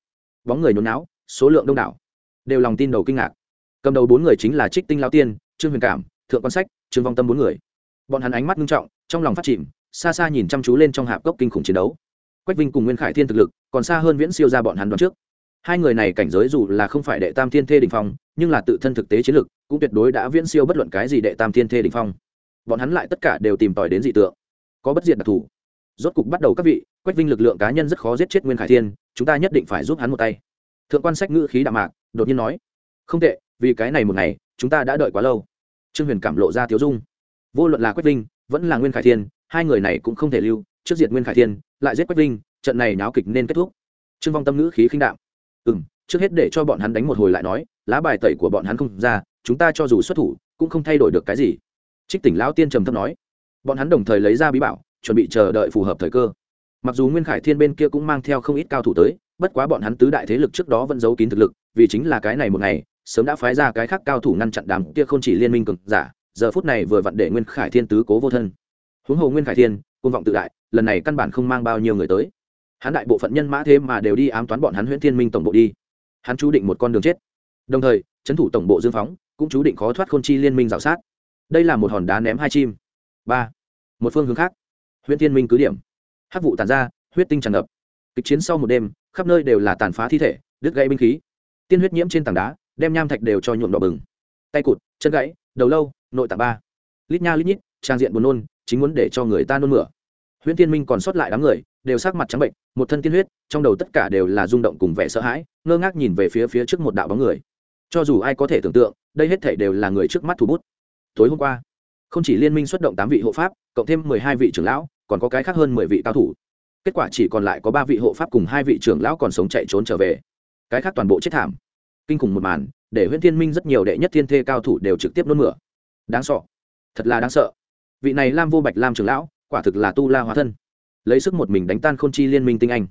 Bóng người nhốn não số lượng đông đảo. Đều lòng tin đầu kinh ngạc. Cầm đầu bốn người chính là trích tinh lao tiên, trương huyền cảm, thượng quan sách, trương vong tâm bốn người. Bọn hắn ánh mắt nghiêm trọng, trong lòng phát chìm, xa xa nhìn chăm chú lên trong hạp cốc kinh khủng chiến đấu. Quách vinh cùng nguyên khải thiên thực lực còn xa hơn viễn siêu ra bọn hắn đoạn trước. Hai người này cảnh giới dù là không phải đệ tam thiên thê đình phong nhưng là tự thân thực tế chiến lực cũng tuyệt đối đã viễn siêu bất luận cái gì đệ tam thiên thê đình phong. Bọn hắn lại tất cả đều tìm tòi đến dị tượng. Có bất diệt đặc thù. Rốt cục bắt đầu các vị, quách vinh lực lượng cá nhân rất khó giết chết nguyên khải thiên, chúng ta nhất định phải giúp hắn một tay. Thượng quan sách ngữ khí đạm mạc, đột nhiên nói, không tệ, vì cái này một ngày, chúng ta đã đợi quá lâu. Trương huyền cảm lộ ra thiếu dung. Vô luận là quách vinh, vẫn là nguyên khải thiên, hai người này cũng không thể lưu, trước diệt nguyên khải thiên, lại giết quách vinh, trận này náo kịch nên kết thúc. Trương vong tâm ngữ khí khinh đạm. Ừ m trước hết để cho bọn hắn đánh một hồi lại nói lá bài tẩy của bọn hắn không ra, chúng ta cho dù xuất thủ, cũng không thay đổi được cái gì. Trích tỉnh lão tiên trầm thấp nói. Bọn hắn đồng thời lấy ra bí bảo, chuẩn bị chờ đợi phù hợp thời cơ. Mặc dù nguyên khải thiên bên kia cũng mang theo không ít cao thủ tới, bất quá bọn hắn tứ đại thế lực trước đó vẫn giấu kín thực lực, vì chính là cái này một ngày, sớm đã phái ra cái khác cao thủ ngăn chặn đám kia không chỉ liên minh cực giả, giờ phút này vừa vặn để nguyên khải thiên tứ cố vô thân. Huống hồ nguyên khải thiên côn vọng tự đại, lần này căn bản không mang bao nhiêu người tới. Hắn đại bộ phận nhân mã thế mà đều đi ám toán bọn hắn huyễn thiên minh tổng bộ đi. Hắn chú định một con đường chết đồng thời, trấn thủ tổng bộ dương phóng cũng chú định khó thoát khôn chi liên minh rào sát. Đây là một hòn đá ném hai chim. Ba, một phương hướng khác. Huyện thiên minh cứ điểm. Hắc vụ tàn ra, huyết tinh tràn ngập. Kịch chiến sau một đêm, khắp nơi đều là tàn phá thi thể, đứt gãy binh khí. Tiên huyết nhiễm trên tảng đá, đem nham thạch đều cho nhuộm đỏ bừng. Tay cụt, chân gãy, đầu lâu, nội tạng ba. Lít nha lít nhít, trang diện buồn nôn, chính muốn để cho người ta nôn mửa. Huyễn tiên minh còn sót lại đám người, đều sắc mặt trắng bệnh, một thân tiên huyết, trong đầu tất cả đều là rung động cùng vẻ sợ hãi, ngơ ngác nhìn về phía phía trước một đạo bóng người cho dù ai có thể tưởng tượng, đây hết thể đều là người trước mắt thủ bút. Tối hôm qua, không chỉ liên minh xuất động tám vị hộ pháp, cộng thêm mười hai vị trưởng lão, còn có cái khác hơn mười vị cao thủ. Kết quả chỉ còn lại có ba vị hộ pháp cùng hai vị trưởng lão còn sống chạy trốn trở về. Cái khác toàn bộ chết thảm. Kinh khủng một màn, để huyễn thiên minh rất nhiều đệ nhất thiên thê cao thủ đều trực tiếp nôn mửa. Đáng sợ. Thật là đáng sợ. Vị này lam vô bạch lam trưởng lão, quả thực là tu la hóa thân. Lấy sức một mình đánh tan khôn chi liên minh tinh anh.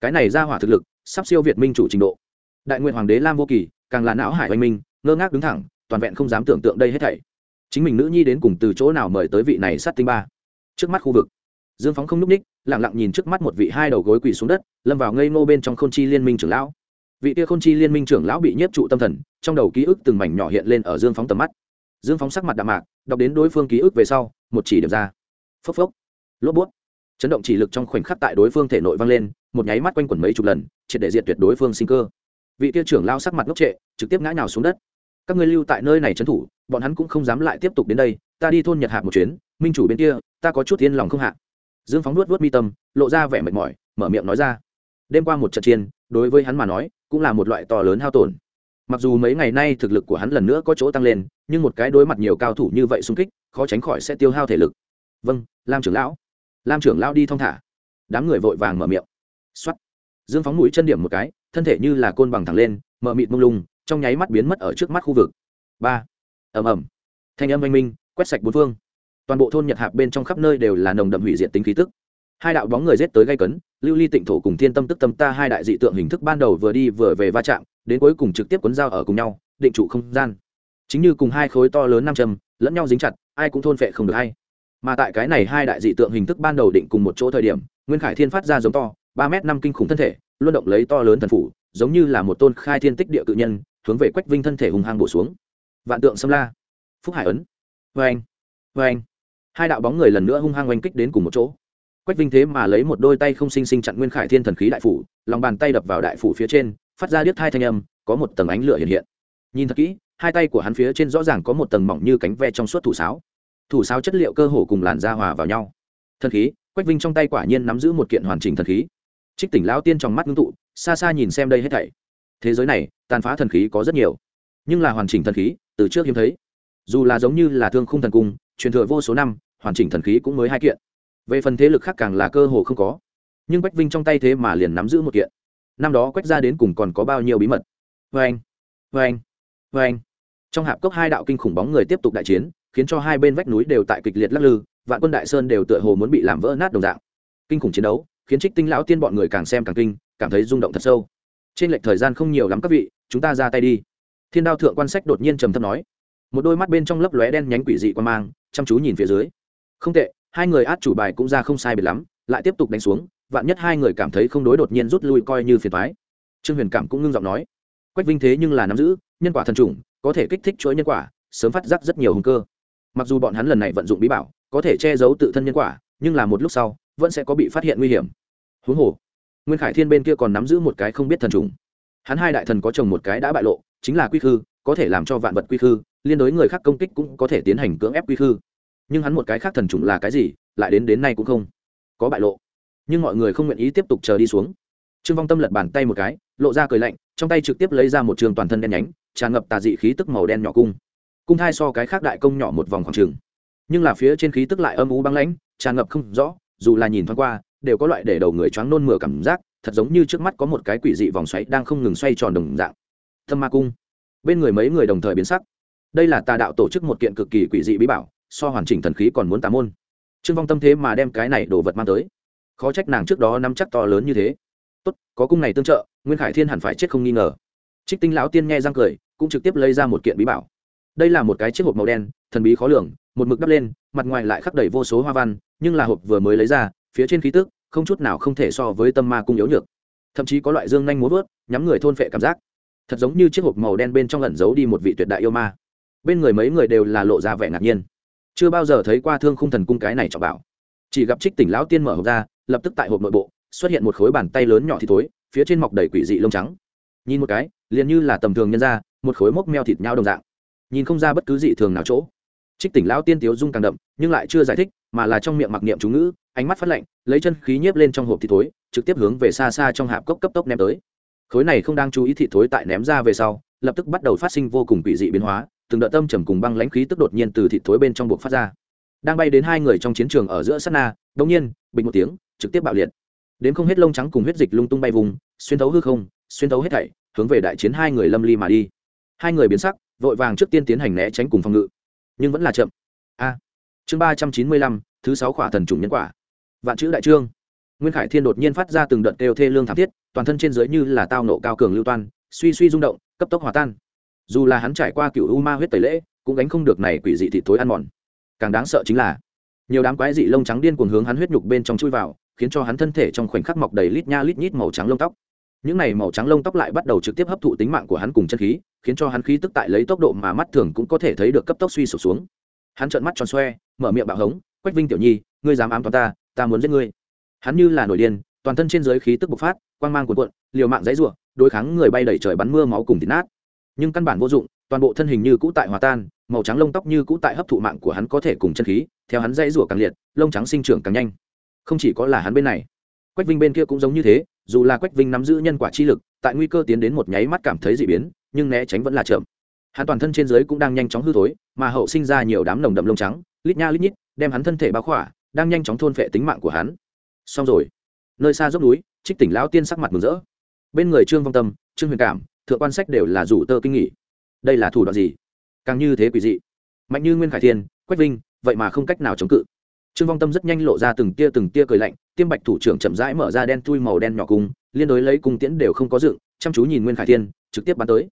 Cái này ra hỏa thực lực, sắp siêu việt minh chủ trình độ. Đại nguyện hoàng đế lam vô kỳ càng là não hải oanh minh, ngơ ngác đứng thẳng, toàn vẹn không dám tưởng tượng đây hết thảy. Chính mình nữ nhi đến cùng từ chỗ nào mời tới vị này sát tinh ba? Trước mắt khu vực, dương phóng không n ú c ních lẳng lặng nhìn trước mắt một vị hai đầu gối quỳ xuống đất, lâm vào ngây ngô bên trong k h ô n chi liên minh trưởng lão. Vị kia k h ô n chi liên minh trưởng lão bị nhiếp trụ tâm thần, trong đầu ký ức từng mảnh nhỏ hiện lên ở dương phóng tầm mắt. Dương phóng sắc mặt đạm mạc, đọc đến đối phương ký ức về sau, một chỉ điểm ra. Phốc phốc. Lốp bút. Chấn động chỉ lực trong khoảnh khắc tại đối phương thể nội vang lên, một nháy mắt quanh quẩn mấy chục lần, triệt để diệt tuyệt đối phương sinh cơ vị kia trưởng lao sắc mặt ngốc trệ, trực tiếp ngã nhào xuống đất. Các ngươi lưu tại nơi này trấn thủ, bọn hắn cũng không dám lại tiếp tục đến đây, ta đi thôn nhật hạ một chuyến, minh chủ bên kia, ta có chút yên lòng không hạ. Dương phóng nuốt vớt mi tâm, lộ ra vẻ mệt mỏi, mở miệng nói ra. Đêm qua một trận chiên đối với hắn mà nói, cũng là một loại to lớn hao tổn. Mặc dù mấy ngày nay thực lực của hắn lần nữa có chỗ tăng lên, nhưng một cái đối mặt nhiều cao thủ như vậy xung kích, khó tránh khỏi sẽ tiêu hao thể lực. Vâng lam trưởng lão. Lam trưởng lão đi thong thả. Đám người vội vàng mở miệng. X o á t dương phóng mũi chân điểm một cái, thân thể như là côn bằng thẳng lên mở mịt mông lung, trong nháy mắt biến mất ở trước mắt khu vực. Ba. Ầm ầm. Thanh âm oanh minh, quét sạch bốn phương. Toàn bộ thôn nhật hạp bên trong khắp nơi đều là nồng đậm hủy diệt tính khí tức. Hai đạo bóng người rết tới gây cấn, lưu ly tịnh thổ cùng thiên tâm tức tâm ta hai đại dị tượng hình thức ban đầu vừa đi vừa về va chạm, đến cuối cùng trực tiếp cuốn dao ở cùng nhau, định trụ không gian. Chính như cùng hai khối to lớn nam châm, lẫn nhau dính chặt, ai cũng thôn phệ không được hay mà tại cái này hai đại dị tượng hình thức ban đầu định cùng một chỗ thời điểm, nguyên khải thiên phát ra giống to ba m năm kinh khủng thân thể, luôn động lấy to lớn thần phủ, giống như là một tôn khai thiên tích địa cự nhân, hướng về quách vinh thân thể hùng hăng bổ xuống. Vạn tượng xâm la. Phúc hải ấn. Vê anh vê anh hai đạo bóng người lần nữa hung hăng oanh kích đến cùng một chỗ. Quách vinh thế mà lấy một đôi tay không sinh sinh chặn nguyên khải thiên thần khí đại phủ, lòng bàn tay đập vào đại phủ phía trên, phát ra điếc thai thanh âm, có một tầng ánh lửa hiện hiện. Nhìn thật kỹ, hai tay của hắn phía trên rõ ràng có một tầng mỏng như cánh ve trong suốt thủ sáo. Thủ sáo chất liệu cơ hồ cùng làn da hòa vào nhau. Thần khí, quách vinh trong tay quả nhiên nắm giữ một kiện hoàn chỉnh thần khí trích tỉnh lão tiên trong mắt ngưng tụ, xa xa nhìn xem đây hết thảy. Thế giới này, tàn phá thần khí có rất nhiều. Nhưng là hoàn chỉnh thần khí, từ trước hiếm thấy. Dù là giống như là thương khung thần cung, truyền thừa vô số năm, hoàn chỉnh thần khí cũng mới hai kiện. Về phần thế lực khác càng là cơ hồ không có. Nhưng quách vinh trong tay thế mà liền nắm giữ một kiện. Năm đó quách ra đến cùng còn có bao nhiêu bí mật? Vê anh vê anh vê anh. Trong hạp cốc hai đạo kinh khủng bóng người tiếp tục đại chiến, khiến cho hai bên vách núi đều tại kịch liệt lắc lư, vạn quân đại sơn đều tựa hồ muốn bị làm vỡ nát đồng dạng. Kinh khủng chiến đấu khiến trích tinh lão tiên bọn người càng xem càng kinh, cảm thấy rung động thật sâu. Trên lệch thời gian không nhiều lắm các vị, chúng ta ra tay đi. Thiên đao thượng quan sách đột nhiên trầm thấp nói. Một đôi mắt bên trong lấp lóe đen nhánh quỷ dị quan mang, chăm chú nhìn phía dưới. Không tệ, hai người át chủ bài cũng ra không sai biệt lắm, lại tiếp tục đánh xuống, vạn nhất hai người cảm thấy không đối đột nhiên rút lui coi như phiền thoái trương huyền cảm cũng ngưng giọng nói. Quách vinh thế nhưng là nắm giữ, nhân quả thần trùng, có thể kích thích chuỗi nhân quả, sớm phát giác rất nhiều hùng cơ. Mặc dù bọn hắn lần này vận dụng bí bảo, có thể che giấu tự thân nhân quả, nhưng là một lúc sau vẫn sẽ có bị phát hiện nguy hiểm. Huống hồ, nguyên khải thiên bên kia còn nắm giữ một cái không biết thần trùng. Hắn hai đại thần có chồng một cái đã bại lộ, chính là quy khư, có thể làm cho vạn vật quy khư, liên đối người khác công kích cũng có thể tiến hành cưỡng ép quy khư. Nhưng hắn một cái khác thần trùng là cái gì, lại đến đến nay cũng không có bại lộ. Nhưng mọi người không nguyện ý tiếp tục chờ đi xuống. Trương vong tâm lật bàn tay một cái, lộ ra cười lạnh, trong tay trực tiếp lấy ra một trường toàn thân đen nhánh, tràn ngập tà dị khí tức màu đen nhỏ cung. Cung thai so cái khác đại công nhỏ một vòng khoảng trường. Nhưng là phía trên khí tức lại âm u băng lãnh, tràn ngập không rõ dù là nhìn thoáng qua, đều có loại để đầu người choáng nôn mửa cảm giác, thật giống như trước mắt có một cái quỷ dị vòng xoáy đang không ngừng xoay tròn đồng dạng. Thâm ma cung. Bên người mấy người đồng thời biến sắc. Đây là tà đạo tổ chức một kiện cực kỳ quỷ dị bí bảo, so hoàn chỉnh thần khí còn muốn tà môn. Trương vong tâm thế mà đem cái này đồ vật mang tới. Khó trách nàng trước đó nắm chắc to lớn như thế. Tốt, có cung này tương trợ, nguyên khải thiên hẳn phải chết không nghi ngờ. Trích tinh lão tiên nghe răng cười, cũng trực tiếp lấy ra một kiện bí bảo. Đây là một cái chiếc hộp màu đen, thần bí khó lường một mực đắp lên, mặt ngoài lại khắc đầy vô số hoa văn, nhưng là hộp vừa mới lấy ra, phía trên khí tức không chút nào không thể so với tâm ma cung yếu nhược. Thậm chí có loại dương nhanh muốn vớt, nhắm người thôn phệ cảm giác. Thật giống như chiếc hộp màu đen bên trong ẩn giấu đi một vị tuyệt đại yêu ma. Bên người mấy người đều là lộ ra vẻ ngạc nhiên. Chưa bao giờ thấy qua thương khung thần cung cái này cho bảo. Chỉ gặp trích tỉnh lão tiên mở hộp ra, lập tức tại hộp nội bộ, xuất hiện một khối bàn tay lớn nhỏ thì thối, phía trên mọc đầy quỷ dị lông trắng. Nhìn một cái, liền như là tầm thường nhân ra, một khối mốc meo thịt nhau đồng dạng. Nhìn không ra bất cứ dị thường nào chỗ trích tỉnh lão tiên tiếu dung càng đậm, nhưng lại chưa giải thích, mà là trong miệng mặc niệm chú ngữ, ánh mắt phát lạnh, lấy chân khí nhiếp lên trong hộp thịt thối, trực tiếp hướng về xa xa trong hạp cốc cấp tốc ném tới. Khối này không đang chú ý thịt thối tại ném ra về sau, lập tức bắt đầu phát sinh vô cùng quỷ dị biến hóa, từng đợt tâm trầm cùng băng lãnh khí tức đột nhiên từ thịt thối bên trong buộc phát ra. Đang bay đến hai người trong chiến trường ở giữa sát na đống nhiên, bình một tiếng, trực tiếp bạo liệt. Đến không hết lông trắng cùng huyết dịch lung tung bay vùng, xuyên thấu hư không, xuyên thấu hết thảy, hướng về đại chiến hai người lâm ly mà đi. Hai người biến sắc, vội vàng trước tiên tiến hành né tránh cùng phòng ngự nhưng vẫn là chậm. A. Chương ba trăm chín mươi lăm, thứ sáu khỏa thần trùng nhân quả. Vạn chữ đại trương. Nguyên khải thiên đột nhiên phát ra từng đợt kêu thê lương thảm thiết, toàn thân trên dưới như là tao nộ cao cường lưu toan, suy suy rung động, cấp tốc hòa tan. Dù là hắn trải qua cựu u ma huyết tẩy lễ, cũng gánh không được này quỷ dị thị tối ăn mòn. Càng đáng sợ chính là, nhiều đám quái dị lông trắng điên cuồng hướng hắn huyết nhục bên trong chui vào, khiến cho hắn thân thể trong khoảnh khắc mọc đầy lít nha lít nhít màu trắng lông tóc những này màu trắng lông tóc lại bắt đầu trực tiếp hấp thụ tính mạng của hắn cùng chân khí, khiến cho hắn khí tức tại lấy tốc độ mà mắt thường cũng có thể thấy được cấp tốc suy sụp xuống. Hắn trợn mắt tròn xoe, mở miệng bạo hống, quách vinh tiểu nhi, ngươi dám ám toán ta ta muốn giết ngươi. Hắn như là nổi điên, toàn thân trên dưới khí tức bộc phát, quang mang cuộn cuộn, liều mạng dãy rủa, đối kháng người bay đẩy trời bắn mưa máu cùng thịt nát. Nhưng căn bản vô dụng, toàn bộ thân hình như cũ tại hòa tan, màu trắng lông tóc như cũ tại hấp thụ mạng của hắn có thể cùng chân khí, theo hắn dãy rủa càng liệt, lông trắng sinh trưởng càng nhanh. Không chỉ có là hắn bên này, quách vinh bên kia cũng giống như thế dù là quách vinh nắm giữ nhân quả chi lực, tại nguy cơ tiến đến một nháy mắt cảm thấy dị biến, nhưng né tránh vẫn là chậm. Hắn toàn thân trên dưới cũng đang nhanh chóng hư thối, mà hậu sinh ra nhiều đám nồng đậm lông trắng, lít nha lít nhít, đem hắn thân thể bao khỏa, đang nhanh chóng thôn phệ tính mạng của hắn. Xong rồi. Nơi xa dốc núi, trích tỉnh lão tiên sắc mặt mừng rỡ. Bên người trương vong tâm, trương huyền cảm, thượng quan sách đều là rủ tơ kinh nghỉ. Đây là thủ đoạn gì? Càng như thế quỷ dị. Mạnh như nguyên khải thiên, quách vinh, vậy mà không cách nào chống cự. Trương vong tâm rất nhanh lộ ra từng tia từng tia cười lạnh tiêm bạch thủ trưởng chậm rãi mở ra đen tui màu đen nhỏ cung liên đối lấy cung tiễn đều không có dựng, chăm chú nhìn nguyên khải thiên, trực tiếp bắn tới.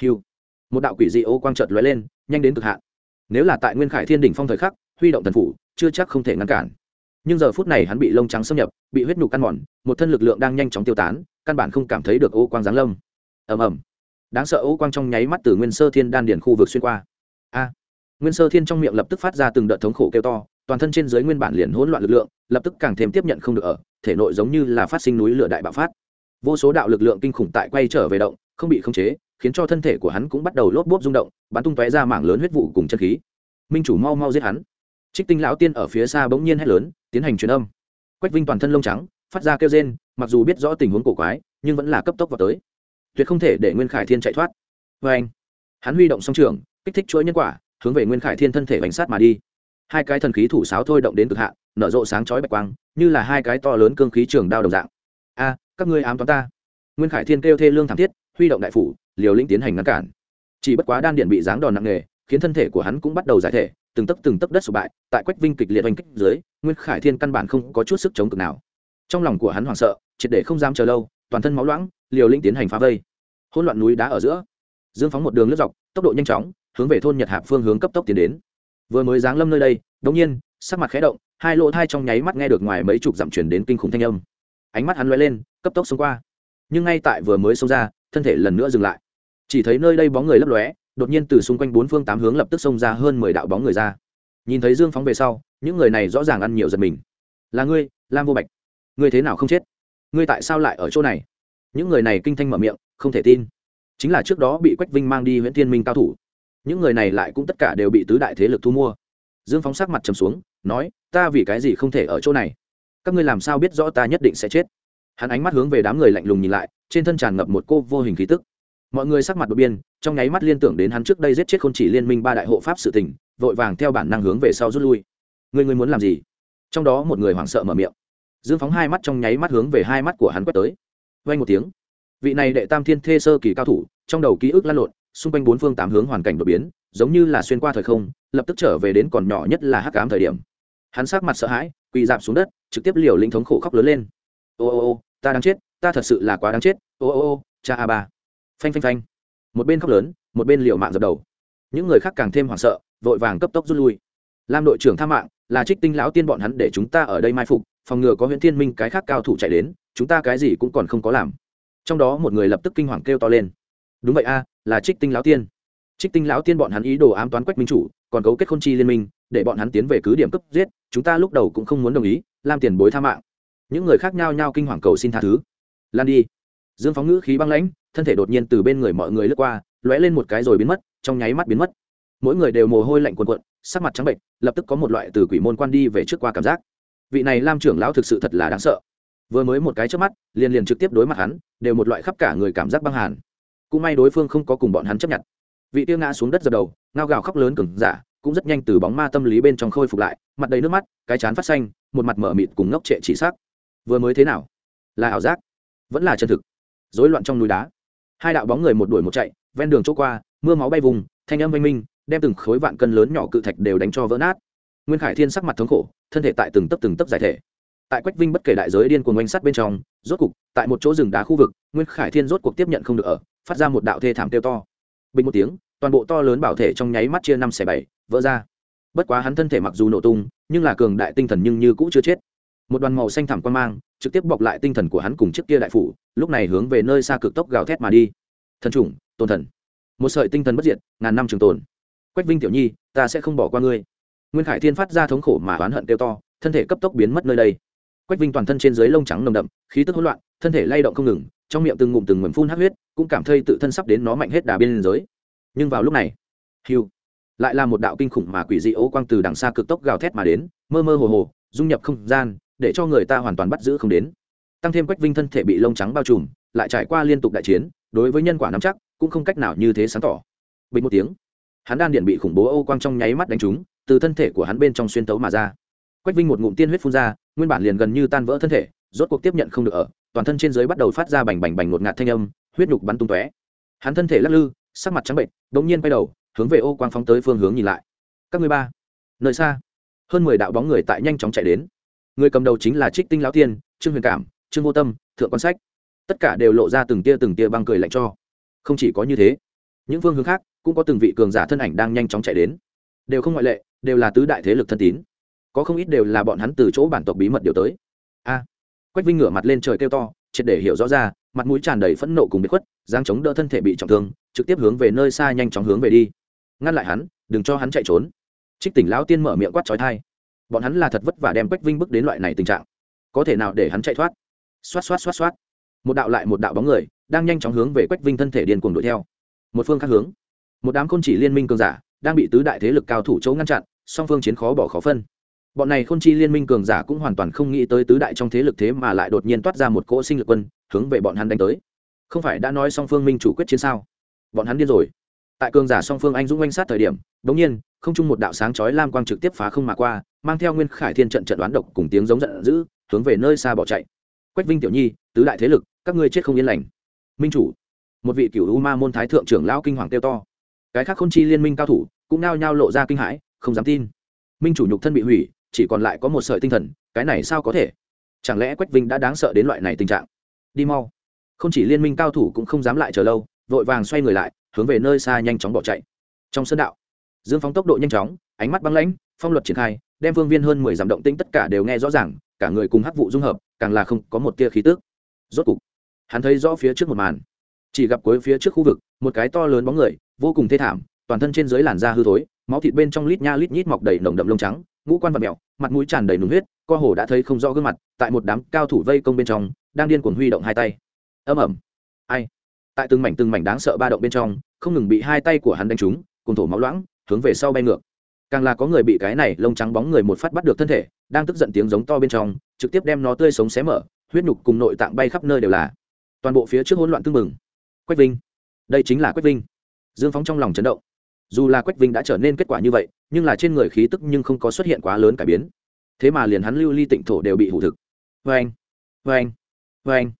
Hiu. Một đạo quỷ dị ô quang trợt lóe lên, nhanh đến cực hạn. Nếu là tại nguyên khải thiên đỉnh phong thời khắc, huy động thần phủ, chưa chắc không thể ngăn cản. Nhưng giờ phút này hắn bị lông trắng xâm nhập, bị huyết nhục căn mòn, một thân lực lượng đang nhanh chóng tiêu tán, căn bản không cảm thấy được ô quang giáng lâm. Ầm ầm. Đáng sợ ô quang trong nháy mắt từ nguyên sơ thiên đan điển khu vực xuyên qua. A. Nguyên sơ thiên trong miệng lập tức phát ra từng đợt thống khổ kêu to toàn thân trên dưới nguyên bản liền hỗn loạn lực lượng, lập tức càng thêm tiếp nhận không được ở, thể nội giống như là phát sinh núi lửa đại bạo phát. Vô số đạo lực lượng kinh khủng tại quay trở về động, không bị khống chế, khiến cho thân thể của hắn cũng bắt đầu lốp bốp rung động, bắn tung tóe ra mảng lớn huyết vụ cùng chân khí. Minh chủ mau mau giết hắn. Trích tinh lão tiên ở phía xa bỗng nhiên hét lớn, tiến hành truyền âm. Quách vinh toàn thân lông trắng, phát ra kêu rên, mặc dù biết rõ tình huống cổ quái, nhưng vẫn là cấp tốc vào tới. Tuyệt không thể để nguyên khải thiên chạy thoát. Vê anh hắn huy động song trường, kích thích chuỗi nhân quả, hướng về nguyên khải thiên thân thể bánh sát mà đi hai cái thần khí thủ sáo thôi động đến cực hạ, nở rộ sáng chói bạch quang như là hai cái to lớn cương khí trường đao đồng dạng. A các ngươi ám toán ta. Nguyên khải thiên kêu thê lương thảm thiết huy động đại phủ liều lĩnh tiến hành ngăn cản. Chỉ bất quá đan điện bị giáng đòn nặng nề khiến thân thể của hắn cũng bắt đầu giải thể từng tấc từng tấc đất sụp bại tại quách vinh kịch liệt oanh kích dưới nguyên khải thiên căn bản không có chút sức chống cực nào. Trong lòng của hắn hoảng sợ triệt để không dám chờ lâu toàn thân máu loãng liều lĩnh tiến hành phá vây. Hỗn loạn núi đá ở giữa. Dương phóng một đường lướt dọc tốc độ nhanh chóng hướng về thôn nhật hạp phương hướng cấp tốc tiến đến vừa mới giáng lâm nơi đây, đống nhiên, sắc mặt khẽ động, hai lỗ thai trong nháy mắt nghe được ngoài mấy chục dặm chuyển đến kinh khủng thanh âm. Ánh mắt hắn lóe lên, cấp tốc xông qua. Nhưng ngay tại vừa mới xông ra, thân thể lần nữa dừng lại. Chỉ thấy nơi đây bóng người lấp lóe, đột nhiên từ xung quanh bốn phương tám hướng lập tức xông ra hơn mười đạo bóng người ra. Nhìn thấy dương phóng về sau, những người này rõ ràng ăn nhiều giật mình. Là ngươi, lam vô bạch. Ngươi thế nào không chết? Ngươi tại sao lại ở chỗ này? Những người này kinh thanh mở miệng, không thể tin. Chính là trước đó bị quách vinh mang đi huyện thiên minh cao thủ những người này lại cũng tất cả đều bị tứ đại thế lực thu mua. Dương phóng sắc mặt trầm xuống, nói, ta vì cái gì không thể ở chỗ này? Các ngươi làm sao biết rõ ta nhất định sẽ chết? Hắn ánh mắt hướng về đám người lạnh lùng nhìn lại, trên thân tràn ngập một cô vô hình khí tức. Mọi người sắc mặt đột biên trong nháy mắt liên tưởng đến hắn trước đây giết chết không chỉ liên minh ba đại hộ pháp sự tình, vội vàng theo bản năng hướng về sau rút lui. Người người muốn làm gì? Trong đó một người hoảng sợ mở miệng. Dương phóng hai mắt trong nháy mắt hướng về hai mắt của hắn quét tới. Vay một tiếng. Vị này đệ tam thiên thê sơ kỳ cao thủ, trong đầu ký ức lăn lộn xung quanh bốn phương tám hướng hoàn cảnh đột biến, giống như là xuyên qua thời không, lập tức trở về đến còn nhỏ nhất là hắc ám thời điểm. Hắn sát mặt sợ hãi, quỳ dạp xuống đất, trực tiếp liều lĩnh thống khổ khóc lớn lên. Ô ô ô, ta đang chết, ta thật sự là quá đáng chết, ô ô ô, cha a ba. Phanh phanh phanh. Một bên khóc lớn, một bên liều mạng dập đầu. Những người khác càng thêm hoảng sợ, vội vàng cấp tốc rút lui. Lam đội trưởng tha mạng, là trích tinh lão tiên bọn hắn để chúng ta ở đây mai phục, phòng ngừa có huyện thiên minh cái khác cao thủ chạy đến, chúng ta cái gì cũng còn không có làm. Trong đó một người lập tức kinh hoàng kêu to lên. Đúng vậy a là trích tinh lão tiên. Trích tinh lão tiên bọn hắn ý đồ ám toán quách minh chủ, còn cấu kết k h ô n chi liên minh, để bọn hắn tiến về cứ điểm cấp giết, chúng ta lúc đầu cũng không muốn đồng ý, làm tiền bối tha mạng. Những người khác nhao nhao kinh hoàng cầu xin tha thứ. Lan đi. Dương phóng ngữ khí băng lãnh, thân thể đột nhiên từ bên người mọi người lướt qua, lóe lên một cái rồi biến mất, trong nháy mắt biến mất. Mỗi người đều mồ hôi lạnh quần quận sắc mặt trắng bệnh lập tức có một loại từ quỷ môn quan đi về trước qua cảm giác. Vị này lam trưởng lão thực sự thật là đáng sợ. Vừa mới một cái trước mắt, liền liền trực tiếp đối mặt hắn, đều một loại khắp cả người cảm giác băng hàn cũng may đối phương không có cùng bọn hắn chấp nhận. Vị tiêu ngã xuống đất dập đầu, ngao gào khóc lớn cứng giả, cũng rất nhanh từ bóng ma tâm lý bên trong khôi phục lại, mặt đầy nước mắt, cái chán phát xanh, một mặt mở mịt cùng ngốc trệ chỉ sắc vừa mới thế nào? Là ảo giác, vẫn là chân thực. Rối loạn trong núi đá. Hai đạo bóng người một đuổi một chạy, ven đường chỗ qua, mưa máu bay vùng, thanh âm oanh minh, đem từng khối vạn cân lớn nhỏ cự thạch đều đánh cho vỡ nát. Nguyên khải thiên sắc mặt thống khổ, thân thể tại từng tấc từng tấc giải thể tại quách vinh bất kể đại giới điên cuồng oanh sắt bên trong, rốt cục, tại một chỗ rừng đá khu vực, nguyên khải thiên rốt cuộc tiếp nhận không được ở, phát ra một đạo thê thảm kêu to. Bình một tiếng, toàn bộ to lớn bảo thể trong nháy mắt chia năm xẻ bảy, vỡ ra. Bất quá hắn thân thể mặc dù nổ tung, nhưng là cường đại tinh thần nhưng như cũ chưa chết. Một đoàn màu xanh thẳm quan mang, trực tiếp bọc lại tinh thần của hắn cùng chiếc kia đại phủ, lúc này hướng về nơi xa cực tốc gào thét mà đi. Thần chủng, tôn thần. Một sợi tinh thần bất diệt, ngàn năm trường tồn. Quách vinh tiểu nhi, ta sẽ không bỏ qua ngươi. Nguyên khải thiên phát ra thống khổ mà oán hận kêu to, thân thể cấp tốc biến mất nơi đây quách vinh toàn thân trên dưới lông trắng nồng đậm, khí tức hỗn loạn, thân thể lay động không ngừng, trong miệng từng ngụm từng ngụm phun hát huyết, cũng cảm thấy tự thân sắp đến nó mạnh hết đà biên giới nhưng vào lúc này, hiu, lại là một đạo kinh khủng mà quỷ dị ố quang từ đằng xa cực tốc gào thét mà đến, mơ mơ hồ hồ, dung nhập không gian, để cho người ta hoàn toàn bắt giữ không đến. Tăng thêm quách vinh thân thể bị lông trắng bao trùm, lại trải qua liên tục đại chiến, đối với nhân quả nắm chắc, cũng không cách nào như thế sáng tỏ. Bình một tiếng, hắn đan điện bị khủng bố ô quang trong nháy mắt đánh trúng, từ thân thể của hắn bên trong xuyên tấu mà ra quách vinh một ngụm tiên huyết phun ra, nguyên bản liền gần như tan vỡ thân thể, rốt cuộc tiếp nhận không được ở, toàn thân trên dưới bắt đầu phát ra bành bành bành ngột ngạt thanh âm, huyết nhục bắn tung tóe. Hắn thân thể lắc lư, sắc mặt trắng bệnh đ ỗ n g nhiên quay đầu, hướng về ô quang phóng tới phương hướng nhìn lại. Các người ba, nơi xa, hơn mười đạo bóng người tại nhanh chóng chạy đến. Người cầm đầu chính là trích tinh lão tiên, trương huyền cảm, trương vô tâm, thượng quan sách. Tất cả đều lộ ra từng tia từng tia băng cười lạnh cho. Không chỉ có như thế, những phương hướng khác cũng có từng vị cường giả thân ảnh đang nhanh chóng chạy đến. Đều không ngoại lệ, đều là tứ đại thế lực thân tín có không ít đều là bọn hắn từ chỗ bản tộc bí mật điều tới. A, quách vinh ngửa mặt lên trời kêu to, triệt để hiểu rõ ra, mặt mũi tràn đầy phẫn nộ cùng bị khuất giang chống đỡ thân thể bị trọng thương, trực tiếp hướng về nơi xa nhanh chóng hướng về đi. Ngăn lại hắn, đừng cho hắn chạy trốn. Trích tỉnh lão tiên mở miệng quát trói thai. Bọn hắn là thật vất vả đem quách vinh bước đến loại này tình trạng. Có thể nào để hắn chạy thoát? Xoát xoát xoát xoát. Một đạo lại một đạo bóng người, đang nhanh chóng hướng về quách vinh thân thể điên cuồng đuổi theo. Một phương khác hướng. Một đám côn chỉ liên minh cường giả, đang bị tứ đại thế lực cao thủ chỗ ngăn chặn, song phương chiến khó bỏ khó phân bọn này khôn chi liên minh cường giả cũng hoàn toàn không nghĩ tới tứ đại trong thế lực thế mà lại đột nhiên toát ra một cỗ sinh lực quân, hướng về bọn hắn đánh tới. Không phải đã nói song phương minh chủ quyết chiến sao? Bọn hắn điên rồi. Tại cường giả song phương anh dũng oanh sát thời điểm, đống nhiên, không chung một đạo sáng chói lam quang trực tiếp phá không mà qua, mang theo nguyên khải thiên trận trận đoán độc cùng tiếng giống giận dữ, hướng về nơi xa bỏ chạy. Quách vinh tiểu nhi, tứ đại thế lực, các ngươi chết không yên lành. Minh chủ. Một vị cựu u ma môn thái thượng trưởng lão kinh hoàng kêu to. Cái khác khôn chi liên minh cao thủ, cũng nao nhao lộ ra kinh hãi, không dám tin. Minh chủ nhục thân bị hủy chỉ còn lại có một sợi tinh thần, cái này sao có thể? Chẳng lẽ quách vinh đã đáng sợ đến loại này tình trạng? Đi mau. Không chỉ liên minh cao thủ cũng không dám lại chờ lâu, vội vàng xoay người lại, hướng về nơi xa nhanh chóng bỏ chạy. Trong sân đạo, dương phóng tốc độ nhanh chóng, ánh mắt băng lãnh, phong luật triển khai, đem vương viên hơn mười dặm động tĩnh tất cả đều nghe rõ ràng, cả người cùng hắc vụ dung hợp, càng là không có một tia khí tước rốt cục, hắn thấy rõ phía trước một màn. Chỉ gặp cuối phía trước khu vực, một cái to lớn bóng người, vô cùng thê thảm, toàn thân trên dưới làn da hư thối, máu thịt bên trong lít nha lít nhít mọc đầy nồng đậm lông trắng, ngũ quan vật mẹo mặt mũi tràn đầy nùng huyết, co hồ đã thấy không rõ gương mặt, tại một đám cao thủ vây công bên trong, đang điên cuồng huy động hai tay. Âm ẩm ai? Tại từng mảnh từng mảnh đáng sợ ba động bên trong, không ngừng bị hai tay của hắn đánh trúng cùng thổ máu loãng, hướng về sau bay ngược. Càng là có người bị cái này lông trắng bóng người một phát bắt được thân thể, đang tức giận tiếng giống to bên trong, trực tiếp đem nó tươi sống xé mở, huyết nhục cùng nội tạng bay khắp nơi đều là. Toàn bộ phía trước hỗn loạn tưng mừng quách vinh. Đây chính là quách vinh. Dương phóng trong lòng chấn động dù là quách vinh đã trở nên kết quả như vậy, nhưng là trên người khí tức nhưng không có xuất hiện quá lớn cải biến. Thế mà liền hắn lưu ly tịnh thổ đều bị hủ thực. Vê anh vê anh vê anh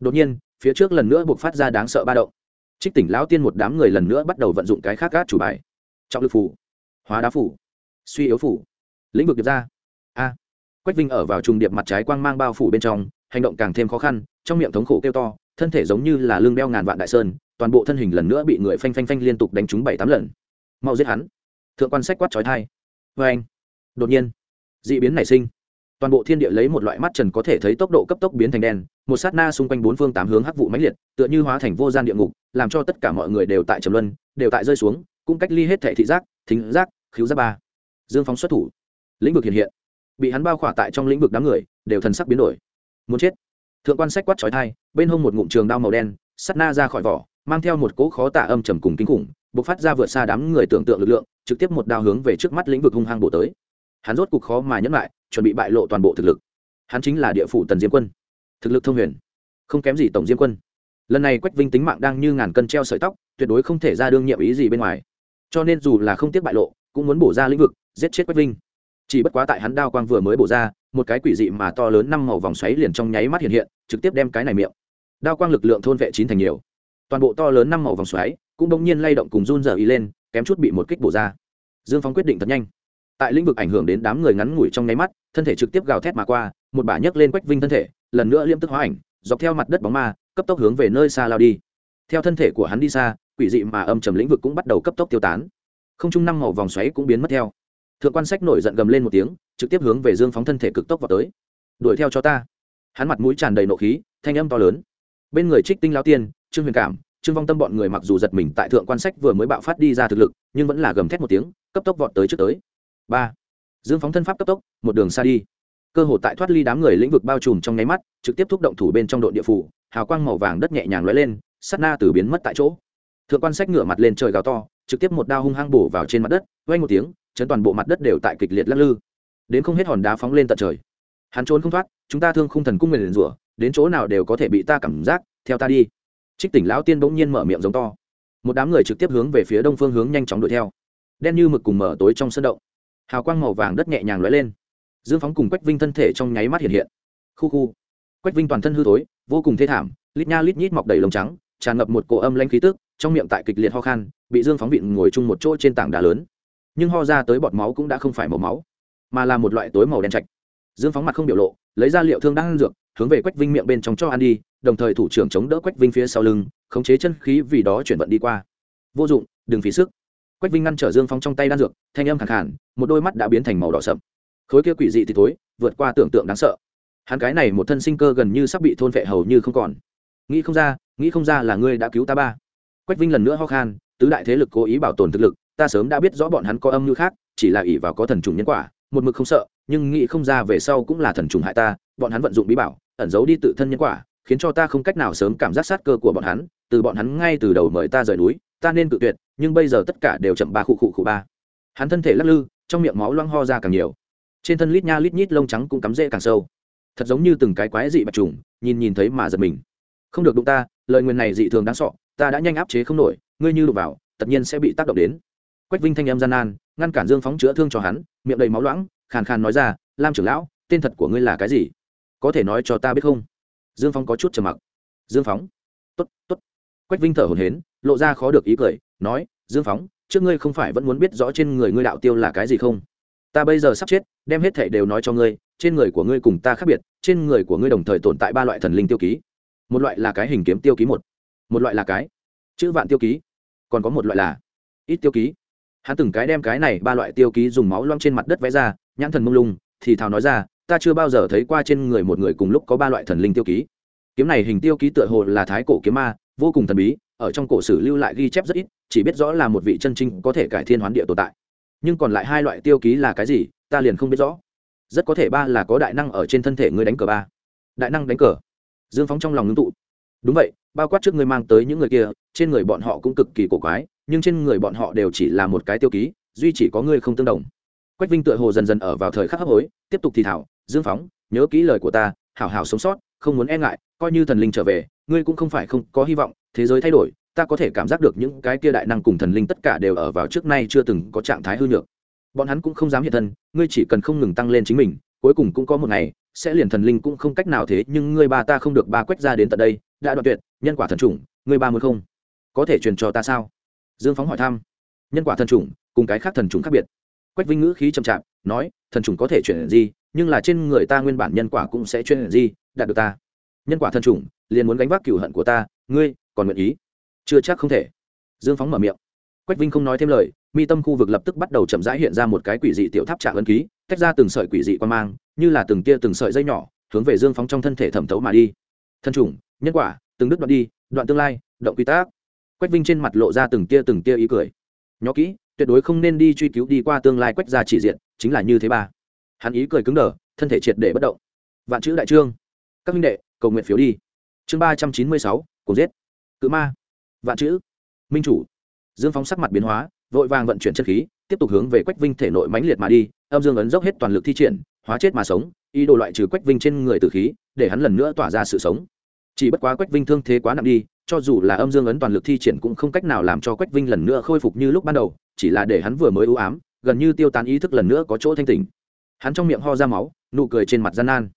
đột nhiên, phía trước lần nữa buộc phát ra đáng sợ ba động. Trích tỉnh lão tiên một đám người lần nữa bắt đầu vận dụng cái khác gác chủ bài. Trọng lực phủ, hóa đá phủ, suy yếu phủ, lĩnh vực điệp ra. A, quách vinh ở vào trùng điệp mặt trái quang mang bao phủ bên trong, hành động càng thêm khó khăn, trong miệng thống khổ kêu to, thân thể giống như là lương đeo ngàn vạn đại sơn, toàn bộ thân hình lần nữa bị người phanh phanh phanh liên tục đánh trúng bảy tám lần mau giết hắn. Thượng quan sách quát trói thai. Vê anh. Đột nhiên d ị biến nảy sinh. Toàn bộ thiên địa lấy một loại mắt trần có thể thấy tốc độ cấp tốc biến thành đen, một sát na xung quanh bốn phương tám hướng hắc vụ mãnh liệt, tựa như hóa thành vô gian địa ngục, làm cho tất cả mọi người đều tại trầm luân, đều tại rơi xuống, cũng cách ly hết thẻ thị giác, thính giác khiếu giác ba. Dương phóng xuất thủ. Lĩnh vực hiện hiện. Bị hắn bao khỏa tại trong lĩnh vực đám người, đều thần sắc biến đổi. Muốn chết. Thượng quan sách quát trói thai, bên hông một ngụm trường đao màu đen sắt na ra khỏi vỏ, mang theo một cỗ khó tả âm trầm cùng kinh khủng bộc phát ra vượt xa đám người tưởng tượng lực lượng, trực tiếp một đao hướng về trước mắt lĩnh vực hung hăng bổ tới. Hắn rốt cục khó mà nhẫn lại, chuẩn bị bại lộ toàn bộ thực lực. Hắn chính là địa phủ tần diêm quân. Thực lực thông huyền. Không kém gì tổng diêm quân. Lần này quách vinh tính mạng đang như ngàn cân treo sợi tóc, tuyệt đối không thể ra đương nhiệm ý gì bên ngoài. Cho nên dù là không tiếc bại lộ, cũng muốn bổ ra lĩnh vực, giết chết quách vinh. Chỉ bất quá tại hắn đao quang vừa mới bổ ra, một cái quỷ dị mà to lớn năm màu vòng xoáy liền trong nháy mắt hiện hiện, trực tiếp đem cái này miệng. Đao quang lực lượng thôn vệ chín thành nhiều. Toàn bộ to lớn năm màu vòng xoáy cũng bỗng nhiên lay động cùng run rờ ý lên, kém chút bị một kích bổ ra. Dương phóng quyết định thật nhanh. Tại lĩnh vực ảnh hưởng đến đám người ngắn ngủi trong nháy mắt, thân thể trực tiếp gào thét mà qua, một bả nhấc lên quách vinh thân thể, lần nữa liêm tức hóa ảnh, dọc theo mặt đất bóng ma, cấp tốc hướng về nơi xa lao đi. Theo thân thể của hắn đi xa, quỷ dị mà âm trầm lĩnh vực cũng bắt đầu cấp tốc tiêu tán. Không trung năm màu vòng xoáy cũng biến mất theo. Thượng quan sách nổi giận gầm lên một tiếng, trực tiếp hướng về dương phóng thân thể cực tốc vào tới. Đuổi theo cho ta. Hắn mặt mũi tràn đầy nộ khí, thanh âm to lớn. Bên người trích tinh lao tiên, trương huyền cảm trương vong tâm bọn người mặc dù giật mình tại thượng quan sách vừa mới bạo phát đi ra thực lực, nhưng vẫn là gầm thét một tiếng, cấp tốc vọt tới trước tới. Ba. Dương phóng thân pháp cấp tốc, một đường xa đi. Cơ hội tại thoát ly đám người lĩnh vực bao trùm trong nháy mắt, trực tiếp thúc động thủ bên trong đội địa phủ, hào quang màu vàng đất nhẹ nhàng lóe lên, sát na từ biến mất tại chỗ. Thượng quan sách ngửa mặt lên trời gào to, trực tiếp một đao hung hăng bổ vào trên mặt đất vay một tiếng, chấn toàn bộ mặt đất đều tại kịch liệt lắc lư. Đến không hết hòn đá phóng lên tận trời. Hắn trốn không thoát, chúng ta thương khung thần cung nguyền rủa, đến chỗ nào đều có thể bị ta cảm giác, theo ta đi trích tỉnh lão tiên bỗng nhiên mở miệng giống to. Một đám người trực tiếp hướng về phía đông phương hướng nhanh chóng đuổi theo. Đen như mực cùng mở tối trong sân động. Hào quang màu vàng đất nhẹ nhàng lóe lên. Dương phóng cùng quách vinh thân thể trong nháy mắt hiện hiện. Khu khu. Quách vinh toàn thân hư tối vô cùng thê thảm, lít nha lít nhít mọc đầy lồng trắng, tràn ngập một cổ âm lanh khí tức, trong miệng tại kịch liệt ho khan, bị dương phóng vịn ngồi chung một chỗ trên tảng đá lớn. Nhưng ho ra tới bọt máu cũng đã không phải màu máu, mà là một loại tối màu đen chạch dương phóng mặt không biểu lộ, lấy ra liệu thương đang ăn dược hướng về quách vinh miệng bên trong cho ăn đi, đồng thời thủ trưởng chống đỡ quách vinh phía sau lưng, khống chế chân khí vì đó chuyển vận đi qua. Vô dụng, đừng phí sức. Quách vinh ngăn trở dương phong trong tay đan dược, thanh âm khẳng khản một đôi mắt đã biến thành màu đỏ sậm. Khối kia quỷ dị thì thối, vượt qua tưởng tượng đáng sợ. Hắn cái này một thân sinh cơ gần như sắp bị thôn vệ hầu như không còn. Nghĩ không ra, nghĩ không ra là ngươi đã cứu ta ba. Quách vinh lần nữa ho khan, tứ đại thế lực cố ý bảo tồn thực lực, ta sớm đã biết rõ bọn hắn có âm mưu khác, chỉ là ỷ vào có thần trùng nhân quả một mực không sợ, nhưng nghĩ không ra về sau cũng là thần trùng hại ta, bọn hắn vận dụng bí bảo, ẩn giấu đi tự thân nhân quả, khiến cho ta không cách nào sớm cảm giác sát cơ của bọn hắn, từ bọn hắn ngay từ đầu mời ta rời núi, ta nên cự tuyệt, nhưng bây giờ tất cả đều chậm ba khụ khụ khụ ba. Hắn thân thể lắc lư, trong miệng máu loang ho ra càng nhiều. Trên thân lít nha lít nhít lông trắng cũng cắm rễ càng sâu. Thật giống như từng cái quái dị bạch trùng, nhìn nhìn thấy mà giật mình. Không được đụng ta, lời nguyền này dị thường đáng sọ ta đã nhanh áp chế không nổi, ngươi như đụng vào, tất nhiên sẽ bị tác động đến quách vinh thanh em gian nan, ngăn cản dương phóng chữa thương cho hắn, miệng đầy máu loãng, khàn khàn nói ra, lam trưởng lão, tên thật của ngươi là cái gì? Có thể nói cho ta biết không? Dương phóng có chút trầm mặc. Dương phóng? T ố t t ố t quách vinh thở hồn hến lộ ra khó được ý cười, nói, dương phóng, trước ngươi không phải vẫn muốn biết rõ trên người ngươi đạo tiêu là cái gì không? Ta bây giờ sắp chết, đem hết thảy đều nói cho ngươi, trên người của ngươi cùng ta khác biệt, trên người của ngươi đồng thời tồn tại ba loại thần linh tiêu ký. Một loại là cái hình kiếm tiêu ký một một loại là cái chữ vạn tiêu ký, còn có một loại là ít tiêu ký hắn từng cái đem cái này ba loại tiêu ký dùng máu loang trên mặt đất vẽ ra, nhãn thần mông lung, thì thào nói ra, ta chưa bao giờ thấy qua trên người một người cùng lúc có ba loại thần linh tiêu ký. Kiếm này hình tiêu ký tựa hồ là thái cổ kiếm ma, vô cùng thần bí, ở trong cổ sử lưu lại ghi chép rất ít, chỉ biết rõ là một vị chân trinh có thể cải thiên hoán địa tồn tại. Nhưng còn lại hai loại tiêu ký là cái gì, ta liền không biết rõ. Rất có thể ba là có đại năng ở trên thân thể ngươi đánh cờ ba. Đại năng đánh cờ. Dương phóng trong lòng ngưng tụ. Đúng vậy, bao quát trước ngươi mang tới những người kia, trên người bọn họ cũng cực kỳ cổ quái nhưng trên người bọn họ đều chỉ là một cái tiêu ký, duy chỉ có ngươi không tương đồng. Quách vinh tựa hồ dần dần ở vào thời khắc hấp hối, tiếp tục thì thảo, dương phóng, nhớ kỹ lời của ta, hảo hảo sống sót, không muốn e ngại, coi như thần linh trở về, ngươi cũng không phải không có hy vọng, thế giới thay đổi, ta có thể cảm giác được những cái kia đại năng cùng thần linh tất cả đều ở vào trước nay chưa từng có trạng thái hư nhược. Bọn hắn cũng không dám hiện thân, ngươi chỉ cần không ngừng tăng lên chính mình, cuối cùng cũng có một ngày, sẽ liền thần linh cũng không cách nào thế, nhưng ngươi ba ta không được ba quách ra đến tận đây, đã đoạn tuyệt, nhân quả thần chủng, ngươi ba muốn không? Có thể truyền cho ta sao? Dương phóng hỏi thăm. Nhân quả thần trùng cùng cái khác thần trùng khác biệt. Quách vinh ngữ khí chậm chạp, nói, thần trùng có thể chuyển gì nhưng là trên người ta nguyên bản nhân quả cũng sẽ chuyển gì đạt được ta. Nhân quả thần trùng liền muốn gánh vác cửu hận của ta, ngươi còn nguyện ý? Chưa chắc không thể. Dương phóng mở miệng. Quách vinh không nói thêm lời, mi tâm khu vực lập tức bắt đầu chậm rãi hiện ra một cái quỷ dị tiểu tháp trạng ấn ký, tách ra từng sợi quỷ dị quan mang, như là từng tia từng sợi dây nhỏ, hướng về dương phóng trong thân thể thẩm thấu mà đi. Thân chủng, nhân quả, từng đứt đoạn đi, đoạn tương lai, động quy tắc quách vinh trên mặt lộ ra từng tia từng tia ý cười. Nhó kỹ, tuyệt đối không nên đi truy cứu đi qua tương lai quách ra chỉ diện, chính là như thế ba. Hắn ý cười cứng đờ, thân thể triệt để bất động. Vạn chữ đại trương. Các minh đệ, cầu nguyện phiếu đi. Chương ba trăm chín mươi sáu cùng giết. Cự ma. Vạn chữ. Minh chủ. Dương phóng sắc mặt biến hóa, vội vàng vận chuyển chân khí, tiếp tục hướng về quách vinh thể nội mãnh liệt mà đi, âm dương ấn dốc hết toàn lực thi triển, hóa chết mà sống, ý đồ loại trừ quách vinh trên người tử khí, để hắn lần nữa tỏa ra sự sống. Chỉ bất quá quách vinh thương thế quá nặng đi cho dù là âm dương ấn toàn lực thi triển cũng không cách nào làm cho quách vinh lần nữa khôi phục như lúc ban đầu, chỉ là để hắn vừa mới ưu ám, gần như tiêu tán ý thức lần nữa có chỗ thanh tỉnh. Hắn trong miệng ho ra máu, nụ cười trên mặt gian nan.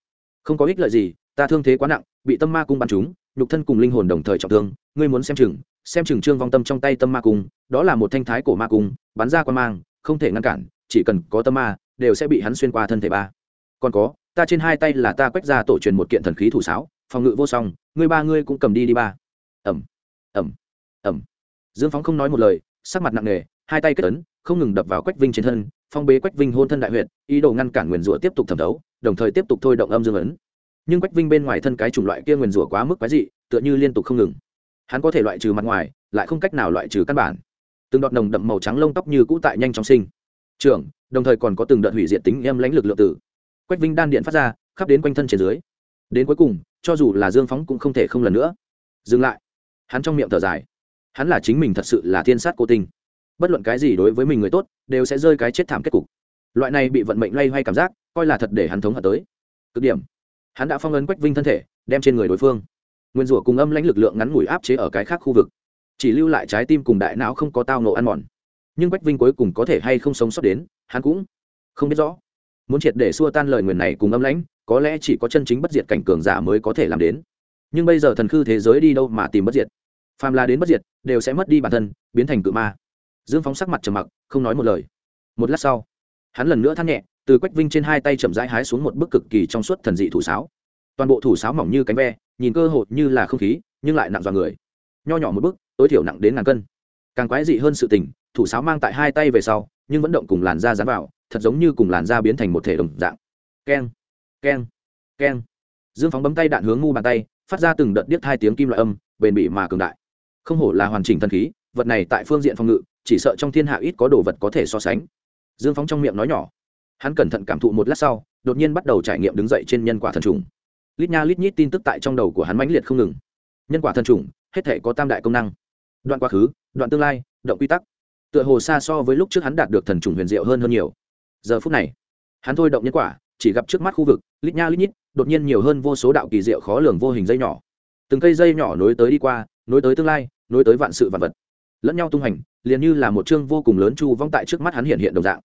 Không có ích lợi gì, ta thương thế quá nặng, bị tâm ma cung bắn trúng, nhục thân cùng linh hồn đồng thời trọng thương, ngươi muốn xem chừng xem chừng trương vong tâm trong tay tâm ma cung, đó là một thanh thái cổ ma cung, bắn ra quan mang, không thể ngăn cản, chỉ cần có tâm ma, đều sẽ bị hắn xuyên qua thân thể ba. Còn có, ta trên hai tay là ta quét ra tổ truyền một kiện thần khí thủ sáo, phòng ngự vô song, ngươi ba ngươi cũng cầm đi đi ba ẩm ẩm ẩm dương phóng không nói một lời, sắc mặt nặng nề, hai tay kết ấn, không ngừng đập vào quách vinh trên thân, phong bế quách vinh hôn thân đại huyện ý đồ ngăn cản nguyền rủa tiếp tục thẩm thấu, đồng thời tiếp tục thôi động âm dương ấn. Nhưng quách vinh bên ngoài thân cái chủng loại kia nguyền rủa quá mức quái dị, tựa như liên tục không ngừng. Hắn có thể loại trừ mặt ngoài, lại không cách nào loại trừ căn bản. Từng đọt nồng đậm màu trắng lông tóc như cũ tại nhanh chóng sinh. Trưởng, đồng thời còn có từng đợt hủy diệt tính em lãnh lực lượng tử. Quách vinh đan điện phát ra, khắp đến quanh thân trên dưới. Đến cuối cùng, cho dù là dương phóng cũng không thể không lần nữa. Dừng lại hắn trong miệng thở dài. Hắn là chính mình thật sự là thiên sát cô tinh. Bất luận cái gì đối với mình người tốt, đều sẽ rơi cái chết thảm kết cục. Loại này bị vận mệnh loay hoay cảm giác, coi là thật để hắn thống hận tới. Cực điểm. Hắn đã phong ấn quách vinh thân thể, đem trên người đối phương. Nguyên rủa cùng âm lãnh lực lượng ngắn ngủi áp chế ở cái khác khu vực. Chỉ lưu lại trái tim cùng đại não không có tao nộ ăn mòn. Nhưng quách vinh cuối cùng có thể hay không sống sót đến, hắn cũng không biết rõ. Muốn triệt để xua tan lời nguyền này cùng âm lãnh, có lẽ chỉ có chân chính bất diệt cảnh cường giả mới có thể làm đến. Nhưng bây giờ thần khư thế giới đi đâu mà tìm bất diệt? Phàm là đến bất diệt, đều sẽ mất đi bản thân, biến thành cự ma. Dương phóng sắc mặt trầm mặc, không nói một lời. Một lát sau, hắn lần nữa thắt nhẹ, từ quách vinh trên hai tay chậm rãi hái xuống một bức cực kỳ trong suốt thần dị thủ sáo. Toàn bộ thủ sáo mỏng như cánh ve, nhìn cơ hội như là không khí, nhưng lại nặng dọa người. Nho nhỏ một bức, tối thiểu nặng đến ngàn cân. Càng quái dị hơn sự tình, thủ sáo mang tại hai tay về sau, nhưng vẫn động cùng làn da dán vào, thật giống như cùng làn da biến thành một thể đồng dạng. Keng keng keng. Dương phóng bấm tay đạn hướng ngu bàn tay, phát ra từng đợt điếc hai tiếng kim loại âm, bền bỉ mà cường đại không hổ là hoàn chỉnh thần khí, vật này tại phương diện phòng ngự, chỉ sợ trong thiên hạ ít có đồ vật có thể so sánh. Dương phóng trong miệng nói nhỏ. Hắn cẩn thận cảm thụ một lát sau, đột nhiên bắt đầu trải nghiệm đứng dậy trên nhân quả thần trùng. Lít nha lít nhít tin tức tại trong đầu của hắn mãnh liệt không ngừng. Nhân quả thần trùng, hết thể có tam đại công năng. Đoạn quá khứ, đoạn tương lai, động quy tắc. Tựa hồ xa so với lúc trước hắn đạt được thần trùng huyền diệu hơn hơn nhiều. Giờ phút này, hắn thôi động nhân quả, chỉ gặp trước mắt khu vực, lít nha lít nhít, đột nhiên nhiều hơn vô số đạo kỳ diệu khó lường vô hình dây nhỏ. Từng cây dây nhỏ nối tới đi qua nối tới tương lai, nối tới vạn sự vạn vật. Lẫn nhau tung hành, liền như là một chương vô cùng lớn chu vong tại trước mắt hắn hiện hiện đồng dạng.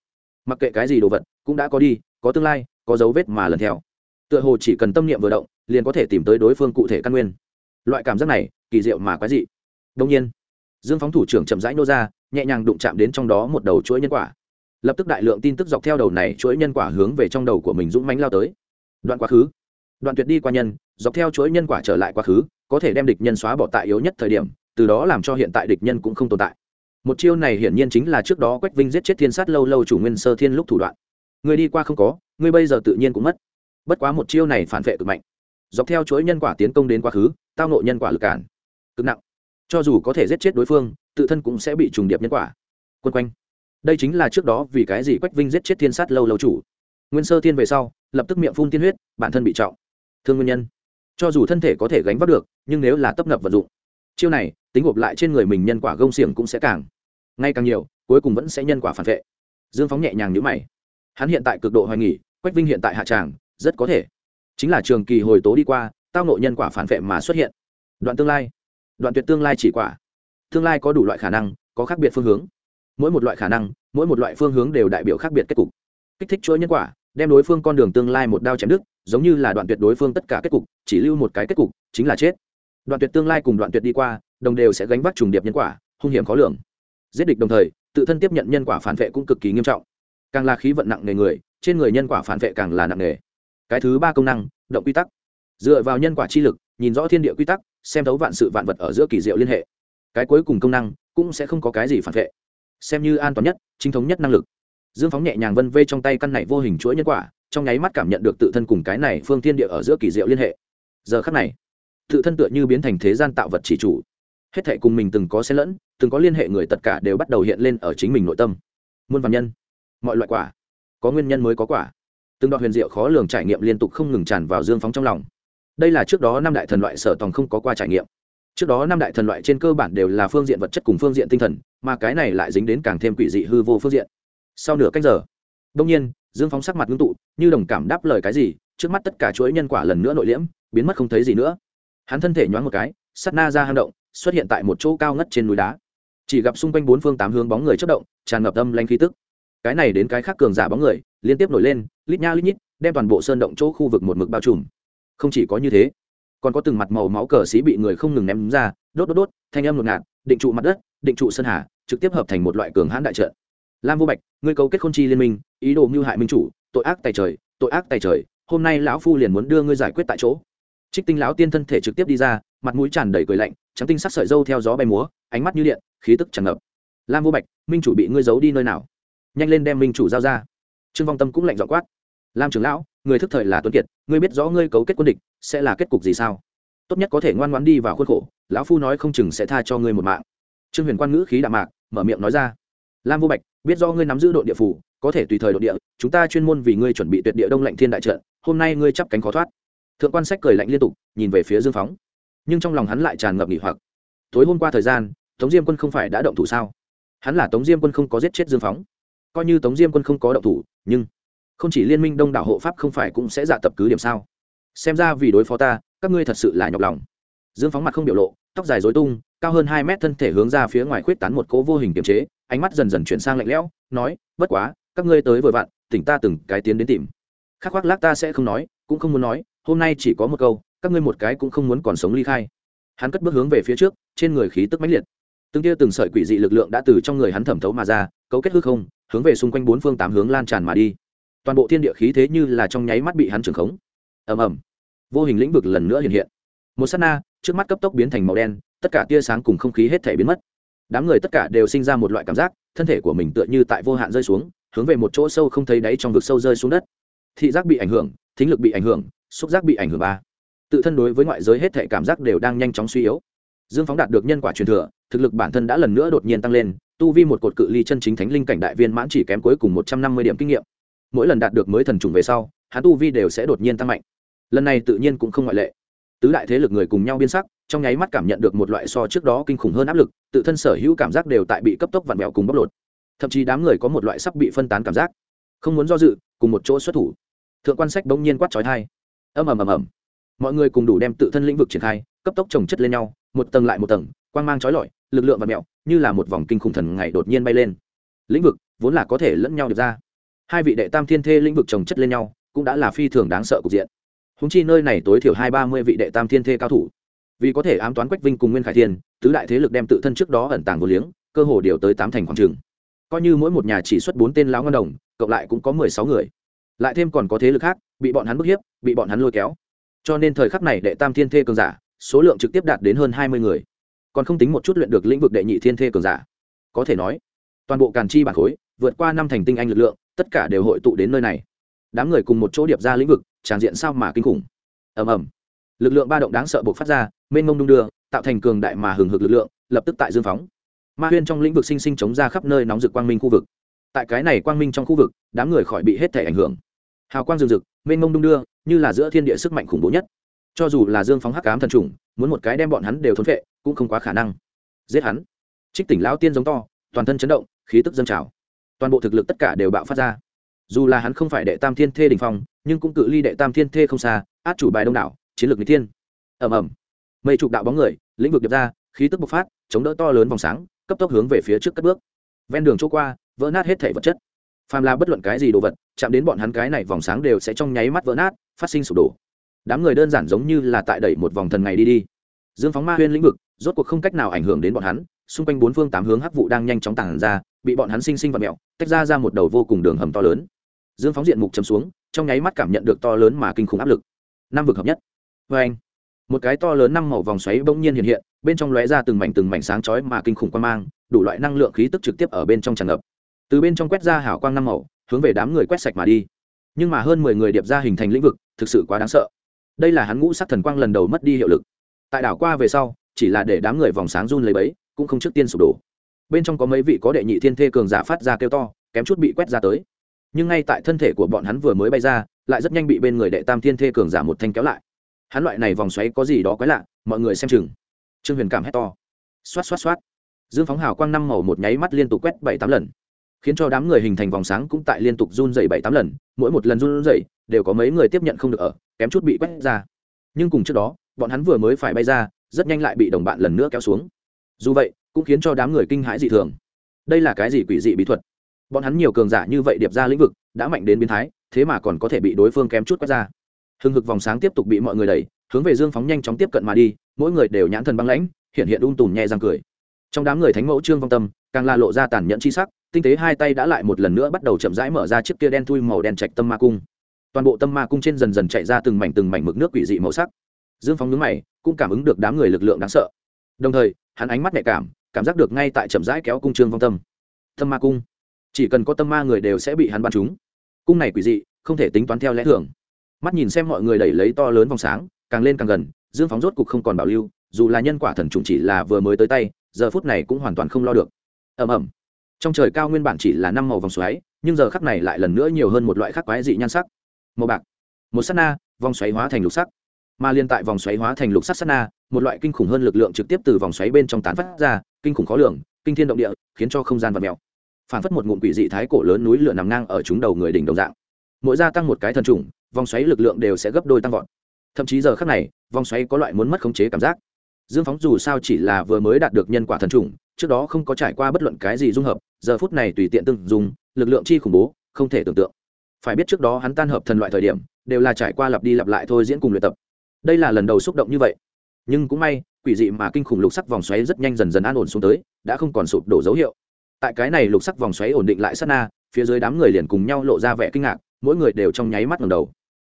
Mặc kệ cái gì đồ vật, cũng đã có đi, có tương lai, có dấu vết mà lần theo. Tựa hồ chỉ cần tâm niệm vừa động, liền có thể tìm tới đối phương cụ thể căn nguyên. Loại cảm giác này, kỳ diệu mà quái dị. Đông nhiên, dương phóng thủ trưởng chậm rãi nô ra, nhẹ nhàng đụng chạm đến trong đó một đầu chuỗi nhân quả. Lập tức đại lượng tin tức dọc theo đầu này chuỗi nhân quả hướng về trong đầu của mình dũng mánh lao tới. Đoạn quá khứ. Đoạn tuyệt đi qua nhân, dọc theo chuỗi nhân quả trở lại quá khứ có thể đem địch nhân xóa bỏ tại yếu nhất thời điểm, từ đó làm cho hiện tại địch nhân cũng không tồn tại. Một chiêu này hiển nhiên chính là trước đó quách vinh giết chết thiên sát lâu lâu chủ nguyên sơ thiên lúc thủ đoạn. Người đi qua không có, người bây giờ tự nhiên cũng mất. Bất quá một chiêu này phản vệ cực mạnh. Dọc theo chuỗi nhân quả tiến công đến quá khứ, tao nộ nhân quả lực cản, cực nặng. Cho dù có thể giết chết đối phương, tự thân cũng sẽ bị trùng điệp nhân quả. Quân quanh. Đây chính là trước đó vì cái gì quách vinh giết chết thiên sát lâu lâu chủ. Nguyên sơ thiên về sau, lập tức miệng phun tiên huyết, bản thân bị trọng. Thương nguyên nhân. Cho dù thân thể có thể gánh vác được nhưng nếu là tấp nập vật dụng, chiêu này, tính gộp lại trên người mình nhân quả gông xiềng cũng sẽ càng, ngay càng nhiều, cuối cùng vẫn sẽ nhân quả phản vệ. Dương phóng nhẹ nhàng nhữ mày. Hắn hiện tại cực độ hoài nghỉ quách vinh hiện tại hạ tràng, rất có thể chính là trường kỳ hồi tố đi qua, tao nội nhân quả phản vệ mà xuất hiện. Đoạn tương lai, đoạn tuyệt tương lai chỉ quả. Tương lai có đủ loại khả năng, có khác biệt phương hướng. Mỗi một loại khả năng, mỗi một loại phương hướng đều đại biểu khác biệt kết cục. Kích thích chuỗi nhân quả, đem đối phương con đường tương lai một đao chém đứt, giống như là đoạn tuyệt đối phương tất cả kết cục, chỉ lưu một cái kết cục, chính là chết đoạn tuyệt tương lai cùng đoạn tuyệt đi qua, đồng đều sẽ gánh vác trùng điệp nhân quả, hung hiểm khó lường. Giết địch đồng thời, tự thân tiếp nhận nhân quả phản vệ cũng cực kỳ nghiêm trọng. Càng là khí vận nặng nề người, trên người nhân quả phản vệ càng là nặng nề. Cái thứ ba công năng, động quy tắc. Dựa vào nhân quả chi lực, nhìn rõ thiên địa quy tắc, xem thấu vạn sự vạn vật ở giữa kỳ diệu liên hệ. Cái cuối cùng công năng, cũng sẽ không có cái gì phản vệ. Xem như an toàn nhất, chính thống nhất năng lực. Dương phóng nhẹ nhàng vân vê trong tay căn này vô hình chuỗi nhân quả, trong nháy mắt cảm nhận được tự thân cùng cái này phương thiên địa ở giữa kỳ diệu liên hệ. Giờ khắc này tự thân tựa như biến thành thế gian tạo vật chỉ chủ. Hết thệ cùng mình từng có xen lẫn, từng có liên hệ người tất cả đều bắt đầu hiện lên ở chính mình nội tâm. Muôn văn nhân, mọi loại quả, có nguyên nhân mới có quả. Từng đoạn huyền diệu khó lường trải nghiệm liên tục không ngừng tràn vào dương phóng trong lòng. Đây là trước đó năm đại thần loại sở tòng không có qua trải nghiệm. Trước đó năm đại thần loại trên cơ bản đều là phương diện vật chất cùng phương diện tinh thần, mà cái này lại dính đến càng thêm quỷ dị hư vô phương diện. Sau nửa cách giờ đông nhiên, dương phóng sắc mặt ngưng tụ, như đồng cảm đáp lời cái gì, trước mắt tất cả chuỗi nhân quả lần nữa nội liễm, biến mất không thấy gì nữa hắn thân thể nhoáng một cái, sắt na ra hang động, xuất hiện tại một chỗ cao ngất trên núi đá. Chỉ gặp xung quanh bốn phương tám hướng bóng người chất động, tràn ngập âm lanh khí tức. Cái này đến cái khác cường giả bóng người, liên tiếp nổi lên, lít nha lít nhít, đem toàn bộ sơn động chỗ khu vực một mực bao trùm. Không chỉ có như thế, còn có từng mặt màu máu cờ xí bị người không ngừng ném ra, đốt đốt đốt, thanh âm ngột ngạt, định trụ mặt đất, định trụ sơn hà, trực tiếp hợp thành một loại cường hãn đại trận. Lam vô bạch, ngươi cấu kết khôn chi liên minh, ý đồ mưu hại minh chủ, tội ác tài trời, tội ác tài trời, hôm nay lão phu liền muốn đưa ngươi giải quyết tại chỗ trích tinh lão tiên thân thể trực tiếp đi ra, mặt mũi tràn đầy cười lạnh, trắng tinh sắc sợi dâu theo gió bay múa, ánh mắt như điện, khí tức tràn ngập. Lam vô bạch, minh chủ bị ngươi giấu đi nơi nào? Nhanh lên đem minh chủ giao ra. Trương vong tâm cũng lạnh dọ quát. Lam trưởng lão, người thức thời là tuấn kiệt, ngươi biết rõ ngươi cấu kết quân địch, sẽ là kết cục gì sao? Tốt nhất có thể ngoan ngoãn đi vào khuôn khổ, lão phu nói không chừng sẽ tha cho ngươi một mạng. Trương huyền quan ngữ khí đạm mạc, mở miệng nói ra. Lam vô bạch, biết do ngươi nắm giữ đội địa phủ, có thể tùy thời đội địa, chúng ta chuyên môn vì ngươi chuẩn bị tuyệt địa đông lạnh thiên đại trận, hôm nay ngươi chắp cánh khó thoát thượng quan sách cười lạnh liên tục, nhìn về phía dương phóng. Nhưng trong lòng hắn lại tràn ngập nghỉ hoặc. Tối hôm qua thời gian, tống diêm quân không phải đã động thủ sao? Hắn là tống diêm quân không có giết chết dương phóng. Coi như tống diêm quân không có động thủ, nhưng không chỉ liên minh đông đảo hộ pháp không phải cũng sẽ dạ tập cứ điểm sao? Xem ra vì đối phó ta, các ngươi thật sự là nhọc lòng. Dương phóng mặt không biểu lộ, tóc dài dối tung, cao hơn hai mét thân thể hướng ra phía ngoài khuyết tán một cố vô hình kiềm chế, ánh mắt dần dần chuyển sang lạnh lẽo, nói, bất quá, các ngươi tới vừa vặn, tỉnh ta từng cái tiến đến tìm. Khắc khoác lác ta sẽ không nói, cũng không muốn nói hôm nay chỉ có một câu, các ngươi một cái cũng không muốn còn sống ly khai. Hắn cất bước hướng về phía trước, trên người khí tức mãnh liệt. Từng tia từng sợi quỷ dị lực lượng đã từ trong người hắn thẩm thấu mà ra, cấu kết hư không, hướng về xung quanh bốn phương tám hướng lan tràn mà đi. Toàn bộ thiên địa khí thế như là trong nháy mắt bị hắn trưởng khống. Ầm ầm. Vô hình lĩnh vực lần nữa hiện hiện. Một s á t na, trước mắt cấp tốc biến thành màu đen, tất cả tia sáng cùng không khí hết thể biến mất. Đám người tất cả đều sinh ra một loại cảm giác, thân thể của mình tựa như tại vô hạn rơi xuống, hướng về một chỗ sâu không thấy đáy trong vực sâu rơi xuống đất. Thị giác bị ảnh hưởng, thính lực bị ảnh hưởng xúc giác bị ảnh hưởng ba. Tự thân đối với ngoại giới hết thể cảm giác đều đang nhanh chóng suy yếu. Dương phóng đạt được nhân quả truyền thừa, thực lực bản thân đã lần nữa đột nhiên tăng lên, tu vi một cột cự ly chân chính thánh linh cảnh đại viên mãn chỉ kém cuối cùng một trăm năm mươi điểm kinh nghiệm. Mỗi lần đạt được mới thần trùng về sau, hắn tu vi đều sẽ đột nhiên tăng mạnh. Lần này tự nhiên cũng không ngoại lệ. Tứ đại thế lực người cùng nhau biên sắc, trong nháy mắt cảm nhận được một loại so trước đó kinh khủng hơn áp lực, tự thân sở hữu cảm giác đều tại bị cấp tốc vặn vẹo cùng bóc lột. Thậm chí đám người có một loại sắp bị phân tán cảm giác, không muốn do dự, cùng một chỗ xuất thủ. Thượng quan sách bỗng nhiên quát trói thai ầm ầm ầm ầm. Mọi người cùng đủ đem tự thân lĩnh vực triển khai, cấp tốc trồng chất lên nhau, một tầng lại một tầng, quang mang trói lọi, lực lượng và mẹo, như là một vòng kinh khủng thần ngày đột nhiên bay lên. Lĩnh vực vốn là có thể lẫn nhau được ra. Hai vị đệ tam thiên thê lĩnh vực trồng chất lên nhau, cũng đã là phi thường đáng sợ cục diện. Húng chi nơi này tối thiểu hai ba mươi vị đệ tam thiên thê cao thủ. Vì có thể ám toán quách vinh cùng nguyên khải thiên, tứ đại thế lực đem tự thân trước đó ẩn tàng vô liếng, cơ hồ điều tới tám thành khoảng trường. Coi như mỗi một nhà chỉ xuất bốn tên lão ngân đồng, cộng lại cũng có mười sáu người. Lại thêm còn có thế lực khác bị bọn hắn bức hiếp, bị bọn hắn lôi kéo. Cho nên thời khắc này đệ tam thiên thê cường giả, số lượng trực tiếp đạt đến hơn hai mươi người. Còn không tính một chút luyện được lĩnh vực đệ nhị thiên thê cường giả. Có thể nói, toàn bộ càn chi bản khối, vượt qua năm thành tinh anh lực lượng, tất cả đều hội tụ đến nơi này. Đám người cùng một chỗ điệp ra lĩnh vực, tràn diện sao mà kinh khủng. Ầm ầm. Lực lượng ba động đáng sợ buộc phát ra, mênh mông đung đưa, tạo thành cường đại mà hừng hực lực lượng, lập tức tại dương phóng. Ma huyên trong lĩnh vực sinh sinh chống ra khắp nơi nóng rực quang minh khu vực. Tại cái này quang minh trong khu vực, đám người khỏi bị hết thể ảnh hưởng hào quang rừng rực, mênh mông đung đưa, như là giữa thiên địa sức mạnh khủng bố nhất. Cho dù là dương phóng hắc cám thần trùng, muốn một cái đem bọn hắn đều thốn vệ cũng không quá khả năng. Giết hắn. Trích tỉnh lão tiên giống to, toàn thân chấn động, khí tức dâng trào. Toàn bộ thực lực tất cả đều bạo phát ra. Dù là hắn không phải đệ tam thiên thê đình phong, nhưng cũng cự ly đệ tam thiên thê không xa, át chủ bài đông đảo, chiến lược n thiên. Ẩm ẩm mây trục đạo bóng người, lĩnh vực điệp ra, khí tức bộc phát, chống đỡ to lớn vòng sáng, cấp tốc hướng về phía trước cất bước. Ven đường chỗ qua, vỡ nát hết thể vật chất phàm là bất luận cái gì đồ vật, chạm đến bọn hắn cái này vòng sáng đều sẽ trong nháy mắt vỡ nát, phát sinh sụp đổ. Đám người đơn giản giống như là tại đẩy một vòng thần ngày đi đi. Dương phóng ma huyên lĩnh vực, rốt cuộc không cách nào ảnh hưởng đến bọn hắn, xung quanh bốn phương tám hướng hắc vụ đang nhanh chóng tàn ra, bị bọn hắn sinh sinh và mẹo tách ra ra một đầu vô cùng đường hầm to lớn. Dương phóng diện mục chấm xuống, trong nháy mắt cảm nhận được to lớn mà kinh khủng áp lực. Năm vực hợp nhất. Vê anh, một cái to lớn năm màu vòng xoáy bỗng nhiên hiện hiện, bên trong lóe ra từng mảnh từng mảnh sáng chói mà kinh khủng quan mang, đủ loại năng lượng khí tức trực tiếp ở bên trong tràn ngập từ bên trong quét ra hảo quang năm màu, hướng về đám người quét sạch mà đi. Nhưng mà hơn mười người điệp ra hình thành lĩnh vực, thực sự quá đáng sợ. Đây là hắn ngũ sắc thần quang lần đầu mất đi hiệu lực. Tại đảo qua về sau, chỉ là để đám người vòng sáng run lấy bấy cũng không trước tiên sụp đổ. Bên trong có mấy vị có đệ nhị thiên thê cường giả phát ra kêu to, kém chút bị quét ra tới. Nhưng ngay tại thân thể của bọn hắn vừa mới bay ra, lại rất nhanh bị bên người đệ tam thiên thê cường giả một thanh kéo lại. Hắn loại này vòng xoáy có gì đó quái lạ, mọi người xem chừng. Trương huyền cảm hét to. Xoát xoát xoát. Dương phóng hào quang năm màu một nháy mắt liên tục quét bảy tám lần khiến cho đám người hình thành vòng sáng cũng tại liên tục run dày bảy tám lần, mỗi một lần run dày đều có mấy người tiếp nhận không được ở, kém chút bị quét ra. Nhưng cùng trước đó, bọn hắn vừa mới phải bay ra, rất nhanh lại bị đồng bạn lần nữa kéo xuống. Dù vậy, cũng khiến cho đám người kinh hãi dị thường. Đây là cái gì quỷ dị bí thuật? Bọn hắn nhiều cường giả như vậy điệp ra lĩnh vực, đã mạnh đến biến thái, thế mà còn có thể bị đối phương kém chút quét ra. Hừng hực vòng sáng tiếp tục bị mọi người đẩy, hướng về dương phóng nhanh chóng tiếp cận mà đi, mỗi người đều nhãn thần băng lãnh, hiện hiện ung tùm nhẹ răng cười. Trong đám người thánh mẫu trương vong tâm, càng là lộ ra tàn nhẫn chi sắc tinh tế hai tay đã lại một lần nữa bắt đầu chậm rãi mở ra chiếc kia đen thui màu đen trạch tâm ma cung. Toàn bộ tâm ma cung trên dần dần chạy ra từng mảnh từng mảnh mực nước quỷ dị màu sắc. Dương phóng nhướng mày, cũng cảm ứng được đám người lực lượng đáng sợ. Đồng thời, hắn ánh mắt nhạy cảm cảm giác được ngay tại chậm rãi kéo cung trương vong tâm. Tâm ma cung. Chỉ cần có tâm ma người đều sẽ bị hắn bắn trúng. Cung này quỷ dị, không thể tính toán theo lẽ thường. Mắt nhìn xem mọi người đẩy lấy to lớn vòng sáng, càng lên càng gần, dương phóng rốt cục không còn bảo lưu, dù là nhân quả thần trùng chỉ là vừa mới tới tay, giờ phút này cũng hoàn toàn không lo được. Ầm ầm trong trời cao nguyên bản chỉ là năm màu vòng xoáy, nhưng giờ khắc này lại lần nữa nhiều hơn một loại khác quái dị nhan sắc. Màu bạc. Một s á t na, vòng xoáy hóa thành lục sắc. Mà liên tại vòng xoáy hóa thành lục sắc s á t na, một loại kinh khủng hơn lực lượng trực tiếp từ vòng xoáy bên trong tán phát ra, kinh khủng khó lường, kinh thiên động địa, khiến cho không gian vật mèo. Phản phất một ngụm quỷ dị thái cổ lớn núi lửa nằm ngang ở chúng đầu người đỉnh đồng dạng. Mỗi gia tăng một cái thần trùng vòng xoáy lực lượng đều sẽ gấp đôi tăng vọt. Thậm chí giờ khác này, vòng xoáy có loại muốn mất khống chế cảm giác. Dương phóng dù sao chỉ là vừa mới đạt được nhân quả thần trùng trước đó không có trải qua bất luận cái gì dung hợp, giờ phút này tùy tiện từng dùng, lực lượng chi khủng bố, không thể tưởng tượng. Phải biết trước đó hắn tan hợp thần loại thời điểm, đều là trải qua lặp đi lặp lại thôi diễn cùng luyện tập. Đây là lần đầu xúc động như vậy. Nhưng cũng may, quỷ dị mà kinh khủng lục sắc vòng xoáy rất nhanh dần dần an ổn xuống tới, đã không còn sụp đổ dấu hiệu. Tại cái này lục sắc vòng xoáy ổn định lại sát na, phía dưới đám người liền cùng nhau lộ ra vẻ kinh ngạc, mỗi người đều trong nháy mắt ngầm đầu.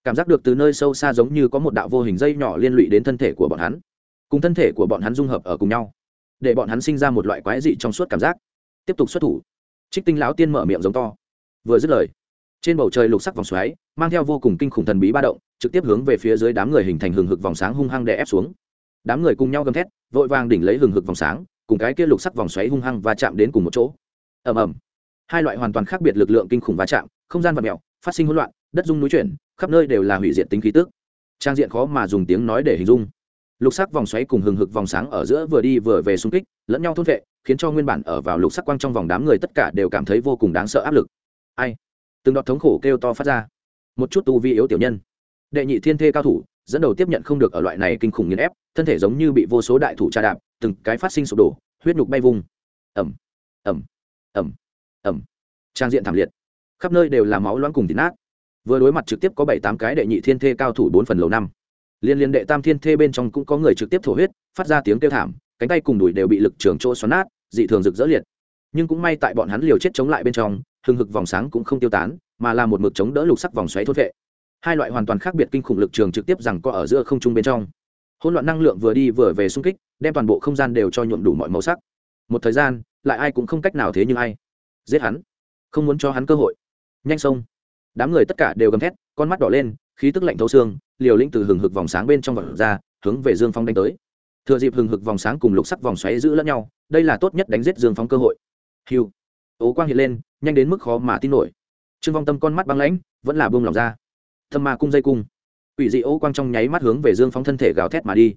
Cảm giác được từ nơi sâu xa giống như có một đạo vô hình dây nhỏ liên lụy đến thân thể của bọn hắn. Cùng thân thể của bọn hắn dung hợp ở cùng nhau để bọn hắn sinh ra một loại quái dị trong suốt cảm giác. Tiếp tục xuất thủ. Trích tinh lão tiên mở miệng giống to. Vừa dứt lời, trên bầu trời lục sắc vòng xoáy, mang theo vô cùng kinh khủng thần bí ba động, trực tiếp hướng về phía dưới đám người hình thành hừng hực vòng sáng hung hăng đè ép xuống. Đám người cùng nhau gầm thét, vội vàng đỉnh lấy hừng hực vòng sáng, cùng cái kia lục sắc vòng xoáy hung hăng và chạm đến cùng một chỗ. Ầm ầm. Hai loại hoàn toàn khác biệt lực lượng kinh khủng va chạm, không gian vật mèo, phát sinh hỗn loạn, đất dung núi chuyển, khắp nơi đều là hủy diệt tính khí tức. Trang diện khó mà dùng tiếng nói để hình dung lục sắc vòng xoáy cùng hừng hực vòng sáng ở giữa vừa đi vừa về xung kích, lẫn nhau thôn vệ, khiến cho nguyên bản ở vào lục sắc quang trong vòng đám người tất cả đều cảm thấy vô cùng đáng sợ áp lực. Ai? Từng đọt thống khổ kêu to phát ra. Một chút tu vi yếu tiểu nhân. Đệ nhị thiên thê cao thủ, dẫn đầu tiếp nhận không được ở loại này kinh khủng nghiền ép, thân thể giống như bị vô số đại thủ tra đạp, từng cái phát sinh sụp đổ, huyết nhục bay vung. Ẩm ẩm ẩm ẩm trang diện thảm liệt. Khắp nơi đều là máu loãng cùng thịt nát. Vừa đối mặt trực tiếp có bảy tám cái đệ nhị thiên thê cao thủ bốn phần lầu năm liên liên đệ tam thiên thê bên trong cũng có người trực tiếp thổ huyết, phát ra tiếng kêu thảm, cánh tay cùng đùi đều bị lực trường chỗ xoắn nát, dị thường rực rỡ liệt. Nhưng cũng may tại bọn hắn liều chết chống lại bên trong, hừng hực vòng sáng cũng không tiêu tán, mà là một mực chống đỡ lục sắc vòng xoáy thốt vệ. Hai loại hoàn toàn khác biệt kinh khủng lực trường trực tiếp rằng có ở giữa không trung bên trong. Hỗn loạn năng lượng vừa đi vừa về xung kích, đem toàn bộ không gian đều cho nhuộm đủ mọi màu sắc. Một thời gian, lại ai cũng không cách nào thế nhưng ai. Giết hắn. Không muốn cho hắn cơ hội. Nhanh xông. Đám người tất cả đều gầm thét, con mắt đỏ lên khí tức lạnh thấu xương, liều lĩnh từ hừng hực vòng sáng bên trong vật ra, hướng về dương phong đánh tới. Thừa dịp hừng hực vòng sáng cùng lục sắc vòng xoáy giữ lẫn nhau, đây là tốt nhất đánh giết dương phong cơ hội. Hiu ố quang hiện lên, nhanh đến mức khó mà tin nổi. Trương vong tâm con mắt băng lãnh, vẫn là buông lỏng ra. Thâm ma cung dây cung. Quỷ dị ố quang trong nháy mắt hướng về dương phong thân thể gào thét mà đi.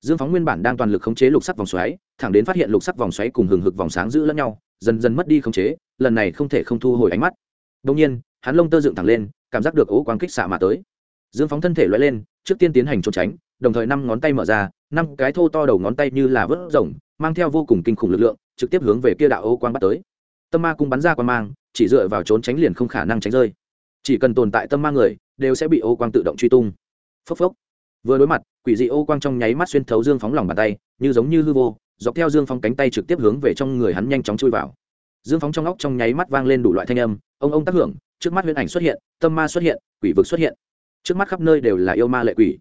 Dương phóng nguyên bản đang toàn lực khống chế lục sắc vòng xoáy, thẳng đến phát hiện lục sắc vòng xoáy cùng hừng hực vòng sáng giữ lẫn nhau, dần dần mất đi khống chế, lần này không thể không thu hồi ánh mắt. Đông nhiên, hắn lông tơ dựng thẳng lên, cảm giác được ố quang kích xạ mà tới dương phóng thân thể loại lên, trước tiên tiến hành trốn tránh, đồng thời năm ngón tay mở ra, năm cái thô to đầu ngón tay như là vớt rồng, mang theo vô cùng kinh khủng lực lượng, trực tiếp hướng về kia đạo ô quang bắt tới. Tâm ma cung bắn ra quan mang, chỉ dựa vào trốn tránh liền không khả năng tránh rơi. Chỉ cần tồn tại tâm ma người, đều sẽ bị ô quang tự động truy tung. Phốc phốc. Vừa đối mặt, quỷ dị ô quang trong nháy mắt xuyên thấu dương phóng lòng bàn tay, như giống như hư vô, dọc theo dương phóng cánh tay trực tiếp hướng về trong người hắn nhanh chóng chui vào. Dương phóng trong óc trong nháy mắt vang lên đủ loại thanh âm, ông ông tác hưởng, trước mắt huyễn ảnh xuất hiện, tâm ma xuất hiện, quỷ vực xuất hiện trước mắt khắp nơi đều là yêu ma lệ quỷ.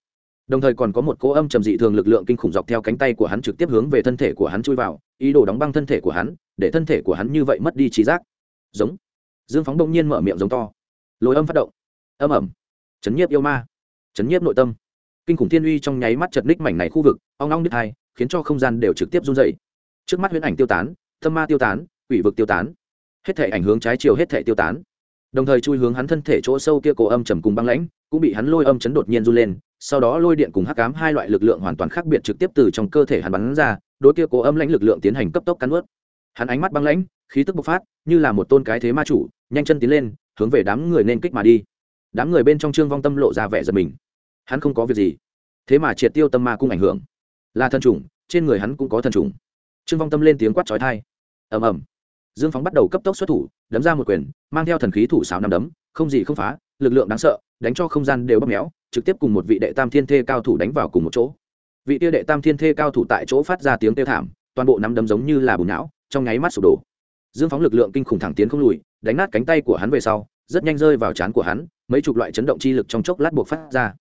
Đồng thời còn có một cỗ âm trầm dị thường lực lượng kinh khủng dọc theo cánh tay của hắn trực tiếp hướng về thân thể của hắn chui vào, ý đồ đóng băng thân thể của hắn, để thân thể của hắn như vậy mất đi trí giác. Giống. Dương phóng đông nhiên mở miệng giống to. Lối âm phát động. Âm ẩm chấn nhiếp yêu ma. Chấn nhiếp nội tâm. Kinh khủng thiên uy trong nháy mắt chật ních mảnh này khu vực, ong ong đứt hai, khiến cho không gian đều trực tiếp run dày trước mắt huyễn ảnh tiêu tán, tâm ma tiêu tán, quỷ vực tiêu tán. Hết thể ảnh hướng trái chiều hết thể tiêu tán đồng thời chui hướng hắn thân thể chỗ sâu kia cổ âm trầm cùng băng lãnh, cũng bị hắn lôi âm chấn đột nhiên run lên, sau đó lôi điện cùng hắc ám hai loại lực lượng hoàn toàn khác biệt trực tiếp từ trong cơ thể hắn bắn ra, đối kia cổ âm lãnh lực lượng tiến hành cấp tốc cắn ướt hắn ánh mắt băng lãnh, khí tức bộc phát, như là một tôn cái thế ma chủ, nhanh chân tiến lên, hướng về đám người nên kích mà đi. Đám người bên trong trương vong tâm lộ ra vẻ giật mình. Hắn không có việc gì. Thế mà triệt tiêu tâm ma cung ảnh hưởng. Là thần trùng trên người hắn cũng có thần trùng trương vong tâm lên tiếng quát trói thai ầm ầm dương phóng bắt đầu cấp tốc xuất thủ, đấm ra một quyền, mang theo thần khí thủ sáo nằm đấm, không gì không phá, lực lượng đáng sợ, đánh cho không gian đều bóp méo, trực tiếp cùng một vị đệ tam thiên thê cao thủ đánh vào cùng một chỗ. Vị tiêu đệ tam thiên thê cao thủ tại chỗ phát ra tiếng kêu thảm, toàn bộ nắm đấm giống như là bùn não, trong nháy mắt sụp đổ. Dương phóng lực lượng kinh khủng thẳng tiến không lùi, đánh nát cánh tay của hắn về sau, rất nhanh rơi vào trán của hắn, mấy chục loại chấn động chi lực trong chốc lát buộc phát ra.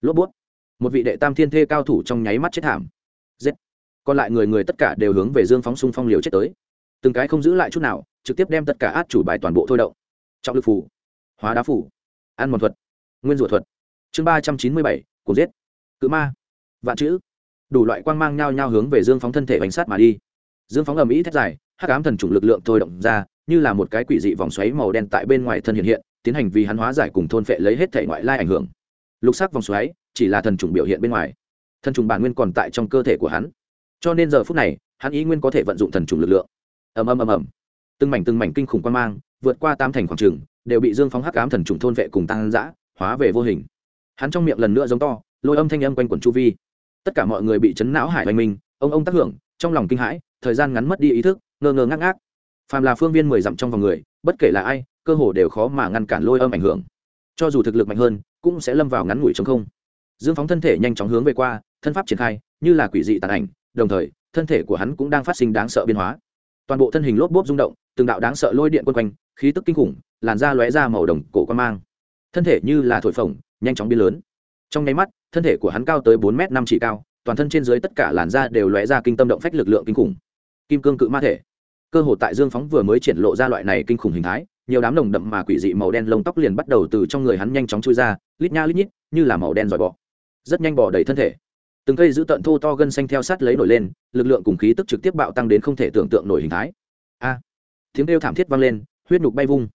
Lốp bút. Một vị đệ tam thiên thê cao thủ trong nháy mắt chết thảm. Giết. Còn lại người người tất cả đều hướng về dương phóng xung phong liều chết tới từng cái không giữ lại chút nào, trực tiếp đem tất cả át chủ bài toàn bộ thôi động. Trọng lực phủ, hóa đá phủ, ăn mòn thuật, nguyên rủa thuật. Chương ba trăm chín mươi bảy cùng giết, cự ma, vạn chữ. Đủ loại quang mang nhao nhao hướng về dương phóng thân thể bánh sát mà đi. Dương phóng ầm ĩ thét dài, hắc ám thần chủng lực lượng thôi động ra, như là một cái quỷ dị vòng xoáy màu đen tại bên ngoài thân hiện hiện, tiến hành vì hắn hóa giải cùng thôn phệ lấy hết thể ngoại lai ảnh hưởng. Lục sắc vòng xoáy, chỉ là thần trùng biểu hiện bên ngoài. Thần trùng bản nguyên còn tại trong cơ thể của hắn. Cho nên giờ phút này, hắn ý nguyên có thể vận dụng thần trùng lực lượng ầm ầm ầm ầm. Từng mảnh từng mảnh kinh khủng quan mang vượt qua tam thành khoảng trường, đều bị dương phóng hắc ám thần trùng thôn vệ cùng tăng dã, hóa về vô hình. Hắn trong miệng lần nữa giống to, lôi âm thanh âm quanh quẩn chu vi. Tất cả mọi người bị chấn não hải oanh minh, ông ông tác hưởng, trong lòng kinh hãi, thời gian ngắn mất đi ý thức, ngơ ngơ ngác ngác. Phàm là phương viên mười dặm trong vòng người, bất kể là ai, cơ hồ đều khó mà ngăn cản lôi âm ảnh hưởng. Cho dù thực lực mạnh hơn, cũng sẽ lâm vào ngắn ngủi chống không. Dương phóng thân thể nhanh chóng hướng về qua, thân pháp triển khai, như là quỷ dị tàn ảnh, đồng thời, thân thể của hắn cũng đang phát sinh đáng sợ biến hóa toàn bộ thân hình lốp bốp rung động, từng đạo đáng sợ lôi điện quân quanh, khí tức kinh khủng, làn da lóe ra màu đồng cổ quan mang. Thân thể như là thổi phồng, nhanh chóng biến lớn. Trong nháy mắt, thân thể của hắn cao tới bốn m năm chỉ cao, toàn thân trên dưới tất cả làn da đều lóe ra kinh tâm động phách lực lượng kinh khủng. Kim cương cự ma thể. Cơ hồ tại dương phóng vừa mới triển lộ ra loại này kinh khủng hình thái, nhiều đám nồng đậm mà quỷ dị màu đen lông tóc liền bắt đầu từ trong người hắn nhanh chóng chui ra, lít nha lít nhít, như là màu đen dòi bọ. Rất nhanh bỏ đầy thân thể từng cây giữ tận thô to gân xanh theo sát lấy nổi lên, lực lượng cùng khí tức trực tiếp bạo tăng đến không thể tưởng tượng nổi hình thái. A! Tiếng kêu thảm thiết vang lên, huyết nhục bay vung.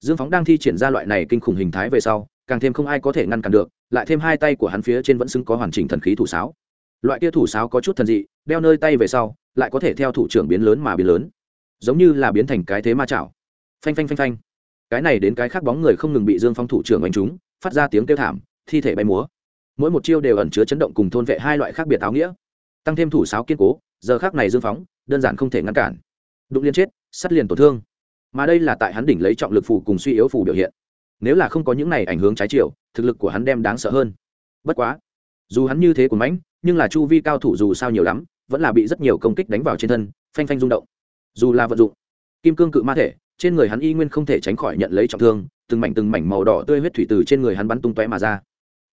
Dương phóng đang thi triển ra loại này kinh khủng hình thái về sau, càng thêm không ai có thể ngăn cản được, lại thêm hai tay của hắn phía trên vẫn xứng có hoàn chỉnh thần khí thủ sáo. Loại kia thủ sáo có chút thần dị, đeo nơi tay về sau, lại có thể theo thủ trưởng biến lớn mà biến lớn. Giống như là biến thành cái thế ma chảo. Phanh phanh phanh phanh. Cái này đến cái khác bóng người không ngừng bị dương phong thủ trưởng đánh trúng, phát ra tiếng kêu thảm, thi thể bay múa mỗi một chiêu đều ẩn chứa chấn động cùng thôn vệ hai loại khác biệt áo nghĩa. Tăng thêm thủ sáo kiên cố, giờ khác này dương phóng, đơn giản không thể ngăn cản. Đụng liên chết, sắt liền tổn thương. Mà đây là tại hắn đỉnh lấy trọng lực phủ cùng suy yếu phủ biểu hiện. Nếu là không có những này ảnh hướng trái chiều, thực lực của hắn đem đáng sợ hơn. Bất quá, dù hắn như thế của mãnh, nhưng là chu vi cao thủ dù sao nhiều lắm, vẫn là bị rất nhiều công kích đánh vào trên thân, phanh phanh rung động. Dù là vận dụng kim cương cự ma thể, trên người hắn y nguyên không thể tránh khỏi nhận lấy trọng thương, từng mảnh từng mảnh màu đỏ tươi huyết thủy từ trên người hắn bắn tung tóe mà ra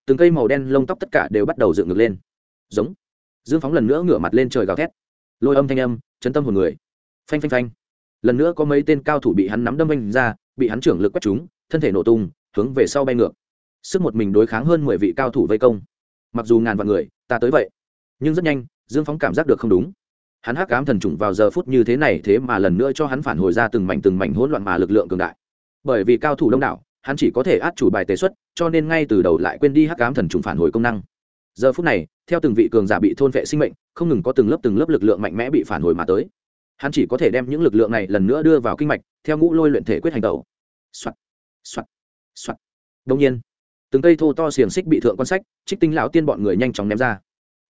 từng cây màu đen lông tóc tất cả đều bắt đầu dựng ngược lên. Giống. Dương phóng lần nữa ngửa mặt lên trời gào thét. Lôi âm thanh âm, chấn tâm hồn người. Phanh phanh phanh. Lần nữa có mấy tên cao thủ bị hắn nắm đâm vanh ra, bị hắn trưởng lực quét chúng thân thể nổ tung, hướng về sau bay ngược. Sức một mình đối kháng hơn mười vị cao thủ vây công. Mặc dù ngàn vạn người, ta tới vậy. Nhưng rất nhanh, dương phóng cảm giác được không đúng. Hắn hắc ám thần trùng vào giờ phút như thế này thế mà lần nữa cho hắn phản hồi ra từng mảnh từng mảnh hỗn loạn mà lực lượng cường đại. Bởi vì cao thủ đông đảo hắn chỉ có thể át chủ bài tế xuất, cho nên ngay từ đầu lại quên đi hắc ám thần trùng phản hồi công năng. Giờ phút này, theo từng vị cường giả bị thôn vệ sinh mệnh, không ngừng có từng lớp từng lớp lực lượng mạnh mẽ bị phản hồi mà tới. Hắn chỉ có thể đem những lực lượng này lần nữa đưa vào kinh mạch, theo ngũ lôi luyện thể quyết hành tẩu. Soạt soạt soạt. Đông nhiên, từng cây thô to xiềng xích bị thượng quan sách, trích tinh lão tiên bọn người nhanh chóng ném ra.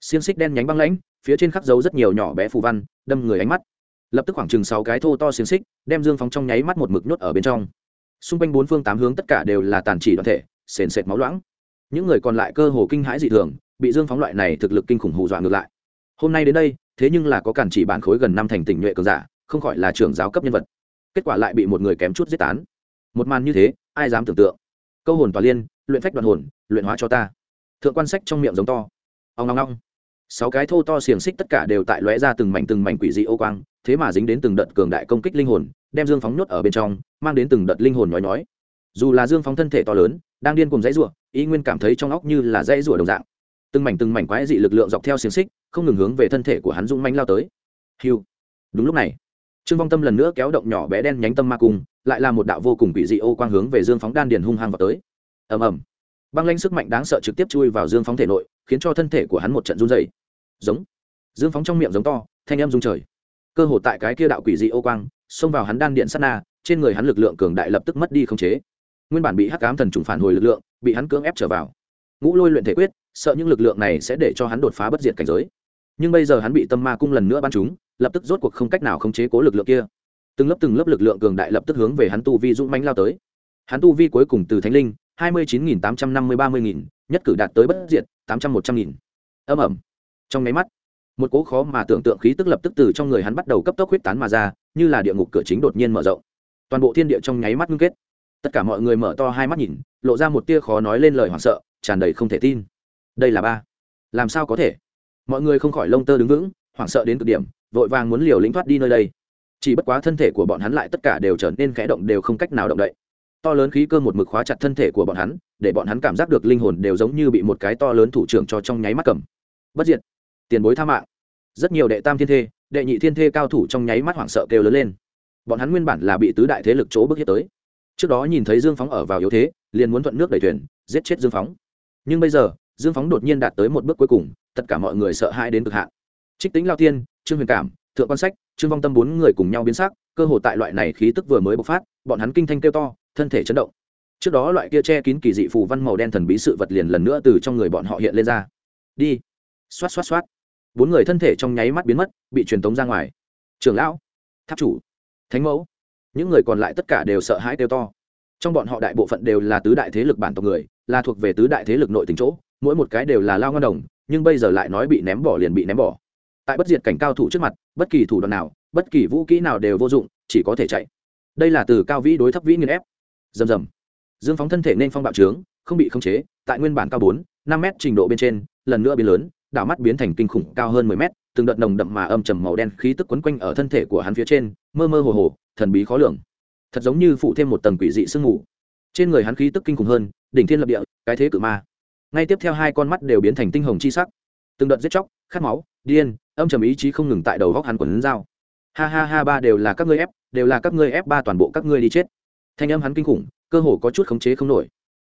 Xiềng xích đen nhánh băng lãnh, phía trên khắc dấu rất nhiều nhỏ bé phù văn, đâm người ánh mắt. Lập tức khoảng chừng sáu cái thô to xiềng xích, đem dương phóng trong nháy mắt một mực nhốt ở bên trong xung quanh bốn phương tám hướng tất cả đều là tàn chỉ đoàn thể, sền sệt máu loãng. Những người còn lại cơ hồ kinh hãi dị thường, bị dương phóng loại này thực lực kinh khủng hù dọa ngược lại. Hôm nay đến đây, thế nhưng là có cản chỉ bản khối gần năm thành tỉnh nhuệ cường giả, không khỏi là trưởng giáo cấp nhân vật. Kết quả lại bị một người kém chút giết tán. Một màn như thế, ai dám tưởng tượng? Câu hồn tòa liên, luyện phách đoàn hồn, luyện hóa cho ta. Thượng quan sách trong miệng giống to. Ông ngong ngong sáu cái thô to xiềng xích tất cả đều tại lóe ra từng mảnh từng mảnh quỷ dị ô quang, thế mà dính đến từng đợt cường đại công kích linh hồn, đem dương phóng nhốt ở bên trong mang đến từng đợt linh hồn nhói nhói. Dù là dương phóng thân thể to lớn, đang điên cùng dãy rủa ý nguyên cảm thấy trong óc như là dãy rủa đồng dạng. Từng mảnh từng mảnh quái dị lực lượng dọc theo xiềng xích, không ngừng hướng về thân thể của hắn dũng manh lao tới. Hiu đúng lúc này, trương vong tâm lần nữa kéo động nhỏ bé đen nhánh tâm ma cung, lại là một đạo vô cùng quỷ dị ô quang hướng về dương phóng đan điền hung hăng vào tới. Ầm ầm. Băng lanh sức mạnh đáng sợ trực tiếp chui vào dương phóng thể nội, khiến cho thân thể của hắn một trận run dày giống. Dương phóng trong miệng giống to, thanh em rung trời. Cơ hồ tại cái kia đạo quỷ dị ô quang xông vào hắn đan điện sát na, trên người hắn lực lượng cường đại lập tức mất đi không chế. Nguyên bản bị hắc ám thần trùng phản hồi lực lượng, bị hắn cưỡng ép trở vào. Ngũ lôi luyện thể quyết, sợ những lực lượng này sẽ để cho hắn đột phá bất diệt cảnh giới. Nhưng bây giờ hắn bị tâm ma cung lần nữa bắn chúng lập tức rốt cuộc không cách nào khống chế cố lực lượng kia. Từng lớp từng lớp lực lượng cường đại lập tức hướng về hắn tu vi dũng mãnh lao tới. Hắn tu vi cuối cùng từ thánh linh, hai mươi chín nghìn tám trăm năm mươi ba mươi nghìn, nhất cử đạt tới bất diệt, tám trăm một trăm nghìn. Âm ẩm trong máy mắt, một cố khó mà tưởng tượng khí tức lập tức từ trong người hắn bắt đầu cấp tốc huyết tán mà ra như là địa ngục cửa chính đột nhiên mở rộng. Toàn bộ thiên địa trong nháy mắt ngưng kết. Tất cả mọi người mở to hai mắt nhìn, lộ ra một tia khó nói lên lời hoảng sợ, tràn đầy không thể tin. Đây là ba. Làm sao có thể? Mọi người không khỏi lông tơ đứng vững, hoảng sợ đến cực điểm, vội vàng muốn liều lĩnh thoát đi nơi đây. Chỉ bất quá thân thể của bọn hắn lại tất cả đều trở nên khẽ động, đều không cách nào động đậy. To lớn khí cơ một mực khóa chặt thân thể của bọn hắn, để bọn hắn cảm giác được linh hồn đều giống như bị một cái to lớn thủ trưởng cho trong nháy mắt cầm. Bất diệt. Tiền bối tha mạng. Rất nhiều đệ tam thiên thê đệ nhị thiên thê cao thủ trong nháy mắt hoảng sợ kêu lớn lên. Bọn hắn nguyên bản là bị tứ đại thế lực chỗ bước hiếp tới. Trước đó nhìn thấy dương phóng ở vào yếu thế, liền muốn thuận nước đẩy thuyền, giết chết dương phóng. Nhưng bây giờ, dương phóng đột nhiên đạt tới một bước cuối cùng, tất cả mọi người sợ hãi đến cực hạn. Trích tính lao tiên trương huyền cảm, thượng quan sách, trương vong tâm bốn người cùng nhau biến sắc, cơ hồ tại loại này khí tức vừa mới bộc phát, bọn hắn kinh thanh kêu to, thân thể chấn động. Trước đó loại kia che kín kỳ dị phù văn màu đen thần bí sự vật liền lần nữa từ trong người bọn họ hiện lên ra. Đi. Xoát xoát xoát bốn người thân thể trong nháy mắt biến mất, bị truyền tống ra ngoài. Trường lão, tháp chủ, thánh mẫu, những người còn lại tất cả đều sợ hãi kêu to. Trong bọn họ đại bộ phận đều là tứ đại thế lực bản tộc người, là thuộc về tứ đại thế lực nội tình chỗ, mỗi một cái đều là lao ngân đồng, nhưng bây giờ lại nói bị ném bỏ liền bị ném bỏ. Tại bất diệt cảnh cao thủ trước mặt, bất kỳ thủ đoạn nào, bất kỳ vũ kỹ nào đều vô dụng, chỉ có thể chạy. Đây là từ cao vĩ đối thấp vĩ nghiên ép. Dầm dầm dương phóng thân thể nên phong bạo trướng, không bị khống chế, tại nguyên bản cao bốn, năm m trình độ bên trên, lần nữa biến lớn đảo mắt biến thành kinh khủng cao hơn mười mét, từng đợt nồng đậm mà âm trầm màu đen khí tức quấn quanh ở thân thể của hắn phía trên, mơ mơ hồ hồ, thần bí khó lường. Thật giống như phụ thêm một tầng quỷ dị sương mù. Trên người hắn khí tức kinh khủng hơn, đỉnh thiên lập địa, cái thế cự ma. Ngay tiếp theo hai con mắt đều biến thành tinh hồng chi sắc. Từng đợt giết chóc, khát máu, điên, âm trầm ý chí không ngừng tại đầu góc hắn quần dao. Ha ha ha, ba đều là các ngươi ép, đều là các ngươi ép ba toàn bộ các ngươi đi chết. Thanh âm hắn kinh khủng, cơ hồ có chút khống chế không nổi.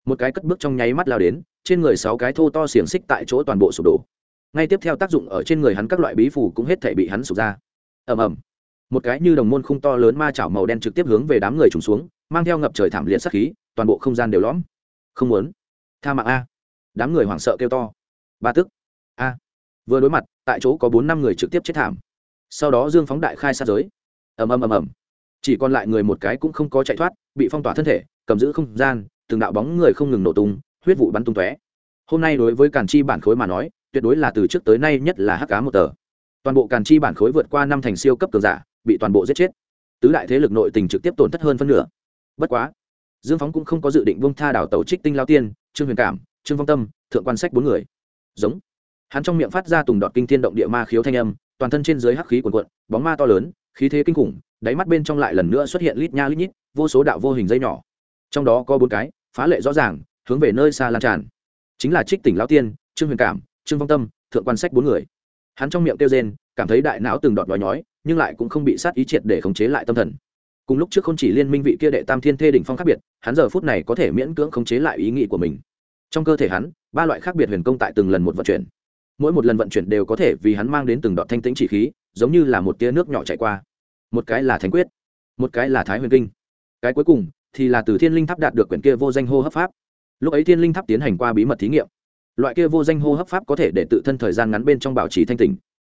Một cái cất bước trong nháy mắt lao đến, trên người sáu cái thô to xiềng xích tại chỗ toàn bộ sụp đổ ngay tiếp theo tác dụng ở trên người hắn các loại bí phủ cũng hết thể bị hắn sụp ra. Ầm ầm. Một cái như đồng môn khung to lớn ma chảo màu đen trực tiếp hướng về đám người trùng xuống, mang theo ngập trời thảm liệt sắc khí, toàn bộ không gian đều lõm. Không muốn. Tha mạng a. Đám người hoảng sợ kêu to. Ba tức. A. Vừa đối mặt, tại chỗ có bốn năm người trực tiếp chết thảm. Sau đó dương phóng đại khai sát giới. Ầm ầm ầm ầm. Chỉ còn lại người một cái cũng không có chạy thoát, bị phong tỏa thân thể, cầm giữ không gian, từng đạo bóng người không ngừng nổ tung, huyết vụ bắn tung tóe. Hôm nay đối với càn chi bản khối mà nói tuyệt đối là từ trước tới nay nhất là hắc cá một tờ. Toàn bộ càn chi bản khối vượt qua năm thành siêu cấp cường giả, bị toàn bộ giết chết. Tứ đại thế lực nội tình trực tiếp tổn thất hơn phân nửa. Bất quá, dương phóng cũng không có dự định bông tha đảo tàu trích tinh lao tiên, trương huyền cảm, trương phong tâm, thượng quan sách bốn người. Giống. Hắn trong miệng phát ra tùng đọt kinh thiên động địa ma khiếu thanh âm, toàn thân trên dưới hắc khí cuồn cuộn, bóng ma to lớn, khí thế kinh khủng, đáy mắt bên trong lại lần nữa xuất hiện lít nha lít nhít, vô số đạo vô hình dây nhỏ. Trong đó có bốn cái, phá lệ rõ ràng, hướng về nơi xa lan tràn. Chính là trích tỉnh lão tiên, trương huyền cảm trương Vong tâm, thượng quan sách bốn người. Hắn trong miệng kêu rên, cảm thấy đại não từng đọt nói nhói, nhưng lại cũng không bị sát ý triệt để khống chế lại tâm thần. Cùng lúc trước không chỉ liên minh vị kia đệ tam thiên thê đỉnh phong khác biệt, hắn giờ phút này có thể miễn cưỡng khống chế lại ý nghĩ của mình. Trong cơ thể hắn, ba loại khác biệt huyền công tại từng lần một vận chuyển. Mỗi một lần vận chuyển đều có thể vì hắn mang đến từng đoạn thanh tĩnh chỉ khí, giống như là một tia nước nhỏ chạy qua. Một cái là thánh quyết, một cái là thái huyền kinh. Cái cuối cùng thì là từ thiên linh tháp đạt được quyển kia vô danh hô hấp pháp. Lúc ấy thiên linh tháp tiến hành qua bí mật thí nghiệm loại kia vô danh hô hấp pháp có thể để tự thân thời gian ngắn bên trong bảo trì thanh tỉnh.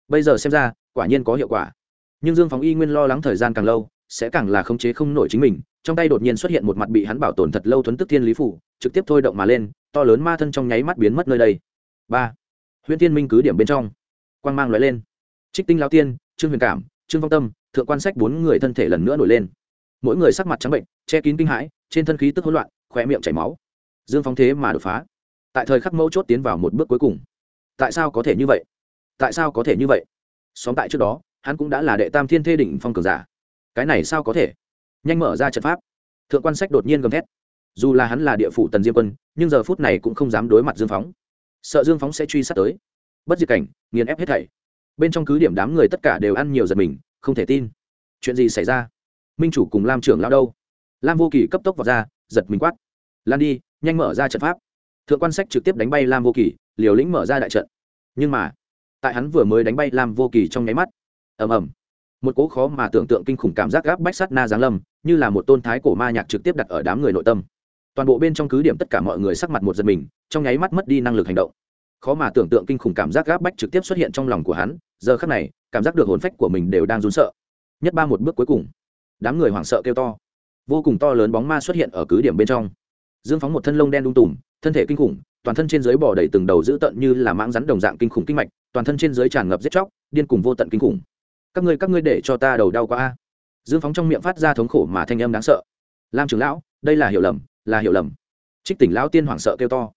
Bây giờ xem ra, quả nhiên có hiệu quả. Nhưng dương phóng y nguyên lo lắng thời gian càng lâu, sẽ càng là khống chế không nổi chính mình, trong tay đột nhiên xuất hiện một mặt bị hắn bảo tồn thật lâu thuấn tức thiên lý phủ, trực tiếp thôi động mà lên, to lớn ma thân trong nháy mắt biến mất nơi đây. Ba. Huyện tiên minh cứ điểm bên trong. Quang mang loại lên. Trích tinh lao tiên, trương huyền cảm, trương phong tâm, thượng quan sách bốn người thân thể lần nữa nổi lên. Mỗi người sắc mặt trắng bệnh, che kín kinh hãi, trên thân khí tức hỗn loạn khỏe miệng chảy máu. Dương phóng thế mà đột phá tại thời khắc mấu chốt tiến vào một bước cuối cùng. Tại sao có thể như vậy? Tại sao có thể như vậy? Xóm tại trước đó, hắn cũng đã là đệ tam thiên thê đỉnh phong cường giả. Cái này sao có thể? Nhanh mở ra trận pháp. Thượng quan sách đột nhiên gầm thét. Dù là hắn là địa phủ tần diêm quân, nhưng giờ phút này cũng không dám đối mặt dương phóng. Sợ dương phóng sẽ truy sát tới. Bất diệt cảnh, nghiền ép hết thảy. Bên trong cứ điểm đám người tất cả đều ăn nhiều giật mình, không thể tin. Chuyện gì xảy ra? Minh chủ cùng lam trưởng lao đâu? Lam vô kỳ cấp tốc vào ra, giật mình quát. Lan đi, nhanh mở ra trận pháp thượng quan sách trực tiếp đánh bay lam vô kỳ, liều lĩnh mở ra đại trận. Nhưng mà, tại hắn vừa mới đánh bay lam vô kỳ trong nháy mắt, ầm ầm, một cố khó mà tưởng tượng kinh khủng cảm giác gáp bách sắt na giáng lâm, như là một tôn thái cổ ma nhạc trực tiếp đặt ở đám người nội tâm. Toàn bộ bên trong cứ điểm tất cả mọi người sắc mặt một giật mình, trong nháy mắt mất đi năng lực hành động. Khó mà tưởng tượng kinh khủng cảm giác gáp bách trực tiếp xuất hiện trong lòng của hắn, giờ khắc này, cảm giác được hồn phách của mình đều đang run sợ. Nhất ba một bước cuối cùng, đám người hoảng sợ kêu to. Vô cùng to lớn bóng ma xuất hiện ở cứ điểm bên trong dương phóng một thân lông đen đung tùm, thân thể kinh khủng, toàn thân trên dưới bỏ đầy từng đầu dữ tận như là mãng rắn đồng dạng kinh khủng kinh mạch, toàn thân trên dưới tràn ngập giết chóc, điên cùng vô tận kinh khủng. Các ngươi các ngươi để cho ta đầu đau quá a. Dương phóng trong miệng phát ra thống khổ mà thanh âm đáng sợ. Lam trưởng lão, đây là hiểu lầm, là hiểu lầm. Trích tỉnh lão tiên hoảng sợ kêu to.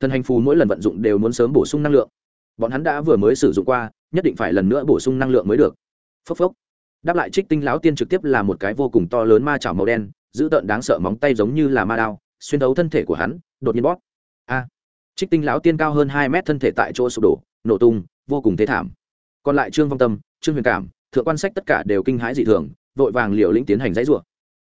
Thần hành phù mỗi lần vận dụng đều muốn sớm bổ sung năng lượng. Bọn hắn đã vừa mới sử dụng qua, nhất định phải lần nữa bổ sung năng lượng mới được. Phốc phốc. Đáp lại trích tinh lão tiên trực tiếp là một cái vô cùng to lớn ma chảo màu đen, dữ tợn đáng sợ móng tay giống như là ma đao xuyên thấu thân thể của hắn, đột nhiên bóp. A. Trích tinh lão tiên cao hơn hai mét thân thể tại chỗ sụp đổ, nổ tung, vô cùng thế thảm. Còn lại trương vong tâm, trương huyền cảm, thượng quan sách tất cả đều kinh hãi dị thường, vội vàng liều lĩnh tiến hành dãy rủa.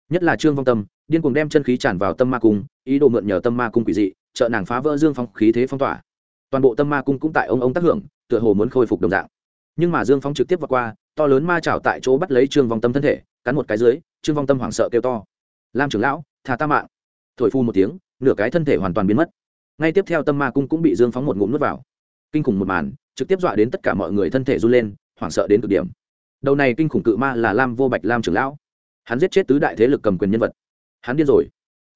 Nhất là trương vong tâm, điên cuồng đem chân khí tràn vào tâm ma cung, ý đồ mượn nhờ tâm ma cung quỷ dị, trợ nàng phá vỡ dương phong khí thế phong tỏa. Toàn bộ tâm ma cung cũng tại ông ông tác hưởng, tựa hồ muốn khôi phục đồng dạng. Nhưng mà dương phong trực tiếp vượt qua, to lớn ma chảo tại chỗ bắt lấy trương vong tâm thân thể, cắn một cái dưới, trương vong tâm hoảng sợ kêu to. Lam trưởng lão thả ta mạng thổi phu một tiếng, nửa cái thân thể hoàn toàn biến mất. Ngay tiếp theo tâm ma cung cũng bị dương phóng một ngụm nuốt vào. Kinh khủng một màn, trực tiếp dọa đến tất cả mọi người thân thể run lên, hoảng sợ đến cực điểm. Đầu này kinh khủng cự ma là lam vô bạch lam trưởng lão. Hắn giết chết tứ đại thế lực cầm quyền nhân vật. Hắn điên rồi.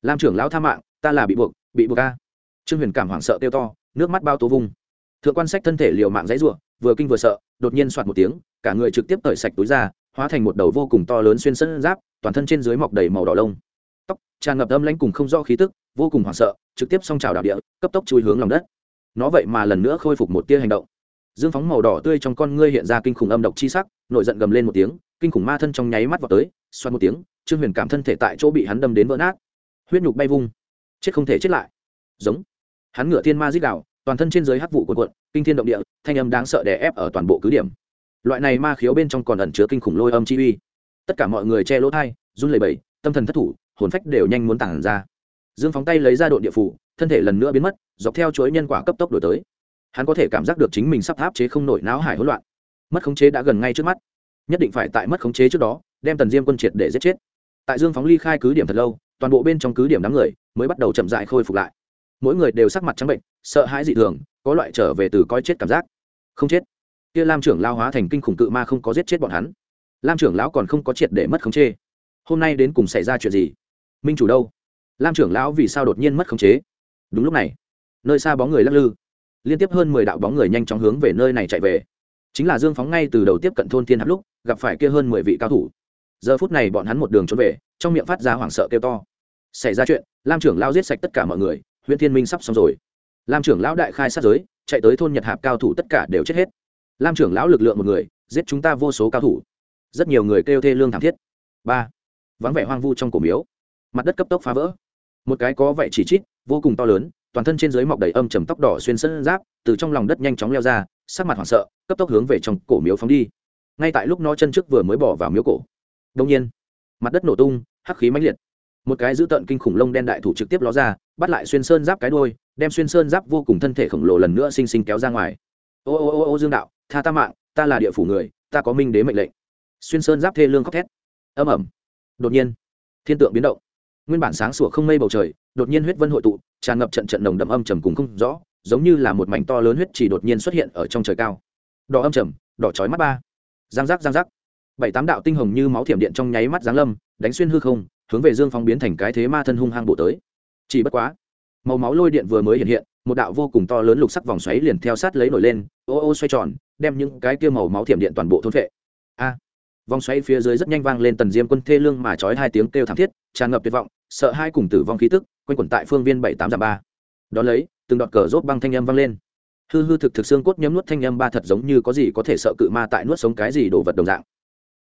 Lam trưởng lão tha mạng, ta là bị buộc bị buộc ca trương huyền cảm hoảng sợ kêu to, nước mắt bao tố vung. Thượng quan sách thân thể liều mạng dãy r u ộ vừa kinh vừa sợ, đột nhiên soạt một tiếng, cả người trực tiếp tởi sạch túi ra, hóa thành một đầu vô cùng to lớn xuyên sân giáp, toàn thân trên dưới mọc đầy màu đỏ lông tràn ngập âm lãnh cùng không rõ khí tức, vô cùng hoảng sợ, trực tiếp song trào đảo địa, cấp tốc chui hướng lòng đất. Nó vậy mà lần nữa khôi phục một tia hành động. Dương phóng màu đỏ tươi trong con ngươi hiện ra kinh khủng âm độc chi sắc, nội giận gầm lên một tiếng, kinh khủng ma thân trong nháy mắt vào tới xoắn một tiếng, trương huyền cảm thân thể tại chỗ bị hắn đâm đến vỡ nát. Huyết nhục bay vung. Chết không thể chết lại. Giống. Hắn ngựa thiên ma dích đạo, toàn thân trên dưới hắc vụ cuộn cuộn, kinh thiên động địa, thanh âm đáng sợ đè ép ở toàn bộ cứ điểm. Loại này ma khiếu bên trong còn ẩn chứa kinh khủng lôi âm chi uy. Tất cả mọi người che lỗ thai run lẩy bẩy, tâm thần thất thủ hồn phách đều nhanh muốn tản ra. Dương phóng tay lấy ra đội địa phủ, thân thể lần nữa biến mất, dọc theo chuỗi nhân quả cấp tốc đổi tới. Hắn có thể cảm giác được chính mình sắp áp chế không nổi não hải hỗn loạn. Mất khống chế đã gần ngay trước mắt. Nhất định phải tại mất khống chế trước đó, đem tần diêm quân triệt để giết chết. Tại dương phóng ly khai cứ điểm thật lâu, toàn bộ bên trong cứ điểm đám người mới bắt đầu chậm dại khôi phục lại. Mỗi người đều sắc mặt trắng bệnh, sợ hãi dị thường, có loại trở về từ coi chết cảm giác. Không chết. Kia lam trưởng lao hóa thành kinh khủng cự ma không có giết chết bọn hắn. Lam trưởng lão còn không có triệt để mất khống chế. Hôm nay đến cùng xảy ra chuyện gì? Minh chủ đâu? Lam trưởng lão vì sao đột nhiên mất khống chế? Đúng lúc này, nơi xa bóng người lắc lư. Liên tiếp hơn mười đạo bóng người nhanh chóng hướng về nơi này chạy về. Chính là dương phóng ngay từ đầu tiếp cận thôn thiên hạp lúc, gặp phải kia hơn mười vị cao thủ. Giờ phút này bọn hắn một đường trốn về, trong miệng phát ra hoảng sợ kêu to. Xảy ra chuyện, lam trưởng lao giết sạch tất cả mọi người huyện thiên minh sắp xong rồi. Lam trưởng lão đại khai sát giới, chạy tới thôn nhật hạp cao thủ tất cả đều chết hết. Lam trưởng lão lực lượng một người, giết chúng ta vô số cao thủ. Rất nhiều người kêu thê lương thảm thiết. Ba. Vắng vẻ hoang vu trong cổ miếu mặt đất cấp tốc phá vỡ. Một cái có vẻ chỉ chít, vô cùng to lớn, toàn thân trên dưới mọc đầy âm trầm tóc đỏ xuyên sân giáp, từ trong lòng đất nhanh chóng leo ra, sắc mặt hoảng sợ, cấp tốc hướng về trong cổ miếu phóng đi. Ngay tại lúc nó chân trước vừa mới bỏ vào miếu cổ đông nhiên, mặt đất nổ tung, hắc khí mãnh liệt. Một cái dữ tợn kinh khủng lông đen đại thủ trực tiếp ló ra, bắt lại xuyên sơn giáp cái đôi đem xuyên sơn giáp vô cùng thân thể khổng lồ lần nữa xinh xinh kéo ra ngoài. Ô ô ô ô, dương đạo, tha ta mạng, ta là địa phủ người, ta có minh đế mệnh lệnh. Xuyên sơn giáp thê lương khóc thét. Âm ẩm đột nhiên, thiên tượng biến động nguyên bản sáng sủa không mây bầu trời, đột nhiên huyết vân hội tụ, tràn ngập trận trận nồng đậm âm trầm cùng không rõ, giống như là một mảnh to lớn huyết chỉ đột nhiên xuất hiện ở trong trời cao. Đỏ âm trầm, đỏ chói mắt ba. Giang giác giang giác. Bảy tám đạo tinh hồng như máu thiểm điện trong nháy mắt giáng lâm, đánh xuyên hư không, hướng về dương phong biến thành cái thế ma thân hung hăng bộ tới. Chỉ bất quá, màu máu lôi điện vừa mới hiện hiện, một đạo vô cùng to lớn lục sắc vòng xoáy liền theo sát lấy nổi lên, ô ô xoay tròn, đem những cái kia màu máu thiểm điện toàn bộ thôn vệ a. Vòng xoáy phía dưới rất nhanh vang lên tần diêm quân thê lương mà trói hai tiếng kêu thảm thiết, tràn ngập tuyệt vọng sợ hai cùng tử vong khí tức, quanh quẩn tại phương viên bảy tám giảm ba. Đón lấy, từng đoạn cờ rốt băng thanh âm vang lên. Hư hư thực thực xương cốt nhấm nuốt thanh âm ba thật giống như có gì có thể sợ cự ma tại nuốt sống cái gì đồ vật đồng dạng.